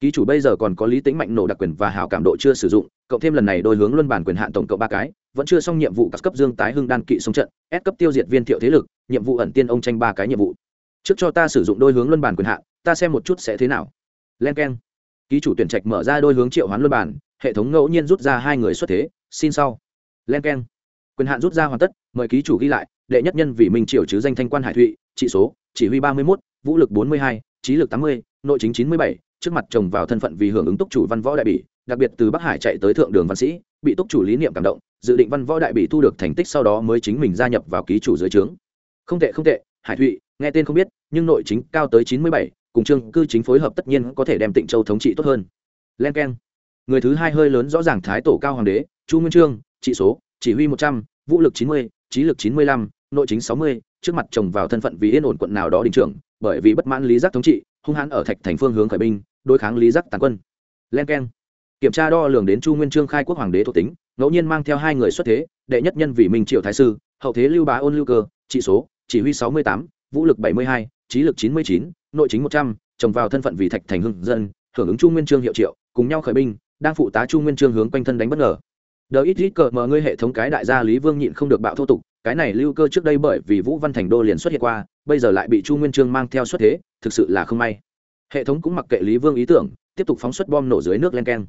ký chủ bây giờ còn có lý tính mạnh nổ đặc quyền và hảo cảm độ chưa sử dụng, cộng thêm lần này đôi hướng luân bản quyền hạn tổng cộng ba cái vẫn chưa xong nhiệm vụ các cấp dương tái hưng đan kỵ sống trận, ép cấp tiêu diệt viên thiệu thế lực, nhiệm vụ ẩn tiên ông tranh ba cái nhiệm vụ. Trước cho ta sử dụng đôi hướng luân bản quyền hạn ta xem một chút sẽ thế nào. Len k e n ký chủ tuyển trạch mở ra đôi hướng triệu hoán luân bản hệ thống ngẫu nhiên rút ra hai người xuất thế, xin sau. Len k e n quyền hạn rút ra hoàn tất, mời ký chủ ghi lại, đệ nhất nhân vì minh triều chứ danh thanh quan hải thụy, trị số, chỉ huy ba mươi một vũ lực bốn mươi hai, trí lực tám mươi, nội chính chín mươi bảy, trước mặt chồng vào thân phận vì hưởng ứng túc chủ văn võ đại bỉ, đặc biệt từ bắc hải chạy tới thượng đường văn sĩ, bị túc chủ lý niệm cảm động dự định văn võ đại bị thu được thành tích sau đó mới chính mình gia nhập vào ký chủ dưới trướng. Không tệ không tệ, hải thụy, nghe tên không biết, nhưng nội chính cao tới chín mươi bảy, cùng trương cư chính phối hợp tất nhiên có thể đem tịnh châu thống trị tốt hơn. Len k e n người thứ hai hơi lớn rõ ràng thái tổ cao hoàng đế, chu nguyên trương, trị số, chỉ huy một trăm, vũ lực chín mươi, trí lực chín mươi lăm, nội chính sáu mươi, trước mặt chồng vào thân phận vì yên ổn quận nào đó đình trưởng, bởi vì bất mãn lý giác thống trị, hung hãn ở thạch thành phương hướng khởi binh, đối kháng lý giác tàn quân. Len k e n kiểm tra đo lường đến chu nguyên trương khai quốc hoàng đế thuộc tính ngẫu nhiên mang theo hai người xuất thế, đệ nhất nhân vì minh triệu thái sư, hậu thế lưu bá ôn lưu cơ, trị số, chỉ huy sáu mươi tám, vũ lực bảy mươi hai, trí lực chín mươi chín, nội chính một trăm, trồng vào thân phận vì thạch thành hưng dân, hưởng ứng chu nguyên trương hiệu triệu, cùng nhau khởi binh, đang phụ tá chu nguyên trương hướng quanh thân đánh bất ngờ. Đờ ít ít cờ mở ngươi hệ thống cái đại gia lý vương nhịn không được bạo thô tục, cái này lưu cơ trước đây bởi vì vũ văn thành đô liền xuất hiện qua, bây giờ lại bị chu nguyên trương mang theo xuất thế, thực sự là không may. Hệ thống cũng mặc kệ lý vương ý tưởng, tiếp tục phóng xuất bom nổ dưới nước len keng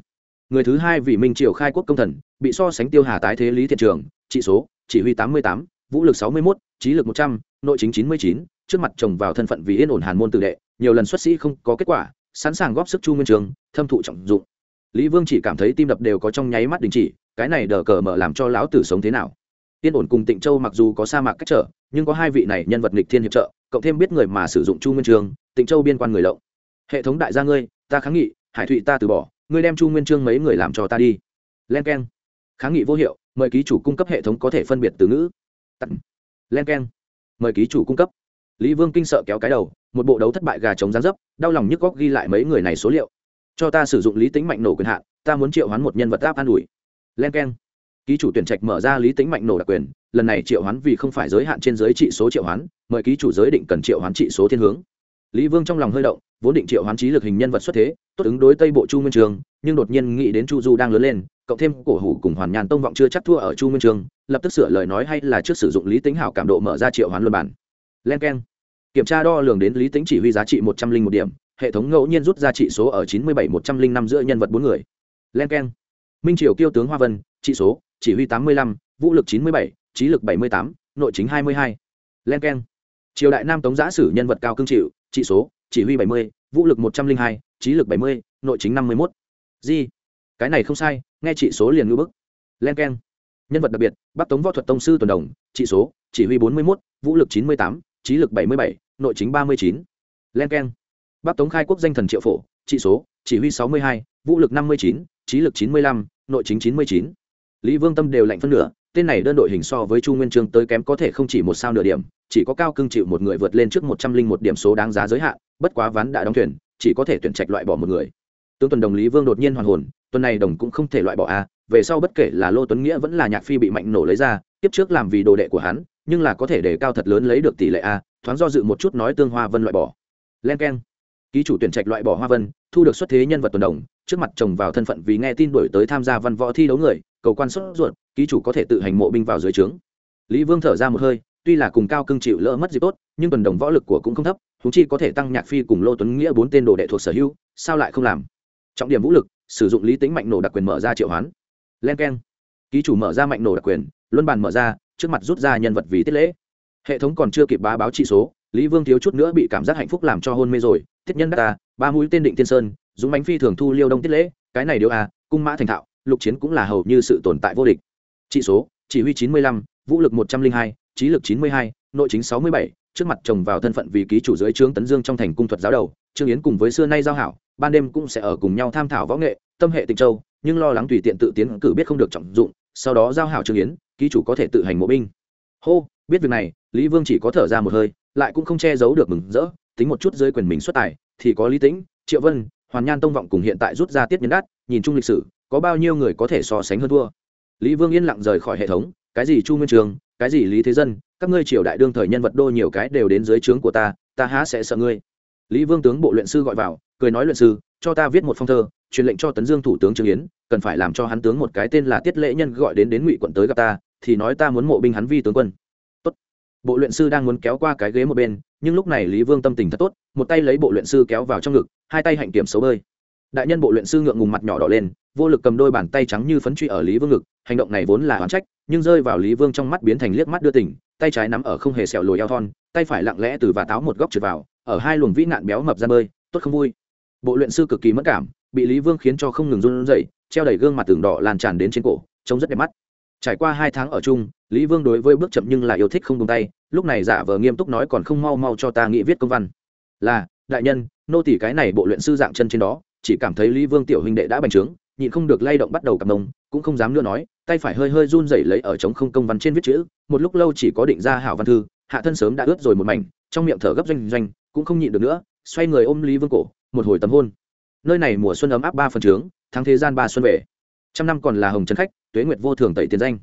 người thứ hai vì minh triều khai quốc công thần, bị so sánh tiêu hà tái thế lý thiện trường, trị số, chỉ huy tám mươi tám, vũ lực sáu mươi một trí lực một trăm, nội chính chín mươi chín, trước mặt chồng vào thân phận vì yên ổn hàn môn tự đệ, nhiều lần xuất sĩ không có kết quả, sẵn sàng góp sức chu nguyên trường, thâm thụ trọng dụng. Lý vương chỉ cảm thấy tim đập đều có trong nháy mắt đình chỉ, cái này đờ cờ mở làm cho lão tử sống thế nào? Yên ổn cùng tịnh châu mặc dù có sa mạc cách trở, nhưng có hai vị này nhân vật nghịch thiên hiệp trợ, cộng thêm biết người mà sử dụng chu nguyên trường, tịnh châu biên quan người lộng. Hệ thống đại gia ngươi, ta kháng nghị, hải thụy ta từ bỏ ngươi đem chu nguyên trương mấy người làm cho ta đi. Len k e n kháng nghị vô hiệu, mời ký chủ cung cấp hệ thống có thể phân biệt từ ngữ. Tặng len k e n mời ký chủ cung cấp. Lý vương kinh sợ kéo cái đầu, một bộ đấu thất bại gà chống gián dấp, đau lòng nhức góc ghi lại mấy người này số liệu. Cho ta sử dụng lý tính mạnh nổ quyền hạn, ta muốn triệu hoán một nhân vật áp an ủi. Len k e n ký chủ tuyển trạch mở ra lý tính mạnh nổ đặc quyền, lần này triệu hoán vì không phải giới hạn trên giới trị số triệu hoán, mời ký chủ giới định cần triệu hoán trị số thiên hướng lý vương trong lòng hơi động, vốn định triệu hoán trí lực hình nhân vật xuất thế, tốt ứng đối tây bộ chu nguyên trường, nhưng đột nhiên nghĩ đến chu du đang lớn lên, cộng thêm cổ hủ cùng hoàn nhàn tông vọng chưa chắc thua ở chu nguyên trường, lập tức sửa lời nói hay là trước sử dụng lý tính hảo cảm độ mở ra triệu hoán luân bản. Len k e n kiểm tra đo lường đến lý tính chỉ huy giá trị một trăm linh một điểm, hệ thống ngẫu nhiên rút ra trị số ở chín mươi bảy một trăm linh năm giữa nhân vật bốn người. Len k e n minh triều kiêu tướng hoa vân, trị số, chỉ huy tám mươi lăm, vũ lực chín mươi bảy, trí lực bảy mươi tám, nội chính hai mươi hai. Len k e n triều đại nam tống giã sử nhân vật cao cương chịu trị số, chỉ huy bảy mươi, vũ lực một trăm linh hai, trí lực bảy mươi, nội chính năm mươi một di cái này không sai, nghe trị số liền ngữ bức. Len k e n nhân vật đặc biệt, bắc tống võ thuật tông sư tuần đồng trị số, chỉ huy bốn mươi một vũ lực chín mươi tám, trí lực bảy mươi bảy, nội chính ba mươi chín. Len k e n bắc tống khai quốc danh thần triệu phổ trị số, chỉ huy sáu mươi hai, vũ lực năm mươi chín, trí lực chín mươi lăm, nội chính chín mươi chín lý vương tâm đều lạnh phân nửa, tên này đơn đội hình so với chu nguyên trương tới kém có thể không chỉ một sao nửa điểm, chỉ có cao cưng chịu một người vượt lên trước một trăm linh một điểm số đáng giá giới hạn, bất quá ván đã đóng thuyền, chỉ có thể tuyển trạch loại bỏ một người. Tướng tuần đồng lý vương đột nhiên hoàn hồn, tuần này đồng cũng không thể loại bỏ a, về sau bất kể là lô tuấn nghĩa vẫn là nhạc phi bị mạnh nổ lấy ra, tiếp trước làm vì đồ đệ của hắn, nhưng là có thể để cao thật lớn lấy được tỷ lệ a, thoáng do dự một chút nói tương hoa vân loại bỏ. Len k e n ký chủ tuyển trạch loại bỏ hoa vân, thu được xuất thế nhân vật tuần đồng, trước mặt chồng vào thân phận vì nghe tin đổi tới tham gia văn võ thi đấu người cầu quan xuất ruột ký chủ có thể tự hành mộ binh vào dưới trướng. Lý vương thở ra một hơi tuy là cùng cao cưng chịu lỡ mất dịp tốt nhưng tuần đồng võ lực của cũng không thấp thú chi có thể tăng nhạc phi cùng lô tuấn nghĩa bốn tên đồ đệ thuộc sở hữu sao lại không làm? Trọng điểm vũ lực sử dụng lý tính mạnh nổ đặc quyền mở ra triệu hoán. Len k e n ký chủ mở ra mạnh nổ đặc quyền luân bàn mở ra trước mặt rút ra nhân vật vì tiết lễ. Hệ thống còn chưa kịp bá báo trị số lý vương thiếu chút nữa bị cảm giác hạnh phúc làm cho hôn mê rồi. Thiết nhân đắc ta ba mũi tên định tiên sơn dũng bánh phi thường thu liêu đông tiết lễ cái này điều à, cung mã thành thạo lục chiến cũng là hầu như sự tồn tại vô địch. Trị số chỉ huy chín mươi lăm vũ lực một trăm linh hai trí lực chín mươi hai nội chính sáu mươi bảy trước mặt chồng vào thân phận vì ký chủ dưới trướng tấn dương trong thành cung thuật giáo đầu trương yến cùng với xưa nay giao hảo ban đêm cũng sẽ ở cùng nhau tham thảo võ nghệ tâm hệ tịnh châu nhưng lo lắng tùy tiện tự tiến cử biết không được trọng dụng sau đó giao hảo trương yến ký chủ có thể tự hành mộ binh. Hô biết việc này lý vương chỉ có thở ra một hơi lại cũng không che giấu được mừng rỡ tính một chút dưới quyền mình xuất tài thì có lý tĩnh triệu vân hoàn nhan tông vọng cùng hiện tại rút ra tiết nhân đát, nhìn chung lịch sử có bao nhiêu người có thể so sánh hơn thua? Lý vương yên lặng rời khỏi hệ thống, cái gì chu nguyên trường, cái gì lý thế dân, các ngươi triều đại đương thời nhân vật đô nhiều cái đều đến dưới trướng của ta ta há sẽ sợ ngươi. Lý vương tướng bộ luyện sư gọi vào, cười nói luyện sư, cho ta viết một phong thơ, truyền lệnh cho tấn dương thủ tướng trương yến, cần phải làm cho hắn tướng một cái tên là tiết lễ nhân gọi đến đến ngụy quận tới gặp ta, thì nói ta muốn mộ binh hắn vi tướng quân. Tốt. Bộ luyện sư đang muốn kéo qua cái ghế một bên, nhưng lúc này lý vương tâm tình thật tốt, một tay lấy bộ luyện sư kéo vào trong ngực, hai tay hạnh kiểm xấu bơi đại nhân bộ luyện sư ngượng ngùng mặt nhỏ đỏ lên, vô lực cầm đôi bàn tay trắng như phấn truy ở lý vương ngực, hành động này vốn là oán trách, nhưng rơi vào lý vương trong mắt biến thành liếc mắt đưa tỉnh tay trái nắm ở không hề sẹo lồi eo thon, tay phải lặng lẽ từ và táo một góc trượt vào, ở hai luồng vĩ nạn béo mập ra bơi, tốt không vui. Bộ luyện sư cực kỳ mất cảm, bị lý vương khiến cho không ngừng run rẩy, treo đầy gương mặt tường đỏ lan tràn đến trên cổ, trông rất đẹp mắt. Trải qua hai tháng ở chung, lý vương đối với bước chậm nhưng là yêu thích không tung tay, lúc này giả vờ nghiêm túc nói còn không mau mau cho ta nghĩ viết công văn. Là, đại nhân, nô tỷ cái này bộ luyện sư dạng chân trên đó chỉ cảm thấy lý vương tiểu huynh đệ đã bành trướng, nhịn không được lay động bắt đầu cảm mông, cũng không dám nữa nói, tay phải hơi hơi run rẩy lấy ở trống không công văn trên viết chữ, một lúc lâu chỉ có định ra hảo văn thư, hạ thân sớm đã ướt rồi một mảnh, trong miệng thở gấp doanh doanh, cũng không nhịn được nữa, xoay người ôm lý vương cổ, một hồi tầm hôn. Nơi này mùa xuân ấm áp ba phần trướng, tháng thế gian ba xuân về. Trăm năm còn là hồng trấn khách, tuế nguyệt vô thường tẩy tiền danh.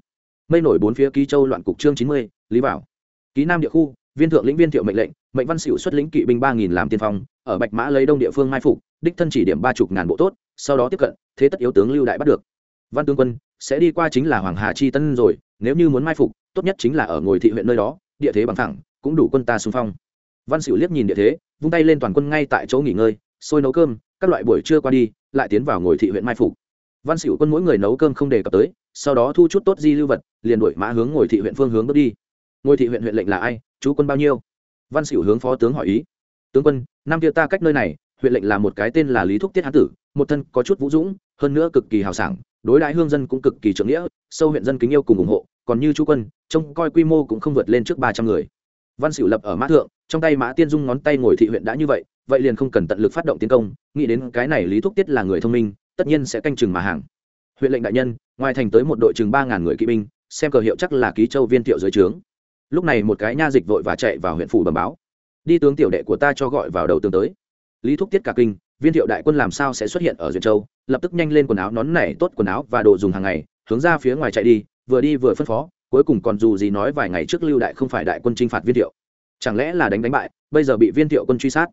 Mây nổi bốn phía ký châu loạn cục chương chín mươi, lý bảo. Ký nam địa khu, viên thượng lĩnh viên thiệu mệnh lệnh, mệnh văn xỉu xuất lĩnh kỵ binh ba nghìn làm tiên phong ở bạch mã lấy đông địa phương mai phục, đích thân chỉ điểm ba chục ngàn bộ tốt, sau đó tiếp cận, thế tất yếu tướng lưu đại bắt được. Văn tướng quân, sẽ đi qua chính là hoàng hà chi tân rồi, nếu như muốn mai phục, tốt nhất chính là ở ngồi thị huyện nơi đó, địa thế bằng thẳng cũng đủ quân ta xung phong. Văn xỉu liếc nhìn địa thế, vung tay lên toàn quân ngay tại chỗ nghỉ ngơi, sôi nấu cơm, các loại buổi trưa qua đi, lại tiến vào ngồi thị huyện mai phục. Văn xỉu quân mỗi người nấu cơm không đề cập tới, sau đó thu chút tốt di lưu vật, liền đổi mã hướng ngồi thị huyện phương hướng bước đi. Ngôi thị huyện huyện lệnh là ai, chú quân bao nhiêu? Văn xỉu hướng phó tướng hỏi ý tướng quân, năm kia ta cách nơi này, huyện lệnh là một cái tên là lý thúc tiết hán tử, một thân có chút vũ dũng, hơn nữa cực kỳ hào sảng, đối đãi hương dân cũng cực kỳ trưởng nghĩa, sâu huyện dân kính yêu cùng ủng hộ, còn như chú quân, trông coi quy mô cũng không vượt lên trước ba trăm người. Văn xỉu lập ở mã thượng, trong tay mã tiên dung ngón tay ngồi thị huyện đã như vậy vậy liền không cần tận lực phát động tiến công, nghĩ đến cái này lý thúc tiết là người thông minh, tất nhiên sẽ canh chừng mà hàng. Huyện lệnh đại nhân, ngoài thành tới một đội chừng ba ngàn người kỵ binh, xem cờ hiệu chắc là ký châu viên thiệu dưới trướng. Lúc này một cái nha dịch vội và chạy vào huyện phủ bẩm báo đi tướng tiểu đệ của ta cho gọi vào đầu tường tới. Lý thúc tiết cả kinh, viên thiệu đại quân làm sao sẽ xuất hiện ở duyện châu? Lập tức nhanh lên quần áo, nón nảy tốt quần áo và đồ dùng hàng ngày, hướng ra phía ngoài chạy đi, vừa đi vừa phân phó, cuối cùng còn dù gì nói vài ngày trước lưu đại không phải đại quân chinh phạt viên thiệu. Chẳng lẽ là đánh đánh bại, bây giờ bị viên thiệu quân truy sát?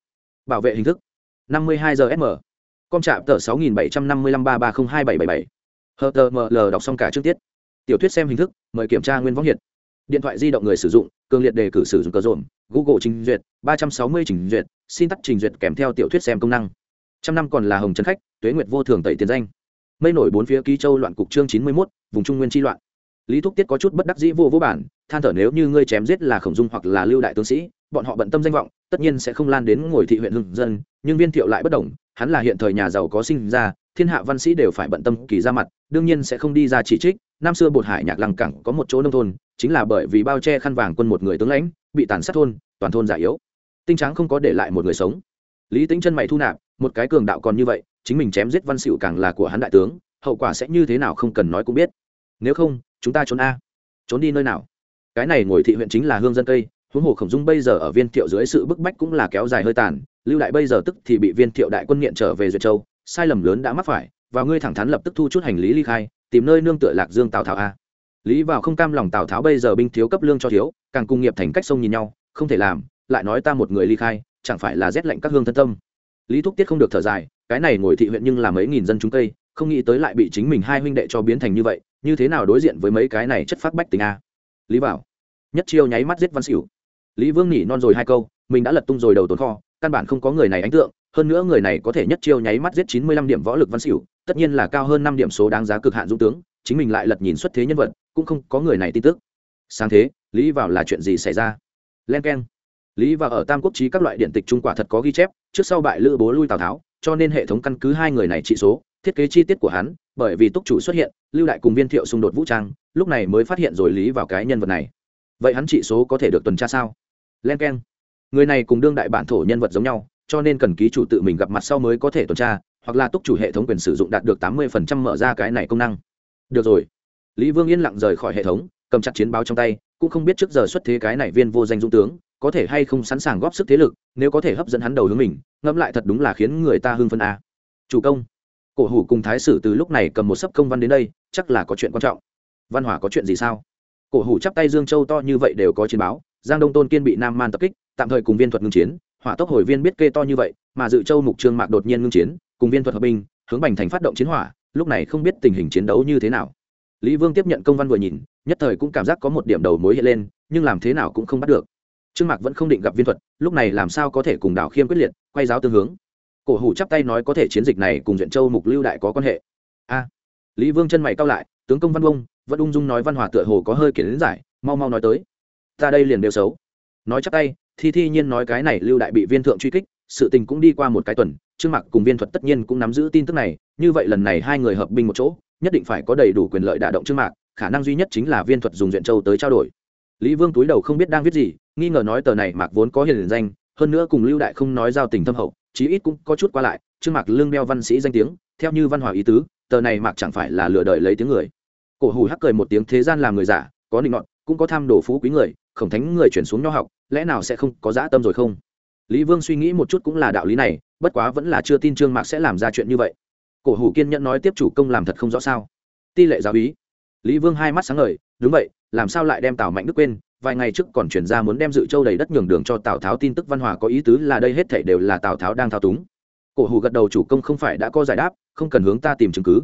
Bảo vệ hình thức. Năm mươi hai giờ sm con trạm tờ sáu nghìn bảy trăm năm hờ tờ ml đọc xong cả chương tiết. Tiểu thuyết xem hình thức, mời kiểm tra nguyên võng hiện điện thoại di động người sử dụng, cường liệt đề cử sử dụng cờ rộn google trình duyệt, ba trăm sáu mươi trình duyệt, xin tắt trình duyệt kèm theo tiểu thuyết xem công năng. Trăm năm còn là hồng trần khách, tuế nguyệt vô thường tẩy tiền danh. Mây nổi bốn phía ký châu loạn cục chương chín mươi mốt, vùng trung nguyên tri loạn. Lý thúc tiết có chút bất đắc dĩ vô vô bản, than thở nếu như ngươi chém giết là khổng dung hoặc là lưu đại tướng sĩ, bọn họ bận tâm danh vọng, tất nhiên sẽ không lan đến ngồi thị huyện hưng dân, nhưng viên thiệu lại bất đồng hắn là hiện thời nhà giàu có sinh ra, thiên hạ văn sĩ đều phải bận tâm kỳ ra mặt, đương nhiên sẽ không đi ra chỉ trích. Năm xưa bột hải nhạc lăng cảng có một chỗ nông thôn chính là bởi vì bao che khăn vàng quân một người tướng lãnh, bị tàn sát thôn, toàn thôn già yếu. Tinh tráng không có để lại một người sống. Lý tính chân mày thu nạp, một cái cường đạo còn như vậy, chính mình chém giết văn xịu càng là của hắn đại tướng, hậu quả sẽ như thế nào không cần nói cũng biết. Nếu không, chúng ta trốn a. Trốn đi nơi nào? Cái này ngồi thị huyện chính là hương dân cây huống hồ khổng dung bây giờ ở viên thiệu dưới sự bức bách cũng là kéo dài hơi tàn, lưu đại bây giờ tức thì bị viên thiệu đại quân nghiện trở về duyệt châu, sai lầm lớn đã mắc phải, và ngươi thẳng thắn lập tức thu chút hành lý ly khai, tìm nơi nương tựa lạc dương tào thảo a lý vào không cam lòng tào tháo bây giờ binh thiếu cấp lương cho thiếu, càng cung nghiệp thành cách sông nhìn nhau, không thể làm, lại nói ta một người ly khai, chẳng phải là rét lạnh các hương thân tâm. Lý thúc tiết không được thở dài, cái này ngồi thị huyện nhưng là mấy nghìn dân chúng tây, không nghĩ tới lại bị chính mình hai huynh đệ cho biến thành như vậy, như thế nào đối diện với mấy cái này chất phát bách tình a? Lý bảo nhất chiêu nháy mắt giết văn xỉu lý vương nhỉ non rồi hai câu, mình đã lật tung rồi đầu tồn kho, căn bản không có người này ấn tượng, hơn nữa người này có thể nhất chiêu nháy mắt giết chín mươi lăm điểm võ lực văn xỉu tất nhiên là cao hơn năm điểm số đáng giá cực hạn dũng tướng, chính mình lại lật nhìn xuất thế nhân vật cũng không có người này tin tức. Sáng thế, lý vào là chuyện gì xảy ra? Len k e n lý vào ở tam quốc trí các loại điện tịch trung quả thật có ghi chép, trước sau bại lữ bố lui tào tháo, cho nên hệ thống căn cứ hai người này trị số, thiết kế chi tiết của hắn, bởi vì túc chủ xuất hiện, lưu đại cùng viên thiệu xung đột vũ trang, lúc này mới phát hiện rồi lý vào cái nhân vật này. Vậy hắn trị số có thể được tuần tra sao? Len k e n người này cùng đương đại bản thổ nhân vật giống nhau, cho nên cần ký chủ tự mình gặp mặt sau mới có thể tuần tra, hoặc là túc chủ hệ thống quyền sử dụng đạt được tám mươi mở ra cái này công năng. Được rồi lý vương yên lặng rời khỏi hệ thống, cầm chặt chiến báo trong tay, cũng không biết trước giờ xuất thế cái này viên vô danh dũng tướng, có thể hay không sẵn sàng góp sức thế lực, nếu có thể hấp dẫn hắn đầu hướng mình, ngẫm lại thật đúng là khiến người ta hưng phân a. Chủ công, cổ hủ cùng thái sử từ lúc này cầm một sấp công văn đến đây, chắc là có chuyện quan trọng. Văn hỏa có chuyện gì sao? Cổ hủ chắp tay dương châu to như vậy đều có chiến báo, giang đông tôn kiên bị nam man tập kích, tạm thời cùng viên thuật ngưng chiến, hỏa tốc hồi viên biết kê to như vậy, mà dự châu mục trương mạc đột nhiên ngưng chiến, cùng viên thuật hợp binh, hướng bành thành phát động chiến hỏa, lúc này không biết tình hình chiến đấu như thế nào lý vương tiếp nhận công văn vừa nhìn, nhất thời cũng cảm giác có một điểm đầu mối hiện lên, nhưng làm thế nào cũng không bắt được. Trương mạc vẫn không định gặp viên thuật, lúc này làm sao có thể cùng đảo khiêm quyết liệt, quay giáo tương hướng. Cổ hủ chắp tay nói có thể chiến dịch này cùng duyện châu mục lưu đại có quan hệ. A. Lý vương chân mày cao lại, tướng công văn bông, vẫn ung dung nói văn hòa tựa hồ có hơi kiến giải, mau mau nói tới. Ta đây liền đều xấu. Nói chắp tay, thi thi nhiên nói cái này lưu đại bị viên thượng truy kích, sự tình cũng đi qua một cái tuần, trương mặc cùng viên thuật tất nhiên cũng nắm giữ tin tức này, như vậy lần này hai người hợp binh một chỗ nhất định phải có đầy đủ quyền lợi đả động trương mạc, khả năng duy nhất chính là viên thuật dùng duyện châu tới trao đổi. Lý vương túi đầu không biết đang viết gì, nghi ngờ nói tờ này mạc vốn có hiền danh, hơn nữa cùng lưu đại không nói giao tình thâm hậu, chí ít cũng có chút qua lại, trương mạc lương đeo văn sĩ danh tiếng, theo như văn hóa ý tứ, tờ này mạc chẳng phải là lừa đợi lấy tiếng người. Cổ hủ hắc cười một tiếng thế gian làm người giả, có định ngọn cũng có tham đồ phú quý người, khổng thánh người chuyển xuống nho học, lẽ nào sẽ không có dã tâm rồi không? Lý vương suy nghĩ một chút cũng là đạo lý này, bất quá vẫn là chưa tin trương mạc sẽ làm ra chuyện như vậy cổ hủ kiên nhẫn nói tiếp chủ công làm thật không rõ sao? Ti lệ giáo ý lý vương hai mắt sáng ngời, đúng vậy, làm sao lại đem tào mạnh đức quên? Vài ngày trước còn chuyển ra muốn đem dự châu đầy đất nhường đường cho tào tháo tin tức văn hòa có ý tứ là đây hết thể đều là tào tháo đang thao túng. Cổ hủ gật đầu chủ công không phải đã có giải đáp, không cần hướng ta tìm chứng cứ.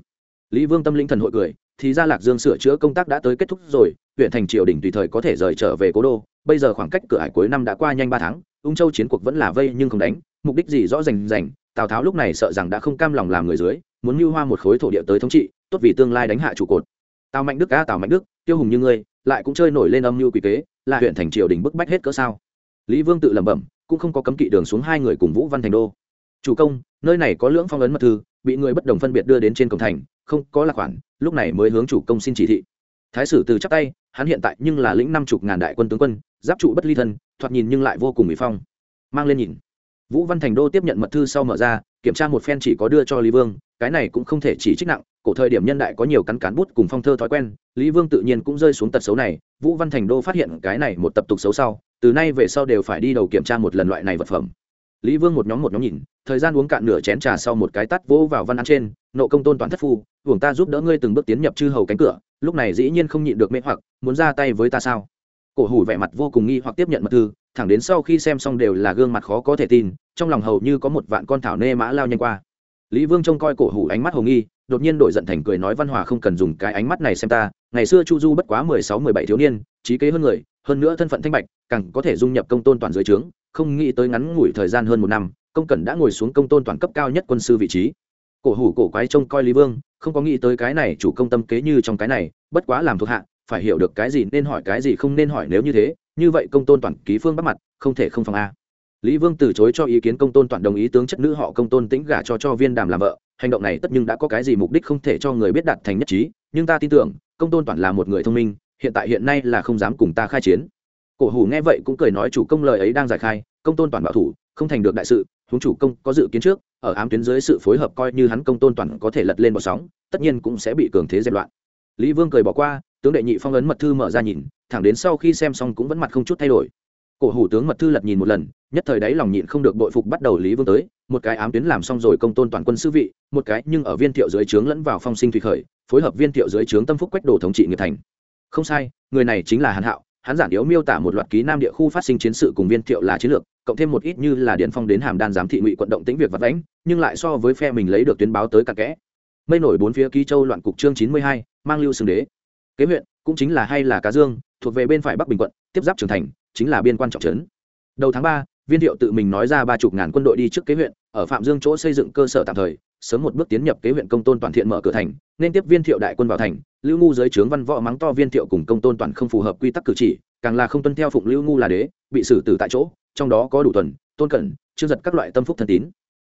Lý vương tâm linh thần hội cười, thì ra lạc dương sửa chữa công tác đã tới kết thúc rồi, huyện thành triều đình tùy thời có thể rời trở về cố đô. Bây giờ khoảng cách cửa hải cuối năm đã qua nhanh ba tháng, ung châu chiến cuộc vẫn là vây nhưng không đánh, mục đích gì rõ rành rành, tào tháo lúc này sợ rằng đã không cam lòng làm người dưới muốn mưu hoa một khối thổ địa tới thống trị, tốt vì tương lai đánh hạ trụ cột. Tào mạnh đức ca tào mạnh đức, tiêu hùng như ngươi, lại cũng chơi nổi lên âm mưu quỷ kế, là huyện thành triều đình bức bách hết cỡ sao? Lý vương tự lẩm bẩm, cũng không có cấm kỵ đường xuống hai người cùng vũ văn thành đô. Chủ công, nơi này có lưỡng phong ấn mật thư, bị người bất đồng phân biệt đưa đến trên cổng thành, không có lạc khoản, lúc này mới hướng chủ công xin chỉ thị. Thái sử từ chắp tay, hắn hiện tại nhưng là lĩnh năm chục ngàn đại quân tướng quân, giáp trụ bất ly thân, thoạt nhìn nhưng lại vô cùng bị phong. Mang lên nhìn vũ văn thành đô tiếp nhận mật thư sau mở ra, kiểm tra một phen chỉ có đưa cho lý vương, cái này cũng không thể chỉ trích nặng, cổ thời điểm nhân đại có nhiều cắn cán bút cùng phong thơ thói quen, lý vương tự nhiên cũng rơi xuống tật xấu này, vũ văn thành đô phát hiện cái này một tập tục xấu sau, từ nay về sau đều phải đi đầu kiểm tra một lần loại này vật phẩm. Lý vương một nhóm một nhóm nhìn, thời gian uống cạn nửa chén trà sau một cái tắt vỗ vào văn án trên, nộ công tôn toàn thất phu uổng ta giúp đỡ ngươi từng bước tiến nhập chư hầu cánh cửa, lúc này dĩ nhiên không nhịn được mê hoặc, muốn ra tay với ta sao? Cổ hủ vẻ mặt vô cùng nghi hoặc tiếp nhận mật thư thẳng đến sau khi xem xong đều là gương mặt khó có thể tin, trong lòng hầu như có một vạn con thảo nê mã lao nhanh qua. Lý vương trông coi cổ hủ ánh mắt hồng nghi, đột nhiên đổi giận thành cười nói văn hòa không cần dùng cái ánh mắt này xem ta, ngày xưa chu du bất quá mười sáu, mười bảy thiếu niên, trí kế hơn người, hơn nữa thân phận thanh bạch, càng có thể dung nhập công tôn toàn dưới trướng, không nghĩ tới ngắn ngủi thời gian hơn một năm, công cẩn đã ngồi xuống công tôn toàn cấp cao nhất quân sư vị trí. Cổ hủ cổ quái trông coi lý vương, không có nghĩ tới cái này chủ công tâm kế như trong cái này, bất quá làm thuộc hạ, phải hiểu được cái gì nên hỏi cái gì không nên hỏi nếu như thế như vậy công tôn toàn ký phương bắt mặt, không thể không phòng a. Lý vương từ chối cho ý kiến công tôn toàn đồng ý tướng chất nữ họ công tôn tĩnh gả cho cho viên đàm làm vợ. Hành động này tất nhưng đã có cái gì mục đích không thể cho người biết đạt thành nhất trí, nhưng ta tin tưởng, công tôn toàn là một người thông minh, hiện tại hiện nay là không dám cùng ta khai chiến. Cổ hủ nghe vậy cũng cười nói chủ công lời ấy đang giải khai, công tôn toàn bảo thủ, không thành được đại sự, huống chủ công có dự kiến trước, ở ám tuyến dưới sự phối hợp coi như hắn công tôn toàn có thể lật lên bọ sóng, tất nhiên cũng sẽ bị cường thế dẹp loạn. Lý vương cười bỏ qua, tướng đệ nhị phong ấn mật thư mở ra nhìn thẳng đến sau khi xem xong cũng vẫn mặt không chút thay đổi. Cổ hủ tướng mật thư lật nhìn một lần, nhất thời đấy lòng nhịn không được bội phục bắt đầu lý vương tới, một cái ám tuyến làm xong rồi công tôn toàn quân sư vị, một cái nhưng ở viên thiệu dưới trướng lẫn vào phong sinh thủy khởi, phối hợp viên thiệu dưới trướng tâm phúc quách đồ thống trị nghiệp thành. Không sai, người này chính là hàn hạo, hắn giản yếu miêu tả một loạt ký nam địa khu phát sinh chiến sự cùng viên thiệu là chiến lược, cộng thêm một ít như là điện phong đến hàm đan giám thị ngụy quận động tĩnh việc vật lãnh nhưng lại so với phe mình lấy được tuyến báo tới cặn kẽ. Mây nổi bốn phía ký châu loạn cục chương chín mươi hai, mang lưu xương đế. Kế huyện cũng chính là hay là cá dương, thuộc về bên phải bắc bình quận, tiếp giáp Trường thành, chính là biên quan trọng trấn. Đầu tháng ba, viên thiệu tự mình nói ra ba chục ngàn quân đội đi trước kế huyện, ở phạm dương chỗ xây dựng cơ sở tạm thời, sớm một bước tiến nhập kế huyện công tôn toàn thiện mở cửa thành, nên tiếp viên thiệu đại quân vào thành, lưu ngu dưới trướng văn võ mắng to viên thiệu cùng công tôn toàn không phù hợp quy tắc cử chỉ, càng là không tuân theo phụng lưu ngu là đế, bị xử tử tại chỗ, trong đó có đủ tuần, tôn cẩn chưa giật các loại tâm phúc thân tín.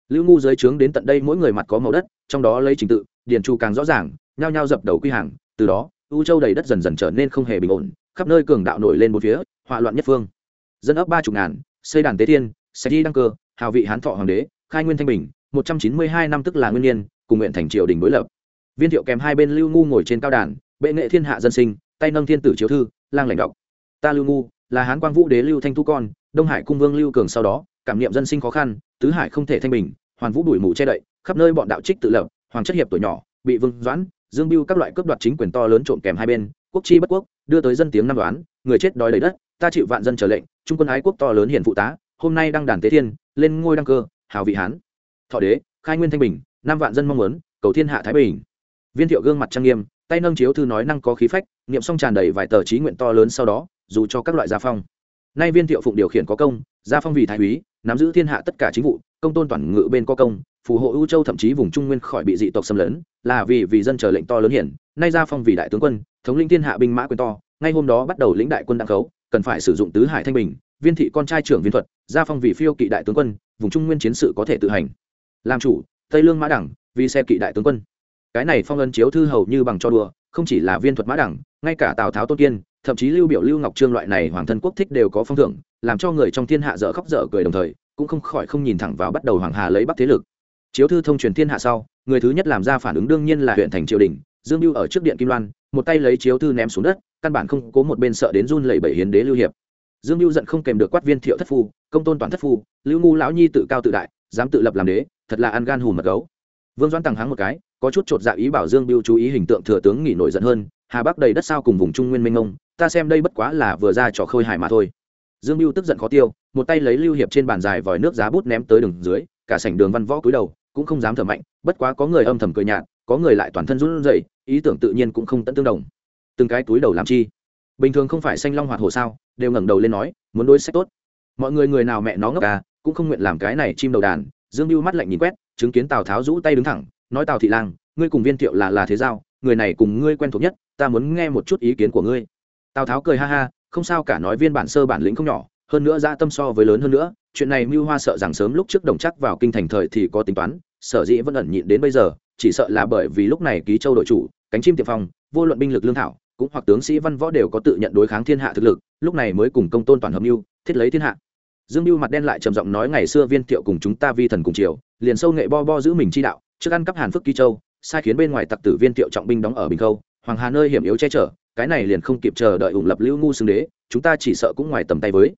Lưu ngu dưới trướng đến tận đây mỗi người mặt có màu đất, trong đó lấy trình tự, điền chu càng rõ ràng, nhao nhao dập đầu quy hàng, từ đó u châu đầy đất dần dần trở nên không hề bình ổn, khắp nơi cường đạo nổi lên một phía, hỏa loạn nhất phương. Dân ấp ba chục ngàn, xây đàn tế thiên sẽ đi đăng cơ, hào vị hán thọ hoàng đế, khai nguyên thanh bình, một trăm chín mươi hai năm tức là nguyên niên cùng nguyện thành triều đình đối lập. Viên thiệu kèm hai bên lưu ngu ngồi trên cao đàn, bệ nghệ thiên hạ dân sinh, tay nâng thiên tử chiếu thư, lang lãnh đọc. Ta lưu ngu, là hán quang vũ đế lưu thanh thu con, đông hải cung vương lưu cường sau đó, cảm niệm dân sinh khó khăn, tứ hải không thể thanh bình, hoàn vũ đuổi mù che đậy, khắp nơi bọn đạo trích tự lập, hoàng chất hiệp tuổi nhỏ, bị vương doãn dương biêu các loại cướp đoạt chính quyền to lớn trộm kèm hai bên, quốc chi bất quốc, đưa tới dân tiếng năm đoán, người chết đói đầy đất, ta chịu vạn dân trở lệnh, trung quân ái quốc to lớn hiển phụ tá, hôm nay đang đàn tế thiên, lên ngôi đăng cơ, hào vị hán. Thọ đế, khai nguyên thanh bình, năm vạn dân mong muốn, cầu thiên hạ thái bình. Viên thiệu gương mặt trang nghiêm, tay nâng chiếu thư nói năng có khí phách, niệm xong tràn đầy vài tờ trí nguyện to lớn sau đó, dù cho các loại gia phong. Nay viên thiệu phụng điều khiển có công, gia phong vì thái úy, nắm giữ thiên hạ tất cả chính vụ, công tôn toàn ngự bên có công phù hộ ưu châu thậm chí vùng trung nguyên khỏi bị dị tộc xâm lấn, là vì vì dân chờ lệnh to lớn hiển, nay gia phong vì đại tướng quân, thống lĩnh thiên hạ binh mã quyền to, ngay hôm đó bắt đầu lĩnh đại quân đặng khấu, cần phải sử dụng tứ hải thanh bình, viên thị con trai trưởng viên thuật, gia phong vì phiêu kỵ đại tướng quân, vùng trung nguyên chiến sự có thể tự hành. Làm chủ, tây lương mã đẳng, vì xe kỵ đại tướng quân. Cái này phong ân chiếu thư hầu như bằng cho đùa, không chỉ là viên thuật mã đẳng, ngay cả tào tháo tôn kiên, thậm chí lưu biểu lưu ngọc trương loại này hoàng thân quốc thích đều có phong thưởng, làm cho người trong thiên hạ dở khóc dở cười đồng thời, cũng không khỏi không nhìn thẳng vào bắt đầu hoàng hà lấy bắc thế lực chiếu thư thông truyền thiên hạ sau, người thứ nhất làm ra phản ứng đương nhiên là huyện thành triều đình, dương lưu ở trước điện kim loan, một tay lấy chiếu thư ném xuống đất, căn bản không cố một bên sợ đến run lẩy bẩy hiến đế lưu hiệp. Dương lưu giận không kèm được quát viên thiệu thất phu, công tôn toàn thất phu, lưu ngu lão nhi tự cao tự đại, dám tự lập làm đế, thật là ăn gan hùm mật gấu. Vương doãn tăng hắng một cái, có chút chột dạ ý bảo dương mưu chú ý hình tượng thừa tướng nghỉ nổi giận hơn, hà bắc đầy đất sao cùng vùng trung nguyên minh ông ta xem đây bất quá là vừa ra trò khơi hài mà thôi. Dương mưu tức giận khó tiêu, một tay lấy lưu hiệp trên bàn dài vòi nước giá bút ném tới đường dưới, cả sảnh đường văn võ cúi đầu cũng không dám thở mạnh, bất quá có người âm thầm cười nhạt, có người lại toàn thân run rẩy, ý tưởng tự nhiên cũng không tận tương đồng. Từng cái túi đầu làm chi? Bình thường không phải xanh long hoạt hồ sao? Đều ngẩng đầu lên nói, muốn đối sách tốt. Mọi người người nào mẹ nó ngốc à cũng không nguyện làm cái này chim đầu đàn. Dương biêu mắt lạnh nhìn quét, chứng kiến tào tháo rũ tay đứng thẳng, nói tào thị lang, ngươi cùng viên thiệu là là thế giao, người này cùng ngươi quen thuộc nhất, ta muốn nghe một chút ý kiến của ngươi. Tào tháo cười ha ha, không sao cả, nói viên bản sơ bản lĩnh không nhỏ hơn nữa ra tâm so với lớn hơn nữa, chuyện này mưu hoa sợ rằng sớm lúc trước đồng chắc vào kinh thành thời thì có tính toán, sở dĩ vẫn ẩn nhịn đến bây giờ, chỉ sợ là bởi vì lúc này ký châu đội chủ, cánh chim tiệp phong, vô luận binh lực lương thảo, cũng hoặc tướng sĩ văn võ đều có tự nhận đối kháng thiên hạ thực lực, lúc này mới cùng công tôn toàn hợp mưu, thiết lấy thiên hạ. Dương mưu mặt đen lại trầm giọng nói ngày xưa viên thiệu cùng chúng ta vi thần cùng triều, liền sâu nghệ bo bo giữ mình chi đạo, trước ăn cắp hàn phước ký châu, sai khiến bên ngoài tặc tử viên thiệu trọng binh đóng ở bình khâu, hoàng hà nơi hiểm yếu che chở, cái này liền không kịp chờ đợi ủng lập lưu ngu xưng đế, chúng ta chỉ sợ cũng ngoài tầm tay với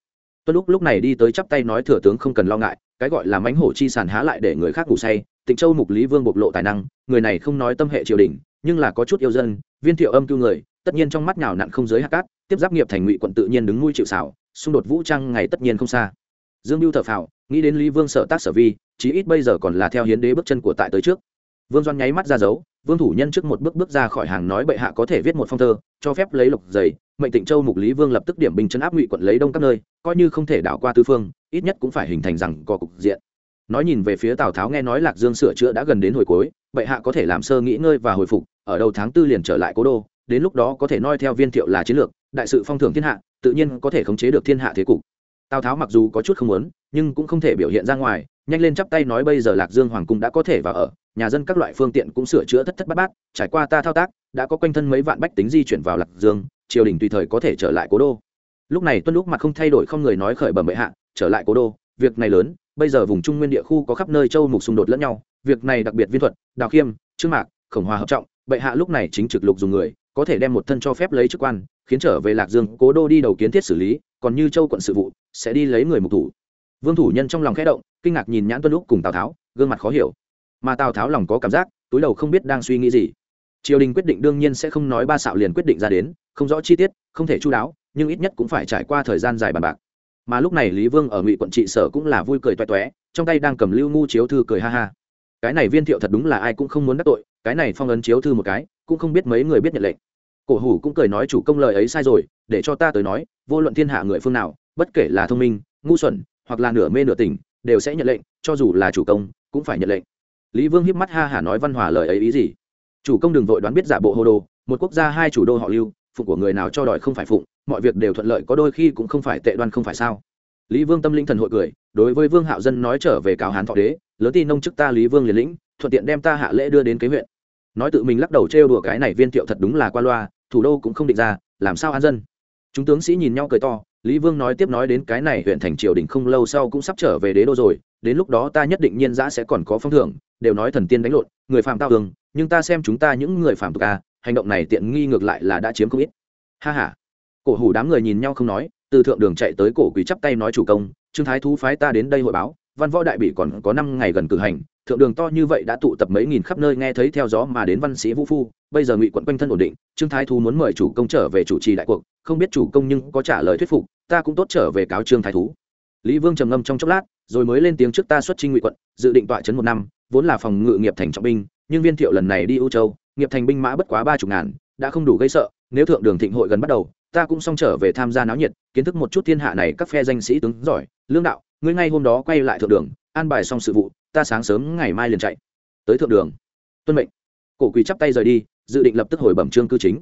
tuân lúc lúc này đi tới chắp tay nói, thừa tướng không cần lo ngại, cái gọi là mánh hổ chi sàn há lại để người khác ngủ say. Tịnh châu mục lý vương bộc lộ tài năng, người này không nói tâm hệ triều đình, nhưng là có chút yêu dân, viên thiệu âm cứu người, tất nhiên trong mắt nhào nặn không giới hạt cát, tiếp giáp nghiệp thành ngụy quận tự nhiên đứng nuôi chịu xảo xung đột vũ trang ngày tất nhiên không xa. Dương mưu thở phào, nghĩ đến lý vương sở tác sở vi, chí ít bây giờ còn là theo hiến đế bước chân của tại tới trước. Vương doan nháy mắt ra dấu, vương thủ nhân trước một bước bước ra khỏi hàng nói bệ hạ có thể viết một phong thơ, cho phép lấy lộc giày mệnh tịnh châu mục lý vương lập tức điểm bình chân áp ngụy quận lấy đông các nơi, coi như không thể đảo qua tư phương, ít nhất cũng phải hình thành rằng có cục diện. Nói nhìn về phía tào tháo nghe nói lạc dương sửa chữa đã gần đến hồi cuối, bệ hạ có thể làm sơ nghỉ ngơi và hồi phục, ở đầu tháng tư liền trở lại cố đô, đến lúc đó có thể noi theo viên thiệu là chiến lược, đại sự phong thưởng thiên hạ, tự nhiên có thể khống chế được thiên hạ thế cục. Tào tháo mặc dù có chút không muốn, nhưng cũng không thể biểu hiện ra ngoài, nhanh lên chắp tay nói bây giờ lạc dương hoàng cung đã có thể vào ở, nhà dân các loại phương tiện cũng sửa chữa thất thất bát bát, trải qua ta thao tác, đã có quanh thân mấy vạn bách tính di chuyển vào lạc dương triều đình tùy thời có thể trở lại cố đô. Lúc này tuân lúc mặt không thay đổi không người nói khởi bẩm bệ hạ, trở lại cố đô. Việc này lớn, bây giờ vùng trung nguyên địa khu có khắp nơi châu mục xung đột lẫn nhau. Việc này đặc biệt viên thuật, đào khiêm, trương mạc, khổng hòa hợp trọng. Bệ hạ lúc này chính trực lục dùng người, có thể đem một thân cho phép lấy chức quan, khiến trở về lạc dương, cố đô đi đầu kiến thiết xử lý, còn như châu quận sự vụ, sẽ đi lấy người mục thủ. Vương thủ nhân trong lòng khẽ động, kinh ngạc nhìn nhãn tuân lúc cùng tào tháo, gương mặt khó hiểu. Mà tào tháo lòng có cảm giác, túi đầu không biết đang suy nghĩ gì triều đình quyết định đương nhiên sẽ không nói ba xạo liền quyết định ra đến, không rõ chi tiết, không thể chú đáo, nhưng ít nhất cũng phải trải qua thời gian dài bàn bạc. Mà lúc này lý vương ở ngụy quận trị sở cũng là vui cười toe toé, trong tay đang cầm lưu ngu chiếu thư cười ha ha. Cái này viên thiệu thật đúng là ai cũng không muốn đắc tội, cái này phong ấn chiếu thư một cái, cũng không biết mấy người biết nhận lệnh. Cổ hủ cũng cười nói chủ công lời ấy sai rồi, để cho ta tới nói, vô luận thiên hạ người phương nào, bất kể là thông minh, ngu xuẩn, hoặc là nửa mê nửa tình đều sẽ nhận lệnh, cho dù là chủ công, cũng phải nhận lệnh. Lý vương hiếp mắt ha hả nói văn hòa lời ấy ý gì? Chủ công đừng vội đoán biết giả bộ hồ đồ, một quốc gia hai chủ đô họ lưu, phụng của người nào cho đòi không phải phụng, mọi việc đều thuận lợi có đôi khi cũng không phải tệ đoan không phải sao. Lý vương tâm linh thần hội cười, đối với vương hạo dân nói trở về cáo hán thọ đế, lớn tin nông chức ta lý vương liền lĩnh, thuận tiện đem ta hạ lễ đưa đến kế huyện. Nói tự mình lắc đầu trêu đùa cái này viên thiệu thật đúng là qua loa, thủ đô cũng không định ra, làm sao an dân? Chúng tướng sĩ nhìn nhau cười to, lý vương nói tiếp nói đến cái này huyện thành triều đình không lâu sau cũng sắp trở về đế đô rồi, đến lúc đó ta nhất định nhiên giã sẽ còn có phong thưởng, đều nói thần tiên đánh lộn, người phạm tao tường nhưng ta xem chúng ta những người phạm tục a hành động này tiện nghi ngược lại là đã chiếm không ít. Ha ha. Cổ hủ đám người nhìn nhau không nói, từ thượng đường chạy tới cổ quỳ chắp tay nói chủ công, trương thái thú phái ta đến đây hội báo, văn võ đại bị còn có năm ngày gần cử hành, thượng đường to như vậy đã tụ tập mấy nghìn khắp nơi nghe thấy theo gió mà đến văn sĩ vũ phu, bây giờ ngụy quận quanh thân ổn định, trương thái thú muốn mời chủ công trở về chủ trì đại cuộc, không biết chủ công nhưng có trả lời thuyết phục, ta cũng tốt trở về cáo trương thái thú. Lý vương trầm ngâm trong chốc lát, rồi mới lên tiếng trước ta xuất trinh ngụy quận, dự định tọa trấn một năm, vốn là phòng ngự nghiệp thành trọng binh nhưng viên thiệu lần này đi ưu châu, nghiệp thành binh mã bất quá ba chục ngàn, đã không đủ gây sợ, nếu thượng đường thịnh hội gần bắt đầu, ta cũng xong trở về tham gia náo nhiệt, kiến thức một chút thiên hạ này các phe danh sĩ tướng giỏi, lương đạo, ngươi ngay hôm đó quay lại thượng đường, an bài xong sự vụ, ta sáng sớm ngày mai liền chạy. Tới thượng đường. Tuân mệnh. Cổ quỳ chắp tay rời đi, dự định lập tức hồi bẩm trương cư chính.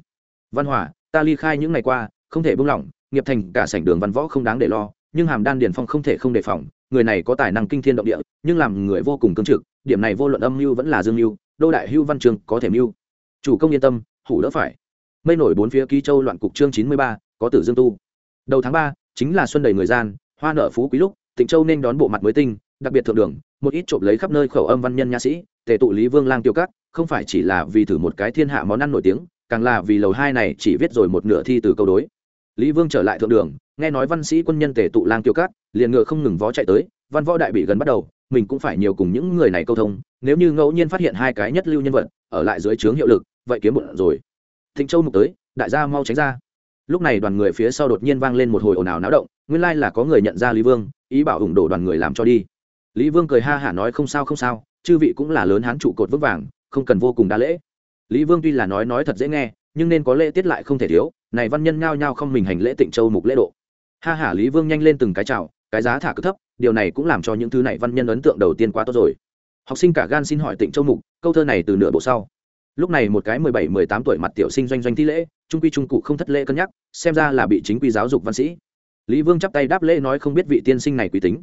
Văn hòa, ta ly khai những ngày qua, không thể buông lỏng, nghiệp thành cả sảnh đường văn võ không đáng để lo, nhưng hàm đan điền phong không thể không đề phòng, người này có tài năng kinh thiên động địa, nhưng làm người vô cùng cương trực, điểm này vô luận âm mưu vẫn là dương mưu đô đại hưu văn trường có thể mưu. Chủ công yên tâm, hủ đỡ phải. Mây nổi bốn phía ký châu loạn cục chương chín mươi ba, có tử dương tu. Đầu tháng ba, chính là xuân đầy người gian, hoa nở phú quý lúc, tịnh châu nên đón bộ mặt mới tinh, đặc biệt thượng đường, một ít trộm lấy khắp nơi khẩu âm văn nhân nha sĩ, tề tụ lý vương lang tiêu cắt không phải chỉ là vì thử một cái thiên hạ món ăn nổi tiếng, càng là vì lầu hai này chỉ viết rồi một nửa thi từ câu đối. Lý vương trở lại thượng đường, nghe nói văn sĩ quân nhân tề tụ lang tiêu cắt liền ngựa không ngừng vó chạy tới, văn võ đại bị gần bắt đầu mình cũng phải nhiều cùng những người này câu thông, nếu như ngẫu nhiên phát hiện hai cái nhất lưu nhân vật ở lại dưới trướng hiệu lực, vậy kiếm một rồi. Thịnh châu mục tới, đại gia mau tránh ra. Lúc này đoàn người phía sau đột nhiên vang lên một hồi ồn ào náo động, nguyên lai là có người nhận ra lý vương, ý bảo ủng đổ đoàn người làm cho đi. Lý vương cười ha hả nói không sao không sao, chư vị cũng là lớn hán trụ cột vững vàng, không cần vô cùng đa lễ. Lý vương tuy là nói nói thật dễ nghe, nhưng nên có lễ tiết lại không thể thiếu, này văn nhân nhao nhao không mình hành lễ tịnh châu mục lễ độ. Ha hả lý vương nhanh lên từng cái chào cái giá thả cực thấp, điều này cũng làm cho những thứ này văn nhân ấn tượng đầu tiên quá tốt rồi. Học sinh cả gan xin hỏi tịnh châu mục, câu thơ này từ nửa bộ sau. Lúc này một cái mười bảy, mười tám tuổi mặt tiểu sinh doanh doanh thi lễ, trung quy trung cụ không thất lễ cân nhắc, xem ra là bị chính quy giáo dục văn sĩ. Lý vương chắp tay đáp lễ nói không biết vị tiên sinh này quý tính.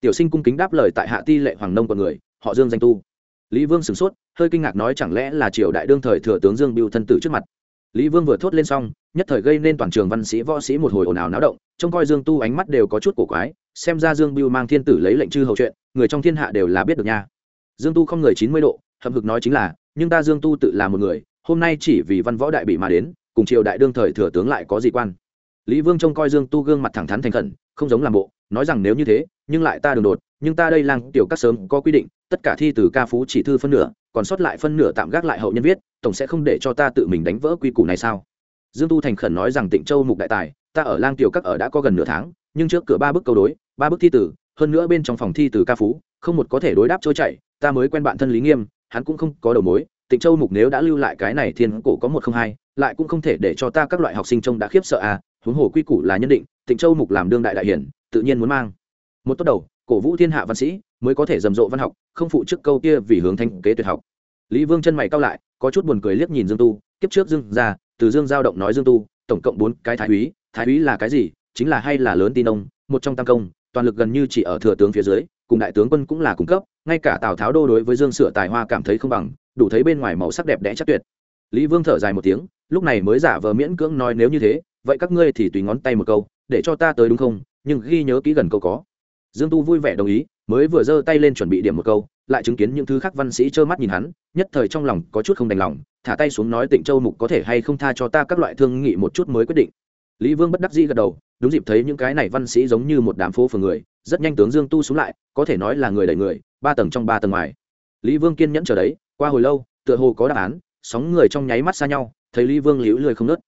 Tiểu sinh cung kính đáp lời tại hạ ti lệ hoàng nông của người, họ dương danh tu. Lý vương sửng sốt, hơi kinh ngạc nói chẳng lẽ là triều đại đương thời thừa tướng dương biêu thân tử trước mặt. Lý vương vừa thốt lên xong, nhất thời gây nên toàn trường văn sĩ võ sĩ một hồi ồn ào náo động, trông coi dương tu ánh mắt đều có chút cổ quái xem ra dương biêu mang thiên tử lấy lệnh chư hầu chuyện, người trong thiên hạ đều là biết được nha. Dương tu không người chín mươi độ, hậm hực nói chính là, nhưng ta dương tu tự là một người, hôm nay chỉ vì văn võ đại bị mà đến, cùng triều đại đương thời thừa tướng lại có gì quan. Lý vương trông coi dương tu gương mặt thẳng thắn thành khẩn, không giống làm bộ, nói rằng nếu như thế, nhưng lại ta đường đột, nhưng ta đây lang tiểu các sớm có quy định, tất cả thi từ ca phú chỉ thư phân nửa, còn sót lại phân nửa tạm gác lại hậu nhân viết, tổng sẽ không để cho ta tự mình đánh vỡ quy củ này sao? Dương tu thành khẩn nói rằng tịnh châu mục đại tài, ta ở lang tiểu các ở đã có gần nửa tháng nhưng trước cửa ba bức câu đối, ba bức thi tử, hơn nữa bên trong phòng thi từ ca phú, không một có thể đối đáp trôi chảy, ta mới quen bạn thân lý nghiêm, hắn cũng không có đầu mối, tịnh châu mục nếu đã lưu lại cái này thiên cổ có một không hai, lại cũng không thể để cho ta các loại học sinh trông đã khiếp sợ à huống hồ quy củ là nhân định, tịnh châu mục làm đương đại đại hiển, tự nhiên muốn mang. Một tốt đầu, cổ vũ thiên hạ văn sĩ, mới có thể rầm rộ văn học, không phụ trước câu kia vì hướng thanh kế tuyệt học. Lý vương chân mày cao lại, có chút buồn cười liếc nhìn dương tu, kiếp trước dương ra từ dương giao động nói dương tu, tổng cộng bốn cái thái úy thái úy là cái gì chính là hay là lớn tin ông, một trong tam công, toàn lực gần như chỉ ở thừa tướng phía dưới, cùng đại tướng quân cũng là cung cấp, ngay cả tào tháo đô đối với dương sửa tài hoa cảm thấy không bằng, đủ thấy bên ngoài màu sắc đẹp đẽ chắc tuyệt. Lý vương thở dài một tiếng, lúc này mới giả vờ miễn cưỡng nói nếu như thế, vậy các ngươi thì tùy ngón tay một câu, để cho ta tới đúng không? Nhưng ghi nhớ kỹ gần câu có. Dương tu vui vẻ đồng ý, mới vừa giơ tay lên chuẩn bị điểm một câu, lại chứng kiến những thứ khác văn sĩ trơ mắt nhìn hắn, nhất thời trong lòng có chút không đành lòng, thả tay xuống nói tịnh châu mục có thể hay không tha cho ta các loại thương nghị một chút mới quyết định. Lý vương bất đắc dĩ gật đầu đúng dịp thấy những cái này văn sĩ giống như một đám phố phường người, rất nhanh tướng dương tu xuống lại, có thể nói là người đẩy người, ba tầng trong ba tầng ngoài. Lý vương kiên nhẫn chờ đấy, qua hồi lâu, tựa hồ có đáp án, sóng người trong nháy mắt xa nhau, thấy lý vương liễu lười không nớt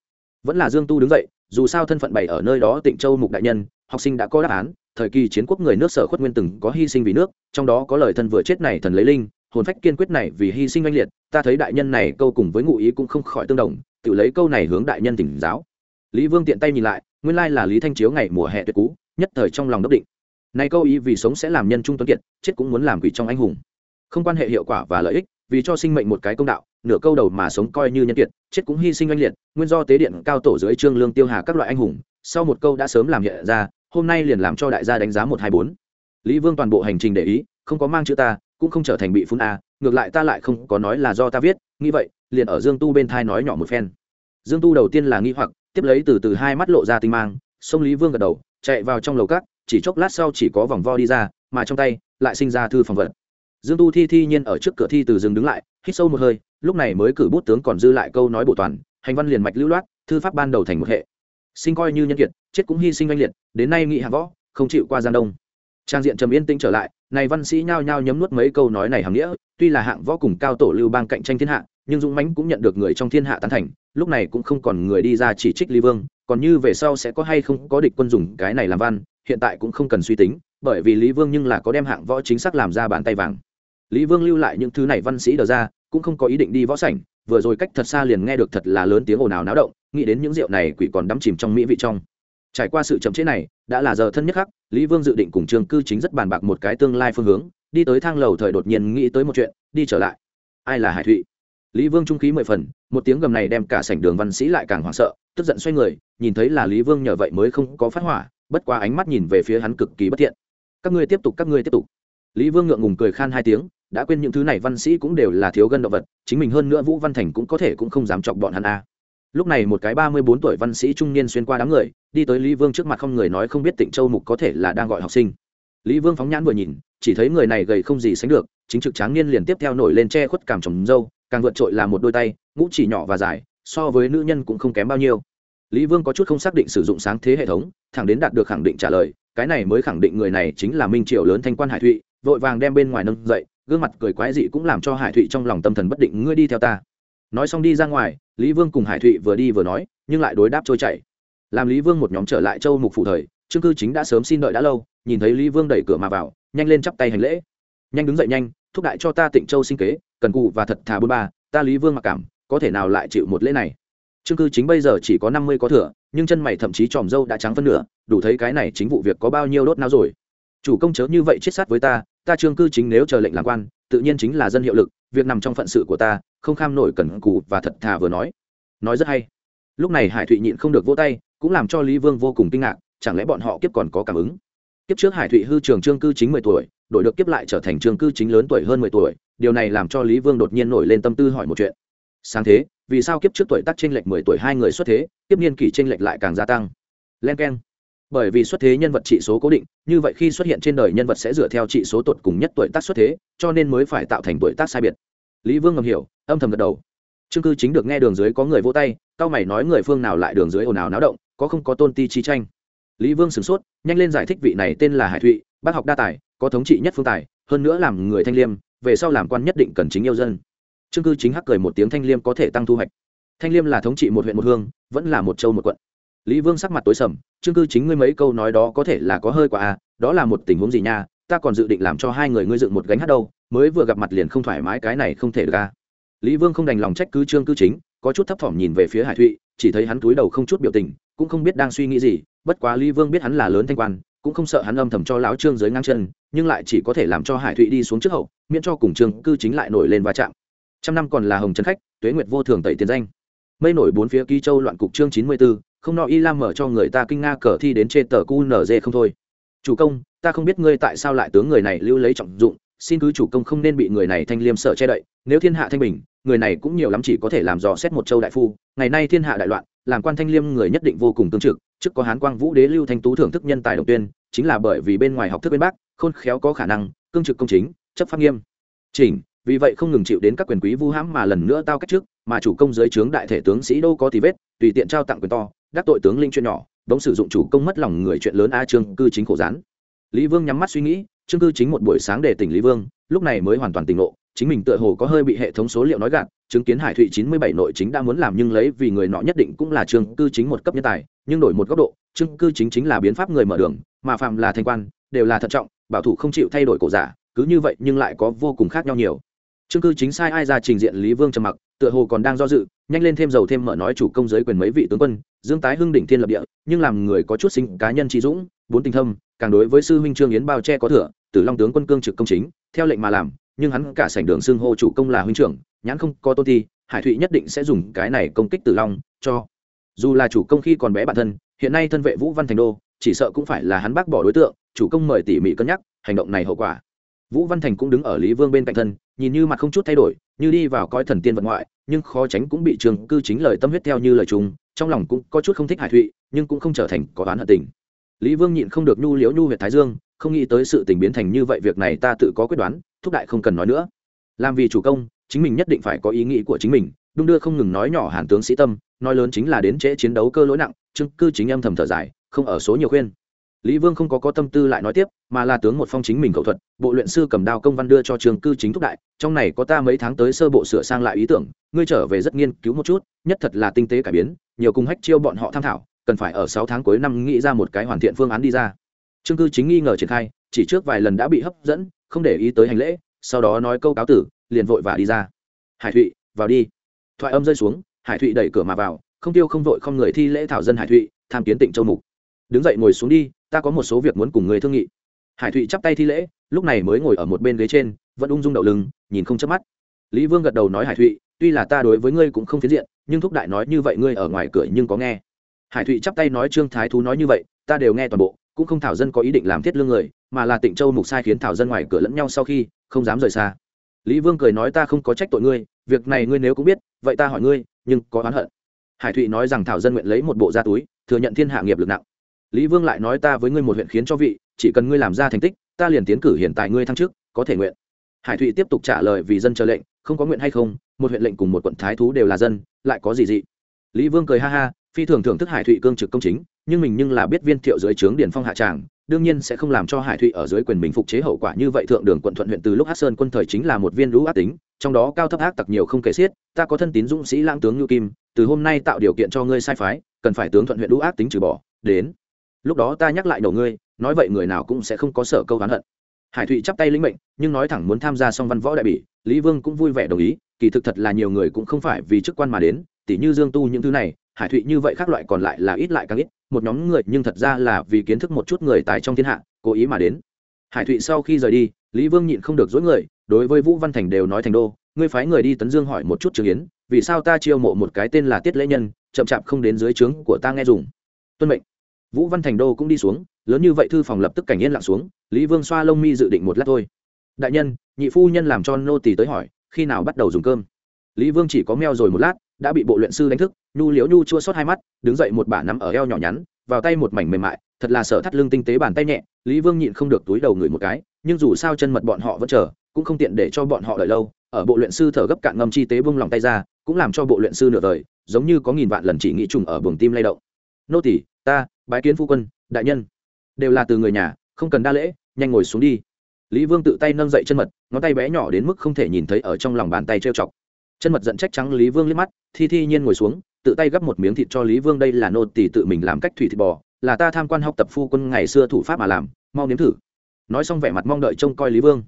vẫn là dương tu đứng dậy, dù sao thân phận bày ở nơi đó tịnh châu mục đại nhân, học sinh đã có đáp án, thời kỳ chiến quốc người nước sở khuất nguyên từng có hy sinh vì nước, trong đó có lời thân vừa chết này thần lấy linh, hồn phách kiên quyết này vì hy sinh oanh liệt, ta thấy đại nhân này câu cùng với ngụ ý cũng không khỏi tương đồng, tự lấy câu này hướng đại nhân tỉnh giáo. Lý vương tiện tay nhìn lại nguyên lai là lý thanh chiếu ngày mùa hè tuyệt cú nhất thời trong lòng đốc định. Này câu ý vì sống sẽ làm nhân trung tuấn kiệt, chết cũng muốn làm quỷ trong anh hùng. Không quan hệ hiệu quả và lợi ích, vì cho sinh mệnh một cái công đạo, nửa câu đầu mà sống coi như nhân kiệt, chết cũng hy sinh oanh liệt, nguyên do tế điện cao tổ dưới trương lương tiêu hà các loại anh hùng, sau một câu đã sớm làm hiện ra, hôm nay liền làm cho đại gia đánh giá một hai bốn. Lý vương toàn bộ hành trình để ý, không có mang chữ ta, cũng không trở thành bị phun a, ngược lại ta lại không có nói là do ta viết, nghĩ vậy, liền ở dương tu bên thai nói nhỏ một phen. Dương tu đầu tiên là nghi hoặc tiếp lấy từ từ hai mắt lộ ra tinh mang, sông lý vương gật đầu, chạy vào trong lầu cát chỉ chốc lát sau chỉ có vòng vo đi ra, mà trong tay lại sinh ra thư phòng vật. Dương tu thi thi nhiên ở trước cửa thi từ dừng đứng lại, hít sâu một hơi, lúc này mới cử bút tướng còn dư lại câu nói bổ toàn, hành văn liền mạch lưu loát, thư pháp ban đầu thành một hệ. Sinh coi như nhân kiệt, chết cũng hy sinh oanh liệt, đến nay nghị hạ võ, không chịu qua gian đông. Trang diện trầm yên tĩnh trở lại, này văn sĩ nhao nhao nhấm nuốt mấy câu nói này hàm nghĩa, tuy là hạng võ cùng cao tổ lưu bang cạnh tranh thiên hạ nhưng dũng mãnh cũng nhận được người trong thiên hạ tán thành, lúc này cũng không còn người đi ra chỉ trích lý vương, còn như về sau sẽ có hay không có địch quân dùng cái này làm văn, hiện tại cũng không cần suy tính, bởi vì lý vương nhưng là có đem hạng võ chính xác làm ra bàn tay vàng. Lý vương lưu lại những thứ này văn sĩ đờ ra, cũng không có ý định đi võ sảnh, vừa rồi cách thật xa liền nghe được thật là lớn tiếng ồn ào náo động, nghĩ đến những rượu này quỷ còn đắm chìm trong mỹ vị trong. Trải qua sự chậm chế này, đã là giờ thân nhất khắc, lý vương dự định cùng trường cư chính rất bàn bạc một cái tương lai phương hướng, đi tới thang lầu thời đột nhiên nghĩ tới một chuyện, đi trở lại. Ai là hải thụy? Lý vương trung khí mười phần, một tiếng gầm này đem cả sảnh đường văn sĩ lại càng hoảng sợ, tức giận xoay người, nhìn thấy là lý vương nhờ vậy mới không có phát hỏa, bất quá ánh mắt nhìn về phía hắn cực kỳ bất thiện. Các ngươi tiếp tục, các ngươi tiếp tục. Lý vương ngượng ngùng cười khan hai tiếng, đã quên những thứ này văn sĩ cũng đều là thiếu gân động vật, chính mình hơn nữa vũ văn thành cũng có thể cũng không dám chọc bọn hắn a. Lúc này một cái ba mươi bốn tuổi văn sĩ trung niên xuyên qua đám người, đi tới lý vương trước mặt không người nói không biết tịnh châu mục có thể là đang gọi học sinh. Lý vương phóng nhãn vừa nhìn, chỉ thấy người này gầy không gì sánh được, chính trực tráng niên liền tiếp theo nổi lên che khuất cảm trồng dâu càng vượt trội là một đôi tay, ngũ chỉ nhỏ và dài, so với nữ nhân cũng không kém bao nhiêu. Lý vương có chút không xác định sử dụng sáng thế hệ thống, thẳng đến đạt được khẳng định trả lời, cái này mới khẳng định người này chính là minh triều lớn thanh quan hải thụy, vội vàng đem bên ngoài nâng dậy, gương mặt cười quái dị cũng làm cho hải thụy trong lòng tâm thần bất định, ngươi đi theo ta. Nói xong đi ra ngoài, lý vương cùng hải thụy vừa đi vừa nói, nhưng lại đối đáp trôi chảy. Làm lý vương một nhóm trở lại châu mục phụ thời, trương cư chính đã sớm xin đợi đã lâu, nhìn thấy lý vương đẩy cửa mà vào, nhanh lên chắp tay hành lễ. Nhanh đứng dậy nhanh, thúc đại cho ta tịnh châu sinh kế cần cụ và thật thà bôn ba, ta lý vương mặc cảm, có thể nào lại chịu một lễ này? Trương cư chính bây giờ chỉ có năm mươi có thừa, nhưng chân mày thậm chí tròm dâu đã trắng phân nửa, đủ thấy cái này chính vụ việc có bao nhiêu đốt não rồi. Chủ công chớ như vậy chết sát với ta ta trương cư chính nếu chờ lệnh làm quan, tự nhiên chính là dân hiệu lực, việc nằm trong phận sự của ta, không kham nổi cần cù và thật thà vừa nói. Nói rất hay. Lúc này hải thụy nhịn không được vỗ tay, cũng làm cho lý vương vô cùng kinh ngạc, chẳng lẽ bọn họ kiếp còn có cảm ứng? Kiếp trước hải thụy hư trường trương cư chính mười tuổi, đổi được kiếp lại trở thành trương cư chính lớn tuổi hơn mười tuổi điều này làm cho lý vương đột nhiên nổi lên tâm tư hỏi một chuyện. Sáng thế, vì sao kiếp trước tuổi tác tranh lệch mười tuổi hai người xuất thế, kiếp niên kỷ tranh lệch lại càng gia tăng? Len k e n bởi vì xuất thế nhân vật trị số cố định, như vậy khi xuất hiện trên đời nhân vật sẽ dựa theo trị số tột cùng nhất tuổi tác xuất thế, cho nên mới phải tạo thành tuổi tác sai biệt. Lý vương ngầm hiểu, âm thầm gật đầu. Chương cư chính được nghe đường dưới có người vỗ tay, cao mày nói người phương nào lại đường dưới ồn ào náo động, có không có tôn ti chi tranh. Lý vương sửng sốt, nhanh lên giải thích vị này tên là hải thụy, bác học đa tài, có thống trị nhất phương tài, hơn nữa làm người thanh liêm về sau làm quan nhất định cần chính yêu dân. Chương cư chính hắc cười một tiếng thanh liêm có thể tăng thu hoạch. Thanh liêm là thống trị một huyện một hương, vẫn là một châu một quận. Lý vương sắc mặt tối sầm chương cư chính ngươi mấy câu nói đó có thể là có hơi quả à đó là một tình huống gì nha, ta còn dự định làm cho hai người ngươi dựng một gánh hát đâu, mới vừa gặp mặt liền không thoải mái, cái này không thể được à. Lý vương không đành lòng trách cứ trương cư chính, có chút thấp thỏm nhìn về phía hải thụy, chỉ thấy hắn túi đầu không chút biểu tình, cũng không biết đang suy nghĩ gì, bất quá lý vương biết hắn là lớn thanh quan cũng không sợ hắn âm thầm cho lão trương dưới ngang chân, nhưng lại chỉ có thể làm cho hải thụy đi xuống trước hậu, miễn cho cùng trương cư chính lại nổi lên va chạm. Trăm năm còn là hồng trấn khách, tuế nguyệt vô thường tẩy tiền danh. Mây nổi bốn phía ký châu loạn cục chương chín mươi b ố không nọ y lam mở cho người ta kinh nga cờ thi đến trên tờ cu không thôi. Chủ công, ta không biết ngươi tại sao lại tướng người này lưu lấy trọng dụng, xin cứ chủ công không nên bị người này thanh liêm sợ che đậy, nếu thiên hạ thanh bình, người này cũng nhiều lắm chỉ có thể làm dò xét một châu đại phu, ngày nay thiên hạ đại loạn, làm quan thanh liêm người nhất định vô cùng tương trực, trước có hán quang vũ đế lưu thanh tú thưởng thức nhân tài đồng tuyên chính là bởi vì bên ngoài học thức bên bác khôn khéo có khả năng, cương trực công chính, chấp pháp nghiêm. Chỉnh, vì vậy không ngừng chịu đến các quyền quý vu hãm mà lần nữa tao cách trước, mà chủ công dưới trướng đại thể tướng sĩ đâu có tí vết, tùy tiện trao tặng quyền to, đắc tội tướng linh chuyện nhỏ, bỗng sử dụng chủ công mất lòng người chuyện lớn a trương cư chính khổ gián. Lý vương nhắm mắt suy nghĩ, trương cư chính một buổi sáng để tỉnh lý vương, lúc này mới hoàn toàn tỉnh ngộ, chính mình tựa hồ có hơi bị hệ thống số liệu nói gạt, chứng kiến hải thụy chín mươi bảy nội chính đã muốn làm nhưng lấy vì người nọ nhất định cũng là trương cư chính một cấp nhân tài nhưng đổi một góc độ trương cư chính chính là biến pháp người mở đường, mà phạm là thanh quan, đều là thận trọng, bảo thủ không chịu thay đổi cổ giả, cứ như vậy nhưng lại có vô cùng khác nhau nhiều. Trương cư chính sai ai ra trình diện lý vương trầm mặc, tựa hồ còn đang do dự, nhanh lên thêm dầu thêm mở nói chủ công giới quyền mấy vị tướng quân, dương tái hưng đỉnh thiên lập địa, nhưng làm người có chút sinh cá nhân trí dũng, bốn tình thâm, càng đối với sư huynh trương yến bao che có thừa, tử long tướng quân cương trực công chính, theo lệnh mà làm, nhưng hắn cả sảnh đường xưng hô chủ công là huynh trưởng, nhãn không có tô ti hải thụy nhất định sẽ dùng cái này công kích tử long, cho dù là chủ công khi còn bé bản thân, hiện nay thân vệ vũ văn thành đô, chỉ sợ cũng phải là hắn bác bỏ đối tượng, chủ công mời tỉ mỉ cân nhắc, hành động này hậu quả. Vũ văn thành cũng đứng ở lý vương bên cạnh thân, nhìn như mặt không chút thay đổi, như đi vào coi thần tiên vận ngoại, nhưng khó tránh cũng bị trường cư chính lời tâm huyết theo như lời chúng trong lòng cũng có chút không thích hải thụy, nhưng cũng không trở thành có đoán hận tình. Lý vương nhịn không được nhu liễu nhu huyện thái dương, không nghĩ tới sự tình biến thành như vậy, việc này ta tự có quyết đoán, thúc đại không cần nói nữa. Làm vì chủ công, chính mình nhất định phải có ý nghĩ của chính mình, đung đưa không ngừng nói nhỏ hàn tướng sĩ tâm nói lớn chính là đến trễ chiến đấu cơ lỗi nặng, trương cư chính âm thầm thở dài, không ở số nhiều khuyên. Lý vương không có có tâm tư lại nói tiếp, mà là tướng một phong chính mình cầu thuật, bộ luyện sư cầm đao công văn đưa cho trường cư chính thúc đại, trong này có ta mấy tháng tới sơ bộ sửa sang lại ý tưởng, ngươi trở về rất nghiên cứu một chút, nhất thật là tinh tế cải biến, nhiều cùng hách chiêu bọn họ tham thảo, cần phải ở sáu tháng cuối năm nghĩ ra một cái hoàn thiện phương án đi ra. Trương cư chính nghi ngờ triển khai, chỉ trước vài lần đã bị hấp dẫn, không để ý tới hành lễ, sau đó nói câu cáo tử, liền vội và đi ra. Hải thụy, vào đi. Thoại âm rơi xuống hải thụy đẩy cửa mà vào, không tiêu không vội không người thi lễ thảo dân hải thụy, tham kiến tịnh châu mục. Đứng dậy ngồi xuống đi, ta có một số việc muốn cùng người thương nghị. Hải thụy chắp tay thi lễ, lúc này mới ngồi ở một bên ghế trên, vẫn ung dung đậu lưng, nhìn không chớp mắt. Lý vương gật đầu nói, hải thụy, tuy là ta đối với ngươi cũng không phiến diện, nhưng thúc đại nói như vậy ngươi ở ngoài cửa nhưng có nghe. Hải thụy chắp tay nói, trương thái thú nói như vậy, ta đều nghe toàn bộ, cũng không thảo dân có ý định làm thiết lương người, mà là tịnh châu mục sai khiến thảo dân ngoài cửa lẫn nhau sau khi, không dám rời xa. Lý vương cười nói, ta không có trách tội ngươi, việc này ngươi nếu cũng biết, vậy ta hỏi ngươi nhưng có oán hận. Hải thụy nói rằng thảo dân nguyện lấy một bộ ra túi, thừa nhận thiên hạ nghiệp lực nặng. Lý vương lại nói ta với ngươi một huyện khiến cho vị, chỉ cần ngươi làm ra thành tích, ta liền tiến cử hiện tại ngươi thăng chức, có thể nguyện. Hải thụy tiếp tục trả lời vì dân chờ lệnh, không có nguyện hay không, một huyện lệnh cùng một quận thái thú đều là dân, lại có gì dị. Lý vương cười ha ha, phi thường thưởng thức hải thụy cương trực công chính nhưng mình nhưng là biết viên thiệu dưới trướng điển phong hạ tràng, đương nhiên sẽ không làm cho hải thụy ở dưới quyền mình phục chế hậu quả như vậy. Thượng đường quận thuận huyện từ lúc hát sơn quân thời chính là một viên lũ ác tính, trong đó cao thấp ác tặc nhiều không kể xiết, ta có thân tín dũng sĩ lãng tướng ngưu kim, từ hôm nay tạo điều kiện cho ngươi sai phái, cần phải tướng thuận huyện lũ ác tính trừ bỏ, đến. Lúc đó ta nhắc lại nổ ngươi, nói vậy người nào cũng sẽ không có sợ câu hán hận. Hải thụy chắp tay lĩnh mệnh, nhưng nói thẳng muốn tham gia song văn võ đại bỉ, lý vương cũng vui vẻ đồng ý, kỳ thực thật là nhiều người cũng không phải vì chức quan mà đến, tỉ như dương tu những thứ này, hải thụy như vậy khác loại còn lại là ít lại càng ít một nhóm người nhưng thật ra là vì kiến thức một chút người tài trong thiên hạ, cố ý mà đến. Hải thụy sau khi rời đi, lý vương nhịn không được dối người, đối với vũ văn thành đều nói thành đô, ngươi phái người đi tấn dương hỏi một chút trường yến, vì sao ta chiêu mộ một cái tên là tiết lễ nhân, chậm chạp không đến dưới trướng của ta nghe dùng. Tuân mệnh. Vũ văn thành đô cũng đi xuống, lớn như vậy thư phòng lập tức cảnh yên lặng xuống, lý vương xoa lông mi dự định một lát thôi. Đại nhân, nhị phu nhân làm cho nô tỳ tới hỏi, khi nào bắt đầu dùng cơm? Lý vương chỉ có meo rồi một lát đã bị bộ luyện sư đánh thức, nhu liễu nhu chua xót hai mắt, đứng dậy một bả nắm ở eo nhỏ nhắn, vào tay một mảnh mềm mại, thật là sợ thắt lưng tinh tế bàn tay nhẹ, lý vương nhịn không được túi đầu người một cái, nhưng dù sao chân mật bọn họ vẫn chờ, cũng không tiện để cho bọn họ đợi lâu, ở bộ luyện sư thở gấp cạn ngâm chi tế bông lòng tay ra, cũng làm cho bộ luyện sư nửa đời giống như có nghìn vạn lần chỉ nghĩ trùng ở buồng tim lay động. Nô tỷ ta, bái kiến phu quân, đại nhân. Đều là từ người nhà, không cần đa lễ, nhanh ngồi xuống đi. Lý vương tự tay nâng dậy chân mật, ngón tay bé nhỏ đến mức không thể nhìn thấy ở trong lòng bàn tay trêu chọc chân mật giận trách trắng lý vương liếc mắt, thi thi nhiên ngồi xuống, tự tay gắp một miếng thịt cho lý vương đây là nô tỷ tự mình làm cách thủy thịt bò, là ta tham quan học tập phu quân ngày xưa thủ pháp mà làm, mau nếm thử. Nói xong vẻ mặt mong đợi trông coi lý vương.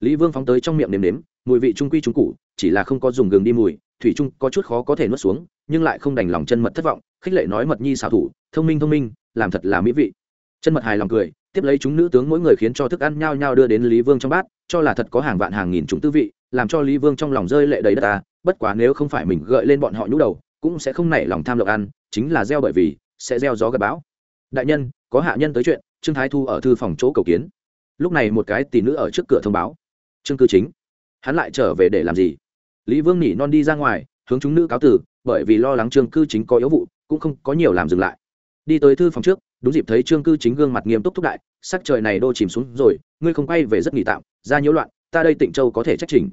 Lý vương phóng tới trong miệng nếm nếm, mùi vị trung quy trung cụ chỉ là không có dùng gừng đi mùi, thủy trung có chút khó có thể nuốt xuống, nhưng lại không đành lòng chân mật thất vọng, khích lệ nói mật nhi xảo thủ, thông minh thông minh, làm thật là mỹ vị. Chân mật hài lòng cười, tiếp lấy chúng nữ tướng mỗi người khiến cho thức ăn nhao nhao đưa đến lý vương trong bát, cho là thật có hàng vạn hàng nghìn chúng tư vị, làm cho lý vương trong lòng rơi lệ đầy đất ta bất quá nếu không phải mình gợi lên bọn họ nhũ đầu, cũng sẽ không nảy lòng tham lộc ăn, chính là gieo bởi vì, sẽ gieo gió gặp bão. Đại nhân, có hạ nhân tới chuyện, trương thái thu ở thư phòng chỗ cầu kiến. Lúc này một cái tỷ nữ ở trước cửa thông báo. Trương cư chính, hắn lại trở về để làm gì? Lý vương nỉ non đi ra ngoài, hướng chúng nữ cáo tử bởi vì lo lắng trương cư chính có yếu vụ, cũng không có nhiều làm dừng lại. Đi tới thư phòng trước, đúng dịp thấy trương cư chính gương mặt nghiêm túc thúc đại, sắc trời này đô chìm xuống rồi, ngươi không quay về rất nghỉ tạm, ra nhiễu loạn, ta đây tịnh châu có thể trách trình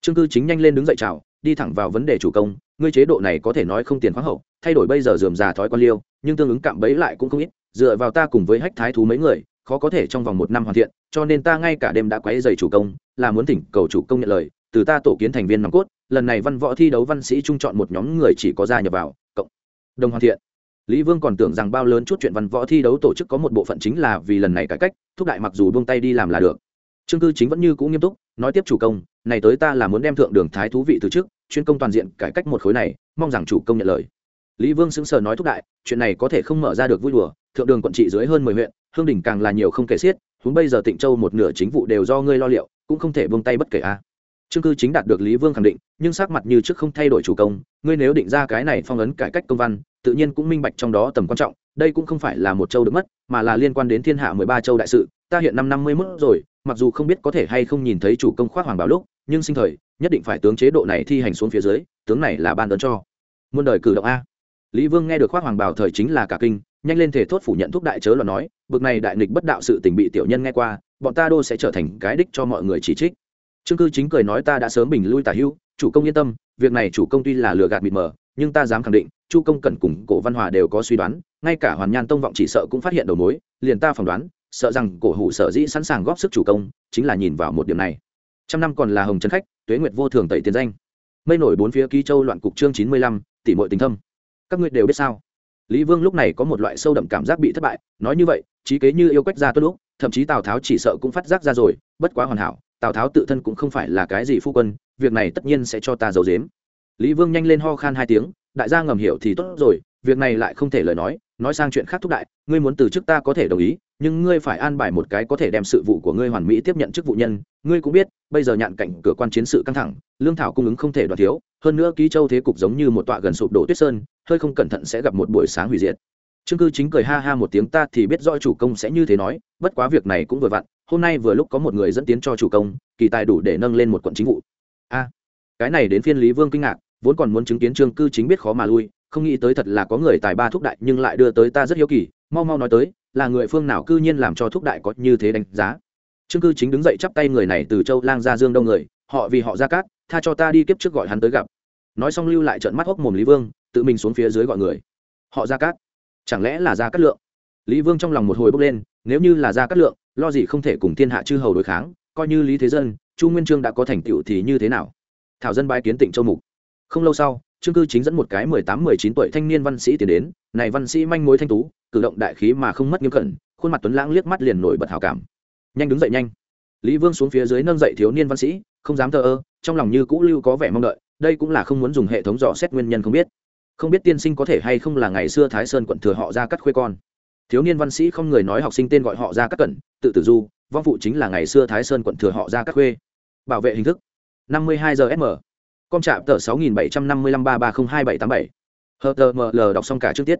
trương cư chính nhanh lên đứng dậy chào đi thẳng vào vấn đề chủ công, ngươi chế độ này có thể nói không tiền khoáng hậu, thay đổi bây giờ dườm già thói quan liêu, nhưng tương ứng cạm bẫy lại cũng không ít, dựa vào ta cùng với hách thái thú mấy người, khó có thể trong vòng một năm hoàn thiện, cho nên ta ngay cả đêm đã quấy dày chủ công, là muốn thỉnh cầu chủ công nhận lời, từ ta tổ kiến thành viên nòng cốt, lần này văn võ thi đấu văn sĩ trung chọn một nhóm người chỉ có gia nhập vào, cộng đồng hoàn thiện. Lý vương còn tưởng rằng bao lớn chút chuyện văn võ thi đấu tổ chức có một bộ phận chính là vì lần này cải cách, thúc đại mặc dù buông tay đi làm là được trương cư chính vẫn như cũ nghiêm túc, nói tiếp chủ công, này tới ta là muốn đem thượng đường thái thú vị từ trước, chuyên công toàn diện cải cách một khối này, mong rằng chủ công nhận lời lý vương sững sờ nói thúc đại, chuyện này có thể không mở ra được vui đùa, thượng đường quận trị dưới hơn mười huyện, hương đỉnh càng là nhiều không kể xiết, huống bây giờ tịnh châu một nửa chính vụ đều do ngươi lo liệu, cũng không thể buông tay bất kể a à. trương cư chính đạt được lý vương khẳng định, nhưng sắc mặt như trước không thay đổi chủ công, ngươi nếu định ra cái này phong ấn cải cách công văn, tự nhiên cũng minh bạch trong đó tầm quan trọng, đây cũng không phải là một châu được mất, mà là liên quan đến thiên hạ mười ba châu đại sự, ta hiện năm năm mươi mốt rồi mặc dù không biết có thể hay không nhìn thấy chủ công khoác hoàng bảo lúc, nhưng sinh thời, nhất định phải tướng chế độ này thi hành xuống phía dưới, tướng này là ban ơn cho. Muôn đời cử động a. Lý vương nghe được khoác hoàng bảo thời chính là cả kinh, nhanh lên thể thốt phủ nhận thúc đại chớ là nói, bực này đại nghịch bất đạo sự tình bị tiểu nhân nghe qua, bọn ta đô sẽ trở thành cái đích cho mọi người chỉ trích. Trương cư chính cười nói, ta đã sớm bình lui tả hưu, chủ công yên tâm, việc này chủ công tuy là lừa gạt mịt mờ, nhưng ta dám khẳng định, chu công cẩn cùng cổ văn hòa đều có suy đoán, ngay cả hoàn nhan tông vọng chỉ sợ cũng phát hiện đầu mối, liền ta phỏng đoán sợ rằng cổ hủ sở dĩ sẵn sàng góp sức chủ công chính là nhìn vào một điểm này. Trăm năm còn là hồng trấn khách, tuế nguyệt vô thường tẩy tiền danh. Mây nổi bốn phía ký châu loạn cục chương chín mươi lăm tỷ mọi tình thâm. Các ngươi đều biết sao? Lý vương lúc này có một loại sâu đậm cảm giác bị thất bại, nói như vậy, trí kế như yêu quách ra tốt lúc, thậm chí tào tháo chỉ sợ cũng phát giác ra rồi, bất quá hoàn hảo, tào tháo tự thân cũng không phải là cái gì phu quân, việc này tất nhiên sẽ cho ta giấu dếm lý vương nhanh lên ho khan hai tiếng, đại gia ngầm hiểu thì tốt rồi, việc này lại không thể lời nói nói sang chuyện khác thúc đại, ngươi muốn từ chức ta có thể đồng ý nhưng ngươi phải an bài một cái có thể đem sự vụ của ngươi hoàn mỹ tiếp nhận chức vụ nhân. Ngươi cũng biết, bây giờ nhạn cảnh cửa quan chiến sự căng thẳng, lương thảo cung ứng không thể đoạt thiếu. Hơn nữa ký châu thế cục giống như một tọa gần sụp đổ tuyết sơn, hơi không cẩn thận sẽ gặp một buổi sáng hủy diệt. Trương cư chính cười ha ha một tiếng, ta thì biết rõ chủ công sẽ như thế nói, bất quá việc này cũng vừa vặn. Hôm nay vừa lúc có một người dẫn tiến cho chủ công, kỳ tài đủ để nâng lên một quận chính vụ. A, cái này đến phiên lý vương kinh ngạc, vốn còn muốn chứng kiến trương cư chính biết khó mà lui, không nghĩ tới thật là có người tài ba thúc đại nhưng lại đưa tới ta rất hiếu kỳ. Mau mau nói tới là người phương nào cư nhiên làm cho thúc đại có như thế đánh giá? Trương cư chính đứng dậy chắp tay người này từ châu lang ra dương đông người, họ vì họ ra cát, tha cho ta đi kiếp trước gọi hắn tới gặp. Nói xong lưu lại trận mắt hốc mồm lý vương, tự mình xuống phía dưới gọi người. Họ ra cát? Chẳng lẽ là ra cát lượng? Lý vương trong lòng một hồi bốc lên, nếu như là ra cát lượng, lo gì không thể cùng thiên hạ chư hầu đối kháng, coi như lý thế dân, chu nguyên trương đã có thành tựu thì như thế nào? Thảo dân bái kiến tịnh châu mục. Không lâu sau, trương cư chính dẫn một cái mười tám, mười chín tuổi thanh niên văn sĩ tiến đến này văn sĩ manh mối thanh tú, cử động đại khí mà không mất nghiêm cẩn, khuôn mặt tuấn lãng liếc mắt liền nổi bật hào cảm. Nhanh đứng dậy nhanh. Lý vương xuống phía dưới nâng dậy thiếu niên văn sĩ, không dám thờ ơ, trong lòng như cũ lưu có vẻ mong đợi, đây cũng là không muốn dùng hệ thống dò xét nguyên nhân không biết. Không biết tiên sinh có thể hay không là ngày xưa thái sơn quận thừa họ ra cắt khuê con. Thiếu niên văn sĩ không người nói học sinh tên gọi họ ra cắt cẩn, tự tử du, vong phụ chính là ngày xưa thái sơn quận thừa họ ra cắt khuê. Bảo vệ hình thức. năm mươi hai giờ sm com trạm tờ sáu nghìn bảy trăm năm mươi lăm ba ba không hai bảy tám bảy hờ tờ ml đọc xong cả chương tiết.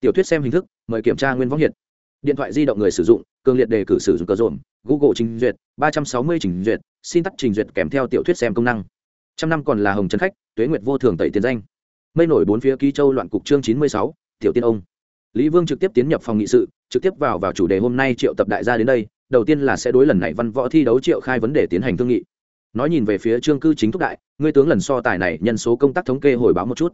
Tiểu thuyết xem hình thức, mời kiểm tra nguyên võng hiện điện thoại di động người sử dụng, cường liệt đề cử sử dụng cờ rộn google trình duyệt, ba trăm sáu mươi trình duyệt, xin tắt trình duyệt kèm theo tiểu thuyết xem công năng. Trăm năm còn là hồng trấn khách, tuế nguyệt vô thường tẩy tiền danh. Mây nổi bốn phía ký châu loạn cục chương chín mươi sáu, tiểu tiên ông. Lý vương trực tiếp tiến nhập phòng nghị sự, trực tiếp vào vào chủ đề hôm nay triệu tập đại gia đến đây, đầu tiên là sẽ đối lần này văn võ thi đấu triệu khai vấn đề tiến hành thương nghị. Nói nhìn về phía trương cư chính thúc đại, ngươi tướng lần so tài này nhân số công tác thống kê hồi báo một chút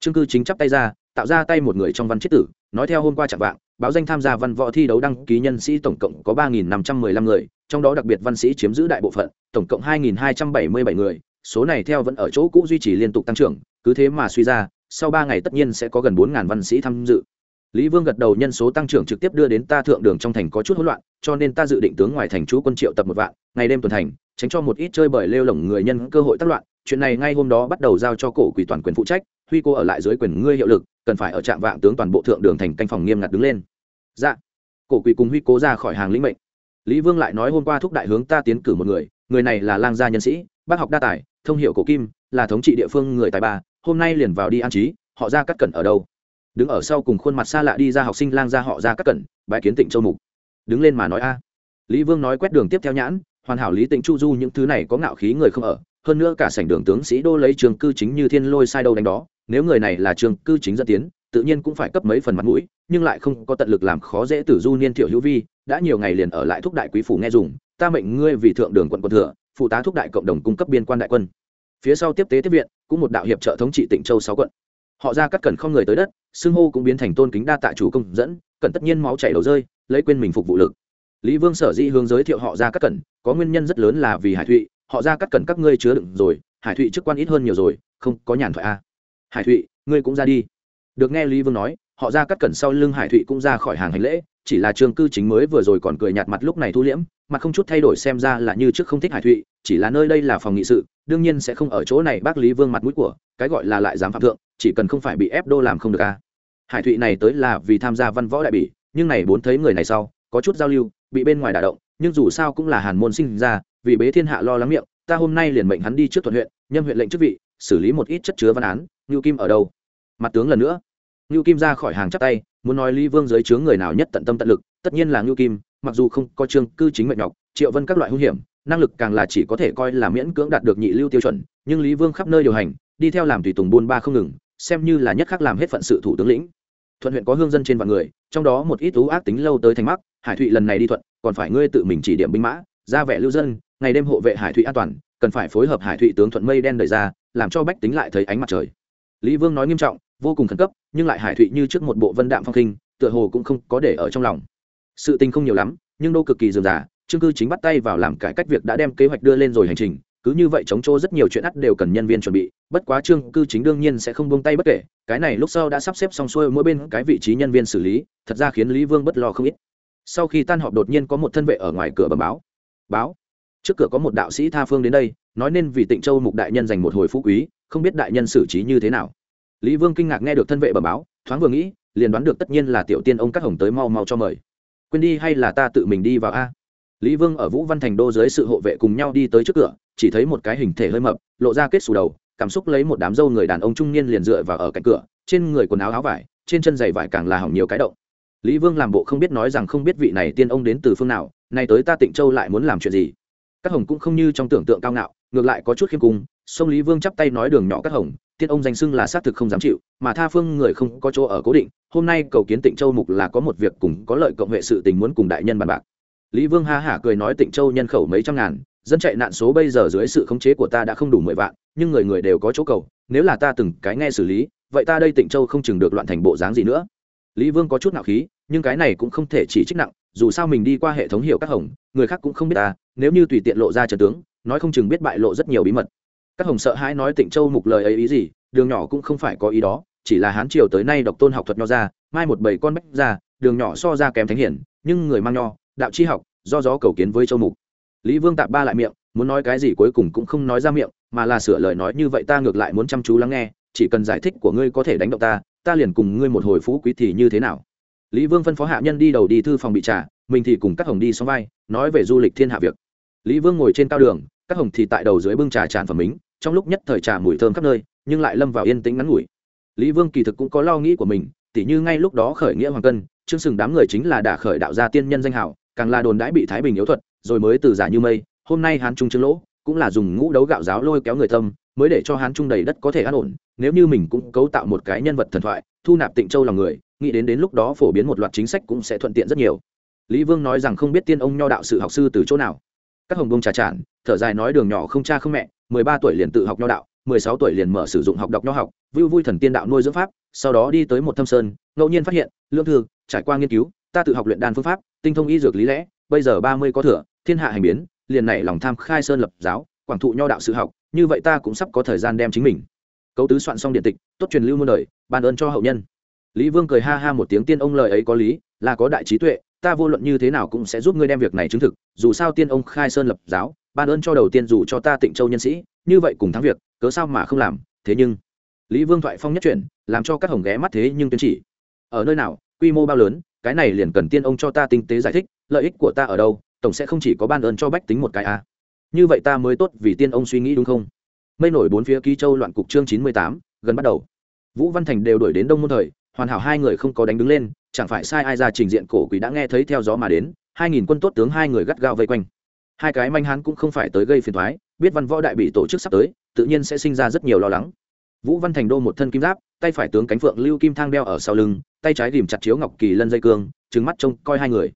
trương cư chính chắp tay ra, tạo ra tay một người trong văn chết tử, nói theo hôm qua chẳng vạng, báo danh tham gia văn võ thi đấu đăng ký nhân sĩ tổng cộng có ba nghìn năm trăm mười lăm người, trong đó đặc biệt văn sĩ chiếm giữ đại bộ phận, tổng cộng hai nghìn hai trăm bảy mươi bảy người, số này theo vẫn ở chỗ cũ duy trì liên tục tăng trưởng, cứ thế mà suy ra, sau ba ngày tất nhiên sẽ có gần bốn ngàn văn sĩ tham dự. Lý vương gật đầu nhân số tăng trưởng trực tiếp đưa đến ta thượng đường trong thành có chút hỗn loạn, cho nên ta dự định tướng ngoài thành chú quân triệu tập một vạn, ngày đêm tuần thành, tránh cho một ít chơi bời lêu lổng người nhân cơ hội tác loạn, chuyện này ngay hôm đó bắt đầu giao cho cổ quỷ toàn quyền phụ trách huy cô ở lại dưới quyền ngươi hiệu lực, cần phải ở trạm vạn tướng toàn bộ thượng đường thành canh phòng nghiêm ngặt đứng lên. Dạ. Cổ quỷ cùng huy cố ra khỏi hàng lĩnh mệnh. Lý vương lại nói hôm qua thúc đại hướng ta tiến cử một người người này là lang gia nhân sĩ, bác học đa tài, thông hiệu cổ kim, là thống trị địa phương người tài ba, hôm nay liền vào đi an trí, họ ra cắt cẩn ở đâu? Đứng ở sau cùng khuôn mặt xa lạ đi ra học sinh lang gia họ ra cắt cẩn bãi kiến tịnh châu mục. Đứng lên mà nói a. Lý vương nói quét đường tiếp theo nhãn, hoàn hảo lý tịnh chu du những thứ này có ngạo khí người không ở hơn nữa cả sảnh đường tướng sĩ đô lấy trường cư chính như thiên lôi sai đâu đánh đó, nếu người này là trường cư chính dẫn tiến, tự nhiên cũng phải cấp mấy phần mặt mũi, nhưng lại không có tận lực làm khó dễ tử du niên thiệu hữu vi, đã nhiều ngày liền ở lại thúc đại quý phủ nghe dùng, ta mệnh ngươi vì thượng đường quận quân thừa, phụ tá thúc đại cộng đồng cung cấp biên quan đại quân. Phía sau tiếp tế tiếp viện, cũng một đạo hiệp trợ thống trị tỉnh châu sáu quận. Họ ra cắt cẩn không người tới đất, xưng hô cũng biến thành tôn kính đa tạ chủ công dẫn cẩn tất nhiên máu chảy đầu rơi, lấy quên mình phục vụ lực. Lý vương sở dĩ hướng giới thiệu họ ra cắt cẩn, có nguyên nhân rất lớn là vì hải thụy họ ra cắt cần các ngươi chứa đựng rồi, hải thụy chức quan ít hơn nhiều rồi, không, có nhàn thoại a hải thụy, ngươi cũng ra đi. Được nghe lý vương nói, họ ra cắt cẩn sau lưng hải thụy cũng ra khỏi hàng hành lễ, chỉ là trường cư chính mới vừa rồi còn cười nhạt mặt lúc này thu liễm mặt không chút thay đổi xem ra là như trước không thích hải thụy, chỉ là nơi đây là phòng nghị sự, đương nhiên sẽ không ở chỗ này bác lý vương mặt mũi của, cái gọi là lại dám phạm thượng, chỉ cần không phải bị ép đô làm không được a hải thụy này tới là vì tham gia văn võ đại bỉ, nhưng này bốn thấy người này sau, có chút giao lưu, bị bên ngoài đả động nhưng dù sao cũng là hàn môn sinh ra, vì bế thiên hạ lo lắng miệng, ta hôm nay liền mệnh hắn đi trước thuận huyện, nhâm huyện lệnh chức vị, xử lý một ít chất chứa văn án, ngưu kim ở đâu? Mặt tướng lần nữa. Ngưu kim ra khỏi hàng chắp tay, muốn nói lý vương dưới chướng người nào nhất tận tâm tận lực, tất nhiên là ngưu kim, mặc dù không có trương cư chính mệnh nhọc, triệu vân các loại hung hiểm, năng lực càng là chỉ có thể coi là miễn cưỡng đạt được nhị lưu tiêu chuẩn, nhưng lý vương khắp nơi điều hành, đi theo làm tùy tùng buôn ba không ngừng, xem như là nhất khắc làm hết phận sự thủ tướng lĩnh. Thuận huyện có hương dân trên vạn người, trong đó một ít thú ác tính lâu tới thành mắc hải thụy lần này đi thuận, còn phải ngươi tự mình chỉ điểm binh mã, ra vẻ lưu dân, ngày đêm hộ vệ hải thụy an toàn, cần phải phối hợp hải thụy tướng thuận mây đen đời ra, làm cho bách tính lại thấy ánh mặt trời. Lý vương nói nghiêm trọng, vô cùng khẩn cấp, nhưng lại hải thụy như trước một bộ vân đạm phong khinh, tựa hồ cũng không có để ở trong lòng. Sự tình không nhiều lắm, nhưng đô cực kỳ dườm giả chương cư chính bắt tay vào làm cải cách việc đã đem kế hoạch đưa lên rồi hành trình, cứ như vậy chống chỗ rất nhiều chuyện ắt đều cần nhân viên chuẩn bị, bất quá trương cư chính đương nhiên sẽ không buông tay bất kể, cái này lúc sau đã sắp xếp xong xuôi mỗi bên cái vị trí nhân viên xử lý, thật ra khiến lý vương bất lo không ít sau khi tan họp đột nhiên có một thân vệ ở ngoài cửa bẩm báo. Báo. Trước cửa có một đạo sĩ tha phương đến đây, nói nên vì tịnh châu mục đại nhân dành một hồi phú quý, không biết đại nhân xử trí như thế nào. Lý vương kinh ngạc nghe được thân vệ bẩm báo, thoáng vừa nghĩ, liền đoán được tất nhiên là tiểu tiên ông các hồng tới mau mau cho mời. Quên đi hay là ta tự mình đi vào a? Lý vương ở vũ văn thành đô dưới sự hộ vệ cùng nhau đi tới trước cửa, chỉ thấy một cái hình thể hơi mập, lộ ra kết xù đầu, cảm xúc lấy một đám dâu người đàn ông trung niên liền dựa vào ở cạnh cửa, trên người quần áo áo vải, trên chân giày vải càng là hỏng nhiều cái động lý vương làm bộ không biết nói rằng không biết vị này tiên ông đến từ phương nào, nay tới ta tịnh châu lại muốn làm chuyện gì? Các hồng cũng không như trong tưởng tượng cao ngạo, ngược lại có chút khiêm cung, sông lý vương chắp tay nói đường nhỏ các hồng, tiên ông danh xưng là xác thực không dám chịu, mà tha phương người không có chỗ ở cố định, hôm nay cầu kiến tịnh châu mục là có một việc cùng có lợi cộng huệ sự tình muốn cùng đại nhân bàn bạc. Lý vương ha hả cười nói tịnh châu nhân khẩu mấy trăm ngàn, dân chạy nạn số bây giờ dưới sự khống chế của ta đã không đủ mười vạn, nhưng người người đều có chỗ cầu, nếu là ta từng cái nghe xử lý, vậy ta đây tịnh châu không chừng được loạn thành bộ dáng gì nữa lý vương có chút nạo khí, nhưng cái này cũng không thể chỉ trích nặng, dù sao mình đi qua hệ thống hiểu các hồng, người khác cũng không biết ta, nếu như tùy tiện lộ ra trần tướng, nói không chừng biết bại lộ rất nhiều bí mật. Các hồng sợ hãi nói tịnh châu mục lời ấy ý gì, đường nhỏ cũng không phải có ý đó, chỉ là hán triều tới nay độc tôn học thuật nho ra, mai một bảy con bách ra, đường nhỏ so ra kém thánh hiển, nhưng người mang nho, đạo chi học, do gió cầu kiến với châu mục. Lý vương tạp ba lại miệng, muốn nói cái gì cuối cùng cũng không nói ra miệng, mà là sửa lời nói như vậy ta ngược lại muốn chăm chú lắng nghe, chỉ cần giải thích của ngươi có thể đánh động ta ta liền cùng ngươi một hồi phú quý thì như thế nào? Lý vương phân phó hạ nhân đi đầu đi thư phòng bị trả, mình thì cùng các hồng đi xóm vai, nói về du lịch thiên hạ việc. Lý vương ngồi trên cao đường, các hồng thì tại đầu dưới bưng trà tràn phẩm mính trong lúc nhất thời trà mùi thơm khắp nơi, nhưng lại lâm vào yên tĩnh ngắn ngủi. Lý vương kỳ thực cũng có lo nghĩ của mình, tỉ như ngay lúc đó khởi nghĩa hoàng cân chương sừng đám người chính là đả khởi đạo gia tiên nhân danh hảo, càng là đồn đãi bị thái bình yếu thuật, rồi mới từ giả như mây, hôm nay hán trung trương lỗ cũng là dùng ngũ đấu gạo giáo lôi kéo người tâm, mới để cho hán trung đầy đất có thể an ổn nếu như mình cũng cấu tạo một cái nhân vật thần thoại, thu nạp tịnh châu lòng người, nghĩ đến đến lúc đó phổ biến một loạt chính sách cũng sẽ thuận tiện rất nhiều. Lý vương nói rằng không biết tiên ông nho đạo sự học sư từ chỗ nào. Các hồng bông trà tràn, thở dài nói đường nhỏ không cha không mẹ, mười ba tuổi liền tự học nho đạo, mười sáu tuổi liền mở sử dụng học đọc nho học vui vui thần tiên đạo nuôi dưỡng pháp, sau đó đi tới một thâm sơn, ngẫu nhiên phát hiện, lương thư, trải qua nghiên cứu, ta tự học luyện đan phương pháp, tinh thông y dược lý lẽ, bây giờ ba mươi có thừa, thiên hạ hành biến, liền nảy lòng tham khai sơn lập giáo, quảng thụ nho đạo sự học, như vậy ta cũng sắp có thời gian đem chính mình cấu tứ soạn xong điện tịch, tốt truyền lưu muôn đời, ban ơn cho hậu nhân. Lý vương cười ha ha một tiếng, tiên ông lời ấy có lý, là có đại trí tuệ, ta vô luận như thế nào cũng sẽ giúp ngươi đem việc này chứng thực, dù sao tiên ông khai sơn lập giáo, ban ơn cho đầu tiên dù cho ta tịnh châu nhân sĩ, như vậy cùng thắng việc, cớ sao mà không làm, thế nhưng lý vương thoại phong nhất chuyển, làm cho các hồng ghé mắt thế nhưng tuyên chỉ. Ở nơi nào, quy mô bao lớn, cái này liền cần tiên ông cho ta tinh tế giải thích, lợi ích của ta ở đâu, tổng sẽ không chỉ có ban ơn cho bách tính một cái à. như vậy ta mới tốt vì tiên ông suy nghĩ đúng không? Mây nổi bốn phía ký châu loạn cục chương chín mươi tám, gần bắt đầu. Vũ văn thành đều đổi đến đông môn thời, hoàn hảo hai người không có đánh đứng lên, chẳng phải sai ai ra trình diện cổ quỷ đã nghe thấy theo gió mà đến, hai nghìn quân tốt tướng hai người gắt gao vây quanh. Hai cái manh hán cũng không phải tới gây phiền thoái biết văn võ đại bị tổ chức sắp tới, tự nhiên sẽ sinh ra rất nhiều lo lắng. Vũ văn thành đô một thân kim giáp, tay phải tướng cánh phượng lưu kim thang đeo ở sau lưng, tay trái ghìm chặt chiếu ngọc kỳ lân dây cương trứng mắt trông coi hai người.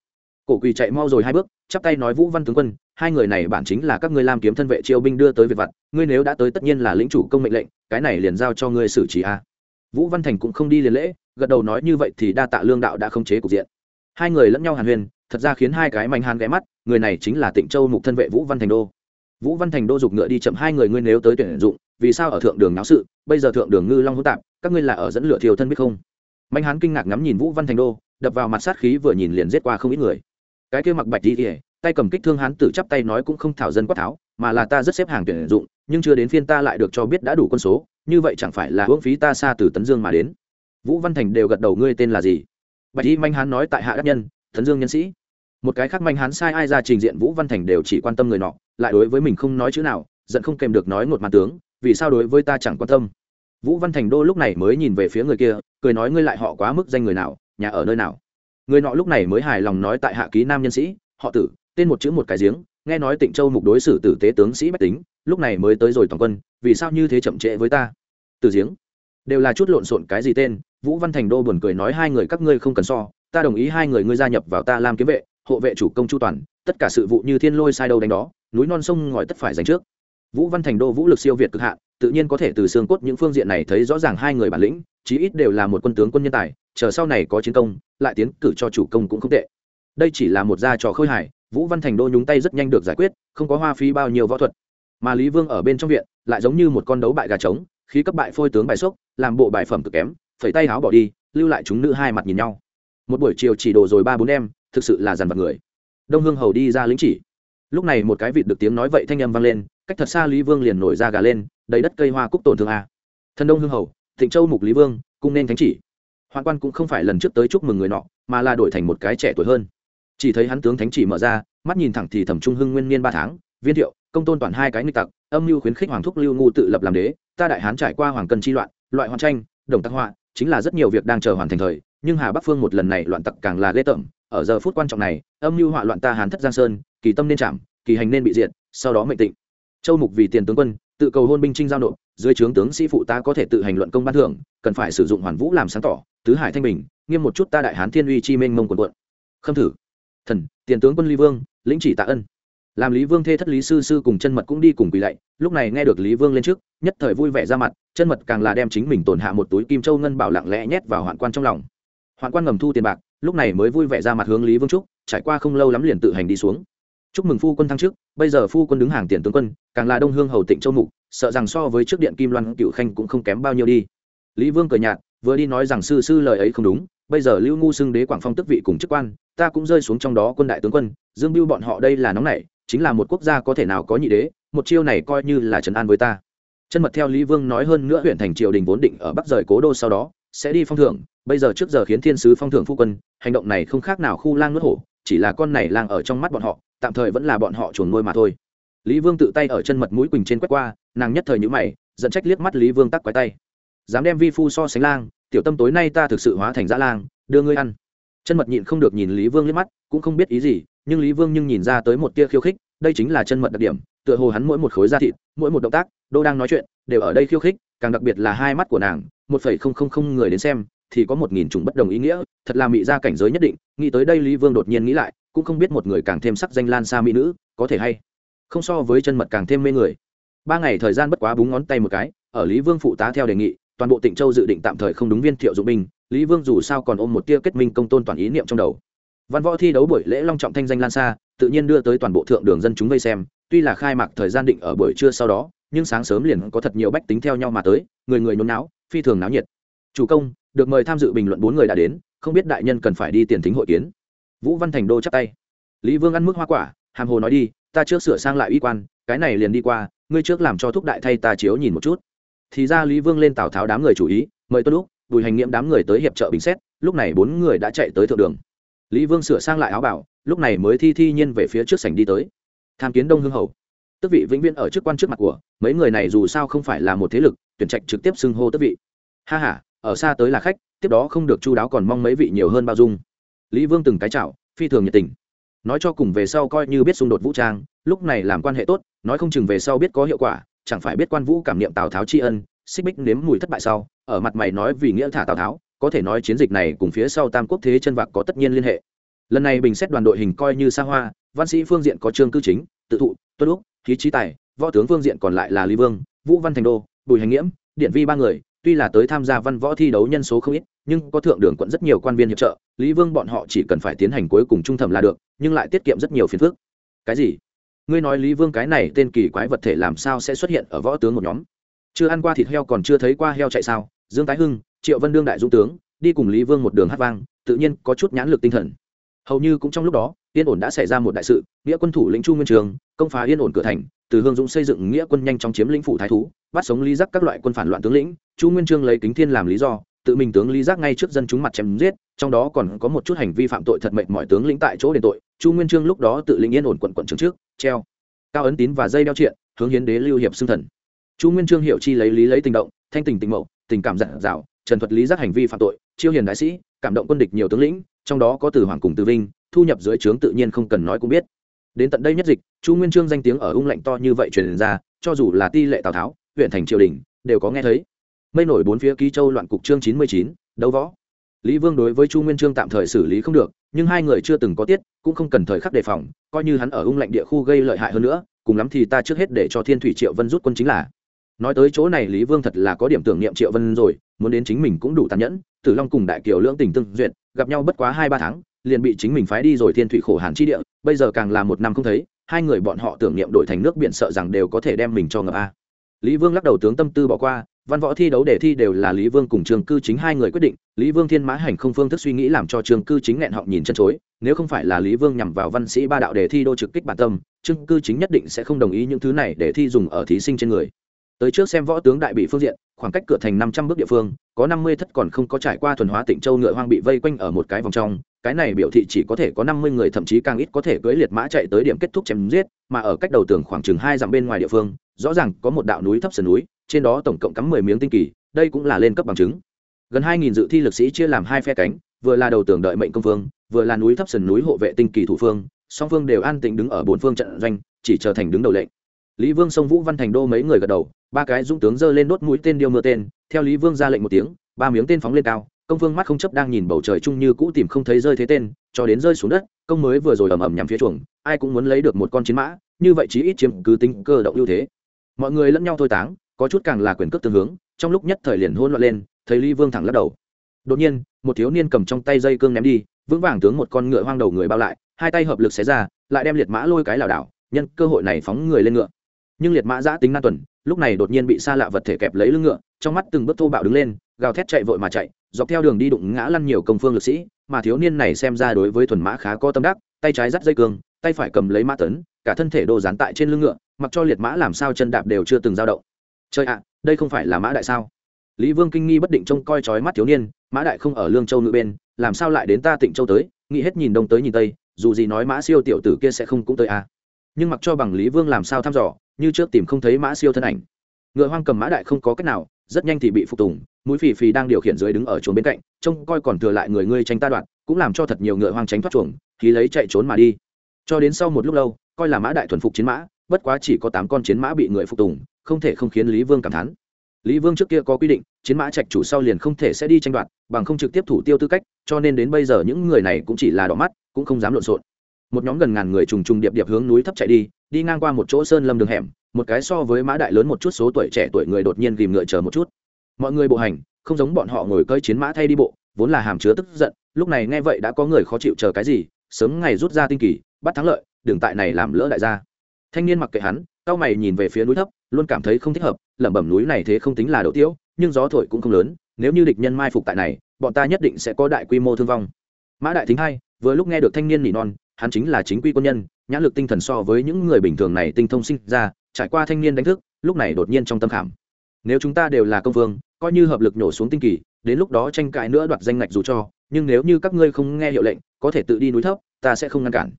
Cổ quỳ chạy mau rồi hai bước, chắp tay nói vũ văn tướng quân hai người này bản chính là các ngươi làm kiếm thân vệ triều binh đưa tới việc vặt, ngươi nếu đã tới tất nhiên là lĩnh chủ công mệnh lệnh, cái này liền giao cho ngươi xử trí a. Vũ văn thành cũng không đi liền lễ, gật đầu nói như vậy thì đa tạ lương đạo đã không chế cục diện. Hai người lẫn nhau hàn huyền thật ra khiến hai cái manh hàn ghé mắt, người này chính là tịnh châu mục thân vệ vũ văn thành đô. Vũ văn thành đô giục ngựa đi chậm hai người ngươi nếu tới tuyển dụng, vì sao ở thượng đường náo sự, bây giờ thượng đường ngư long hỗn tạp, các ngươi là ở dẫn lửa thiều thân biết không? Manh hán kinh ngạc ngắm nhìn vũ văn thành đô, đập vào mặt sát khí vừa nhìn liền giết qua không ít người. Cái kia mặc bạch đi kỉa tay cầm kích thương hán tử chắp tay nói cũng không thảo dân quát tháo, mà là ta rất xếp hàng tuyển dụng, nhưng chưa đến phiên ta lại được cho biết đã đủ quân số, như vậy chẳng phải là hưởng phí ta xa từ tấn dương mà đến. Vũ văn thành đều gật đầu, ngươi tên là gì? Bạch y manh hán nói tại hạ đắc nhân, tấn dương nhân sĩ. Một cái khác manh hán sai ai ra trình diện, vũ văn thành đều chỉ quan tâm người nọ, lại đối với mình không nói chữ nào, giận không kèm được nói ngột mặt tướng, vì sao đối với ta chẳng quan tâm? Vũ văn thành đô lúc này mới nhìn về phía người kia, cười nói ngươi lại họ quá mức danh người nào, nhà ở nơi nào? Người nọ lúc này mới hài lòng nói tại hạ ký nam nhân sĩ, họ tử tên một chữ một cái giếng, nghe nói tịnh châu mục đối xử tử tế tướng sĩ bách tính, lúc này mới tới rồi toàn quân, vì sao như thế chậm trễ với ta? Từ giếng. Đều là chút lộn xộn cái gì tên, vũ văn thành đô buồn cười nói hai người các ngươi không cần so, ta đồng ý hai người ngươi gia nhập vào ta làm kiếm vệ, hộ vệ chủ công chu toàn, tất cả sự vụ như thiên lôi sai đâu đánh đó, núi non sông ngòi tất phải giành trước. Vũ văn thành đô vũ lực siêu việt cực hạn, tự nhiên có thể từ xương cốt những phương diện này thấy rõ ràng hai người bản lĩnh, chí ít đều là một quân tướng quân nhân tài, chờ sau này có chiến công, lại tiến cử cho chủ công cũng không tệ. Đây chỉ là một gia trò khơi hải vũ văn thành đô nhúng tay rất nhanh được giải quyết, không có hoa phí bao nhiêu võ thuật. Mà lý vương ở bên trong viện, lại giống như một con đấu bại gà trống, khí cấp bại phôi tướng bài sốc làm bộ bài phẩm cực kém, phẩy tay háo bỏ đi, lưu lại chúng nữ hai mặt nhìn nhau. Một buổi chiều chỉ đổ rồi ba bốn em thực sự là dằn vặt người. Đông hương hầu đi ra lính chỉ. Lúc này một cái vịt được tiếng nói vậy thanh âm vang lên, cách thật xa lý vương liền nổi ra gà lên, đầy đất cây hoa cúc tổn thương a. Thần đông hương hầu, thịnh châu mục lý vương, cung nên thánh chỉ. Hoạn quan cũng không phải lần trước tới chúc mừng người nọ, mà là đổi thành một cái trẻ tuổi hơn chỉ thấy hắn tướng thánh chỉ mở ra, mắt nhìn thẳng thì thẩm trung hưng nguyên niên ba tháng, viên thiệu, công tôn toàn hai cái nghịch tặc, âm mưu khuyến khích hoàng thúc lưu ngu tự lập làm đế, ta đại hán trải qua hoàng cần chi loạn, loại hoàn tranh, đồng tác họa, chính là rất nhiều việc đang chờ hoàn thành thời, nhưng hà bắc phương một lần này loạn tặc càng là ghê tởm, ở giờ phút quan trọng này, âm mưu họa loạn ta hán thất giang sơn, kỳ tâm nên chạm, kỳ hành nên bị diệt, sau đó mệnh tịnh. Châu mục vì tiền tướng quân, tự cầu hôn binh trinh giao nộp, dưới trướng tướng sĩ phụ ta có thể tự hành luận công ban thưởng, cần phải sử dụng hoàn vũ làm sáng tỏ, tứ hải thanh bình, nghiêm một chút ta đại hán thiên uy chi minh mông quần quận khâm thử thần, tiền tướng quân lý vương, lĩnh chỉ tạ ân. Làm lý vương thê thất lý sư sư cùng chân mật cũng đi cùng quỳ lạy, lúc này nghe được lý vương lên trước, nhất thời vui vẻ ra mặt, chân mật càng là đem chính mình tổn hạ một túi kim châu ngân bảo lặng lẽ nhét vào hoạn quan trong lòng. Hoạn quan ngầm thu tiền bạc, lúc này mới vui vẻ ra mặt hướng lý vương trúc trải qua không lâu lắm liền tự hành đi xuống. Chúc mừng phu quân thăng trước bây giờ phu quân đứng hàng tiền tướng quân, càng là đông hương hầu tịnh châu mục, sợ rằng so với trước điện kim loan cựu khanh cũng không kém bao nhiêu đi. Lý vương cười nhạt, vừa đi nói rằng sư sư lời ấy không đúng bây giờ lưu ngu xưng đế quảng phong tức vị cùng chức quan, ta cũng rơi xuống trong đó quân đại tướng quân, dương biêu bọn họ đây là nóng nảy, chính là một quốc gia có thể nào có nhị đế, một chiêu này coi như là trấn an với ta. Chân mật theo lý vương nói hơn nữa huyện thành triều đình vốn định ở bắc rời cố đô sau đó, sẽ đi phong thưởng, bây giờ trước giờ khiến thiên sứ phong thưởng phu quân, hành động này không khác nào khu lang nuốt hổ, chỉ là con này lang ở trong mắt bọn họ, tạm thời vẫn là bọn họ chuồn nuôi mà thôi. Lý vương tự tay ở chân mật mũi quỳnh trên quét qua, nàng nhất thời nhữ mày dẫn trách liếc mắt lý vương tắc quái tay. Dám đem vi phu so sánh lang tiểu tâm tối nay ta thực sự hóa thành dã lang, đưa ngươi ăn. Chân mật nhịn không được nhìn lý vương liếc mắt, cũng không biết ý gì, nhưng lý vương nhưng nhìn ra tới một tia khiêu khích, đây chính là chân mật đặc điểm, tựa hồ hắn mỗi một khối da thịt, mỗi một động tác, đô đang nói chuyện, đều ở đây khiêu khích, càng đặc biệt là hai mắt của nàng, một phẩy không không không người đến xem, thì có một nghìn chủng bất đồng ý nghĩa, thật là mỹ ra cảnh giới nhất định, nghĩ tới đây lý vương đột nhiên nghĩ lại, cũng không biết một người càng thêm sắc danh lan xa mỹ nữ, có thể hay không so với chân mật càng thêm mê người. Ba ngày thời gian bất quá búng ngón tay một cái, ở lý vương phụ tá theo đề nghị toàn bộ tịnh châu dự định tạm thời không đúng viên thiệu dụng binh lý vương dù sao còn ôm một tia kết minh công tôn toàn ý niệm trong đầu. Văn võ thi đấu buổi lễ long trọng thanh danh lan xa tự nhiên đưa tới toàn bộ thượng đường dân chúng vây xem tuy là khai mạc thời gian định ở buổi trưa sau đó nhưng sáng sớm liền có thật nhiều bách tính theo nhau mà tới người người nhốn não, phi thường náo nhiệt. Chủ công được mời tham dự bình luận bốn người đã đến không biết đại nhân cần phải đi tiền thính hội kiến. Vũ văn thành đô chắp tay. Lý vương ăn mức hoa quả hàm hồ nói đi ta trước sửa sang lại uy quan cái này liền đi qua ngươi trước làm cho thúc đại thay ta chiếu nhìn một chút thì ra lý vương lên tào tháo đám người chủ ý, mời tuân lúc bùi hành nghiệm đám người tới hiệp trợ bình xét, lúc này bốn người đã chạy tới thượng đường. Lý vương sửa sang lại áo bảo, lúc này mới thi thi nhiên về phía trước sảnh đi tới. Tham kiến đông hương hầu. Tức vị vĩnh viễn ở trước quan trước mặt của, mấy người này dù sao không phải là một thế lực, tuyển trạch trực tiếp xưng hô tức vị. Ha h a ở xa tới là khách, tiếp đó không được chu đáo còn mong mấy vị nhiều hơn bao dung. Lý vương từng cái chào, phi thường nhiệt tình. Nói cho cùng về sau coi như biết xung đột vũ trang, lúc này làm quan hệ tốt, nói không chừng về sau biết có hiệu quả chẳng phải biết quan vũ cảm niệm tào tháo tri ân, xích bích nếm mùi thất bại sau, ở mặt mày nói vì nghĩa thả tào tháo, có thể nói chiến dịch này cùng phía sau tam quốc thế chân vạc có tất nhiên liên hệ. Lần này bình xét đoàn đội hình coi như xa hoa, văn sĩ phương diện có trương cư chính, tự thụ, tuân úc khí trí tài, võ tướng phương diện còn lại là lý vương, vũ văn thành đô, bùi hành nghiễm, điện vi ba người, tuy là tới tham gia văn võ thi đấu nhân số không ít, nhưng có thượng đường quận rất nhiều quan viên hiệp trợ, lý vương bọn họ chỉ cần phải tiến hành cuối cùng trung thẩm là được, nhưng lại tiết kiệm rất nhiều phiền phức. Cái gì? Ngươi nói lý vương cái này tên kỳ quái vật thể làm sao sẽ xuất hiện ở võ tướng một nhóm? Chưa ăn qua thịt heo còn chưa thấy qua heo chạy sao? Dương tái hưng, triệu vân đương đại dũng tướng, đi cùng lý vương một đường hát vang, tự nhiên có chút nhãn lực tinh thần. Hầu như cũng trong lúc đó, yên ổn đã xảy ra một đại sự, nghĩa quân thủ lĩnh chu nguyên trường, công phá yên ổn cửa thành, từ hương dũng xây dựng nghĩa quân nhanh chóng chiếm lĩnh phủ thái thú, bắt sống lý giắc các loại quân phản loạn tướng lĩnh, chu nguyên trương lấy kính thiên làm lý do tự mình tướng lý giác ngay trước dân chúng mặt chém giết trong đó còn có một chút hành vi phạm tội thật mệnh mọi tướng lĩnh tại chỗ đền tội chu nguyên trương lúc đó tự lĩnh yên ổn quận quận trường trước treo. Cao ấn tín và dây đeo triện hướng hiến đế lưu hiệp xưng thần. Chu nguyên trương hiệu chi lấy lý lấy tình động thanh tình tình mẫu, tình cảm giản dạo trần thuật lý giác hành vi phạm tội chiêu hiền đại sĩ cảm động quân địch nhiều tướng lĩnh trong đó có từ hoàng cùng từ vinh thu nhập dưới trướng tự nhiên không cần nói cũng biết. Đến tận đây nhất dịch chu nguyên trương danh tiếng ở ung lạnh to như vậy truyền ra cho dù là ti lệ tào tháo huyện thành triều đình đều có nghe thấy mây nổi bốn phía ký châu loạn cục chương chín mươi chín, đấu võ. Lý vương đối với chu nguyên trương tạm thời xử lý không được, nhưng hai người chưa từng có tiết, cũng không cần thời khắc đề phòng, coi như hắn ở ung lạnh địa khu gây lợi hại hơn nữa, cùng lắm thì ta trước hết để cho thiên thủy triệu vân rút quân chính là. Nói tới chỗ này lý vương thật là có điểm tưởng niệm triệu vân rồi, muốn đến chính mình cũng đủ tàn nhẫn, tử long cùng đại kiều lưỡng tình tương duyệt, gặp nhau bất quá hai ba tháng, liền bị chính mình phái đi rồi thiên thủy khổ hàn chi địa, bây giờ càng là một năm không thấy, hai người bọn họ tưởng niệm đổi thành nước biển sợ rằng đều có thể đem mình cho ngập a. Lý vương lắc đầu tướng tâm tư bỏ qua văn võ thi đấu đề thi đều là lý vương cùng trường cư chính hai người quyết định, lý vương thiên mã hành không phương thức suy nghĩ làm cho trường cư chính nghẹn họng nhìn chân chối, nếu không phải là lý vương nhằm vào văn sĩ ba đạo đề thi đô trực kích bản tâm, Trường cư chính nhất định sẽ không đồng ý những thứ này để thi dùng ở thí sinh trên người. Tới trước xem võ tướng đại bị phương diện, khoảng cách cửa thành năm trăm bước địa phương, có năm mươi thất còn không có trải qua thuần hóa tỉnh châu ngựa hoang bị vây quanh ở một cái vòng trong, cái này biểu thị chỉ có thể có năm mươi người, thậm chí càng ít có thể cưỡi liệt mã chạy tới điểm kết thúc chém giết, mà ở cách đầu tường khoảng chừng hai dặm bên ngoài địa phương rõ ràng có một đạo núi thấp sườn núi, trên đó tổng cộng cắm mười miếng tinh kỳ, đây cũng là lên cấp bằng chứng. Gần hai nghìn dự thi lực sĩ chia làm hai phe cánh, vừa là đầu tưởng đợi mệnh công phương, vừa là núi thấp sườn núi hộ vệ tinh kỳ thủ phương, song phương đều an tĩnh đứng ở bốn phương trận doanh, chỉ chờ thành đứng đầu lệnh. Lý vương sông vũ văn thành đô mấy người gật đầu, ba cái dũng tướng giơ lên đốt mũi tên điêu mưa tên, theo lý vương ra lệnh một tiếng, ba miếng tên phóng lên cao, công vương mắt không chấp đang nhìn bầu trời chung như cũ tìm không thấy rơi thế tên, cho đến rơi xuống đất, công mới vừa rồi ầm ầm nhằm phía chuồng, ai cũng muốn lấy được một con chiến mã, như vậy chí ít chiếm cứ tính cơ động ưu thế mọi người lẫn nhau thôi táng, có chút càng là quyền cước tương hướng, trong lúc nhất thời liền hôn loạn lên, thấy lý vương thẳng lắc đầu. Đột nhiên, một thiếu niên cầm trong tay dây cương ném đi, vững vàng tướng một con ngựa hoang đầu người bao lại, hai tay hợp lực xé ra, lại đem liệt mã lôi cái lảo đảo, nhân cơ hội này phóng người lên ngựa. Nhưng liệt mã giã tính nan tuần, lúc này đột nhiên bị xa lạ vật thể kẹp lấy lưng ngựa, trong mắt từng bước thô bạo đứng lên, gào thét chạy vội mà chạy, dọc theo đường đi đụng ngã lăn nhiều công phương lực sĩ, mà thiếu niên này xem ra đối với thuần mã khá có tâm đắc, tay trái dắt dây cương, tay phải cầm lấy mã tấn, cả thân thể đồ dán tại trên lưng ngựa mặc cho liệt mã làm sao chân đạp đều chưa từng dao động. Chơi ạ à, đây không phải là mã đại sao? Lý vương kinh nghi bất định trông coi chói mắt thiếu niên, mã đại không ở lương châu ngự bên, làm sao lại đến ta tịnh châu tới, nghĩ hết nhìn đông tới nhìn tây, dù gì nói mã siêu tiểu tử kia sẽ không cũng tới à. nhưng mặc cho bằng lý vương làm sao thăm dò, như trước tìm không thấy mã siêu thân ảnh. Ngựa hoang cầm mã đại không có cách nào, rất nhanh thì bị phục tùng, mũi phì phì đang điều khiển dưới đứng ở chuồng bên cạnh, trông coi còn thừa lại người ngươi tranh ta đoạn cũng làm cho thật nhiều ngựa hoang tránh thoát chuồng thì lấy chạy trốn mà đi. Cho đến sau một lúc lâu, coi là mã đại thuần phục chiến mã bất quá chỉ có tám con chiến mã bị người phục tùng, không thể không khiến lý vương cảm thán. Lý vương trước kia có quy định, chiến mã trạch chủ sau liền không thể sẽ đi tranh đoạt, bằng không trực tiếp thủ tiêu tư cách, cho nên đến bây giờ những người này cũng chỉ là đỏ mắt, cũng không dám lộn xộn. Một nhóm gần ngàn người trùng trùng điệp điệp hướng núi thấp chạy đi đi ngang qua một chỗ sơn lâm đường hẻm, một cái so với mã đại lớn một chút số tuổi trẻ tuổi người đột nhiên ghìm ngựa chờ một chút. Mọi người bộ hành, không giống bọn họ ngồi cơi chiến mã thay đi bộ, vốn là hàm chứa tức giận, lúc này nghe vậy đã có người khó chịu chờ cái gì, sớm ngày rút ra tinh kỳ, bắt thắng lợi, đường tại này làm lỡ đại gia thanh niên mặc kệ hắn cao mày nhìn về phía núi thấp luôn cảm thấy không thích hợp lẩm bẩm núi này thế không tính là đậu tiêu, nhưng gió thổi cũng không lớn nếu như địch nhân mai phục tại này bọn ta nhất định sẽ có đại quy mô thương vong. Mã đại thính hai vừa lúc nghe được thanh niên nỉ non hắn chính là chính quy quân nhân nhãn lực tinh thần so với những người bình thường này tinh thông sinh ra trải qua thanh niên đánh thức lúc này đột nhiên trong tâm khảm. Nếu chúng ta đều là công vương coi như hợp lực nhổ xuống tinh kỳ đến lúc đó tranh cãi nữa đoạt danh ngạch dù cho nhưng nếu như các ngươi không nghe hiệu lệnh có thể tự đi núi thấp ta sẽ không ngăn cản.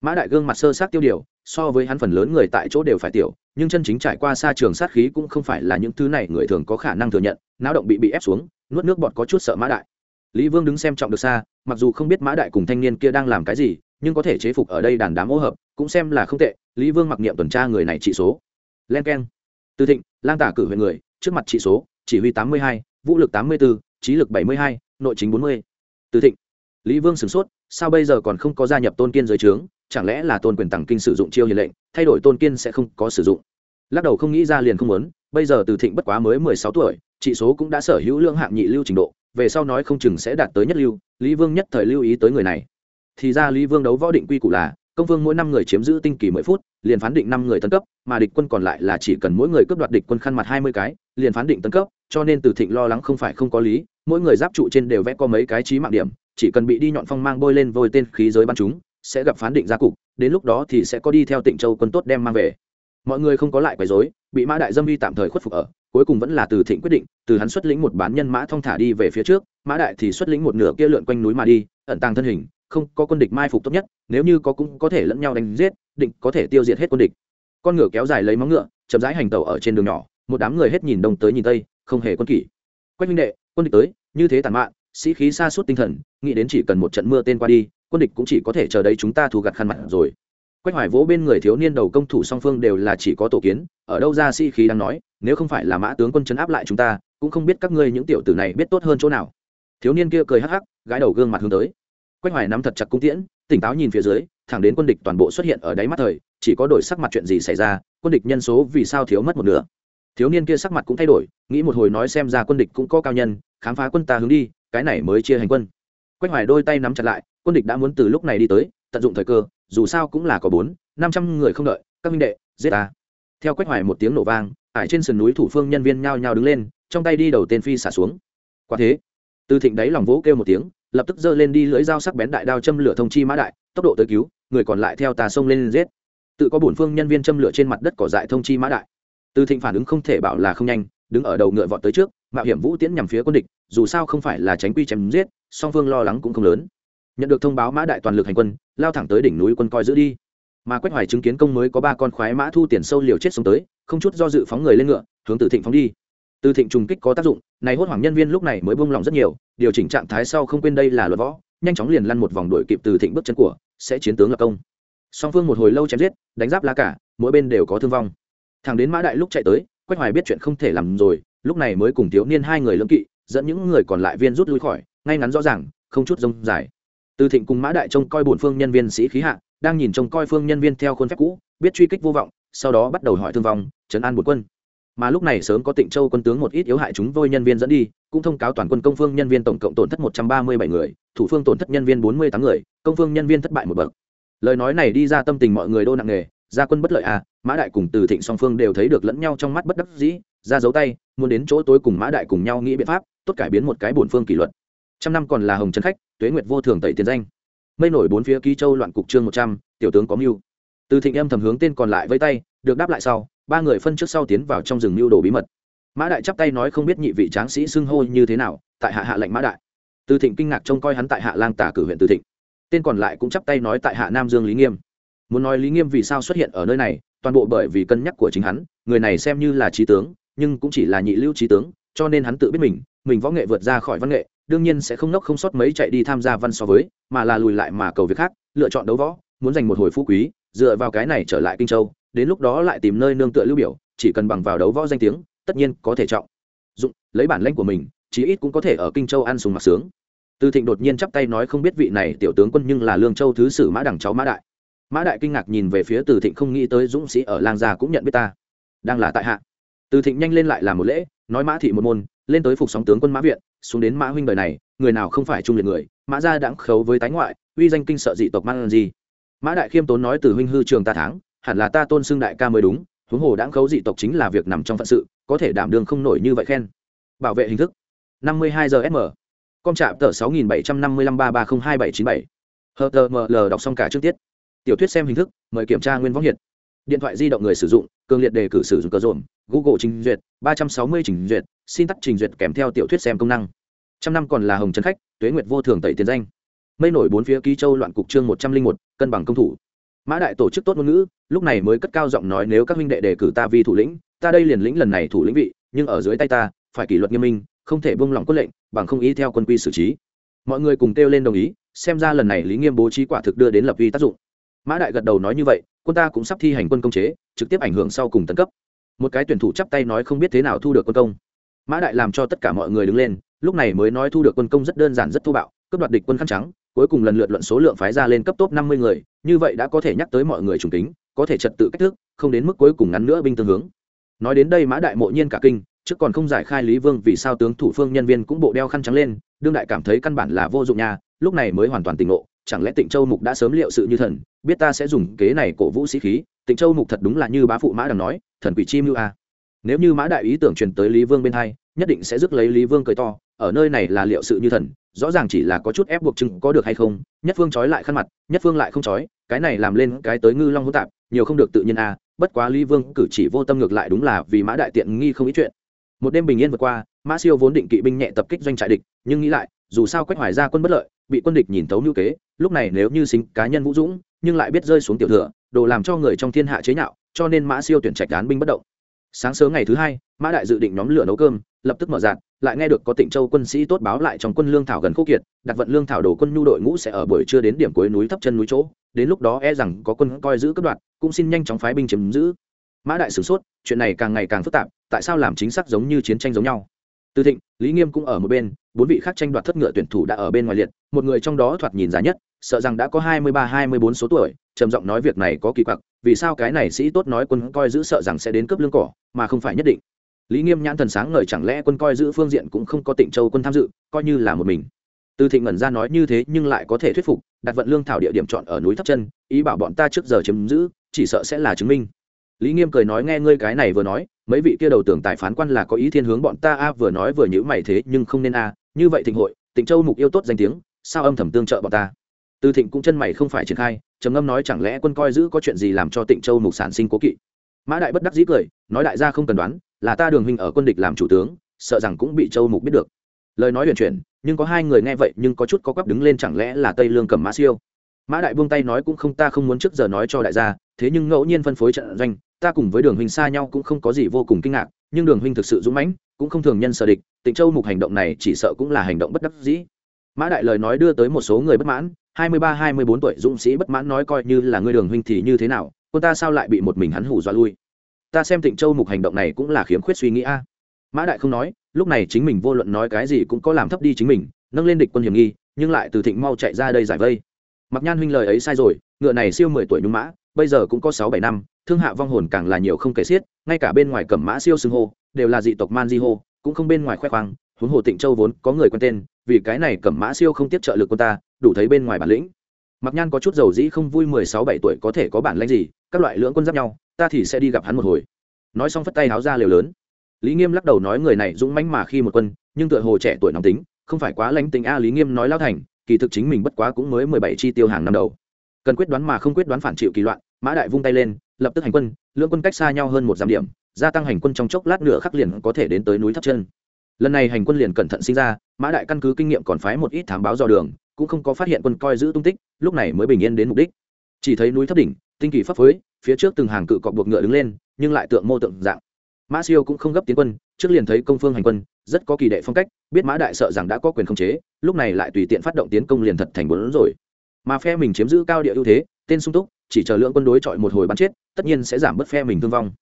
Mã đại gương mặt sơ sát tiêu điều so với hắn phần lớn người tại chỗ đều phải tiểu, nhưng chân chính trải qua xa trường sát khí cũng không phải là những thứ này, người thường có khả năng thừa nhận náo động bị bị ép xuống, nuốt nước bọt có chút sợ mã đại. Lý vương đứng xem trọng được xa, mặc dù không biết mã đại cùng thanh niên kia đang làm cái gì, nhưng có thể chế phục ở đây đàn đám ô hợp, cũng xem là không tệ, lý vương mặc niệm tuần tra người này trị số. Len k e n từ thịnh, lang tả cử huyện người, trước mặt trị số, chỉ huy tám mươi hai, vũ lực tám mươi bốn trí lực bảy mươi hai, nội chính bốn mươi. Từ thịnh, lý vương sửng sốt, sao bây giờ còn không có gia nhập tôn kiên giới trướng? Chẳng lẽ là tôn quyền tàng kinh sử dụng chiêu hiền lệnh, thay đổi tôn kiên sẽ không có sử dụng? Lắc đầu không nghĩ ra liền không muốn, bây giờ từ thịnh bất quá mới mười sáu tuổi, trị số cũng đã sở hữu lương hạng nhị lưu trình độ, về sau nói không chừng sẽ đạt tới nhất lưu, lý vương nhất thời lưu ý tới người này. Thì ra lý vương đấu võ định quy củ là, công vương mỗi năm người chiếm giữ tinh kỳ mười phút, liền phán định năm người tân cấp, mà địch quân còn lại là chỉ cần mỗi người cướp đoạt địch quân khăn mặt hai mươi cái, liền phán định tân cấp, cho nên từ thịnh lo lắng không phải không có lý, mỗi người giáp trụ trên đều vẽ có mấy cái trí mạng điểm, chỉ cần bị đi nhọn phong mang bôi lên vôi tên khí giới bắn chúng sẽ gặp phán định ra cục, đến lúc đó thì sẽ có đi theo tịnh châu quân tốt đem mang về. Mọi người không có lại quấy rối, bị mã đại dâm vi tạm thời khuất phục ở, cuối cùng vẫn là từ thịnh quyết định, từ hắn xuất lĩnh một bán nhân mã thong thả đi về phía trước, mã đại thì xuất lĩnh một nửa kia lượn quanh núi mà đi, ẩn tàng thân hình, không có quân địch mai phục tốt nhất, nếu như có cũng có thể lẫn nhau đánh giết, định có thể tiêu diệt hết quân địch. Con ngựa kéo dài lấy móng ngựa, chậm rãi hành tẩu ở trên đường nhỏ, một đám người hết nhìn đông tới nhìn tây, không hề quân kỷ. Quách minh đệ, quân địch tới, như thế tàn mạn, sĩ khí xa suốt tinh thần, nghĩ đến chỉ cần một trận mưa tên qua đi quân địch cũng chỉ có thể chờ đấy chúng ta thu gặt khăn mặt rồi. Quách hoài vỗ bên người thiếu niên đầu công thủ song phương đều là chỉ có tổ kiến, ở đâu ra sĩ khí đang nói, nếu không phải là mã tướng quân chấn áp lại chúng ta, cũng không biết các ngươi những tiểu tử này biết tốt hơn chỗ nào. Thiếu niên kia cười hắc hắc gái đầu gương mặt hướng tới. Quách hoài nắm thật chặt cung tiễn, tỉnh táo nhìn phía dưới, thẳng đến quân địch toàn bộ xuất hiện ở đáy mắt thời, chỉ có đổi sắc mặt chuyện gì xảy ra, quân địch nhân số vì sao thiếu mất một nửa. Thiếu niên kia sắc mặt cũng thay đổi, nghĩ một hồi nói xem ra quân địch cũng có cao nhân, khám phá quân ta hướng đi, cái này mới chia hành quân quách hoài đôi tay nắm chặt lại quân địch đã muốn từ lúc này đi tới, tận dụng thời cơ, dù sao cũng là có bốn, năm trăm người không đợi, các minh đệ, giết ta. Theo quách hoài một tiếng nổ vang, ải trên sườn núi thủ phương nhân viên nhao nhao đứng lên, trong tay đi đầu tên phi xả xuống. Quả thế, từ thịnh đáy lòng vỗ kêu một tiếng, lập tức giơ lên đi lưỡi dao sắc bén đại đao châm lửa thông chi mã đại, tốc độ tới cứu, người còn lại theo tà sông lên giết. Tự có bổn phương nhân viên châm lửa trên mặt đất cỏ dại thông chi mã đại. Từ thịnh phản ứng không thể bảo là không nhanh, đứng ở đầu ngựa vọt tới trước mạo hiểm vũ tiễn nhằm phía quân địch, dù sao không phải là tránh quy chém giết, song phương lo lắng cũng không lớn. Nhận được thông báo mã đại toàn lực hành quân, lao thẳng tới đỉnh núi quân coi giữ đi. Mà quách hoài chứng kiến công mới có ba con khoái mã thu tiền sâu liều chết xuống tới, không chút do dự phóng người lên ngựa, hướng từ thịnh phóng đi. Từ thịnh trùng kích có tác dụng, này hốt hoảng nhân viên lúc này mới buông lòng rất nhiều, điều chỉnh trạng thái sau không quên đây là luật võ, nhanh chóng liền lăn một vòng đuổi kịp từ thịnh bước chân của, sẽ chiến tướng lập công. Song phương một hồi lâu chém giết, đánh giáp lá cả, mỗi bên đều có thương vong. Thằng đến mã đại lúc chạy tới, quách hoài biết chuyện không thể làm rồi lúc này mới cùng thiếu niên hai người lưỡng kỵ, dẫn những người còn lại viên rút lui khỏi, ngay ngắn rõ ràng, không chút rông dài. Từ thịnh cùng mã đại trông coi bổn phương nhân viên sĩ khí hạ, đang nhìn trông coi phương nhân viên theo khuôn phép cũ, biết truy kích vô vọng, sau đó bắt đầu hỏi thương vong chấn an bột quân. Mà lúc này sớm có tịnh châu quân tướng một ít yếu hại chúng vôi nhân viên dẫn đi, cũng thông cáo toàn quân công phương nhân viên tổng cộng tổn thất một trăm ba mươi bảy người, thủ phương tổn thất nhân viên bốn mươi tám người, công phương nhân viên thất bại một bậc. Lời nói này đi ra tâm tình mọi người đô nặng nề, gia quân bất lợi à mã đại cùng từ thịnh song phương đều thấy được lẫn nhau trong mắt bất đắc dĩ ra dấu tay, muốn đến chỗ tối cùng mã đại cùng nhau nghĩ biện pháp, tốt cải biến một cái bổn phương kỷ luật. Trăm năm còn là hồng trấn khách, tuế nguyệt vô thường tẩy tiền danh. Mây nổi bốn phía ký châu loạn cục trương một trăm, tiểu tướng có mưu. Từ thịnh âm thầm hướng tên còn lại với tay, được đáp lại sau, ba người phân trước sau tiến vào trong rừng mưu đồ bí mật. Mã đại chắp tay nói không biết nhị vị tráng sĩ xưng hô như thế nào, tại hạ hạ lệnh mã đại. Từ thịnh kinh ngạc trông coi hắn tại hạ lang tả cử huyện từ thịnh. Tên còn lại cũng chắp tay nói tại hạ nam dương lý nghiêm. Muốn nói lý nghiêm vì sao xuất hiện ở nơi này, toàn bộ bởi vì cân nhắc của chính hắn, người này xem như là trí tướng nhưng cũng chỉ là nhị lưu trí tướng, cho nên hắn tự biết mình mình võ nghệ vượt ra khỏi văn nghệ, đương nhiên sẽ không nốc không sót mấy chạy đi tham gia văn so với, mà là lùi lại mà cầu việc khác, lựa chọn đấu võ, muốn giành một hồi phú quý, dựa vào cái này trở lại kinh châu, đến lúc đó lại tìm nơi nương tựa lưu biểu, chỉ cần bằng vào đấu võ danh tiếng, tất nhiên có thể trọng. Dụng, lấy bản lãnh của mình, chí ít cũng có thể ở kinh châu ăn sùng mặc sướng. Từ thịnh đột nhiên chắp tay nói không biết vị này tiểu tướng quân nhưng là lương châu thứ sử mã đẳng cháu mã đại. Mã đại kinh ngạc nhìn về phía từ thịnh không nghĩ tới dũng sĩ ở lang gia cũng nhận biết ta. Đang là tại hạ từ thịnh nhanh lên lại làm một lễ, nói mã thị một môn, lên tới phục sóng tướng quân mã viện, xuống đến mã huynh đời này, người nào không phải trung liệt người, mã gia đãng khấu với tái ngoại, uy danh kinh sợ dị tộc mang gì mã đại khiêm tốn nói từ huynh hư trường ta tháng hẳn là ta tôn xưng đại ca mới đúng, huống hồ đãng khấu dị tộc chính là việc nằm trong phận sự, có thể đảm đương không nổi như vậy khen. Bảo vệ hình thức, năm mươi hai giờ sm com trạm tờ sáu nghìn bảy trăm năm mươi lăm ba ba không hai bảy chín bảy. Hờ tờ ml đọc xong cả trước tiết. Tiểu thuyết xem hình thức, mời kiểm tra nguyên võng hiện điện thoại di động người sử dụng cường liệt đề cử sử dụng cơ dồn google trình duyệt, ba trăm sáu mươi trình duyệt, xin tắt trình duyệt kèm theo tiểu thuyết xem công năng. Trăm năm còn là hồng trần khách, tuế nguyệt vô thường tẩy tiền danh. Mây nổi bốn phía ký châu loạn cục chương một trăm linh một, cân bằng công thủ. Mã đại tổ chức tốt ngôn ngữ, lúc này mới cất cao giọng nói nếu các huynh đệ đề cử ta vì thủ lĩnh, ta đây liền lĩnh lần này thủ lĩnh vị, nhưng ở dưới tay ta, phải kỷ luật nghiêm minh, không thể buông lỏng quân lệnh, bằng không ý theo quân quy xử trí. Mọi người cùng kêu lên đồng ý, xem ra lần này lý nghiêm bố trí quả thực đưa đến lập vi tác dụng. Mã đại gật đầu nói như vậy quân ta cũng sắp thi hành quân công chế, trực tiếp ảnh hưởng sau cùng tấn cấp. Một cái tuyển thủ chắp tay nói không biết thế nào thu được quân công. Mã đại làm cho tất cả mọi người đứng lên, lúc này mới nói thu được quân công rất đơn giản rất thô bạo, cướp đoạt địch quân khăn trắng, cuối cùng lần lượt luận số lượng phái ra lên cấp top năm mươi người, như vậy đã có thể nhắc tới mọi người trùng kính, có thể trật tự cách thức, không đến mức cuối cùng ngắn nữa binh tương hướng. Nói đến đây mã đại mộ nhiên cả kinh, trước còn không giải khai lý vương vì sao tướng thủ phương nhân viên cũng bộ đeo khăn trắng lên, đương đại cảm thấy căn bản là vô dụng nha, lúc này mới hoàn toàn tỉnh ngộ, chẳng lẽ tịnh châu mục đã sớm liệu sự như thần biết ta sẽ dùng kế này cổ vũ sĩ khí, tịnh châu mục thật đúng là như bá phụ mã đằng nói, thần quỷ chim như a. Nếu như mã đại ý tưởng truyền tới lý vương bên hai, nhất định sẽ rước lấy lý vương cười to, ở nơi này là liệu sự như thần, rõ ràng chỉ là có chút ép buộc chừng có được hay không, nhất phương trói lại khăn mặt, nhất phương lại không trói, cái này làm lên cái tới ngư long hỗn tạp, nhiều không được tự nhiên a, bất quá lý vương cử chỉ vô tâm ngược lại đúng là vì mã đại tiện nghi không ý chuyện. Một đêm bình yên vượt qua, mã siêu vốn định kỵ binh nhẹ tập kích doanh trại địch, nhưng nghĩ lại, dù sao quách hoài ra quân bất lợi, bị quân địch nhìn thấu như kế, lúc này nếu như xính cá nhân vũ dũng nhưng lại biết rơi xuống tiểu thừa, đồ làm cho người trong thiên hạ chế nhạo, cho nên mã siêu tuyển trạch án binh bất động. Sáng sớm ngày thứ hai, mã đại dự định nhóm lửa nấu cơm, lập tức mở dạn lại nghe được có tịnh châu quân sĩ tốt báo lại trong quân lương thảo gần khô kiệt, đặt vận lương thảo đổ quân nhu đội ngũ sẽ ở buổi trưa đến điểm cuối núi thấp chân núi chỗ, đến lúc đó e rằng có quân coi giữ cấp đoạn cũng xin nhanh chóng phái binh chiếm giữ. Mã đại sửng sốt, chuyện này càng ngày càng phức tạp, tại sao làm chính xác giống như chiến tranh giống nhau? Từ thịnh, lý nghiêm cũng ở một bên, bốn vị khác tranh đoạt thất ngựa tuyển thủ đã ở bên ngoài liệt, một người trong đó thoạt nhìn giá nhất sợ rằng đã có hai mươi ba, hai mươi bốn số tuổi, trầm giọng nói việc này có kỳ quặc, vì sao cái này sĩ tốt nói quân coi giữ sợ rằng sẽ đến cướp lương cỏ, mà không phải nhất định. Lý nghiêm nhãn thần sáng ngời chẳng lẽ quân coi giữ phương diện cũng không có tịnh châu quân tham dự, coi như là một mình. Từ thịnh ngẩn ra nói như thế nhưng lại có thể thuyết phục, đặt vận lương thảo địa điểm chọn ở núi thấp chân, ý bảo bọn ta trước giờ chiếm giữ, chỉ sợ sẽ là chứng minh. Lý nghiêm cười nói nghe ngươi cái này vừa nói, mấy vị kia đầu tưởng tài phán quan là có ý thiên hướng bọn ta a, vừa nói vừa nhữ mày thế nhưng không nên a, như vậy thịnh hội, tịnh châu mục yêu tốt danh tiếng, sao âm thầm tương trợ bọn ta? Từ thịnh cũng chân mày không phải triển khai, trầm ngâm nói chẳng lẽ quân coi giữ có chuyện gì làm cho tịnh châu mục sản sinh cố kỵ? Mã đại bất đắc dĩ cười, nói đại gia không cần đoán, là ta đường huynh ở quân địch làm chủ tướng, sợ rằng cũng bị châu mục biết được. Lời nói huyền chuyển, nhưng có hai người nghe vậy nhưng có chút có quắp đứng lên chẳng lẽ là tây lương cầm mã siêu? Mã đại buông tay nói cũng không, ta không muốn trước giờ nói cho đại gia, thế nhưng ngẫu nhiên phân phối trận doanh, ta cùng với đường huynh xa nhau cũng không có gì vô cùng kinh ngạc, nhưng đường huynh thực sự dũng mãnh, cũng không thường nhân sở địch, tịnh châu mục hành động này chỉ sợ cũng là hành động bất đắc dĩ. Mã đại lời nói đưa tới một số người bất mãn hai mươi ba, hai mươi bốn tuổi dũng sĩ bất mãn nói coi như là ngươi đường huynh thì như thế nào, quân ta sao lại bị một mình hắn hủ dọa lui? Ta xem tịnh châu mục hành động này cũng là khiếm khuyết suy nghĩ a. Mã đại không nói, lúc này chính mình vô luận nói cái gì cũng có làm thấp đi chính mình, nâng lên địch quân hiểm nghi, nhưng lại từ thịnh mau chạy ra đây giải vây. Mặc nhan huynh lời ấy sai rồi, ngựa này siêu mười tuổi nhung mã, bây giờ cũng có sáu bảy năm, thương hạ vong hồn càng là nhiều không kể xiết, ngay cả bên ngoài cẩm mã siêu xưng hô, đều là dị tộc man di hô, cũng không bên ngoài khoe khoang, huống hồ tịnh châu vốn có người quen tên, vì cái này cẩm mã siêu không tiếp trợ lực quân ta đủ thấy bên ngoài bản lĩnh. Mặc nhan có chút dầu dĩ không vui, mười sáu bảy tuổi có thể có bản lãnh gì, các loại lưỡng quân giáp nhau, ta thì sẽ đi gặp hắn một hồi. Nói xong phất tay háo ra liều lớn. Lý nghiêm lắc đầu nói người này dũng mãnh mà khi một quân, nhưng tựa hồ trẻ tuổi nóng tính, không phải quá lãnh tính a, lý nghiêm nói lao thành, kỳ thực chính mình bất quá cũng mới mười bảy chi tiêu hàng năm đầu. Cần quyết đoán mà không quyết đoán phản chịu kỳ loạn, mã đại vung tay lên, lập tức hành quân, lưỡng quân cách xa nhau hơn một dặm điểm, gia tăng hành quân trong chốc lát nửa khắc liền có thể đến tới núi thấp chân. Lần này hành quân liền cẩn thận sinh ra, mã đại căn cứ kinh nghiệm còn phái một ít thám báo dò đường cũng không có phát hiện quân coi giữ tung tích, lúc này mới bình yên đến mục đích. Chỉ thấy núi thấp đỉnh, tinh kỳ pháp phối phía trước từng hàng cự cọc buộc ngựa đứng lên, nhưng lại tượng mô tượng dạng. Mã siêu cũng không gấp tiến quân, trước liền thấy công phương hành quân, rất có kỳ đệ phong cách, biết mã đại sợ rằng đã có quyền khống chế, lúc này lại tùy tiện phát động tiến công liền thật thành bốn rồi. Mà phe mình chiếm giữ cao địa ưu thế, tên sung túc, chỉ chờ lượng quân đối chọi một hồi bắn chết, tất nhiên sẽ giảm bớt phe mình thương vong.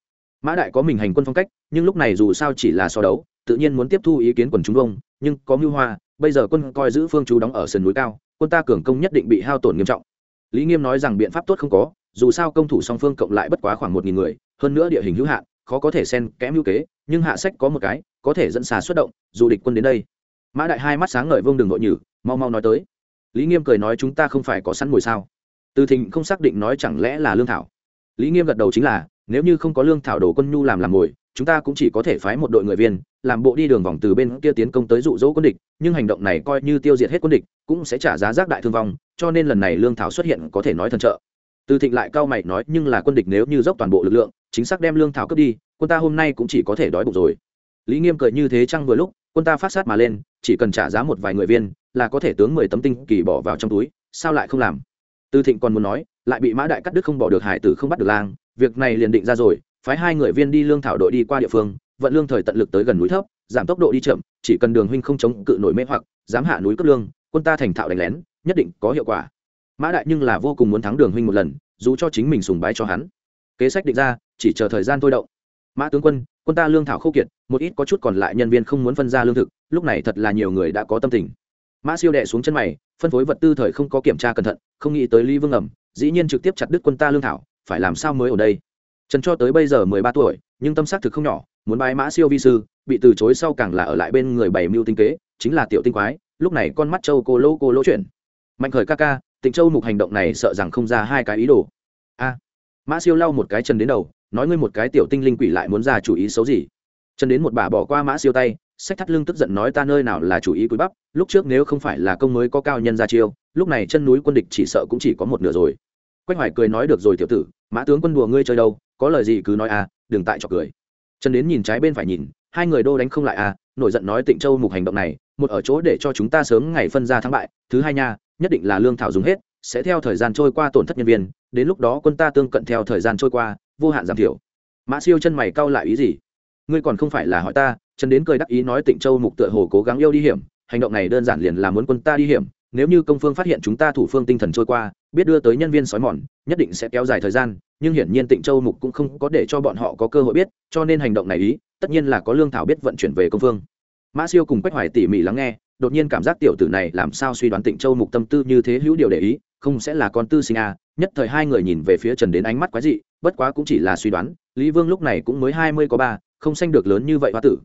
Mã đại có mình hành quân phong cách, nhưng lúc này dù sao chỉ là so đấu, tự nhiên muốn tiếp thu ý kiến quần chúng vông nhưng có mưu hoa bây giờ quân coi giữ phương chú đóng ở sườn núi cao, quân ta cường công nhất định bị hao tổn nghiêm trọng. Lý nghiêm nói rằng biện pháp tốt không có, dù sao công thủ song phương cộng lại bất quá khoảng một nghìn người, hơn nữa địa hình hữu hạn, khó có thể xen kém hữu kế, nhưng hạ sách có một cái, có thể dẫn xà xuất động, dù địch quân đến đây. Mã đại hai mắt sáng ngời vương đường nội nhử, mau mau nói tới. Lý nghiêm cười nói chúng ta không phải có sẵn mồi sao? Từ thịnh không xác định nói chẳng lẽ là lương thảo. Lý nghiêm gật đầu chính là, nếu như không có lương thảo đồ quân nhu làm làm mồi chúng ta cũng chỉ có thể phái một đội người viên, làm bộ đi đường vòng từ bên kia tiến công tới dụ dỗ quân địch, nhưng hành động này coi như tiêu diệt hết quân địch, cũng sẽ trả giá rác đại thương vong, cho nên lần này lương thảo xuất hiện có thể nói thần trợ. Từ thịnh lại cao mày nói, nhưng là quân địch nếu như dốc toàn bộ lực lượng, chính xác đem lương thảo cướp đi, quân ta hôm nay cũng chỉ có thể đói bụng rồi. Lý nghiêm cười như thế chăng vừa lúc, quân ta phát sát mà lên, chỉ cần trả giá một vài người viên, là có thể tướng mười tấm tinh kỳ bỏ vào trong túi, sao lại không làm? Từ thịnh còn muốn nói, lại bị mã đại cắt đứt không bỏ được hải tử không bắt được lang, việc này liền định ra rồi phái hai người viên đi lương thảo đội đi qua địa phương, vận lương thời tận lực tới gần núi thấp, giảm tốc độ đi chậm, chỉ cần đường huynh không chống cự nổi mê hoặc, dám hạ núi cấp lương, quân ta thành thạo đánh lén, nhất định có hiệu quả. Mã đại nhưng là vô cùng muốn thắng đường huynh một lần, dù cho chính mình sùng bái cho hắn. Kế sách định ra, chỉ chờ thời gian thôi động. Mã tướng quân quân ta lương thảo khô kiệt, một ít có chút còn lại nhân viên không muốn phân ra lương thực, lúc này thật là nhiều người đã có tâm tình. Mã siêu đệ xuống chân mày, phân phối vật tư thời không có kiểm tra cẩn thận, không nghĩ tới ly vương ẩm, dĩ nhiên trực tiếp chặt đứt quân ta lương thảo, phải làm sao mới ở đây? Trần cho tới bây giờ mười ba tuổi, nhưng tâm xác thực không nhỏ, muốn bái mã siêu vi sư, bị từ chối sau càng là ở lại bên người bảy mưu tinh kế, chính là tiểu tinh quái, lúc này con mắt châu cô lô cô lỗ chuyển. Mạnh khởi ca ca, tịnh châu mục hành động này sợ rằng không ra hai cái ý đồ. A, mã siêu lau một cái chân đến đầu, nói ngươi một cái tiểu tinh linh quỷ lại muốn ra chủ ý xấu gì? Chân đến một bà bỏ qua mã siêu tay sách thắt lưng tức giận nói ta nơi nào là chủ ý cúi bắp, lúc trước nếu không phải là công mới có cao nhân ra chiêu, lúc này chân núi quân địch chỉ sợ cũng chỉ có một nửa rồi. Quách hoài cười nói được rồi tiểu tử, mã tướng quân đùa ngươi chơi đâu có lời gì cứ nói à đừng tại cho cười. Trần đến nhìn trái bên phải nhìn, hai người đô đánh không lại à nổi giận nói tịnh châu mục hành động này, một ở chỗ để cho chúng ta sớm ngày phân ra thắng bại, thứ hai nha, nhất định là lương thảo dùng hết, sẽ theo thời gian trôi qua tổn thất nhân viên, đến lúc đó quân ta tương cận theo thời gian trôi qua, vô hạn giảm thiểu. Mã siêu chân mày cau lại ý gì? Ngươi còn không phải là hỏi ta, trần đến cười đắc ý nói tịnh châu mục tựa hồ cố gắng yêu đi hiểm, hành động này đơn giản liền là muốn quân ta đi hiểm nếu như công phương phát hiện chúng ta thủ phương tinh thần trôi qua, biết đưa tới nhân viên sói mòn, nhất định sẽ kéo dài thời gian, nhưng hiển nhiên tịnh châu mục cũng không có để cho bọn họ có cơ hội biết, cho nên hành động này ý, tất nhiên là có lương thảo biết vận chuyển về công phương. Mã siêu cùng quách hoài tỉ mỉ lắng nghe, đột nhiên cảm giác tiểu tử này làm sao suy đoán tịnh châu mục tâm tư như thế hữu điều để ý, không sẽ là con tư sinh à nhất thời hai người nhìn về phía trần đến ánh mắt quái dị, bất quá cũng chỉ là suy đoán, lý vương lúc này cũng mới hai mươi có ba, không sanh được lớn như vậy hoa tử.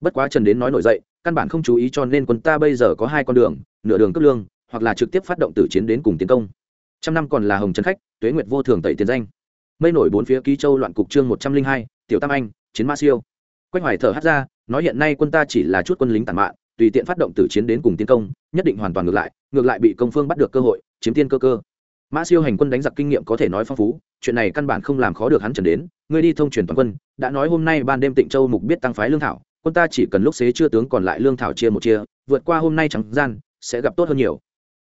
Bất quá trần đến nói nổi dậy, căn bản không chú ý cho nên quân ta bây giờ có hai con đường nửa đường cấp lương, hoặc là trực tiếp phát động tử chiến đến cùng tiến công. Trăm năm còn là hồng trần khách, tuế nguyệt vô thường tẩy tiền danh. Mây nổi bốn phía ký châu loạn cục chương một trăm linh hai, tiểu tam anh, chiến ma siêu. Quách hoài thở hát ra, nói hiện nay quân ta chỉ là chút quân lính tàn mạn, tùy tiện phát động tử chiến đến cùng tiến công, nhất định hoàn toàn ngược lại ngược lại bị công phương bắt được cơ hội, chiếm tiên cơ cơ. Mã siêu hành quân đánh giặc kinh nghiệm có thể nói phong phú, chuyện này căn bản không làm khó được hắn trần đến người đi thông truyền toàn quân, đã nói hôm nay ban đêm tịnh châu mục biết tăng phái lương thảo, quân ta chỉ cần lúc xế chưa tướng còn lại lương thảo chia một chia, vượt qua hôm nay trắng gian sẽ gặp tốt hơn nhiều.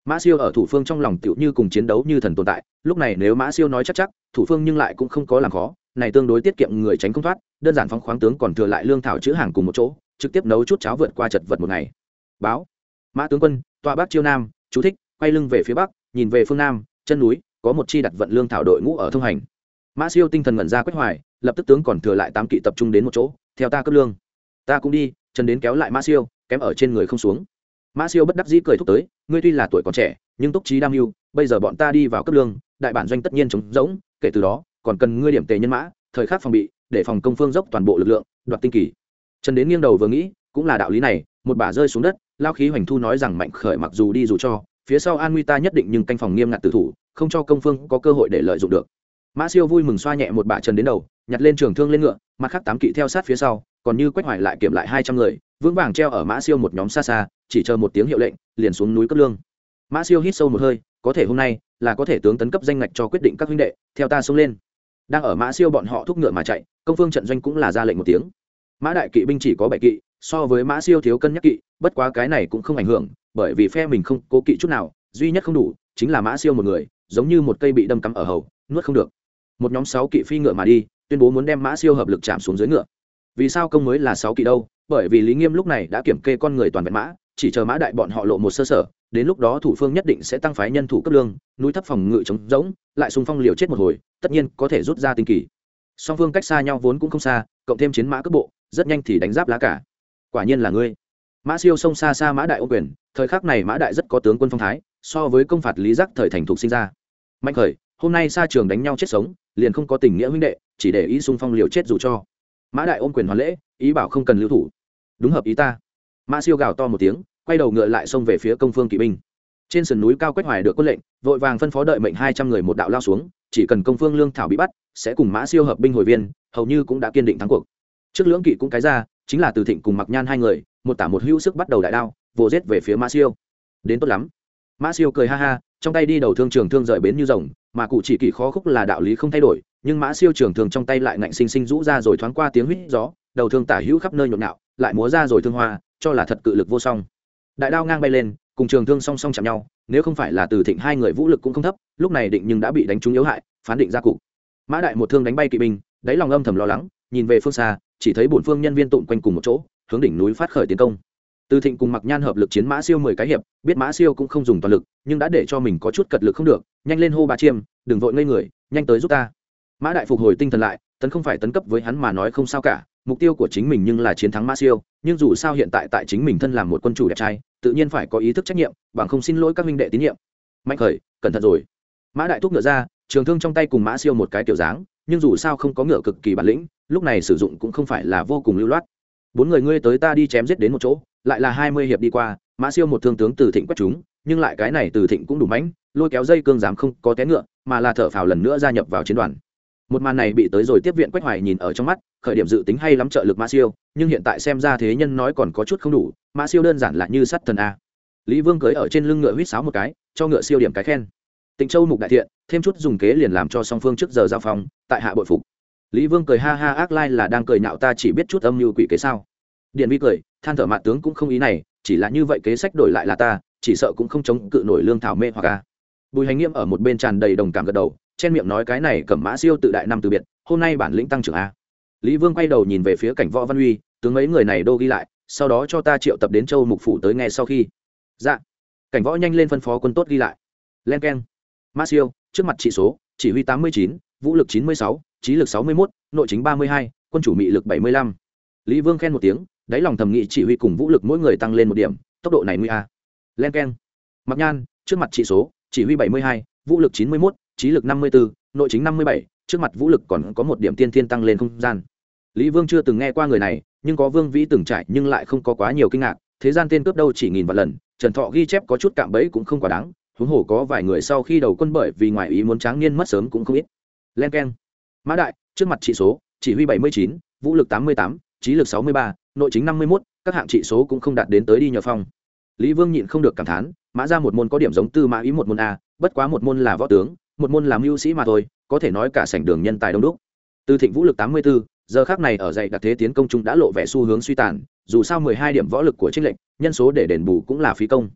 Mã siêu ở thủ phương trong lòng tựu như cùng chiến đấu như thần tồn tại, lúc này nếu mã siêu nói chắc chắc, thủ phương nhưng lại cũng không có làm khó, này tương đối tiết kiệm người tránh không thoát, đơn giản phóng khoáng tướng còn thừa lại lương thảo chữ hàng cùng một chỗ, trực tiếp nấu chút cháo vượt qua chật vật một ngày. Báo, mã tướng quân tọa bắc chiêu nam, chú thích, quay lưng về phía bắc, nhìn về phương nam, chân núi, có một chi đặt vận lương thảo đội ngũ ở thông hành. Mã siêu tinh thần ngẩn ra quét hoài, lập tức tướng còn thừa lại tám kỵ tập trung đến một chỗ, theo ta cấp lương. Ta cũng đi, chân đến kéo lại mã siêu, kém ở trên người không xuống mã siêu bất đắc dĩ cười thúc tới, ngươi tuy là tuổi còn trẻ, nhưng túc trí đam mưu, bây giờ bọn ta đi vào cấp lương, đại bản doanh tất nhiên chống rỗng, kể từ đó, còn cần ngươi điểm tề nhân mã, thời khắc phòng bị, để phòng công phương dốc toàn bộ lực lượng, đoạt tinh kỳ. Trần đến nghiêng đầu vừa nghĩ, cũng là đạo lý này, một bả rơi xuống đất, lao khí hoành thu nói rằng mạnh khởi mặc dù đi dù cho, phía sau an nguy ta nhất định nhưng canh phòng nghiêm ngặt tử thủ, không cho công phương có cơ hội để lợi dụng được. Mã siêu vui mừng xoa nhẹ một bả trần đến đầu, nhặt lên trường thương lên ngựa, mặt khác tám kỵ theo sát phía sau, còn như quách hoài lại kiểm lại hai trăm người vững vàng treo ở mã siêu một nhóm xa xa, chỉ chờ một tiếng hiệu lệnh, liền xuống núi cấp lương. Mã siêu hít sâu một hơi, có thể hôm nay là có thể tướng tấn cấp danh ngạch cho quyết định các huynh đệ, theo ta xông lên. Đang ở mã siêu bọn họ thúc ngựa mà chạy, công phương trận doanh cũng là ra lệnh một tiếng. Mã đại kỵ binh chỉ có bảy kỵ, so với mã siêu thiếu cân nhắc kỵ, bất quá cái này cũng không ảnh hưởng, bởi vì phe mình không cố kỵ chút nào, duy nhất không đủ, chính là mã siêu một người, giống như một cây bị đâm cắm ở hầu, nuốt không được. Một nhóm sáu kỵ phi ngựa mà đi, tuyên bố muốn đem mã siêu hợp lực chạm xuống dưới ngựa. Vì sao công mới là sáu kỵ đâu? Bởi vì lý nghiêm lúc này đã kiểm kê con người toàn vẹn mã, chỉ chờ mã đại bọn họ lộ một sơ sở, đến lúc đó thủ phương nhất định sẽ tăng phái nhân thủ cấp lương, núi thấp phòng ngự chống rỗng, lại xung phong liều chết một hồi, tất nhiên có thể rút ra tinh kỳ. Song phương cách xa nhau vốn cũng không xa, cộng thêm chiến mã cấp bộ, rất nhanh thì đánh giáp lá cả. Quả nhiên là ngươi. Mã siêu sông xa xa mã đại ô quyền, thời khắc này mã đại rất có tướng quân phong thái, so với công phạt lý giác thời thành thục sinh ra. Mạnh khởi, hôm nay xa trường đánh nhau chết sống, liền không có tình nghĩa huynh đệ, chỉ để ý xung phong liều chết dù cho mã đại ôm quyền hoàn lễ, ý bảo không cần lưu thủ. Đúng hợp ý ta. Mã siêu gào to một tiếng, quay đầu ngựa lại xông về phía công phương kỵ binh. Trên sườn núi cao quách hoài được quân lệnh, vội vàng phân phó đợi mệnh hai trăm người một đạo lao xuống, chỉ cần công phương lương thảo bị bắt, sẽ cùng mã siêu hợp binh hồi viên, hầu như cũng đã kiên định thắng cuộc. Trước lưỡng kỵ cũng cái ra, chính là từ thịnh cùng mặc nhan hai người, một tả một hữu sức bắt đầu đại đao, vồ rết về phía mã siêu. Đến tốt lắm. Mã siêu cười ha ha, trong tay đi đầu thương trường thương rời bến như rồng, mà cụ chỉ kỳ khó khúc là đạo lý không thay đổi nhưng mã siêu trường thường trong tay lại ngạnh sinh sinh rũ ra rồi thoáng qua tiếng huýt gió, đầu thương tả hữu khắp nơi nhộn nạo lại múa ra rồi thương hoa, cho là thật cự lực vô song. Đại đao ngang bay lên, cùng trường thương song song chạm nhau, nếu không phải là từ thịnh hai người vũ lực cũng không thấp, lúc này định nhưng đã bị đánh trúng yếu hại, phán định ra cụ. Mã đại một thương đánh bay kỵ binh, đáy lòng âm thầm lo lắng, nhìn về phương xa, chỉ thấy bổn phương nhân viên tụng quanh cùng một chỗ, hướng đỉnh núi phát khởi tiến công. Từ thịnh cùng mặc nhan hợp lực chiến mã siêu mười cái hiệp, biết mã siêu cũng không dùng toàn lực, nhưng đã để cho mình có chút cật lực không được, nhanh lên hô ba chiêm, đừng vội ngây người, nhanh tới giúp ta mã đại phục hồi tinh thần lại, tấn không phải tấn cấp với hắn mà nói không sao cả, mục tiêu của chính mình nhưng là chiến thắng mã siêu, nhưng dù sao hiện tại tại chính mình thân làm một quân chủ đẹp trai, tự nhiên phải có ý thức trách nhiệm, bằng không xin lỗi các minh đệ tín nhiệm. Mạnh khởi, cẩn thận rồi. Mã đại thúc ngựa ra, trường thương trong tay cùng mã siêu một cái kiểu dáng, nhưng dù sao không có ngựa cực kỳ bản lĩnh, lúc này sử dụng cũng không phải là vô cùng lưu loát. Bốn người ngươi tới ta đi chém giết đến một chỗ, lại là hai mươi hiệp đi qua, mã siêu một thương tướng từ thịnh quét chúng, nhưng lại cái này từ thịnh cũng đủ mãnh, lôi kéo dây cương dám không có té ngựa, mà là thở phào lần nữa gia nhập vào chiến đoàn một màn này bị tới rồi tiếp viện quách hoài nhìn ở trong mắt, khởi điểm dự tính hay lắm trợ lực mã siêu, nhưng hiện tại xem ra thế nhân nói còn có chút không đủ mã siêu đơn giản là như sắt thần a. Lý vương cưới ở trên lưng ngựa huýt sáo một cái, cho ngựa siêu điểm cái khen. Tịnh châu mục đại thiện, thêm chút dùng kế liền làm cho song phương trước giờ giao phòng tại hạ bội phục. Lý vương cười ha ha ác lai là đang cười nhạo ta chỉ biết chút âm mưu quỷ kế sao. Điện vi cười, than thở mạ tướng cũng không ý này, chỉ là như vậy kế sách đổi lại là ta, chỉ sợ cũng không chống cự nổi lương thảo mê hoặc a. Bùi hành nghiêm ở một bên tràn đầy đồng cảm gật đầu chen miệng nói cái này cẩm mã siêu tự đại năm từ biệt, hôm nay bản lĩnh tăng trưởng a. Lý vương quay đầu nhìn về phía cảnh võ văn uy tướng ấy người này đô ghi lại, sau đó cho ta triệu tập đến châu mục phủ tới nghe sau khi. Dạ. Cảnh võ nhanh lên phân phó quân tốt ghi lại. Len k e n mã siêu, trước mặt trị số, chỉ huy tám mươi chín, vũ lực chín mươi sáu, trí lực sáu mươi một nội chính ba mươi hai, quân chủ mị lực bảy mươi lăm. Lý vương khen một tiếng, đáy lòng thầm nghị chỉ huy cùng vũ lực mỗi người tăng lên một điểm, tốc độ này nguy a. Len k e n mặc nhan, trước mặt trị số, chỉ huy bảy mươi hai, vũ lực chín mươi một trí lực năm mươi bốn nội chính năm mươi bảy, trước mặt vũ lực còn có một điểm tiên thiên tăng lên không gian. Lý vương chưa từng nghe qua người này, nhưng có vương vĩ từng trải nhưng lại không có quá nhiều kinh ngạc, thế gian tên cướp đâu chỉ nghìn vạn lần, trần thọ ghi chép có chút cạm bẫy cũng không quá đáng, huống hồ có vài người sau khi đầu quân bởi vì ngoài ý muốn tráng niên mất sớm cũng không ít. Len k e n mã đại, trước mặt trị số, chỉ huy bảy mươi chín, vũ lực tám mươi tám, trí lực sáu mươi ba, nội chính năm mươi một các hạng trị số cũng không đạt đến tới đi nhờ phong. Lý vương nhịn không được cảm thán, mã ra một môn có điểm giống tư mã ý một môn a, bất quá một môn là võ tướng một môn làm mưu sĩ mà thôi, có thể nói cả sảnh đường nhân tài đông đúc. Từ thịnh vũ lực tám mươi bốn giờ khác này ở dạy đặc thế tiến công chúng đã lộ vẻ xu hướng suy tàn, dù sao mười hai điểm võ lực của trích lệnh nhân số để đền bù cũng là phí công.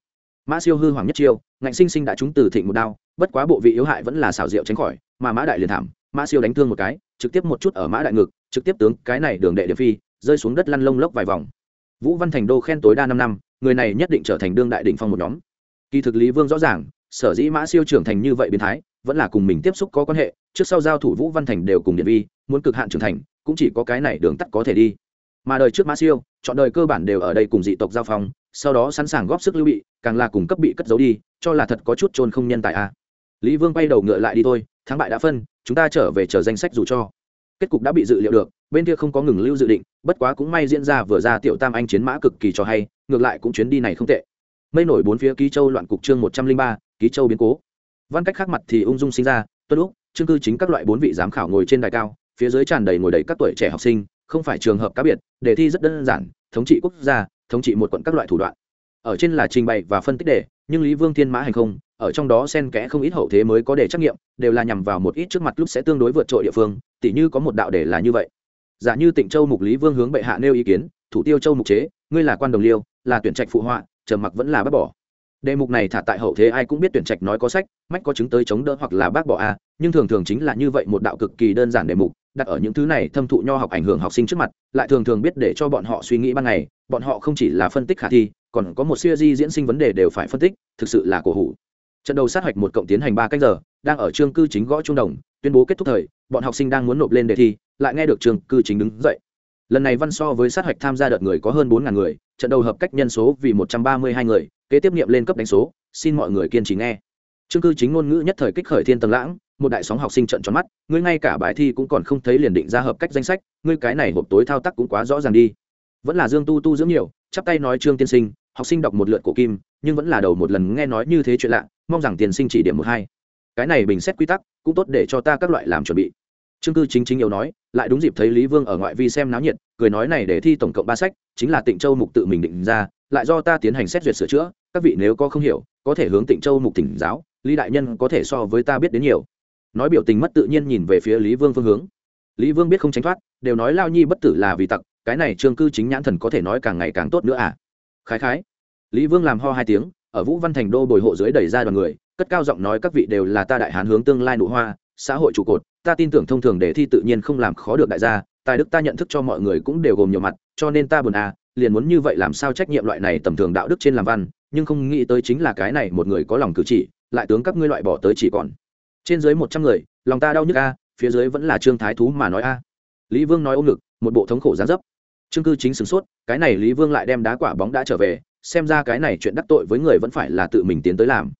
Mã siêu hư hoàng nhất chiêu, ngạnh sinh sinh đã trúng từ thịnh một đao, bất quá bộ vị yếu hại vẫn là xảo diệu tránh khỏi, mà mã đại liền thảm, mã siêu đánh thương một cái, trực tiếp một chút ở mã đại ngực, trực tiếp tướng cái này đường đệ địa phi, rơi xuống đất lăn lông lốc vài vòng. Vũ văn thành đô khen tối đa năm năm, người này nhất định trở thành đương đại đỉnh phong một nhóm. Kỳ thực lý vương rõ ràng, sở dĩ mã siêu trưởng thành như vậy biến thái vẫn là cùng mình tiếp xúc có quan hệ, trước sau giao thủ vũ văn thành đều cùng điện vi, muốn cực hạn trưởng thành, cũng chỉ có cái này đường tắt có thể đi. Mà đời trước mã siêu, chọn đời cơ bản đều ở đây cùng dị tộc giao phong, sau đó sẵn sàng góp sức lưu bị, càng là cùng cấp bị cất giấu đi, cho là thật có chút trôn không nhân tại a à. lý vương bay đầu ngựa lại đi thôi, thắng bại đã phân, chúng ta trở về chờ danh sách dù cho. Kết cục đã bị dự liệu được, bên kia không có ngừng lưu dự định, bất quá cũng may diễn ra vừa ra tiểu tam anh chiến mã cực kỳ cho hay, ngược lại cũng chuyến đi này không tệ. Mây nổi bốn phía ký châu loạn cục chương một trăm linh ba, ký châu biến cố văn cách khác mặt thì ung dung sinh ra, tuân lúc chương cư chính các loại bốn vị giám khảo ngồi trên đài cao, phía dưới tràn đầy ngồi đầy các tuổi trẻ học sinh, không phải trường hợp cá biệt, đề thi rất đơn giản, thống trị quốc gia, thống trị một quận các loại thủ đoạn. Ở trên là trình bày và phân tích đề, nhưng lý vương thiên mã hành không, ở trong đó xen kẽ không ít hậu thế mới có đề trắc nghiệm, đều là nhằm vào một ít trước mặt lúc sẽ tương đối vượt trội địa phương, tỉ như có một đạo đề là như vậy. Giả như tịnh châu mục lý vương hướng bệ hạ nêu ý kiến, thủ tiêu châu mục chế, ngươi là quan đồng liêu, là tuyển trạch phụ họa, trầm mặc vẫn là bác bỏ đề mục này thả tại hậu thế ai cũng biết tuyển trạch nói có sách, mách có chứng tới chống đỡ hoặc là bác bỏ a, nhưng thường thường chính là như vậy một đạo cực kỳ đơn giản đề mục, đặt ở những thứ này thâm thụ nho học ảnh hưởng học sinh trước mặt, lại thường thường biết để cho bọn họ suy nghĩ ban ngày, bọn họ không chỉ là phân tích khả thi, còn có một siêu di diễn sinh vấn đề đều phải phân tích, thực sự là cổ hủ. Trận đầu sát hạch một cộng tiến hành ba cách giờ, đang ở trường cư chính gõ trung đồng, tuyên bố kết thúc thời, bọn học sinh đang muốn nộp lên đề thi, lại nghe được trường cư chính đứng dậy. Lần này văn so với sát hạch tham gia đợt người có hơn bốn ngàn người, trận đầu hợp cách nhân số vì một trăm ba mươi hai người kế tiếp nghiệm lên cấp đánh số, xin mọi người kiên trì nghe. Trương cư chính ngôn ngữ nhất thời kích khởi thiên tầng lãng, một đại sóng học sinh trận tròn mắt, ngươi ngay cả bài thi cũng còn không thấy liền định ra hợp cách danh sách, ngươi cái này hộp tối thao tác cũng quá rõ ràng đi. Vẫn là dương tu tu dưỡng nhiều, chắp tay nói trương tiên sinh, học sinh đọc một lượt cổ kim, nhưng vẫn là đầu một lần nghe nói như thế chuyện lạ, mong rằng tiên sinh chỉ điểm một hai. Cái này bình xét quy tắc, cũng tốt để cho ta các loại làm chuẩn bị trương cư chính chính yếu nói, lại đúng dịp thấy lý vương ở ngoại vi xem náo nhiệt, cười nói này để thi tổng cộng ba sách, chính là tịnh châu mục tự mình định ra, lại do ta tiến hành xét duyệt sửa chữa, các vị nếu có không hiểu, có thể hướng tịnh châu mục tỉnh giáo, lý đại nhân có thể so với ta biết đến nhiều. Nói biểu tình mất tự nhiên nhìn về phía lý vương phương hướng. Lý vương biết không tránh thoát, đều nói lao nhi bất tử là vì tặc, cái này trương cư chính nhãn thần có thể nói càng ngày càng tốt nữa à? Khái khái. Lý vương làm ho hai tiếng, ở vũ văn thành đô bồi hộ dưới đẩy ra đoàn người, cất cao giọng nói các vị đều là ta đại hán hướng tương lai nụ hoa xã hội trụ cột, ta tin tưởng thông thường để thi tự nhiên không làm khó được đại gia, tài đức ta nhận thức cho mọi người cũng đều gồm nhiều mặt, cho nên ta buồn à liền muốn như vậy làm sao trách nhiệm loại này tầm thường đạo đức trên làm văn, nhưng không nghĩ tới chính là cái này một người có lòng cử chỉ, lại tướng các ngươi loại bỏ tới chỉ còn. Trên dưới một trăm người, lòng ta đau nhức a phía dưới vẫn là trương thái thú mà nói a lý vương nói ôm ngực, một bộ thống khổ gián dấp. Trương cư chính sửng sốt, cái này lý vương lại đem đá quả bóng đã trở về, xem ra cái này chuyện đắc tội với người vẫn phải là tự mình tiến tới làm.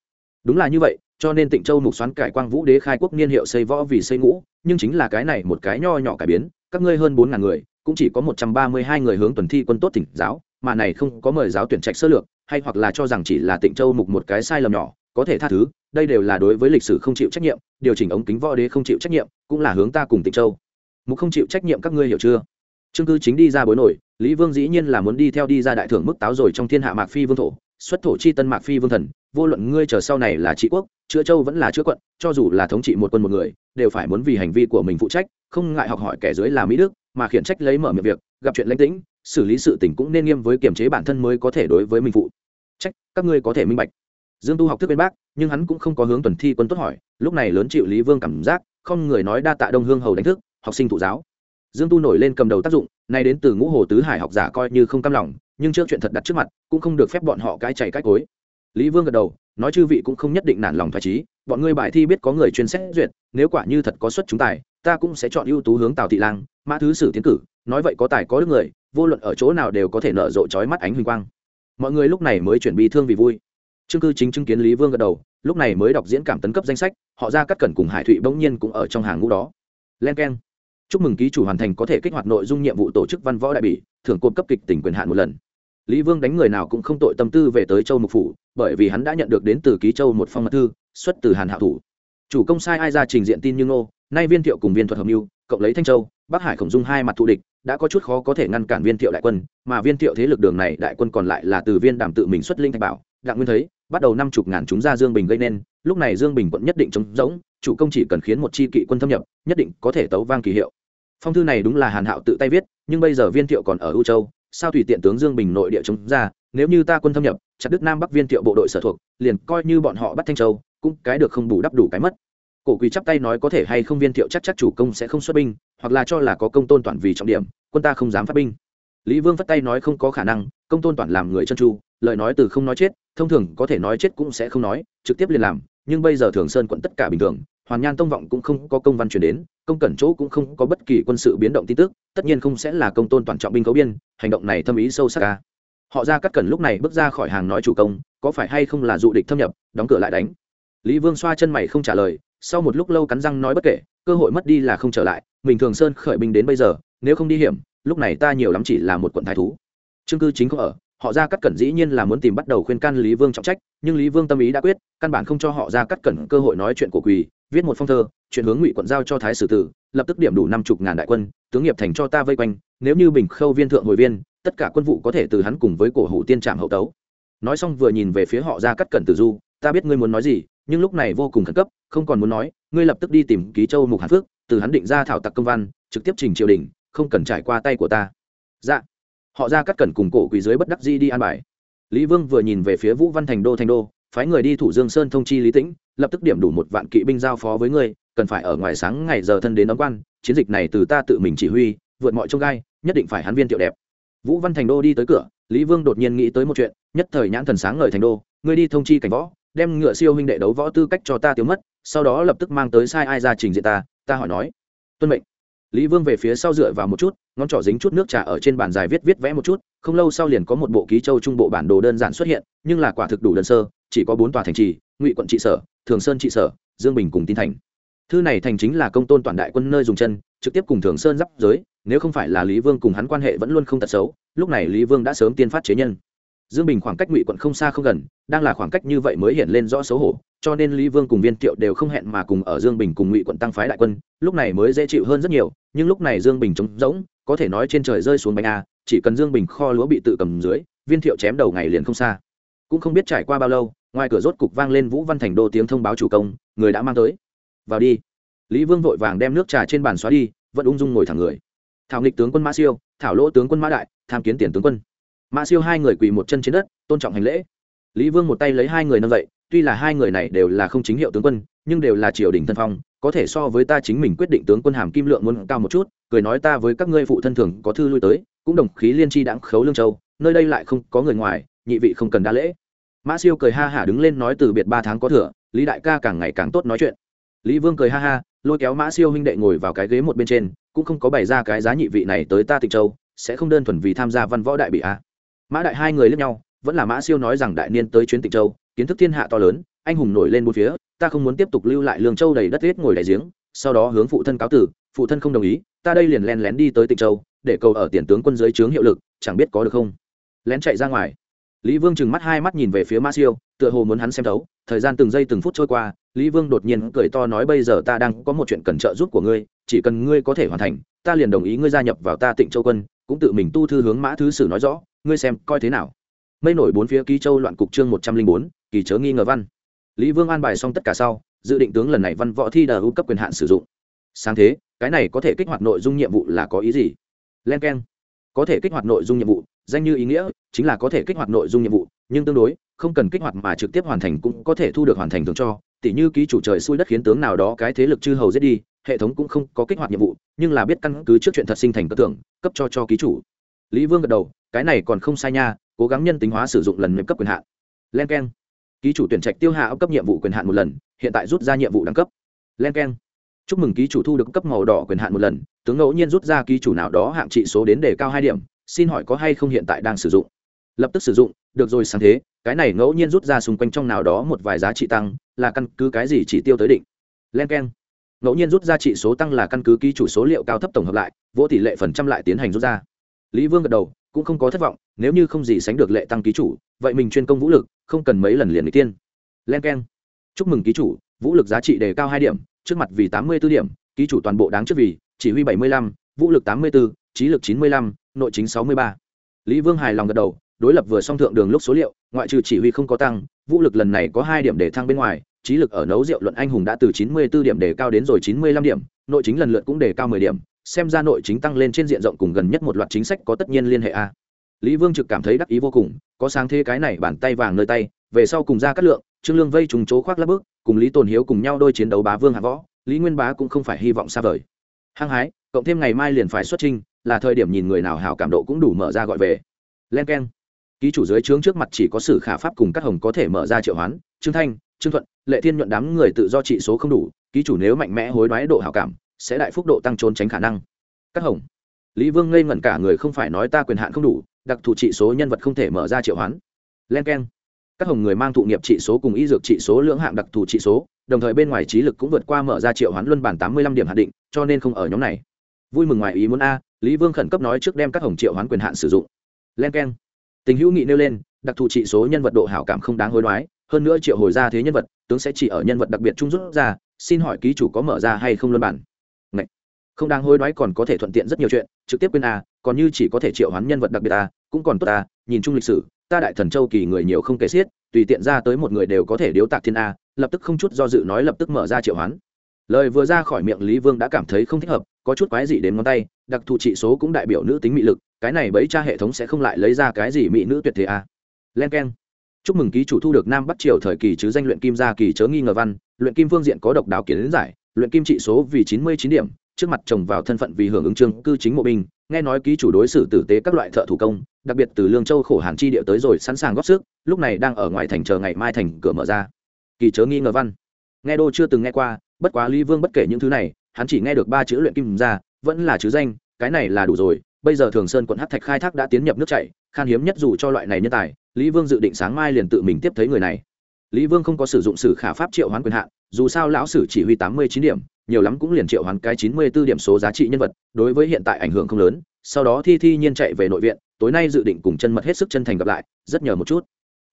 Đúng là như vậy cho nên tịnh châu mục xoắn cải quang vũ đế khai quốc niên hiệu xây võ vì xây ngũ, nhưng chính là cái này một cái nho nhỏ cải biến, các ngươi hơn bốn ngàn người, cũng chỉ có một trăm ba mươi hai người hướng tuần thi quân tốt thỉnh giáo, mà này không có mời giáo tuyển trạch sơ lược, hay hoặc là cho rằng chỉ là tịnh châu mục một cái sai lầm nhỏ, có thể tha thứ, đây đều là đối với lịch sử không chịu trách nhiệm, điều chỉnh ống kính võ đế không chịu trách nhiệm, cũng là hướng ta cùng tịnh châu. Mục không chịu trách nhiệm các ngươi hiểu chưa? Trương cư chính đi ra bối nổi, lý vương dĩ nhiên là muốn đi theo đi ra đại thưởng mức táo rồi trong thiên hạ mạc phi vương thổ, xuất thổ chi tân mạc phi vương thần vô luận ngươi chờ sau này là trị quốc, chữa châu vẫn là chữa quận, cho dù là thống trị một quân một người, đều phải muốn vì hành vi của mình phụ trách, không ngại học hỏi kẻ dưới là mỹ đức, mà khiển trách lấy mở miệng việc, gặp chuyện lãnh tĩnh, xử lý sự tình cũng nên nghiêm với kiềm chế bản thân mới có thể đối với mình phụ trách. Các ngươi có thể minh bạch. Dương tu học thức bên bác, nhưng hắn cũng không có hướng tuần thi quân tốt hỏi, lúc này lớn chịu lý vương cảm giác, không người nói đa tạ đông hương hầu đánh thức, học sinh thụ giáo. Dương tu nổi lên cầm đầu tác dụng, nay đến từ ngũ hồ tứ hải học giả coi như không cam lòng, nhưng trước chuyện thật đặt trước mặt, cũng không được phép bọn họ cái chạy cái cối lý vương gật đầu, nói chư vị cũng không nhất định nản lòng thoải trí bọn ngươi bài thi biết có người chuyên xét duyệt, nếu quả như thật có xuất chúng tài, ta cũng sẽ chọn ưu tú hướng tào thị lang, mã thứ sử tiến cử, nói vậy có tài có đức người, vô luận ở chỗ nào đều có thể nở rộ trói mắt ánh huỳnh quang. Mọi người lúc này mới chuyển bị thương vì vui. Trương cư chính chứng kiến lý vương gật đầu, lúc này mới đọc diễn cảm tấn cấp danh sách, họ ra cắt cẩn cùng hải thụy bỗng nhiên cũng ở trong hàng ngũ đó. Len k e n chúc mừng ký chủ hoàn thành có thể kích hoạt nội dung nhiệm vụ tổ chức văn võ đại bỉ, thưởng cột cấp kịch tỉnh quyền hạn một lần lý vương đánh người nào cũng không tội tâm tư về tới châu mục phủ, bởi vì hắn đã nhận được đến từ ký châu một phong mật thư, xuất từ hàn hạ thủ. Chủ công sai ai ra trình diện tin như ngô, nay viên thiệu cùng viên thuật hợp mưu, cộng lấy thanh châu, bắc hải khổng dung hai mặt thù địch, đã có chút khó có thể ngăn cản viên thiệu đại quân, mà viên thiệu thế lực đường này đại quân còn lại là từ viên đảm tự mình xuất linh thạch bảo. Đặng nguyên thấy, bắt đầu năm chục ngàn chúng ra dương bình gây nên, lúc này dương bình quận nhất định chống rỗng, chủ công chỉ cần khiến một chi kỵ quân thâm nhập, nhất định có thể tấu vang kỳ hiệu. Phong thư này đúng là hàn hạo tự tay viết, nhưng bây giờ viên thiệu còn ở ưu châu sao thủy tiện tướng dương bình nội địa chống ra, nếu như ta quân thâm nhập, chặt đức nam bắc viên thiệu bộ đội sở thuộc, liền coi như bọn họ bắt thanh châu, cũng cái được không bù đắp đủ cái mất. Cổ quỳ chắp tay nói có thể hay không viên thiệu chắc chắc chủ công sẽ không xuất binh, hoặc là cho là có công tôn toàn vì trọng điểm, quân ta không dám phát binh. Lý vương phất tay nói không có khả năng, công tôn toàn làm người chân tru, lời nói từ không nói chết, thông thường có thể nói chết cũng sẽ không nói, trực tiếp liền làm, nhưng bây giờ thường sơn quận tất cả bình thường, hoàn nhan tông vọng cũng không có công văn chuyển đến, công cẩn chỗ cũng không có bất kỳ quân sự biến động tin tức tất nhiên không sẽ là công tôn toàn trọng binh cấu biên, hành động này thâm ý sâu sắc ca họ ra cắt cẩn lúc này bước ra khỏi hàng nói chủ công, có phải hay không là dụ địch thâm nhập, đóng cửa lại đánh. Lý vương xoa chân mày không trả lời, sau một lúc lâu cắn răng nói bất kể, cơ hội mất đi là không trở lại, mình thường sơn khởi binh đến bây giờ, nếu không đi hiểm, lúc này ta nhiều lắm chỉ là một quận thái thú. Chương cư chính không ở, họ ra cắt cẩn dĩ nhiên là muốn tìm bắt đầu khuyên can lý vương trọng trách, nhưng lý vương tâm ý đã quyết, căn bản không cho họ ra cắt cẩn cơ hội nói chuyện của quỳ viết một phong thơ chuyển hướng ngụy quận giao cho thái sử tử, lập tức điểm đủ năm chục ngàn đại quân, tướng nghiệp thành cho ta vây quanh, nếu như bình khâu viên thượng hồi viên, tất cả quân vụ có thể từ hắn cùng với cổ hủ tiên trạm hậu tấu. Nói xong vừa nhìn về phía họ ra cắt cẩn tử du, ta biết ngươi muốn nói gì, nhưng lúc này vô cùng khẩn cấp, không còn muốn nói, ngươi lập tức đi tìm ký châu mục hàn phước, từ hắn định ra thảo tặc công văn, trực tiếp trình triều đình, không cần trải qua tay của ta. Dạ. Họ ra cắt cẩn cùng cổ quỳ dưới bất đắc di đi an bài. Lý vương vừa nhìn về phía vũ văn thành đô thành đô, phái người đi thủ dương sơn thông chi lý tĩnh lập tức điểm đủ một vạn kỵ binh giao phó với ngươi, cần phải ở ngoài sáng ngày giờ thân đến đóng quan, chiến dịch này từ ta tự mình chỉ huy, vượt mọi trông gai, nhất định phải hắn viên tiệu đẹp. Vũ văn thành đô đi tới cửa, lý vương đột nhiên nghĩ tới một chuyện, nhất thời nhãn thần sáng ngời thành đô, ngươi đi thông chi cảnh võ, đem ngựa siêu huynh đệ đấu võ tư cách cho ta tiêu mất, sau đó lập tức mang tới sai ai ra trình diện ta ta hỏi nói. Tuân mệnh. Lý vương về phía sau dựa vào một chút, ngón trỏ dính chút nước trà ở trên bàn dài viết viết vẽ một chút, không lâu sau liền có một bộ ký châu trung bộ bản đồ đơn giản xuất hiện, nhưng là quả thực đủ đơn sơ, chỉ có bốn tòa thành trì, ngụy quận trị sở thường sơn trị sở, dương bình cùng tin thành. Thư này thành chính là công tôn toàn đại quân nơi dùng chân, trực tiếp cùng thường sơn giáp giới, nếu không phải là lý vương cùng hắn quan hệ vẫn luôn không tật xấu, lúc này lý vương đã sớm tiên phát chế nhân. Dương bình khoảng cách ngụy quận không xa không gần, đang là khoảng cách như vậy mới hiện lên rõ xấu hổ, cho nên lý vương cùng viên thiệu đều không hẹn mà cùng ở dương bình cùng ngụy quận tăng phái đại quân, lúc này mới dễ chịu hơn rất nhiều, nhưng lúc này dương bình trống rỗng, có thể nói trên trời rơi xuống bánh a, chỉ cần dương bình kho lúa bị tự cầm dưới, viên thiệu chém đầu ngày liền không xa. Cũng không biết trải qua bao lâu ngoài cửa rốt cục vang lên vũ văn thành đô tiếng thông báo chủ công, người đã mang tới. Vào đi. Lý vương vội vàng đem nước trà trên bàn xóa đi, vẫn ung dung ngồi thẳng người. Thảo nghịch tướng quân mã siêu, thảo lỗ tướng quân mã đại, tham kiến tiền tướng quân. Mã siêu hai người quỳ một chân trên đất, tôn trọng hành lễ. Lý vương một tay lấy hai người nâng dậy, tuy là hai người này đều là không chính hiệu tướng quân, nhưng đều là triều đình thân phong, có thể so với ta chính mình quyết định tướng quân hàm kim lượng muốn cao một chút, cười nói ta với các ngươi phụ thân thường có thư lui tới, cũng đồng khí liên tri đãng khấu lương châu, nơi đây lại không có người ngoài, nhị vị không cần đa lễ mã siêu cười ha hả đứng lên nói từ biệt ba tháng có thừa, lý đại ca càng ngày càng tốt nói chuyện. Lý vương cười ha ha, lôi kéo mã siêu huynh đệ ngồi vào cái ghế một bên trên, cũng không có bày ra cái giá nhị vị này tới ta tịnh châu, sẽ không đơn thuần vì tham gia văn võ đại bị a. Mã đại hai người lẫn nhau, vẫn là mã siêu nói rằng đại niên tới chuyến tịnh châu, kiến thức thiên hạ to lớn, anh hùng nổi lên bốn phía, ta không muốn tiếp tục lưu lại lương châu đầy đất hết ngồi đại giếng, sau đó hướng phụ thân cáo tử, phụ thân không đồng ý, ta đây liền len lén đi tới tịnh châu, để cầu ở tiền tướng quân dưới trướng hiệu lực, chẳng biết có được không? Lén chạy ra ngoài lý vương trừng mắt hai mắt nhìn về phía mã siêu, tựa hồ muốn hắn xem thấu, thời gian từng giây từng phút trôi qua, lý vương đột nhiên cười to nói bây giờ ta đang có một chuyện cần trợ giúp của ngươi, chỉ cần ngươi có thể hoàn thành, ta liền đồng ý ngươi gia nhập vào ta tịnh châu quân, cũng tự mình tu thư hướng mã thứ sử nói rõ, ngươi xem coi thế nào. Mây nổi bốn phía ký châu loạn cục chương một trăm linh bốn, kỳ chớ nghi ngờ văn. Lý vương an bài xong tất cả sau, dự định tướng lần này văn võ thi đờ ưu cấp quyền hạn sử dụng. Sáng thế, cái này có thể kích hoạt nội dung nhiệm vụ là có ý gì? Len k e n có thể kích hoạt nội dung nhiệm vụ danh như ý nghĩa chính là có thể kích hoạt nội dung nhiệm vụ, nhưng tương đối, không cần kích hoạt mà trực tiếp hoàn thành cũng có thể thu được hoàn thành thường cho. Tỉ như ký chủ trời xui đất khiến tướng nào đó cái thế lực chư hầu giết đi, hệ thống cũng không có kích hoạt nhiệm vụ, nhưng là biết căn cứ trước chuyện thật sinh thành cơ tưởng cấp cho cho ký chủ. Lý vương gật đầu, cái này còn không sai nha, cố gắng nhân tính hóa sử dụng lần nhập cấp quyền hạn. Len k e n ký chủ tuyển trạch tiêu hạ cấp nhiệm vụ quyền hạn một lần, hiện tại rút ra nhiệm vụ đẳng cấp. Len k e n chúc mừng ký chủ thu được cấp màu đỏ quyền hạn một lần, tướng ngẫu nhiên rút ra ký chủ nào đó hạng trị số đến đề cao hai điểm xin hỏi có hay không hiện tại đang sử dụng? Lập tức sử dụng, được rồi sáng thế, cái này ngẫu nhiên rút ra xung quanh trong nào đó một vài giá trị tăng, là căn cứ cái gì chỉ tiêu tới định? Len k e n ngẫu nhiên rút ra trị số tăng là căn cứ ký chủ số liệu cao thấp tổng hợp lại, vỗ tỷ lệ phần trăm lại tiến hành rút ra. Lý vương gật đầu, cũng không có thất vọng, nếu như không gì sánh được lệ tăng ký chủ, vậy mình chuyên công vũ lực, không cần mấy lần liền n tiên. Len k e n chúc mừng ký chủ, vũ lực giá trị đề cao hai điểm, trước mặt vì tám mươi b ố điểm, ký chủ toàn bộ đáng trước vì, chỉ huy bảy mươi lăm, vũ lực tám mươi b ố trí lực chín mươi lăm nội chính sáu mươi ba lý vương hài lòng gật đầu, đối lập vừa song thượng đường lúc số liệu, ngoại trừ chỉ huy không có tăng, vũ lực lần này có hai điểm để thăng bên ngoài, trí lực ở nấu rượu luận anh hùng đã từ chín mươi 94 điểm để cao đến rồi chín mươi lăm điểm, nội chính lần lượt cũng để cao mười điểm, xem ra nội chính tăng lên trên diện rộng cùng gần nhất một loạt chính sách có tất nhiên liên hệ a lý vương trực cảm thấy đắc ý vô cùng, có sáng thế cái này bàn tay vàng nơi tay, về sau cùng ra cắt lượng, trương lương vây trùng chỗ khoác lắp bước, cùng lý tồn hiếu cùng nhau đôi chiến đấu bá vương hạ võ, lý nguyên bá cũng không phải hy vọng xa vời hăng hái, cộng thêm ngày mai liền phải xuất trình là thời điểm nhìn người nào hảo cảm độ cũng đủ mở ra gọi về. Len k e n ký chủ dưới trướng trước mặt chỉ có sử khả pháp cùng các hồng có thể mở ra triệu hoán, trương thanh, trương thuận, lệ thiên nhuận đám người tự do trị số không đủ, ký chủ nếu mạnh mẽ hối đoái độ hảo cảm, sẽ đại phúc độ tăng trốn tránh khả năng. Các hồng. Lý vương ngây ngẩn cả người không phải nói ta quyền hạn không đủ, đặc thù trị số nhân vật không thể mở ra triệu hoán. Len k e n các hồng người mang thụ nghiệp trị số cùng y dược trị số lưỡng hạng đặc thù trị số, đồng thời bên ngoài trí lực cũng vượt qua mở ra triệu hoán luân bản tám mươi lăm điểm hạn định, cho nên không ở nhóm này. Vui mừng ngoài ý muốn a lý vương khẩn cấp nói trước đem các hồng triệu hoán quyền hạn sử dụng. Len k e n tình hữu nghị nêu lên, đặc thù trị số nhân vật độ hảo cảm không đáng hối đoái, hơn nữa triệu hồi ra thế nhân vật, tướng sẽ chỉ ở nhân vật đặc biệt trung rút ra, xin hỏi ký chủ có mở ra hay không luân bản? Ngậy. không đáng hối đoái còn có thể thuận tiện rất nhiều chuyện, trực tiếp quên a còn như chỉ có thể triệu hoán nhân vật đặc biệt a cũng còn tốt a nhìn chung lịch sử, ta đại thần châu kỳ người nhiều không kể xiết, tùy tiện ra tới một người đều có thể điếu tạc thiên a lập tức không chút do dự nói lập tức mở ra triệu hoán. Lời vừa ra khỏi miệng lý vương đã cảm thấy không thích hợp, có chút quái gì đến ngón tay đặc thù trị số cũng đại biểu nữ tính mị lực, cái này bấy cha hệ thống sẽ không lại lấy ra cái gì mỹ nữ tuyệt thế à? Len k e n chúc mừng ký chủ thu được nam bắc triều thời kỳ chứ danh luyện kim gia kỳ chớ nghi ngờ văn, luyện kim phương diện có độc đáo kiến giải, luyện kim trị số vì chín mươi chín điểm, trước mặt chồng vào thân phận vì hưởng ứng chương cư chính mộ binh, nghe nói ký chủ đối xử tử tế các loại thợ thủ công, đặc biệt từ lương châu khổ hàn chi địa tới rồi sẵn sàng góp sức, lúc này đang ở ngoài thành chờ ngày mai thành cửa mở ra. Kỳ chớ nghi ngờ văn. Nghe đô chưa từng nghe qua, bất quá lý vương bất kể những thứ này, hắn chỉ nghe được ba chữ luyện kim ra vẫn là chứ danh, cái này là đủ rồi, bây giờ thường sơn quận hát thạch khai thác đã tiến nhập nước chảy, khan hiếm nhất dù cho loại này nhân tài, lý vương dự định sáng mai liền tự mình tiếp thấy người này. Lý vương không có sử dụng sử khả pháp triệu hoán quyền hạn, dù sao lão sử chỉ huy tám mươi chín điểm, nhiều lắm cũng liền triệu hoán cái chín mươi b ố điểm số giá trị nhân vật, đối với hiện tại ảnh hưởng không lớn, sau đó thi thi nhiên chạy về nội viện, tối nay dự định cùng chân mật hết sức chân thành gặp lại, rất nhờ một chút.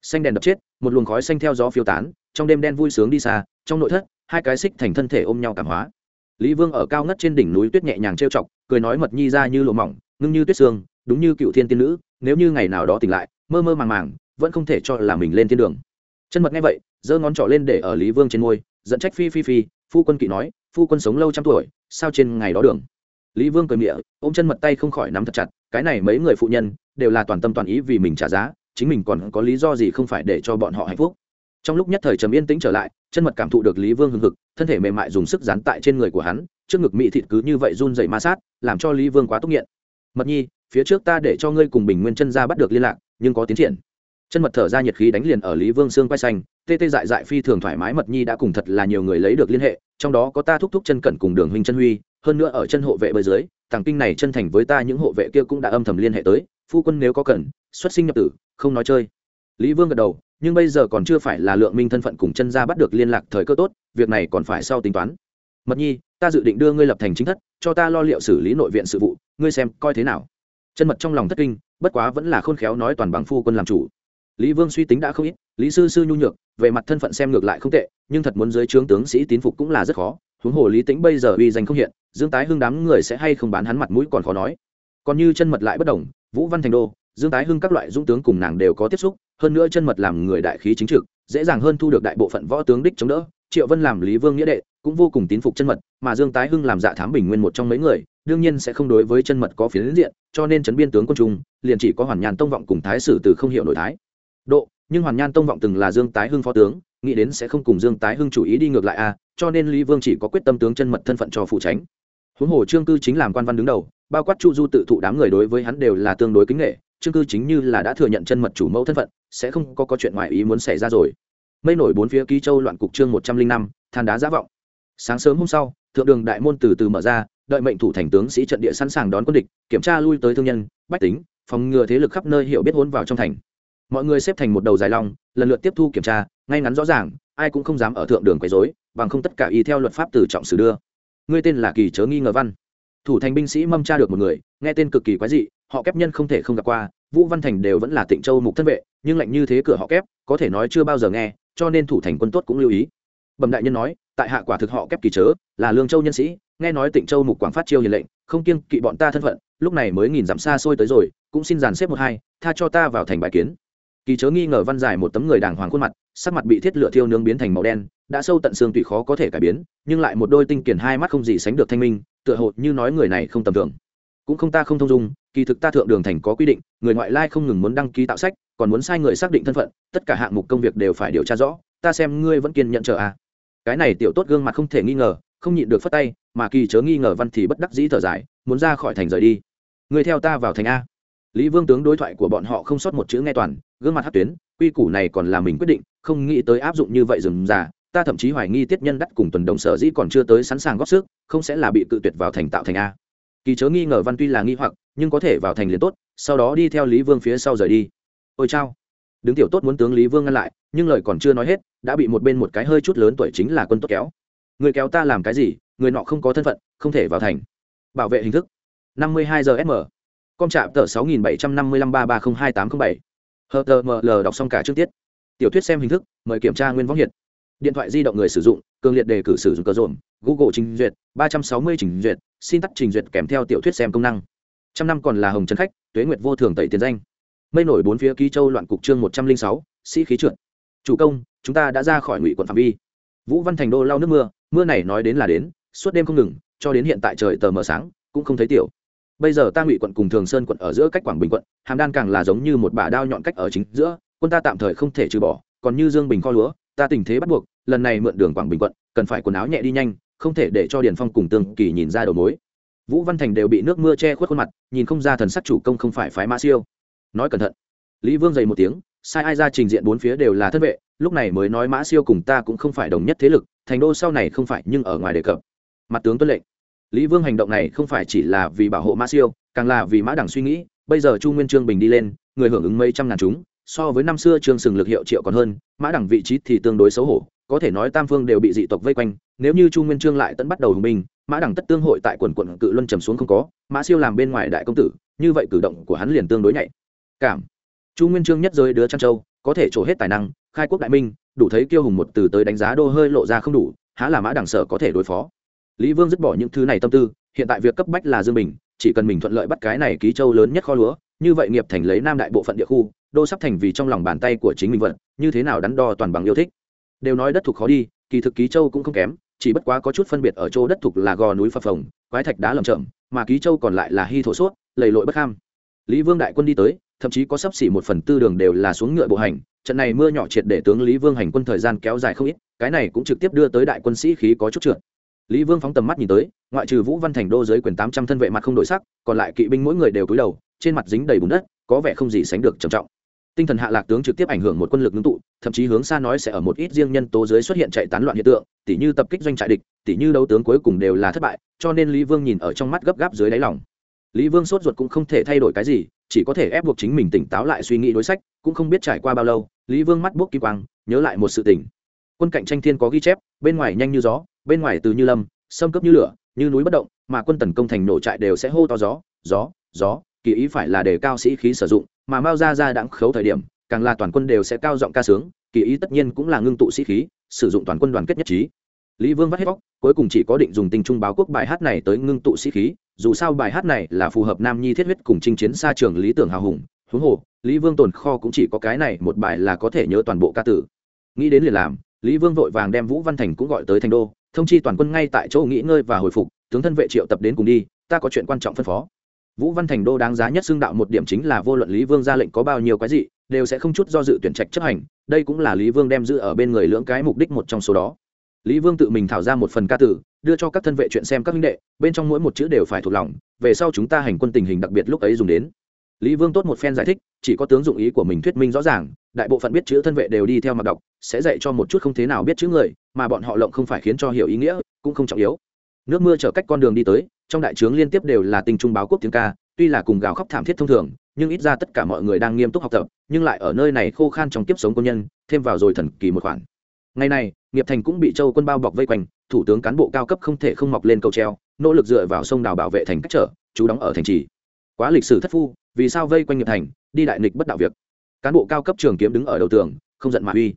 Xanh đèn đập chết, một luồng khói xanh theo gió phiêu tán, trong đêm đen vui sướng đi xa, trong nội thất, hai cái xích thành thân thể ôm nhau cảm hóa lý vương ở cao ngất trên đỉnh núi tuyết nhẹ nhàng trêu chọc, cười nói mật nhi ra như lụa mỏng, ngưng như tuyết sương, đúng như cựu thiên tiên nữ, nếu như ngày nào đó tỉnh lại, mơ mơ màng màng, vẫn không thể cho là mình lên thiên đường. Chân mật nghe vậy, giơ ngón trỏ lên để ở lý vương trên ngôi dẫn trách phi phi phi, phu quân kỵ nói, phu quân sống lâu trăm tuổi, sao trên ngày đó đường? Lý vương cười miệng ôm chân mật tay không khỏi nắm thật chặt, cái này mấy người phụ nhân, đều là toàn tâm toàn ý vì mình trả giá, chính mình còn có lý do gì không phải để cho bọn họ hạnh phúc? Trong lúc nhất thời trầm yên tĩnh trở lại, chân mật cảm thụ được lý vương hưng hực, thân thể mềm mại dùng sức dán tại trên người của hắn, trước ngực mị thịt cứ như vậy run dày ma sát, làm cho lý vương quá tốt nghiện. Mật nhi, phía trước ta để cho ngươi cùng bình nguyên chân ra bắt được liên lạc, nhưng có tiến triển. Chân mật thở ra nhiệt khí đánh liền ở lý vương xương quay xanh, tê tê dại dại phi thường thoải mái mật nhi đã cùng thật là nhiều người lấy được liên hệ, trong đó có ta thúc thúc chân cẩn cùng đường huynh chân huy, hơn nữa ở chân hộ vệ bơi dưới, tàng kinh này chân thành với ta những hộ vệ kia cũng đã âm thầm liên hệ tới, phu quân nếu có cần, xuất sinh nhập tử, không nói chơi. Lý vương gật đầu nhưng bây giờ còn chưa phải là lượng minh thân phận cùng chân ra bắt được liên lạc thời cơ tốt, việc này còn phải sau tính toán. Mật nhi, ta dự định đưa ngươi lập thành chính thất, cho ta lo liệu xử lý nội viện sự vụ, ngươi xem coi thế nào. Chân mật trong lòng thất kinh, bất quá vẫn là khôn khéo nói toàn bằng phu quân làm chủ. Lý vương suy tính đã không ít, lý sư sư nhu nhược, về mặt thân phận xem ngược lại không tệ, nhưng thật muốn dưới trướng tướng sĩ tín phục cũng là rất khó, huống hồ lý tĩnh bây giờ uy danh không hiện, dương tái hưng đám người sẽ hay không bán hắn mặt mũi còn khó nói. Còn như chân mật lại bất đồng, vũ văn thành đô dương tái hưng các loại dũng tướng cùng nàng đều có tiếp xúc, hơn nữa chân mật làm người đại khí chính trực, dễ dàng hơn thu được đại bộ phận võ tướng đích chống đỡ. Triệu vân làm lý vương nghĩa đệ, cũng vô cùng tín phục chân mật, mà dương tái hưng làm dạ thám bình nguyên một trong mấy người, đương nhiên sẽ không đối với chân mật có phiến diện, cho nên chấn biên tướng quân trung, liền chỉ có hoàn nhàn tông vọng cùng thái sử từ không hiểu nội thái. Độ, nhưng hoàn nhan tông vọng từng là dương tái hưng phó tướng, nghĩ đến sẽ không cùng dương tái hưng chủ ý đi ngược lại a cho nên lý vương chỉ có quyết tâm tướng chân mật thân phận cho phụ tránh. Huống hồ trương cư chính làm quan văn đứng đầu, bao quát chu du tự thụ đám người đối với hắn đều là tương đối kính nghệ chương cư chính như là đã thừa nhận chân mật chủ mẫu thân phận, sẽ không có có chuyện ngoài ý muốn xảy ra rồi. Mây nổi bốn phía ký châu loạn cục trương một trăm linh năm, than đá giả vọng. Sáng sớm hôm sau, thượng đường đại môn từ từ mở ra, đợi mệnh thủ thành tướng sĩ trận địa sẵn sàng đón quân địch, kiểm tra lui tới thương nhân, bách tính, phòng ngừa thế lực khắp nơi hiểu biết hôn vào trong thành. Mọi người xếp thành một đầu dài long, lần lượt tiếp thu kiểm tra, ngay ngắn rõ ràng, ai cũng không dám ở thượng đường quấy dối bằng không tất cả y theo luật pháp từ trọng sử đưa. Ngươi tên là kỳ chớ nghi ngờ văn. Thủ thành binh sĩ mâm tra được một người, nghe tên cực kỳ quái dị, họ kép nhân không thể không gặp qua vũ văn thành đều vẫn là tịnh châu mục thân vệ, nhưng lạnh như thế cửa họ kép, có thể nói chưa bao giờ nghe, cho nên thủ thành quân tốt cũng lưu ý. Bẩm đại nhân nói, tại hạ quả thực họ kép kỳ chớ, là lương châu nhân sĩ, nghe nói tịnh châu mục quảng phát chiêu hiền lệnh, không kiêng kỵ bọn ta thân phận, lúc này mới nghìn dặm xa xôi tới rồi, cũng xin dàn xếp một hai, tha cho ta vào thành bài kiến. Kỳ chớ nghi ngờ văn dài một tấm người đàng hoàng khuôn mặt, sắc mặt bị thiết lửa thiêu nướng biến thành màu đen, đã sâu tận xương tùy khó có thể cải biến, nhưng lại một đôi tinh kiển hai mắt không gì sánh được thanh minh, tựa hồ như nói người này không tầm thường cũng không ta không thông dung, kỳ thực ta thượng đường thành có quy định, người ngoại lai không ngừng muốn đăng ký tạo sách, còn muốn sai người xác định thân phận, tất cả hạng mục công việc đều phải điều tra rõ, ta xem ngươi vẫn kiên nhận chờ à. cái này tiểu tốt gương mặt không thể nghi ngờ, không nhịn được phất tay, mà kỳ chớ nghi ngờ văn thì bất đắc dĩ thở dài, muốn ra khỏi thành rời đi. Người theo ta vào thành a. Lý vương tướng đối thoại của bọn họ không sót một chữ nghe toàn, gương mặt hát tuyến, quy củ này còn là mình quyết định, không nghĩ tới áp dụng như vậy dừng già, ta thậm chí hoài nghi tiết nhân đắt cùng tuần đồng sở dĩ còn chưa tới sẵn sàng góp sức, không sẽ là bị tự tuyệt vào thành tạo thành a kỳ chớ nghi ngờ văn tuy là nghi hoặc, nhưng có thể vào thành liền tốt, sau đó đi theo lý vương phía sau rời đi. Ôi chao. Đứng tiểu tốt muốn tướng lý vương ngăn lại, nhưng lời còn chưa nói hết, đã bị một bên một cái hơi chút lớn tuổi chính là quân tốt kéo. Người kéo ta làm cái gì, người nọ không có thân phận, không thể vào thành. Bảo vệ hình thức. năm mươi hai giờ sm com trạm tờ sáu nghìn bảy trăm năm mươi lăm ba ba không hai tám không bảy. Hờ tờ ml đọc xong cả chương tiết. Tiểu thuyết xem hình thức, mời kiểm tra nguyên võng hiện điện thoại di động người sử dụng, cường liệt đề cử sử dụng cơ dồn google trình duyệt, ba trăm sáu mươi trình duyệt, xin tắt trình duyệt kèm theo tiểu thuyết xem công năng. Trăm năm còn là hồng trần khách, tuế nguyệt vô thường tẩy tiền danh. Mây nổi bốn phía ký châu loạn cục chương một trăm linh sáu, sĩ khí trượt. Chủ công, chúng ta đã ra khỏi ngụy quận phạm vi. Vũ văn thành đô lau nước mưa mưa này nói đến là đến, suốt đêm không ngừng, cho đến hiện tại trời tờ mờ sáng, cũng không thấy tiểu. Bây giờ ta ngụy quận cùng thường sơn quận ở giữa cách quảng bình quận, hàm đan càng là giống như một bả đao nhọn cách ở chính giữa, quân ta tạm thời không thể trừ bỏ, còn như dương bình kho lúa, ta tình thế bắt buộc lần này mượn đường quảng bình quận, cần phải quần áo nhẹ đi nhanh, không thể để cho điền phong cùng tương kỳ nhìn ra đầu mối. Vũ văn thành đều bị nước mưa che khuất khuôn mặt, nhìn không ra thần sắc chủ công không phải phái mã siêu. Nói cẩn thận. Lý vương dày một tiếng, sai ai ra trình diện bốn phía đều là thân vệ, lúc này mới nói mã siêu cùng ta cũng không phải đồng nhất thế lực, thành đô sau này không phải nhưng ở ngoài đề cập. Mặt tướng tuân lệnh. Lý vương hành động này không phải chỉ là vì bảo hộ mã siêu, càng là vì mã đẳng suy nghĩ, bây giờ chu nguyên trương bình đi lên, người hưởng ứng mấy trăm ngàn chúng, so với năm xưa trương sừng lực hiệu triệu còn hơn, mã đẳng vị trí thì tương đối xấu hổ có thể nói tam phương đều bị dị tộc vây quanh, nếu như chu nguyên trương lại tận bắt đầu hùng binh, mã đẳng tất tương hội tại quần quận cự luân trầm xuống không có, mã siêu làm bên ngoài đại công tử, như vậy cử động của hắn liền tương đối nhạy. Cảm. Chu nguyên trương nhất giới đứa trăn châu có thể trổ hết tài năng, khai quốc đại minh, đủ thấy kiêu hùng một từ tới đánh giá đô hơi lộ ra không đủ, há là mã đẳng sở có thể đối phó. Lý vương dứt bỏ những thứ này tâm tư, hiện tại việc cấp bách là dương bình, chỉ cần mình thuận lợi bắt cái này ký châu lớn nhất kho lúa, như vậy nghiệp thành lấy nam đại bộ phận địa khu, đô sắp thành vì trong lòng bàn tay của chính mình vận, như thế nào đắn đo toàn bằng yêu thích đều nói đất thuộc khó đi, kỳ thực ký châu cũng không kém, chỉ bất quá có chút phân biệt ở chỗ đất thuộc là gò núi phập phồng, quái thạch đá lầm chậm mà ký châu còn lại là hy thổ suốt, lầy lội bất ham. Lý vương đại quân đi tới, thậm chí có sắp xỉ một phần tư đường đều là xuống ngựa bộ hành, trận này mưa nhỏ triệt để tướng lý vương hành quân thời gian kéo dài không ít, cái này cũng trực tiếp đưa tới đại quân sĩ khí có chút trượt. Lý vương phóng tầm mắt nhìn tới, ngoại trừ vũ văn thành đô dưới quyền tám trăm thân vệ mặt không đổi sắc, còn lại kỵ binh mỗi người đều cúi đầu, trên mặt dính đầy bùn đất, có vẻ không gì sánh được trầm trọng tinh thần hạ lạc tướng trực tiếp ảnh hưởng một quân lực ngưng tụ, thậm chí hướng xa nói sẽ ở một ít riêng nhân tố dưới xuất hiện chạy tán loạn hiện tượng, tỉ như tập kích doanh trại địch, tỉ như đấu tướng cuối cùng đều là thất bại, cho nên lý vương nhìn ở trong mắt gấp gáp dưới đáy lòng. Lý vương sốt ruột cũng không thể thay đổi cái gì, chỉ có thể ép buộc chính mình tỉnh táo lại suy nghĩ đối sách, cũng không biết trải qua bao lâu, lý vương mắt buốc kỳ quang, nhớ lại một sự tỉnh quân cạnh tranh thiên có ghi chép, bên ngoài nhanh như gió, bên ngoài từ như lâm, xâm cấp như lửa, như núi bất động, mà quân tấn công thành nổ trại đều sẽ hô to gió gió gió kỳ ý phải là để cao sĩ khí sử dụng mà mao ra ra đãng khấu thời điểm càng là toàn quân đều sẽ cao giọng ca sướng kỳ ý tất nhiên cũng là ngưng tụ sĩ khí sử dụng toàn quân đoàn kết nhất trí. Lý vương vắt hết óc, cuối cùng chỉ có định dùng tình trung báo quốc bài hát này tới ngưng tụ sĩ khí dù sao bài hát này là phù hợp nam nhi thiết huyết cùng chinh chiến xa trường lý tưởng hào hùng huống hồ lý vương tồn kho cũng chỉ có cái này một bài là có thể nhớ toàn bộ ca tử. Nghĩ đến liền làm lý vương vội vàng đem vũ văn thành cũng gọi tới thành đô thông chi toàn quân ngay tại chỗ nghỉ ngơi và hồi phục tướng thân vệ triệu tập đến cùng đi ta có chuyện quan trọng phân phó vũ văn thành đô đáng giá nhất xưng đạo một điểm chính là vô luận lý vương ra lệnh có bao nhiêu cái gì đều sẽ không chút do dự tuyển trạch chấp hành, đây cũng là lý vương đem giữ ở bên người lưỡng cái mục đích một trong số đó. Lý vương tự mình thảo ra một phần ca tử, đưa cho các thân vệ chuyện xem các minh đệ, bên trong mỗi một chữ đều phải thuộc lòng, về sau chúng ta hành quân tình hình đặc biệt lúc ấy dùng đến. Lý vương tốt một phen giải thích, chỉ có tướng dụng ý của mình thuyết minh rõ ràng, đại bộ phận biết chữ thân vệ đều đi theo mặt đọc, sẽ dạy cho một chút không thế nào biết chữ người, mà bọn họ lộng không phải khiến cho hiểu ý nghĩa, cũng không trọng yếu. Nước mưa chở cách con đường đi tới trong đại trướng liên tiếp đều là tinh trung báo quốc tiếng ca, tuy là cùng gào khóc thảm thiết thông thường, nhưng ít ra tất cả mọi người đang nghiêm túc học tập, nhưng lại ở nơi này khô khan trong kiếp sống công nhân, thêm vào rồi thần kỳ một khoản. Ngày này, nghiệp thành cũng bị châu quân bao bọc vây quanh, thủ tướng cán bộ cao cấp không thể không mọc lên cầu treo, nỗ lực dựa vào sông đào bảo vệ thành cách trở, chú đóng ở thành trì. Quá lịch sử thất phu, vì sao vây quanh nghiệp thành, đi đại nghịch bất đạo việc. Cán bộ cao cấp trường kiếm đứng ở đầu tường, không giận mà uy.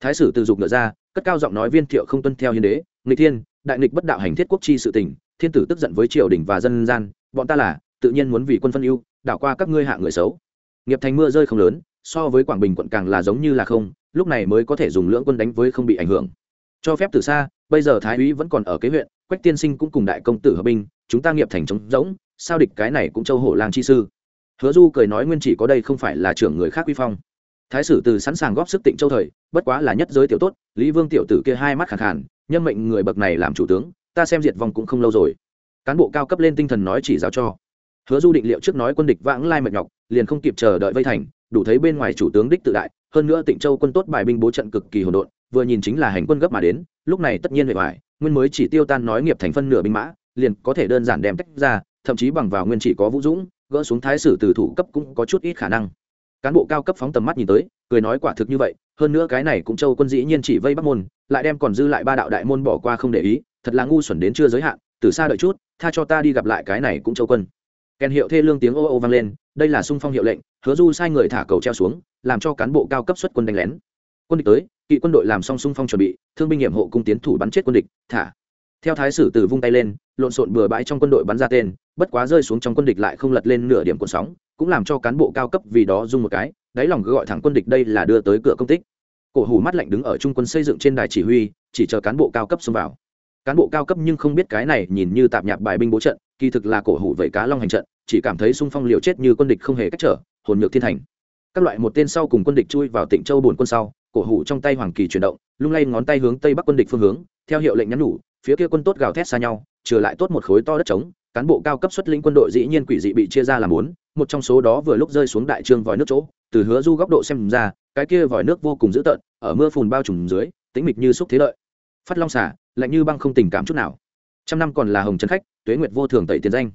Thái sử từ dục ngựa ra, cất cao giọng nói viên thiệu không tuân theo hiến đế, nghịch thiên đại nghịch bất đạo hành thiết quốc chi sự tình, thiên tử tức giận với triều đình và dân gian, bọn ta là, tự nhiên muốn vì quân phân ưu, đảo qua các ngươi hạ người xấu. Nghiệp thành mưa rơi không lớn, so với quảng bình quận càng là giống như là không, lúc này mới có thể dùng lưỡng quân đánh với không bị ảnh hưởng. Cho phép từ xa, bây giờ thái úy vẫn còn ở kế huyện, quách tiên sinh cũng cùng đại công tử hợp binh, chúng ta nghiệp thành trống rỗng, sao địch cái này cũng châu hổ lang chi sư? Hứa du cười nói nguyên chỉ có đây không phải là trưởng người khác quy phong. Thái sử từ sẵn sàng góp sức tịnh châu thời, bất quá là nhất giới tiểu tốt, lý vương tiểu tử kia hai mắt khẳng khàn nhân mệnh người bậc này làm chủ tướng, ta xem diệt vong cũng không lâu rồi. Cán bộ cao cấp lên tinh thần nói chỉ giáo cho. Hứa du định liệu trước nói quân địch vãng lai mệt nhọc, liền không kịp chờ đợi vây thành, đủ thấy bên ngoài chủ tướng đích tự đại, hơn nữa tịnh châu quân tốt bài binh bố trận cực kỳ hỗn độn, vừa nhìn chính là hành quân gấp mà đến, lúc này tất nhiên về vải nguyên mới chỉ tiêu tan nói nghiệp thành phân nửa binh mã, liền có thể đơn giản đem tách ra, thậm chí bằng vào nguyên chỉ có vũ dũng, gỡ xuống thái sử từ thủ cấp cũng có chút ít khả năng. Cán bộ cao cấp phóng tầm mắt nhìn tới, cười nói quả thực như vậy hơn nữa cái này cũng châu quân dĩ nhiên chỉ vây bắc môn, lại đem còn dư lại ba đạo đại môn bỏ qua không để ý, thật là ngu xuẩn đến chưa giới hạn, từ xa đợi chút, tha cho ta đi gặp lại cái này cũng châu quân. Kèn hiệu thê lương tiếng ô ô vang lên, đây là sung phong hiệu lệnh, hứa du sai người thả cầu treo xuống, làm cho cán bộ cao cấp xuất quân đánh lén. Quân địch tới, kỵ quân đội làm xong sung phong chuẩn bị, thương binh nghiệm hộ cung tiến thủ bắn chết quân địch, thả. Theo thái sử từ vung tay lên, lộn xộn bừa bãi trong quân đội bắn ra tên, bất quá rơi xuống trong quân địch lại không lật lên nửa điểm cuộn sóng, cũng làm cho cán bộ cao cấp vì đó dung một cái đáy lòng gọi thẳng quân địch đây là đưa tới cửa công tích. Cổ hủ mắt lạnh đứng ở trung quân xây dựng trên đài chỉ huy, chỉ chờ cán bộ cao cấp xông vào. Cán bộ cao cấp nhưng không biết cái này nhìn như tạp nhạp bài binh bố trận, kỳ thực là cổ hủ vẩy cá long hành trận, chỉ cảm thấy xung phong liều chết như quân địch không hề cách trở, hồn nhược thiên thành. Các loại một tên sau cùng quân địch chui vào tỉnh châu bồn quân sau, cổ hủ trong tay hoàng kỳ chuyển động, lung lay ngón tay hướng tây bắc quân địch phương hướng, theo hiệu lệnh nhắn nhủ, phía kia quân tốt gào thét xa nhau, trừ lại tốt một khối to đất trống, cán bộ cao cấp xuất lĩnh quân đội dĩ nhiên quỷ dị bị chia ra làm bốn, một trong số đó vừa lúc rơi xuống đại trương vòi nước chỗ từ hứa du góc độ xem ra, cái kia vòi nước vô cùng dữ tợn, ở mưa phùn bao trùm dưới, tĩnh mịch như xúc thế lợi. Phát long xả, lạnh như băng không tình cảm chút nào. Trăm năm còn là hồng trấn khách, tuế nguyệt vô thường tẩy tiền danh.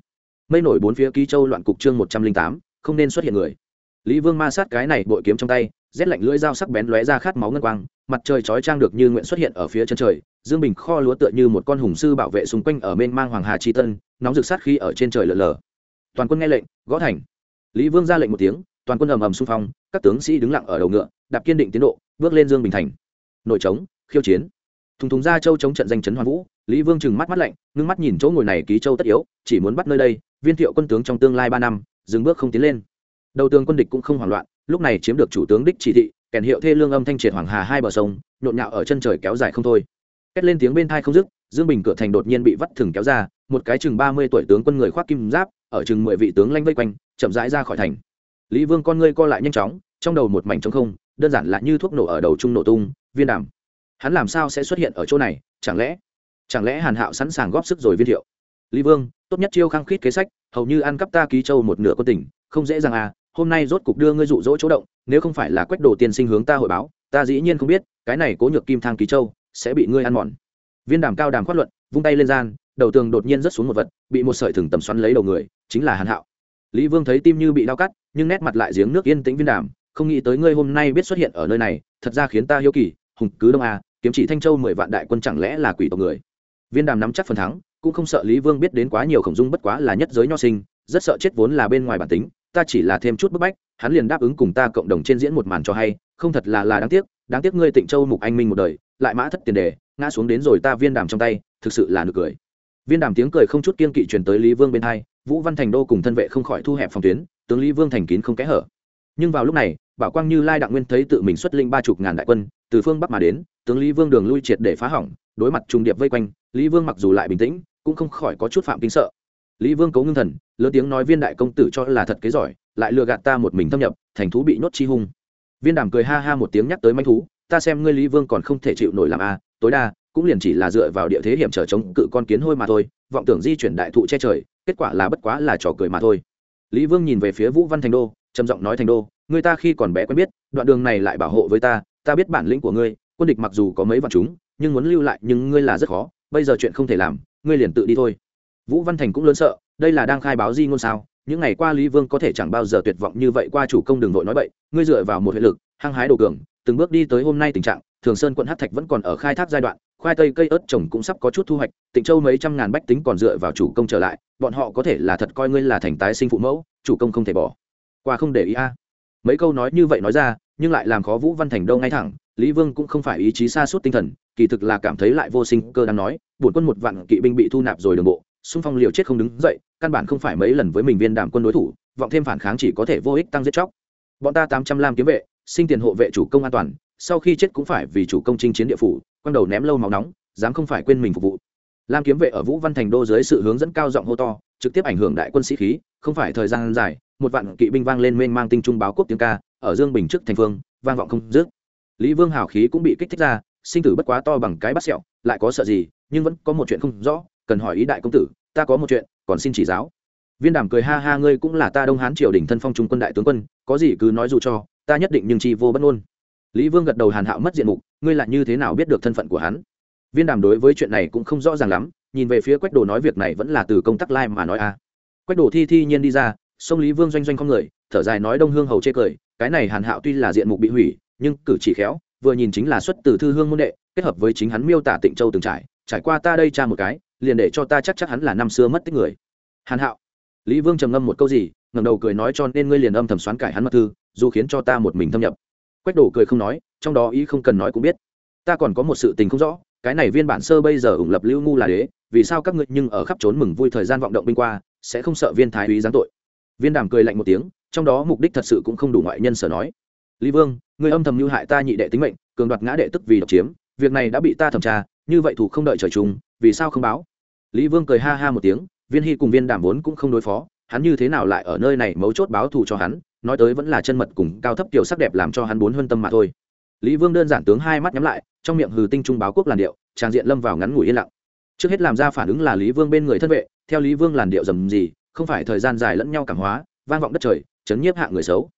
Mây nổi bốn phía ký châu loạn cục chương một trăm linh tám, không nên xuất hiện người. Lý vương ma sát cái này bội kiếm trong tay, rét lạnh lưỡi dao sắc bén lóe ra khát máu ngân quang, mặt trời chói trang được như nguyện xuất hiện ở phía chân trời, dương bình kho lúa tựa như một con hùng sư bảo vệ xung quanh ở bên mang hoàng hà chi tân, nóng rực sát khi ở trên trời lở lở. Toàn quân nghe lệnh, gõ thành. Lý vương ra lệnh một tiếng toàn quân ầm ầm xung phong, các tướng sĩ đứng lặng ở đầu ngựa, đạp kiên định tiến độ, bước lên dương bình thành. Nội trống, khiêu chiến. Thùng thùng ra châu chống trận danh chấn hoàn vũ, lý vương trừng mắt mắt lạnh, ngưng mắt nhìn chỗ ngồi này ký châu tất yếu, chỉ muốn bắt nơi đây, viên thiệu quân tướng trong tương lai ba năm, dừng bước không tiến lên. Đầu tướng quân địch cũng không hoảng loạn, lúc này chiếm được chủ tướng đích chỉ thị, kèn hiệu thê lương âm thanh triệt hoàng hà hai bờ sông, nhộn nhạo ở chân trời kéo dài không thôi. Kết lên tiếng bên thai không dứt, dương bình cửa thành đột nhiên bị vắt thừng kéo ra, một cái chừng ba mươi tuổi tướng quân người khoác kim giáp, ở chừng mười vị tướng lanh vây quanh, chậm rãi ra khỏi thành lý vương con ngươi co lại nhanh chóng, trong đầu một mảnh trống không, đơn giản là như thuốc nổ ở đầu trung nổ tung, viên đàm. Hắn làm sao sẽ xuất hiện ở chỗ này, chẳng lẽ chẳng lẽ hàn hạo sẵn sàng góp sức rồi viên thiệu? Lý vương, tốt nhất chiêu khăng khít kế sách, hầu như ăn cắp ta ký châu một nửa con tỉnh không dễ dàng à hôm nay rốt cục đưa ngươi dụ dỗ chỗ động, nếu không phải là quách đồ tiên sinh hướng ta hội báo, ta dĩ nhiên không biết, cái này cố nhược kim thang ký châu sẽ bị ngươi ăn mòn. Viên đàm cao đàm khoát luận, vung tay lên gian, đầu tường đột nhiên rớt xuống một vật, bị một sợi thừng tầm xoắn lấy đầu người, chính là hàn hạo. Lý vương thấy tim như bị đau cắt nhưng nét mặt lại giếng nước yên tĩnh viên đàm, không nghĩ tới ngươi hôm nay biết xuất hiện ở nơi này, thật ra khiến ta hiếu kỳ, hùng cứ đông a, kiếm chỉ thanh châu mười vạn đại quân chẳng lẽ là quỷ tộc người? Viên đàm nắm chắc phần thắng, cũng không sợ lý vương biết đến quá nhiều khổng dung bất quá là nhất giới nho sinh, rất sợ chết vốn là bên ngoài bản tính, ta chỉ là thêm chút bức bách, hắn liền đáp ứng cùng ta cộng đồng trên diễn một màn cho hay, không thật là là đáng tiếc đáng tiếc ngươi tịnh châu mục anh minh một đời, lại mã thất tiền đề, ngã xuống đến rồi ta viên đàm trong tay, thực sự là nực cười. Viên đàm tiếng cười không chút kiên kỵ truyền tới lý vương bên hai, vũ văn thành đô cùng thân vệ không khỏi thu hẹp phòng tuyến tướng lý vương thành kín không kẽ hở. Nhưng vào lúc này, bảo quang như lai đặng nguyên thấy tự mình xuất linh ba chục ngàn đại quân, từ phương bắc mà đến, tướng lý vương đường lui triệt để phá hỏng, đối mặt trùng điệp vây quanh, lý vương mặc dù lại bình tĩnh, cũng không khỏi có chút phạm kính sợ. Lý vương cấu ngưng thần, lớn tiếng nói viên đại công tử cho là thật kế giỏi, lại lừa gạt ta một mình thâm nhập, thành thú bị nhốt chi hung. Viên đàm cười ha ha một tiếng nhắc tới manh thú, ta xem ngươi lý vương còn không thể chịu nổi làm a, tối đa, cũng liền chỉ là dựa vào địa thế hiểm trở chống cự con kiến hôi mà thôi, vọng tưởng di chuyển đại thụ che trời, kết quả là bất quá là trò cười mà thôi lý vương nhìn về phía vũ văn thành đô, trầm giọng nói thành đô người ta khi còn bé quen biết, đoạn đường này lại bảo hộ với ta ta biết bản lĩnh của ngươi, quân địch mặc dù có mấy vạn chúng, nhưng muốn lưu lại, nhưng ngươi là rất khó, bây giờ chuyện không thể làm, ngươi liền tự đi thôi. Vũ văn thành cũng lớn sợ, đây là đang khai báo di ngôn sao, những ngày qua lý vương có thể chẳng bao giờ tuyệt vọng như vậy qua chủ công đường vội nói vậy ngươi dựa vào một hệ lực, hăng hái đồ cường, từng bước đi tới hôm nay tình trạng, thường sơn quận hát thạch vẫn còn ở khai thác giai đoạn khoai tây cây ớt trồng cũng sắp có chút thu hoạch, tịnh châu mấy trăm ngàn bách tính còn dựa vào chủ công trở lại, bọn họ có thể là thật coi ngươi là thành tái sinh phụ mẫu, chủ công không thể bỏ. Qua không để ý a. Mấy câu nói như vậy nói ra, nhưng lại làm khó vũ văn thành đâu ngay thẳng, lý vương cũng không phải ý chí xa suốt tinh thần, kỳ thực là cảm thấy lại vô sinh cơ đang nói, bổn quân một vạn kỵ binh bị thu nạp rồi đường bộ, xung phong liều chết không đứng dậy, căn bản không phải mấy lần với mình viên đàm quân đối thủ, vọng thêm phản kháng chỉ có thể vô ích tăng giết chóc. Bọn ta tám trăm lam kiếm vệ, sinh tiền hộ vệ chủ công an toàn, sau khi chết cũng phải vì chủ công chinh chiến địa phủ quăng đầu ném lâu máu nóng, dám không phải quên mình phục vụ. Lam kiếm vệ ở vũ văn thành đô dưới sự hướng dẫn cao giọng hô to, trực tiếp ảnh hưởng đại quân sĩ khí, không phải thời gian dài, một vạn kỵ binh vang lên mênh mang tinh trung báo quốc tiếng ca, ở dương bình trước thành phương, vang vọng không dứt. Lý vương hào khí cũng bị kích thích ra, sinh tử bất quá to bằng cái bắt sẹo, lại có sợ gì, nhưng vẫn có một chuyện không rõ, cần hỏi ý đại công tử, ta có một chuyện, còn xin chỉ giáo. Viên đàm cười ha ha, ngươi cũng là ta đông hán triều đình thân phong trung quân đại tướng quân, có gì cứ nói dù cho, ta nhất định nhưng chi vô bất ngôn lý vương gật đầu hàn hạo mất diện mục, ngươi lại như thế nào biết được thân phận của hắn? Viên đàm đối với chuyện này cũng không rõ ràng lắm, nhìn về phía quách đồ nói việc này vẫn là từ công tác lai mà nói a. Quách đồ thi thi nhiên đi ra, sông lý vương doanh doanh không người, thở dài nói đông hương hầu chê cười, cái này hàn hạo tuy là diện mục bị hủy, nhưng cử chỉ khéo, vừa nhìn chính là xuất từ thư hương môn đệ, kết hợp với chính hắn miêu tả tịnh châu từng trải trải qua ta đây tra một cái, liền để cho ta chắc chắc hắn là năm xưa mất tích người. Hàn hạo. Lý vương trầm ngâm một câu gì, ngẩng đầu cười nói cho nên ngươi liền âm thầm xoán cải hắn mật thư, dù khiến cho ta một mình thâm nhập quách đổ cười không nói, trong đó ý không cần nói cũng biết. Ta còn có một sự tình không rõ, cái này viên bản sơ bây giờ ủng lập lưu ngu là đế, vì sao các ngươi nhưng ở khắp trốn mừng vui thời gian vọng động binh qua, sẽ không sợ viên thái úy giáng tội? Viên đàm cười lạnh một tiếng, trong đó mục đích thật sự cũng không đủ ngoại nhân sở nói. Lý vương, người âm thầm mưu hại ta nhị đệ tính mệnh, cường đoạt ngã đệ tức vì độc chiếm, việc này đã bị ta thẩm tra, như vậy thủ không đợi trời chung, vì sao không báo? Lý vương cười ha ha một tiếng, viên hy cùng viên đàm vốn cũng không đối phó, hắn như thế nào lại ở nơi này mấu chốt báo thù cho hắn nói tới vẫn là chân mật cùng cao thấp kiểu sắc đẹp làm cho hắn bốn hơn tâm mà thôi. Lý vương đơn giản tướng hai mắt nhắm lại, trong miệng hừ tinh trung báo quốc làn điệu, tràng diện lâm vào ngắn ngủi yên lặng. Trước hết làm ra phản ứng là lý vương bên người thân vệ, theo lý vương làn điệu dầm gì, không phải thời gian dài lẫn nhau cảm hóa, vang vọng đất trời, chấn nhiếp hạ người xấu.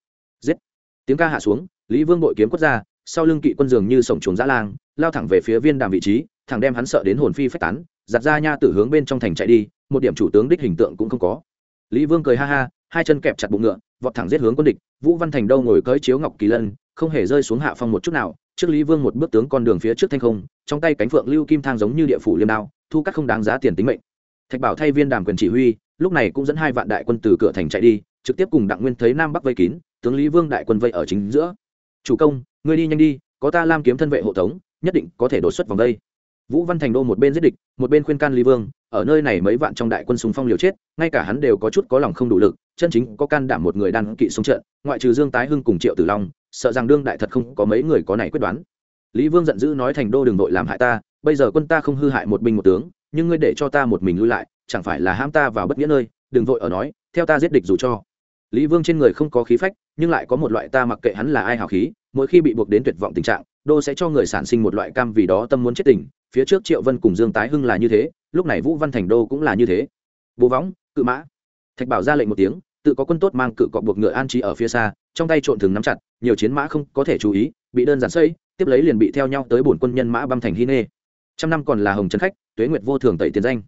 Giết! Tiếng ca hạ xuống, lý vương bội kiếm quất ra, sau lưng kỵ quân dường như sổng chuồng dã lang, lao thẳng về phía viên đàm vị trí thằng đem hắn sợ đến hồn phi phách tán, giặt ra nha tử hướng bên trong thành chạy đi, một điểm chủ tướng đích hình tượng cũng không có. Lý vương cười ha ha, hai chân kẹp chặt bụng ngựa vọt thẳng giết hướng quân địch, vũ văn thành đâu ngồi cưỡi chiếu ngọc kỳ lân, không hề rơi xuống hạ phong một chút nào, trước lý vương một bước tướng con đường phía trước thanh không, trong tay cánh phượng lưu kim thang giống như địa phủ liêm đao, thu cắt không đáng giá tiền tính mệnh. Thạch bảo thay viên đàm quyền chỉ huy, lúc này cũng dẫn hai vạn đại quân từ cửa thành chạy đi, trực tiếp cùng đặng nguyên thấy nam bắc vây kín, tướng lý vương đại quân vây ở chính giữa. Chủ công, ngươi đi nhanh đi, có ta lam kiếm thân vệ hộ tống, nhất định có thể đột xuất vòng đây vũ văn thành đô một bên giết địch, một bên khuyên can lý vương, ở nơi này mấy vạn trong đại quân súng phong liều chết, ngay cả hắn đều có chút có lòng không đủ lực, chân chính có can đảm một người đan kỵ xuống trận, ngoại trừ dương tái hưng cùng triệu tử long, sợ rằng đương đại thật không có mấy người có này quyết đoán. Lý vương giận dữ nói thành đô đừng nội làm hại ta, bây giờ quân ta không hư hại một binh một tướng, nhưng ngươi để cho ta một mình lui lại, chẳng phải là ham ta vào bất nghĩa nơi, đừng vội ở nói, theo ta giết địch dù cho. Lý vương trên người không có khí phách, nhưng lại có một loại ta mặc kệ hắn là ai hào khí, mỗi khi bị buộc đến tuyệt vọng tình trạng, đô sẽ cho người sản sinh một loại cam vì đó tâm muốn chết tình phía trước triệu vân cùng dương tái hưng là như thế, lúc này vũ văn thành đô cũng là như thế. Bố võng, cự mã. Thạch bảo ra lệnh một tiếng, tự có quân tốt mang cự cọ buộc ngựa an trí ở phía xa, trong tay trộn thường nắm chặt, nhiều chiến mã không có thể chú ý, bị đơn giản xây, tiếp lấy liền bị theo nhau tới bổn quân nhân mã băm thành hy nê trăm năm còn là hồng trấn khách, tuế nguyệt vô thường tẩy tiền danh.